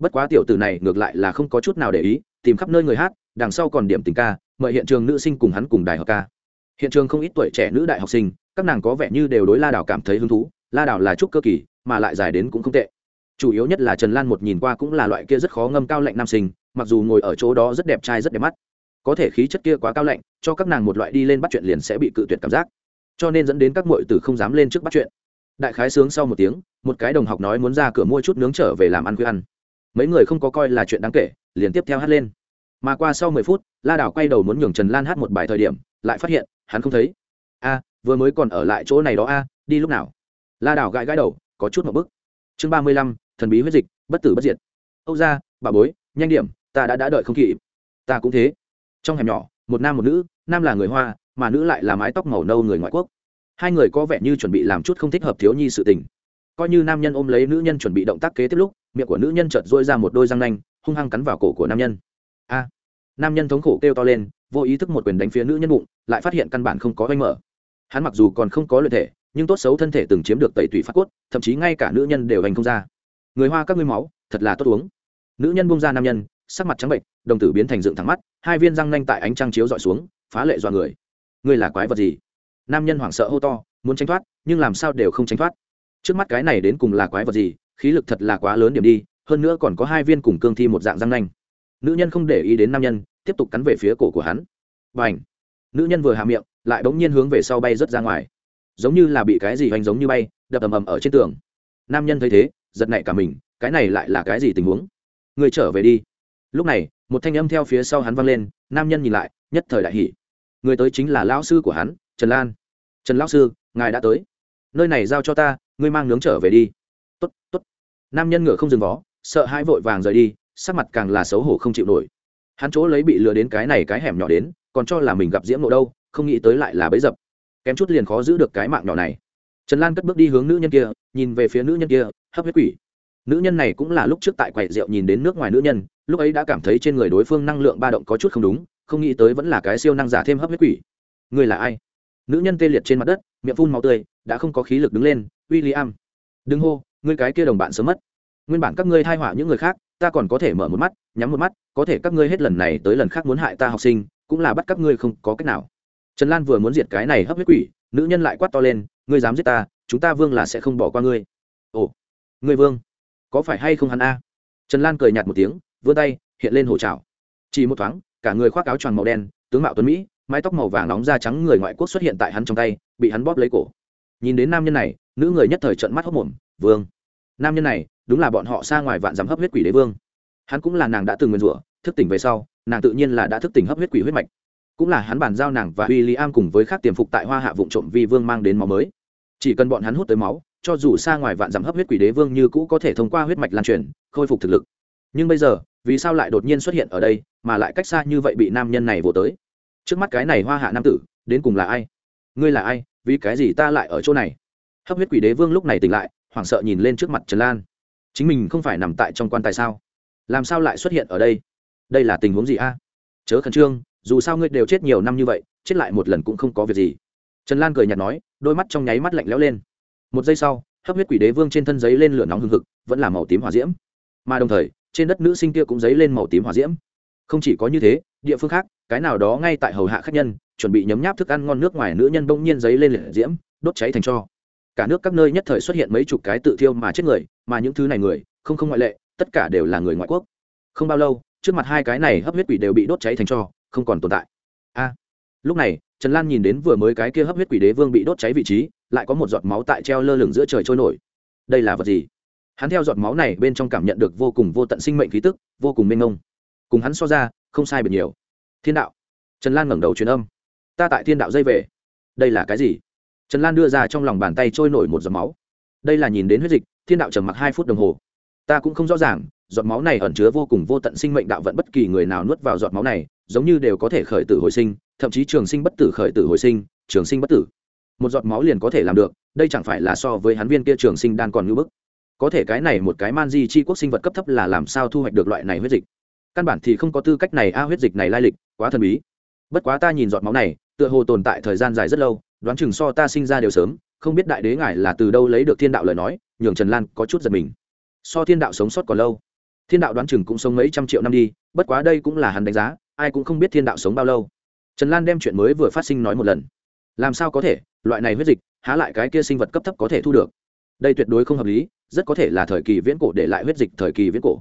bất quá tiểu tử này ngược lại là không có chút nào để ý, tìm khắp nơi người hát, đằng sau còn điểm tình ca, mời hiện trường nữ sinh cùng hắn cùng đài học ca. Hiện trường không ít tuổi trẻ nữ đại học sinh, các nàng có vẻ như đều đối la đảo cảm thấy hứng thú, la đảo là trúc cơ kỳ, mà lại dài đến cũng không tệ. Chủ yếu nhất là trần lan một nhìn qua cũng là loại kia rất khó ngâm cao lạnh nam sinh, mặc dù ngồi ở chỗ đó rất đẹp trai rất đẹp mắt. Có thể khí chất kia quá cao lạnh, cho các nàng một loại đi lên bắt chuyện liền sẽ bị cự tuyệt cảm giác. Cho nên dẫn đến các muội tử không dám lên trước bắt chuyện. Đại khái sướng sau một tiếng, một cái đồng học nói muốn ra cửa mua chút nướng trở về làm ăn khuya ăn mấy người không có coi là chuyện đáng kể, liền tiếp theo hát lên. Mà qua sau mười phút, la đảo quay đầu muốn nhường trần lan hát một bài thời điểm, lại phát hiện, hắn không thấy. A, vừa mới còn ở lại chỗ này đó a, đi lúc nào? La đảo gãi gãi đầu, có chút một bức. Chương ba mươi lăm, thần bí huyết dịch, bất tử bất diệt. Âu ra bà bối, nhanh điểm, ta đã đã đợi không kịp. Ta cũng thế. Trong hẻm nhỏ, một nam một nữ, nam là người hoa, mà nữ lại là mái tóc màu nâu người ngoại quốc. Hai người có vẻ như chuẩn bị làm chút không thích hợp thiếu nhi sự tình. Coi như nam nhân ôm lấy nữ nhân chuẩn bị động tác kế tiếp lúc miệng của nữ nhân chợt dôi ra một đôi răng nanh, hung hăng cắn vào cổ của nam nhân. A! Nam nhân thống khổ kêu to lên, vô ý thức một quyền đánh phía nữ nhân bụng, lại phát hiện căn bản không có oanh mở. Hắn mặc dù còn không có luyện thể, nhưng tốt xấu thân thể từng chiếm được tẩy tủy phát cốt, thậm chí ngay cả nữ nhân đều hành không ra. Người hoa các ngươi máu, thật là tốt uống. Nữ nhân bung ra nam nhân, sắc mặt trắng bệnh đồng tử biến thành dựng thẳng mắt, hai viên răng nanh tại ánh trăng chiếu dọi xuống, phá lệ dọa người. Ngươi là quái vật gì? Nam nhân hoảng sợ hô to, muốn tránh thoát, nhưng làm sao đều không tránh thoát. Trước mắt cái này đến cùng là quái vật gì? Khí lực thật là quá lớn điểm đi, hơn nữa còn có hai viên cùng cương thi một dạng răng nanh. Nữ nhân không để ý đến nam nhân, tiếp tục cắn về phía cổ của hắn. B à n h nữ nhân vừa hạ miệng, lại bỗng nhiên hướng về sau bay rớt ra ngoài. Giống như là bị cái gì hoành giống như bay, đập ầm ầm ở trên tường. Nam nhân thấy thế, giật nảy cả mình, cái này lại là cái gì tình huống? Người trở về đi. Lúc này, một thanh âm theo phía sau hắn vang lên, nam nhân nhìn lại, nhất thời đại hỉ. Người tới chính là lão sư của hắn, trần lan. Trần lão sư, ngài đã tới. Nơi này giao cho ta, ngươi mang nướng trở về đi. Tốt tốt nam nhân ngựa không dừng vó, sợ hai vội vàng rời đi, sắc mặt càng là xấu hổ không chịu nổi. Hắn chỗ lấy bị lừa đến cái này cái hẻm nhỏ đến, còn cho là mình gặp diễm nộ đâu, không nghĩ tới lại là bấy dập. Kém chút liền khó giữ được cái mạng nhỏ này. Trần lan cất bước đi hướng nữ nhân kia, nhìn về phía nữ nhân kia, hấp huyết quỷ. Nữ nhân này cũng là lúc trước tại quầy rượu nhìn đến nước ngoài nữ nhân, lúc ấy đã cảm thấy trên người đối phương năng lượng ba động có chút không đúng, không nghĩ tới vẫn là cái siêu năng giả thêm hấp huyết quỷ. Người là ai? Nữ nhân tê liệt trên mặt đất, miệng phun màu tươi, đã không có khí lực đứng lên w i l l i am đừng hô ngươi cái kia đồng bạn sớm mất. Nguyên bản các ngươi thai họa những người khác, ta còn có thể mở một mắt, nhắm một mắt, có thể các ngươi hết lần này tới lần khác muốn hại ta học sinh, cũng là bắt các ngươi không có cách nào. Trần lan vừa muốn diệt cái này hấp huyết quỷ, nữ nhân lại quát to lên, ngươi dám giết ta, chúng ta vương là sẽ không bỏ qua ngươi. Ồ, ngươi vương, có phải hay không hắn a? Trần lan cười nhạt một tiếng, vươn tay, hiện lên hổ trào chỉ một thoáng, cả người khoác áo choàng màu đen, tướng mạo tuấn mỹ, mái tóc màu vàng nóng da trắng người ngoại quốc xuất hiện tại hắn trong tay, bị hắn bóp lấy cổ. Nhìn đến nam nhân này, nữ người nhất thời trận mắt hốc mồm vương. Nam nhân này, đúng là bọn họ xa ngoài vạn dám hấp huyết quỷ đế vương. Hắn cũng là nàng đã từng nguyên rủa, thức tỉnh về sau, nàng tự nhiên là đã thức tỉnh hấp huyết quỷ huyết mạch. Cũng là hắn bàn giao nàng và w i l l i am cùng với các tiềm phục tại hoa hạ vụ trộm vi vương mang đến máu mới. Chỉ cần bọn hắn hút tới máu, cho dù xa ngoài vạn dám hấp huyết quỷ đế vương như cũ có thể thông qua huyết mạch lan truyền, khôi phục thực lực. Nhưng bây giờ, vì sao lại đột nhiên xuất hiện ở đây, mà lại cách xa như vậy bị nam nhân này vô tới? Trước mắt cái này hoa hạ nam tử, đến cùng là ai? Ngươi là ai? Vì cái gì ta lại ở chỗ này? Hấp huyết quỷ đế vương lúc này tỉnh lại hoảng sợ nhìn lên trước mặt trần lan. Chính mình không phải nằm tại trong quan tài sao? Làm sao lại xuất hiện ở đây? Đây là tình huống gì a? Chớ khẩn trương, dù sao ngươi đều chết nhiều năm như vậy, chết lại một lần cũng không có việc gì. Trần lan cười nhạt nói, đôi mắt trong nháy mắt lạnh lẽo lên. Một giây sau, hấp huyết quỷ đế vương trên thân giấy lên lửa nóng hừng hực, vẫn là màu tím hỏa diễm. Mà đồng thời, trên đất nữ sinh kia cũng giấy lên màu tím hỏa diễm. Không chỉ có như thế, địa phương khác, cái nào đó ngay tại hầu hạ khách nhân, chuẩn bị nhấm nháp thức ăn ngon nước ngoài nữ nhân bỗng nhiên giấy lên liệt diễm, đốt cháy thành cho cả nước các nơi nhất thời xuất hiện mấy chục cái tự thiêu mà chết người, mà những thứ này người, không không ngoại lệ, tất cả đều là người ngoại quốc. Không bao lâu, trước mặt hai cái này hấp huyết quỷ đều bị đốt cháy thành cho, không còn tồn tại. A, lúc này, trần lan nhìn đến vừa mới cái kia hấp huyết quỷ đế vương bị đốt cháy vị trí, lại có một giọt máu tại treo lơ lửng giữa trời trôi nổi. Đây là vật gì? Hắn theo giọt máu này bên trong cảm nhận được vô cùng vô tận sinh mệnh khí tức, vô cùng mênh ngông. cùng hắn so ra, không sai biệt nhiều. Thiên đạo. Trần lan ngẩng đầu truyền âm. Ta tại thiên đạo dây về. Đây là cái gì? Trần lan đưa ra trong lòng bàn tay trôi nổi một giọt máu. Đây là nhìn đến huyết dịch, thiên đạo trầm mặc hai phút đồng hồ. Ta cũng không rõ ràng, giọt máu này ẩn chứa vô cùng vô tận sinh mệnh đạo vận bất kỳ người nào nuốt vào giọt máu này, giống như đều có thể khởi tử hồi sinh, thậm chí trường sinh bất tử khởi tử hồi sinh, trường sinh bất tử. Một giọt máu liền có thể làm được, đây chẳng phải là so với hắn viên kia trường sinh đan còn ngưỡng bức. Có thể cái này một cái man di chi quốc sinh vật cấp thấp là làm sao thu hoạch được loại này huyết dịch? Căn bản thì không có tư cách này a huyết dịch này lai lịch, quá thần bí. Bất quá ta nhìn giọt máu này, tựa hồ tồn tại thời gian dài rất lâu đoán chừng so ta sinh ra đều sớm, không biết đại đế ngài là từ đâu lấy được thiên đạo lời nói, nhường trần lan có chút giật mình. So thiên đạo sống sót còn lâu. Thiên đạo đoán chừng cũng sống mấy trăm triệu năm đi, bất quá đây cũng là hắn đánh giá, ai cũng không biết thiên đạo sống bao lâu. Trần lan đem chuyện mới vừa phát sinh nói một lần. Làm sao có thể, loại này huyết dịch, há lại cái kia sinh vật cấp thấp có thể thu được? Đây tuyệt đối không hợp lý, rất có thể là thời kỳ viễn cổ để lại huyết dịch thời kỳ viễn cổ.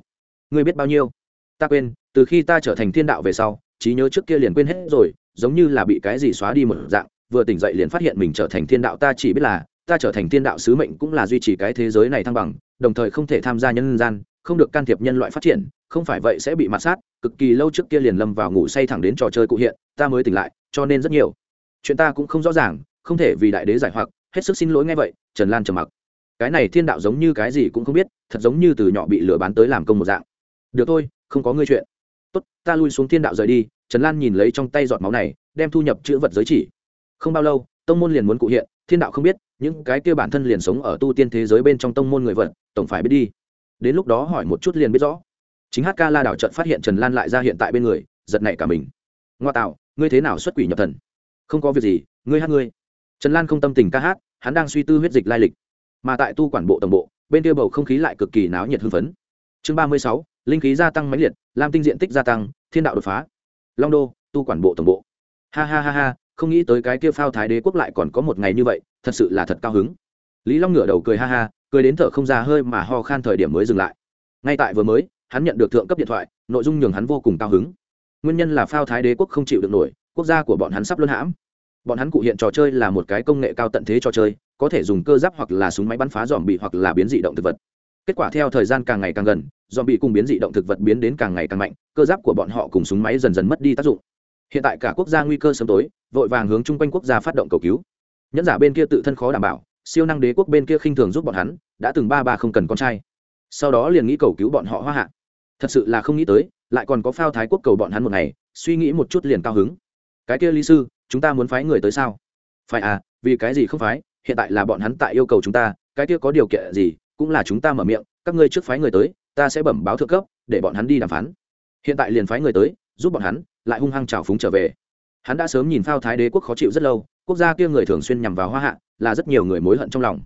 Ngươi biết bao nhiêu? Ta quên, từ khi ta trở thành thiên đạo về sau, trí nhớ trước kia liền quên hết rồi, giống như là bị cái gì xóa đi một dạng vừa tỉnh dậy liền phát hiện mình trở thành thiên đạo, ta chỉ biết là, ta trở thành thiên đạo sứ mệnh cũng là duy trì cái thế giới này thăng bằng, đồng thời không thể tham gia nhân gian, không được can thiệp nhân loại phát triển, không phải vậy sẽ bị mạt sát, cực kỳ lâu trước kia liền lâm vào ngủ say thẳng đến trò chơi cụ hiện, ta mới tỉnh lại, cho nên rất nhiều. Chuyện ta cũng không rõ ràng, không thể vì đại đế giải hoặc, hết sức xin lỗi ngay vậy, trần lan trầm mặc. Cái này thiên đạo giống như cái gì cũng không biết, thật giống như từ nhỏ bị lừa bán tới làm công một dạng. Được thôi, không có ngươi chuyện. Tốt, ta lui xuống thiên đạo rời đi, trần lan nhìn lấy trong tay giọt máu này, đem thu nhập chữ vật giới chỉ không bao lâu, tông môn liền muốn cụ hiện, thiên đạo không biết, những cái kia bản thân liền sống ở tu tiên thế giới bên trong tông môn người vật, tổng phải biết đi. Đến lúc đó hỏi một chút liền biết rõ. Chính hát ca la đảo trận phát hiện trần lan lại ra hiện tại bên người, giật nảy cả mình. Ngoa tạo, ngươi thế nào xuất quỷ nhập thần? Không có việc gì, ngươi hát ngươi. Trần lan không tâm tình ca hát, hắn đang suy tư huyết dịch lai lịch. Mà tại tu quản bộ tổng bộ, bên kia bầu không khí lại cực kỳ náo nhiệt hưng phấn. Chương ba mươi sáu, linh khí gia tăng mãnh liệt, lam tinh diện tích gia tăng, thiên đạo đột phá. Long đô, tu quản bộ tổng bộ. Ha ha ha ha không nghĩ tới cái kia phao thái đế quốc lại còn có một ngày như vậy, thật sự là thật cao hứng. Lý long ngửa đầu cười ha ha, cười đến thở không ra hơi mà ho khan thời điểm mới dừng lại. Ngay tại vừa mới, hắn nhận được thượng cấp điện thoại, nội dung nhường hắn vô cùng cao hứng. Nguyên nhân là phao thái đế quốc không chịu được nổi, quốc gia của bọn hắn sắp luân hãm. Bọn hắn cụ hiện trò chơi là một cái công nghệ cao tận thế trò chơi, có thể dùng cơ giáp hoặc là súng máy bắn phá dòm bị hoặc là biến dị động thực vật. Kết quả theo thời gian càng ngày càng gần dòm bị cùng biến dị động thực vật biến đến càng ngày càng mạnh, cơ giáp của bọn họ cùng súng máy dần dần mất đi tác dụng hiện tại cả quốc gia nguy cơ sớm tối, vội vàng hướng chung quanh quốc gia phát động cầu cứu. Nhẫn giả bên kia tự thân khó đảm bảo, siêu năng đế quốc bên kia khinh thường giúp bọn hắn, đã từng ba ba không cần con trai. Sau đó liền nghĩ cầu cứu bọn họ hoa hạ. Thật sự là không nghĩ tới, lại còn có phao thái quốc cầu bọn hắn một ngày, suy nghĩ một chút liền cao hứng. Cái kia lý sư, chúng ta muốn phái người tới sao? Phải à vì cái gì không phái? Hiện tại là bọn hắn tại yêu cầu chúng ta, cái kia có điều kiện gì, cũng là chúng ta mở miệng, các ngươi trước phái người tới, ta sẽ bẩm báo thượng cấp, để bọn hắn đi đàm phán. Hiện tại liền phái người tới, giúp bọn hắn lại hung hăng trào phúng trở về. Hắn đã sớm nhìn phao thái đế quốc khó chịu rất lâu, quốc gia kia người thường xuyên nhằm vào hoa hạ, là rất nhiều người mối hận trong lòng.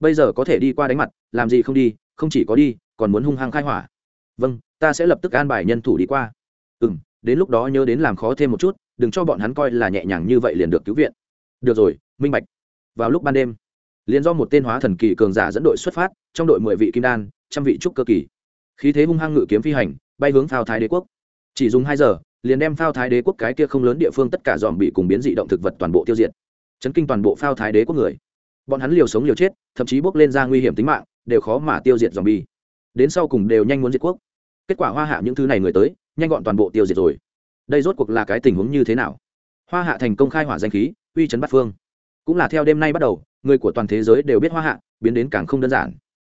Bây giờ có thể đi qua đánh mặt, làm gì không đi, không chỉ có đi, còn muốn hung hăng khai hỏa. Vâng ta sẽ lập tức an bài nhân thủ đi qua. Ừ m đến lúc đó nhớ đến làm khó thêm một chút, đừng cho bọn hắn coi là nhẹ nhàng như vậy liền được cứu viện. Được rồi, minh bạch. Vào lúc ban đêm, liền do một tên hóa thần kỳ cường giả dẫn đội xuất phát, trong đội mười vị kim đan, trăm vị trúc cơ kỳ. Khí thế hung hăng ngự kiếm phi hành, bay hướng phao thái đế quốc. Chỉ dùng hai giờ liền đem phao thái đế quốc cái kia không lớn địa phương tất cả dòm bị cùng biến dị động thực vật toàn bộ tiêu diệt. Chấn kinh toàn bộ phao thái đế quốc người. Bọn hắn liều sống liều chết, thậm chí bước lên ra nguy hiểm tính mạng, đều khó mà tiêu diệt dòm bi. Đến sau cùng đều nhanh muốn diệt quốc. Kết quả hoa hạ những thứ này người tới, nhanh gọn toàn bộ tiêu diệt rồi. Đây rốt cuộc là cái tình huống như thế nào? Hoa hạ thành công khai hỏa danh khí, uy chấn bắt phương. Cũng là theo đêm nay bắt đầu, người của toàn thế giới đều biết hoa hạ, biến đến càng không đơn giản.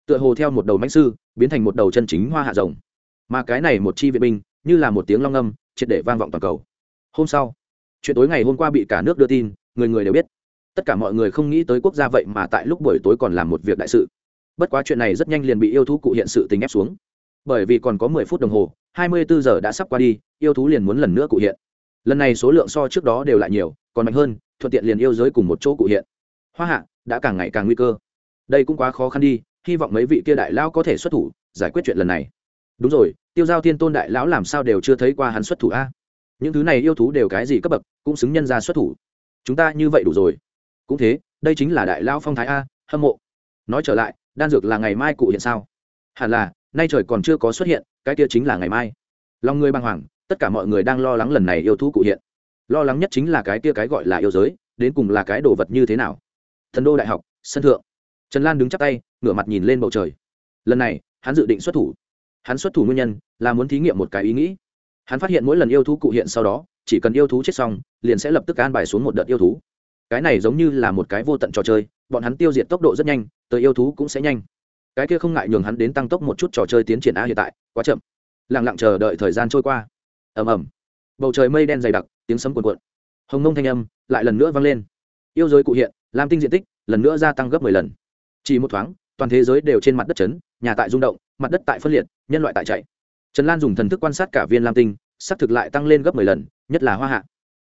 Tựa hồ theo một đầu mãnh sư, biến thành một đầu chân chính hoa hạ rồng. Mà cái này một chi vệ binh, như là một tiếng long âm triệt để vang vọng toàn cầu. Hôm sau, chuyện tối ngày hôm qua bị cả nước đưa tin, người người đều biết. Tất cả mọi người không nghĩ tới quốc gia vậy mà tại lúc buổi tối còn làm một việc đại sự. Bất quá chuyện này rất nhanh liền bị yêu thú cụ hiện sự tình ép xuống. Bởi vì còn có mười phút đồng hồ, hai mươi bốn giờ đã sắp qua đi, yêu thú liền muốn lần nữa cụ hiện. Lần này số lượng so trước đó đều lại nhiều, còn mạnh hơn, thuận tiện liền yêu giới cùng một chỗ cụ hiện. Hoa hạ đã càng ngày càng nguy cơ. Đây cũng quá khó khăn đi, hy vọng mấy vị kia đại lao có thể xuất thủ, giải quyết chuyện lần này đúng rồi, tiêu giao thiên tôn đại lão làm sao đều chưa thấy qua hắn xuất thủ a? Những thứ này yêu thú đều cái gì cấp bậc, cũng xứng nhân ra xuất thủ. Chúng ta như vậy đủ rồi. Cũng thế, đây chính là đại lão phong thái a, hâm mộ. Nói trở lại, đan dược là ngày mai cụ hiện sao? Hẳn là, nay trời còn chưa có xuất hiện, cái kia chính là ngày mai. Lòng người băng hoàng, tất cả mọi người đang lo lắng lần này yêu thú cụ hiện. Lo lắng nhất chính là cái kia cái gọi là yêu giới, đến cùng là cái đồ vật như thế nào? Thần đô đại học, sân thượng. Trần lan đứng chắp tay, ngửa mặt nhìn lên bầu trời. Lần này, hắn dự định xuất thủ hắn xuất thủ nguyên nhân là muốn thí nghiệm một cái ý nghĩ. Hắn phát hiện mỗi lần yêu thú cụ hiện sau đó, chỉ cần yêu thú chết xong, liền sẽ lập tức an bài xuống một đợt yêu thú. Cái này giống như là một cái vô tận trò chơi, bọn hắn tiêu diệt tốc độ rất nhanh, tới yêu thú cũng sẽ nhanh. Cái kia không ngại nhường hắn đến tăng tốc một chút trò chơi tiến triển a hiện tại, quá chậm. Lẳng lặng chờ đợi thời gian trôi qua. Ầm ầm. Bầu trời mây đen dày đặc, tiếng sấm cuồn cuộn. Hồng nông thanh âm lại lần nữa vang lên. Yêu giới cụ hiện, lam tinh diện tích lần nữa gia tăng gấp mười lần. Chỉ một thoáng toàn thế giới đều trên mặt đất chấn, nhà tại rung động, mặt đất tại phân liệt, nhân loại tại chạy. Trần lan dùng thần thức quan sát cả viên lam tinh xác thực lại tăng lên gấp mười lần, nhất là hoa hạ.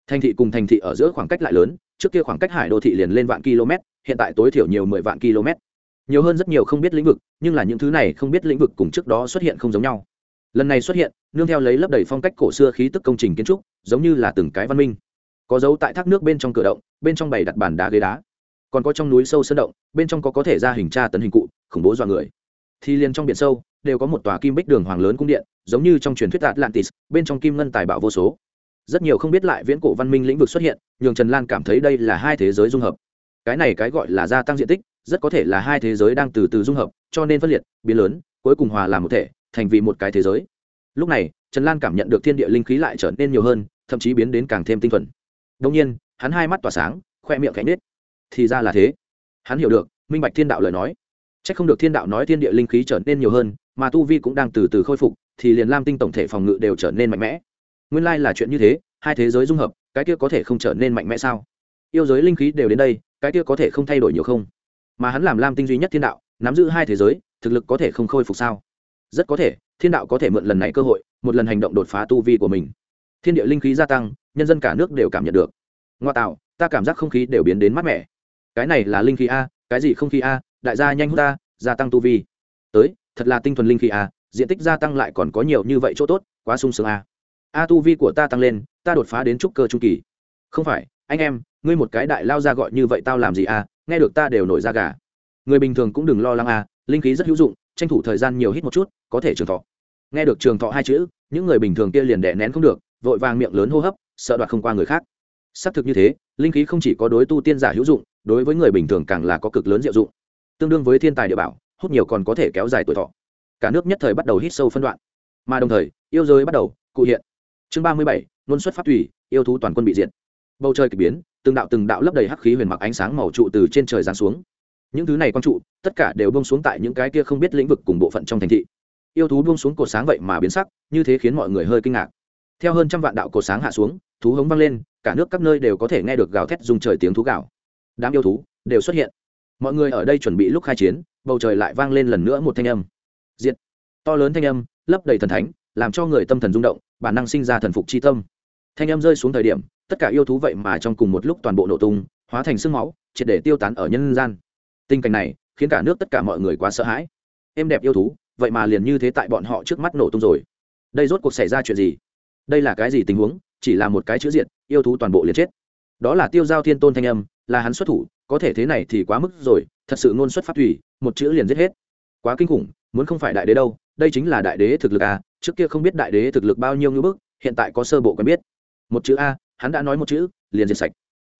Thành thị cùng thành thị ở giữa khoảng cách lại lớn, trước kia khoảng cách hải đô thị liền lên vạn km, hiện tại tối thiểu nhiều mười vạn km. Nhiều hơn rất nhiều không biết lĩnh vực, nhưng là những thứ này không biết lĩnh vực cùng trước đó xuất hiện không giống nhau. Lần này xuất hiện, nương theo lấy lấp đầy phong cách cổ xưa khí tức công trình kiến trúc, giống như là từng cái văn minh. Có dấu tại thác nước bên trong cửa động, bên trong bày đặt bàn đá ghế đá còn có trong núi sâu sơn động, bên trong có có thể ra hình tra tấn hình cụ, khủng bố dọa người. Thì liền trong biển sâu, đều có một tòa kim bích đường hoàng lớn cung điện, giống như trong truyền thuyết atlantis, bên trong kim ngân tài bảo vô số. Rất nhiều không biết lại viễn cổ văn minh lĩnh vực xuất hiện, nhường trần lan cảm thấy đây là hai thế giới dung hợp. Cái này cái gọi là gia tăng diện tích, rất có thể là hai thế giới đang từ từ dung hợp, cho nên phân liệt, biến lớn, cuối cùng hòa làm một thể, thành vì một cái thế giới. Lúc này, trần lan cảm nhận được thiên địa linh khí lại trở nên nhiều hơn, thậm chí biến đến càng thêm tinh thuần. Đông nhiên, hắn hai mắt tỏa sáng, khoe miệng cánh nết thì ra là thế. Hắn hiểu được, minh bạch thiên đạo lời nói. C h ắ c không được thiên đạo nói thiên địa linh khí trở nên nhiều hơn, mà tu vi cũng đang từ từ khôi phục, thì liền lam tinh tổng thể phòng ngự đều trở nên mạnh mẽ. Nguyên lai là chuyện như thế, hai thế giới dung hợp, cái kia có thể không trở nên mạnh mẽ sao? Yêu giới linh khí đều đến đây, cái kia có thể không thay đổi nhiều không? Mà hắn làm lam tinh duy nhất thiên đạo, nắm giữ hai thế giới, thực lực có thể không khôi phục sao? Rất có thể, thiên đạo có thể mượn lần này cơ hội, một lần hành động đột phá tu vi của mình. Thiên địa linh khí gia tăng, nhân dân cả nước đều cảm nhận được. Ngoa tạo, ta cảm giác không khí đều biến đến mát mẻ cái này là linh khí a, cái gì không khí a, đại gia nhanh hút ta, gia tăng tu vi. Tới, thật là tinh thuần linh khí a, diện tích gia tăng lại còn có nhiều như vậy chỗ tốt, quá sung sướng a. A, tu vi của ta tăng lên, ta đột phá đến trúc cơ trung kỳ. Không phải, anh em, ngươi một cái đại lao ra gọi như vậy tao làm gì a, nghe được ta đều nổi ra gà. Người bình thường cũng đừng lo lắng a, linh khí rất hữu dụng, tranh thủ thời gian nhiều hít một chút, có thể trường thọ. Nghe được trường thọ hai chữ, những người bình thường kia liền đẻ nén không được, vội vàng miệng lớn hô hấp, sợ đoạt không qua người khác. Xác thực như thế, linh khí không chỉ có đối tu tiên giả hữu dụng đối với người bình thường càng là có cực lớn diệu dụng. Tương đương với thiên tài địa bảo, hút nhiều còn có thể kéo dài tuổi thọ. Cả nước nhất thời bắt đầu hít sâu phân đoạn. Mà đồng thời, yêu giới bắt đầu, cụ hiện. Chương ba mươi bảy, luân xuất pháp thủy, yêu thú toàn quân bị diệt. Bầu trời k ỳ biến, từng đạo từng đạo lấp đầy hắc khí huyền mặc ánh sáng màu trụ từ trên trời giáng xuống. Những thứ này quang trụ, tất cả đều bông xuống tại những cái kia không biết lĩnh vực cùng bộ phận trong thành thị. Yêu thú buông xuống cột sáng vậy mà biến sắc, như thế khiến mọi người hơi kinh ngạc. Theo hơn trăm vạn đạo cột sáng hạ xuống, thú hống vang lên, cả nước các nơi đều có thể nghe được gào thét dùng trời tiếng thú gào đám yêu thú đều xuất hiện. Mọi người ở đây chuẩn bị lúc khai chiến, bầu trời lại vang lên lần nữa một thanh âm. Diệt. To lớn thanh âm, lấp đầy thần thánh, làm cho người tâm thần rung động, bản năng sinh ra thần phục chi tâm. Thanh âm rơi xuống thời điểm, tất cả yêu thú vậy mà trong cùng một lúc toàn bộ nổ tung, hóa thành sương máu, triệt để tiêu tán ở nhân gian. Tình cảnh này khiến cả nước tất cả mọi người quá sợ hãi. Em đẹp yêu thú, vậy mà liền như thế tại bọn họ trước mắt nổ tung rồi. Đây rốt cuộc xảy ra chuyện gì? Đây là cái gì tình huống? Chỉ là một cái chữ diện yêu thú toàn bộ liền chết đó là tiêu giao thiên tôn thanh âm là hắn xuất thủ có thể thế này thì quá mức rồi thật sự ngôn xuất phát thủy một chữ liền giết hết. Quá kinh khủng muốn không phải đại đế đâu đây chính là đại đế thực lực à trước kia không biết đại đế thực lực bao nhiêu ngưỡng bức hiện tại có sơ bộ quen biết. Một chữ a hắn đã nói một chữ liền diệt sạch.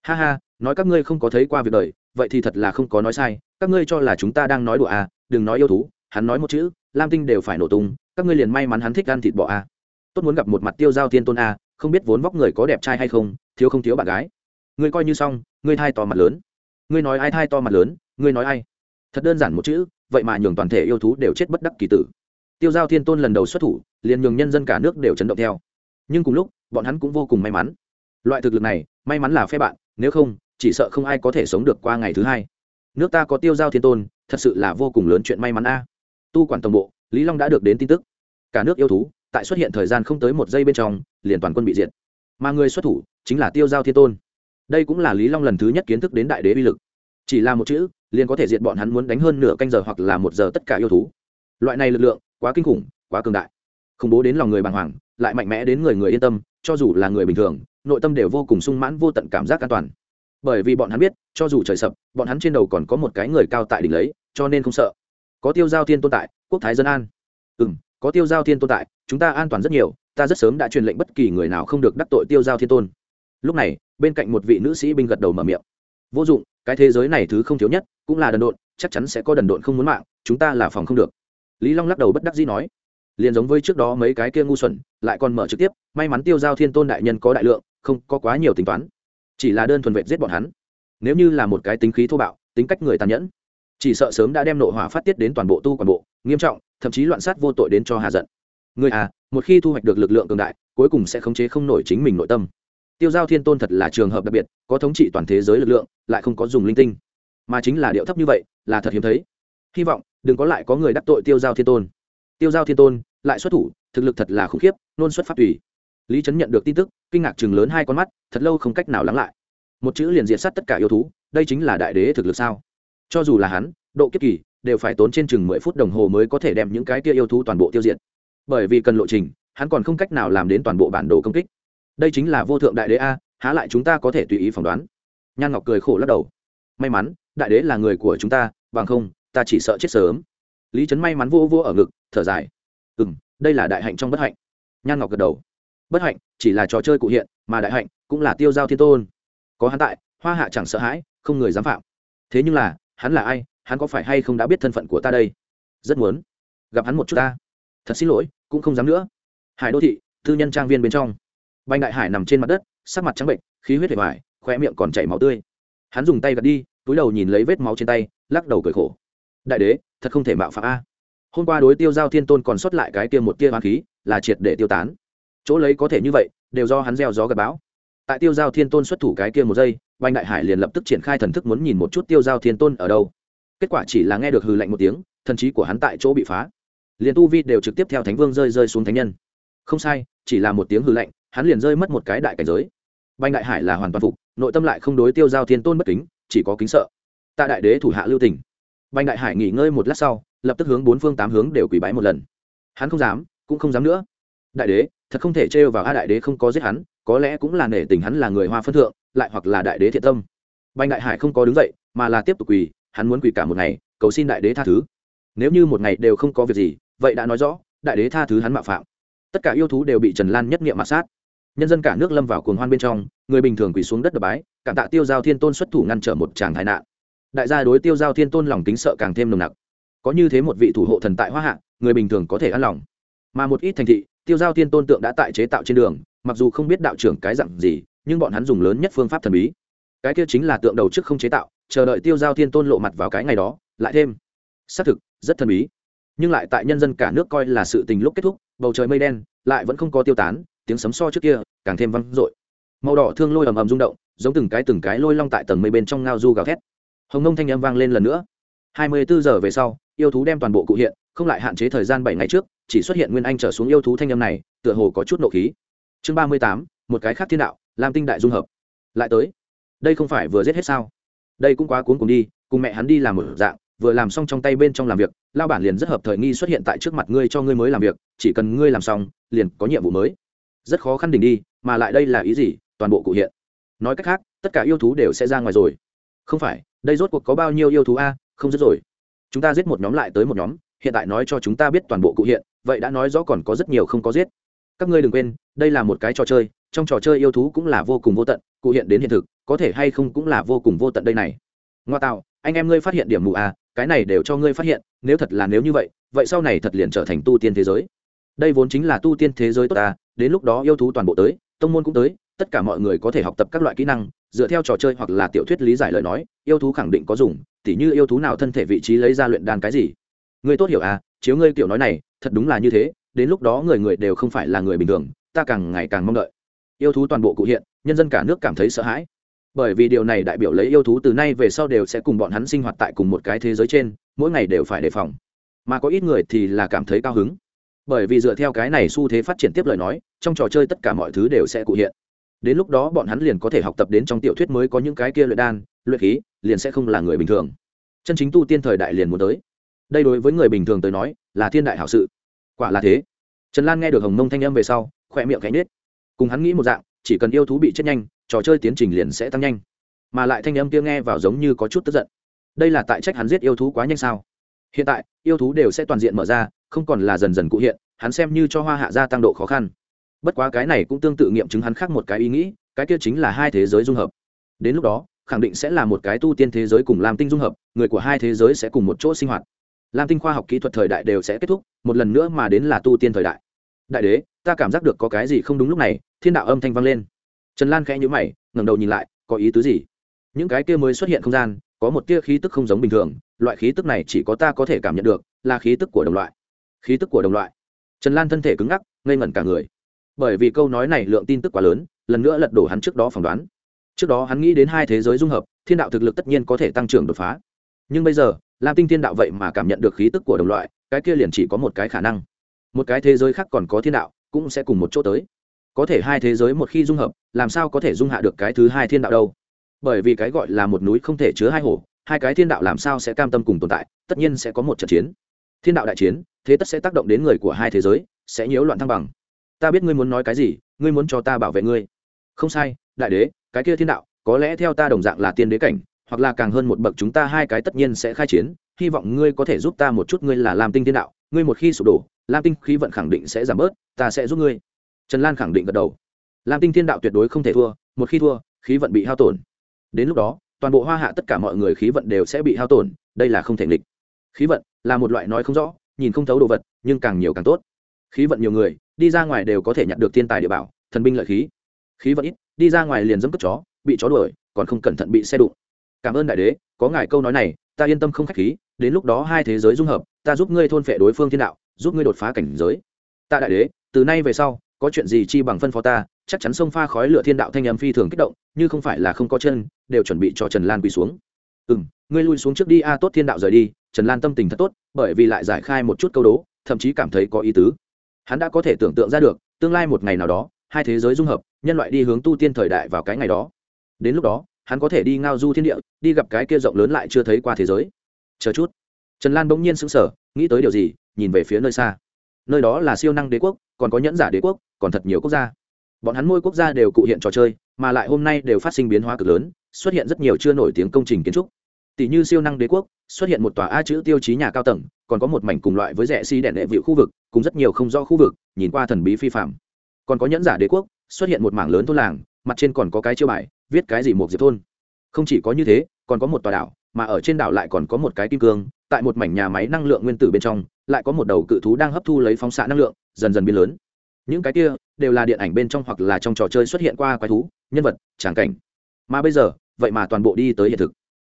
Ha ha nói các ngươi không có thấy qua việc đời vậy thì thật là không có nói sai các ngươi cho là chúng ta đang nói đùa à, đừng nói yêu thú hắn nói một chữ lam tinh đều phải nổ tung các ngươi liền may mắn hắn thích ăn thịt bò a. Tốt muốn gặp một mặt tiêu giao tiên tôn a không biết vốn vóc người có đẹp trai hay không thiếu không thiếu bạn gái ngươi coi như xong, ngươi thai to mặt lớn. Ngươi nói ai thai to mặt lớn, ngươi nói ai. Thật đơn giản một chữ, vậy mà nhường toàn thể yêu thú đều chết bất đắc kỳ tử. Tiêu giao thiên tôn lần đầu xuất thủ, liền nhường nhân dân cả nước đều chấn động theo. Nhưng cùng lúc, bọn hắn cũng vô cùng may mắn. Loại thực lực này, may mắn là phe bạn, nếu không, chỉ sợ không ai có thể sống được qua ngày thứ hai. Nước ta có tiêu giao thiên tôn, thật sự là vô cùng lớn chuyện may mắn a. Tu quản tổng bộ, lý long đã được đến tin tức. Cả nước yêu thú, tại xuất hiện thời gian không tới một giây bên trong, liền toàn quân bị diệt. Mà người xuất thủ, chính là tiêu giao thiên tôn đây cũng là lý long lần thứ nhất kiến thức đến đại đế uy lực chỉ là một chữ liền có thể diệt bọn hắn muốn đánh hơn nửa canh giờ hoặc là một giờ tất cả yêu thú loại này lực lượng quá kinh khủng quá cường đại khủng bố đến lòng người bàng hoàng lại mạnh mẽ đến người người yên tâm cho dù là người bình thường nội tâm đều vô cùng sung mãn vô tận cảm giác an toàn bởi vì bọn hắn biết cho dù trời sập bọn hắn trên đầu còn có một cái người cao tại đỉnh lấy cho nên không sợ có tiêu giao thiên tồn tại quốc thái dân an ừ m có tiêu giao thiên tồn tại chúng ta an toàn rất nhiều ta rất sớm đã truyền lệnh bất kỳ người nào không được đắc tội tiêu giao thiên tôn lúc này bên cạnh một vị nữ sĩ binh gật đầu mở miệng. Vô dụng, cái thế giới này thứ không thiếu nhất, cũng là đần độn, chắc chắn sẽ có đần độn không muốn mạng, chúng ta là phòng không được. Lý long lắc đầu bất đắc dĩ nói. Liền giống với trước đó mấy cái kia ngu xuẩn, lại còn mở trực tiếp, may mắn tiêu giao thiên tôn đại nhân có đại lượng, không có quá nhiều tính toán. Chỉ là đơn thuần vệ giết bọn hắn. Nếu như là một cái tính khí thô bạo, tính cách người tàn nhẫn, chỉ sợ sớm đã đem nội hỏa phát tiết đến toàn bộ tu toàn bộ, nghiêm trọng, thậm chí loạn sát vô tội đến cho hà giận. Người à một khi thu hoạch được lực lượng cường đại, cuối cùng sẽ khống chế không nổi chính mình nội tâm tiêu giao thiên tôn thật là trường hợp đặc biệt, có thống trị toàn thế giới lực lượng, lại không có dùng linh tinh. Mà chính là điệu thấp như vậy, là thật hiếm thấy. Hy vọng, đừng có lại có người đắc tội tiêu giao thiên tôn. Tiêu giao thiên tôn, lại xuất thủ, thực lực thật là khủng khiếp, nôn xuất phát tùy. Lý trấn nhận được tin tức, kinh ngạc chừng lớn hai con mắt, thật lâu không cách nào lắng lại. Một chữ liền diệt sát tất cả yêu thú, đây chính là đại đế thực lực sao? Cho dù là hắn, độ kiếp kỳ, đều phải tốn trên chừng mười phút đồng hồ mới có thể đem những cái kia yêu thú toàn bộ tiêu diệt. Bởi vì cần lộ trình, hắn còn không cách nào làm đến toàn bộ bản đồ công kích đây chính là vô thượng đại đế a, há lại chúng ta có thể tùy ý phỏng đoán. Nhan ngọc cười khổ lắc đầu. May mắn, đại đế là người của chúng ta, bằng không, ta chỉ sợ chết sớm. Lý trấn may mắn vô vô ở ngực, thở dài. Ừ m đây là đại hạnh trong bất hạnh. Nhan ngọc gật đầu. Bất hạnh chỉ là trò chơi cụ hiện, mà đại hạnh cũng là tiêu giao thiên tôn. Có hắn tại, hoa hạ chẳng sợ hãi, không người dám phạm. Thế nhưng là, hắn là ai, hắn có phải hay không đã biết thân phận của ta đây? Rất muốn gặp hắn một chút ta. Thật xin lỗi, cũng không dám nữa. Hải đô thị, tư nhân trang viên bên trong banh đại hải nằm trên mặt đất, sắc mặt trắng bệnh, khí huyết hề hoài khoe miệng còn chảy máu tươi. Hắn dùng tay gật đi, túi đầu nhìn lấy vết máu trên tay, lắc đầu cười khổ. Đại đế, thật không thể mạo phạm a. Hôm qua đối tiêu giao thiên tôn còn sót lại cái kia một tia hoang khí, là triệt để tiêu tán. Chỗ lấy có thể như vậy, đều do hắn gieo gió gặp bão. Tại tiêu giao thiên tôn xuất thủ cái kia một giây banh đại hải liền lập tức triển khai thần thức muốn nhìn một chút tiêu giao thiên tôn ở đâu. Kết quả chỉ là nghe được hừ lạnh một tiếng, thần trí của hắn tại chỗ bị phá. Liền tu vi đều trực tiếp theo thánh vương rơi rơi xuống thánh nhân. Không sai, chỉ là một tiếng hừ lạnh hắn liền rơi mất một cái đại cảnh giới. Banh đại hải là hoàn toàn phục, nội tâm lại không đối tiêu giao thiên tôn bất kính, chỉ có kính sợ. Tạ đại đế thủ hạ lưu tình. Banh đại hải nghỉ ngơi một lát sau, lập tức hướng bốn phương tám hướng đều quỳ bái một lần. Hắn không dám, cũng không dám nữa. Đại đế, thật không thể trêu vào a đại đế không có giết hắn, có lẽ cũng là nể tình hắn là người hoa phân thượng, lại hoặc là đại đế thiện tâm. Banh đại hải không có đứng dậy, mà là tiếp tục quỳ, hắn muốn quỳ cả một ngày, cầu xin đại đế tha thứ. Nếu như một ngày đều không có việc gì, vậy đã nói rõ, đại đế tha thứ hắn mạo phạm. Tất cả yêu thú đều bị trần lan nhất nghiệm mà sát nhân dân cả nước lâm vào cuồng hoan bên trong, người bình thường quỳ xuống đất đập bái, cảm tạ tiêu giao thiên tôn xuất thủ ngăn trở một tràng thái nạn. Đại gia đối tiêu giao thiên tôn lòng kính sợ càng thêm nồng nặc. Có như thế một vị thủ hộ thần tại hoa hạ, người bình thường có thể ăn lòng. Mà một ít thành thị, tiêu giao thiên tôn tượng đã tại chế tạo trên đường, mặc dù không biết đạo trưởng cái dặn gì, nhưng bọn hắn dùng lớn nhất phương pháp thần bí. Cái kia chính là tượng đầu trước không chế tạo, chờ đợi tiêu giao thiên tôn lộ mặt vào cái ngày đó, lại thêm. Xác thực, rất thần bí. Nhưng lại tại nhân dân cả nước coi là sự tình lúc kết thúc, bầu trời mây đen, lại vẫn không có tiêu tán tiếng sấm so trước kia, càng thêm văng rội màu đỏ thương lôi ầm ầm rung động, giống từng cái từng cái lôi long tại tầng mây bên trong ngao du gào thét. Hồng nông thanh âm vang lên lần nữa. Hai mươi bốn giờ về sau, yêu thú đem toàn bộ cụ hiện, không lại hạn chế thời gian bảy ngày trước, chỉ xuất hiện nguyên anh trở xuống yêu thú thanh âm này, tựa hồ có chút nộ khí. Chương ba mươi tám, một cái khác thiên đạo làm tinh đại dung hợp. Lại tới. Đây không phải vừa giết hết sao? Đây cũng quá cuốn cùng đi, cùng mẹ hắn đi làm một dạng, vừa làm xong trong tay bên trong làm việc, lao bản liền rất hợp thời nghi xuất hiện tại trước mặt ngươi cho ngươi mới làm việc, chỉ cần ngươi làm xong, liền có nhiệm vụ mới rất khó khăn đỉnh đi, mà lại đây là ý gì, toàn bộ cụ hiện. Nói cách khác, tất cả yêu thú đều sẽ ra ngoài rồi. Không phải, đây rốt cuộc có bao nhiêu yêu thú a, không dứt rồi. Chúng ta giết một nhóm lại tới một nhóm, hiện tại nói cho chúng ta biết toàn bộ cụ hiện, vậy đã nói rõ còn có rất nhiều không có giết. Các ngươi đừng quên, đây là một cái trò chơi, trong trò chơi yêu thú cũng là vô cùng vô tận, cụ hiện đến hiện thực, có thể hay không cũng là vô cùng vô tận đây này. Ngoa tạo, anh em ngươi phát hiện điểm mù à cái này đều cho ngươi phát hiện, nếu thật là nếu như vậy vậy sau này thật liền trở thành tu tiên thế giới đây vốn chính là tu tiên thế giới tốt à đến lúc đó yêu thú toàn bộ tới, tông môn cũng tới, tất cả mọi người có thể học tập các loại kỹ năng, dựa theo trò chơi hoặc là tiểu thuyết lý giải lời nói, yêu thú khẳng định có dùng, tỉ như yêu thú nào thân thể vị trí lấy ra luyện đan cái gì. Ngươi tốt hiểu à chiếu ngươi kiểu nói này, thật đúng là như thế, đến lúc đó người người đều không phải là người bình thường, ta càng ngày càng mong đợi. Yêu thú toàn bộ cụ hiện, nhân dân cả nước cảm thấy sợ hãi. Bởi vì điều này đại biểu lấy yêu thú từ nay về sau đều sẽ cùng bọn hắn sinh hoạt tại cùng một cái thế giới trên, mỗi ngày đều phải đề phòng. Mà có ít người thì là cảm thấy cao hứng bởi vì dựa theo cái này xu thế phát triển tiếp lời nói, trong trò chơi tất cả mọi thứ đều sẽ cụ hiện. Đến lúc đó bọn hắn liền có thể học tập đến trong tiểu thuyết mới có những cái kia luyện đan, luyện khí, liền sẽ không là người bình thường. Chân chính tu tiên thời đại liền muốn tới. Đây đối với người bình thường tới nói, là thiên đại hảo sự. Quả là thế. Trần lan nghe được hồng mông thanh âm về sau, khỏe miệng cánh nết cùng hắn nghĩ một dạng, chỉ cần yêu thú bị chết nhanh, trò chơi tiến trình liền sẽ tăng nhanh. Mà lại thanh âm kia nghe vào giống như có chút tức giận. Đây là tại trách hắn giết yêu thú quá nhanh sao? Hiện tại, yêu thú đều sẽ toàn diện mở ra không còn là dần dần cụ hiện, hắn xem như cho hoa hạ gia tăng độ khó khăn. Bất quá cái này cũng tương tự nghiệm chứng hắn khác một cái ý nghĩ, cái kia chính là hai thế giới dung hợp. Đến lúc đó, khẳng định sẽ là một cái tu tiên thế giới cùng làm tinh dung hợp, người của hai thế giới sẽ cùng một chỗ sinh hoạt. Làm tinh khoa học kỹ thuật thời đại đều sẽ kết thúc, một lần nữa mà đến là tu tiên thời đại. Đại đế, ta cảm giác được có cái gì không đúng lúc này, thiên đạo âm thanh vang lên. Trần lan khẽ nhữ mày, ngẩng đầu nhìn lại, có ý tứ gì? Những cái kia mới xuất hiện không gian, có một tia khí tức không giống bình thường, loại khí tức này chỉ có ta có thể cảm nhận được, là khí tức của đồng loại khí tức của đồng loại. Trần lan thân thể cứng ngắc, ngây ngẩn cả người. Bởi vì câu nói này lượng tin tức quá lớn, lần nữa lật đổ hắn trước đó phỏng đoán. Trước đó hắn nghĩ đến hai thế giới dung hợp, thiên đạo thực lực tất nhiên có thể tăng trưởng đột phá. Nhưng bây giờ, lam tinh thiên đạo vậy mà cảm nhận được khí tức của đồng loại, cái kia liền chỉ có một cái khả năng. Một cái thế giới khác còn có thiên đạo, cũng sẽ cùng một chỗ tới. Có thể hai thế giới một khi dung hợp, làm sao có thể dung hạ được cái thứ hai thiên đạo đâu? Bởi vì cái gọi là một núi không thể chứa hai hổ hai cái thiên đạo làm sao sẽ cam tâm cùng tồn tại, tất nhiên sẽ có một trận chiến thiên đạo đại chiến, thế tất sẽ tác động đến người của hai thế giới, sẽ nhiễu loạn thăng bằng. Ta biết ngươi muốn nói cái gì, ngươi muốn cho ta bảo vệ ngươi. Không sai, đại đế, cái kia thiên đạo, có lẽ theo ta đồng dạng là tiên đế cảnh, hoặc là càng hơn một bậc chúng ta hai cái tất nhiên sẽ khai chiến. Hy vọng ngươi có thể giúp ta một chút, ngươi là lam tinh thiên đạo, ngươi một khi sụp đổ, lam tinh khí vận khẳng định sẽ giảm bớt, ta sẽ giúp ngươi. Trần lan khẳng định gật đầu. Lam tinh thiên đạo tuyệt đối không thể thua, một khi thua, khí vận bị hao tổn. Đến lúc đó, toàn bộ hoa hạ tất cả mọi người khí vận đều sẽ bị hao tổn, đây là không thể nghịch khí vận là một loại nói không rõ, nhìn không thấu đồ vật, nhưng càng nhiều càng tốt. Khí vận nhiều người, đi ra ngoài đều có thể nhận được thiên tài địa bảo, thần binh lợi khí. Khí vận ít, đi ra ngoài liền dẫm cất chó, bị chó đuổi, còn không cẩn thận bị xe đụng. Cảm ơn đại đế, có ngài câu nói này, ta yên tâm không khách khí, đến lúc đó hai thế giới dung hợp, ta giúp ngươi thôn phệ đối phương thiên đạo, giúp ngươi đột phá cảnh giới. Ta đại đế, từ nay về sau, có chuyện gì chi bằng phân phó ta, chắc chắn sông pha khói lửa thiên đạo thanh âm phi thường kích động, như không phải là không có chân, đều chuẩn bị cho trần lan quỳ xuống. Ừ m ngươi lui xuống trước đi, a, tốt thiên đạo rời đi trần lan tâm tình thật tốt, bởi vì lại giải khai một chút câu đố, thậm chí cảm thấy có ý tứ. Hắn đã có thể tưởng tượng ra được, tương lai một ngày nào đó, hai thế giới dung hợp, nhân loại đi hướng tu tiên thời đại vào cái ngày đó. Đến lúc đó, hắn có thể đi ngao du thiên địa, đi gặp cái kia rộng lớn lại chưa thấy qua thế giới. Chờ chút. Trần lan bỗng nhiên sững sờ, nghĩ tới điều gì, nhìn về phía nơi xa. Nơi đó là siêu năng đế quốc, còn có nhẫn giả đế quốc, còn thật nhiều quốc gia. Bọn hắn mỗi quốc gia đều cụ hiện trò chơi, mà lại hôm nay đều phát sinh biến hóa cực lớn, xuất hiện rất nhiều chưa nổi tiếng công trình kiến trúc tỷ như siêu năng đế quốc, xuất hiện một tòa a chữ tiêu chí nhà cao tầng, còn có một mảnh cùng loại với rẻ si đèn đệ vịu khu vực, cùng rất nhiều không rõ khu vực, nhìn qua thần bí phi phạm còn có nhẫn giả đế quốc, xuất hiện một mảng lớn thôn làng, mặt trên còn có cái chiêu bài, viết cái gì một diệp thôn. Không chỉ có như thế, còn có một tòa đảo, mà ở trên đảo lại còn có một cái kim cương, tại một mảnh nhà máy năng lượng nguyên tử bên trong, lại có một đầu cự thú đang hấp thu lấy phóng xạ năng lượng, dần dần biến lớn. Những cái kia đều là điện ảnh bên trong hoặc là trong trò chơi xuất hiện qua quái thú, nhân vật, tràng cảnh. Mà bây giờ, vậy mà toàn bộ đi tới hiện thực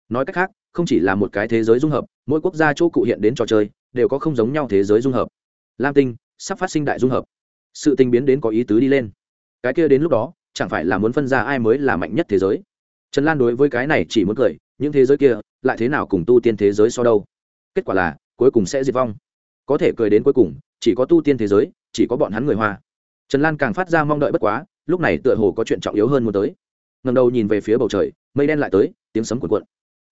nói cách khác, không chỉ là một cái thế giới dung hợp, mỗi quốc gia chỗ cụ hiện đến trò chơi, đều có không giống nhau thế giới dung hợp. Lam tinh, sắp phát sinh đại dung hợp. Sự tình biến đến có ý tứ đi lên. Cái kia đến lúc đó, chẳng phải là muốn phân ra ai mới là mạnh nhất thế giới? Trần lan đối với cái này chỉ muốn cười, những thế giới kia, lại thế nào cùng tu tiên thế giới so đâu? Kết quả là, cuối cùng sẽ diệt vong. Có thể cười đến cuối cùng, chỉ có tu tiên thế giới, chỉ có bọn hắn người hoa. Trần lan càng phát ra mong đợi bất quá, lúc này tựa hồ có chuyện trọng yếu hơn muốn tới. Ngầm đầu nhìn về phía bầu trời, mây đen lại tới, tiếng sấm cuộn cuộn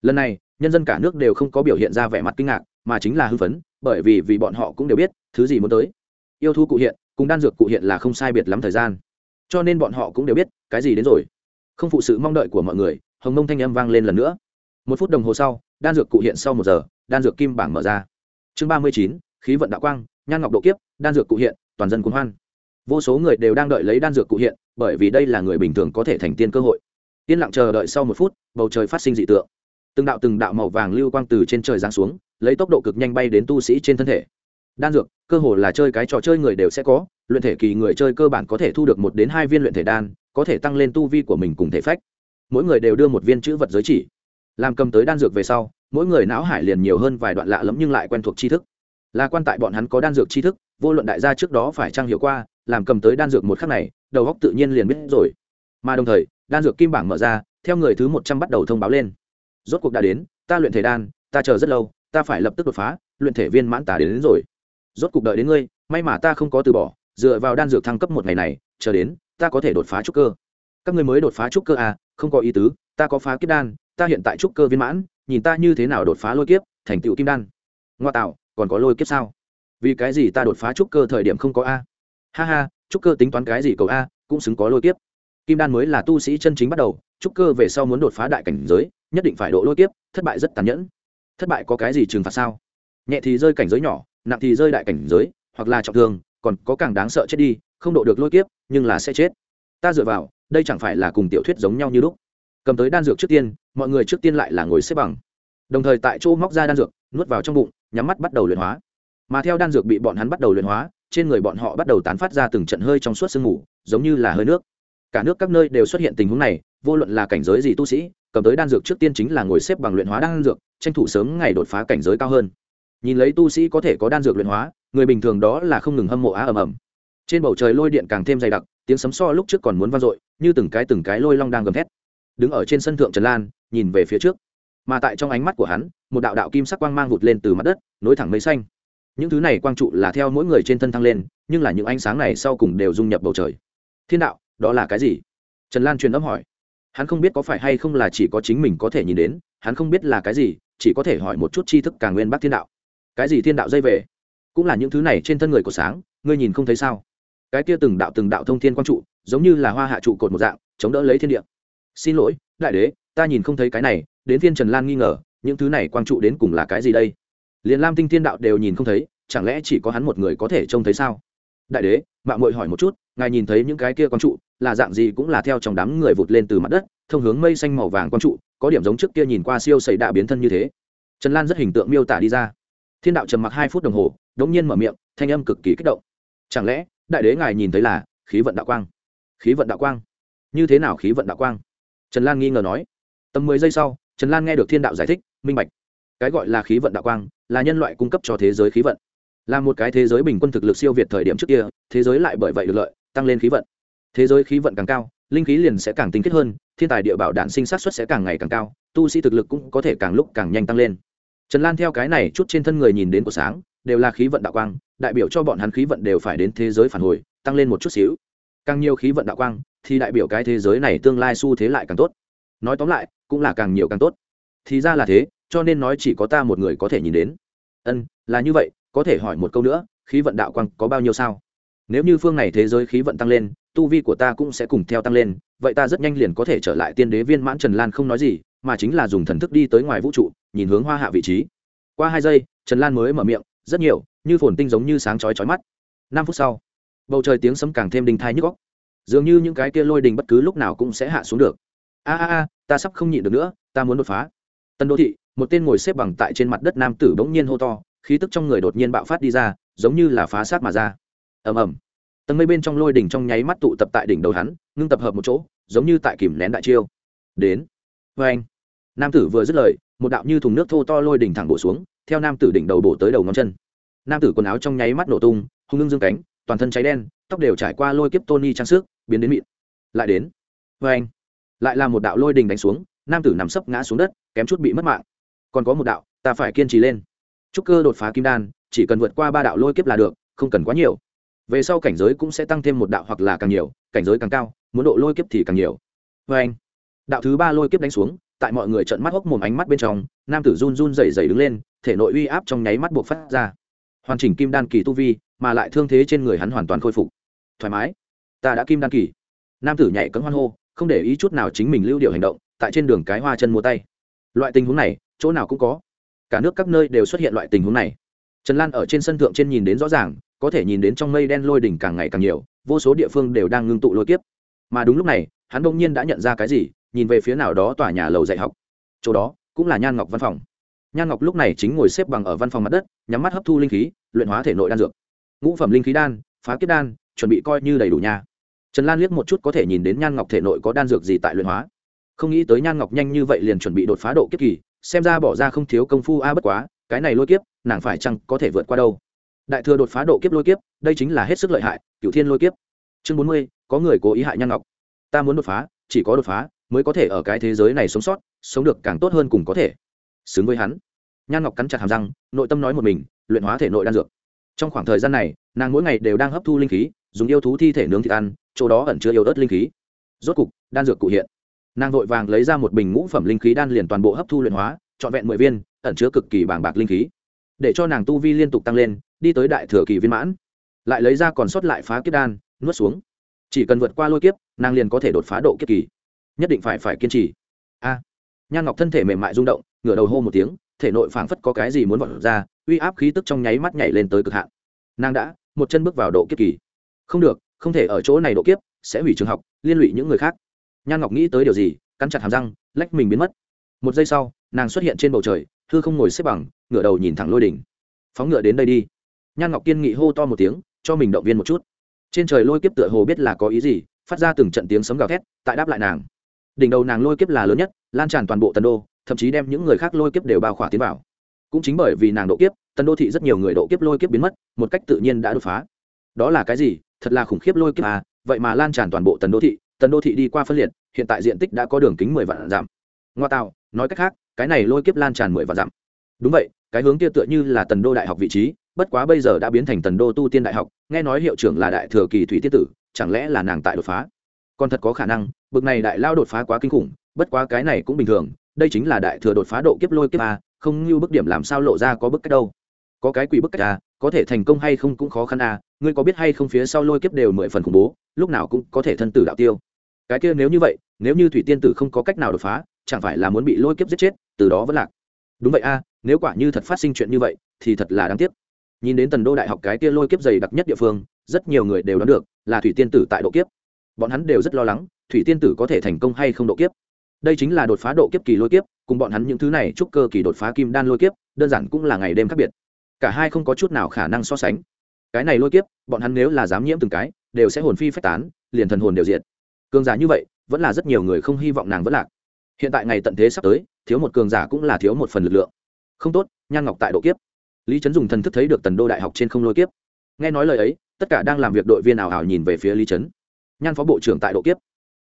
lần này, nhân dân cả nước đều không có biểu hiện ra vẻ mặt kinh ngạc, mà chính là hưng phấn, bởi vì vì bọn họ cũng đều biết, thứ gì muốn tới. Yêu thú cụ hiện, cùng đan dược cụ hiện là không sai biệt lắm thời gian. Cho nên bọn họ cũng đều biết, cái gì đến rồi. Không phụ sự mong đợi của mọi người, hồng mông thanh âm vang lên lần nữa. Một phút đồng hồ sau, đan dược cụ hiện sau một giờ, đan dược kim bảng mở ra. Chương ba mươi chín, khí vận đạo quang, nhan ngọc độ kiếp, đan dược cụ hiện, toàn dân cuốn hoan. Vô số người đều đang đợi lấy đan dược cụ hiện, bởi vì đây là người bình thường có thể thành tiên cơ hội. Yên lặng chờ đợi sau một phút, bầu trời phát sinh dị tượng từng đạo từng đạo màu vàng lưu quang từ trên trời giáng xuống, lấy tốc độ cực nhanh bay đến tu sĩ trên thân thể. Đan dược, cơ hồ là chơi cái trò chơi người đều sẽ có, luyện thể kỳ người chơi cơ bản có thể thu được một đến hai viên luyện thể đan, có thể tăng lên tu vi của mình cùng thể phách. Mỗi người đều đưa một viên chữ vật giới chỉ. Làm cầm tới đan dược về sau, mỗi người não hải liền nhiều hơn vài đoạn lạ lẫm nhưng lại quen thuộc tri thức. Là quan tại bọn hắn có đan dược tri thức, vô luận đại gia trước đó phải trang hiệu qua, làm cầm tới đan dược một khắc này, đầu góc tự nhiên liền biết rồi. Mà đồng thời, đan dược kim bảng mở ra, theo người thứ một trăm bắt đầu thông báo lên rốt cuộc đã đến ta luyện thể đan ta chờ rất lâu ta phải lập tức đột phá luyện thể viên mãn tả đến, đến rồi. Rốt cuộc đợi đến ngươi may mà ta không có từ bỏ dựa vào đan dược thăng cấp một ngày này chờ đến ta có thể đột phá trúc cơ. Các ngươi mới đột phá trúc cơ à không có ý tứ ta có phá kiếp đan ta hiện tại trúc cơ viên mãn nhìn ta như thế nào đột phá lôi kiếp thành tựu kim đan. Ngoa tạo còn có lôi kiếp sao? Vì cái gì ta đột phá trúc cơ thời điểm không có a? Ha ha trúc cơ tính toán cái gì cầu a cũng xứng có lôi kiếp. Kim đan mới là tu sĩ chân chính bắt đầu trúc cơ về sau muốn đột phá đại cảnh giới nhất định phải độ lôi kiếp, thất bại rất tàn nhẫn. Thất bại có cái gì trừng phạt sao? Nhẹ thì rơi cảnh giới nhỏ, nặng thì rơi đại cảnh giới, hoặc là trọng thương, còn có càng đáng sợ chết đi, không độ được lôi kiếp, nhưng là sẽ chết. Ta dựa vào, đây chẳng phải là cùng tiểu thuyết giống nhau như lúc. Cầm tới đan dược trước tiên, mọi người trước tiên lại là ngồi xếp bằng. Đồng thời tại chỗ móc ra đan dược, nuốt vào trong bụng, nhắm mắt bắt đầu luyện hóa. Mà theo đan dược bị bọn hắn bắt đầu luyện hóa, trên người bọn họ bắt đầu tán phát ra từng trận hơi trong suốt sương mù, giống như là hơi nước. Cả nước các nơi đều xuất hiện tình huống này, vô luận là cảnh giới gì tu sĩ cầm tới đan dược trước tiên chính là ngồi xếp bằng luyện hóa đan dược, tranh thủ sớm ngày đột phá cảnh giới cao hơn. Nhìn lấy tu sĩ có thể có đan dược luyện hóa, người bình thường đó là không ngừng hâm mộ á ầm ầm. Trên bầu trời lôi điện càng thêm dày đặc, tiếng sấm so lúc trước còn muốn vang dội, như từng cái từng cái lôi long đang gầm thét. Đứng ở trên sân thượng trần lan, nhìn về phía trước. Mà tại trong ánh mắt của hắn, một đạo đạo kim sắc quang mang vụt lên từ mặt đất, nối thẳng mây xanh. Những thứ này quang trụ là theo mỗi người trên thân thăng lên, nhưng là những ánh sáng này sau cùng đều dung nhập bầu trời. Thiên đạo, đó là cái gì? Trần lan truyền âm hỏi hắn không biết có phải hay không là chỉ có chính mình có thể nhìn đến, hắn không biết là cái gì, chỉ có thể hỏi một chút tri thức càng nguyên bác thiên đạo. Cái gì thiên đạo dây về? Cũng là những thứ này trên thân người của sáng, ngươi nhìn không thấy sao? Cái kia từng đạo từng đạo thông thiên quang trụ, giống như là hoa hạ trụ cột một dạng, chống đỡ lấy thiên địa. Xin lỗi, đại đế, ta nhìn không thấy cái này, đến thiên trần lan nghi ngờ, những thứ này quang trụ đến cùng là cái gì đây? Liền lam tinh thiên đạo đều nhìn không thấy, chẳng lẽ chỉ có hắn một người có thể trông thấy sao? Đại đế mạng mội hỏi một chút ngài nhìn thấy những cái kia quang trụ, là dạng gì cũng là theo trong đám người vụt lên từ mặt đất, thông hướng mây xanh màu vàng quang trụ, có điểm giống trước kia nhìn qua siêu xảy đạ biến thân như thế. Trần lan rất hình tượng miêu tả đi ra. Thiên đạo trầm mặc hai phút đồng hồ, đống nhiên mở miệng, thanh âm cực kỳ kích động. Chẳng lẽ, đại đế ngài nhìn thấy là khí vận đạo quang? Khí vận đạo quang? Như thế nào khí vận đạo quang? Trần lan nghi ngờ nói. Tầm mười giây sau, trần lan nghe được thiên đạo giải thích, minh bạch. Cái gọi là khí vận đạo quang, là nhân loại cung cấp cho thế giới khí vận. Là một cái thế giới bình quân thực lực siêu việt thời điểm trước kia, thế giới lại bởi vậy được lợi tăng lên khí vận. Thế giới khí vận càng cao, linh khí liền sẽ càng tinh khiết hơn, thiên tài địa bảo đạn sinh sát xuất sẽ càng ngày càng cao, tu sĩ thực lực cũng có thể càng lúc càng nhanh tăng lên. Trần lan theo cái này chút trên thân người nhìn đến của sáng, đều là khí vận đạo quang, đại biểu cho bọn hắn khí vận đều phải đến thế giới phản hồi, tăng lên một chút xíu. Càng nhiều khí vận đạo quang, thì đại biểu cái thế giới này tương lai xu thế lại càng tốt. Nói tóm lại, cũng là càng nhiều càng tốt. Thì ra là thế, cho nên nói chỉ có ta một người có thể nhìn đến. Ân, là như vậy, có thể hỏi một câu nữa, khí vận đạo quang có bao nhiêu sao? Nếu như phương này thế giới khí vận tăng lên, tu vi của ta cũng sẽ cùng theo tăng lên, vậy ta rất nhanh liền có thể trở lại tiên đế viên mãn trần lan không nói gì, mà chính là dùng thần thức đi tới ngoài vũ trụ, nhìn hướng hoa hạ vị trí. Qua hai giây, trần lan mới mở miệng, rất nhiều, như phồn tinh giống như sáng chói chói mắt. Năm phút sau, bầu trời tiếng sấm càng thêm đinh thai nhức góc dường như những cái kia lôi đình bất cứ lúc nào cũng sẽ hạ xuống được. A a a, ta sắp không nhịn được nữa, ta muốn đột phá. Tân đô thị, một tên ngồi xếp bằng tại trên mặt đất nam tử bỗng nhiên hô to, khí tức trong người đột nhiên bạo phát đi ra, giống như là phá sát mà ra ầm ầm. Tầng mây bên trong lôi đỉnh trong nháy mắt tụ tập tại đỉnh đầu hắn, ngưng tập hợp một chỗ, giống như tại kìm nén đại chiêu. Đến. Vê anh. Nam tử vừa dứt lời, một đạo như thùng nước thô to lôi đỉnh thẳng bổ xuống, theo nam tử đỉnh đầu bổ tới đầu ngón chân. Nam tử quần áo trong nháy mắt nổ tung, hung ngưng dương cánh, toàn thân cháy đen, tóc đều trải qua lôi kiếp tony trang sức, biến đến mịn. Lại đến. Vê anh. Lại là một đạo lôi đình đánh xuống, nam tử nằm sấp ngã xuống đất, kém chút bị mất mạng. Còn có một đạo, ta phải kiên trì lên. Trúc cơ đột phá kim đan, chỉ cần vượt qua ba đạo lôi kiếp là được, không cần quá nhiều về sau cảnh giới cũng sẽ tăng thêm một đạo hoặc là càng nhiều, cảnh giới càng cao, muốn độ lôi kiếp thì càng nhiều. Vê anh, đạo thứ ba lôi kiếp đánh xuống, tại mọi người trận mắt hốc mồm ánh mắt bên trong, nam tử run run rẩy rẩy đứng lên, thể nội uy áp trong nháy mắt buộc phát ra. Hoàn chỉnh kim đan kỳ tu vi, mà lại thương thế trên người hắn hoàn toàn khôi phục. Thoải mái. Ta đã kim đan kỳ. Nam tử nhảy cấm hoan hô, không để ý chút nào chính mình lưu điệu hành động, tại trên đường cái hoa chân mua tay. Loại tình huống này, chỗ nào cũng có. Cả nước các nơi đều xuất hiện loại tình huống này. Trần lan ở trên sân thượng trên nhìn đến rõ ràng có thể nhìn đến trong mây đen lôi đỉnh càng ngày càng nhiều, vô số địa phương đều đang ngưng tụ lôi kiếp. Mà đúng lúc này, hắn đông nhiên đã nhận ra cái gì, nhìn về phía nào đó tòa nhà lầu dạy học. Chỗ đó cũng là nhan ngọc văn phòng. Nhan ngọc lúc này chính ngồi xếp bằng ở văn phòng mặt đất, nhắm mắt hấp thu linh khí, luyện hóa thể nội đan dược. Ngũ phẩm linh khí đan, phá kiếp đan, chuẩn bị coi như đầy đủ nha. Trần lan liếc một chút có thể nhìn đến nhan ngọc thể nội có đan dược gì tại luyện hóa. Không nghĩ tới nhan ngọc nhanh như vậy liền chuẩn bị đột phá độ kiếp kỳ, xem ra bỏ ra không thiếu công phu a à bất quá, cái này lôi kiếp, nàng phải chăng có thể vượt qua đâu? Đại thừa đột phá độ kiếp lôi kiếp, đây chính là hết sức lợi hại cựu thiên lôi kiếp. Chương bốn mươi, có người cố ý hại nhan ngọc. Ta muốn đột phá, chỉ có đột phá, mới có thể ở cái thế giới này sống sót, sống được càng tốt hơn cùng có thể. Xứng với hắn. Nhan ngọc cắn chặt hàm răng, nội tâm nói một mình, luyện hóa thể nội đan dược. Trong khoảng thời gian này, nàng mỗi ngày đều đang hấp thu linh khí, dùng yêu thú thi thể nướng thịt ăn, chỗ đó ẩn chứa yêu ớt linh khí. Rốt cục, đan dược cụ hiện. Nàng vội vàng lấy ra một bình ngũ phẩm linh khí đan liền toàn bộ hấp thu luyện hóa, trọn vẹn mười viên, ẩn chứa cực kỳ bàng bạc linh khí để cho nàng tu vi liên tục tăng lên, đi tới đại thừa kỳ viên mãn. Lại lấy ra còn sót lại phá kiếp đan, nuốt xuống. Chỉ cần vượt qua lôi kiếp, nàng liền có thể đột phá độ kiếp kỳ. Nhất định phải phải kiên trì. A. Nhan ngọc thân thể mềm mại rung động, ngửa đầu hô một tiếng, thể nội phảng phất có cái gì muốn vọt ra, uy áp khí tức trong nháy mắt nhảy lên tới cực hạn. Nàng đã một chân bước vào độ kiếp kỳ. Không được, không thể ở chỗ này độ kiếp, sẽ hủy trường học, liên lụy những người khác. Nhan ngọc nghĩ tới điều gì, cắn chặt hàm răng, lách mình biến mất. Một giây sau, nàng xuất hiện trên bầu trời hư không ngồi xếp bằng, ngửa đầu nhìn thẳng lôi đỉnh. Phóng ngựa đến đây đi. Nhan ngọc kiên nghị hô to một tiếng, cho mình động viên một chút. Trên trời lôi kiếp tựa hồ biết là có ý gì, phát ra từng trận tiếng sấm gào thét, tại đáp lại nàng. Đỉnh đầu nàng lôi kiếp là lớn nhất, lan tràn toàn bộ tần đô, thậm chí đem những người khác lôi kiếp đều bao khỏa tiến vào. Cũng chính bởi vì nàng độ kiếp, tần đô thị rất nhiều người độ kiếp lôi kiếp biến mất, một cách tự nhiên đã đột phá. Đó là cái gì? Thật là khủng khiếp lôi kiếp à vậy mà lan tràn toàn bộ tần đô thị, tần đô thị đi qua phân liệt, hiện tại diện tích đã có đường kính mười vạn giảm ngoa tạo nói cách khác cái này lôi kiếp lan tràn mười vạn dặm. Đúng vậy, cái hướng kia tựa như là tần đô đại học vị trí, bất quá bây giờ đã biến thành tần đô tu tiên đại học, nghe nói hiệu trưởng là đại thừa kỳ thủy tiên tử, chẳng lẽ là nàng tại đột phá? Còn thật có khả năng, bực này đại lao đột phá quá kinh khủng, bất quá cái này cũng bình thường, đây chính là đại thừa đột phá độ kiếp lôi kiếp a, không như bức điểm làm sao lộ ra có bức cách đâu. Có cái quỷ bức cách a có thể thành công hay không cũng khó khăn a ngươi có biết hay không phía sau lôi kiếp đều mười phần khủng bố, lúc nào cũng có thể thân tử đạo tiêu. Cái kia nếu như vậy, nếu như thủy tiên tử không có cách nào đột phá, chẳng phải là muốn bị lôi kiếp giết chết? Từ đó vẫn lạc. Đúng vậy a, nếu quả như thật phát sinh chuyện như vậy, thì thật là đáng tiếc. Nhìn đến tần đô đại học cái kia lôi kiếp dày đặc nhất địa phương, rất nhiều người đều đoán được là thủy tiên tử tại độ kiếp. Bọn hắn đều rất lo lắng, thủy tiên tử có thể thành công hay không độ kiếp. Đây chính là đột phá độ kiếp kỳ lôi kiếp, cùng bọn hắn những thứ này chúc cơ kỳ đột phá kim đan lôi kiếp, đơn giản cũng là ngày đêm khác biệt. Cả hai không có chút nào khả năng so sánh. Cái này lôi kiếp, bọn hắn nếu là dám nhiễm từng cái, đều sẽ hồn phi phách tán, liền thần hồn đều diệt. Cường giả như vậy, vẫn là rất nhiều người không hy vọng nàng vẫn lạc hiện tại ngày tận thế sắp tới, thiếu một cường giả cũng là thiếu một phần lực lượng. Không tốt, nhan ngọc tại độ kiếp. Lý trấn dùng thần thức thấy được tần đô đại học trên không lôi kiếp. Nghe nói lời ấy, tất cả đang làm việc đội viên ảo ảo nhìn về phía lý trấn nhan phó bộ trưởng tại độ kiếp.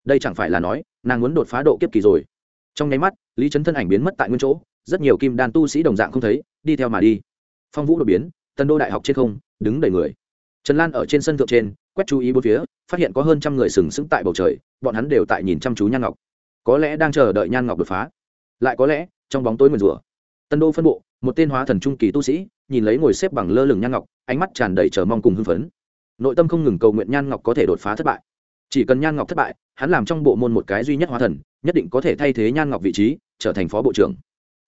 Đây chẳng phải là nói, nàng muốn đột phá độ kiếp kỳ rồi. Trong nháy mắt, lý trấn thân ảnh biến mất tại nguyên chỗ, rất nhiều kim đan tu sĩ đồng dạng không thấy, đi theo mà đi. Phong vũ đột biến, tần đô đại học trên không, đứng đầy người. Trần lan ở trên sân thượng trên, quét chú ý bốn phía, phát hiện có hơn trăm người sừng sững tại bầu trời, bọn hắn đều tại nhìn chăm chú nhan ngọc có lẽ đang chờ đợi nhan ngọc đột phá. Lại có lẽ, trong bóng tối mượn rủa, tân đô phân bộ, một tên hóa thần trung kỳ tu sĩ, nhìn lấy ngồi xếp bằng lơ lửng nhan ngọc, ánh mắt tràn đầy chờ mong cùng hưng phấn. Nội tâm không ngừng cầu nguyện nhan ngọc có thể đột phá thất bại. Chỉ cần nhan ngọc thất bại, hắn làm trong bộ môn một cái duy nhất hóa thần, nhất định có thể thay thế nhan ngọc vị trí, trở thành phó bộ trưởng.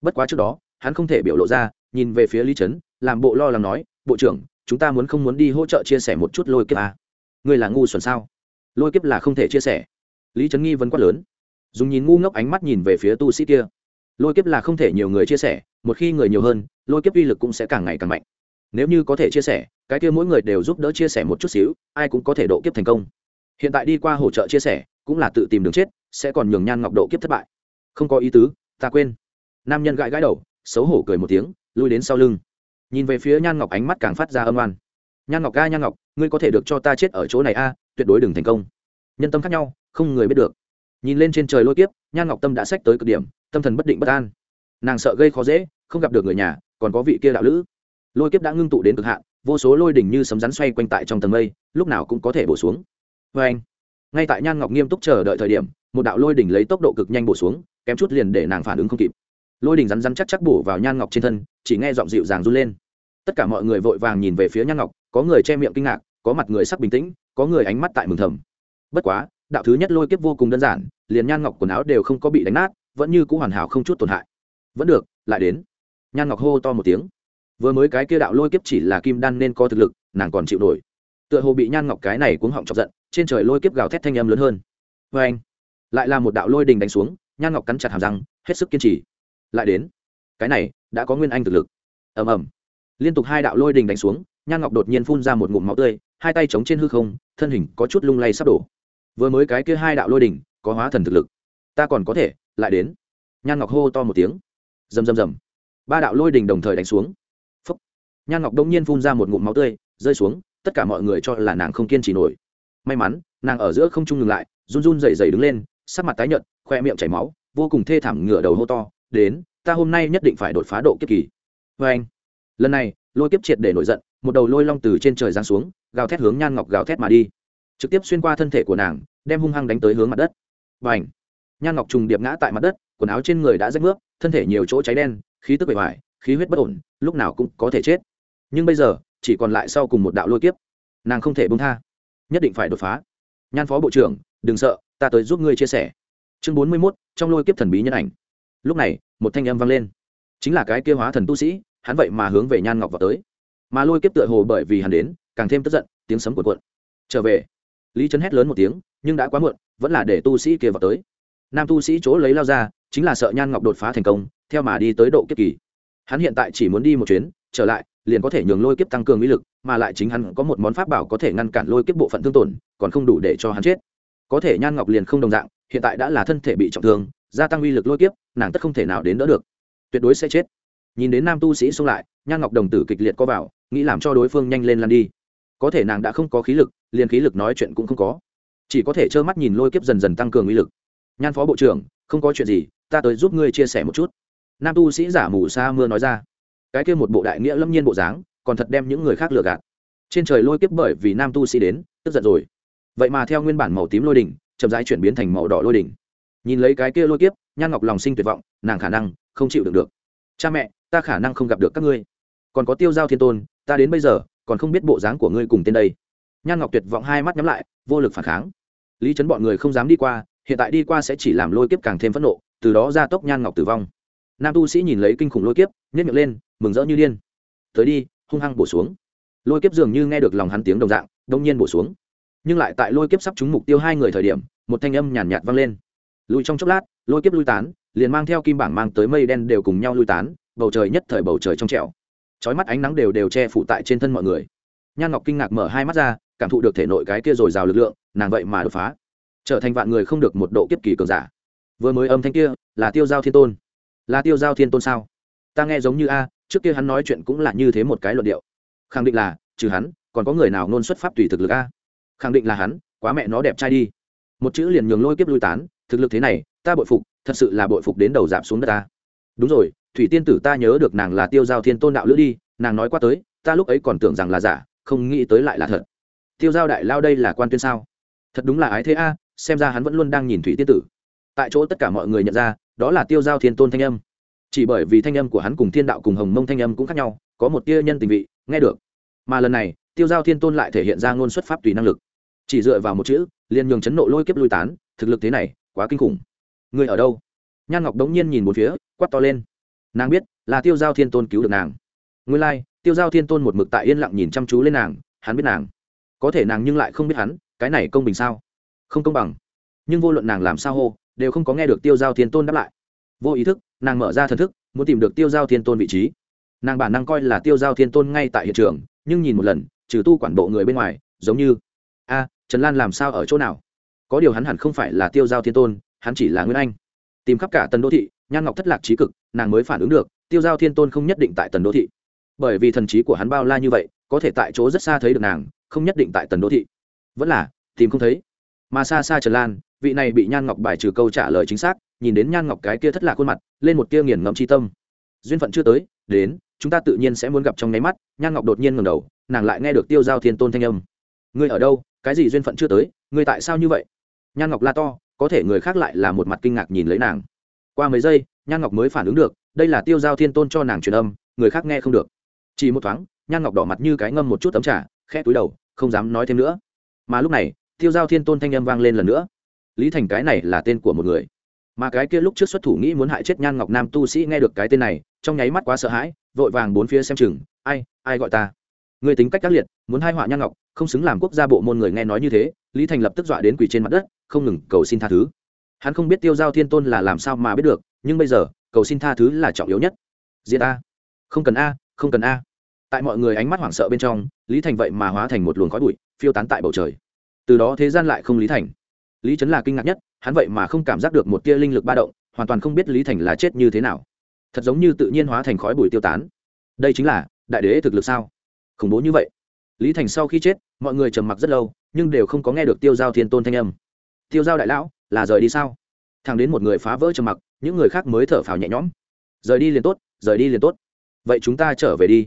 Bất quá trước đó, hắn không thể biểu lộ ra, nhìn về phía lý trấn, làm bộ lo lắng nói, bộ trưởng, chúng ta muốn không muốn đi hỗ trợ chia sẻ một chút lôi kiếp à? người là ngu xuẩn sao? Lôi kiếp là không thể chia sẻ. Lý trấn nghi vấn quát lớn dùng nhìn ngu ngốc ánh mắt nhìn về phía tu sĩ kia. Lôi kiếp là không thể nhiều người chia sẻ, một khi người nhiều hơn, lôi kiếp uy lực cũng sẽ càng ngày càng mạnh. Nếu như có thể chia sẻ, cái kia mỗi người đều giúp đỡ chia sẻ một chút xíu, ai cũng có thể độ kiếp thành công. Hiện tại đi qua hỗ trợ chia sẻ, cũng là tự tìm đường chết, sẽ còn nhường nhan ngọc độ kiếp thất bại. Không có ý tứ, ta quên. Nam nhân gãi gãi đầu, xấu hổ cười một tiếng, lui đến sau lưng. Nhìn về phía nhan ngọc ánh mắt càng phát ra âm oan. Nhan ngọc ga nhan ngọc, ngươi có thể được cho ta chết ở chỗ này a, tuyệt đối đừng thành công. Nhân tâm khác nhau, không người biết được nhìn lên trên trời lôi kiếp, nhan ngọc tâm đã sách tới cực điểm, tâm thần bất định bất an. Nàng sợ gây khó dễ, không gặp được người nhà, còn có vị kia đạo lữ. Lôi kiếp đã ngưng tụ đến cực hạn, vô số lôi đỉnh như sấm rắn xoay quanh tại trong tầng mây, lúc nào cũng có thể bổ xuống. Vê anh, ngay tại nhan ngọc nghiêm túc chờ đợi thời điểm, một đạo lôi đỉnh lấy tốc độ cực nhanh bổ xuống, kém chút liền để nàng phản ứng không kịp. Lôi đỉnh rắn rắn chắc chắc bổ vào nhan ngọc trên thân, chỉ nghe giọng dịu dàng run lên. Tất cả mọi người vội vàng nhìn về phía nhan ngọc, có người che miệng kinh ngạc, có mặt người sắc bình tĩnh, có người ánh mắt tại mừng thầm. Bất quá, đạo thứ nhất lôi kiếp vô cùng đơn giản liền nhan ngọc quần áo đều không có bị đánh nát, vẫn như c ũ hoàn hảo không chút tổn hại. Vẫn được, lại đến. Nhan ngọc hô to một tiếng. Vừa mới cái kia đạo lôi kiếp chỉ là kim đan nên có thực lực, nàng còn chịu nổi. Tựa hồ bị nhan ngọc cái này cuống họng chọc giận, trên trời lôi kiếp gào thét thanh âm lớn hơn. Vê anh lại là một đạo lôi đình đánh xuống, nhan ngọc cắn chặt hàm răng, hết sức kiên trì. Lại đến. Cái này, đã có nguyên anh thực lực. Ầm ầm. Liên tục hai đạo lôi đình đánh xuống, nhan ngọc đột nhiên phun ra một ngụm máu tươi, hai tay chống trên hư không, thân hình có chút lung lay sắp đổ. Vừa mới cái kia hai đạo lôi đình có hóa thần thực lực. Ta còn có thể, lại đến. Nhan ngọc hô to một tiếng. Rầm rầm rầm. Ba đạo lôi đình đồng thời đánh xuống. Phúc. nhan ngọc đông nhiên phun ra một ngụm máu tươi, rơi xuống, tất cả mọi người cho là nàng không kiên trì nổi. May mắn, nàng ở giữa không trung ngừng lại, run run dày dày đứng lên, sắc mặt tái nhợt, khoe miệng chảy máu, vô cùng thê thảm ngửa đầu hô to, đến, ta hôm nay nhất định phải đột phá độ kiếp kỳ. Vê anh, lần này, lôi kiếp triệt để nổi giận, một đầu lôi long từ trên trời giáng xuống, gào thét hướng nhan ngọc gào thét mà đi. Trực tiếp xuyên qua thân thể của nàng, đem hung hăng đánh tới hướng mặt đất và ảnh. Nhan ngọc trùng điệp ngã tại mặt đất, quần áo trên người đã rách nước, thân thể nhiều chỗ cháy đen, khí tức bể hoài khí huyết bất ổn, lúc nào cũng có thể chết. Nhưng bây giờ, chỉ còn lại sau cùng một đạo lôi kiếp. Nàng không thể bông tha. Nhất định phải đột phá. Nhan phó bộ trưởng, đừng sợ, ta tới giúp ngươi chia sẻ. Chương bốn mươi mốt, trong lôi kiếp thần bí nhân ảnh. Lúc này, một thanh âm vang lên. Chính là cái kia hóa thần tu sĩ, hắn vậy mà hướng về nhan ngọc vào tới. Mà lôi kiếp tựa hồ bởi vì hắn đến, càng thêm tức giận, tiếng sấm cuộn cuộn. Trở về. Lý trấn hét lớn một tiếng nhưng đã quá muộn, vẫn là để tu sĩ kia vào tới. Nam tu sĩ chỗ lấy lao ra, chính là sợ nhan ngọc đột phá thành công, theo mà đi tới độ kiếp kỳ. Hắn hiện tại chỉ muốn đi một chuyến, trở lại, liền có thể nhường lôi kiếp tăng cường uy lực, mà lại chính hắn có một món pháp bảo có thể ngăn cản lôi kiếp bộ phận thương tổn, còn không đủ để cho hắn chết. Có thể nhan ngọc liền không đồng dạng, hiện tại đã là thân thể bị trọng thương, gia tăng uy lực lôi kiếp, nàng tất không thể nào đến đỡ được. Tuyệt đối sẽ chết. Nhìn đến nam tu sĩ xông lại, nhan ngọc đồng tử kịch liệt co vào, nghĩ làm cho đối phương nhanh lên lăn đi. Có thể nàng đã không có khí lực, liền khí lực nói chuyện cũng không có chỉ có thể trơ mắt nhìn lôi kiếp dần dần tăng cường uy lực. Nhan phó bộ trưởng, không có chuyện gì, ta tới giúp ngươi chia sẻ một chút. Nam tu sĩ giả mù sa mưa nói ra. Cái kia một bộ đại nghĩa lâm nhiên bộ dáng, còn thật đem những người khác lừa gạt. Trên trời lôi kiếp bởi vì nam tu sĩ đến, tức giận rồi. Vậy mà theo nguyên bản màu tím lôi đỉnh, chậm rãi chuyển biến thành màu đỏ lôi đỉnh. Nhìn lấy cái kia lôi kiếp, nhan ngọc lòng sinh tuyệt vọng, nàng khả năng không chịu được được. Cha mẹ, ta khả năng không gặp được các ngươi. Còn có tiêu giao thiên tôn, ta đến bây giờ còn không biết bộ dáng của ngươi cùng tên đây nhan ngọc tuyệt vọng hai mắt nhắm lại vô lực phản kháng. Lý chấn bọn người không dám đi qua hiện tại đi qua sẽ chỉ làm lôi kiếp càng thêm phẫn nộ từ đó ra tốc nhan ngọc tử vong. Nam tu sĩ nhìn lấy kinh khủng lôi kiếp nhét miệng lên mừng rỡ như điên. Tới đi hung hăng bổ xuống. Lôi kiếp dường như nghe được lòng hắn tiếng đồng dạng đông nhiên bổ xuống. Nhưng lại tại lôi kiếp sắp trúng mục tiêu hai người thời điểm một thanh âm nhàn nhạt, nhạt vang lên. Lùi trong chốc lát lôi kiếp lui tán liền mang theo kim bảng mang tới mây đen đều cùng nhau lui tán bầu trời nhất thời bầu trời trong trẻo. Chói mắt ánh nắng đều đều che phủ tại trên thân mọi người. Nhan ngọc kinh ngạc mở hai mắt ra cảm thụ được thể nội cái kia dồi dào lực lượng, nàng vậy mà đột phá. Trở thành vạn người không được một độ kiếp kỳ cường giả. Vừa mới âm thanh kia, là tiêu giao thiên tôn. Là tiêu giao thiên tôn sao? Ta nghe giống như a, trước kia hắn nói chuyện cũng là như thế một cái luận điệu. Khẳng định là, trừ hắn, còn có người nào nôn xuất pháp tùy thực lực a? Khẳng định là hắn, quá mẹ nó đẹp trai đi. Một chữ liền nhường lôi kiếp lui tán, thực lực thế này, ta bội phục, thật sự là bội phục đến đầu giảm xuống đất ta. Đúng rồi, thủy tiên tử ta nhớ được nàng là tiêu giao thiên tôn đạo lữ đi, nàng nói qua tới, ta lúc ấy còn tưởng rằng là giả, không nghĩ tới lại là thật tiêu giao đại lao đây là quan tuyên sao? Thật đúng là ái thế a xem ra hắn vẫn luôn đang nhìn thủy tiên tử. Tại chỗ tất cả mọi người nhận ra đó là tiêu giao thiên tôn thanh âm. Chỉ bởi vì thanh âm của hắn cùng thiên đạo cùng hồng mông thanh âm cũng khác nhau có một tia nhân tình vị nghe được. Mà lần này tiêu giao thiên tôn lại thể hiện ra ngôn xuất pháp tùy năng lực. Chỉ dựa vào một chữ liền nhường chấn nộ lôi kiếp lui tán thực lực thế này quá kinh khủng. Người ở đâu? Nhan ngọc đống nhiên nhìn một phía quắt to lên. Nàng biết là tiêu giao thiên tôn cứu được nàng. Nguyên lai、like, tiêu giao thiên tôn một mực tại yên lặng nhìn chăm chú lên nàng hắn biết nàng có thể nàng nhưng lại không biết hắn, cái này công bình sao? Không công bằng. Nhưng vô luận nàng làm sao hô, đều không có nghe được tiêu giao thiên tôn đáp lại. Vô ý thức, nàng mở ra thần thức, muốn tìm được tiêu giao thiên tôn vị trí. Nàng bản năng coi là tiêu giao thiên tôn ngay tại hiện trường, nhưng nhìn một lần, trừ tu quản bộ người bên ngoài, giống như, a, trần lan làm sao ở chỗ nào? Có điều hắn hẳn không phải là tiêu giao thiên tôn, hắn chỉ là nguyên anh. Tìm khắp cả tần đô thị, nhan ngọc thất lạc trí cực, nàng mới phản ứng được, tiêu giao thiên tôn không nhất định tại tần đô thị. Bởi vì thần trí của hắn bao la như vậy, có thể tại chỗ rất xa thấy được nàng không nhất định tại tần đô thị. Vẫn là, tìm không thấy. Mà xa xa trần lan, vị này bị nhan ngọc bài trừ câu trả lời chính xác, nhìn đến nhan ngọc cái kia thất lạc khuôn mặt, lên một tia nghiền ngẫm chi tâm. Duyên phận chưa tới, đến, chúng ta tự nhiên sẽ muốn gặp trong nháy mắt, nhan ngọc đột nhiên ngầm đầu, nàng lại nghe được tiêu giao thiên tôn thanh âm. Ngươi ở đâu? Cái gì duyên phận chưa tới? Ngươi tại sao như vậy? Nhan ngọc la to, có thể người khác lại là một mặt kinh ngạc nhìn lấy nàng. Qua mấy giây, nhan ngọc mới phản ứng được, đây là tiêu giao thiên tôn cho nàng truyền âm, người khác nghe không được. Chỉ một thoáng, nhan ngọc đỏ mặt như cái ngâm một chút tấm trà, khẽ túi đầu không dám nói thêm nữa. Mà lúc này, tiêu giao thiên tôn thanh âm vang lên lần nữa. Lý thành cái này là tên của một người. Mà cái kia lúc trước xuất thủ nghĩ muốn hại chết nhan ngọc nam tu sĩ nghe được cái tên này, trong nháy mắt quá sợ hãi, vội vàng bốn phía xem chừng, ai ai gọi ta? Người tính cách các liệt, muốn hai họa nhan ngọc, không xứng làm quốc gia bộ môn người nghe nói như thế, lý thành lập tức dọa đến quỷ trên mặt đất, không ngừng cầu xin tha thứ. Hắn không biết tiêu giao thiên tôn là làm sao mà biết được, nhưng bây giờ, cầu xin tha thứ là trọng yếu nhất. Diện a không cần a, không cần a. Tại mọi người ánh mắt hoảng sợ bên trong lý thành vậy mà hóa thành một luồng khói bụi, phiêu tán tại bầu trời. Từ đó thế gian lại không lý thành. Lý trấn là kinh ngạc nhất, hắn vậy mà không cảm giác được một tia linh lực ba động, hoàn toàn không biết lý thành là chết như thế nào. Thật giống như tự nhiên hóa thành khói bụi tiêu tán. Đây chính là đại đế thực lực sao? Khủng bố như vậy. Lý thành sau khi chết, mọi người trầm mặc rất lâu, nhưng đều không có nghe được tiêu giao thiên tôn thanh âm. Tiêu giao đại lão, là rời đi sao? Thằng đến một người phá vỡ trầm mặc, những người khác mới thở phào nhẹ nhõm. Rời đi liền tốt, rời đi liền tốt. Vậy chúng ta trở về đi.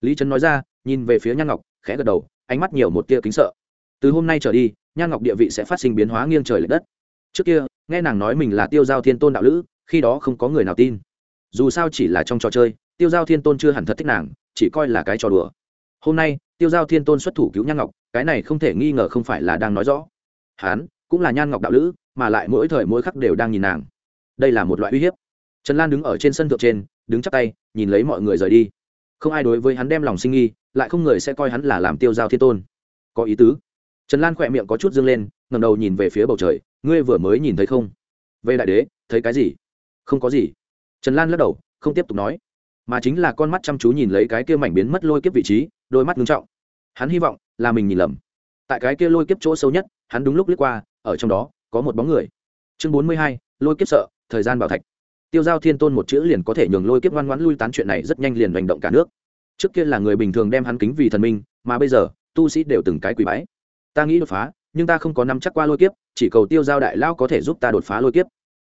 Lý trấn nói ra nhìn về phía nhan ngọc, khẽ gật đầu, ánh mắt nhiều một tia kính sợ. Từ hôm nay trở đi, nhan ngọc địa vị sẽ phát sinh biến hóa nghiêng trời l ệ đất. Trước kia, nghe nàng nói mình là tiêu giao thiên tôn đạo lữ, khi đó không có người nào tin. Dù sao chỉ là trong trò chơi, tiêu giao thiên tôn chưa hẳn thật thích nàng, chỉ coi là cái trò đùa. Hôm nay, tiêu giao thiên tôn xuất thủ cứu nhan ngọc, cái này không thể nghi ngờ không phải là đang nói rõ. Hán, cũng là nhan ngọc đạo lữ, mà lại mỗi thời mỗi khắc đều đang nhìn nàng. Đây là một loại uy hiếp. Trần lan đứng ở trên sân thượng trên, đứng chắp tay, nhìn lấy mọi người rời đi. Không ai đối với hắn đem lòng sinh nghi lại không người sẽ coi hắn là làm tiêu giao thiên tôn. Có ý tứ. Trần lan khỏe miệng có chút dâng lên ngầm đầu nhìn về phía bầu trời, ngươi vừa mới nhìn thấy không? Về đại đế, thấy cái gì? Không có gì. Trần lan lắc đầu, không tiếp tục nói. Mà chính là con mắt chăm chú nhìn lấy cái kia mảnh biến mất lôi kiếp vị trí, đôi mắt ngưng trọng. Hắn hy vọng là mình nhìn lầm. Tại cái kia lôi kiếp chỗ sâu nhất, hắn đúng lúc lướt qua, ở trong đó, có một bóng người. Chương bốn mươi hai, lôi kiếp sợ, thời gian bảo thạch. Tiêu giao thiên tôn một chữ liền có thể nhường lôi kiếp ngoan ngoãn lui tán chuyện này rất nhanh liền hành động cả nước trước kia là người bình thường đem hắn kính vì thần minh, mà bây giờ, tu sĩ đều từng cái quỷ bái. Ta nghĩ đột phá, nhưng ta không có nắm chắc qua lôi kiếp, chỉ cầu tiêu giao đại lao có thể giúp ta đột phá lôi kiếp.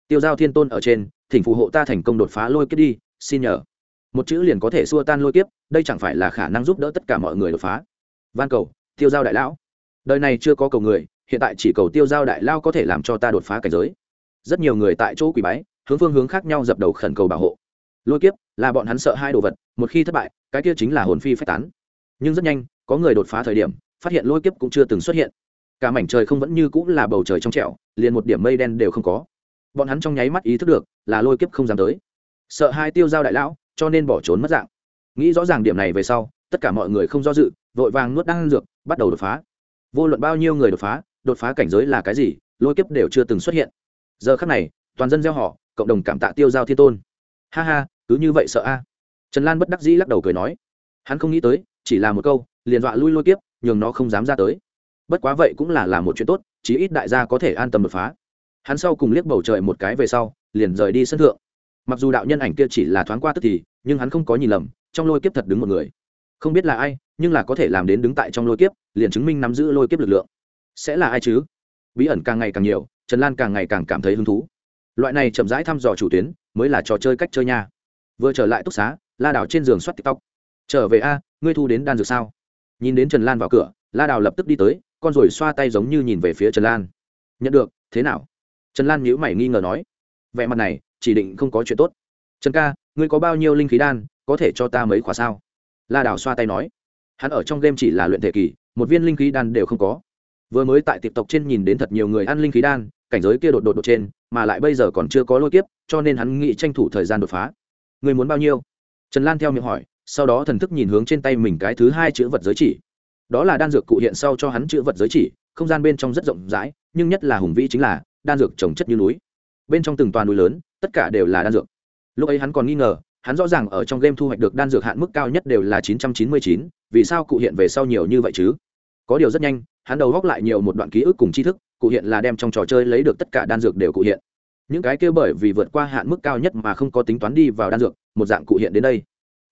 Tiêu giao thiên tôn ở trên, thỉnh phù hộ ta thành công đột phá lôi kiếp đi, xin nhờ. Một chữ liền có thể xua tan lôi kiếp, đây chẳng phải là khả năng giúp đỡ tất cả mọi người đột phá. Van cầu, tiêu giao đại lão. Đời này chưa có cầu người, hiện tại chỉ cầu tiêu giao đại lao có thể làm cho ta đột phá cảnh giới. Rất nhiều người tại chỗ quỷ bái, hướng phương hướng khác nhau dập đầu khẩn cầu bảo hộ lôi kiếp, là bọn hắn sợ hai đồ vật, một khi thất bại, cái kia chính là hồn phi phách tán. Nhưng rất nhanh, có người đột phá thời điểm, phát hiện lôi kiếp cũng chưa từng xuất hiện. Cả mảnh trời không vẫn như cũng là bầu trời trong trẻo, liền một điểm mây đen đều không có. Bọn hắn trong nháy mắt ý thức được, là lôi kiếp không dám tới. Sợ hai tiêu giao đại lão, cho nên bỏ trốn mất dạng. Nghĩ rõ ràng điểm này về sau, tất cả mọi người không do dự, vội vàng nuốt đan dược, bắt đầu đột phá. Vô luận bao nhiêu người đột phá đột phá cảnh giới là cái gì, lôi kiếp đều chưa từng xuất hiện. Giờ khắc này, toàn dân gieo họ, cộng đồng cảm tạ tiêu giao thiên tôn ha ha, cứ như vậy sợ a. Trần lan bất đắc dĩ lắc đầu cười nói. Hắn không nghĩ tới, chỉ là một câu, liền dọa lui lôi kiếp, nhường nó không dám ra tới. Bất quá vậy cũng là làm một chuyện tốt, chí ít đại gia có thể an tâm đột phá. Hắn sau cùng liếc bầu trời một cái về sau, liền rời đi sân thượng. Mặc dù đạo nhân ảnh kia chỉ là thoáng qua tức thì, nhưng hắn không có nhìn lầm, trong lôi kiếp thật đứng một người. Không biết là ai, nhưng là có thể làm đến đứng tại trong lôi kiếp, liền chứng minh nắm giữ lôi kiếp lực lượng. Sẽ là ai chứ? Bí ẩn càng ngày càng nhiều, trần lan càng ngày càng cảm thấy hứng thú. Loại này chậm rãi thăm dò chủ tuyến mới là trò chơi cách chơi nha. Vừa trở lại túc xá, la Đào trên giường soát tiktok. Trở về a, ngươi thu đến đan dược sao? Nhìn đến trần lan vào cửa, la đào lập tức đi tới, con rồi xoa tay giống như nhìn về phía trần lan. Nhận được, thế nào? Trần lan nhíu mày nghi ngờ nói. Vẻ mặt này, chỉ định không có chuyện tốt. Trần ca, ngươi có bao nhiêu linh khí đan, có thể cho ta mấy khóa sao? La đào xoa tay nói. Hắn ở trong game chỉ là luyện thể kỳ, một viên linh khí đan đều không có. Vừa mới tại tiệp tộc trên nhìn đến thật nhiều người ăn linh khí đan cảnh giới kia đột đột đột trên, mà lại bây giờ còn chưa có lôi kiếp, cho nên hắn nghĩ tranh thủ thời gian đột phá. Người muốn bao nhiêu? Trần lan theo miệng hỏi, sau đó thần thức nhìn hướng trên tay mình cái thứ hai chữ vật giới chỉ. Đó là đan dược cụ hiện sau cho hắn chữ vật giới chỉ, không gian bên trong rất rộng rãi, nhưng nhất là hùng vĩ chính là đan dược trồng chất như núi. Bên trong từng toàn núi lớn, tất cả đều là đan dược. Lúc ấy hắn còn nghi ngờ, hắn rõ ràng ở trong game thu hoạch được đan dược hạn mức cao nhất đều là chín trăm chín mươi chín, vì sao cụ hiện về sau nhiều như vậy chứ? Có điều rất nhanh, hắn đầu góc lại nhiều một đoạn ký ức cùng tri thức cụ hiện là đem trong trò chơi lấy được tất cả đan dược đều cụ hiện. Những cái kia bởi vì vượt qua hạn mức cao nhất mà không có tính toán đi vào đan dược, một dạng cụ hiện đến đây.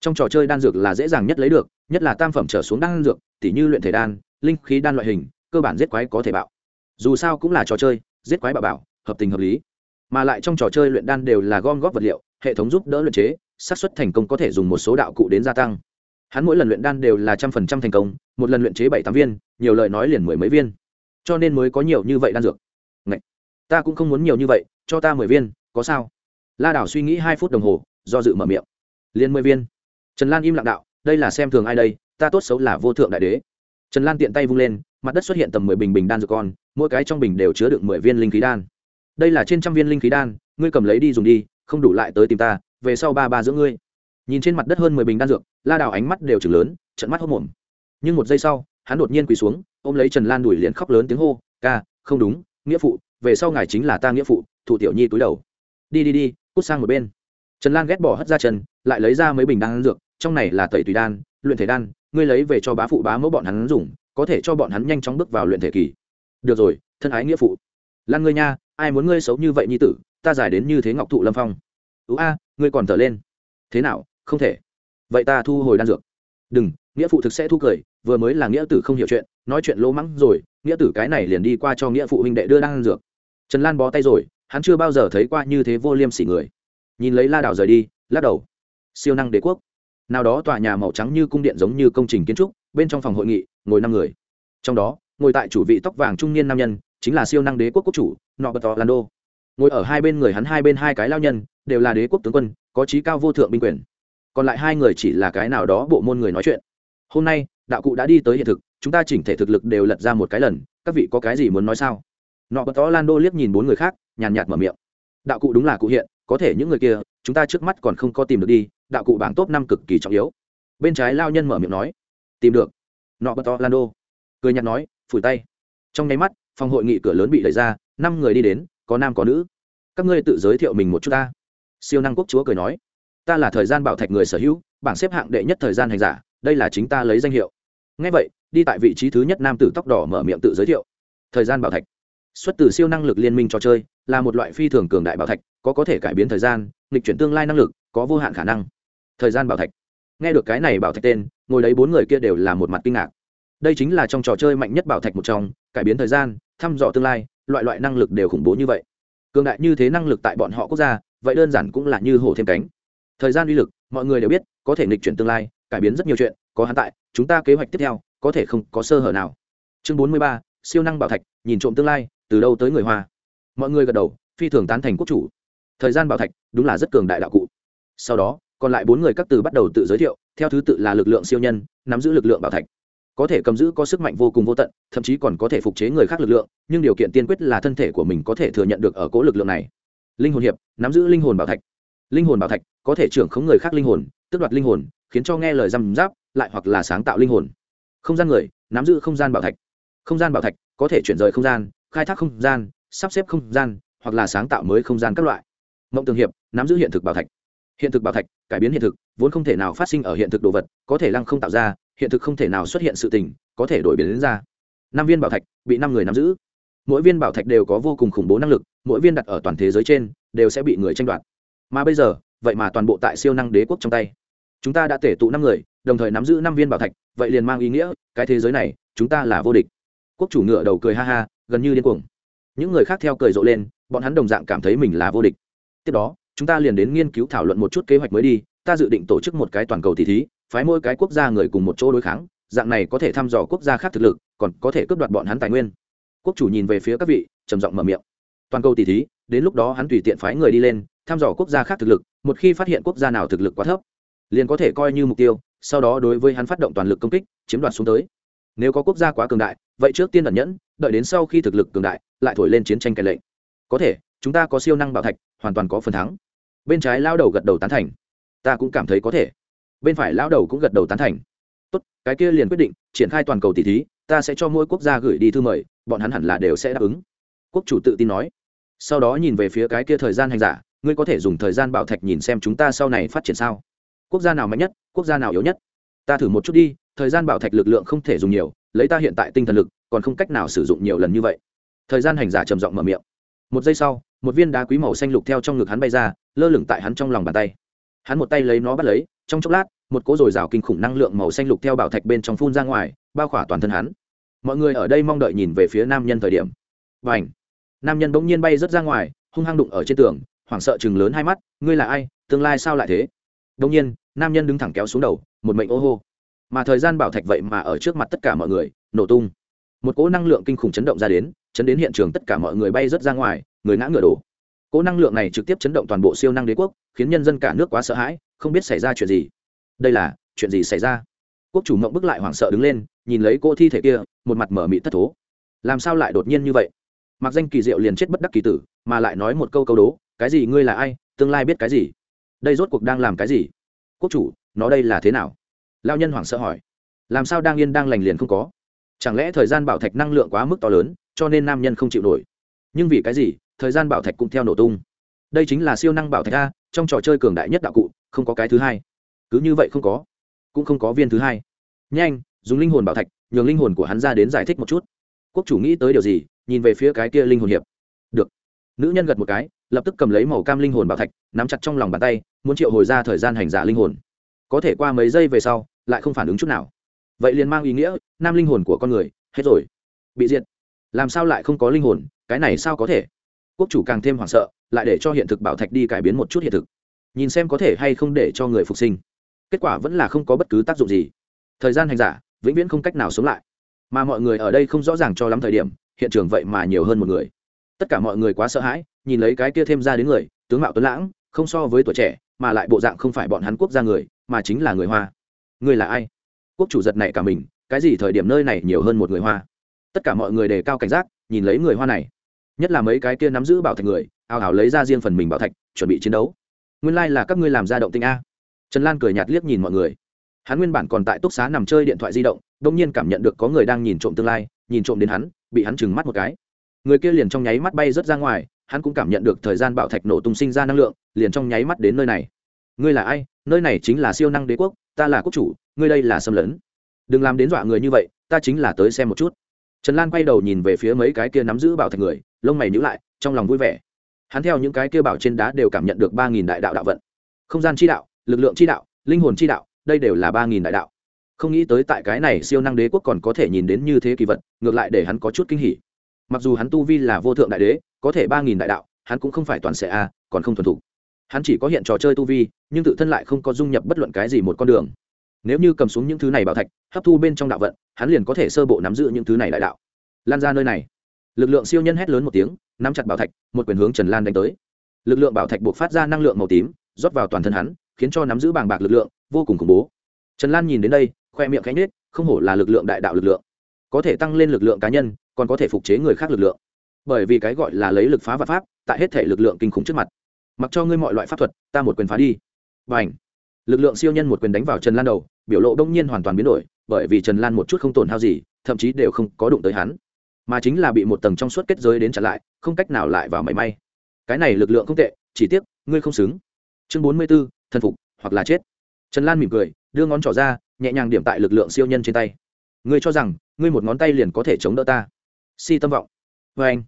Trong trò chơi đan dược là dễ dàng nhất lấy được, nhất là tam phẩm trở xuống đan dược, tỉ như luyện thể đan, linh khí đan loại hình, cơ bản giết quái có thể bạo. Dù sao cũng là trò chơi, giết quái bạo bảo, hợp tình hợp lý. Mà lại trong trò chơi luyện đan đều là gom góp vật liệu, hệ thống giúp đỡ luyện chế, xác suất thành công có thể dùng một số đạo cụ đến gia tăng. Hắn mỗi lần luyện đan đều là trăm phần trăm thành công, một lần luyện chế bảy tám viên, nhiều lời nói liền mười mấy viên cho nên mới có nhiều như vậy đan dược. Ngậy! ta cũng không muốn nhiều như vậy, cho ta mười viên, có sao? La đảo suy nghĩ hai phút đồng hồ, do dự mở miệng. Liền mười viên. Trần lan im lặng đạo, đây là xem thường ai đây, ta tốt xấu là vô thượng đại đế. Trần lan tiện tay vung lên, mặt đất xuất hiện tầm mười bình bình đan dược con, mỗi cái trong bình đều chứa được mười viên linh khí đan. Đây là trên trăm viên linh khí đan, ngươi cầm lấy đi dùng đi, không đủ lại tới tìm ta, về sau ba ba giữa ngươi. Nhìn trên mặt đất hơn mười bình đan dược, la đào ánh mắt đều chừng lớn trận mắt hốc mồm nhưng một giây sau hắn đột nhiên quỳ xuống, ôm lấy trần lan đùi liền khóc lớn tiếng hô, ca, không đúng, nghĩa phụ, về sau ngài chính là ta nghĩa phụ thủ tiểu nhi túi đầu. Đi đi đi, cút sang một bên. Trần lan ghét bỏ hất ra chân, lại lấy ra mấy bình đan dược, trong này là tẩy tùy đan, luyện thể đan, ngươi lấy về cho bá phụ bá mẫu bọn hắn dùng, có thể cho bọn hắn nhanh chóng bước vào luyện thể kỳ. Được rồi, thân ái nghĩa phụ. Lan ngươi nha, ai muốn ngươi xấu như vậy nhi tử, ta giải đến như thế ngọc thụ lâm phong. Ú a, ngươi còn thở lên. Thế nào, không thể. Vậy ta thu hồi đan dược. Đừng nghĩa phụ thực sẽ thu cười, vừa mới là nghĩa tử không hiểu chuyện, nói chuyện lỗ mắng rồi, nghĩa tử cái này liền đi qua cho nghĩa phụ huynh đệ đưa đan dược. Trần lan bó tay rồi, hắn chưa bao giờ thấy qua như thế vô liêm sỉ người. Nhìn lấy la đảo rời đi, lắc đầu. Siêu năng đế quốc. Nào đó tòa nhà màu trắng như cung điện giống như công trình kiến trúc, bên trong phòng hội nghị, ngồi năm người. Trong đó, ngồi tại chủ vị tóc vàng trung niên nam nhân, chính là siêu năng đế quốc quốc chủ nọ bật Đô. ngồi ở hai bên người hắn hai bên hai cái lao nhân, đều là đế quốc tướng quân, có trí cao vô thượng binh quyền. Còn lại hai người chỉ là cái nào đó bộ môn người nói chuyện hôm nay, đạo cụ đã đi tới hiện thực, chúng ta chỉnh thể thực lực đều lật ra một cái lần, các vị có cái gì muốn nói sao? Nọ bật tó lando liếc nhìn bốn người khác, nhàn nhạt mở miệng. Đạo cụ đúng là cụ hiện, có thể những người kia, chúng ta trước mắt còn không có tìm được đi, đạo cụ bảng top năm cực kỳ trọng yếu. Bên trái lao nhân mở miệng nói. Tìm được. Nọ bật to lando cười nhạt nói, phủi tay. Trong nháy mắt, phòng hội nghị cửa lớn bị đẩy ra, năm người đi đến, có nam có nữ. Các ngươi tự giới thiệu mình một chút ta. Siêu năng quốc chúa cười nói. Ta là thời gian bảo thạch người sở hữu, bảng xếp hạng đệ nhất thời gian hành giả đây là chính ta lấy danh hiệu. Ngay vậy, đi tại vị trí thứ nhất nam tử tóc đỏ mở miệng tự giới thiệu. Thời gian bảo thạch. Xuất từ siêu năng lực liên minh trò chơi, là một loại phi thường cường đại bảo thạch, có có thể cải biến thời gian, nghịch chuyển tương lai năng lực, có vô hạn khả năng. Thời gian bảo thạch. Nghe được cái này bảo thạch tên, ngồi đấy bốn người kia đều là một mặt kinh ngạc. Đây chính là trong trò chơi mạnh nhất bảo thạch một trong, cải biến thời gian, thăm dò tương lai, loại loại năng lực đều khủng bố như vậy. Cường đại như thế năng lực tại bọn họ quốc gia, vậy đơn giản cũng là như hổ thêm cánh. Thời gian uy lực, mọi người đều biết, có thể nghịch chuyển tương lai cải biến rất nhiều chuyện, có hắn tại, chúng ta kế hoạch tiếp theo, có thể không có sơ hở nào. Chương bốn mươi ba, siêu năng bảo thạch, nhìn trộm tương lai, từ đâu tới người hoa? Mọi người gật đầu, phi thường tán thành quốc chủ. Thời gian bảo thạch, đúng là rất cường đại đạo cụ. Sau đó, còn lại bốn người các từ bắt đầu tự giới thiệu, theo thứ tự là lực lượng siêu nhân, nắm giữ lực lượng bảo thạch. Có thể cầm giữ, có sức mạnh vô cùng vô tận, thậm chí còn có thể phục chế người khác lực lượng, nhưng điều kiện tiên quyết là thân thể của mình có thể thừa nhận được ở cố lực lượng này. Linh hồn hiệp, nắm giữ linh hồn bảo thạch. Linh hồn bảo thạch, có thể trưởng khống người khác linh hồn, tước đoạt linh hồn khiến cho nghe lời răm giáp lại hoặc là sáng tạo linh hồn. Không gian người, nắm giữ không gian bảo thạch. Không gian bảo thạch có thể chuyển rời không gian, khai thác không gian, sắp xếp không gian, hoặc là sáng tạo mới không gian các loại. Mộng tường hiệp, nắm giữ hiện thực bảo thạch. Hiện thực bảo thạch, cải biến hiện thực, vốn không thể nào phát sinh ở hiện thực đồ vật, có thể lăng không tạo ra, hiện thực không thể nào xuất hiện sự tình, có thể đổi biến đến ra. Năm viên bảo thạch, bị năm người nắm giữ. Mỗi viên bảo thạch đều có vô cùng khủng bố năng lực, mỗi viên đặt ở toàn thế giới trên, đều sẽ bị người tranh đoạt. Mà bây giờ, vậy mà toàn bộ tại siêu năng đế quốc trong tay chúng ta đã tể tụ năm người, đồng thời nắm giữ năm viên bảo thạch, vậy liền mang ý nghĩa, cái thế giới này, chúng ta là vô địch. Quốc chủ ngựa đầu cười ha ha, gần như điên cuồng. Những người khác theo cười rộ lên, bọn hắn đồng dạng cảm thấy mình là vô địch. Tiếp đó, chúng ta liền đến nghiên cứu thảo luận một chút kế hoạch mới đi, ta dự định tổ chức một cái toàn cầu tỷ thí, phái mỗi cái quốc gia người cùng một chỗ đối kháng, dạng này có thể thăm dò quốc gia khác thực lực, còn có thể cướp đoạt bọn hắn tài nguyên. Quốc chủ nhìn về phía các vị, trầm giọng mở miệng. Toàn cầu tỷ thí, đến lúc đó hắn tùy tiện phái người đi lên, thăm dò quốc gia khác thực lực, một khi phát hiện quốc gia nào thực lực quá thấp liền có thể coi như mục tiêu, sau đó đối với hắn phát động toàn lực công kích, chiếm đoạt xuống tới. Nếu có quốc gia quá cường đại, vậy trước tiên ẩn nhẫn, đợi đến sau khi thực lực cường đại, lại thổi lên chiến tranh cải lệnh. Có thể, chúng ta có siêu năng bảo thạch, hoàn toàn có phần thắng. Bên trái lao đầu gật đầu tán thành. Ta cũng cảm thấy có thể. Bên phải lao đầu cũng gật đầu tán thành. Tốt, cái kia liền quyết định, triển khai toàn cầu tỷ thí, ta sẽ cho mỗi quốc gia gửi đi thư mời, bọn hắn hẳn là đều sẽ đáp ứng. Quốc chủ tự tin nói. Sau đó nhìn về phía cái kia thời gian hành giả, ngươi có thể dùng thời gian bảo thạch nhìn xem chúng ta sau này phát triển sao? Quốc gia nào mạnh nhất, quốc gia nào yếu nhất. Ta thử một chút đi, thời gian bảo thạch lực lượng không thể dùng nhiều, lấy ta hiện tại tinh thần lực, còn không cách nào sử dụng nhiều lần như vậy. Thời gian hành giả trầm giọng mở miệng. Một giây sau, một viên đá quý màu xanh lục theo trong ngực hắn bay ra, lơ lửng tại hắn trong lòng bàn tay. Hắn một tay lấy nó bắt lấy, trong chốc lát, một cỗ dồi dào kinh khủng năng lượng màu xanh lục theo bảo thạch bên trong phun ra ngoài, bao khỏa toàn thân hắn. Mọi người ở đây mong đợi nhìn về phía nam nhân thời điểm. Và ảnh nam nhân bỗng nhiên bay rớt ra ngoài, hung hăng đụng ở trên tường, hoảng sợ chừng lớn hai mắt, ngươi là ai? Tương lai sao lại thế? Đông nhiên, nam nhân đứng thẳng kéo xuống đầu, một mệnh ô hô. Mà thời gian bảo thạch vậy mà ở trước mặt tất cả mọi người, nổ tung. Một cỗ năng lượng kinh khủng chấn động ra đến, chấn đến hiện trường tất cả mọi người bay rớt ra ngoài, người ngã ngựa đổ. Cỗ năng lượng này trực tiếp chấn động toàn bộ siêu năng đế quốc, khiến nhân dân cả nước quá sợ hãi, không biết xảy ra chuyện gì. Đây là, chuyện gì xảy ra? Quốc chủ mộng bức lại hoảng sợ đứng lên, nhìn lấy cô thi thể kia, một mặt mở mị thất thố. Làm sao lại đột nhiên như vậy? Mặc danh kỳ diệu liền chết bất đắc kỳ tử, mà lại nói một câu câu đố, cái gì ngươi là ai? Tương lai biết cái gì? Đây rốt cuộc đang làm cái gì? Quốc chủ, nó đây là thế nào? Lao nhân hoảng sợ hỏi. Làm sao đang yên đang lành liền không có? Chẳng lẽ thời gian bảo thạch năng lượng quá mức to lớn, cho nên nam nhân không chịu nổi? Nhưng vì cái gì, thời gian bảo thạch cũng theo nổ tung. Đây chính là siêu năng bảo thạch a, trong trò chơi cường đại nhất đạo cụ, không có cái thứ hai. Cứ như vậy không có. Cũng không có viên thứ hai. Nhanh, dùng linh hồn bảo thạch, nhường linh hồn của hắn ra đến giải thích một chút. Quốc chủ nghĩ tới điều gì, nhìn về phía cái kia linh hồn hiệp. Được. Nữ nhân gật một cái lập tức cầm lấy màu cam linh hồn bảo thạch, nắm chặt trong lòng bàn tay, muốn triệu hồi ra thời gian hành giả linh hồn. Có thể qua mấy giây về sau, lại không phản ứng chút nào. Vậy liền mang ý nghĩa, nam linh hồn của con người, hết rồi. Bị diệt. Làm sao lại không có linh hồn, cái này sao có thể? Quốc chủ càng thêm hoảng sợ, lại để cho hiện thực bảo thạch đi cải biến một chút hiện thực. Nhìn xem có thể hay không để cho người phục sinh. Kết quả vẫn là không có bất cứ tác dụng gì. Thời gian hành giả, vĩnh viễn không cách nào sống lại. Mà mọi người ở đây không rõ ràng cho lắm thời điểm, hiện trường vậy mà nhiều hơn một người. Tất cả mọi người quá sợ hãi nhìn lấy cái kia thêm ra đến người, tướng mạo tuấn lãng, không so với tuổi trẻ, mà lại bộ dạng không phải bọn hắn quốc gia người, mà chính là người hoa. Người là ai? Quốc chủ giật này cả mình, cái gì thời điểm nơi này nhiều hơn một người hoa? Tất cả mọi người đề cao cảnh giác, nhìn lấy người hoa này. Nhất là mấy cái kia nắm giữ bảo thạch người ào ào lấy ra riêng phần mình bảo thạch, chuẩn bị chiến đấu. Nguyên lai、like、là các ngươi làm ra động tinh a. Trần lan cười nhạt liếc nhìn mọi người. Hắn nguyên bản còn tại túc xá nằm chơi điện thoại di động đông nhiên cảm nhận được có người đang nhìn trộm tương lai, nhìn trộm đến hắn, bị hắn trừng mắt một cái. Người kia liền trong nháy mắt bay rớt ra ngoài hắn cũng cảm nhận được thời gian bảo thạch nổ tung sinh ra năng lượng, liền trong nháy mắt đến nơi này. Ngươi là ai? Nơi này chính là siêu năng đế quốc, ta là quốc chủ, ngươi đây là xâm lấn. Đừng làm đến dọa người như vậy, ta chính là tới xem một chút. Trần lan quay đầu nhìn về phía mấy cái kia nắm giữ bảo thạch người, lông mày nhữ lại, trong lòng vui vẻ. Hắn theo những cái kia bảo trên đá đều cảm nhận được ba nghìn đại đạo đạo vận. Không gian chi đạo, lực lượng chi đạo, linh hồn chi đạo, đây đều là ba nghìn đại đạo. Không nghĩ tới tại cái này siêu năng đế quốc còn có thể nhìn đến như thế kỳ vật, ngược lại để hắn có chút kinh hỉ mặc dù hắn tu vi là vô thượng đại đế, có thể ba nghìn đại đạo, hắn cũng không phải toàn sẽ a, còn không thuần thục. Hắn chỉ có hiện trò chơi tu vi, nhưng tự thân lại không có dung nhập bất luận cái gì một con đường. Nếu như cầm xuống những thứ này bảo thạch, hấp thu bên trong đạo vận, hắn liền có thể sơ bộ nắm giữ những thứ này đại đạo. Lan ra nơi này. Lực lượng siêu nhân hét lớn một tiếng, nắm chặt bảo thạch, một quyền hướng trần lan đánh tới. Lực lượng bảo thạch buộc phát ra năng lượng màu tím, rót vào toàn thân hắn, khiến cho nắm giữ bàng bạc lực lượng vô cùng khủng bố. Trần lan nhìn đến đây, khoe miệng cánh nết không hổ là lực lượng đại đạo lực lượng. Có thể tăng lên lực lượng cá nhân còn có thể phục chế người khác lực lượng. Bởi vì cái gọi là lấy lực phá và pháp, tại hết thể lực lượng kinh khủng trước mặt. Mặc cho ngươi mọi loại pháp thuật, ta một quyền phá đi. Và ảnh lực lượng siêu nhân một quyền đánh vào trần lan đầu, biểu lộ đông nhiên hoàn toàn biến đổi, bởi vì trần lan một chút không tổn hao gì, thậm chí đều không có đụng tới hắn. Mà chính là bị một tầng trong suốt kết giới đến chặn lại, không cách nào lại vào mảy may. Cái này lực lượng không tệ, chỉ tiếc, ngươi không xứng. Chương bốn mươi b ố thần phục, hoặc là chết. Trần lan mỉm cười, đưa ngón trỏ ra, nhẹ nhàng điểm tại lực lượng siêu nhân trên tay. Ngươi cho rằng, ngươi một ngón tay liền có thể chống đỡ ta? Si tâm vọng. Vê anh,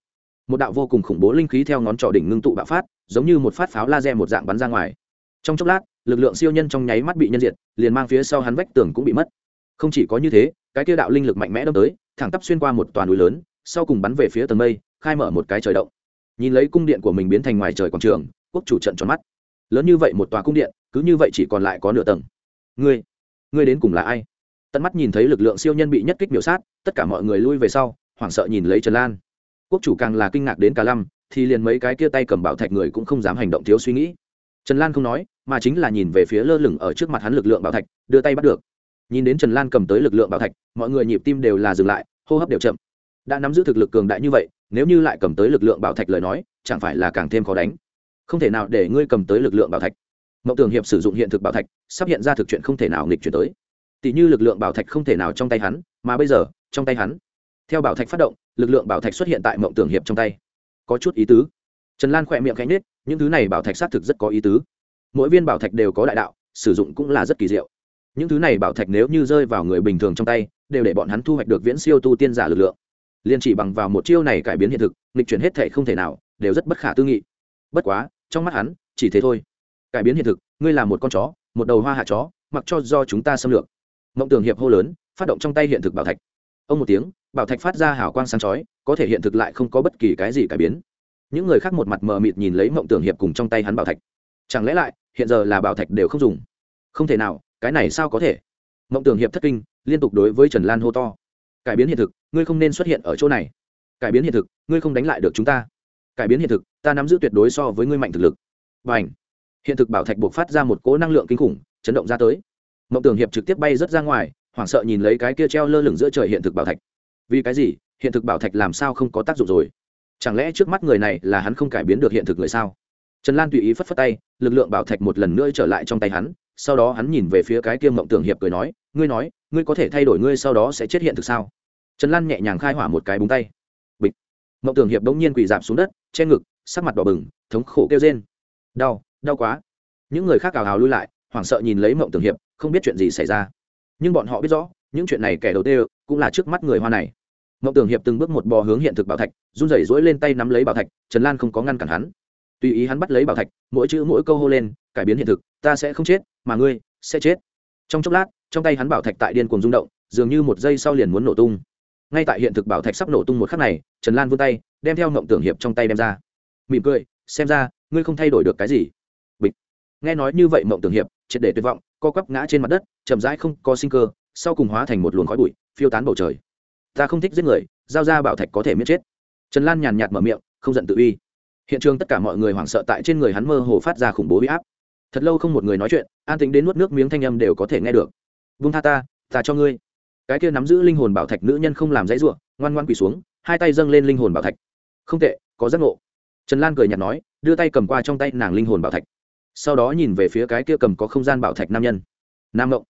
một đạo vô cùng khủng bố linh khí theo ngón trỏ đỉnh ngưng tụ bạo phát, giống như một phát pháo laser một dạng bắn ra ngoài. Trong chốc lát, lực lượng siêu nhân trong nháy mắt bị nhân diệt, liền mang phía sau hắn vách tường cũng bị mất. Không chỉ có như thế, cái tiêu đạo linh lực mạnh mẽ đâm tới, thẳng tắp xuyên qua một toàn núi lớn, sau cùng bắn về phía tầng mây, khai mở một cái trời động. Nhìn lấy cung điện của mình biến thành ngoài trời quảng trường, quốc chủ trận tròn mắt. Lớn như vậy một tòa cung điện, cứ như vậy chỉ còn lại có nửa tầng. Ngươi ngươi đến cùng là ai? Tận mắt nhìn thấy lực lượng siêu nhân bị nhất kích miểu sát, tất cả mọi người lui về sau hoảng sợ nhìn lấy trần lan. Quốc chủ càng là kinh ngạc đến cả lăm, thì liền mấy cái kia tay cầm bảo thạch người cũng không dám hành động thiếu suy nghĩ. Trần lan không nói, mà chính là nhìn về phía lơ lửng ở trước mặt hắn lực lượng bảo thạch, đưa tay bắt được. Nhìn đến trần lan cầm tới lực lượng bảo thạch, mọi người nhịp tim đều là dừng lại, hô hấp đều chậm. Đã nắm giữ thực lực cường đại như vậy, nếu như lại cầm tới lực lượng bảo thạch lời nói, chẳng phải là càng thêm khó đánh? Không thể nào để ngươi cầm tới lực lượng bảo thạch. Mậu tường hiệp sử dụng hiện thực bảo thạch, sắp hiện ra thực chuyện không thể nào nghịch chuyển tới. Tỷ như lực lượng bảo thạch không thể nào trong tay hắn, mà bây giờ, trong tay hắn theo bảo thạch phát động, lực lượng bảo thạch xuất hiện tại mộng tưởng hiệp trong tay. Có chút ý tứ. Trần lan khỏe miệng cánh nết những thứ này bảo thạch xác thực rất có ý tứ. Mỗi viên bảo thạch đều có đại đạo, sử dụng cũng là rất kỳ diệu. Những thứ này bảo thạch nếu như rơi vào người bình thường trong tay, đều để bọn hắn thu hoạch được viễn siêu tu tiên giả lực lượng. Liên chỉ bằng vào một chiêu này cải biến hiện thực, nghịch chuyển hết thể không thể nào, đều rất bất khả tư nghị. Bất quá, trong mắt hắn, chỉ thế thôi. Cải biến hiện thực, ngươi là một con chó, một đầu hoa hạ chó, mặc cho do chúng ta xâm lược. Mộng tưởng hiệp hô lớn, phát động trong tay hiện thực bảo thạch ông một tiếng, bảo thạch phát ra hào quang sáng chói, có thể hiện thực lại không có bất kỳ cái gì cải biến. Những người khác một mặt mờ mịt nhìn lấy mộng tưởng hiệp cùng trong tay hắn bảo thạch. Chẳng lẽ lại, hiện giờ là bảo thạch đều không dùng? Không thể nào, cái này sao có thể? Mộng tưởng hiệp thất kinh, liên tục đối với trần lan hô to. Cải biến hiện thực, ngươi không nên xuất hiện ở chỗ này. Cải biến hiện thực, ngươi không đánh lại được chúng ta. Cải biến hiện thực, ta nắm giữ tuyệt đối so với ngươi mạnh thực lực. Và ảnh hiện thực bảo thạch buộc phát ra một cỗ năng lượng kinh khủng, chấn động ra tới. Mộng tưởng hiệp trực tiếp bay rớt ra ngoài hoảng sợ nhìn lấy cái kia treo lơ lửng giữa trời hiện thực bảo thạch. Vì cái gì? Hiện thực bảo thạch làm sao không có tác dụng rồi? Chẳng lẽ trước mắt người này là hắn không cải biến được hiện thực người sao? Trần lan tùy ý phất phất tay, lực lượng bảo thạch một lần nữa trở lại trong tay hắn, sau đó hắn nhìn về phía cái kia mộng tưởng hiệp cười nói, ngươi nói, ngươi có thể thay đổi ngươi sau đó sẽ chết hiện thực sao? Trần lan nhẹ nhàng khai hỏa một cái búng tay. Bịch. Mộng tưởng hiệp bỗng nhiên quỳ dạp xuống đất, che ngực, sắc mặt đỏ bừng, thống khổ kêu rên. Đau đau quá. Những người khác cào hào lui lại, hoảng sợ nhìn lấy mộng tưởng hiệp, không biết chuyện gì xảy ra nhưng bọn họ biết rõ, những chuyện này kẻ đầu tiên cũng là trước mắt người hoa này. Mộng tưởng hiệp từng bước một bò hướng hiện thực bảo thạch, run rẩy rỗi lên tay nắm lấy bảo thạch, trần lan không có ngăn cản hắn. Tùy ý hắn bắt lấy bảo thạch, mỗi chữ mỗi câu hô lên, cải biến hiện thực, ta sẽ không chết, mà ngươi sẽ chết. Trong chốc lát, trong tay hắn bảo thạch tại điên cuồng rung động, dường như một giây sau liền muốn nổ tung. Ngay tại hiện thực bảo thạch sắp nổ tung một khắc này, trần lan vươn tay, đem theo mộng tưởng hiệp trong tay đem ra. Mỉm cười, xem ra, ngươi không thay đổi được cái gì. Bịch. Nghe nói như vậy, mộng tưởng hiệp triệt để tuyệt vọng co quắp ngã trên mặt đất, chậm rãi không có sinh cơ, sau cùng hóa thành một luồng khói bụi, phiêu tán bầu trời. Ta không thích giết người, giao ra bảo thạch có thể miết chết. Trần lan nhàn nhạt mở miệng, không giận tự uy. Hiện trường tất cả mọi người hoảng sợ tại trên người hắn mơ hồ phát ra khủng bố huy áp. Thật lâu không một người nói chuyện, an tính đến nuốt nước miếng thanh âm đều có thể nghe được. Vung tha ta ta cho ngươi. Cái kia nắm giữ linh hồn bảo thạch nữ nhân không làm dãy ruộng ngoan ngoan quỳ xuống, hai tay dâng lên linh hồn bảo thạch. Không tệ, có giác ngộ. Trần lan cười nhạt nói, đưa tay cầm qua trong tay nàng linh hồn bảo thạch sau đó nhìn về phía cái kia cầm có không gian bảo thạch nam nhân. Nam ngộng.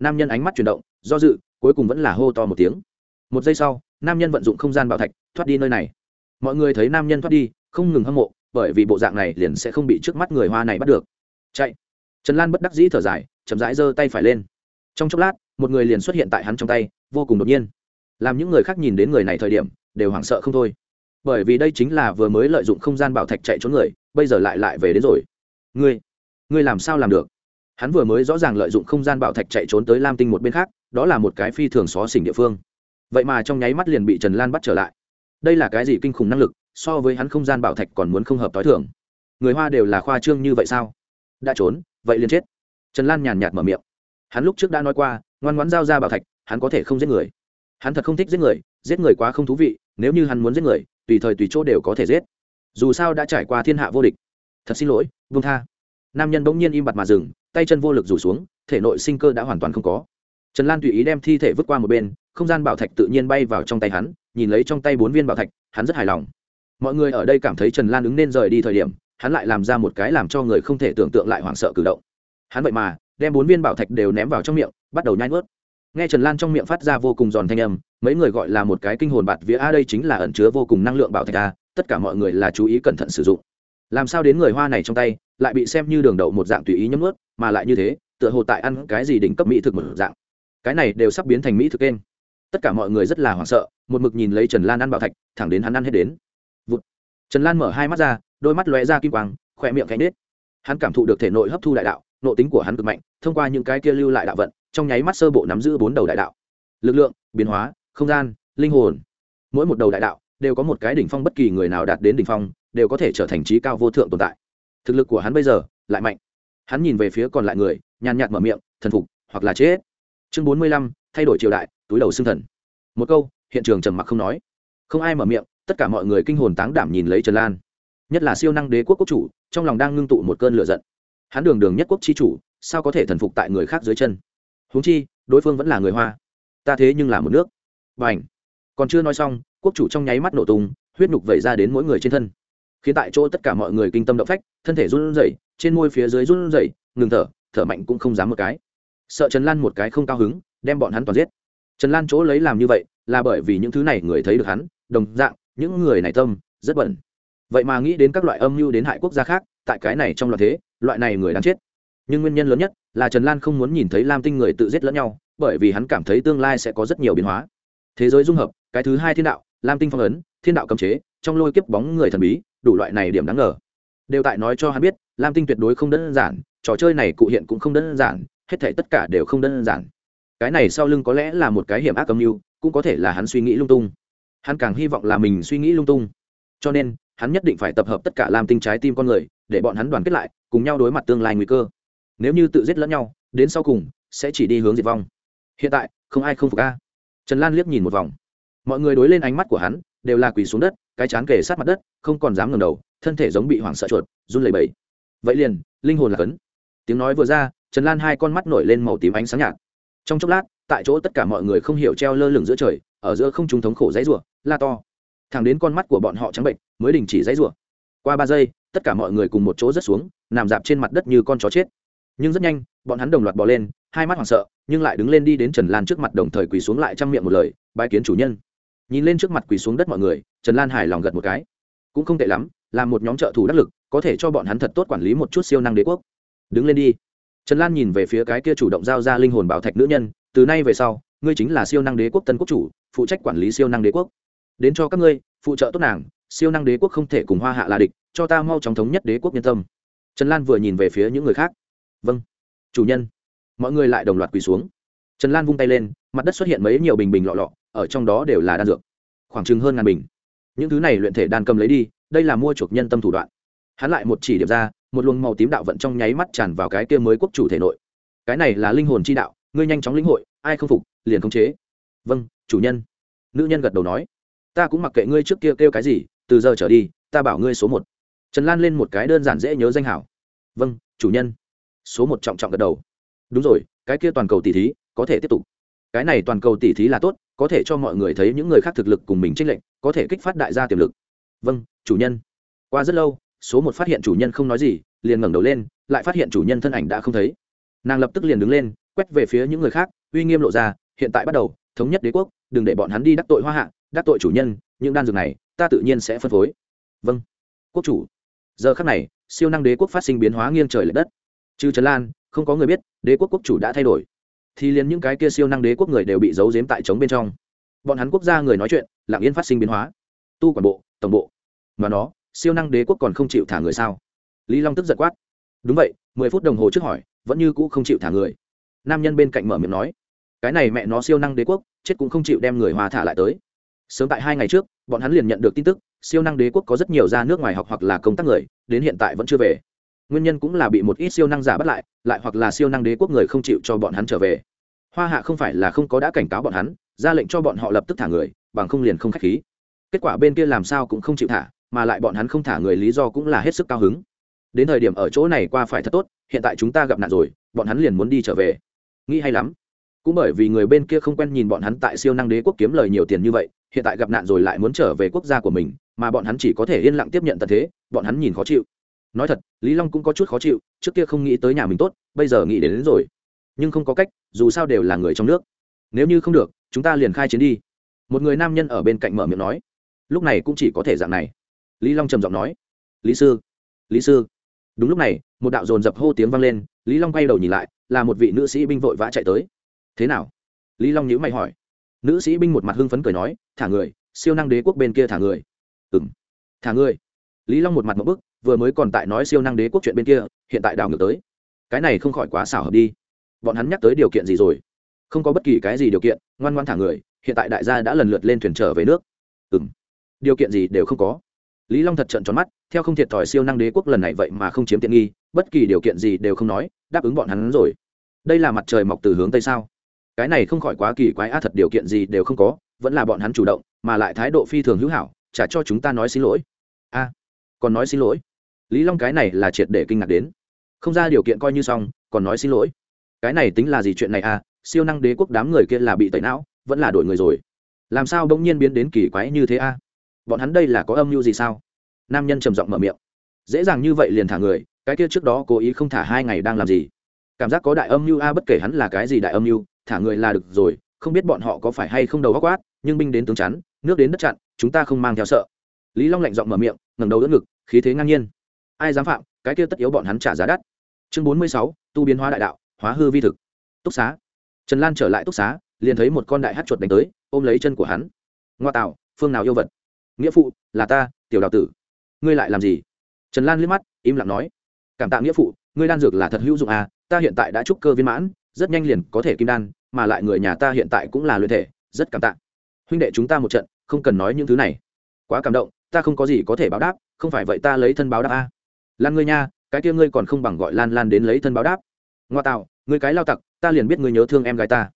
Nam nhân ánh mắt chuyển động, do dự, cuối cùng vẫn là hô to một tiếng. Một giây sau, nam nhân vận dụng không gian bảo thạch, thoát đi nơi này. Mọi người thấy nam nhân thoát đi, không ngừng hâm mộ, bởi vì bộ dạng này liền sẽ không bị trước mắt người hoa này bắt được. Chạy. Trần lan bất đắc dĩ thở dài, chậm rãi giơ tay phải lên. Trong chốc lát, một người liền xuất hiện tại hắn trong tay, vô cùng đột nhiên. Làm những người khác nhìn đến người này thời điểm, đều hoảng sợ không thôi. Bởi vì đây chính là vừa mới lợi dụng không gian bảo thạch chạy trốn người, bây giờ lại lại về đến rồi. Ngươi ngươi làm sao làm được? Hắn vừa mới rõ ràng lợi dụng không gian bảo thạch chạy trốn tới lam tinh một bên khác, đó là một cái phi thường xó xỉnh địa phương. Vậy mà trong nháy mắt liền bị trần lan bắt trở lại. Đây là cái gì kinh khủng năng lực, so với hắn không gian bảo thạch còn muốn không hợp t h i thường. Người hoa đều là khoa trương như vậy sao? Đã trốn, vậy liền chết. Trần lan nhàn nhạt mở miệng. Hắn lúc trước đã nói qua, ngoan ngoãn giao ra bảo thạch, hắn có thể không giết người. Hắn thật không thích giết người giết người quá không thú vị, nếu như hắn muốn giết người, tùy thời tùy chỗ đều có thể giết. Dù sao đã trải qua thiên hạ vô địch. Thật xin lỗi, vương tha nam nhân bỗng nhiên im bặt mà dừng, tay chân vô lực rủ xuống, thể nội sinh cơ đã hoàn toàn không có. Trần lan tùy ý đem thi thể vứt qua một bên, không gian bảo thạch tự nhiên bay vào trong tay hắn, nhìn lấy trong tay bốn viên bảo thạch, hắn rất hài lòng. Mọi người ở đây cảm thấy trần lan ứng nên rời đi thời điểm, hắn lại làm ra một cái làm cho người không thể tưởng tượng lại hoảng sợ cử động. Hắn vậy mà, đem bốn viên bảo thạch đều ném vào trong miệng, bắt đầu nhai nuốt. Nghe trần lan trong miệng phát ra vô cùng giòn thanh âm, mấy người gọi là một cái kinh hồn bạt vía, a, đây chính là ẩn chứa vô cùng năng lượng bảo thạch a, tất cả mọi người là chú ý cẩn thận sử dụng. Làm sao đến người hoa này trong tay lại bị xem như đường đậu một dạng tùy ý nhấm ướt, mà lại như thế, tựa hồ tại ăn cái gì đỉnh cấp mỹ thực một dạng. Cái này đều sắp biến thành mỹ thực kênh. Tất cả mọi người rất là hoảng sợ, một mực nhìn lấy trần lan ăn bảo thạch, thẳng đến hắn ăn hết đến. Vụt. trần lan mở hai mắt ra, đôi mắt lóe ra kim quang, khỏe miệng cánh nết. Hắn cảm thụ được thể nội hấp thu đại đạo nộ tính của hắn cực mạnh, thông qua những cái kia lưu lại đạo vận, trong nháy mắt sơ bộ nắm giữ bốn đầu đại đạo. Lực lượng, biến hóa, không gian, linh hồn. Mỗi một đầu đại đạo đều có một cái đỉnh phong, bất kỳ người nào đạt đến đỉnh phong, đều có thể trở thành trí cao vô thượng tồn tại thực lực của hắn bây giờ lại mạnh. Hắn nhìn về phía còn lại người, nhàn nhạt mở miệng, thần phục, hoặc là chết. Chương bốn mươi lăm, thay đổi triều đại, túi đầu xương thần. Một câu, hiện trường trầm mặc không nói. Không ai mở miệng, tất cả mọi người kinh hồn táng đảm nhìn lấy trần lan. Nhất là siêu năng đế quốc quốc chủ, trong lòng đang ngưng tụ một cơn lửa giận. Hắn đường đường nhất quốc chi chủ, sao có thể thần phục tại người khác dưới chân? Huống chi, đối phương vẫn là người hoa. Ta thế nhưng là một nước. B à n h còn chưa nói xong, quốc chủ trong nháy mắt nổ tung, huyết nhục vẩy ra đến mỗi người trên thân khiến tại chỗ tất cả mọi người kinh tâm động phách, thân thể run rẩy, trên môi phía dưới run rẩy, ngừng thở thở mạnh cũng không dám một cái. Sợ trần lan một cái không cao hứng, đem bọn hắn toàn giết. Trần lan chỗ lấy làm như vậy, là bởi vì những thứ này người thấy được hắn, đồng dạng, những người này tâm, rất bẩn. Vậy mà nghĩ đến các loại âm mưu đến hại quốc gia khác, tại cái này trong loạn thế, loại này người đáng chết. Nhưng nguyên nhân lớn nhất là trần lan không muốn nhìn thấy lam tinh người tự giết lẫn nhau, bởi vì hắn cảm thấy tương lai sẽ có rất nhiều biến hóa. Thế giới dung hợp, cái thứ hai thiên đạo, lam tinh phong ấn, thiên đạo cấm chế, trong lôi kiếp bóng người thần bí đủ loại này điểm đáng ngờ. Đều tại nói cho hắn biết, lam tinh tuyệt đối không đơn giản, trò chơi này cụ hiện cũng không đơn giản, hết thể tất cả đều không đơn giản. Cái này sau lưng có lẽ là một cái hiểm ác âm mưu, cũng có thể là hắn suy nghĩ lung tung. Hắn càng hy vọng là mình suy nghĩ lung tung. Cho nên, hắn nhất định phải tập hợp tất cả lam tinh trái tim con người, để bọn hắn đoàn kết lại, cùng nhau đối mặt tương lai nguy cơ. Nếu như tự giết lẫn nhau, đến sau cùng, sẽ chỉ đi hướng diệt vong. Hiện tại, không ai không phục a. Trần lan liếc nhìn một vòng. Mọi người đối lên ánh mắt của hắn, đều là quỳ xuống đất cái chán kề sát mặt đất, không còn dám ngầm đầu, thân thể giống bị hoảng sợ chuột, run lẩy bẩy. Vậy liền, linh hồn là cấn. Tiếng nói vừa ra, trần lan hai con mắt nổi lên màu tím ánh sáng nhạt. Trong chốc lát, tại chỗ tất cả mọi người không hiểu treo lơ lửng giữa trời, ở giữa không trung thống khổ dãy rủa, la to. Thẳng đến con mắt của bọn họ trắng bệnh, mới đình chỉ dãy rủa. Qua ba giây, tất cả mọi người cùng một chỗ rớt xuống, nằm dạp trên mặt đất như con chó chết. Nhưng rất nhanh, bọn hắn đồng loạt bò lên, hai mắt hoảng sợ, nhưng lại đứng lên đi đến trần lan trước mặt đồng thời quỳ xuống lại trang miệng một lời bãi kiến chủ nhân nhìn lên trước mặt quỳ xuống đất mọi người, trần lan hài lòng gật một cái. Cũng không tệ lắm, là một nhóm trợ thủ đắc lực, có thể cho bọn hắn thật tốt quản lý một chút siêu năng đế quốc. Đứng lên đi. Trần lan nhìn về phía cái kia chủ động giao ra linh hồn bảo thạch nữ nhân, từ nay về sau, ngươi chính là siêu năng đế quốc tân quốc chủ, phụ trách quản lý siêu năng đế quốc. Đến cho các ngươi, phụ trợ tốt nàng, siêu năng đế quốc không thể cùng hoa hạ là địch, cho ta mau chóng thống nhất đế quốc nhân tâm. Trần lan vừa nhìn về phía những người khác. Vâng. Chủ nhân. Mọi người lại đồng loạt quỳ xuống. Trần lan vung tay lên, mặt đất xuất hiện mấy nhiều bình bình lọ lọ ở trong đó đều là đan dược. Khoảng chừng hơn ngàn bình. Những thứ này luyện thể đan cầm lấy đi, đây là mua chuộc nhân tâm thủ đoạn. Hắn lại một chỉ điểm ra, một luồng màu tím đạo vận trong nháy mắt tràn vào cái kia mới quốc chủ thể nội. Cái này là linh hồn chi đạo, ngươi nhanh chóng lĩnh hội, ai không phục, liền khống chế. Vâng chủ nhân. Nữ nhân gật đầu nói. Ta cũng mặc kệ ngươi trước kia kêu cái gì, từ giờ trở đi, ta bảo ngươi số một. Trần lan lên một cái đơn giản dễ nhớ danh hảo. Vâng chủ nhân. Số một trọng trọng gật đầu. Đúng rồi, cái kia toàn cầu tỷ thí, có thể tiếp tục. Cái này toàn cầu tỷ thí là tốt có thể cho mọi người thấy những người khác thực lực cùng mình trích lệnh có thể kích phát đại gia tiềm lực. Vâng chủ nhân. Qua rất lâu, số một phát hiện chủ nhân không nói gì, liền ngẩng đầu lên, lại phát hiện chủ nhân thân ảnh đã không thấy. Nàng lập tức liền đứng lên, quét về phía những người khác, uy nghiêm lộ ra, hiện tại bắt đầu, thống nhất đế quốc, đừng để bọn hắn đi đắc tội hoa hạ, đắc tội chủ nhân, những đan dược này, ta tự nhiên sẽ phân phối. Vâng quốc chủ. Giờ khắc này, siêu năng đế quốc phát sinh biến hóa nghiêng trời l ệ đất. Trừ trấn lan, không có người biết, đế quốc quốc chủ đã thay đổi thì liền những cái kia siêu năng đế quốc người đều bị giấu giếm tại trống bên trong. Bọn hắn quốc gia người nói chuyện, lặng yên phát sinh biến hóa. Tu quản bộ, tổng bộ. Mà nó, siêu năng đế quốc còn không chịu thả người sao? Lý long tức giật quát. Đúng vậy, mười phút đồng hồ trước hỏi, vẫn như cũ không chịu thả người. Nam nhân bên cạnh mở miệng nói, cái này mẹ nó siêu năng đế quốc, chết cũng không chịu đem người hòa thả lại tới. Sớm tại hai ngày trước, bọn hắn liền nhận được tin tức, siêu năng đế quốc có rất nhiều ra nước ngoài học hoặc là công tác người, đến hiện tại vẫn chưa về nguyên nhân cũng là bị một ít siêu năng giả bắt lại lại hoặc là siêu năng đế quốc người không chịu cho bọn hắn trở về. Hoa hạ không phải là không có đã cảnh cáo bọn hắn, ra lệnh cho bọn họ lập tức thả người, bằng không liền không k h á c h khí. Kết quả bên kia làm sao cũng không chịu thả, mà lại bọn hắn không thả người lý do cũng là hết sức cao hứng. Đến thời điểm ở chỗ này qua phải thật tốt, hiện tại chúng ta gặp nạn rồi, bọn hắn liền muốn đi trở về. Nghĩ hay lắm. Cũng bởi vì người bên kia không quen nhìn bọn hắn tại siêu năng đế quốc kiếm lời nhiều tiền như vậy, hiện tại gặp nạn rồi lại muốn trở về quốc gia của mình, mà bọn hắn chỉ có thể yên lặng tiếp nhận tận thế, bọn hắn nhìn khó chịu nói thật lý long cũng có chút khó chịu trước kia không nghĩ tới nhà mình tốt bây giờ nghĩ đến, đến rồi. Nhưng không có cách dù sao đều là người trong nước. Nếu như không được chúng ta liền khai chiến đi. Một người nam nhân ở bên cạnh mở miệng nói. Lúc này cũng chỉ có thể dạng này. Lý long trầm giọng nói. Lý sư lý sư. Đúng lúc này một đạo dồn dập hô tiếng vang lên lý long quay đầu nhìn lại là một vị nữ sĩ binh vội vã chạy tới. Thế nào? Lý long nhữ mày hỏi. Nữ sĩ binh một mặt hưng phấn cười nói thả người siêu năng đế quốc bên kia thả người. Ừ m thả người. Lý long một mặt một bức vừa mới còn tại nói siêu năng đế quốc chuyện bên kia, hiện tại đảo ngược tới. Cái này không khỏi quá xảo hợp đi. Bọn hắn nhắc tới điều kiện gì rồi? Không có bất kỳ cái gì điều kiện, ngoan ngoan thả người, hiện tại đại gia đã lần lượt lên thuyền trở về nước. Ừ m điều kiện gì đều không có. Lý long thật trận tròn mắt, theo không thiệt thòi siêu năng đế quốc lần này vậy mà không chiếm tiện nghi, bất kỳ điều kiện gì đều không nói, đáp ứng bọn hắn rồi. Đây là mặt trời mọc từ hướng tây sao? Cái này không khỏi quá kỳ quái, a, thật điều kiện gì đều không có, vẫn là bọn hắn chủ động, mà lại thái độ phi thường hữu hảo trả cho chúng ta nói xin lỗi. A, còn nói xin lỗi? Lý long cái này là triệt để kinh ngạc đến. Không ra điều kiện coi như xong, còn nói xin lỗi. Cái này tính là gì chuyện này à? Siêu năng đế quốc đám người kia là bị tẩy não, vẫn là đổi người rồi. Làm sao bỗng nhiên biến đến kỳ quái như thế a bọn hắn đây là có âm mưu gì sao? Nam nhân trầm giọng mở miệng. Dễ dàng như vậy liền thả người, cái kia trước đó cố ý không thả hai ngày đang làm gì? Cảm giác có đại âm mưu a, bất kể hắn là cái gì đại âm mưu, thả người là được rồi, không biết bọn họ có phải hay không đầu góc quát, nhưng binh đến tướng chắn, nước đến đất chặn, chúng ta không mang theo sợ. Lý long lạnh giọng mở miệng, ngẩng đầu đỡ ngực, khí thế ngang nhiên ai dám phạm, cái kia tất yếu bọn hắn trả giá đắt. Chương bốn mươi sáu, tu biến hóa đại đạo, hóa hư vi thực. Túc xá. Trần lan trở lại túc xá, liền thấy một con đại hát chuột đánh tới, ôm lấy chân của hắn. Ngoa tạo, phương nào yêu vật? Nghĩa phụ, là ta, tiểu đào tử. Ngươi lại làm gì? Trần lan liếc mắt, im lặng nói. Cảm tạ nghĩa phụ, ngươi đan dược là thật hữu dụng à ta hiện tại đã trúc cơ viên mãn, rất nhanh liền có thể kim đan, mà lại người nhà ta hiện tại cũng là luyện thể, rất cảm tạ. Huynh đệ chúng ta một trận, không cần nói những thứ này. Quá cảm động, ta không có gì có thể báo đáp, không phải vậy ta lấy thân báo đáp a lan ngươi nha, cái kia ngươi còn không bằng gọi lan lan đến lấy thân báo đáp. Ngoa tạo, ngươi cái lao tặc, ta liền biết ngươi nhớ thương em gái ta.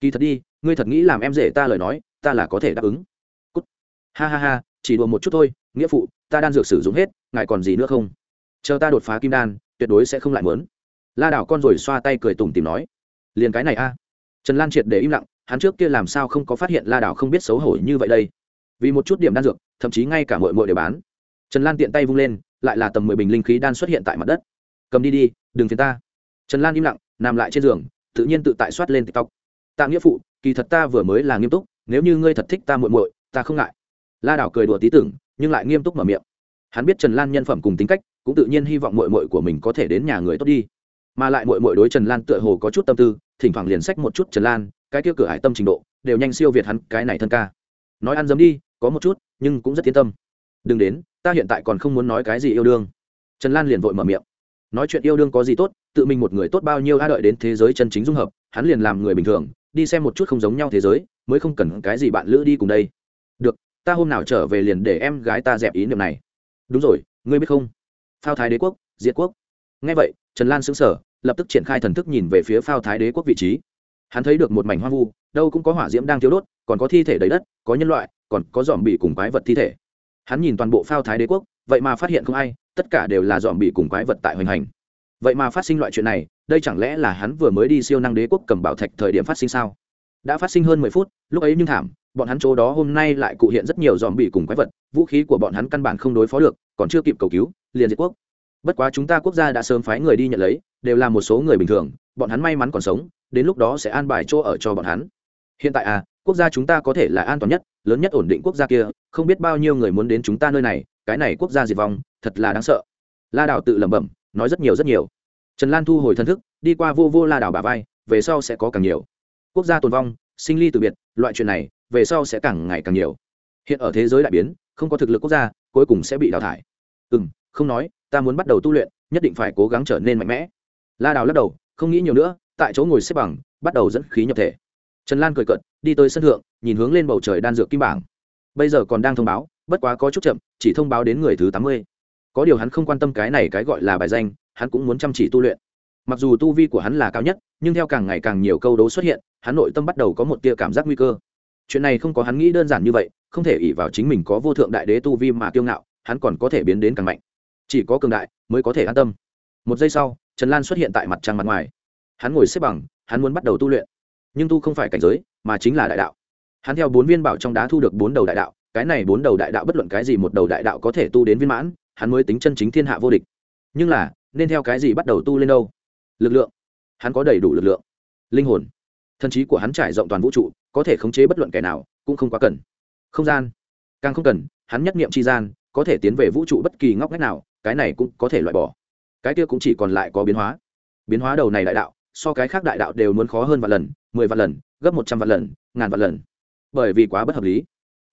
Kỳ thật đi, ngươi thật nghĩ làm em rể ta lời nói, ta là có thể đáp ứng. Cút. ha ha ha, chỉ đùa một chút thôi, nghĩa phụ, ta đan dược sử dụng hết, ngài còn gì nữa không? Chờ ta đột phá kim đan, tuyệt đối sẽ không lại mớn. La đảo con rồi xoa tay cười tủm tìm nói. Liền cái này a. Trần lan triệt để im lặng, hắn trước kia làm sao không có phát hiện la đảo không biết xấu hổ như vậy đây. Vì một chút điểm đan dược, thậm chí ngay cả mội mội đều bán. Trần lan tiện tay vung lên lại là tầm mười bình linh khí đan xuất hiện tại mặt đất. Cầm đi đi, đừng phiền ta. Trần lan im lặng, nằm lại trên giường, tự nhiên tự tại soát lên tiktok. Tạ nghĩa phụ, kỳ thật ta vừa mới là nghiêm túc, nếu như ngươi thật thích ta muội muội, ta không ngại. La đảo cười đùa tí tưởng, nhưng lại nghiêm túc mở miệng. Hắn biết trần lan nhân phẩm cùng tính cách, cũng tự nhiên hy vọng muội muội của mình có thể đến nhà người tốt đi. Mà lại muội muội đối trần lan tựa hồ có chút tâm tư, thỉnh thoảng liền sách một chút trần lan, cái kia cửa hải tâm trình độ, đều nhanh siêu việt hắn cái này thân ca. Nói ăn dấm đi, có một chút, nhưng cũng rất yên tâm. Đừng đến ta hiện tại còn không muốn nói cái gì yêu đương. Trần lan liền vội mở miệng. Nói chuyện yêu đương có gì tốt, tự mình một người tốt bao nhiêu a đợi đến thế giới chân chính dung hợp, hắn liền làm người bình thường, đi xem một chút không giống nhau thế giới, mới không cần cái gì bạn lữ đi cùng đây. Được, ta hôm nào trở về liền để em gái ta dẹp ý niệm này. Đúng rồi, ngươi biết không? Phao thái đế quốc, diệt quốc. Ngay vậy, trần lan xứng sở lập tức triển khai thần thức nhìn về phía phao thái đế quốc vị trí. Hắn thấy được một mảnh hoang vu, đâu cũng có hỏa diễm đang thiếu đốt, còn có thi thể đầy đất, có nhân loại, còn có dòm bị cùng quái vật thi thể hắn nhìn toàn bộ phao thái đế quốc, vậy mà phát hiện không ai, tất cả đều là dòm bị cùng quái vật tại hoành hành. Vậy mà phát sinh loại chuyện này, đây chẳng lẽ là hắn vừa mới đi siêu năng đế quốc cầm bảo thạch thời điểm phát sinh sao? Đã phát sinh hơn mười phút, lúc ấy nhưng thảm, bọn hắn chỗ đó hôm nay lại cụ hiện rất nhiều dòm bị cùng quái vật, vũ khí của bọn hắn căn bản không đối phó được, còn chưa kịp cầu cứu, liền diệt quốc. Bất quá chúng ta quốc gia đã sớm phái người đi nhận lấy, đều là một số người bình thường, bọn hắn may mắn còn sống, đến lúc đó sẽ an bài chỗ ở cho bọn hắn. Hiện tại à quốc gia chúng ta có thể là an toàn nhất, lớn nhất ổn định quốc gia kia, không biết bao nhiêu người muốn đến chúng ta nơi này, cái này quốc gia diệt vong, thật là đáng sợ. La đảo tự lẩm bẩm, nói rất nhiều rất nhiều. Trần lan thu hồi thân thức, đi qua vô vô la đảo bà vai, về sau sẽ có càng nhiều. Quốc gia tồn vong, sinh ly từ biệt, loại chuyện này, về sau sẽ càng ngày càng nhiều. Hiện ở thế giới đại biến, không có thực lực quốc gia, cuối cùng sẽ bị đào thải. Ừ m không nói, ta muốn bắt đầu tu luyện, nhất định phải cố gắng trở nên mạnh mẽ. La đào lắc đầu, không nghĩ nhiều nữa, tại chỗ ngồi xếp bằng, bắt đầu dẫn khí nhập thể trần lan cười cận đi tới sân thượng, nhìn hướng lên bầu trời đan dược kim bảng. Bây giờ còn đang thông báo, bất quá có chút chậm, chỉ thông báo đến người thứ tám mươi. Có điều hắn không quan tâm cái này cái gọi là bài danh, hắn cũng muốn chăm chỉ tu luyện. Mặc dù tu vi của hắn là cao nhất, nhưng theo càng ngày càng nhiều câu đố xuất hiện, hắn nội tâm bắt đầu có một tia cảm giác nguy cơ. Chuyện này không có hắn nghĩ đơn giản như vậy, không thể ỉ vào chính mình có vô thượng đại đế tu vi mà kiêu ngạo, hắn còn có thể biến đến càng mạnh. Chỉ có cường đại mới có thể an tâm. Một giây sau, trần lan xuất hiện tại mặt trăng mặt ngoài. Hắn ngồi xếp bằng, hắn muốn bắt đầu tu luyện nhưng tu không phải cảnh giới, mà chính là đại đạo. Hắn theo bốn viên bảo trong đá thu được bốn đầu đại đạo, cái này bốn đầu đại đạo bất luận cái gì một đầu đại đạo có thể tu đến viên mãn, hắn mới tính chân chính thiên hạ vô địch. Nhưng là, nên theo cái gì bắt đầu tu lên đâu? Lực lượng. Hắn có đầy đủ lực lượng. Linh hồn. Thần trí của hắn trải rộng toàn vũ trụ, có thể khống chế bất luận kẻ nào, cũng không quá cần. Không gian. Càng không cần, hắn nhất nghiệm tri gian, có thể tiến về vũ trụ bất kỳ ngóc ngách nào, cái này cũng có thể loại bỏ. Cái kia cũng chỉ còn lại có biến hóa. Biến hóa đầu này đại đạo, so cái khác đại đạo đều muốn khó hơn vạn lần mười vạn lần, gấp một trăm vạn lần, ngàn vạn lần. Bởi vì quá bất hợp lý.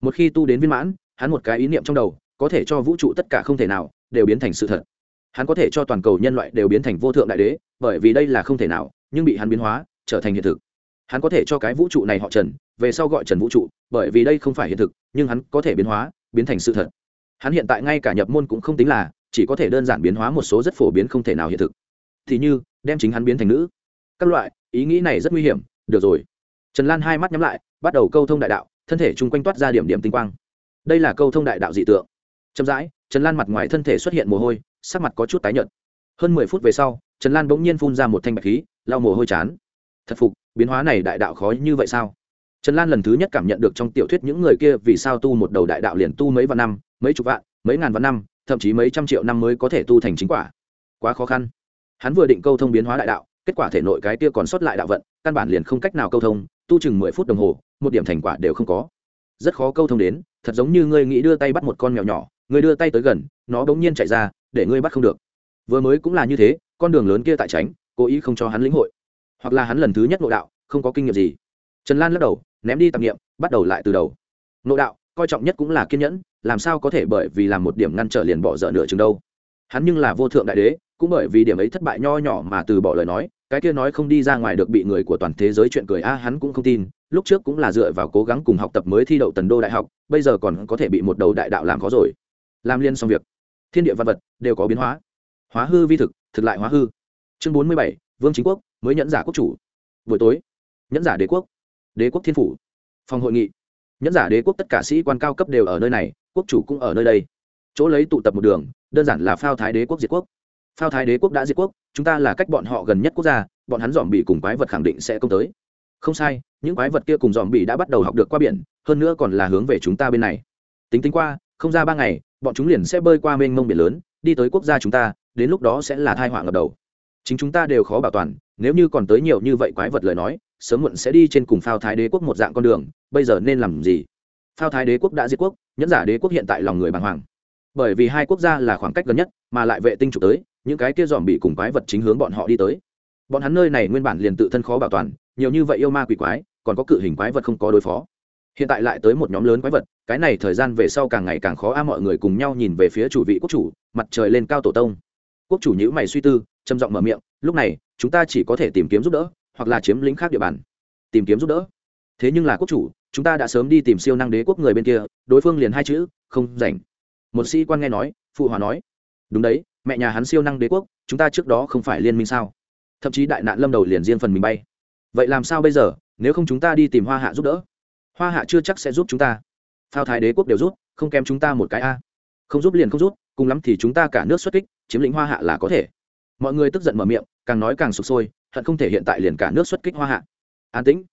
Một khi tu đến viên mãn, hắn một cái ý niệm trong đầu, có thể cho vũ trụ tất cả không thể nào, đều biến thành sự thật. Hắn có thể cho toàn cầu nhân loại đều biến thành vô thượng đại đế, bởi vì đây là không thể nào, nhưng bị hắn biến hóa, trở thành hiện thực. Hắn có thể cho cái vũ trụ này họ trần, về sau gọi trần vũ trụ, bởi vì đây không phải hiện thực, nhưng hắn có thể biến hóa, biến thành sự thật. Hắn hiện tại ngay cả nhập môn cũng không tính là, chỉ có thể đơn giản biến hóa một số rất phổ biến không thể nào hiện thực. Thì như, đem chính hắn biến thành nữ. Các loại, ý nghĩ này rất nguy hiểm được rồi. Trần lan hai mắt nhắm lại, bắt đầu câu thông đại đạo, thân thể chung quanh toát ra điểm điểm tinh quang. Đây là câu thông đại đạo dị tượng. Chậm rãi, trần lan mặt ngoài thân thể xuất hiện mồ hôi, sắc mặt có chút tái nhợt. Hơn mười phút về sau, trần lan bỗng nhiên phun ra một thanh bạch khí, lau mồ hôi chán. Thật phục, biến hóa này đại đạo khó như vậy sao? Trần lan lần thứ nhất cảm nhận được trong tiểu thuyết những người kia vì sao tu một đầu đại đạo liền tu mấy vạn năm, mấy chục vạn, mấy ngàn vạn năm, thậm chí mấy trăm triệu năm mới có thể tu thành chính quả. Quá khó khăn. Hắn vừa định câu thông biến hóa đại đạo kết quả thể nội cái kia còn sót lại đạo vận, căn bản liền không cách nào câu thông, tu chừng mười phút đồng hồ, một điểm thành quả đều không có. Rất khó câu thông đến, thật giống như ngươi nghĩ đưa tay bắt một con mèo nhỏ, ngươi đưa tay tới gần, nó bỗng nhiên chạy ra, để ngươi bắt không được. Vừa mới cũng là như thế, con đường lớn kia tại tránh, cố ý không cho hắn lĩnh hội. Hoặc là hắn lần thứ nhất nội đạo, không có kinh nghiệm gì. Trần lan lắc đầu, ném đi tạp nghiệm bắt đầu lại từ đầu. Nội đạo, coi trọng nhất cũng là kiên nhẫn, làm sao có thể bởi vì làm một điểm ngăn trở liền bỏ dở nửa chừng đâu hắn nhưng là vô thượng đại đế, cũng bởi vì điểm ấy thất bại nho nhỏ mà từ bỏ lời nói, cái kia nói không đi ra ngoài được bị người của toàn thế giới chuyện cười, a, hắn cũng không tin, lúc trước cũng là dựa vào cố gắng cùng học tập mới thi đậu tần đô đại học, bây giờ còn có thể bị một đầu đại đạo làm khó rồi. Làm liên xong việc. Thiên địa văn vật đều có biến hóa. Hóa hư vi thực thực lại hóa hư. Chương bốn mươi bảy, vương chính quốc, mới nhẫn giả quốc chủ. Buổi tối, nhẫn giả đế quốc đế quốc thiên phủ. Phòng hội nghị, nhẫn giả đế quốc tất cả sĩ quan cao cấp đều ở nơi này, quốc chủ cũng ở nơi đây. Chỗ lấy tụ tập một đường đơn giản là phao thái đế quốc diệt quốc. Phao thái đế quốc đã diệt quốc, chúng ta là cách bọn họ gần nhất quốc gia, bọn hắn dòm bị cùng quái vật khẳng định sẽ công tới. Không sai, những quái vật kia cùng dòm bị đã bắt đầu học được qua biển, hơn nữa còn là hướng về chúng ta bên này. Tính tính qua, không ra ba ngày, bọn chúng liền sẽ bơi qua mênh mông biển lớn, đi tới quốc gia chúng ta, đến lúc đó sẽ là thai họa ngập đầu. Chính chúng ta đều khó bảo toàn, nếu như còn tới nhiều như vậy quái vật lời nói, sớm muộn sẽ đi trên cùng phao thái đế quốc một dạng con đường, bây giờ nên làm gì? Phao thái đế quốc đã diệt quốc, nhẫn giả đế quốc hiện tại lòng người bàng hoàng bởi vì hai quốc gia là khoảng cách gần nhất, mà lại vệ tinh trục tới, những cái kia dòm bị cùng quái vật chính hướng bọn họ đi tới. Bọn hắn nơi này nguyên bản liền tự thân khó bảo toàn, nhiều như vậy yêu ma quỷ quái, còn có cự hình quái vật không có đối phó. Hiện tại lại tới một nhóm lớn quái vật, cái này thời gian về sau càng ngày càng khó, a, mọi người cùng nhau nhìn về phía chủ vị quốc chủ, mặt trời lên cao tổ tông. Quốc chủ nhữ mày suy tư, trầm giọng mở miệng, lúc này, chúng ta chỉ có thể tìm kiếm giúp đỡ, hoặc là chiếm lĩnh khác địa bàn. Tìm kiếm giúp đỡ? Thế nhưng là quốc chủ, chúng ta đã sớm đi tìm siêu năng đế quốc người bên kia, đối phương liền hai chữ, không rảnh một sĩ quan nghe nói, phụ hòa nói, đúng đấy, mẹ nhà hắn siêu năng đế quốc, chúng ta trước đó không phải liên minh sao? Thậm chí đại nạn lâm đầu liền riêng phần mình bay. Vậy làm sao bây giờ, nếu không chúng ta đi tìm hoa hạ giúp đỡ? Hoa hạ chưa chắc sẽ giúp chúng ta. Phao thái đế quốc đều rút, không kém chúng ta một cái a. Không giúp liền không rút, cùng lắm thì chúng ta cả nước xuất kích, chiếm lĩnh hoa hạ là có thể. Mọi người tức giận mở miệng, càng nói càng sụp sôi, hận không thể hiện tại liền cả nước xuất kích hoa hạ. An tĩnh.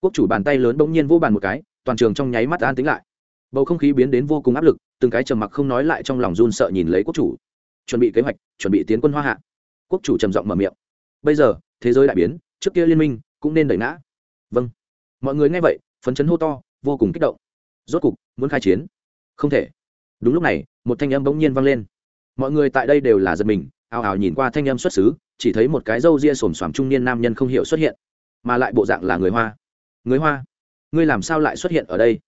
Quốc chủ bàn tay lớn bỗng nhiên vô bàn một cái, toàn trường trong nháy mắt an tĩnh lại. Bầu không khí biến đến vô cùng áp lực từng cái trầm mặc không nói lại trong lòng run sợ nhìn lấy quốc chủ. Chuẩn bị kế hoạch, chuẩn bị tiến quân hoa hạ. Quốc chủ trầm giọng mở miệng. Bây giờ, thế giới đại biến, trước kia liên minh cũng nên đẩy ngã. Vâng. Mọi người nghe vậy, phấn chấn hô to, vô cùng kích động. Rốt cục, muốn khai chiến. Không thể. Đúng lúc này, một thanh âm bỗng nhiên vang lên. Mọi người tại đây đều là giật mình, ào ào nhìn qua thanh âm xuất xứ, chỉ thấy một cái râu ria xồm xoàm trung niên nam nhân không hiểu xuất hiện, mà lại bộ dạng là người hoa. Người hoa? Ngươi làm sao lại xuất hiện ở đây?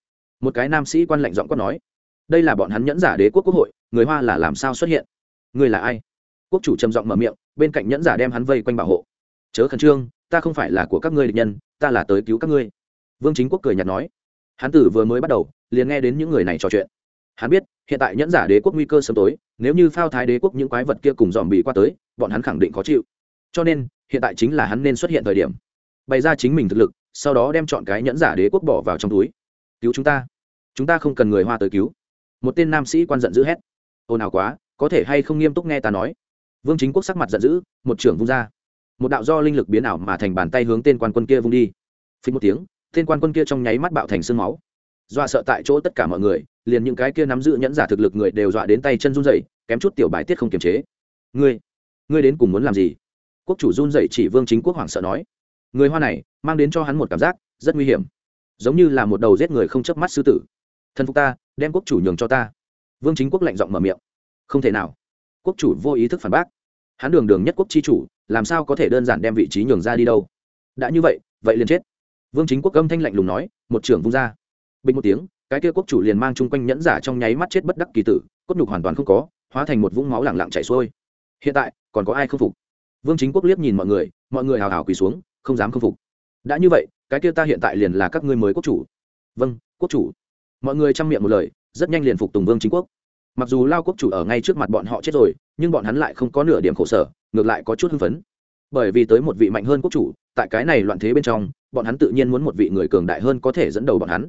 Một cái nam sĩ quan lệnh giọng quát nói đây là bọn hắn nhẫn giả đế quốc quốc hội, người hoa là làm sao xuất hiện? Ngươi là ai? Quốc chủ trầm giọng mở miệng, bên cạnh nhẫn giả đem hắn vây quanh bảo hộ. Chớ khẩn trương, ta không phải là của các ngươi địch nhân, ta là tới cứu các ngươi. Vương chính quốc cười nhạt nói. Hắn tử vừa mới bắt đầu, liền nghe đến những người này trò chuyện. Hắn biết, hiện tại nhẫn giả đế quốc nguy cơ sớm tối, nếu như phao thái đế quốc những quái vật kia cùng dòm bị qua tới, bọn hắn khẳng định khó chịu. Cho nên, hiện tại chính là hắn nên xuất hiện thời điểm. Bày ra chính mình thực lực, sau đó đem chọn cái nhẫn giả đế quốc bỏ vào trong túi. Cứu chúng ta. Chúng ta không cần người hoa tới cứu một tên nam sĩ quan giận dữ hét. Ồn ào quá, có thể hay không nghiêm túc nghe ta nói? Vương chính quốc sắc mặt giận dữ, một trưởng vung ra. Một đạo do linh lực biến ảo mà thành bàn tay hướng tên quan quân kia vung đi. Phí một tiếng, tên quan quân kia trong nháy mắt bạo thành sương máu. Dọa sợ tại chỗ tất cả mọi người, liền những cái kia nắm giữ nhẫn giả thực lực người đều dọa đến tay chân run rẩy, kém chút tiểu bài tiết không kiềm chế. Ngươi ngươi đến cùng muốn làm gì? Quốc chủ run rẩy chỉ vương chính quốc hoảng sợ nói. Người hoa này, mang đến cho hắn một cảm giác rất nguy hiểm. Giống như là một đầu giết người không chớp mắt sư tử. Thần phục ta đem quốc chủ nhường cho ta. Vương chính quốc lạnh giọng mở miệng. Không thể nào. Quốc chủ vô ý thức phản bác. Hắn đường đường nhất quốc chi chủ, làm sao có thể đơn giản đem vị trí nhường ra đi đâu? Đã như vậy vậy liền chết. Vương chính quốc âm thanh lạnh lùng nói, một trưởng vung ra. Bình một tiếng, cái kia quốc chủ liền mang chung quanh nhẫn giả trong nháy mắt chết bất đắc kỳ tử, cốt nhục hoàn toàn không có, hóa thành một vũng máu lẳng lặng chảy xuôi. Hiện tại, còn có ai không phục? Vương chính quốc liếc nhìn mọi người mọi người hào hào quỳ xuống, không dám không phục. Đã như vậy, cái kia ta hiện tại liền là các ngươi mới quốc chủ. Vâng quốc chủ mọi người chăm miệng một lời, rất nhanh liền phục tùng vương chính quốc. Mặc dù lao quốc chủ ở ngay trước mặt bọn họ chết rồi, nhưng bọn hắn lại không có nửa điểm khổ sở, ngược lại có chút hưng phấn. Bởi vì tới một vị mạnh hơn quốc chủ, tại cái này loạn thế bên trong, bọn hắn tự nhiên muốn một vị người cường đại hơn có thể dẫn đầu bọn hắn.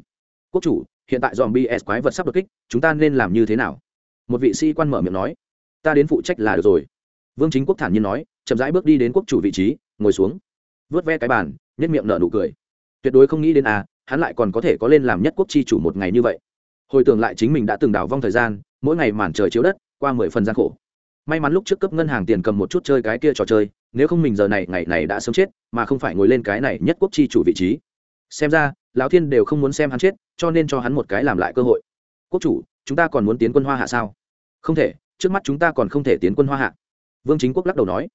Quốc chủ, hiện tại dòm bs quái vật sắp đột kích, chúng ta nên làm như thế nào? Một vị sĩ quan mở miệng nói. Ta đến phụ trách là được rồi. Vương chính quốc thản nhiên nói, chậm rãi bước đi đến quốc chủ vị trí, ngồi xuống. Vớt ve cái bàn nhất miệng nở nụ cười. Tuyệt đối không nghĩ đến à hắn lại còn có thể có lên làm nhất quốc chi chủ một ngày như vậy. Hồi tưởng lại chính mình đã từng đảo vong thời gian, mỗi ngày màn trời chiếu đất, qua mười phần gian khổ. May mắn lúc trước cấp ngân hàng tiền cầm một chút chơi cái kia trò chơi, nếu không mình giờ này, ngày này đã sớm chết, mà không phải ngồi lên cái này nhất quốc chi chủ vị trí. Xem ra, lão thiên đều không muốn xem hắn chết, cho nên cho hắn một cái làm lại cơ hội. Quốc chủ, chúng ta còn muốn tiến quân hoa hạ sao? Không thể, trước mắt chúng ta còn không thể tiến quân hoa hạ. Vương chính quốc lắc đầu nói.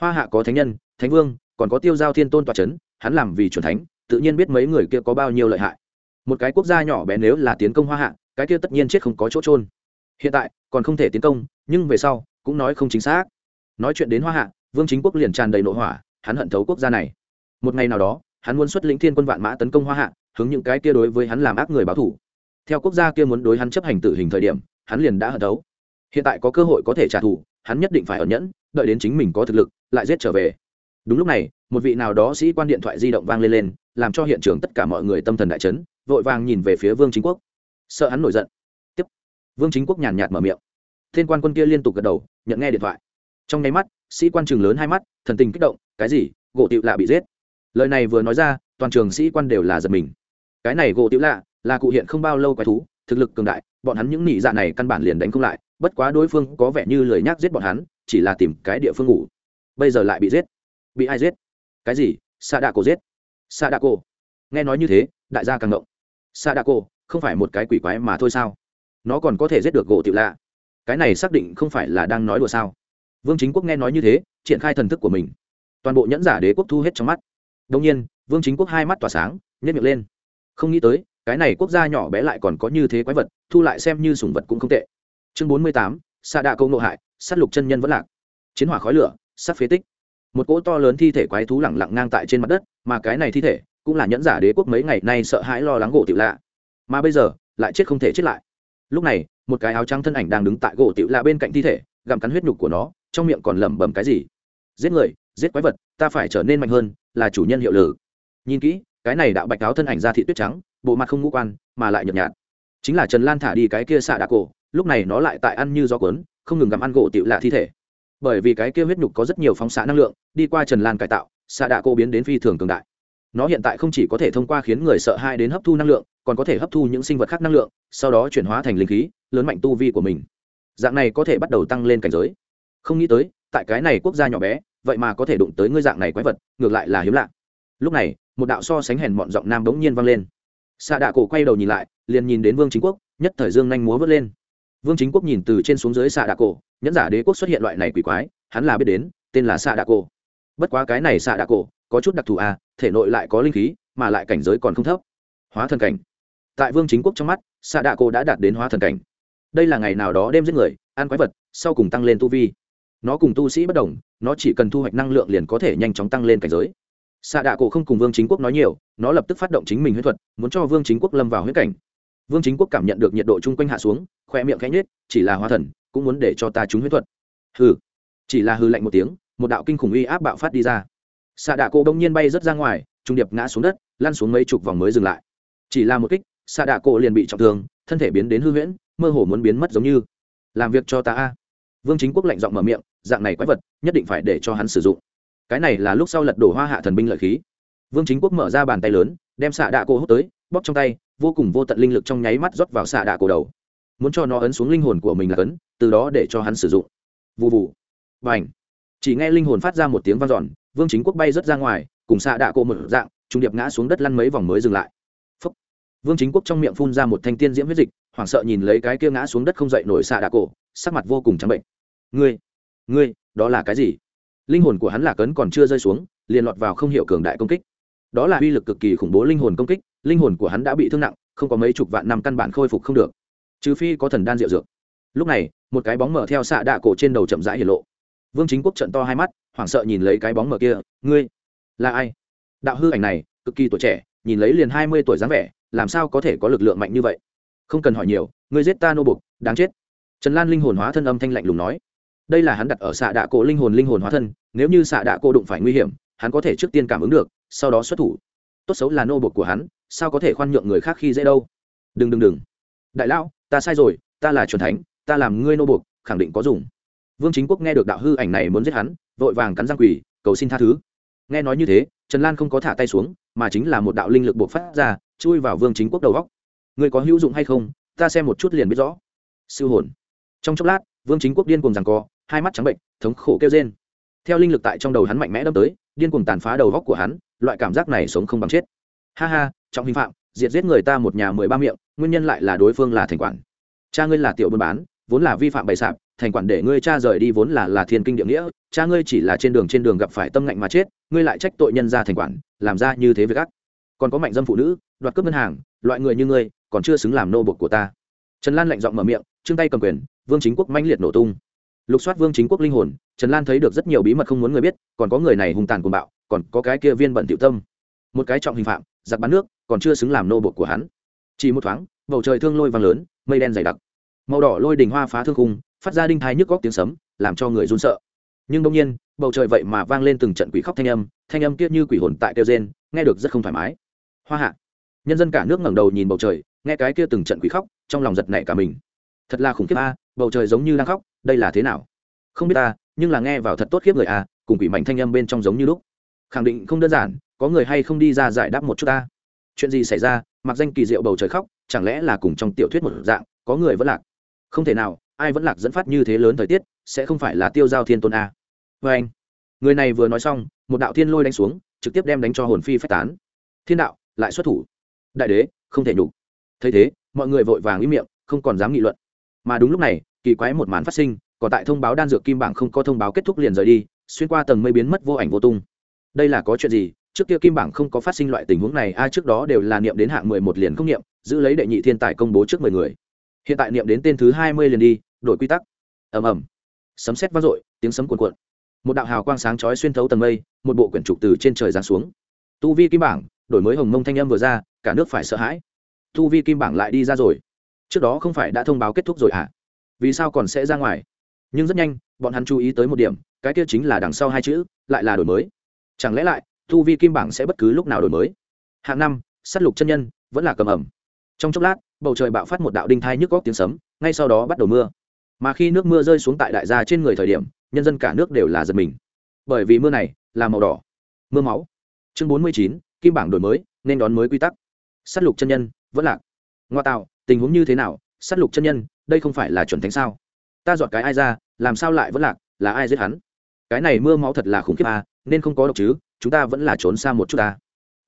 Hoa hạ có thánh nhân, thánh vương, còn có tiêu giao thiên tôn tòa c h ấ n hắn làm vì c thánh tự nhiên biết mấy người kia có bao nhiêu lợi hại. Một cái quốc gia nhỏ bé nếu là tiến công hoa hạ, cái kia tất nhiên chết không có chỗ trôn hiện tại, còn không thể tiến công, nhưng về sau, cũng nói không chính xác. Nói chuyện đến hoa hạ, vương chính quốc liền tràn đầy nội hỏa, hắn hận thấu quốc gia này. Một ngày nào đó, hắn muốn xuất lĩnh thiên quân vạn mã tấn công hoa hạ, hướng những cái kia đối với hắn làm ác người báo thủ. Theo quốc gia kia muốn đối hắn chấp hành tử hình thời điểm, hắn liền đã hận thấu. Hiện tại có cơ hội có thể trả thù, hắn nhất định phải ẩn nhẫn, đợi đến chính mình có thực lực, lại giết trở về. Đúng lúc này, một vị nào đó sĩ quan điện thoại di động vang lên lên làm cho hiện trường tất cả mọi người tâm thần đại chấn, vội vàng nhìn về phía vương chính quốc. Sợ hắn nổi giận. Tiếp. Vương chính quốc nhàn nhạt mở miệng. Thiên quan quân kia liên tục gật đầu, nhận nghe điện thoại. Trong nháy mắt, sĩ quan trường lớn hai mắt, thần tình kích động, cái gì? Gỗ tiệu lạ bị giết? Lời này vừa nói ra, toàn trường sĩ quan đều là giật mình. Cái này gỗ tiểu lạ là cụ hiện không bao lâu quái thú, thực lực cường đại, bọn hắn những nị dạ này căn bản liền đánh không lại, bất quá đối phương có vẻ như lười nhác giết bọn hắn, chỉ là tìm cái địa phương ngủ. Bây giờ lại bị giết. Bị ai giết? Cái gì? Xạ đạ cổ giết sa đa cổ nghe nói như thế, đại gia càng ngộng. Sa đa cổ không phải một cái quỷ quái mà thôi sao? Nó còn có thể giết được gỗ tiểu lạ. Cái này xác định không phải là đang nói đùa sao? Vương chính quốc nghe nói như thế, triển khai thần thức của mình. Toàn bộ nhẫn giả đế quốc thu hết trong mắt. Đông nhiên, vương chính quốc hai mắt tỏa sáng nhét miệng lên. Không nghĩ tới, cái này quốc gia nhỏ bé lại còn có như thế quái vật, thu lại xem như sủng vật cũng không tệ. Chương bốn mươi tám xạ đạ câu nộ hại s á t lục chân nhân vẫn lạc. Chiến hỏa khói lửa, sát phế tích một cỗ to lớn thi thể quái thú lẳng lặng ngang tại trên mặt đất, mà cái này thi thể cũng là nhẫn giả đế quốc mấy ngày nay sợ hãi lo lắng gỗ tiểu lạ. Mà bây giờ, lại chết không thể chết lại. Lúc này, một cái áo trắng thân ảnh đang đứng tại gỗ tiểu lạ bên cạnh thi thể, gặm cắn huyết nhục của nó, trong miệng còn lẩm bẩm cái gì? Giết người, giết quái vật, ta phải trở nên mạnh hơn, là chủ nhân hiệu lử. Nhìn kỹ, cái này đạo bạch áo thân ảnh ra thị tuyết trắng, bộ mặt không ngũ quan, mà lại nhợt nhạt. Chính là trần lan thả đi cái kia xạ đạ cổ, lúc này nó lại tại ăn như gió cuốn, không ngừng gặm ăn gỗ tiểu lạ thi thể bởi vì cái kia huyết nhục có rất nhiều phóng xạ năng lượng, đi qua trần lan cải tạo, xạ đạ cô biến đến phi thường cường đại. Nó hiện tại không chỉ có thể thông qua khiến người sợ hai đến hấp thu năng lượng, còn có thể hấp thu những sinh vật khác năng lượng, sau đó chuyển hóa thành linh khí, lớn mạnh tu vi của mình. Dạng này có thể bắt đầu tăng lên cảnh giới. Không nghĩ tới, tại cái này quốc gia nhỏ bé, vậy mà có thể đụng tới ngươi dạng này quái vật, ngược lại là hiếm lạ. Lúc này, một đạo so sánh hèn mọn giọng nam bỗng nhiên vang lên. Xạ đạ cổ quay đầu nhìn lại, liền nhìn đến vương chính quốc, nhất thời dương nhanh múa vớt lên vương chính quốc nhìn từ trên xuống dưới xạ đạ cổ nhẫn giả đế quốc xuất hiện loại này quỷ quái, hắn là biết đến, tên là xạ đạ cổ bất quá cái này xạ đạ cổ có chút đặc thù à thể nội lại có linh khí, mà lại cảnh giới còn không thấp. Hóa thần cảnh. Tại vương chính quốc trong mắt xạ đạ cổ đã đạt đến hóa thần cảnh. Đây là ngày nào đó đem giết người, ăn quái vật, sau cùng tăng lên tu vi. Nó cùng tu sĩ bất đồng, nó chỉ cần thu hoạch năng lượng liền có thể nhanh chóng tăng lên cảnh giới. Xạ đạ cổ không cùng vương chính quốc nói nhiều, nó lập tức phát động chính mình huyết thuật, muốn cho vương chính quốc lâm vào huyết cảnh vương chính quốc cảm nhận được nhiệt độ chung quanh hạ xuống khoe miệng khẽ nhết chỉ là hóa thần, cũng muốn để cho ta chúng huyết thuật. Hừ. Chỉ là hư lạnh một tiếng, một đạo kinh khủng uy áp bạo phát đi ra. Xạ đạ cổ đông nhiên bay rớt ra ngoài, trung điệp ngã xuống đất, lăn xuống mấy chục vòng mới dừng lại. Chỉ là một kích xạ đạ cổ liền bị trọng thương, thân thể biến đến hư huyễn, mơ hồ muốn biến mất giống như. Làm việc cho ta a. Vương chính quốc lạnh giọng mở miệng, dạng này quái vật, nhất định phải để cho hắn sử dụng. Cái này là lúc sau lật đổ hoa hạ thần binh lợi khí. Vương chính quốc mở ra bàn tay lớn, đem xạ đạ cổ hút tới, bóp trong tay vô cùng vô tận linh lực trong nháy mắt rót vào xạ đạ cổ đầu. Muốn cho nó ấn xuống linh hồn của mình là ấn, từ đó để cho hắn sử dụng. Vụ vụ n h chỉ nghe linh hồn phát ra một tiếng vang giòn vương chính quốc bay rớt ra ngoài, cùng xạ đạ cổ một dạng, trung điệp ngã xuống đất lăn mấy vòng mới dừng lại. Phúc. vương chính quốc trong miệng phun ra một thanh tiên diễm huyết dịch, hoảng sợ nhìn lấy cái kia ngã xuống đất không dậy nổi xạ đạ cổ, sắc mặt vô cùng trắng bệnh. Ngươi ngươi, đó là cái gì? Linh hồn của hắn là cấn còn chưa rơi xuống, liền lọt vào không hiểu cường đại công kích. Đó là uy lực cực kỳ khủng bố linh hồn công kích linh hồn của hắn đã bị thương nặng, không có mấy chục vạn năm căn bản khôi phục không được. Trừ phi có thần đan diệu dược. Lúc này, một cái bóng mở theo xạ đạ cổ trên đầu chậm rãi hiển lộ. Vương chính quốc trận to hai mắt, hoảng sợ nhìn lấy cái bóng mở kia, ngươi là ai? Đạo hư ảnh này, cực kỳ tuổi trẻ, nhìn lấy liền hai mươi tuổi dáng vẻ, làm sao có thể có lực lượng mạnh như vậy? Không cần hỏi nhiều, ngươi giết ta nô bục, đáng chết. Trần lan linh hồn hóa thân âm thanh lạnh lùng nói. Đây là hắn đặt ở xạ đạ cổ linh hồn linh hồn hóa thân, nếu như xạ đạ cổ đụng phải nguy hiểm, hắn có thể trước tiên cảm ứng được, sau đó xuất thủ. Tốt xấu là nô bục của hắn sao có thể khoan nhượng người khác khi dễ đâu? Đừng đừng đừng. Đại lão ta sai rồi ta là truyền thánh ta làm ngươi nô buộc, khẳng định có dùng. Vương chính quốc nghe được đạo hư ảnh này muốn giết hắn vội vàng cắn răng quỳ cầu xin tha thứ. Nghe nói như thế trần lan không có thả tay xuống mà chính là một đạo linh lực buộc phát ra chui vào vương chính quốc đầu góc. Ngươi có hữu dụng hay không? Ta xem một chút liền biết rõ. Siêu hồn. Trong chốc lát vương chính quốc điên cùng rằng co hai mắt trắng bệnh thống khổ kêu trên theo linh lực tại trong đầu hắn mạnh mẽ đâm tới điên cùng tàn phá đầu góc của hắn loại cảm giác này sống không bằng chết. Ha ha trọng hình phạm, diệt giết người ta một nhà mười ba miệng, nguyên nhân lại là đối phương là thành quản. Cha ngươi là tiểu buôn bán, vốn là vi phạm bày sạp, thành quản để ngươi cha rời đi vốn là là thiên kinh địa nghĩa, cha ngươi chỉ là trên đường trên đường gặp phải tâm ngạnh mà chết, ngươi lại trách tội nhân ra thành quản, làm ra như thế với gắt còn có mạnh dâm phụ nữ, đoạt cướp ngân hàng, loại người như ngươi, còn chưa xứng làm nô bột của ta. Trần lan lạnh giọng mở miệng trưng tay cầm quyền, vương chính quốc manh liệt nổ tung. Lục soát vương chính quốc linh hồn, trần lan thấy được rất nhiều bí mật không muốn người biết, còn có người này hung tàn cuồng bạo, còn có cái kia viên bẩn tiểu tâm. Một cái trọng hình phạm, giặc bắn nước còn chưa xứng làm nô bộc của hắn. Chỉ một thoáng, bầu trời thương lôi vang lớn, mây đen dày đặc. Màu đỏ lôi đình hoa phá thương khung, phát ra đinh thai nhức góc tiếng sấm, làm cho người run sợ. Nhưng đông nhiên, bầu trời vậy mà vang lên từng trận quỷ khóc thanh âm thanh âm kia như quỷ hồn tại kêu gen nghe được rất không thoải mái. Hoa hạ. Nhân dân cả nước ngẩng đầu nhìn bầu trời, nghe cái kia từng trận quỷ khóc, trong lòng giật nảy cả mình. Thật là khủng khiếp a, bầu trời giống như đang khóc, đây là thế nào? Không biết ta, nhưng là nghe vào thật tốt khiếp người a, cùng quỷ mạnh thanh âm bên trong giống như lúc. Khẳng định không đơn giản, có người hay không đi ra giải đáp một chút ta chuyện gì xảy ra, mặc danh kỳ diệu bầu trời khóc, chẳng lẽ là cùng trong tiểu thuyết một dạng, có người vẫn lạc? Không thể nào, ai vẫn lạc dẫn phát như thế lớn thời tiết, sẽ không phải là tiêu giao thiên tôn a. Vê anh, người này vừa nói xong, một đạo thiên lôi đánh xuống, trực tiếp đem đánh cho hồn phi phách tán. Thiên đạo, lại xuất thủ. Đại đế, không thể nhục. Thấy thế, mọi người vội vàng ý miệng, không còn dám nghị luận. Mà đúng lúc này, kỳ quái một màn phát sinh, còn tại thông báo đan dược kim bảng không có thông báo kết thúc liền rời đi, xuyên qua tầng mây biến mất vô ảnh vô tung. Đây là có chuyện gì? Trước kia kim bảng không có phát sinh loại tình huống này, ai trước đó đều là niệm đến hạng mười một liền không niệm, giữ lấy đệ nhị thiên tài công bố trước mười người. Hiện tại niệm đến tên thứ hai mươi liền đi, đổi quy tắc. Ầm ầm. Sấm sét vang dội, tiếng sấm cuồn cuộn. Một đạo hào quang sáng chói xuyên thấu tầng mây, một bộ quyển trục từ trên trời giáng xuống. Tu vi kim bảng, đổi mới hồng mông thanh âm vừa ra, cả nước phải sợ hãi. Tu vi kim bảng lại đi ra rồi. Trước đó không phải đã thông báo kết thúc rồi hả? À? vì sao còn sẽ ra ngoài? Nhưng rất nhanh, bọn hắn chú ý tới một điểm, cái kia chính là đằng sau hai chữ, lại là đổi mới. Chẳng lẽ lại tu vi kim bảng sẽ bất cứ lúc nào đổi mới. Hạng năm s á t lục chân nhân, vẫn là cầm ẩm. Trong chốc lát, bầu trời bạo phát một đạo đinh thai nhức góc tiếng sấm, ngay sau đó bắt đầu mưa. Mà khi nước mưa rơi xuống tại đại gia trên người thời điểm, nhân dân cả nước đều là giật mình. Bởi vì mưa này là màu đỏ, mưa máu. Chương bốn mươi chín, kim bảng đổi mới, nên đón mới quy tắc. S á t lục chân nhân, vẫn lạc. Ngoa tạo, tình huống như thế nào? S á t lục chân nhân, đây không phải là chuẩn thánh sao? Ta dọn cái ai ra, làm sao lại vẫn lạc, là ai giết hắn? Cái này mưa máu thật là khủng khiếp à nên không có độc chứ chúng ta vẫn là trốn xa một chút ta.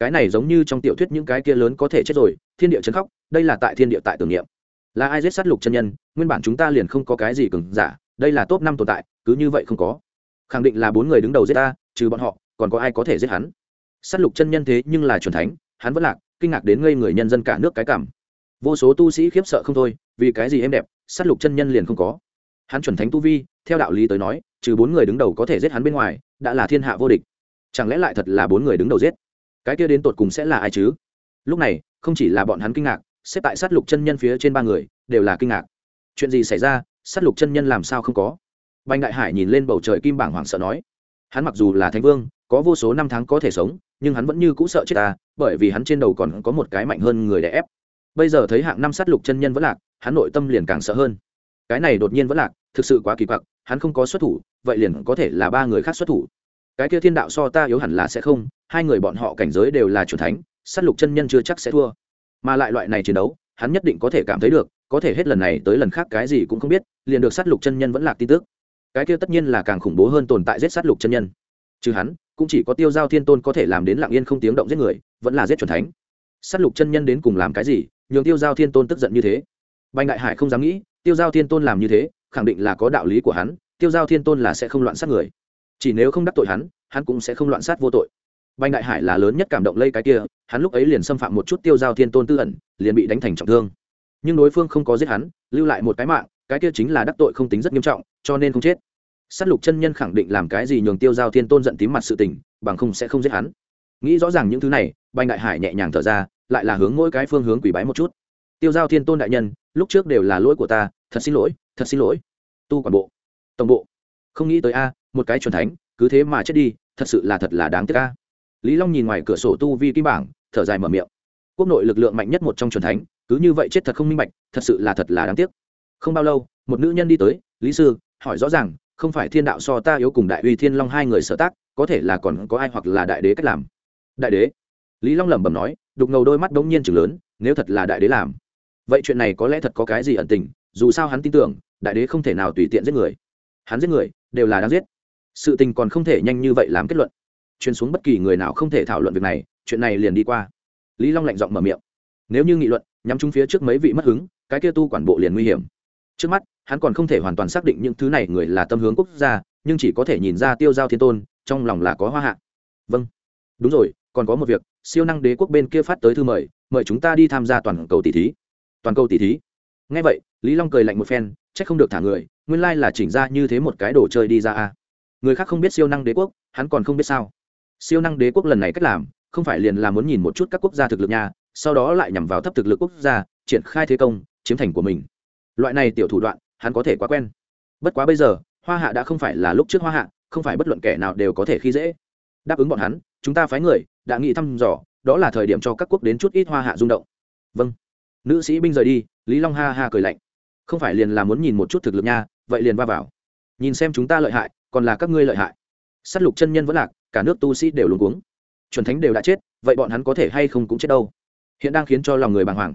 Cái này giống như trong tiểu thuyết những cái kia lớn có thể chết rồi, thiên địa chấn khóc, đây là tại thiên địa tại tưởng niệm. Là ai giết sát lục chân nhân, nguyên bản chúng ta liền không có cái gì cứng giả, đây là top năm tồn tại, cứ như vậy không có. Khẳng định là bốn người đứng đầu giết ta, trừ bọn họ, còn có ai có thể giết hắn? Sát lục chân nhân thế nhưng là c thánh, hắn vẫn lạc, kinh ngạc đến ngây người nhân dân cả nước cái cảm. Vô số tu sĩ khiếp sợ không thôi, vì cái gì em đẹp, sát lục chân nhân liền không có? Hắn chuẩn thánh tu vi, theo đạo lý tới nói, trừ bốn người đứng đầu có thể giết hắn bên ngoài, đã là thiên hạ vô địch chẳng lẽ lại thật là bốn người đứng đầu giết? Cái kia đến tột cùng sẽ là ai chứ? Lúc này, không chỉ là bọn hắn kinh ngạc, xếp tại sát lục chân nhân phía trên ba người, đều là kinh ngạc. Chuyện gì xảy ra? Sát lục chân nhân làm sao không có? Bành đại hải nhìn lên bầu trời kim bảng hoảng sợ nói. Hắn mặc dù là thánh vương, có vô số năm tháng có thể sống, nhưng hắn vẫn như cũ sợ chết ta, bởi vì hắn trên đầu còn có một cái mạnh hơn người đè ép. Bây giờ thấy hạng năm sát lục chân nhân vẫn lạc, hắn nội tâm liền càng sợ hơn. Cái này đột nhiên vẫn lạc, thực sự quá kỳ quặc, hắn không có xuất thủ, vậy liền có thể là ba người khác xuất thủ cái kia thiên đạo so ta yếu hẳn là sẽ không, hai người bọn họ cảnh giới đều là c thánh, sát lục chân nhân chưa chắc sẽ thua. Mà lại loại này chiến đấu, hắn nhất định có thể cảm thấy được, có thể hết lần này tới lần khác cái gì cũng không biết, liền được sát lục chân nhân vẫn lạc tin tức. Cái kia tất nhiên là càng khủng bố hơn tồn tại giết sát lục chân nhân. Chứ hắn, cũng chỉ có tiêu giao thiên tôn có thể làm đến lặng yên không tiếng động giết người, vẫn là giết c thánh. Sát lục chân nhân đến cùng làm cái gì, nhường tiêu giao thiên tôn tức giận như thế. Bành đại hải không dám nghĩ, tiêu giao thiên tôn làm như thế, khẳng định là có đạo lý của hắn, tiêu giao thiên tôn là sẽ không loạn sát người chỉ nếu không đắc tội hắn hắn cũng sẽ không loạn sát vô tội. Bành đại hải là lớn nhất cảm động lây cái kia, hắn lúc ấy liền xâm phạm một chút tiêu giao thiên tôn tư ẩn, liền bị đánh thành trọng thương. Nhưng đối phương không có giết hắn, lưu lại một cái mạng, cái kia chính là đắc tội không tính rất nghiêm trọng, cho nên không chết. S á t lục chân nhân khẳng định làm cái gì nhường tiêu giao thiên tôn giận tím mặt sự tình, bằng không sẽ không giết hắn. Nghĩ rõ ràng những thứ này, bành đại hải nhẹ nhàng thở ra, lại là hướng mỗi cái phương hướng quỷ bái một chút. Tiêu giao thiên tôn đại nhân, lúc trước đều là lỗi của ta, thật xin lỗi, thật xin lỗi. Tu quản bộ, tổng bộ. Không nghĩ tới a một cái chuẩn thánh, cứ thế mà chết đi, thật sự là thật là đáng tiếc a. Lý long nhìn ngoài cửa sổ tu vi kim bảng, thở dài mở miệng. Quốc nội lực lượng mạnh nhất một trong c thánh, cứ như vậy chết thật không minh bạch, thật sự là thật là đáng tiếc. Không bao lâu, một nữ nhân đi tới, lý sư, hỏi rõ ràng, không phải thiên đạo so ta yếu cùng đại uy thiên long hai người sở tác, có thể là còn có ai hoặc là đại đế cách làm? Đại đế? Lý long lẩm bẩm nói, đục ngầu đôi mắt đ ố n g nhiên chừng lớn, nếu thật là đại đế làm, vậy chuyện này có lẽ thật có cái gì ẩn tình, dù sao hắn tin tưởng, đại đế không thể nào tùy tiện giết người. Hắn giết người, đều là đáng giết sự tình còn không thể nhanh như vậy làm kết luận. Truyền xuống bất kỳ người nào không thể thảo luận việc này, chuyện này liền đi qua. Lý long lạnh giọng mở miệng. Nếu như nghị luận, nhắm chung phía trước mấy vị mất hứng, cái kia tu quản bộ liền nguy hiểm. Trước mắt, hắn còn không thể hoàn toàn xác định những thứ này người là tâm hướng quốc gia, nhưng chỉ có thể nhìn ra tiêu giao thiên tôn, trong lòng là có hoa hạ. Vâng. Đúng rồi, còn có một việc, siêu năng đế quốc bên kia phát tới thư mời mời chúng ta đi tham gia toàn cầu tỷ thí. Toàn cầu tỷ thí? Ngay vậy, lý long cười lạnh một phen c h ắ c không được thả người, nguyên lai là chỉnh ra như thế một cái đồ chơi đi ra a người khác không biết siêu năng đế quốc, hắn còn không biết sao. Siêu năng đế quốc lần này cách làm, không phải liền là muốn nhìn một chút các quốc gia thực lực nhà sau đó lại nhằm vào thấp thực lực quốc gia, triển khai thế công, chiếm thành của mình. Loại này tiểu thủ đoạn, hắn có thể quá quen. Bất quá bây giờ, hoa hạ đã không phải là lúc trước hoa hạ, không phải bất luận kẻ nào đều có thể khi dễ. Đáp ứng bọn hắn, chúng ta phái người, đã nghĩ thăm dò, đó là thời điểm cho các quốc đến chút ít hoa hạ rung động. Vâng. Nữ sĩ binh rời đi, lý long ha ha cười lạnh. Không phải liền là muốn nhìn một chút thực lực nha, vậy liền va vào nhìn xem chúng ta lợi hại, còn là các ngươi lợi hại. S á t lục chân nhân vẫn lạc, cả nước tu sĩ đều luống cuống. Chuẩn thánh đều đã chết, vậy bọn hắn có thể hay không cũng chết đâu? Hiện đang khiến cho lòng người bàng hoàng.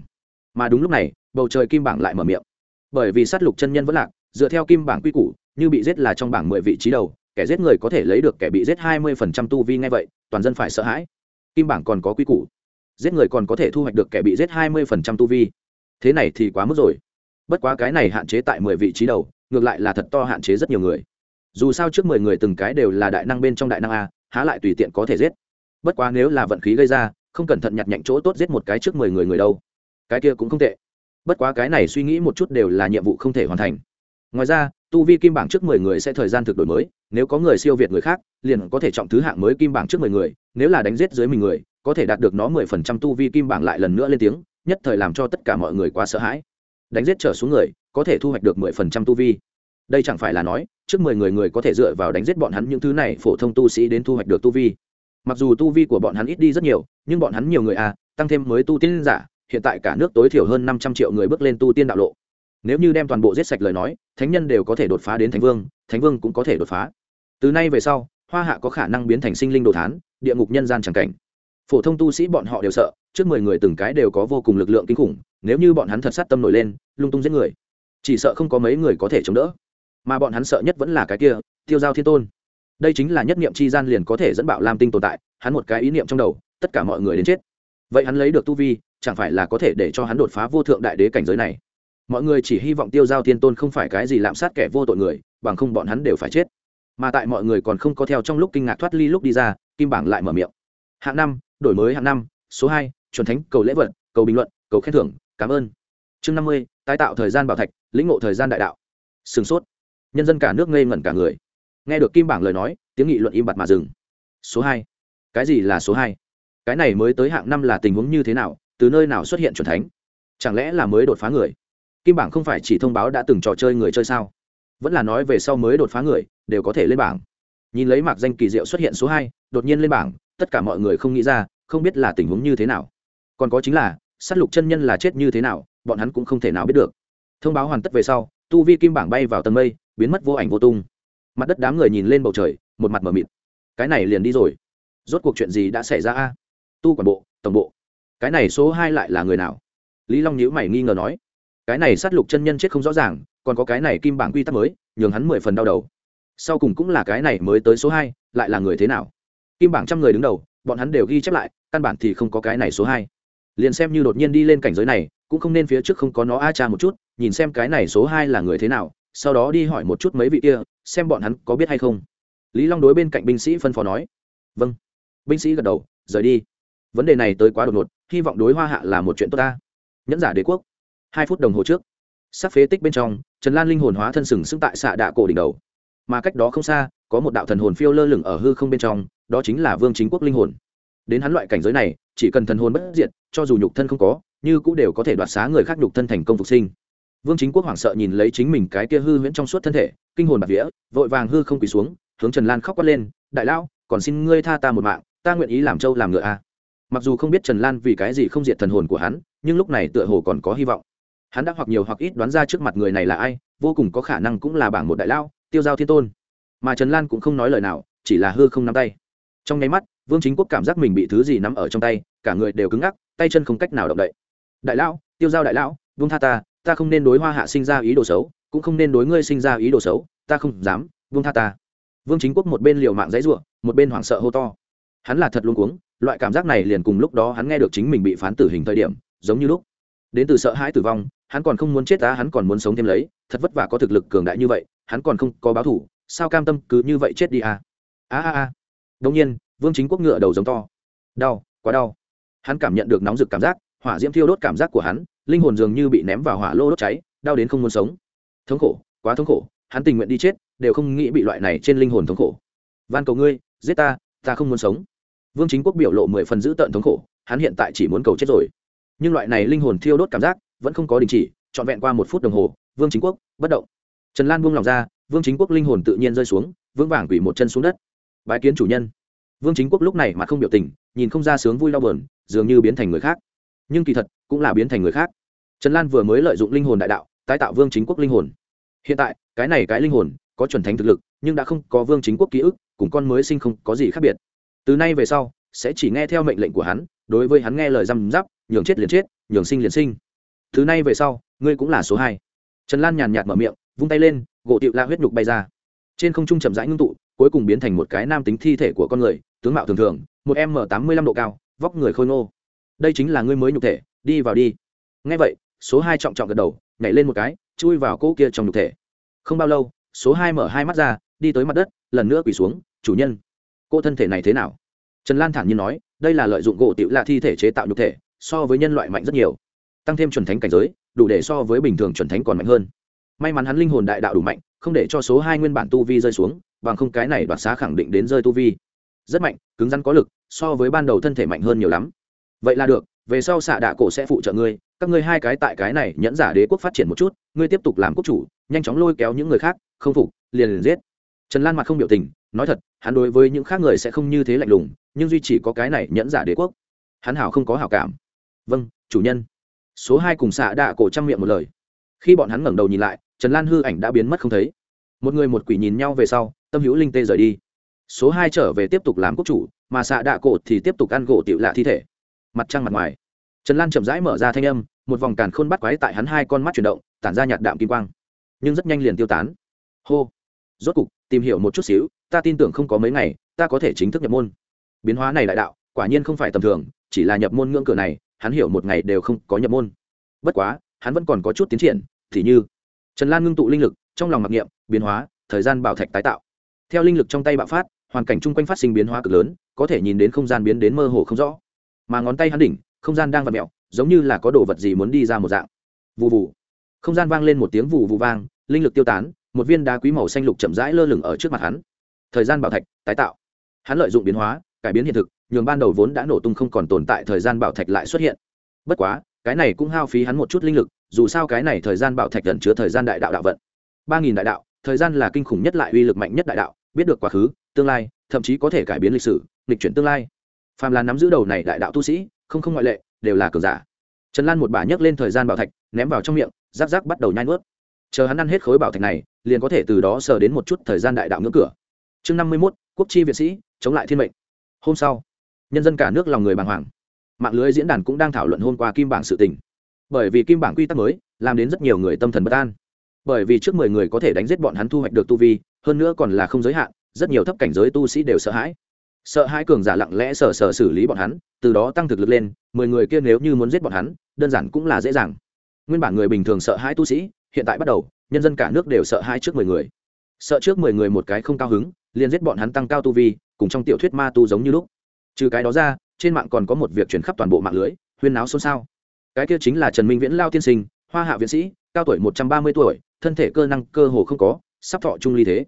Mà đúng lúc này, bầu trời kim bảng lại mở miệng. Bởi vì s á t lục chân nhân vẫn lạc, dựa theo kim bảng quy củ, như bị giết là trong bảng mười vị trí đầu, kẻ giết người có thể lấy được kẻ bị giết hai mươi phần trăm tu vi ngay vậy, toàn dân phải sợ hãi. Kim bảng còn có quy củ. Giết người còn có thể thu hoạch được kẻ bị giết hai mươi phần trăm tu vi. Thế này thì quá mức rồi. Bất quá cái này hạn chế tại mười vị trí đầu ngược lại là thật to hạn chế rất nhiều người. Dù sao trước mười người từng cái đều là đại năng bên trong đại năng a, há lại tùy tiện có thể giết. Bất quá nếu là vận khí gây ra, không cẩn thận nhặt nhạnh chỗ tốt giết một cái trước mười người người đâu. Cái kia cũng không tệ. Bất quá cái này suy nghĩ một chút đều là nhiệm vụ không thể hoàn thành. Ngoài ra, tu vi kim bảng trước mười người sẽ thời gian thực đổi mới, nếu có người siêu việt người khác, liền có thể trọng thứ hạng mới kim bảng trước mười người, nếu là đánh giết dưới mình người, có thể đạt được nó mười phần trăm tu vi kim bảng lại lần nữa lên tiếng, nhất thời làm cho tất cả mọi người quá sợ hãi. Đánh giết trở xuống người có thể thu hoạch được mười phần trăm tu vi. Đây chẳng phải là nói, trước mười người người có thể dựa vào đánh giết bọn hắn những thứ này phổ thông tu sĩ đến thu hoạch được tu vi. Mặc dù tu vi của bọn hắn ít đi rất nhiều, nhưng bọn hắn nhiều người à tăng thêm mới tu tiên giả, hiện tại cả nước tối thiểu hơn năm trăm triệu người bước lên tu tiên đạo lộ. Nếu như đem toàn bộ giết sạch lời nói, thánh nhân đều có thể đột phá đến thánh vương thánh vương cũng có thể đột phá. Từ nay về sau, hoa hạ có khả năng biến thành sinh linh đồ thán, địa ngục nhân gian c cảnh. Phổ thông tu sĩ bọn họ đều sợ, trước mười người từng cái đều có vô cùng lực lượng kinh khủng, nếu như bọn hắn thật sát tâm nổi lên, lung tung giết người chỉ sợ không có mấy người có thể chống đỡ. Mà bọn hắn sợ nhất vẫn là cái kia, tiêu giao thiên tôn. Đây chính là nhất niệm chi gian liền có thể dẫn bạo lam tinh tồn tại, hắn một cái ý niệm trong đầu, tất cả mọi người đến chết. Vậy hắn lấy được tu vi, chẳng phải là có thể để cho hắn đột phá vô thượng đại đế cảnh giới này? Mọi người chỉ hy vọng tiêu giao thiên tôn không phải cái gì lạm sát kẻ vô tội người, bằng không bọn hắn đều phải chết. Mà tại mọi người còn không có theo trong lúc kinh ngạc thoát ly lúc đi ra, kim bảng lại mở miệng. Hạng năm, đổi mới hạng năm, số hai, chuẩn thánh, cầu lễ vật, cầu bình luận, cầu khen thưởng, cảm ơn chương năm mươi, tái tạo thời gian bảo thạch, lĩnh ngộ thời gian đại đạo. Sửng sốt. Nhân dân cả nước ngây ngẩn cả người. Nghe được kim bảng lời nói, tiếng nghị luận im bặt mà dừng. Số hai. Cái gì là số hai? Cái này mới tới hạng năm là tình huống như thế nào, từ nơi nào xuất hiện c thánh? Chẳng lẽ là mới đột phá người? Kim bảng không phải chỉ thông báo đã từng trò chơi người chơi sao? Vẫn là nói về sau mới đột phá người, đều có thể lên bảng. Nhìn lấy mạc danh kỳ diệu xuất hiện số hai, đột nhiên lên bảng, tất cả mọi người không nghĩ ra, không biết là tình huống như thế nào. Còn có chính là s á t lục chân nhân là chết như thế nào bọn hắn cũng không thể nào biết được. Thông báo hoàn tất về sau, tu vi kim bảng bay vào tầng mây, biến mất vô ảnh vô tung. Mặt đất đám người nhìn lên bầu trời, một mặt m ở mịt. Cái này liền đi rồi. Rốt cuộc chuyện gì đã xảy ra a? Tu quản bộ, tổng bộ. Cái này số hai lại là người nào? Lý long nhữ mày nghi ngờ nói. Cái này sát lục chân nhân chết không rõ ràng, còn có cái này kim bảng quy tắc mới, nhường hắn mười phần đau đầu. Sau cùng cũng là cái này mới tới số hai, lại là người thế nào? Kim bảng trăm người đứng đầu, bọn hắn đều ghi chép lại, căn bản thì không có cái này số hai liền xem như đột nhiên đi lên cảnh giới này, cũng không nên phía trước không có nó a cha một chút, nhìn xem cái này số hai là người thế nào, sau đó đi hỏi một chút mấy vị kia, xem bọn hắn có biết hay không. Lý long đối bên cạnh binh sĩ phân phó nói vâng. Binh sĩ gật đầu, rời đi. Vấn đề này tới quá đột ngột, hy vọng đối hoa hạ là một chuyện tốt ta. Nhẫn giả đế quốc. Hai phút đồng hồ trước sắc phế tích bên trong, trần lan linh hồn hóa thân sừng sững tại xạ đạ cổ đỉnh đầu. Mà cách đó không xa, có một đạo thần hồn phiêu lơ lửng ở hư không bên trong, đó chính là vương chính quốc linh hồn đến hắn loại cảnh giới này, chỉ cần thần hồn bất diệt, cho dù nhục thân không có, như cũng đều có thể đoạt xá người khác nhục thân thành công phục sinh. Vương chính quốc hoảng sợ nhìn lấy chính mình cái kia hư huyễn trong suốt thân thể, kinh hồn bạc vía, vội vàng hư không quỳ xuống, hướng trần lan khóc quát lên, đại lão, còn xin ngươi tha ta một mạng, ta nguyện ý làm trâu làm ngựa a. Mặc dù không biết trần lan vì cái gì không diệt thần hồn của hắn, nhưng lúc này tựa hồ còn có hy vọng. Hắn đã hoặc nhiều hoặc ít đoán ra trước mặt người này là ai, vô cùng có khả năng cũng là bảng một đại lao tiêu giao thiên tôn. Mà trần lan cũng không nói lời nào, chỉ là hư không nắm tay. Trong nháy mắt vương chính quốc cảm giác mình bị thứ gì nắm ở trong tay, cả người đều cứng ngắc, tay chân không cách nào động đậy. Đại lão, tiêu giao đại lão, vương tha ta ta không nên đối hoa hạ sinh ra ý đồ xấu, cũng không nên đối ngươi sinh ra ý đồ xấu, ta không dám, vương tha ta. Vương chính quốc một bên liều mạng dãy ruộng một bên hoảng sợ hô to. Hắn là thật luôn cuống, loại cảm giác này liền cùng lúc đó hắn nghe được chính mình bị phán tử hình thời điểm, giống như lúc. Đến từ sợ hãi tử vong, hắn còn không muốn chết ta hắn còn muốn sống thêm lấy, thật vất vả có thực lực cường đại như vậy, hắn còn không có báo thủ sao cam tâm cứ như vậy chết đi à a a a đông nhiên vương chính quốc ngựa đầu giống to. Đau, quá đau. Hắn cảm nhận được nóng rực cảm giác, hỏa diễm thiêu đốt cảm giác của hắn, linh hồn dường như bị ném vào hỏa lô đốt cháy, đau đến không muốn sống. Thống khổ, quá thống khổ. Hắn tình nguyện đi chết, đều không nghĩ bị loại này trên linh hồn thống khổ. Van cầu ngươi, giết ta ta không muốn sống. Vương chính quốc biểu lộ mười phần giữ tợn thống khổ, hắn hiện tại chỉ muốn cầu chết rồi. Nhưng loại này linh hồn thiêu đốt cảm giác, vẫn không có đình chỉ, trọn vẹn qua một phút đồng hồ, vương chính quốc bất động. Trần lan buông lòng ra, vương chính quốc linh hồn tự nhiên rơi xuống, vững vàng quỷ một chân xuống đất. Bái kiến chủ nhân vương chính quốc lúc này mà không biểu tình, nhìn không ra sướng vui đau bờn dường như biến thành người khác. Nhưng kỳ thật, cũng là biến thành người khác. Trần lan vừa mới lợi dụng linh hồn đại đạo, tái tạo vương chính quốc linh hồn. Hiện tại, cái này cái linh hồn, có chuẩn thánh thực lực, nhưng đã không có vương chính quốc ký ức, cùng con mới sinh không có gì khác biệt. Từ nay về sau, sẽ chỉ nghe theo mệnh lệnh của hắn, đối với hắn nghe lời răm rắp, nhường chết liền chết, nhường sinh liền sinh. Từ nay về sau, ngươi cũng là số hai. Trần lan nhàn nhạt mở miệng, vung tay lên, gỗ tiệu la huyết nhục bay ra. Trên không trung chậm rãi ngưng tụ cuối cùng biến thành một cái nam tính thi thể của con người, tướng mạo thường thường, một m tám mươi lăm độ cao, vóc người khôi ngô. Đây chính là ngươi mới nhục thể, đi vào đi. Ngay vậy, số hai trọng trọng gật đầu, nhảy lên một cái, chui vào cỗ kia trong nhục thể. Không bao lâu, số hai mở hai mắt ra, đi tới mặt đất, lần nữa quỳ xuống, chủ nhân, cô thân thể này thế nào? Trần lan thản nhiên nói, đây là lợi dụng gỗ tiểu lạ thi thể chế tạo nhục thể, so với nhân loại mạnh rất nhiều. Tăng thêm chuẩn thánh cảnh giới, đủ để so với bình thường chuẩn thánh còn mạnh hơn. May mắn hắn linh hồn đại đạo đủ mạnh, không để cho số hai nguyên bản tu vi rơi xuống bằng không cái này đoạt xá khẳng định đến rơi tu vi. Rất mạnh, cứng rắn có lực, so với ban đầu thân thể mạnh hơn nhiều lắm. Vậy là được, về sau xạ đạ cổ sẽ phụ trợ ngươi, các ngươi hai cái tại cái này nhẫn giả đế quốc phát triển một chút, ngươi tiếp tục làm quốc chủ, nhanh chóng lôi kéo những người khác, không phục, liền liền giết. Trần lan mặt không biểu tình, nói thật, hắn đối với những khác người sẽ không như thế lạnh lùng, nhưng duy chỉ có cái này nhẫn giả đế quốc, hắn hảo không có hảo cảm. Vâng chủ nhân. Số hai cùng xạ đạ cổ trang miệng một lời. Khi bọn hắn ngẩng đầu nhìn lại, trần lan hư ảnh đã biến mất không thấy. Một người một quỷ nhìn nhau về sau tâm hữu linh tê rời đi. Số hai trở về tiếp tục làm quốc chủ, mà xạ đạ cổ thì tiếp tục ăn gỗ tiểu lạ thi thể. Mặt trăng mặt ngoài. Trần lan chậm rãi mở ra thanh âm, một vòng càn khôn bắt quái tại hắn hai con mắt chuyển động, tản ra nhạt đạm kim quang. Nhưng rất nhanh liền tiêu tán. Hô. Rốt cục, tìm hiểu một chút xíu, ta tin tưởng không có mấy ngày, ta có thể chính thức nhập môn. Biến hóa này đại đạo, quả nhiên không phải tầm thường, chỉ là nhập môn ngưỡng cửa này, hắn hiểu một ngày đều không có nhập môn. Bất quá, hắn vẫn còn có chút tiến triển, thì như trần lan ngưng tụ linh lực, trong lòng mặc niệm, biến hóa, thời gian bảo thạch tái tạo theo linh lực trong tay bạo phát, hoàn cảnh chung quanh phát sinh biến hóa cực lớn, có thể nhìn đến không gian biến đến mơ hồ không rõ. Mà ngón tay hắn đỉnh, không gian đang vặt mẹo giống như là có đồ vật gì muốn đi ra một dạng. Vụ vụ không gian vang lên một tiếng vụ vụ vang, linh lực tiêu tán, một viên đá quý màu xanh lục chậm rãi lơ lửng ở trước mặt hắn. Thời gian bảo thạch, tái tạo. Hắn lợi dụng biến hóa, cải biến hiện thực, nhường ban đầu vốn đã nổ tung không còn tồn tại thời gian bảo thạch lại xuất hiện. Bất quá, cái này cũng hao phí hắn một chút linh lực, dù sao cái này thời gian bảo thạch gần chứa thời gian đại đạo đạo vận. Ba nghìn đại đạo, thời gian là kinh khủng nhất lại uy lực mạnh nhất đại đạo biết được quá khứ, tương lai, thậm chí có thể cải biến lịch sử lịch chuyển tương lai. Phàm là nắm giữ đầu này đại đạo tu sĩ, không không ngoại lệ, đều là cường giả. Trần lan một bà nhấc lên thời gian bảo thạch, ném vào trong miệng rác rác bắt đầu nhai nuốt. Chờ hắn ăn hết khối bảo thạch này, liền có thể từ đó sờ đến một chút thời gian đại đạo ngưỡng cửa. Chương năm mươi mốt, quốc chi viện sĩ, chống lại thiên mệnh. Hôm sau, nhân dân cả nước lòng người bàng hoàng. Mạng lưới diễn đàn cũng đang thảo luận hôm qua kim bảng sự tình. Bởi vì kim bảng quy tắc mới, làm đến rất nhiều người tâm thần bất an. Bởi vì trước mười người có thể đánh giết bọn hắn thu hoạch được tu vi hơn nữa còn là không giới hạn, rất nhiều thấp cảnh giới tu sĩ đều sợ hãi. Sợ hai cường giả lặng lẽ sờ sờ xử lý bọn hắn, từ đó tăng thực lực lên, mười người kia nếu như muốn giết bọn hắn, đơn giản cũng là dễ dàng. Nguyên bản người bình thường sợ hai tu sĩ, hiện tại bắt đầu, nhân dân cả nước đều sợ hai trước mười người. Sợ trước mười người một cái không cao hứng, liền giết bọn hắn tăng cao tu vi, cùng trong tiểu thuyết ma tu giống như lúc. Trừ cái đó ra, trên mạng còn có một việc truyền khắp toàn bộ mạng lưới, huyên náo xôn xao. Cái kia chính là trần minh viễn lao tiên sinh, hoa hạ viện sĩ, cao tuổi một trăm ba mươi tuổi, thân thể cơ năng cơ hồ không có, sắp thọ trung ly thế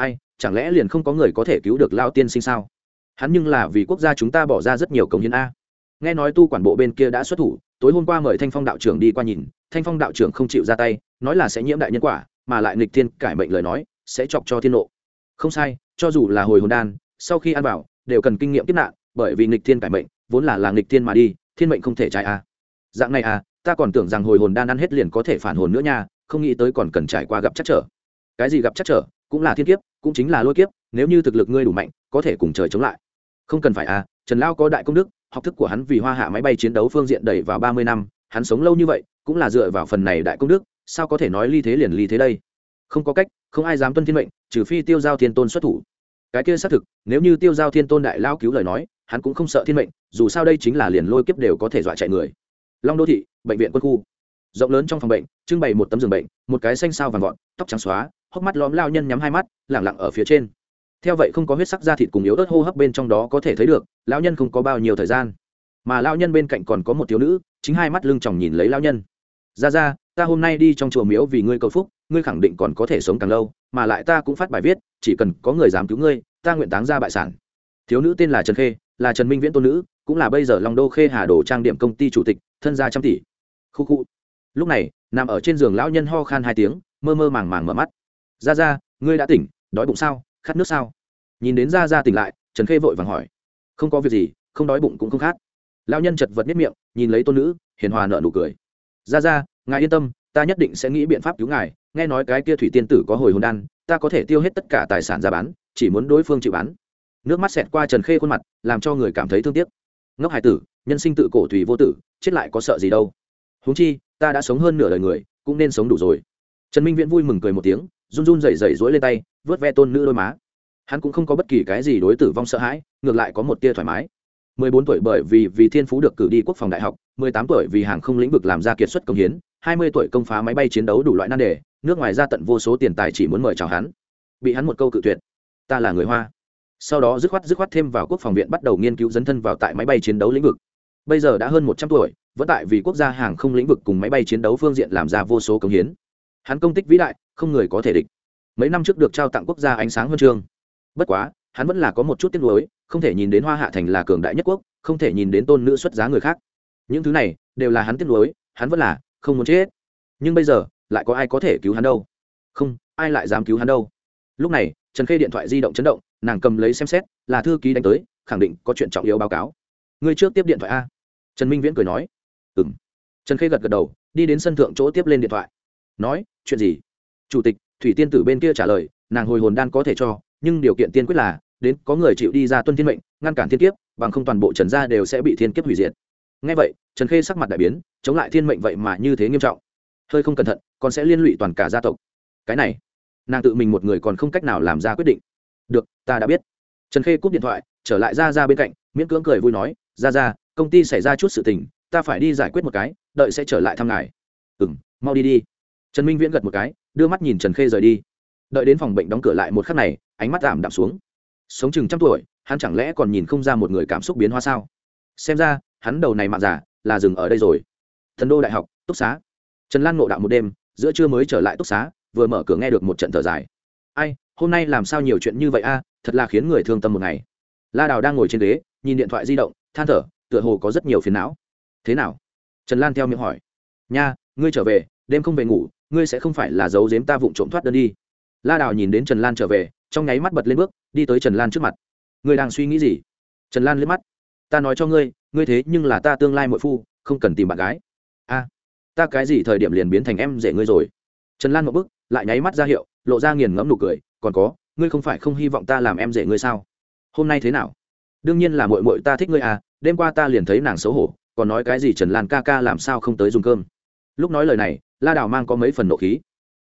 ai, chẳng lẽ liền không có người có thể cứu được lao tiên sinh sao? Hắn nhưng là vì quốc gia chúng ta bỏ ra rất nhiều công hiến a. Nghe nói tu quản bộ bên kia đã xuất thủ, tối hôm qua mời thanh phong đạo trưởng đi qua nhìn, thanh phong đạo trưởng không chịu ra tay, nói là sẽ nhiễm đại nhân quả, mà lại nghịch thiên cải mệnh lời nói, sẽ chọc cho thiên nộ. Không sai, cho dù là hồi hồn đan, sau khi ăn vào, đều cần kinh nghiệm kiếp nạn, bởi vì nghịch thiên cải mệnh, vốn là là nghịch thiên mà đi, thiên mệnh không thể trái a. Dạng này à ta còn tưởng rằng hồi hồn đan ăn hết liền có thể phản hồn nữa nha, không nghĩ tới còn cần trải qua gặp chắc trở. Cái gì gặp chắc trở? Cũng là thiên kiếp, cũng chính là lôi kiếp, nếu như thực lực ngươi đủ mạnh, có thể cùng trời chống lại. Không cần phải à trần lao có đại công đức, học thức của hắn vì hoa hạ máy bay chiến đấu phương diện đẩy vào ba mươi năm, hắn sống lâu như vậy, cũng là dựa vào phần này đại công đức, sao có thể nói ly thế liền ly thế đây? Không có cách, không ai dám tuân thiên mệnh, trừ phi tiêu giao thiên tôn xuất thủ. Cái kia xác thực, nếu như tiêu giao thiên tôn đại lao cứu lời nói, hắn cũng không sợ thiên mệnh, dù sao đây chính là liền lôi kiếp đều có thể dọa chạy người. Long đô thị, bệnh viện quân khu. Rộng lớn trong phòng bệnh, trưng bày một tấm giường bệnh, một cái xanh sao vàng gọn tóc trắng xóa hốc mắt lõm lao nhân nhắm hai mắt, lẳng lặng ở phía trên. Theo vậy không có huyết sắc da thịt cùng yếu ớt hô hấp bên trong đó có thể thấy được, lão nhân không có bao nhiêu thời gian. Mà lão nhân bên cạnh còn có một thiếu nữ, chính hai mắt lưng chòng nhìn lấy lão nhân. Ra ra ta hôm nay đi trong chùa miếu vì ngươi cầu phúc, ngươi khẳng định còn có thể sống càng lâu, mà lại ta cũng phát bài viết, chỉ cần có người dám cứu ngươi, ta nguyện táng ra bại sản. Thiếu nữ tên là trần khê, là trần minh viễn tôn nữ, cũng là bây giờ long đô khê hà đồ trang điểm công ty chủ tịch, thân gia trăm tỷ. Khu khu. Lúc này, nằm ở trên giường lão nhân ho khan hai tiếng, mơ mơ màng màng mở mắt ra ra, ngươi đã tỉnh, đói bụng sao, khát nước sao? Nhìn đến ra ra tỉnh lại, trần khê vội vàng hỏi. Không có việc gì, không đói bụng cũng không khát. Lão nhân chật vật nếp miệng, nhìn lấy tôn nữ, hiền hòa nợ nụ cười. Ra ra, ngài yên tâm, ta nhất định sẽ nghĩ biện pháp cứu ngài. Nghe nói cái kia thủy tiên tử có hồi hồn đan, ta có thể tiêu hết tất cả tài sản ra bán, chỉ muốn đối phương chịu bán. Nước mắt xẹt qua trần khê khuôn mặt, làm cho người cảm thấy thương tiếc. Ngốc hải tử, nhân sinh tự cổ thủy vô tử, chết lại có sợ gì đâu. Huống chi, ta đã sống hơn nửa đời người, cũng nên sống đủ rồi. Trần minh viễn vui mừng cười một tiếng run run rẩy rẩy rỗi lên tay, vớt ve tôn nữ đôi má. Hắn cũng không có bất kỳ cái gì đối tử vong sợ hãi, ngược lại có một tia thoải mái. 14 tuổi bởi vì vì thiên phú được cử đi quốc phòng đại học 18 tuổi vì hàng không lĩnh vực làm ra kiệt xuất công hiến 20 tuổi công phá máy bay chiến đấu đủ loại nan đề, nước ngoài ra tận vô số tiền tài chỉ muốn mời chào hắn. Bị hắn một câu cự tuyệt. Ta là người hoa. Sau đó dứt khoát dứt khoát thêm vào quốc phòng viện bắt đầu nghiên cứu dấn thân vào tại máy bay chiến đấu lĩnh vực. Bây giờ đã hơn một trăm tuổi, vẫn tại vì quốc gia hàng không lĩnh vực cùng máy bay chiến đấu phương diện làm ra vô số công hiến. Hắn công tích vĩ đại không người có thể địch. Mấy năm trước được trao tặng quốc gia ánh sáng huân chương. Bất quá, hắn vẫn là có một chút tiếc nuối, không thể nhìn đến hoa hạ thành là cường đại nhất quốc, không thể nhìn đến tôn nữ xuất giá người khác. Những thứ này đều là hắn tiếc nuối, hắn vẫn là không muốn chết. Nhưng bây giờ, lại có ai có thể cứu hắn đâu? Không, ai lại dám cứu hắn đâu? Lúc này, trần khê điện thoại di động chấn động, nàng cầm lấy xem xét, là thư ký đánh tới, khẳng định có chuyện trọng yếu báo cáo. Ngươi trước tiếp điện thoại a. Trần minh viễn cười nói. Ừ m trần khê gật gật đầu, đi đến sân thượng chỗ tiếp lên điện thoại. Nói, chuyện gì? Chủ tịch, thủy tiên tử bên kia trả lời, nàng hồi hồn đan có thể cho, nhưng điều kiện tiên quyết là, đến có người chịu đi ra tuân thiên mệnh, ngăn cản thiên kiếp, bằng không toàn bộ trần gia đều sẽ bị thiên kiếp hủy diệt. Ngay vậy, trần khê sắc mặt đại biến, chống lại thiên mệnh vậy mà như thế nghiêm trọng. Hơi không cẩn thận, còn sẽ liên lụy toàn cả gia tộc. Cái này, nàng tự mình một người còn không cách nào làm ra quyết định. Được, ta đã biết. Trần khê cúp điện thoại, trở lại ra ra bên cạnh, miễn cưỡng cười vui nói ra ra công ty xảy ra chút sự tình, ta phải đi giải quyết một cái, đợi sẽ trở lại thăm ngài. Ừ m mau đi đi. Trần minh viễn gật một cái đưa mắt nhìn trần khê rời đi. Đợi đến phòng bệnh đóng cửa lại một khắc này, ánh mắt giảm đạm xuống. Sống chừng trăm tuổi, hắn chẳng lẽ còn nhìn không ra một người cảm xúc biến hóa sao? Xem ra, hắn đầu này mạng giả là dừng ở đây rồi. Thần đô đại học, túc xá. Trần lan ngộ đạo một đêm, giữa trưa mới trở lại túc xá, vừa mở cửa nghe được một trận thở dài. Ai, hôm nay làm sao nhiều chuyện như vậy a, thật là khiến người thương tâm một ngày. La đào đang ngồi trên ghế, nhìn điện thoại di động, than thở, tựa hồ có rất nhiều phiền não. Thế nào? Trần lan theo miệng hỏi. Nha, ngươi trở về, đêm không về ngủ ngươi sẽ không phải là giấu giếm ta vụng trộm thoát đơn đi. La đào nhìn đến trần lan trở về, trong nháy mắt bật lên bước, đi tới trần lan trước mặt. Ngươi đang suy nghĩ gì? Trần lan liếc mắt. Ta nói cho ngươi ngươi thế nhưng là ta tương lai muội phu, không cần tìm bạn gái. A, ta cái gì thời điểm liền biến thành em rể ngươi rồi? Trần lan một bức lại nháy mắt ra hiệu, lộ ra nghiền ngẫm nụ cười, còn có, ngươi không phải không hy vọng ta làm em rể ngươi sao? Hôm nay thế nào? Đương nhiên là muội muội ta thích ngươi à đêm qua ta liền thấy nàng xấu hổ, còn nói cái gì trần lan ca ca làm sao không tới dùng cơm? Lúc nói lời này la đào mang có mấy phần nộ khí.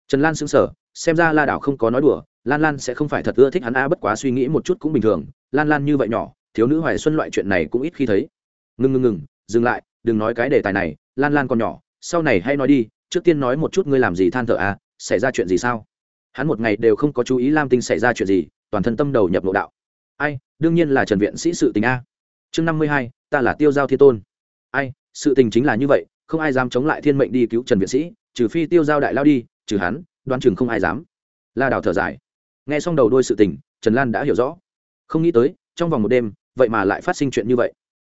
Trần lan sững sờ, xem ra la đào không có nói đùa, lan lan sẽ không phải thật ưa thích hắn a, bất quá suy nghĩ một chút cũng bình thường, lan lan như vậy nhỏ, thiếu nữ hoài xuân loại chuyện này cũng ít khi thấy. Ngừng ngừng ngừng, dừng lại, đừng nói cái đề tài này, lan lan còn nhỏ, sau này hay nói đi, trước tiên nói một chút ngươi làm gì than thở à xảy ra chuyện gì sao? Hắn một ngày đều không có chú ý lam tinh xảy ra chuyện gì, toàn thân tâm đầu nhập nội đạo. Ai, đương nhiên là trần viện sĩ sự tình a. Chương năm mươi hai, ta là tiêu giao thiên tôn. Ai, sự tình chính là như vậy, không ai dám chống lại thiên mệnh đi cứu trần viện sĩ trừ phi tiêu giao đại lao đi, trừ hắn, đoán chừng không ai dám. La đào thở dài. Nghe xong đầu đôi sự tình, trần lan đã hiểu rõ. Không nghĩ tới, trong vòng một đêm, vậy mà lại phát sinh chuyện như vậy.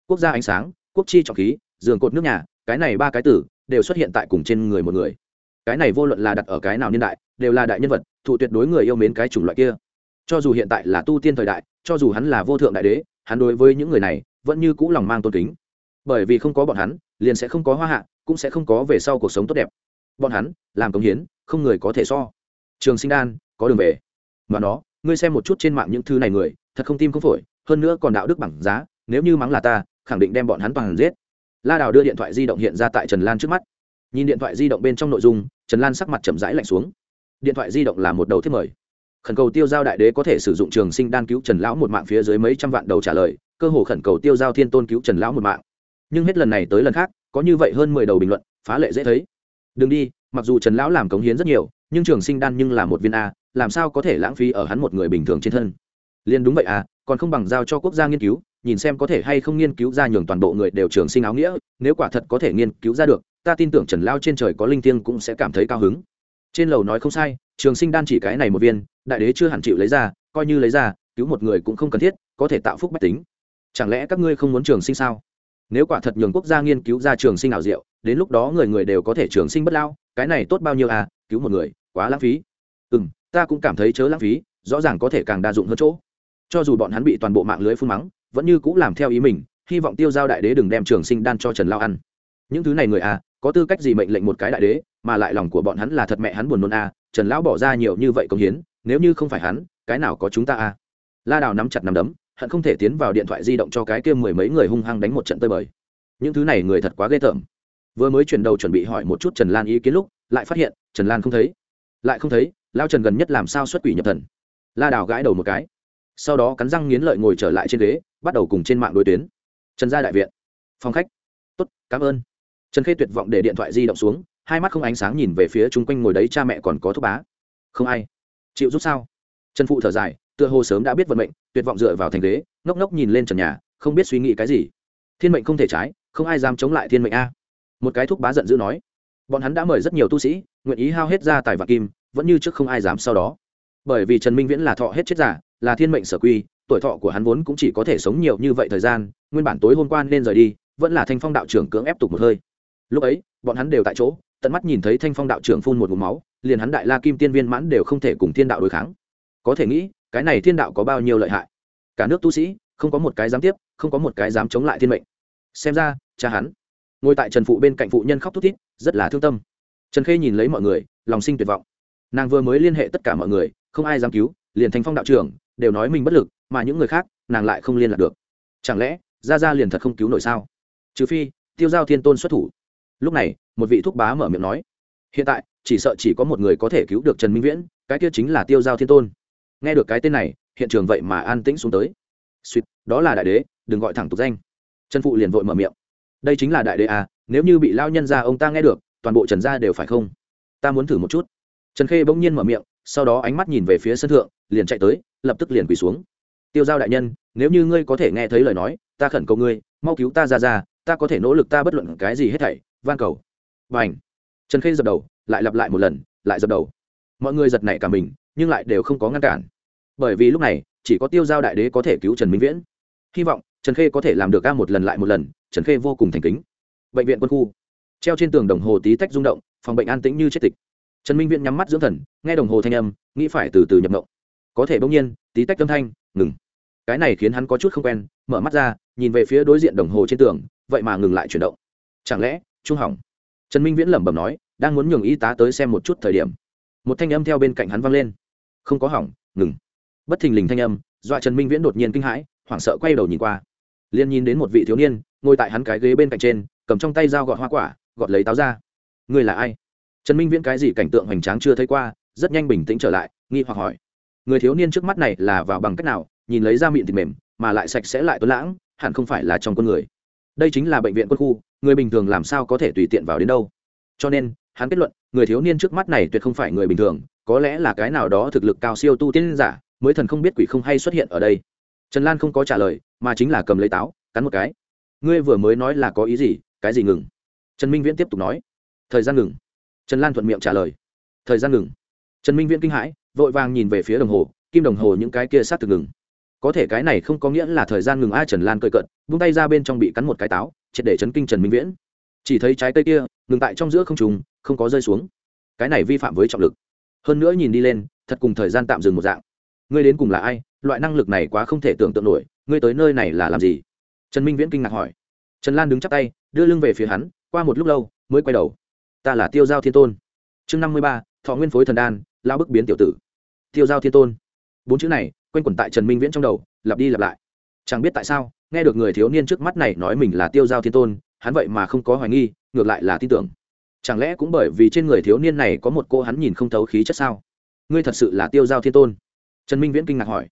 Quốc gia ánh sáng, quốc chi trọng khí, giường cột nước nhà, cái này ba cái tử, đều xuất hiện tại cùng trên người một người. Cái này vô luận là đặt ở cái nào niên đại, đều là đại nhân vật, thụ tuyệt đối người yêu mến cái chủng loại kia. Cho dù hiện tại là tu tiên thời đại, cho dù hắn là vô thượng đại đế, hắn đối với những người này, vẫn như cũ lòng mang tôn kính. Bởi vì không có bọn hắn, liền sẽ không có hoa hạ, cũng sẽ không có về sau cuộc sống tốt đẹp bọn hắn, làm công hiến, không người có thể so. Trường sinh đan, có đường về. Mà nó, ngươi xem một chút trên mạng những thứ này người, thật không tim không phổi, hơn nữa còn đạo đức bằng giá, nếu như mắng là ta, khẳng định đem bọn hắn toàn giết. La đào đưa điện thoại di động hiện ra tại trần lan trước mắt. Nhìn điện thoại di động bên trong nội dung, trần lan sắc mặt chậm rãi lạnh xuống. Điện thoại di động là một đầu thiết mời. Khẩn cầu tiêu giao đại đế có thể sử dụng trường sinh đan cứu trần lão một mạng phía dưới mấy trăm vạn đầu trả lời, cơ hồ khẩn cầu tiêu giao thiên tôn cứu trần lão một mạng. Nhưng hết lần này tới lần khác, có như vậy hơn mười đầu bình luận, phá lệ dễ thấy đừng đi, mặc dù trần lão làm cống hiến rất nhiều, nhưng trường sinh đan nhưng là một viên a, làm sao có thể lãng phí ở hắn một người bình thường trên thân? Liền đúng vậy à còn không bằng giao cho quốc gia nghiên cứu, nhìn xem có thể hay không nghiên cứu ra nhường toàn bộ người đều trường sinh áo nghĩa, nếu quả thật có thể nghiên cứu ra được, ta tin tưởng trần lao trên trời có linh thiêng cũng sẽ cảm thấy cao hứng. Trên lầu nói không sai, trường sinh đan chỉ cái này một viên, đại đế chưa hẳn chịu lấy ra, coi như lấy ra, cứu một người cũng không cần thiết, có thể tạo phúc bách tính. Chẳng lẽ các ngươi không muốn trường sinh sao? Nếu quả thật nhường quốc gia nghiên cứu ra trường sinh ảo diệu, đến lúc đó người người đều có thể trường sinh bất lao, cái này tốt bao nhiêu à cứu một người, quá lãng phí. Ừ m ta cũng cảm thấy chớ lãng phí, rõ ràng có thể càng đa dụng hơn chỗ. Cho dù bọn hắn bị toàn bộ mạng lưới phun mắng, vẫn như cũng làm theo ý mình, hy vọng tiêu giao đại đế đừng đem trường sinh đan cho trần lao ăn. Những thứ này người à có tư cách gì mệnh lệnh một cái đại đế, mà lại lòng của bọn hắn là thật mẹ hắn buồn nôn à trần lão bỏ ra nhiều như vậy công hiến, nếu như không phải hắn, cái nào có chúng ta à? La đào nắm chặt nắm đấm hận không thể tiến vào điện thoại di động cho cái kia mười mấy người hung hăng đánh một trận tơi bời. Những thứ này người thật quá ghê tởm. Vừa mới chuyển đầu chuẩn bị hỏi một chút trần lan ý kiến lúc, lại phát hiện, trần lan không thấy. Lại không thấy, lao trần gần nhất làm sao xuất quỷ nhập thần? La đào gãi đầu một cái. Sau đó cắn răng nghiến lợi ngồi trở lại trên ghế, bắt đầu cùng trên mạng đối tuyến. Trần gia đại viện. Phòng khách. Tốt, cảm ơn. Trần khê tuyệt vọng để điện thoại di động xuống, hai mắt không ánh sáng nhìn về phía chung quanh ngồi đấy, cha mẹ còn có thúc bá. Không ai. Chịu giúp sao? Trần phụ thở dài tựa hồ sớm đã biết vận mệnh, tuyệt vọng dựa vào thành ghế, ngốc ngốc nhìn lên trần nhà, không biết suy nghĩ cái gì. Thiên mệnh không thể trái, không ai dám chống lại thiên mệnh a. Một cái thúc bá giận dữ nói. Bọn hắn đã mời rất nhiều tu sĩ, nguyện ý hao hết ra tài và kim, vẫn như trước không ai dám sau đó. Bởi vì trần minh viễn là thọ hết chết giả, là thiên mệnh sở quy, tuổi thọ của hắn vốn cũng chỉ có thể sống nhiều như vậy thời gian, nguyên bản tối hôm qua nên rời đi, vẫn là thanh phong đạo trưởng cưỡng ép tục một hơi. Lúc ấy, bọn hắn đều tại chỗ, tận mắt nhìn thấy thanh phong đạo trưởng phun một vùng máu, liền hắn đại la kim tiên viên mãn đều không thể cùng thiên đạo đối kháng. Có thể nghĩ cái này thiên đạo có bao nhiêu lợi hại? Cả nước tu sĩ, không có một cái dám tiếp, không có một cái dám chống lại thiên mệnh. Xem ra, cha hắn ngồi tại trần phụ bên cạnh phụ nhân khóc thút thít, rất là thương tâm. Trần khê nhìn lấy mọi người, lòng sinh tuyệt vọng. Nàng vừa mới liên hệ tất cả mọi người, không ai dám cứu, liền thành phong đạo trưởng đều nói mình bất lực, mà những người khác, nàng lại không liên lạc được. Chẳng lẽ ra ra liền thật không cứu nổi sao? Trừ phi, tiêu giao thiên tôn xuất thủ. Lúc này, một vị thúc bá mở miệng nói, hiện tại, chỉ sợ chỉ có một người có thể cứu được trần minh viễn, cái kia chính là tiêu giao thiên tôn nghe được cái tên này, hiện trường vậy mà an tĩnh xuống tới. Suýt, đó là đại đế, đừng gọi thẳng tục danh. Trần phụ liền vội mở miệng. Đây chính là đại đế à nếu như bị lao nhân ra ông ta nghe được, toàn bộ trần gia đều phải không? Ta muốn thử một chút. Trần khê bỗng nhiên mở miệng, sau đó ánh mắt nhìn về phía sân thượng, liền chạy tới, lập tức liền quỳ xuống. Tiêu giao đại nhân, nếu như ngươi có thể nghe thấy lời nói, ta khẩn cầu ngươi, mau cứu ta ra ra, ta có thể nỗ lực ta bất luận cái gì hết thảy, van cầu. Và ảnh trần khê dập đầu, lại lặp lại một lần, lại dập đầu. Mọi người giật nảy cả mình, nhưng lại đều không có ngăn cản bởi vì lúc này, chỉ có tiêu giao đại đế có thể cứu trần minh viễn. Hy vọng, trần khê có thể làm được ca một lần lại một lần, trần khê vô cùng thành kính. Bệnh viện quân khu. Treo trên tường đồng hồ tí tách rung động, phòng bệnh an tĩnh như chết tịch. Trần minh viễn nhắm mắt dưỡng thần, nghe đồng hồ thanh âm, nghĩ phải từ từ nhập mộng có thể bỗng nhiên, tí tách âm thanh, ngừng. Cái này khiến hắn có chút không quen, mở mắt ra, nhìn về phía đối diện đồng hồ trên tường, vậy mà ngừng lại chuyển động. Chẳng lẽ, trung hỏng? Trần minh viễn lẩm bẩm nói, đang muốn nhường y tá tới xem một chút thời điểm. Một thanh âm theo bên cạnh hắn vang lên. Không có hỏng, ngừng bất thình lình thanh âm, dọa trần minh viễn đột nhiên kinh hãi, hoảng sợ quay đầu nhìn qua. Liền nhìn đến một vị thiếu niên, ngồi tại hắn cái ghế bên cạnh trên, cầm trong tay dao gọt hoa quả, gọt lấy táo ra. Người là ai? Trần minh viễn cái gì cảnh tượng hoành tráng chưa thấy qua, rất nhanh bình tĩnh trở lại, nghi hoặc hỏi. Người thiếu niên trước mắt này là vào bằng cách nào, nhìn lấy da miệng thịt mềm, mà lại sạch sẽ lại tuấn lãng, hẳn không phải là trong con người. Đây chính là bệnh viện quân khu, người bình thường làm sao có thể tùy tiện vào đến đâu. Cho nên, hắn kết luận, người thiếu niên trước mắt này tuyệt không phải người bình thường, có lẽ là cái nào đó thực lực cao siêu tu tiên giả mới thần không biết quỷ không hay xuất hiện ở đây. Trần lan không có trả lời, mà chính là cầm lấy táo, cắn một cái. Ngươi vừa mới nói là có ý gì, cái gì ngừng? Trần minh viễn tiếp tục nói. Thời gian ngừng. Trần lan thuận miệng trả lời. Thời gian ngừng. Trần minh viễn kinh hãi, vội vàng nhìn về phía đồng hồ, kim đồng hồ những cái kia sát thực ngừng. Có thể cái này không có nghĩa là thời gian ngừng ai, trần lan cơi cận vung tay ra bên trong bị cắn một cái táo, triệt để chấn kinh trần minh viễn. Chỉ thấy trái cây kia, ngừng tại trong giữa không trùng không có rơi xuống. Cái này vi phạm với trọng lực. Hơn nữa nhìn đi lên, thật cùng thời gian tạm dừng một dạng ngươi đến cùng là ai, loại năng lực này quá không thể tưởng tượng nổi, ngươi tới nơi này là làm gì? Trần minh viễn kinh ngạc hỏi. Trần lan đứng chắp tay, đưa lưng về phía hắn, qua một lúc lâu, mới quay đầu. Ta là tiêu giao thiên tôn. Chương năm mươi ba, thọ nguyên phối thần đan lao bức biến tiểu tử. Tiêu giao thiên tôn. Bốn chữ này q u a n quẩn tại trần minh viễn trong đầu, lặp đi lặp lại. Chẳng biết tại sao, nghe được người thiếu niên trước mắt này nói mình là tiêu giao thiên tôn, hắn vậy mà không có hoài nghi, ngược lại là tin tưởng. Chẳng lẽ cũng bởi vì trên người thiếu niên này có một cô hắn nhìn không thấu khí chất sao? Ngươi thật sự là tiêu giao thiên tôn trần minh viễn kinh ngạc hỏi.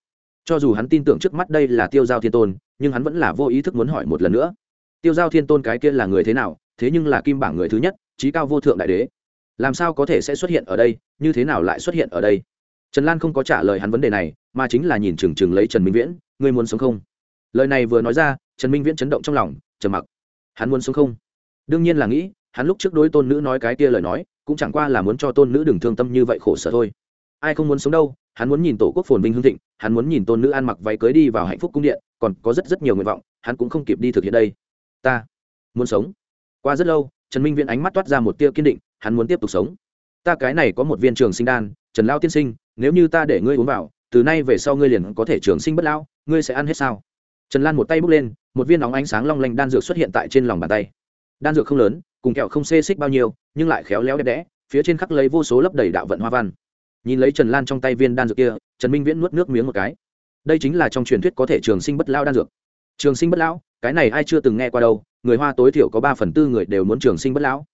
Cho dù hắn tin tưởng trước mắt đây là tiêu giao thiên tôn, nhưng hắn vẫn là vô ý thức muốn hỏi một lần nữa. Tiêu giao thiên tôn cái kia là người thế nào, thế nhưng là kim bảng người thứ nhất trí cao vô thượng đại đế. Làm sao có thể sẽ xuất hiện ở đây, như thế nào lại xuất hiện ở đây? Trần lan không có trả lời hắn vấn đề này, mà chính là nhìn chừng chừng lấy trần minh viễn, ngươi muốn sống không? Lời này vừa nói ra, trần minh viễn chấn động trong lòng, trầm mặc. Hắn muốn sống không? Đương nhiên là nghĩ, hắn lúc trước đối tôn nữ nói cái kia lời nói, cũng chẳng qua là muốn cho tôn nữ đừng thương tâm như vậy khổ sở thôi. Ai không muốn sống đâu hắn muốn nhìn tổ quốc phồn vinh hương thịnh, hắn muốn nhìn tôn nữ ăn mặc váy cưới đi vào hạnh phúc cung điện, còn có rất rất nhiều nguyện vọng, hắn cũng không kịp đi thực hiện đây. Ta muốn sống. Qua rất lâu, trần minh viễn ánh mắt toát ra một tia kiên định, hắn muốn tiếp tục sống. Ta cái này có một viên trường sinh đan, trần lao tiên sinh, nếu như ta để ngươi uống vào, từ nay về sau ngươi liền có thể trường sinh bất lão, ngươi sẽ ăn hết sao? Trần lan một tay bước lên, một viên nóng ánh sáng long lanh đan dược xuất hiện tại trên lòng bàn tay. Đan dược không lớn, cùng kẹo không xê xích bao nhiêu, nhưng lại khéo léo đẹp đẽ, phía trên khắc lấy vô số lấp đầy đạo vận hoa văn nhìn lấy trần lan trong tay viên đan dược kia, trần minh viễn nuốt nước miếng một cái. đây chính là trong truyền thuyết có thể trường sinh bất lao đan dược. trường sinh bất lão, cái này ai chưa từng nghe qua đâu, người hoa tối thiểu có ba phần tư người đều muốn trường sinh bất lão.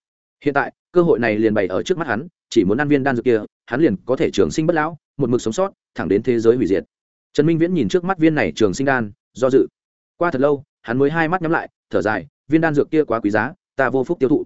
hiện tại, cơ hội này liền bày ở trước mắt hắn, chỉ muốn ăn viên đan dược kia, hắn liền có thể trường sinh bất lão, một mực sống sót, thẳng đến thế giới hủy diệt. trần minh viễn nhìn trước mắt viên này trường sinh đan, do dự. qua thật lâu, hắn mới hai mắt nhắm lại, thở dài, viên đan dược kia quá quý giá, ta vô phúc tiêu thụ.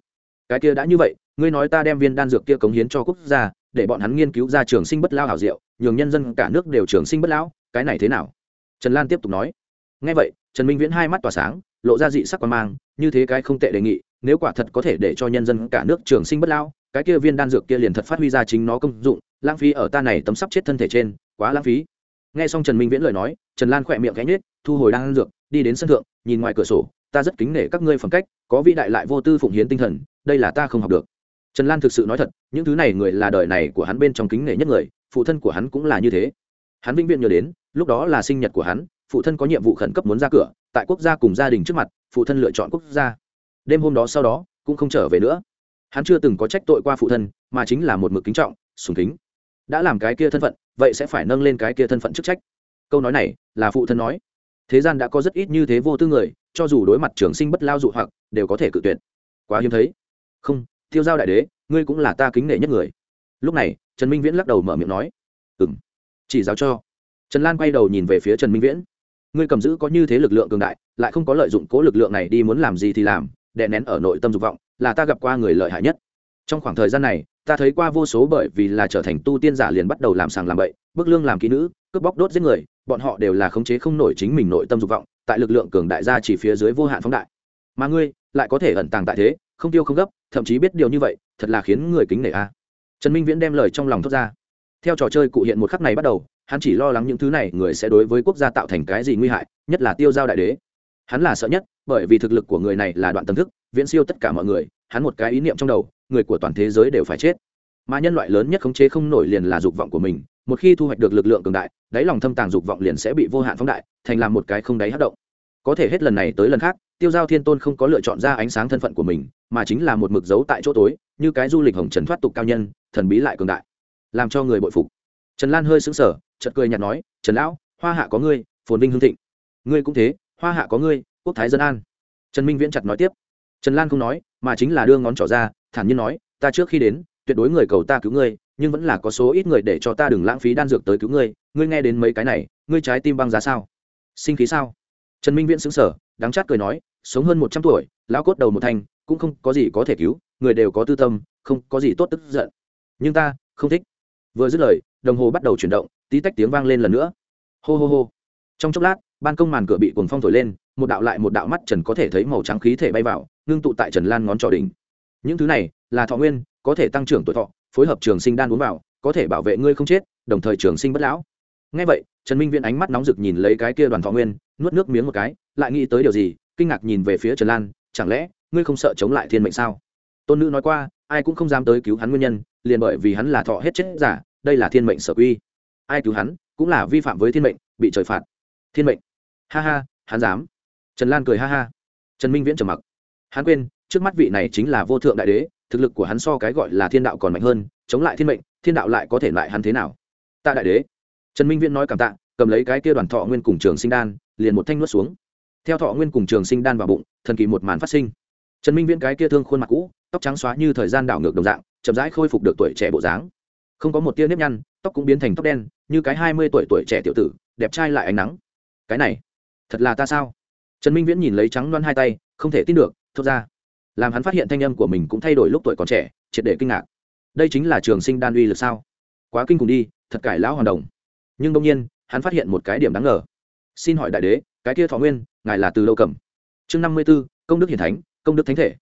cái kia đã như vậy, ngươi nói ta đem viên đan dược kia cống hiến cho quốc gia để bọn hắn nghiên cứu ra trường sinh bất lao hảo diệu nhường nhân dân cả nước đều trường sinh bất lão cái này thế nào? Trần lan tiếp tục nói. Ngay vậy trần minh viễn hai mắt tỏa sáng lộ ra dị sắc quan mang như thế cái không tệ đề nghị nếu quả thật có thể để cho nhân dân cả nước trường sinh bất lao, cái kia viên đan dược kia liền thật phát huy ra chính nó công dụng lãng phí ở ta này tấm sắp chết thân thể trên quá lãng phí. Nghe xong trần minh viễn lời nói trần lan khỏe miệng cánh nết thu hồi đan dược đi đến sân thượng nhìn ngoài cửa sổ ta rất kính nể các ngươi phẩm cách có vĩ đại lại vô tư phụng hiến tinh thần đây là ta không học được trần lan thực sự nói thật, những thứ này người là đời này của hắn bên trong kính nể nhất người, phụ thân của hắn cũng là như thế. Hắn vĩnh viễn nhớ đến, lúc đó là sinh nhật của hắn, phụ thân có nhiệm vụ khẩn cấp muốn ra cửa, tại quốc gia cùng gia đình trước mặt, phụ thân lựa chọn quốc gia. Đêm hôm đó sau đó, cũng không trở về nữa. Hắn chưa từng có trách tội qua phụ thân, mà chính là một mực kính trọng, sùng kính. Đã làm cái kia thân phận, vậy sẽ phải nâng lên cái kia thân phận chức trách. Câu nói này, là phụ thân nói. Thế gian đã có rất ít như thế vô tư người, cho dù đối mặt trường sinh bất lao dụ hoặc, đều có thể cự tuyệt. Quá hiếm thấy. Không tiêu giao đại đế, ngươi cũng là ta kính nể nhất người. Lúc này, trần minh viễn lắc đầu mở miệng nói ừ m chỉ giáo cho. Trần lan quay đầu nhìn về phía trần minh viễn. Ngươi cầm giữ có như thế lực lượng cường đại, lại không có lợi dụng cố lực lượng này đi muốn làm gì thì làm, đè nén ở nội tâm dục vọng, là ta gặp qua người lợi hại nhất. Trong khoảng thời gian này, ta thấy qua vô số bởi vì là trở thành tu tiên giả liền bắt đầu làm sàng làm bậy bức lương làm kỹ nữ, cướp bóc đốt giết người, bọn họ đều là khống chế không nổi chính mình nội tâm dục vọng, tại lực lượng cường đại ra chỉ phía dưới vô hạn phóng đại. Mà ngươi, lại có thể ẩn tàng tại thế không tiêu không gấp, thậm chí biết điều như vậy, thật là khiến người kính nể a. Trần minh viễn đem lời trong lòng thốt ra. Theo trò chơi cụ hiện một khắc này bắt đầu, hắn chỉ lo lắng những thứ này người sẽ đối với quốc gia tạo thành cái gì nguy hại, nhất là tiêu giao đại đế. Hắn là sợ nhất, bởi vì thực lực của người này là đoạn tâm thức, viễn siêu tất cả mọi người, hắn một cái ý niệm trong đầu, người của toàn thế giới đều phải chết. Mà nhân loại lớn nhất khống chế không nổi liền là dục vọng của mình, một khi thu hoạch được lực lượng cường đại, đáy lòng thâm tàng dục vọng liền sẽ bị vô hạn phóng đại, thành làm một cái không đáy hát động. Có thể hết lần này tới lần khác, tiêu giao thiên tôn không có lựa chọn ra ánh sáng thân phận của mình mà chính là một mực dấu tại chỗ tối, như cái du lịch hồng trần thoát tục cao nhân, thần bí lại cường đại, làm cho người bội phục. Trần lan hơi sững sờ, chợt cười nhạt nói, trần lão, hoa hạ có ngươi, phồn vinh hương thịnh. Ngươi cũng thế, hoa hạ có ngươi, quốc thái dân an. Trần minh viễn chặt nói tiếp. Trần lan không nói, mà chính là đưa ngón trỏ ra, thản nhiên nói, ta trước khi đến, tuyệt đối người cầu ta cứu ngươi, nhưng vẫn là có số ít người để cho ta đừng lãng phí đan dược tới cứu ngươi. Ngươi nghe đến mấy cái này, ngươi trái tim băng giá sao? Sinh khí sao? Trần minh viễn xứng sở đáng chát cười nói, sống hơn một trăm tuổi, lão cốt đầu một thành cũng không có gì có thể cứu, người đều có tư tâm, không có gì tốt tức giận. Nhưng ta, không thích. Vừa dứt lời, đồng hồ bắt đầu chuyển động, tí tách tiếng vang lên lần nữa. Hô hô hô. Trong chốc lát, ban công màn cửa bị cuồng phong thổi lên, một đạo lại một đạo mắt trần có thể thấy màu trắng khí thể bay vào, ngưng tụ tại trần lan ngón trỏ đỉnh. Những thứ này, là thọ nguyên, có thể tăng trưởng tuổi thọ, phối hợp trường sinh đan uống vào, có thể bảo vệ ngươi không chết, đồng thời trường sinh bất lão. Ngay vậy, trần minh viễn ánh mắt nóng rực nhìn lấy cái kia đoàn thọ nguyên, nuốt nước miếng một cái, lại nghĩ tới điều gì, kinh ngạc nhìn về phía trần lan, chẳng lẽ ngươi không sợ chống lại thiên mệnh sao? Tôn nữ nói qua, ai cũng không dám tới cứu hắn nguyên nhân, liền bởi vì hắn là thọ hết chết giả, đây là thiên mệnh sở quy. Ai cứu hắn, cũng là vi phạm với thiên mệnh, bị trời phạt. Thiên mệnh. Ha ha, hắn dám. Trần lan cười ha ha. Trần minh viễn trầm mặc. Hắn quên, trước mắt vị này chính là vô thượng đại đế, thực lực của hắn so cái gọi là thiên đạo còn mạnh hơn, chống lại thiên mệnh, thiên đạo lại có thể lại hắn thế nào? Tạ đại đế. Trần minh viễn nói cảm tạ, cầm lấy cái kia đoàn thọ nguyên cùng trường sinh đan, liền một thanh nuốt xuống. Theo thọ nguyên cùng trường sinh đan vào bụng, thần kỳ một màn phát sinh trần minh viễn cái kia thương khuôn mặt cũ, tóc trắng xóa như thời gian đảo ngược đồng dạng, chậm rãi khôi phục được tuổi trẻ bộ dáng. Không có một tia nếp nhăn, tóc cũng biến thành tóc đen, như cái hai mươi tuổi tuổi trẻ tiểu tử, đẹp trai lại ánh nắng. Cái này, thật là ta sao? Trần minh viễn nhìn lấy trắng loan hai tay, không thể tin được, thốt ra. Làm hắn phát hiện thanh âm của mình cũng thay đổi lúc tuổi còn trẻ, triệt để kinh ngạc. Đây chính là trường sinh đan uy lực sao? Quá kinh cùng đi, thật cải lão hoàn đồng. Nhưng đông nhiên, hắn phát hiện một cái điểm đáng ngờ. Xin hỏi đại đế, cái kia thọ nguyên, ngài là từ lâu cầm? Chương năm mươi b ố công đức hiển thánh công đức thánh thể.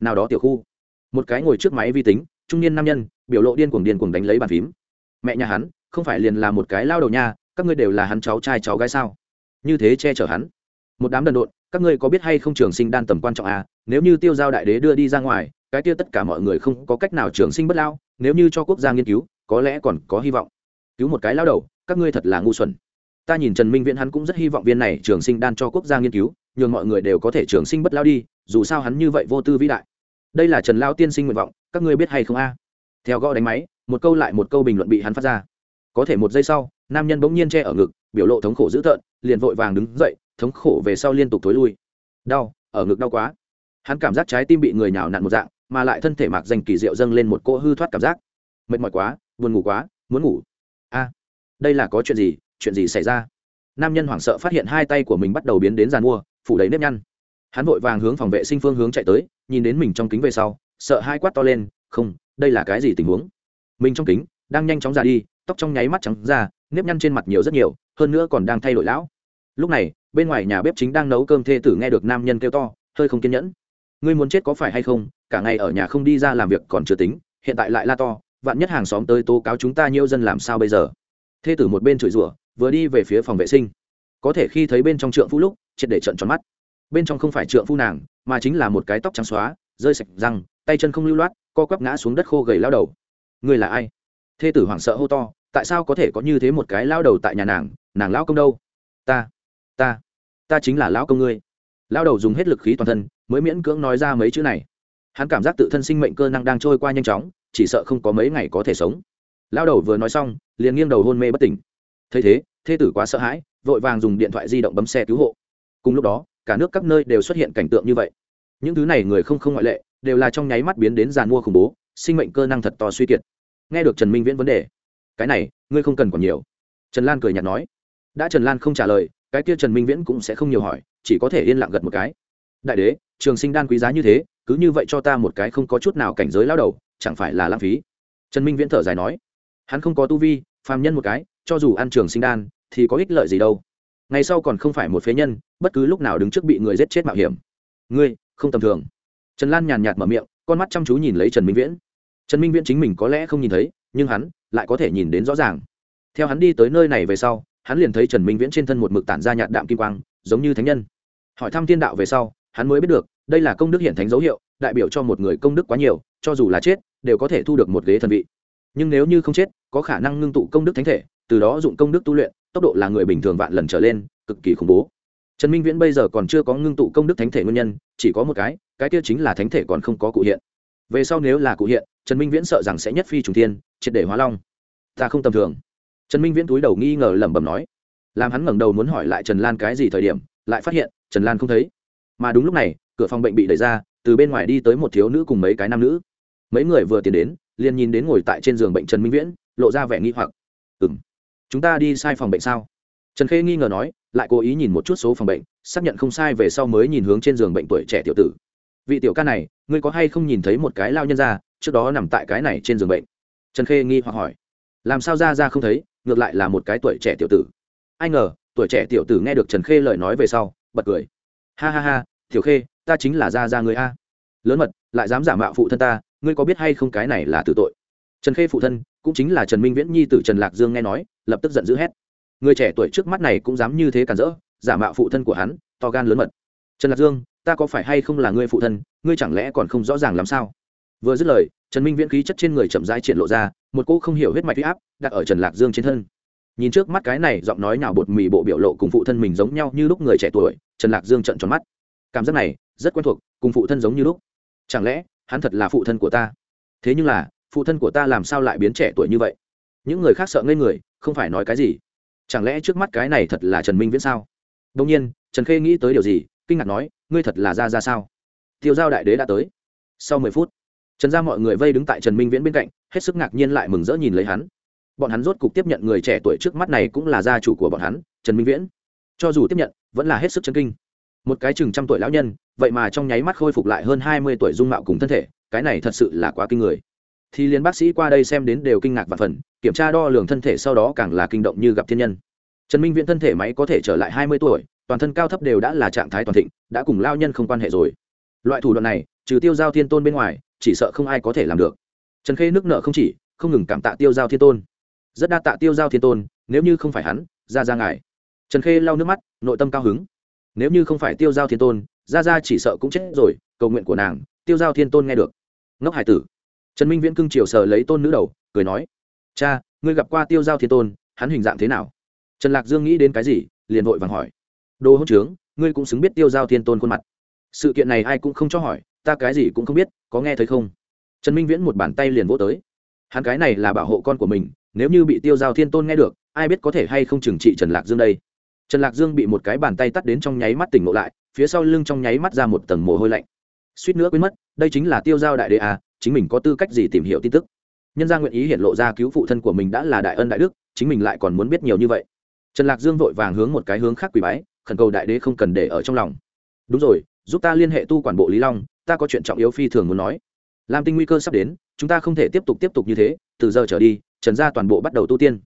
Nào đó tiểu khu, một cái ngồi trước máy vi tính, trung niên nam nhân, biểu lộ điên cuồng điên cuồng đánh lấy bàn phím. Mẹ nhà hắn, không phải liền là một cái lao đầu nha, các ngươi đều là hắn cháu trai cháu gái sao? Như thế che chở hắn. Một đám đần độn, các ngươi có biết hay không trường sinh đan tầm quan trọng à? Nếu như tiêu giao đại đế đưa đi ra ngoài, cái kia tất cả mọi người không có cách nào trường sinh bất lao, nếu như cho quốc gia nghiên cứu, có lẽ còn có hy vọng. Cứu một cái lao đầu, các ngươi thật là ngu xuẩn. Ta nhìn trần minh viễn hắn cũng rất hy vọng viên này trường sinh đan cho quốc gia nghiên cứu, nhường mọi người đều có thể trường sinh bất lao đi dù sao hắn như vậy vô tư vĩ đại. Đây là trần lao tiên sinh nguyện vọng, các ngươi biết hay không a? Theo gõ đánh máy, một câu lại một câu bình luận bị hắn phát ra. Có thể một giây sau, nam nhân bỗng nhiên che ở ngực, biểu lộ thống khổ dữ tợn, liền vội vàng đứng dậy, thống khổ về sau liên tục thối lui. Đau, ở ngực đau quá. Hắn cảm giác trái tim bị người nhào nặn một dạng, mà lại thân thể mạc danh kỳ diệu dâng lên một cỗ hư thoát cảm giác. Mệt mỏi quá, buồn ngủ quá, muốn ngủ. A, đây là có chuyện gì? Chuyện gì xảy ra? Nam nhân hoảng sợ phát hiện hai tay của mình bắt đầu biến đến giàn mua, phủ đầy nếp nhăn hắn vội vàng hướng phòng vệ sinh phương hướng chạy tới, nhìn đến mình trong kính về sau, sợ hai quát to lên, không, đây là cái gì tình huống? Mình trong kính, đang nhanh chóng ra đi, tóc trong nháy mắt trắng ra, nếp nhăn trên mặt nhiều rất nhiều, hơn nữa còn đang thay đổi lão. Lúc này, bên ngoài nhà bếp chính đang nấu cơm thê tử nghe được nam nhân kêu to, hơi không kiên nhẫn. Ngươi muốn chết có phải hay không? Cả ngày ở nhà không đi ra làm việc còn chưa tính, hiện tại lại la to, vạn nhất hàng xóm tới tố cáo chúng ta nhiều dân làm sao bây giờ? Thê tử một bên chửi rủa, vừa đi về phía phòng vệ sinh. Có thể khi thấy bên trong trượng phú lúc, triệt để trận tròn mắt bên trong không phải trượng phu nàng, mà chính là một cái tóc trắng xóa, rơi sạch răng, tay chân không lưu loát, co quắp ngã xuống đất khô gầy lao đầu. Người là ai? Thê tử hoảng sợ hô to, tại sao có thể có như thế một cái lao đầu tại nhà nàng nàng lao công đâu? Ta ta ta chính là lao công ngươi. Lao đầu dùng hết lực khí toàn thân, mới miễn cưỡng nói ra mấy chữ này. Hắn cảm giác tự thân sinh mệnh cơ năng đang trôi qua nhanh chóng, chỉ sợ không có mấy ngày có thể sống. Lao đầu vừa nói xong, liền nghiêng đầu hôn mê bất tỉnh. Thấy thế, thê tử quá sợ hãi, vội vàng dùng điện thoại di động bấm xe cứu hộ. Cùng lúc đó cả nước các nơi đều xuất hiện cảnh tượng như vậy. Những thứ này người không không ngoại lệ, đều là trong nháy mắt biến đến giàn mua khủng bố, sinh mệnh cơ năng thật to suy kiệt. Nghe được trần minh viễn vấn đề, cái này, ngươi không cần còn nhiều. Trần lan cười nhạt nói. Đã trần lan không trả lời, cái kia trần minh viễn cũng sẽ không nhiều hỏi, chỉ có thể yên lặng gật một cái. Đại đế, trường sinh đan quý giá như thế, cứ như vậy cho ta một cái không có chút nào cảnh giới lao đầu, chẳng phải là lãng phí? Trần minh viễn thở dài nói. Hắn không có tu vi, phàm nhân một cái, cho dù ăn trường sinh đan, thì có ích lợi gì đâu ngày sau còn không phải một phế nhân, bất cứ lúc nào đứng trước bị người giết chết mạo hiểm. Ngươi, không tầm thường. Trần lan nhàn nhạt mở miệng, con mắt chăm chú nhìn lấy trần minh viễn. Trần minh viễn chính mình có lẽ không nhìn thấy, nhưng hắn lại có thể nhìn đến rõ ràng. Theo hắn đi tới nơi này về sau, hắn liền thấy trần minh viễn trên thân một mực tản ra nhạt đạm kim quang, giống như thánh nhân. Hỏi thăm thiên đạo về sau, hắn mới biết được, đây là công đức hiện thánh dấu hiệu, đại biểu cho một người công đức quá nhiều, cho dù là chết, đều có thể thu được một ghế thần vị. Nhưng nếu như không chết, có khả năng ngưng tụ công đức thánh thể, từ đó dụng công đức tu luyện tốc độ là người bình thường vạn lần trở lên, cực kỳ khủng bố. Trần minh viễn bây giờ còn chưa có ngưng tụ công đức thánh thể nguyên nhân, chỉ có một cái cái kia chính là thánh thể còn không có cụ hiện. Về sau nếu là cụ hiện, trần minh viễn sợ rằng sẽ nhất phi trùng thiên, triệt để hóa long. Ta không tầm thường. Trần minh viễn túi đầu nghi ngờ lẩm bẩm nói. Làm hắn ngẩng đầu muốn hỏi lại trần lan cái gì thời điểm, lại phát hiện, trần lan không thấy. Mà đúng lúc này, cửa phòng bệnh bị đẩy ra, từ bên ngoài đi tới một thiếu nữ cùng mấy cái nam nữ. Mấy người vừa tiến đến, liền nhìn đến ngồi tại trên giường bệnh trần minh viễn, lộ ra vẻ nghi hoặc. Ừ m chúng ta đi sai phòng bệnh sao? Trần khê nghi ngờ nói, lại cố ý nhìn một chút số phòng bệnh, xác nhận không sai về sau mới nhìn hướng trên giường bệnh tuổi trẻ tiểu tử. Vị tiểu ca này, ngươi có hay không nhìn thấy một cái lao nhân ra, trước đó nằm tại cái này trên giường bệnh? Trần khê nghi hoặc hỏi. Làm sao ra ra không thấy, ngược lại là một cái tuổi trẻ tiểu tử. Ai ngờ, tuổi trẻ tiểu tử nghe được trần khê lời nói về sau, bật cười. Ha ha ha, tiểu khê, ta chính là ra ra người a. Lớn mật, lại dám giả mạo phụ thân ta, ngươi có biết hay không cái này là tử tội? Trần khê phụ thân cũng chính là trần minh viễn nhi tử trần lạc dương nghe nói, lập tức giận dữ hét. Người trẻ tuổi trước mắt này cũng dám như thế cản rỡ, giả mạo phụ thân của hắn, to gan lớn mật. Trần lạc dương, ta có phải hay không là ngươi phụ thân, ngươi chẳng lẽ còn không rõ ràng làm sao? Vừa dứt lời, trần minh viễn khí chất trên người chậm rãi triển lộ ra, một cô không hiểu huyết mạch huy áp đặt ở trần lạc dương trên thân. Nhìn trước mắt cái này giọng nói nào bột mì bộ biểu lộ cùng phụ thân mình giống nhau như lúc người trẻ tuổi, trần lạc dương trận tròn mắt. Cảm giác này rất quen thuộc, cùng phụ thân giống như lúc. Chẳng lẽ hắn thật là phụ thân của ta? Thế nhưng là phụ thân của ta làm sao lại biến trẻ tuổi như vậy? Những người khác sợ ngây người, không phải nói cái gì. Chẳng lẽ trước mắt cái này thật là trần minh viễn sao? Đông nhiên, trần khê nghĩ tới điều gì, kinh ngạc nói, ngươi thật là ra ra sao? Tiêu giao đại đế đã tới. Sau mười phút, trần ra mọi người vây đứng tại trần minh viễn bên cạnh, hết sức ngạc nhiên lại mừng rỡ nhìn lấy hắn. Bọn hắn rốt cục tiếp nhận người trẻ tuổi trước mắt này cũng là gia chủ của bọn hắn, trần minh viễn. Cho dù tiếp nhận, vẫn là hết sức chân kinh. Một cái chừng trăm tuổi lão nhân, vậy mà trong nháy mắt khôi phục lại hơn hai mươi tuổi dung mạo cùng thân thể, cái này thật sự là quá kinh người thì liền bác sĩ qua đây xem đến đều kinh ngạc và phần, kiểm tra đo lường thân thể sau đó càng là kinh động như gặp thiên nhân. Trần minh viễn thân thể máy có thể trở lại hai mươi tuổi, toàn thân cao thấp đều đã là trạng thái toàn thịnh, đã cùng lao nhân không quan hệ rồi. Loại thủ đoạn này, trừ tiêu giao thiên tôn bên ngoài, chỉ sợ không ai có thể làm được. Trần khê nước nợ không chỉ, không ngừng cảm tạ tiêu giao thiên tôn. Rất đa tạ tiêu giao thiên tôn, nếu như không phải hắn ra ra ngài. Trần khê lau nước mắt, nội tâm cao hứng. Nếu như không phải tiêu giao thiên tôn ra ra chỉ sợ cũng chết rồi, cầu nguyện của nàng, tiêu giao thiên tôn nghe được. Ngốc hải tử trần minh viễn cưng chiều sờ lấy tôn nữ đầu, cười nói, cha, ngươi gặp qua tiêu giao thiên tôn, hắn hình dạng thế nào? Trần lạc dương nghĩ đến cái gì, liền vội vàng hỏi, đồ hỗn trướng, ngươi cũng xứng biết tiêu giao thiên tôn khuôn mặt. Sự kiện này ai cũng không cho hỏi, ta cái gì cũng không biết, có nghe thấy không? Trần minh viễn một bàn tay liền vỗ tới, hắn cái này là bảo hộ con của mình, nếu như bị tiêu giao thiên tôn nghe được, ai biết có thể hay không trừng trị trần lạc dương đây? Trần lạc dương bị một cái bàn tay tắt đến trong nháy mắt tỉnh ngộ lại, phía sau lưng trong nháy mắt ra một tầng mồ hôi lạnh. Suýt nữa quên mất, đây chính là tiêu giao đại đế à chính mình có tư cách gì tìm hiểu tin tức. Nhân gia nguyện ý hiện lộ ra cứu phụ thân của mình đã là đại ân đại đức, chính mình lại còn muốn biết nhiều như vậy. Trần lạc dương vội vàng hướng một cái hướng khác quỳ bái, khẩn cầu đại đế không cần để ở trong lòng. Đúng rồi, giúp ta liên hệ tu quản bộ lý long, ta có chuyện trọng yếu phi thường muốn nói. Lam tinh nguy cơ sắp đến, chúng ta không thể tiếp tục tiếp tục như thế, từ giờ trở đi, trần gia toàn bộ bắt đầu tu tiên.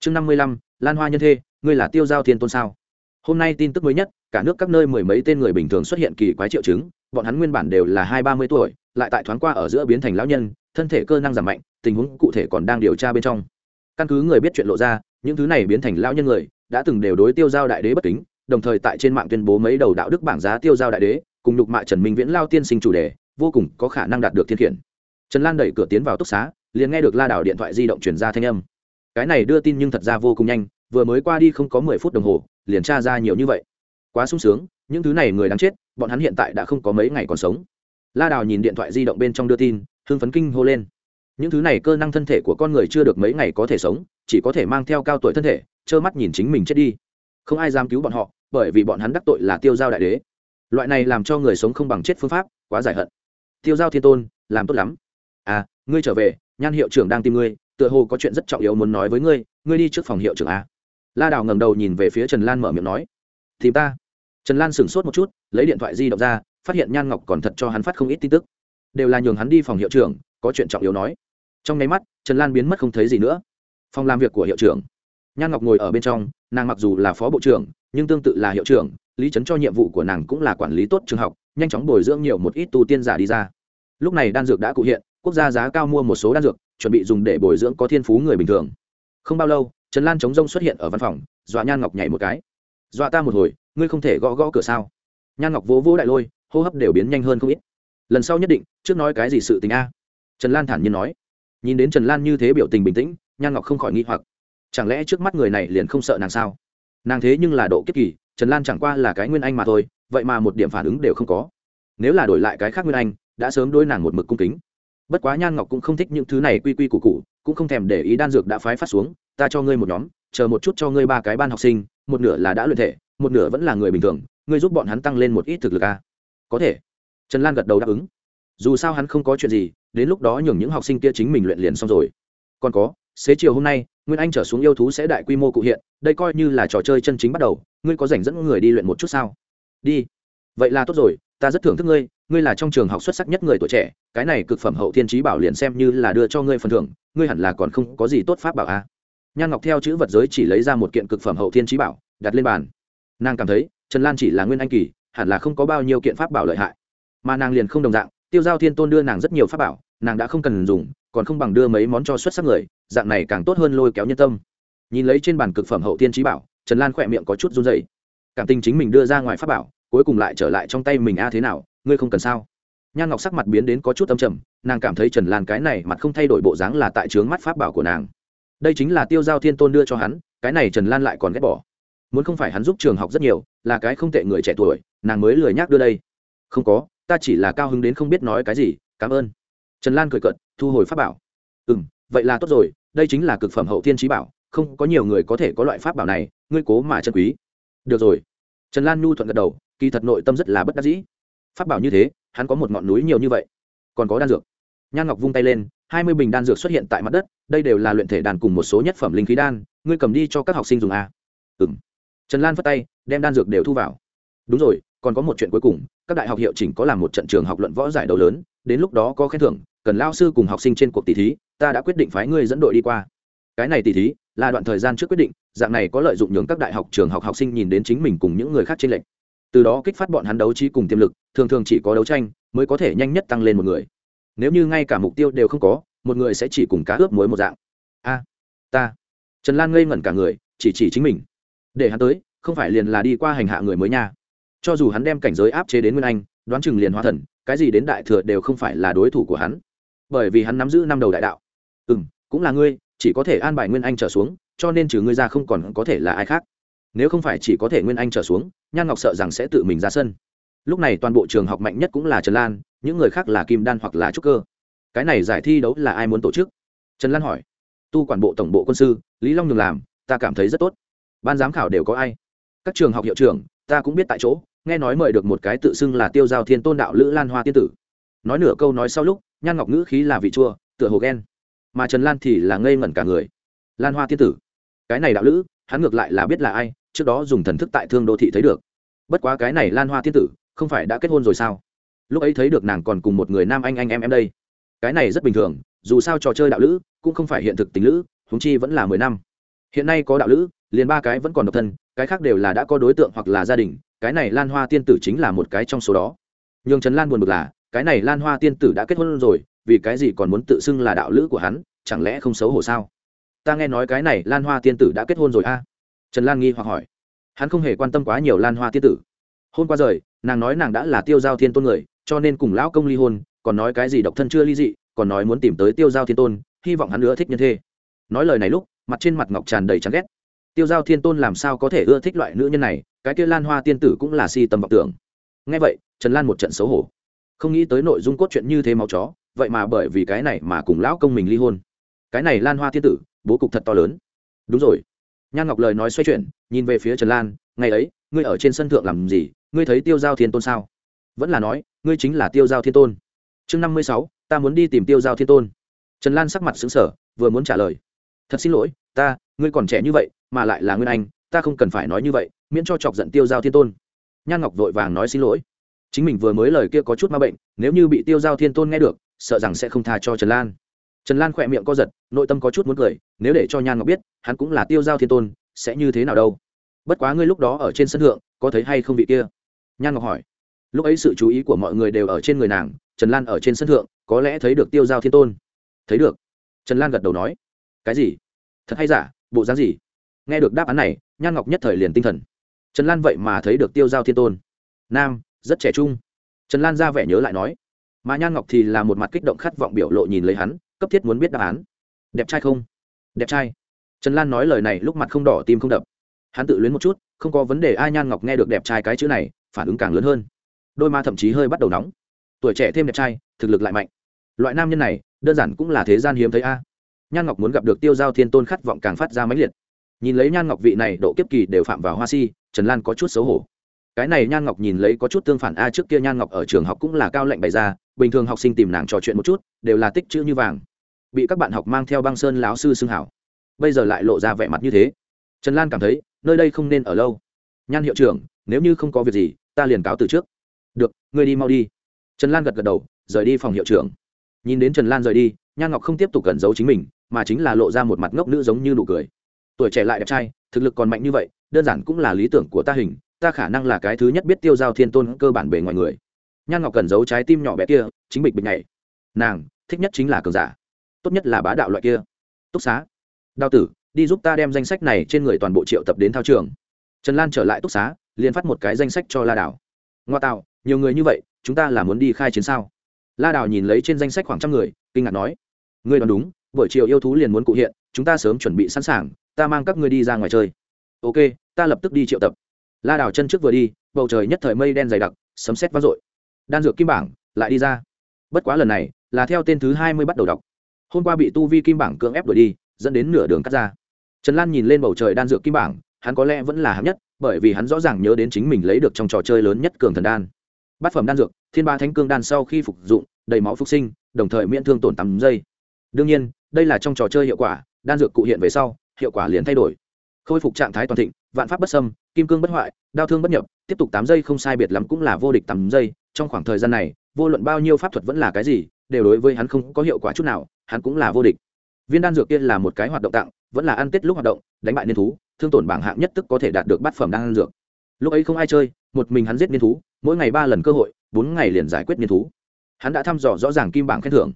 Chương năm mươi lăm, lan hoa nhân thê, ngươi là tiêu giao thiên tôn sao? Hôm nay tin tức mới nhất, cả nước các nơi mười mấy tên người bình thường xuất hiện kỳ quái triệu chứng, bọn hắn nguyên bản đều là hai ba mươi tuổi lại tại thoáng qua ở giữa biến thành lão nhân, thân thể cơ năng giảm mạnh, tình huống cụ thể còn đang điều tra bên trong. Căn cứ người biết chuyện lộ ra, những thứ này biến thành lão nhân người, đã từng đều đối tiêu giao đại đế bất kính, đồng thời tại trên mạng tuyên bố mấy đầu đạo đức bảng giá tiêu giao đại đế, cùng nhục mạ trần minh viễn lao tiên sinh chủ đề, vô cùng có khả năng đạt được thiên khiển. Trần lan đẩy cửa tiến vào túc xá, liền nghe được la đảo điện thoại di động chuyển ra thanh âm. Cái này đưa tin nhưng thật ra vô cùng nhanh, vừa mới qua đi không có mười phút đồng hồ, liền tra ra nhiều như vậy. Quá sung sướng, những thứ này người đáng chết, bọn hắn hiện tại đã không có mấy ngày còn sống la đào nhìn điện thoại di động bên trong đưa tin, hưng phấn kinh hô lên. Những thứ này cơ năng thân thể của con người chưa được mấy ngày có thể sống, chỉ có thể mang theo cao tuổi thân thể, trơ mắt nhìn chính mình chết đi. Không ai dám cứu bọn họ, bởi vì bọn hắn đắc tội là tiêu giao đại đế. Loại này làm cho người sống không bằng chết phương pháp, quá giải hận. Tiêu giao thiên tôn, làm tốt lắm. À ngươi trở về, nhan hiệu trưởng đang tìm ngươi, tựa hồ có chuyện rất trọng yếu muốn nói với ngươi ngươi đi trước phòng hiệu trưởng a. La đào ngầm đầu nhìn về phía trần lan mở miệng nói. Tìm ta. Trần lan sửng sốt một chút, lấy điện thoại di động ra phát hiện nhan ngọc còn thật cho hắn phát không ít tin tức. Đều là nhường hắn đi phòng hiệu trưởng, có chuyện trọng yếu nói. Trong nháy mắt, trần lan biến mất không thấy gì nữa. Phòng làm việc của hiệu trưởng. Nhan ngọc ngồi ở bên trong, nàng mặc dù là phó bộ trưởng, nhưng tương tự là hiệu trưởng, lý trấn cho nhiệm vụ của nàng cũng là quản lý tốt trường học, nhanh chóng bồi dưỡng nhiều một ít tu tiên giả đi ra. Lúc này đan dược đã cụ hiện, quốc gia giá cao mua một số đan dược, chuẩn bị dùng để bồi dưỡng có thiên phú người bình thường. Không bao lâu, trần lan chống rông xuất hiện ở văn phòng, dọa nhan ngọc nhảy một cái. Dọa ta một hồi, ngươi không thể gõ gõ cửa sao? Nhan ngọc vỗ vỗ đại lôi hô hấp đều biến nhanh hơn không ít. Lần sau nhất định, trước nói cái gì sự tình a? Trần lan thản nhiên nói. Nhìn đến trần lan như thế biểu tình bình tĩnh, nhan ngọc không khỏi nghi hoặc. Chẳng lẽ trước mắt người này liền không sợ nàng sao? Nàng thế nhưng là độ kiếp kỳ, trần lan chẳng qua là cái nguyên anh mà thôi, vậy mà một điểm phản ứng đều không có. Nếu là đổi lại cái khác nguyên anh, đã sớm đôi nàng một mực cung kính. Bất quá nhan ngọc cũng không thích những thứ này quy quy củ cụ cũng không thèm để ý đan dược đã phái phát xuống, ta cho ngươi một nhóm, chờ một chút cho ngươi ba cái ban học sinh, một nửa là đã luyện thể, một nửa vẫn là người bình thường, ngươi giúp bọn hắn tăng lên một ít thực lực a. à? Có thể. Trần lan gật đầu đáp ứng. Dù sao hắn không có chuyện gì, đến lúc đó nhường những học sinh kia chính mình luyện liền xong rồi. Còn có, xế chiều hôm nay, nguyên anh trở xuống yêu thú sẽ đại quy mô cụ hiện, đây coi như là trò chơi chân chính bắt đầu, ngươi có dành dẫn người đi luyện một chút sao? Đi. Vậy là tốt rồi, ta rất thưởng thức ngươi ngươi là trong trường học xuất sắc nhất người tuổi trẻ, cái này cực phẩm hậu thiên trí bảo liền xem như là đưa cho ngươi phần thưởng, ngươi hẳn là còn không có gì tốt pháp bảo a à. nhan ngọc theo chữ vật giới chỉ lấy ra một kiện cực phẩm hậu thiên trí bảo, đặt lên bàn. Nàng cảm thấy, trần lan chỉ là nguyên anh kỳ hẳn là không có bao nhiêu kiện pháp bảo lợi hại. Mà nàng liền không đồng dạng, tiêu giao thiên tôn đưa nàng rất nhiều pháp bảo, nàng đã không cần dùng, còn không bằng đưa mấy món cho xuất sắc người, dạng này càng tốt hơn lôi kéo nhân tâm. Nhìn lấy trên bàn cực phẩm hậu thiên trí bảo, trần lan khỏe miệng có chút run dày cảm tình chính mình đưa ra ngoài pháp bảo, cuối cùng lại trở lại trong tay mình, a, thế nào? Ngươi không cần sao? Nhan ngọc sắc mặt biến đến có chút âm trầm, nàng cảm thấy trần lan cái này mặt không thay đổi bộ dáng là tại trướng mắt pháp bảo của nàng. Đây chính là tiêu giao thiên tôn đưa cho hắn, cái này trần lan lại còn ghét bỏ. Muốn không phải hắn giúp trường học rất nhiều là cái không tệ người trẻ tuổi, nàng mới lười nhác đưa đây. Không có, ta chỉ là cao hứng đến không biết nói cái gì, cảm ơn. Trần lan cười cận thu hồi pháp bảo. Ừ m vậy là tốt rồi, đây chính là cực phẩm hậu thiên trí bảo, không có nhiều người có thể có loại pháp bảo này, ngươi cố mà chân quý. Được rồi. Trần lan nhu thuận gật đầu, kỳ thật nội tâm rất là bất đắc dĩ. Pháp bảo như thế, hắn có một ngọn núi nhiều như vậy. Còn có đan dược. Nhan ngọc vung tay lên, hai mươi bình đan dược xuất hiện tại mặt đất, đây đều là luyện thể đàn cùng một số nhất phẩm linh khí đan, ngươi cầm đi cho các học sinh dùng à? ừ m trần lan phất tay, đem đan dược đều thu vào. Đúng rồi, còn có một chuyện cuối cùng, các đại học hiệu chỉnh có làm một trận trường học luận võ giải đấu lớn, đến lúc đó có khen thưởng, cần lao sư cùng học sinh trên cuộc tỷ thí, ta đã quyết định phái ngươi dẫn đội đi qua. Cái này tỷ thí, là đoạn thời gian trước quyết định, dạng này có lợi dụng nhường các đại học trường học học sinh nhìn đến chính mình cùng những người khác trên lệnh từ đó kích phát bọn hắn đấu trí cùng tiềm lực, thường thường chỉ có đấu tranh, mới có thể nhanh nhất tăng lên một người. Nếu như ngay cả mục tiêu đều không có, một người sẽ chỉ cùng cá ướp muối một dạng. A, ta. Trần lan ngây ngẩn cả người, chỉ chỉ chính mình để hắn tới, không phải liền là đi qua hành hạ người mới nha. Cho dù hắn đem cảnh giới áp chế đến nguyên anh, đoán chừng liền hóa thần, cái gì đến đại thừa đều không phải là đối thủ của hắn. Bởi vì hắn nắm giữ năm đầu đại đạo. Ừ m cũng là ngươi, chỉ có thể an bài nguyên anh trở xuống, cho nên trừ ngươi ra không còn có thể là ai khác. Nếu không phải chỉ có thể nguyên anh trở xuống, nhan ngọc sợ rằng sẽ tự mình ra sân. Lúc này toàn bộ trường học mạnh nhất cũng là trần lan, những người khác là kim đan hoặc là trúc cơ. Cái này giải thi đấu là ai muốn tổ chức? Trần lan hỏi. Tu quản bộ tổng bộ quân sư, lý long nhường làm, ta cảm thấy rất tốt ban giám khảo đều có ai? Các trường học hiệu trưởng, ta cũng biết tại chỗ, nghe nói mời được một cái tự xưng là tiêu giao thiên tôn đạo lữ lan hoa tiên tử. Nói nửa câu nói sau lúc, nhan ngọc ngữ khí là vị chua, tựa hồ ghen. Mà trần lan thì là ngây ngẩn cả người. Lan hoa tiên tử. Cái này đạo lữ, hắn ngược lại là biết là ai, trước đó dùng thần thức tại thương đô thị thấy được. Bất quá cái này lan hoa tiên tử, không phải đã kết hôn rồi sao? Lúc ấy thấy được nàng còn cùng một người nam anh anh em em đây. Cái này rất bình thường, dù sao trò chơi đạo lữ, cũng không phải hiện thực tình lữ húng chi vẫn là mười năm hiện nay có đạo lữ, liền ba cái vẫn còn độc thân, cái khác đều là đã có đối tượng hoặc là gia đình, cái này lan hoa tiên tử chính là một cái trong số đó. Nhường trần lan buồn bực là, cái này lan hoa tiên tử đã kết hôn rồi, vì cái gì còn muốn tự xưng là đạo lữ của hắn, chẳng lẽ không xấu hổ sao? Ta nghe nói cái này lan hoa tiên tử đã kết hôn rồi a. Trần lan nghi hoặc hỏi. Hắn không hề quan tâm quá nhiều lan hoa tiên tử. Hôm qua rời, nàng nói nàng đã là tiêu giao thiên tôn người, cho nên cùng lão công ly hôn, còn nói cái gì độc thân chưa ly dị, còn nói muốn tìm tới tiêu giao thiên tôn, hy vọng hắn nữa thích nhân thê nói lời này lúc mặt trên mặt ngọc tràn đầy chán ghét. Tiêu giao thiên tôn làm sao có thể ưa thích loại nữ nhân này, cái kia lan hoa tiên tử cũng là si tầm vọng tưởng. Ngay vậy, trần lan một trận xấu hổ. Không nghĩ tới nội dung cốt truyện như thế máu chó, vậy mà bởi vì cái này mà cùng lão công mình ly hôn. Cái này lan hoa tiên tử, bố cục thật to lớn. Đúng rồi. Nhan ngọc lời nói xoay chuyển, nhìn về phía trần lan, ngày ấy, ngươi ở trên sân thượng làm gì? Ngươi thấy tiêu giao thiên tôn sao? Vẫn là nói, ngươi chính là tiêu giao thiên tôn. Chương năm mươi sáu, ta muốn đi tìm tiêu giao thiên tôn. Trần lan sắc mặt xứng sở vừa muốn trả lời thật xin lỗi, ta, ngươi còn trẻ như vậy, mà lại là nguyên anh, ta không cần phải nói như vậy, miễn cho chọc giận tiêu giao thiên tôn. Nhan ngọc vội vàng nói xin lỗi. Chính mình vừa mới lời kia có chút ma bệnh, nếu như bị tiêu giao thiên tôn nghe được, sợ rằng sẽ không tha cho trần lan. Trần lan khỏe miệng co giật, nội tâm có chút muốn cười, nếu để cho nhan ngọc biết, hắn cũng là tiêu giao thiên tôn, sẽ như thế nào đâu? Bất quá ngươi lúc đó ở trên sân thượng, có thấy hay không vị kia? Nhan ngọc hỏi. Lúc ấy sự chú ý của mọi người đều ở trên người nàng, trần lan ở trên sân thượng, có lẽ thấy được tiêu giao thiên tôn. Thấy được. Trần lan gật đầu nói cái gì? Thật hay giả? Bộ dáng gì? Nghe được đáp án này, nhan ngọc nhất thời liền tinh thần. Trần lan vậy mà thấy được tiêu giao thiên tôn. Nam, rất trẻ trung. Trần lan ra vẻ nhớ lại nói. Mà nhan ngọc thì là một mặt kích động khát vọng biểu lộ nhìn lấy hắn, cấp thiết muốn biết đáp án. Đẹp trai không? Đẹp trai. Trần lan nói lời này lúc mặt không đỏ, tim không đập. Hắn tự luyến một chút, không có vấn đề ai nhan ngọc nghe được đẹp trai cái chữ này, phản ứng càng lớn hơn. Đôi ma thậm chí hơi bắt đầu nóng. Tuổi trẻ thêm đẹp trai, thực lực lại mạnh. Loại nam nhân này, đơn giản cũng là thế gian hiếm thấy, a nhan ngọc muốn gặp được tiêu giao thiên tôn khát vọng càng phát ra mãnh liệt. Nhìn lấy nhan ngọc vị này, độ kiếp kỳ đều phạm vào hoa si, trần lan có chút xấu hổ. Cái này nhan ngọc nhìn lấy có chút tương phản, a, trước kia nhan ngọc ở trường học cũng là cao lệnh bày ra, bình thường học sinh tìm nàng trò chuyện một chút, đều là tích chữ như vàng. Bị các bạn học mang theo băng sơn láo sư xưng hảo. Bây giờ lại lộ ra vẻ mặt như thế. Trần lan cảm thấy, nơi đây không nên ở lâu. Nhan hiệu trưởng, nếu như không có việc gì, ta liền cáo từ trước. Được, ngươi đi mau đi. Trần lan gật gật đầu, rời đi phòng hiệu trưởng. Nhìn đến trần lan rời đi, nhan ngọc không tiếp tục gần giấu chính mình mà chính là lộ ra một mặt ngốc nữ giống như nụ cười. Tuổi trẻ lại đẹp trai, thực lực còn mạnh như vậy, đơn giản cũng là lý tưởng của ta hình, ta khả năng là cái thứ nhất biết tiêu giao thiên tôn cơ bản bề ngoài người. Nhan ngọc cần giấu trái tim nhỏ bé kia, chính bịch bịch này nàng, thích nhất chính là cường giả. Tốt nhất là bá đạo loại kia. Túc xá. Đào tử, đi giúp ta đem danh sách này trên người toàn bộ triệu tập đến thao trường. Trần lan trở lại túc xá, liền phát một cái danh sách cho la đảo ngoa tạo, nhiều người như vậy, chúng ta là muốn đi khai chiến sao? La đảo nhìn lấy trên danh sách khoảng trăm người, kinh ngạc nói. Ngươi đoán đúng buổi chiều yêu thú liền muốn cụ hiện, chúng ta sớm chuẩn bị sẵn sàng, ta mang các ngươi đi ra ngoài chơi. Ok, ta lập tức đi triệu tập. La đảo chân trước vừa đi, bầu trời nhất thời mây đen dày đặc, sấm sét vang dội. Đan dược kim bảng, lại đi ra. Bất quá lần này, là theo tên thứ hai mươi bắt đầu đọc. Hôm qua bị tu vi kim bảng cưỡng ép đuổi đi, dẫn đến nửa đường cắt ra. Trần lan nhìn lên bầu trời đan dược kim bảng, hắn có lẽ vẫn là hạng nhất, bởi vì hắn rõ ràng nhớ đến chính mình lấy được trong trò chơi lớn nhất cường thần đan. Bát phẩm đan dược, thiên ba thánh cương đan sau khi phục dụng, đầy máu phục sinh, đồng thời miễn thương tổn tắm giây. Đương nhiên đây là trong trò chơi hiệu quả, đan dược cụ hiện về sau, hiệu quả liền thay đổi. Khôi phục trạng thái toàn thịnh, vạn pháp bất xâm, kim cương bất hoại, đao thương bất nhập, tiếp tục tám giây không sai biệt lắm cũng là vô địch tám giây. Trong khoảng thời gian này, vô luận bao nhiêu pháp thuật vẫn là cái gì, đều đối với hắn không có hiệu quả chút nào, hắn cũng là vô địch. Viên đan dược kia là một cái hoạt động tặng, vẫn là ăn tết lúc hoạt động, đánh bại niên thú, thương tổn bảng hạng nhất tức có thể đạt được bát phẩm đan dược. Lúc ấy không ai chơi, một mình hắn giết niên thú, mỗi ngày ba lần cơ hội, bốn ngày liền giải quyết niên thú. Hắn đã thăm dò rõ ràng kim bảng khen thưởng.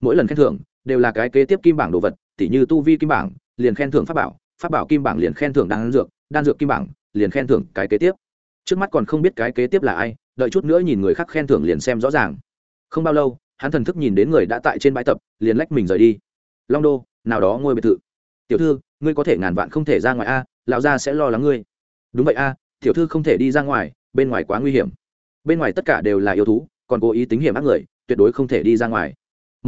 Mỗi lần khen thưởng đều là cái kế tiếp kim bảng đồ vật, tỉ như tu vi kim bảng, liền khen thưởng pháp bảo pháp bảo kim bảng liền khen thưởng đan dược đan dược kim bảng liền khen thưởng cái kế tiếp. Trước mắt còn không biết cái kế tiếp là ai, đợi chút nữa nhìn người khác khen thưởng liền xem rõ ràng. Không bao lâu, hắn thần thức nhìn đến người đã tại trên bãi tập, liền lách mình rời đi. Long đô, nào đó ngôi biệt thự. Tiểu thư, ngươi có thể ngàn vạn không thể ra ngoài a, lão gia sẽ lo lắng ngươi. Đúng vậy a, tiểu thư không thể đi ra ngoài, bên ngoài quá nguy hiểm. Bên ngoài tất cả đều là yêu thú, còn cố ý tính hiểm ác người, tuyệt đối không thể đi ra ngoài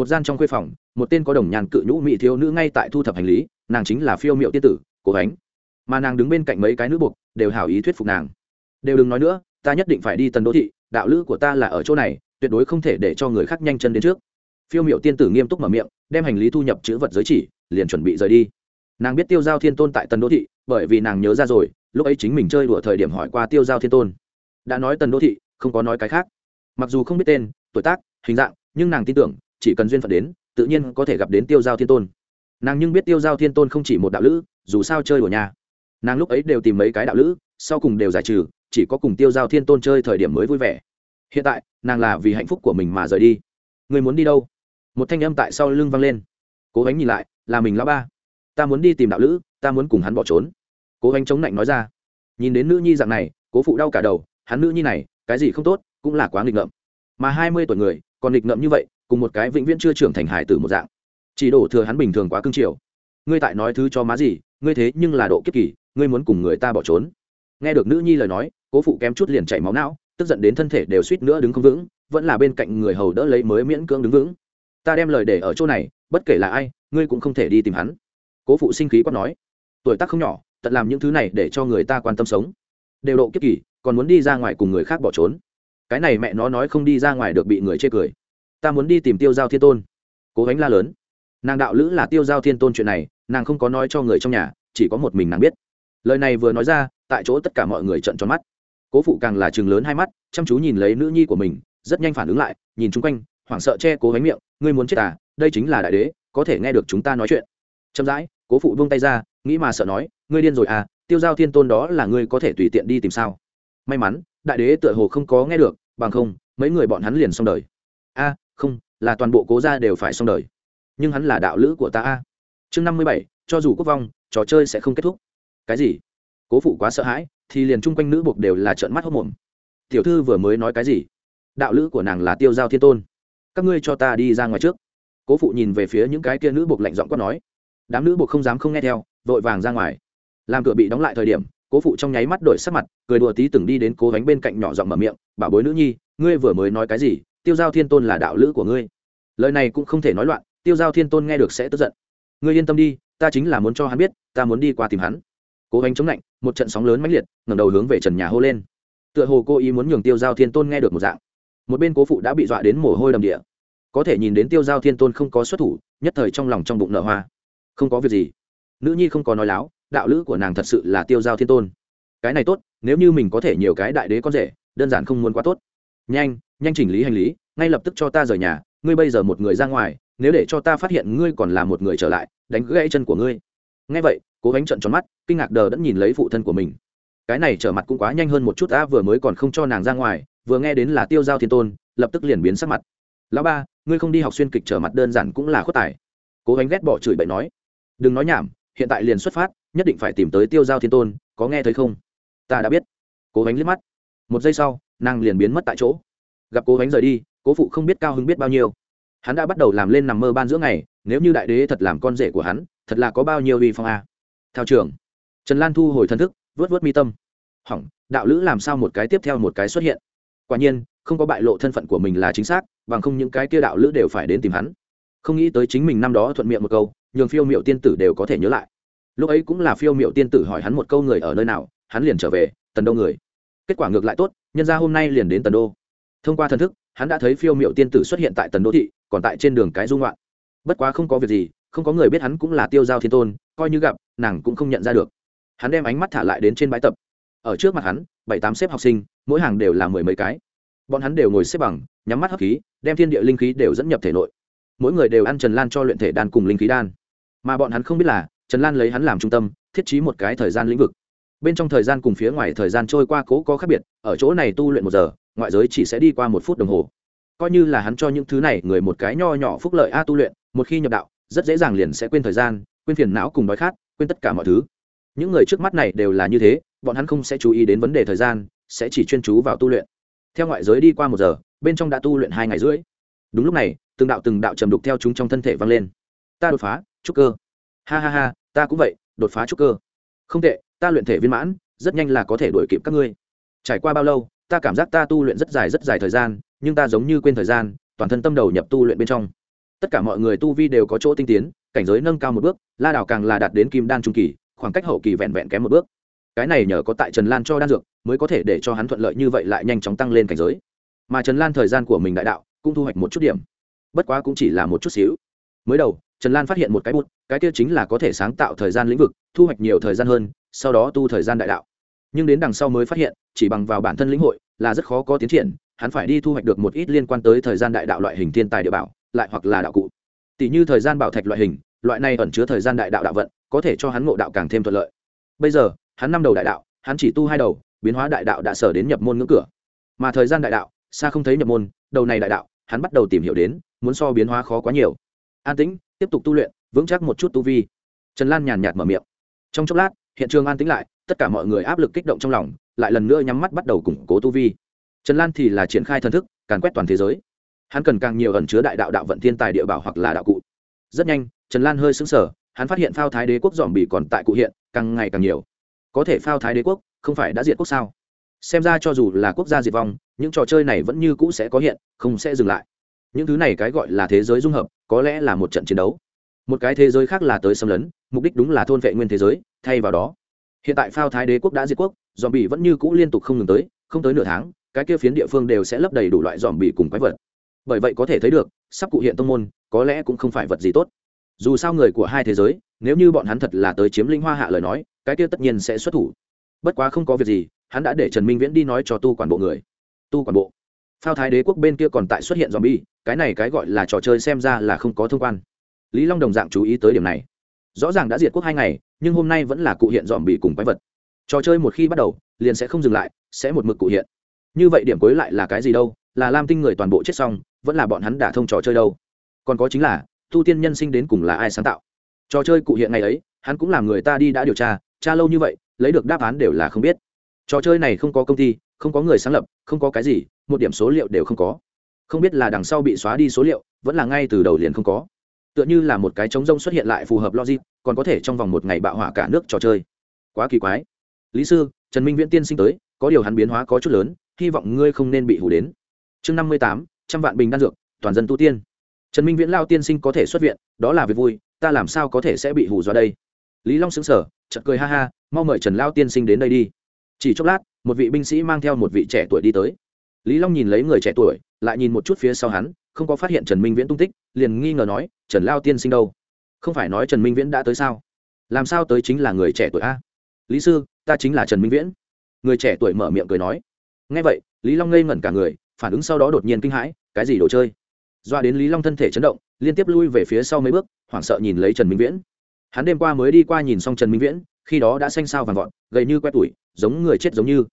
một gian trong khuê phòng, một tên có đồng nhàn cự nhũ mỹ thiếu nữ ngay tại thu thập hành lý, nàng chính là phiêu miệu tiên tử, cố ánh mà nàng đứng bên cạnh mấy cái nữ buộc, đều hảo ý thuyết phục nàng. Đều đừng nói nữa, ta nhất định phải đi tần đô thị, đạo lữ của ta là ở chỗ này, tuyệt đối không thể để cho người khác nhanh chân đến trước. Phiêu miệu tiên tử nghiêm túc mở miệng, đem hành lý thu nhập chữ vật giới chỉ, liền chuẩn bị rời đi. Nàng biết tiêu giao thiên tôn tại tần đô thị, bởi vì nàng nhớ ra rồi, lúc ấy chính mình chơi đùa thời điểm hỏi qua tiêu giao thiên tôn. Đã nói tần đô thị, không có nói cái khác. Mặc dù không biết tên, tuổi tác, hình dạng, nhưng nàng tin tưởng chỉ cần duyên phận đến, tự nhiên có thể gặp đến tiêu giao thiên tôn. Nàng nhưng biết tiêu giao thiên tôn không chỉ một đạo lữ, dù sao chơi của nhà. Nàng lúc ấy đều tìm mấy cái đạo lữ, sau cùng đều giải trừ, chỉ có cùng tiêu giao thiên tôn chơi thời điểm mới vui vẻ. Hiện tại, nàng là vì hạnh phúc của mình mà rời đi. Người muốn đi đâu? Một thanh âm tại sau lưng vang lên. Cố gắng nhìn lại, là mình lão ba. Ta muốn đi tìm đạo lữ, ta muốn cùng hắn bỏ trốn. Cố gắng chống lạnh nói ra. Nhìn đến nữ nhi dạng này, cố phụ đau cả đầu, hắn nữ nhi này, cái gì không tốt, cũng là quá nghịch ngợm. Mà hai mươi tuổi người, còn nghịch ngợm như vậy cùng một cái vĩnh viễn chưa trưởng thành hải tử một dạng. Chỉ đổ thừa hắn bình thường quá cưng chiều. Ngươi tại nói thứ cho má gì, ngươi thế nhưng là độ kiếp kỳ, ngươi muốn cùng người ta bỏ trốn. Nghe được nữ nhi lời nói, cố phụ kém chút liền chảy máu não, tức giận đến thân thể đều suýt nữa đứng không vững, vẫn là bên cạnh người hầu đỡ lấy mới miễn cưỡng đứng vững. Ta đem lời để ở chỗ này, bất kể là ai, ngươi cũng không thể đi tìm hắn. Cố phụ sinh khí quát nói, tuổi tác không nhỏ, tận làm những thứ này để cho người ta quan tâm sống. Đều độ kiếp kỳ, còn muốn đi ra ngoài cùng người khác bỏ trốn. Cái này mẹ nó nói không đi ra ngoài được bị người chê cười ta muốn đi tìm tiêu giao thiên tôn. Cố gánh la lớn. Nàng đạo lữ là tiêu giao thiên tôn chuyện này, nàng không có nói cho người trong nhà, chỉ có một mình nàng biết. Lời này vừa nói ra, tại chỗ tất cả mọi người trận tròn mắt. Cố phụ càng là chừng lớn hai mắt, chăm chú nhìn lấy nữ nhi của mình, rất nhanh phản ứng lại, nhìn chung quanh, hoảng sợ che cố gánh miệng, ngươi muốn chết à? Đây chính là đại đế, có thể nghe được chúng ta nói chuyện. Chậm rãi, cố phụ buông tay ra, nghĩ mà sợ nói, ngươi điên rồi à? Tiêu giao thiên tôn đó là ngươi có thể tùy tiện đi tìm sao? May mắn, đại đế tựa hồ không có nghe được, bằng không, mấy người bọn hắn liền xong đời. A không, là toàn bộ cố gia đều phải xong đời. Nhưng hắn là đạo lữ của ta a. Chương năm mươi bảy, cho dù quốc vong, trò chơi sẽ không kết thúc. Cái gì? Cố phụ quá sợ hãi, thì liền chung quanh nữ buộc đều là trợn mắt hốc mồm. Tiểu thư vừa mới nói cái gì? Đạo lữ của nàng là tiêu giao thiên tôn. Các ngươi cho ta đi ra ngoài trước. Cố phụ nhìn về phía những cái kia nữ buộc lạnh giọng quát nói. Đám nữ buộc không dám không nghe theo, vội vàng ra ngoài. Làm cửa bị đóng lại thời điểm, cố phụ trong nháy mắt đổi sắc mặt, cười đùa tí từng đi đến cố gánh bên cạnh nhỏ giọng mở miệng, bảo bối nữ nhi, ngươi vừa mới nói cái gì? Tiêu giao thiên tôn là đạo lữ của ngươi. Lời này cũng không thể nói loạn, tiêu giao thiên tôn nghe được sẽ tức giận. Ngươi yên tâm đi, ta chính là muốn cho hắn biết, ta muốn đi qua tìm hắn. Cố gánh chống lạnh, một trận sóng lớn mãnh liệt, ngẩng đầu hướng về trần nhà hô lên. Tựa hồ cô ý muốn nhường tiêu giao thiên tôn nghe được một dạng. Một bên cố phụ đã bị dọa đến mồ hôi đầm địa. Có thể nhìn đến tiêu giao thiên tôn không có xuất thủ, nhất thời trong lòng trong bụng nở hoa. Không có việc gì. Nữ nhi không có nói láo, đạo lữ của nàng thật sự là tiêu giao thiên tôn. Cái này tốt, nếu như mình có thể nhiều cái đại đế con rể, đơn giản không muốn quá tốt. Nhanh nhanh chỉnh lý hành lý, ngay lập tức cho ta rời nhà, ngươi bây giờ một người ra ngoài, nếu để cho ta phát hiện ngươi còn là một người trở lại, đánh gãy chân của ngươi. Ngay vậy, cố gánh trận tròn mắt, kinh ngạc đờ đẫn nhìn lấy phụ thân của mình. Cái này trở mặt cũng quá nhanh hơn một chút đã vừa mới còn không cho nàng ra ngoài, vừa nghe đến là tiêu giao thiên tôn, lập tức liền biến sắc mặt. Lão ba, ngươi không đi học xuyên kịch trở mặt đơn giản cũng là khuất tài. Cố gánh ghét bỏ chửi bậy nói. Đừng nói nhảm, hiện tại liền xuất phát, nhất định phải tìm tới tiêu giao thiên tôn, có nghe thấy không? Ta đã biết. Cố gánh liếc mắt. Một giây sau, nàng liền biến mất tại chỗ gặp cố gánh rời đi, cố phụ không biết cao hứng biết bao nhiêu. Hắn đã bắt đầu làm lên nằm mơ ban giữa ngày, nếu như đại đế thật làm con rể của hắn, thật là có bao nhiêu uy phong a. Theo trường. Trần lan thu hồi thân thức, vớt vớt mi tâm. Hỏng, đạo lữ làm sao một cái tiếp theo một cái xuất hiện? Quả nhiên, không có bại lộ thân phận của mình là chính xác, bằng không những cái kia đạo lữ đều phải đến tìm hắn. Không nghĩ tới chính mình năm đó thuận miệng một câu, nhường phiêu miệu tiên tử đều có thể nhớ lại. Lúc ấy cũng là phiêu miệu tiên tử hỏi hắn một câu người ở nơi nào, hắn liền trở về, tần đô người. Kết quả ngược lại tốt, nhân ra hôm nay liền đến tần đô thông qua thần thức, hắn đã thấy phiêu miệu tiên tử xuất hiện tại tần đô thị, còn tại trên đường cái dung loạn bất quá không có việc gì, không có người biết hắn cũng là tiêu giao thiên tôn, coi như gặp, nàng cũng không nhận ra được. Hắn đem ánh mắt thả lại đến trên bãi tập. Ở trước mặt hắn, bảy tám xếp học sinh, mỗi hàng đều là mười mấy cái. Bọn hắn đều ngồi xếp bằng, nhắm mắt hấp khí, đem thiên địa linh khí đều dẫn nhập thể nội. Mỗi người đều ăn trần lan cho luyện thể đan cùng linh khí đan. Mà bọn hắn không biết là, trần lan lấy hắn làm trung tâm, thiết trí một cái thời gian lĩnh vực bên trong thời gian cùng phía ngoài thời gian trôi qua cố có khác biệt, ở chỗ này tu luyện một giờ, ngoại giới chỉ sẽ đi qua một phút đồng hồ. Coi như là hắn cho những thứ này, người một cái nho nhỏ phúc lợi a tu luyện, một khi nhập đạo, rất dễ dàng liền sẽ quên thời gian, quên phiền não cùng đói khát, quên tất cả mọi thứ. Những người trước mắt này đều là như thế, bọn hắn không sẽ chú ý đến vấn đề thời gian, sẽ chỉ chuyên chú vào tu luyện. Theo ngoại giới đi qua một giờ, bên trong đã tu luyện hai ngày rưỡi. Đúng lúc này, từng đạo từng đạo trầm đục theo chúng trong thân thể vang lên. Ta đột phá, trúc cơ. Ha ha ha, ta cũng vậy, đột phá trúc cơ. Không tệ ta luyện thể viên mãn, rất nhanh là có thể đuổi kịp các ngươi. Trải qua bao lâu, ta cảm giác ta tu luyện rất dài rất dài thời gian, nhưng ta giống như quên thời gian, toàn thân tâm đầu nhập tu luyện bên trong. Tất cả mọi người tu vi đều có chỗ tinh tiến, cảnh giới nâng cao một bước, la đảo càng là đạt đến kim đan trung kỳ, khoảng cách hậu kỳ vẹn vẹn kém một bước. Cái này nhờ có tại trần lan cho đan dược, mới có thể để cho hắn thuận lợi như vậy lại nhanh chóng tăng lên cảnh giới. Mà trần lan thời gian của mình đại đạo, cũng thu hoạch một chút điểm. Bất quá cũng chỉ là một chút xíu. Mới đầu, trần lan phát hiện một cái bút, cái kia chính là có thể sáng tạo thời gian lĩnh vực, thu hoạch nhiều thời gian hơn sau đó tu thời gian đại đạo. Nhưng đến đằng sau mới phát hiện, chỉ bằng vào bản thân lĩnh hội là rất khó có tiến triển, hắn phải đi thu hoạch được một ít liên quan tới thời gian đại đạo loại hình thiên tài địa bảo, lại hoặc là đạo cụ. Tỷ như thời gian bảo thạch loại hình, loại này ẩn chứa thời gian đại đạo đạo vận, có thể cho hắn ngộ đạo càng thêm thuận lợi. Bây giờ, hắn năm đầu đại đạo, hắn chỉ tu hai đầu, biến hóa đại đạo đã sở đến nhập môn ngưỡng cửa. Mà thời gian đại đạo, xa không thấy nhập môn, đầu này đại đạo, hắn bắt đầu tìm hiểu đến, muốn so biến hóa khó quá nhiều. An tĩnh, tiếp tục tu luyện, vững chắc một chút tu vi. Trần lan nhàn nhạt mở miệng. Trong chốc lát hiện trường an tĩnh lại, tất cả mọi người áp lực kích động trong lòng, lại lần nữa nhắm mắt bắt đầu củng cố tu vi. Trần lan thì là triển khai thần thức, càn quét toàn thế giới. Hắn cần càng nhiều ẩn chứa đại đạo đạo vận thiên tài địa bảo hoặc là đạo cụ. Rất nhanh, trần lan hơi xứng sở hắn phát hiện phao thái đế quốc dòm bị còn tại cụ hiện, càng ngày càng nhiều. Có thể phao thái đế quốc không phải đã diệt quốc sao? Xem ra cho dù là quốc gia diệt vong, những trò chơi này vẫn như cũ sẽ có hiện, không sẽ dừng lại. Những thứ này cái gọi là thế giới dung hợp, có lẽ là một trận chiến đấu một cái thế giới khác là tới xâm lấn, mục đích đúng là thôn vệ nguyên thế giới, thay vào đó, hiện tại phao thái đế quốc đã diệt quốc dòm bị vẫn như cũ liên tục không ngừng tới, không tới nửa tháng, cái kia phiến địa phương đều sẽ lấp đầy đủ loại dòm bị cùng quái vật. Bởi vậy có thể thấy được, sắp cụ hiện tông môn, có lẽ cũng không phải vật gì tốt. Dù sao người của hai thế giới, nếu như bọn hắn thật là tới chiếm linh hoa hạ lời nói, cái kia tất nhiên sẽ xuất thủ. Bất quá không có việc gì, hắn đã để trần minh viễn đi nói cho tu quản bộ người. Tu quản bộ. Phao thái đế quốc bên kia còn tại xuất hiện dòm bi cái này cái gọi là trò chơi xem ra là không có thông quan lý long đồng dạng chú ý tới điểm này. Rõ ràng đã diệt quốc hai ngày, nhưng hôm nay vẫn là cụ hiện dòm bị cùng quái vật. Trò chơi một khi bắt đầu, liền sẽ không dừng lại, sẽ một mực cụ hiện. Như vậy điểm cuối lại là cái gì đâu? Là lam tinh người toàn bộ chết xong, vẫn là bọn hắn đả thông trò chơi đâu? Còn có chính là, tu tiên nhân sinh đến cùng là ai sáng tạo? Trò chơi cụ hiện ngày ấy, hắn cũng làm người ta đi đã điều tra tra lâu như vậy, lấy được đáp án đều là không biết. Trò chơi này không có công ty, không có người sáng lập, không có cái gì, một điểm số liệu đều không có. Không biết là đằng sau bị xóa đi số liệu, vẫn là ngay từ đầu liền không có tựa như là một cái trống rông xuất hiện lại phù hợp logic, còn có thể trong vòng một ngày bạo hỏa cả nước trò chơi. Quá kỳ quái. Lý sư, trần minh viễn tiên sinh tới, có điều hắn biến hóa có chút lớn, hy vọng ngươi không nên bị hủ đến. Chương năm mươi tám, trăm vạn bình đan dược, toàn dân tu tiên. Trần minh viễn lao tiên sinh có thể xuất viện, đó là việc vui, ta làm sao có thể sẽ bị hù do đây? Lý long xứng sở chợt cười ha ha, mau mời trần lao tiên sinh đến đây đi. Chỉ chốc lát, một vị binh sĩ mang theo một vị trẻ tuổi đi tới. Lý long nhìn lấy người trẻ tuổi, lại nhìn một chút phía sau hắn, không có phát hiện trần minh viễn tung tích liền nghi ngờ nói, trần lao tiên sinh đâu? Không phải nói trần minh viễn đã tới sao? Làm sao tới chính là người trẻ tuổi a? Lý sư, ta chính là trần minh viễn. Người trẻ tuổi mở miệng cười nói. Ngay vậy, lý long ngây ngẩn cả người, phản ứng sau đó đột nhiên kinh hãi, cái gì đồ chơi? Doa đến lý long thân thể chấn động, liên tiếp lui về phía sau mấy bước, hoảng sợ nhìn lấy trần minh viễn. Hắn đêm qua mới đi qua nhìn xong trần minh viễn, khi đó đã xanh sao vàng vọt, gầy như quét tuổi, giống người chết giống như.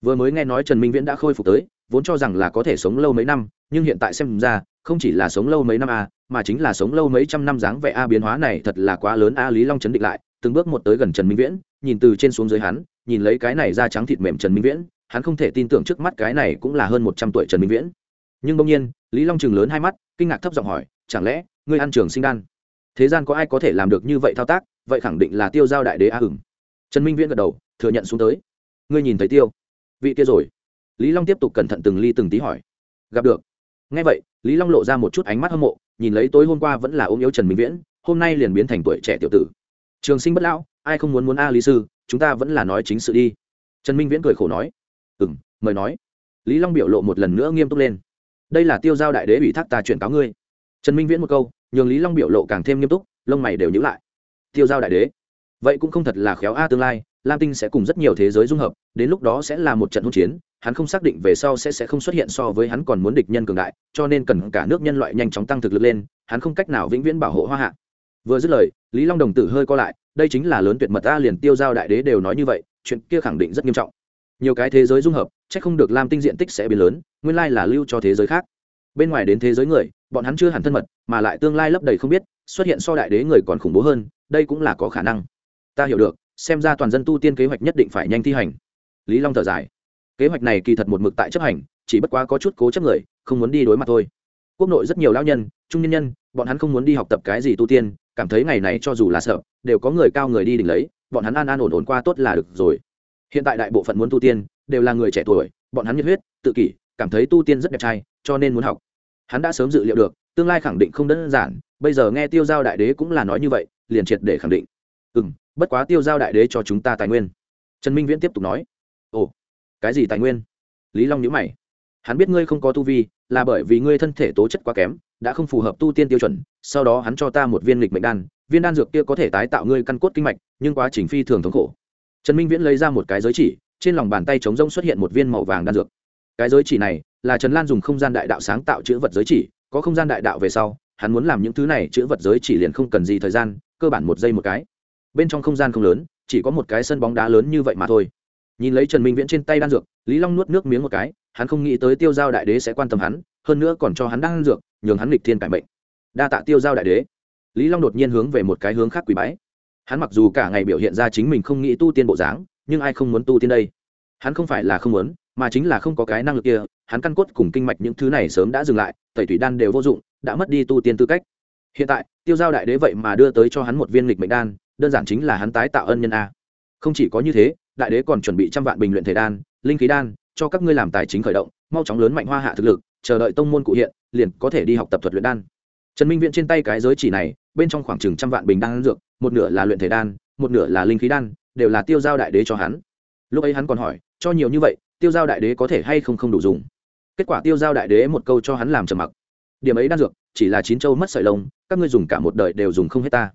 Vừa mới nghe nói trần minh viễn đã khôi phục tới vốn cho rằng là có thể sống lâu mấy năm nhưng hiện tại xem ra không chỉ là sống lâu mấy năm a à, mà chính là sống lâu mấy trăm năm dáng vẻ a biến hóa này thật là quá lớn a lý long chấn định lại từng bước một tới gần trần minh viễn nhìn từ trên xuống dưới hắn nhìn lấy cái này da trắng thịt mềm trần minh viễn hắn không thể tin tưởng trước mắt cái này cũng là hơn một trăm tuổi trần minh viễn. Nhưng bỗng nhiên lý long chừng lớn hai mắt kinh ngạc thấp giọng hỏi chẳng lẽ ngươi ăn trường sinh đan? Thế gian có ai có thể làm được như vậy thao tác? Vậy khẳng định là tiêu giao đại đế a hừng trần minh viễn gật đầu thừa nhận xuống tới. Ngươi nhìn thấy tiêu? Vị kia rồi lý long tiếp tục cẩn thận từng ly từng tí hỏi. Gặp được. Ngay vậy, lý long lộ ra một chút ánh mắt hâm mộ, nhìn lấy tối hôm qua vẫn là ôm yếu trần minh viễn, hôm nay liền biến thành tuổi trẻ tiểu tử. Trường sinh bất lão, ai không muốn muốn a lý sư, chúng ta vẫn là nói chính sự đi. Trần minh viễn cười khổ nói. Ừ m mời nói. Lý long biểu lộ một lần nữa nghiêm túc lên. Đây là tiêu giao đại đế ủy thác ta chuyển cáo ngươi. Trần minh viễn một câu, nhường lý long biểu lộ càng thêm nghiêm túc, lông mày đều nhữ lại. Tiêu giao đại đế. Vậy cũng không thật là khéo a tương lai lam tinh sẽ cùng rất nhiều thế giới dung hợp, đến lúc đó sẽ là một trận hỗn chiến, hắn không xác định về sau sẽ sẽ không xuất hiện so với hắn còn muốn địch nhân cường đại, cho nên cần cả nước nhân loại nhanh chóng tăng thực lực lên, hắn không cách nào vĩnh viễn bảo hộ hoa hạ. Vừa dứt lời, lý long đồng tử hơi co lại, đây chính là lớn tuyệt mật ta liền tiêu giao đại đế đều nói như vậy, chuyện kia khẳng định rất nghiêm trọng. Nhiều cái thế giới dung hợp c h ắ c không được lam tinh diện tích sẽ biến lớn, nguyên lai là lưu cho thế giới khác. Bên ngoài đến thế giới người, bọn hắn chưa hẳn thân mật, mà lại tương lai lấp đầy không biết, xuất hiện so đại đế người còn khủng bố hơn, đây cũng là có khả năng. Ta hiểu được xem ra toàn dân tu tiên kế hoạch nhất định phải nhanh thi hành. Lý long thở dài. Kế hoạch này kỳ thật một mực tại chấp hành, chỉ bất quá có chút cố chấp người, không muốn đi đối mặt thôi. Quốc nội rất nhiều lao nhân, trung nhân nhân, bọn hắn không muốn đi học tập cái gì tu tiên, cảm thấy ngày này cho dù là sợ, đều có người cao người đi đỉnh lấy, bọn hắn an an ổn ổn qua tốt là được rồi. Hiện tại đại bộ phận muốn tu tiên, đều là người trẻ tuổi, bọn hắn nhiệt huyết, tự kỷ, cảm thấy tu tiên rất đẹp trai, cho nên muốn học. Hắn đã sớm dự liệu được, tương lai khẳng định không đơn giản, bây giờ nghe tiêu giao đại đế cũng là nói như vậy, liền triệt để khẳng định. Ừ m bất quá tiêu giao đại đế cho chúng ta tài nguyên. Trần minh viễn tiếp tục nói. Ồ, cái gì tài nguyên? Lý long nhữ mày. Hắn biết ngươi không có tu vi, là bởi vì ngươi thân thể tố chất quá kém, đã không phù hợp tu tiên tiêu chuẩn, sau đó hắn cho ta một viên lịch mệnh đan, viên đan dược kia có thể tái tạo ngươi căn cốt kinh mạch, nhưng quá trình phi thường thống khổ. Trần minh viễn lấy ra một cái giới chỉ, trên lòng bàn tay trống rông xuất hiện một viên màu vàng đan dược. Cái giới chỉ này là trần lan dùng không gian đại đạo sáng tạo chữ vật giới chỉ, có không gian đại đạo về sau, hắn muốn làm những thứ này chữ vật giới chỉ liền không cần gì thời gian, cơ bản một giây một cái bên trong không gian không lớn, chỉ có một cái sân bóng đá lớn như vậy mà thôi. Nhìn lấy trần minh viễn trên tay đan dược, lý long nuốt nước miếng một cái, hắn không nghĩ tới tiêu giao đại đế sẽ quan tâm hắn, hơn nữa còn cho hắn đan dược, nhường hắn lịch thiên cải mệnh. Đa tạ tiêu giao đại đế. Lý long đột nhiên hướng về một cái hướng khác quỷ bái. Hắn mặc dù cả ngày biểu hiện ra chính mình không nghĩ tu tiên bộ dáng, nhưng ai không muốn tu tiên đây? Hắn không phải là không muốn, mà chính là không có cái năng lực kia, hắn căn cốt cùng kinh mạch những thứ này sớm đã dừng lại, tẩy thủy đan đều vô dụng, đã mất đi tu tiên tư cách. Hiện tại, tiêu giao đại đế vậy mà đưa tới cho hắn một viên lịch mệnh đan đơn giản chính là hắn tái tạo ân nhân a. Không chỉ có như thế, đại đế còn chuẩn bị trăm vạn bình luyện thể đan, linh khí đan, cho các ngươi làm tài chính khởi động, mau chóng lớn mạnh hoa hạ thực lực, chờ đợi tông môn cụ hiện, liền có thể đi học tập thuật luyện đan. Trần minh viện trên tay cái giới chỉ này, bên trong khoảng chừng trăm vạn bình đan dược, một nửa là luyện thể đan, một nửa là linh khí đan, đều là tiêu giao đại đế cho hắn. Lúc ấy hắn còn hỏi, cho nhiều như vậy, tiêu giao đại đế có thể hay không không đủ dùng? Kết quả tiêu giao đại đế một câu cho hắn làm trầm mặc. Điểm ấy đan dược, chỉ là chín châu mất sợi lông, các ngươi dùng cả một đời đều dùng không hết ta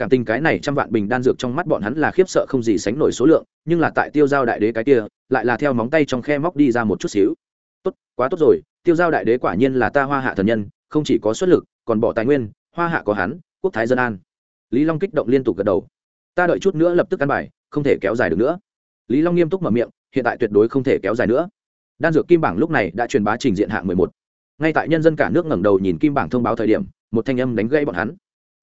cảm tình cái này trăm vạn bình đan dược trong mắt bọn hắn là khiếp sợ không gì sánh nổi số lượng, nhưng là tại tiêu giao đại đế cái kia, lại là theo móng tay trong khe móc đi ra một chút xíu. Tốt, quá tốt rồi, tiêu giao đại đế quả nhiên là ta hoa hạ thần nhân, không chỉ có xuất lực, còn bỏ tài nguyên, hoa hạ có hắn, quốc thái dân an. Lý long kích động liên tục gật đầu. Ta đợi chút nữa lập tức ăn bài, không thể kéo dài được nữa. Lý long nghiêm túc mở miệng, hiện tại tuyệt đối không thể kéo dài nữa. Đan dược kim bảng lúc này đã truyền bá trình diện hạng mười một. Ngay tại nhân dân cả nước ngẩng đầu nhìn kim bảng thông báo thời điểm, một thanh âm đánh gãy bọn hắn.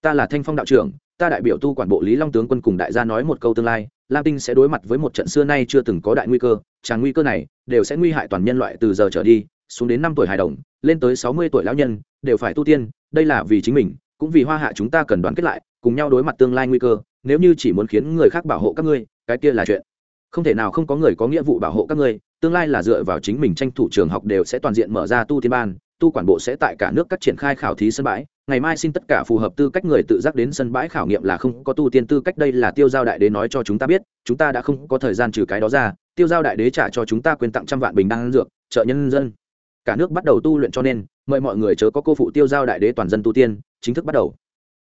Ta là thanh phong đạo trưởng ta đại biểu tu quản bộ lý long tướng quân cùng đại gia nói một câu tương lai, lam tinh sẽ đối mặt với một trận xưa nay chưa từng có đại nguy cơ tràng nguy cơ này đều sẽ nguy hại toàn nhân loại từ giờ trở đi, xuống đến năm tuổi hài đồng, lên tới sáu mươi tuổi lão nhân, đều phải tu tiên, đây là vì chính mình, cũng vì hoa hạ chúng ta cần đoàn kết lại, cùng nhau đối mặt tương lai nguy cơ, nếu như chỉ muốn khiến người khác bảo hộ các ngươi, cái kia là chuyện. Không thể nào không có người có nghĩa vụ bảo hộ các ngươi, tương lai là dựa vào chính mình tranh thủ trường học đều sẽ toàn diện mở ra tu tiên ban tu quản bộ sẽ tại cả nước các triển khai khảo thí sân bãi, ngày mai xin tất cả phù hợp tư cách người tự giác đến sân bãi khảo nghiệm là không có tu tiên tư cách, đây là tiêu giao đại đế nói cho chúng ta biết, chúng ta đã không có thời gian trừ cái đó ra, tiêu giao đại đế trả cho chúng ta quyền tặng trăm vạn bình đan dược, trợ nhân dân. Cả nước bắt đầu tu luyện cho nên, mời mọi người chớ có cô phụ tiêu giao đại đế toàn dân tu tiên, chính thức bắt đầu.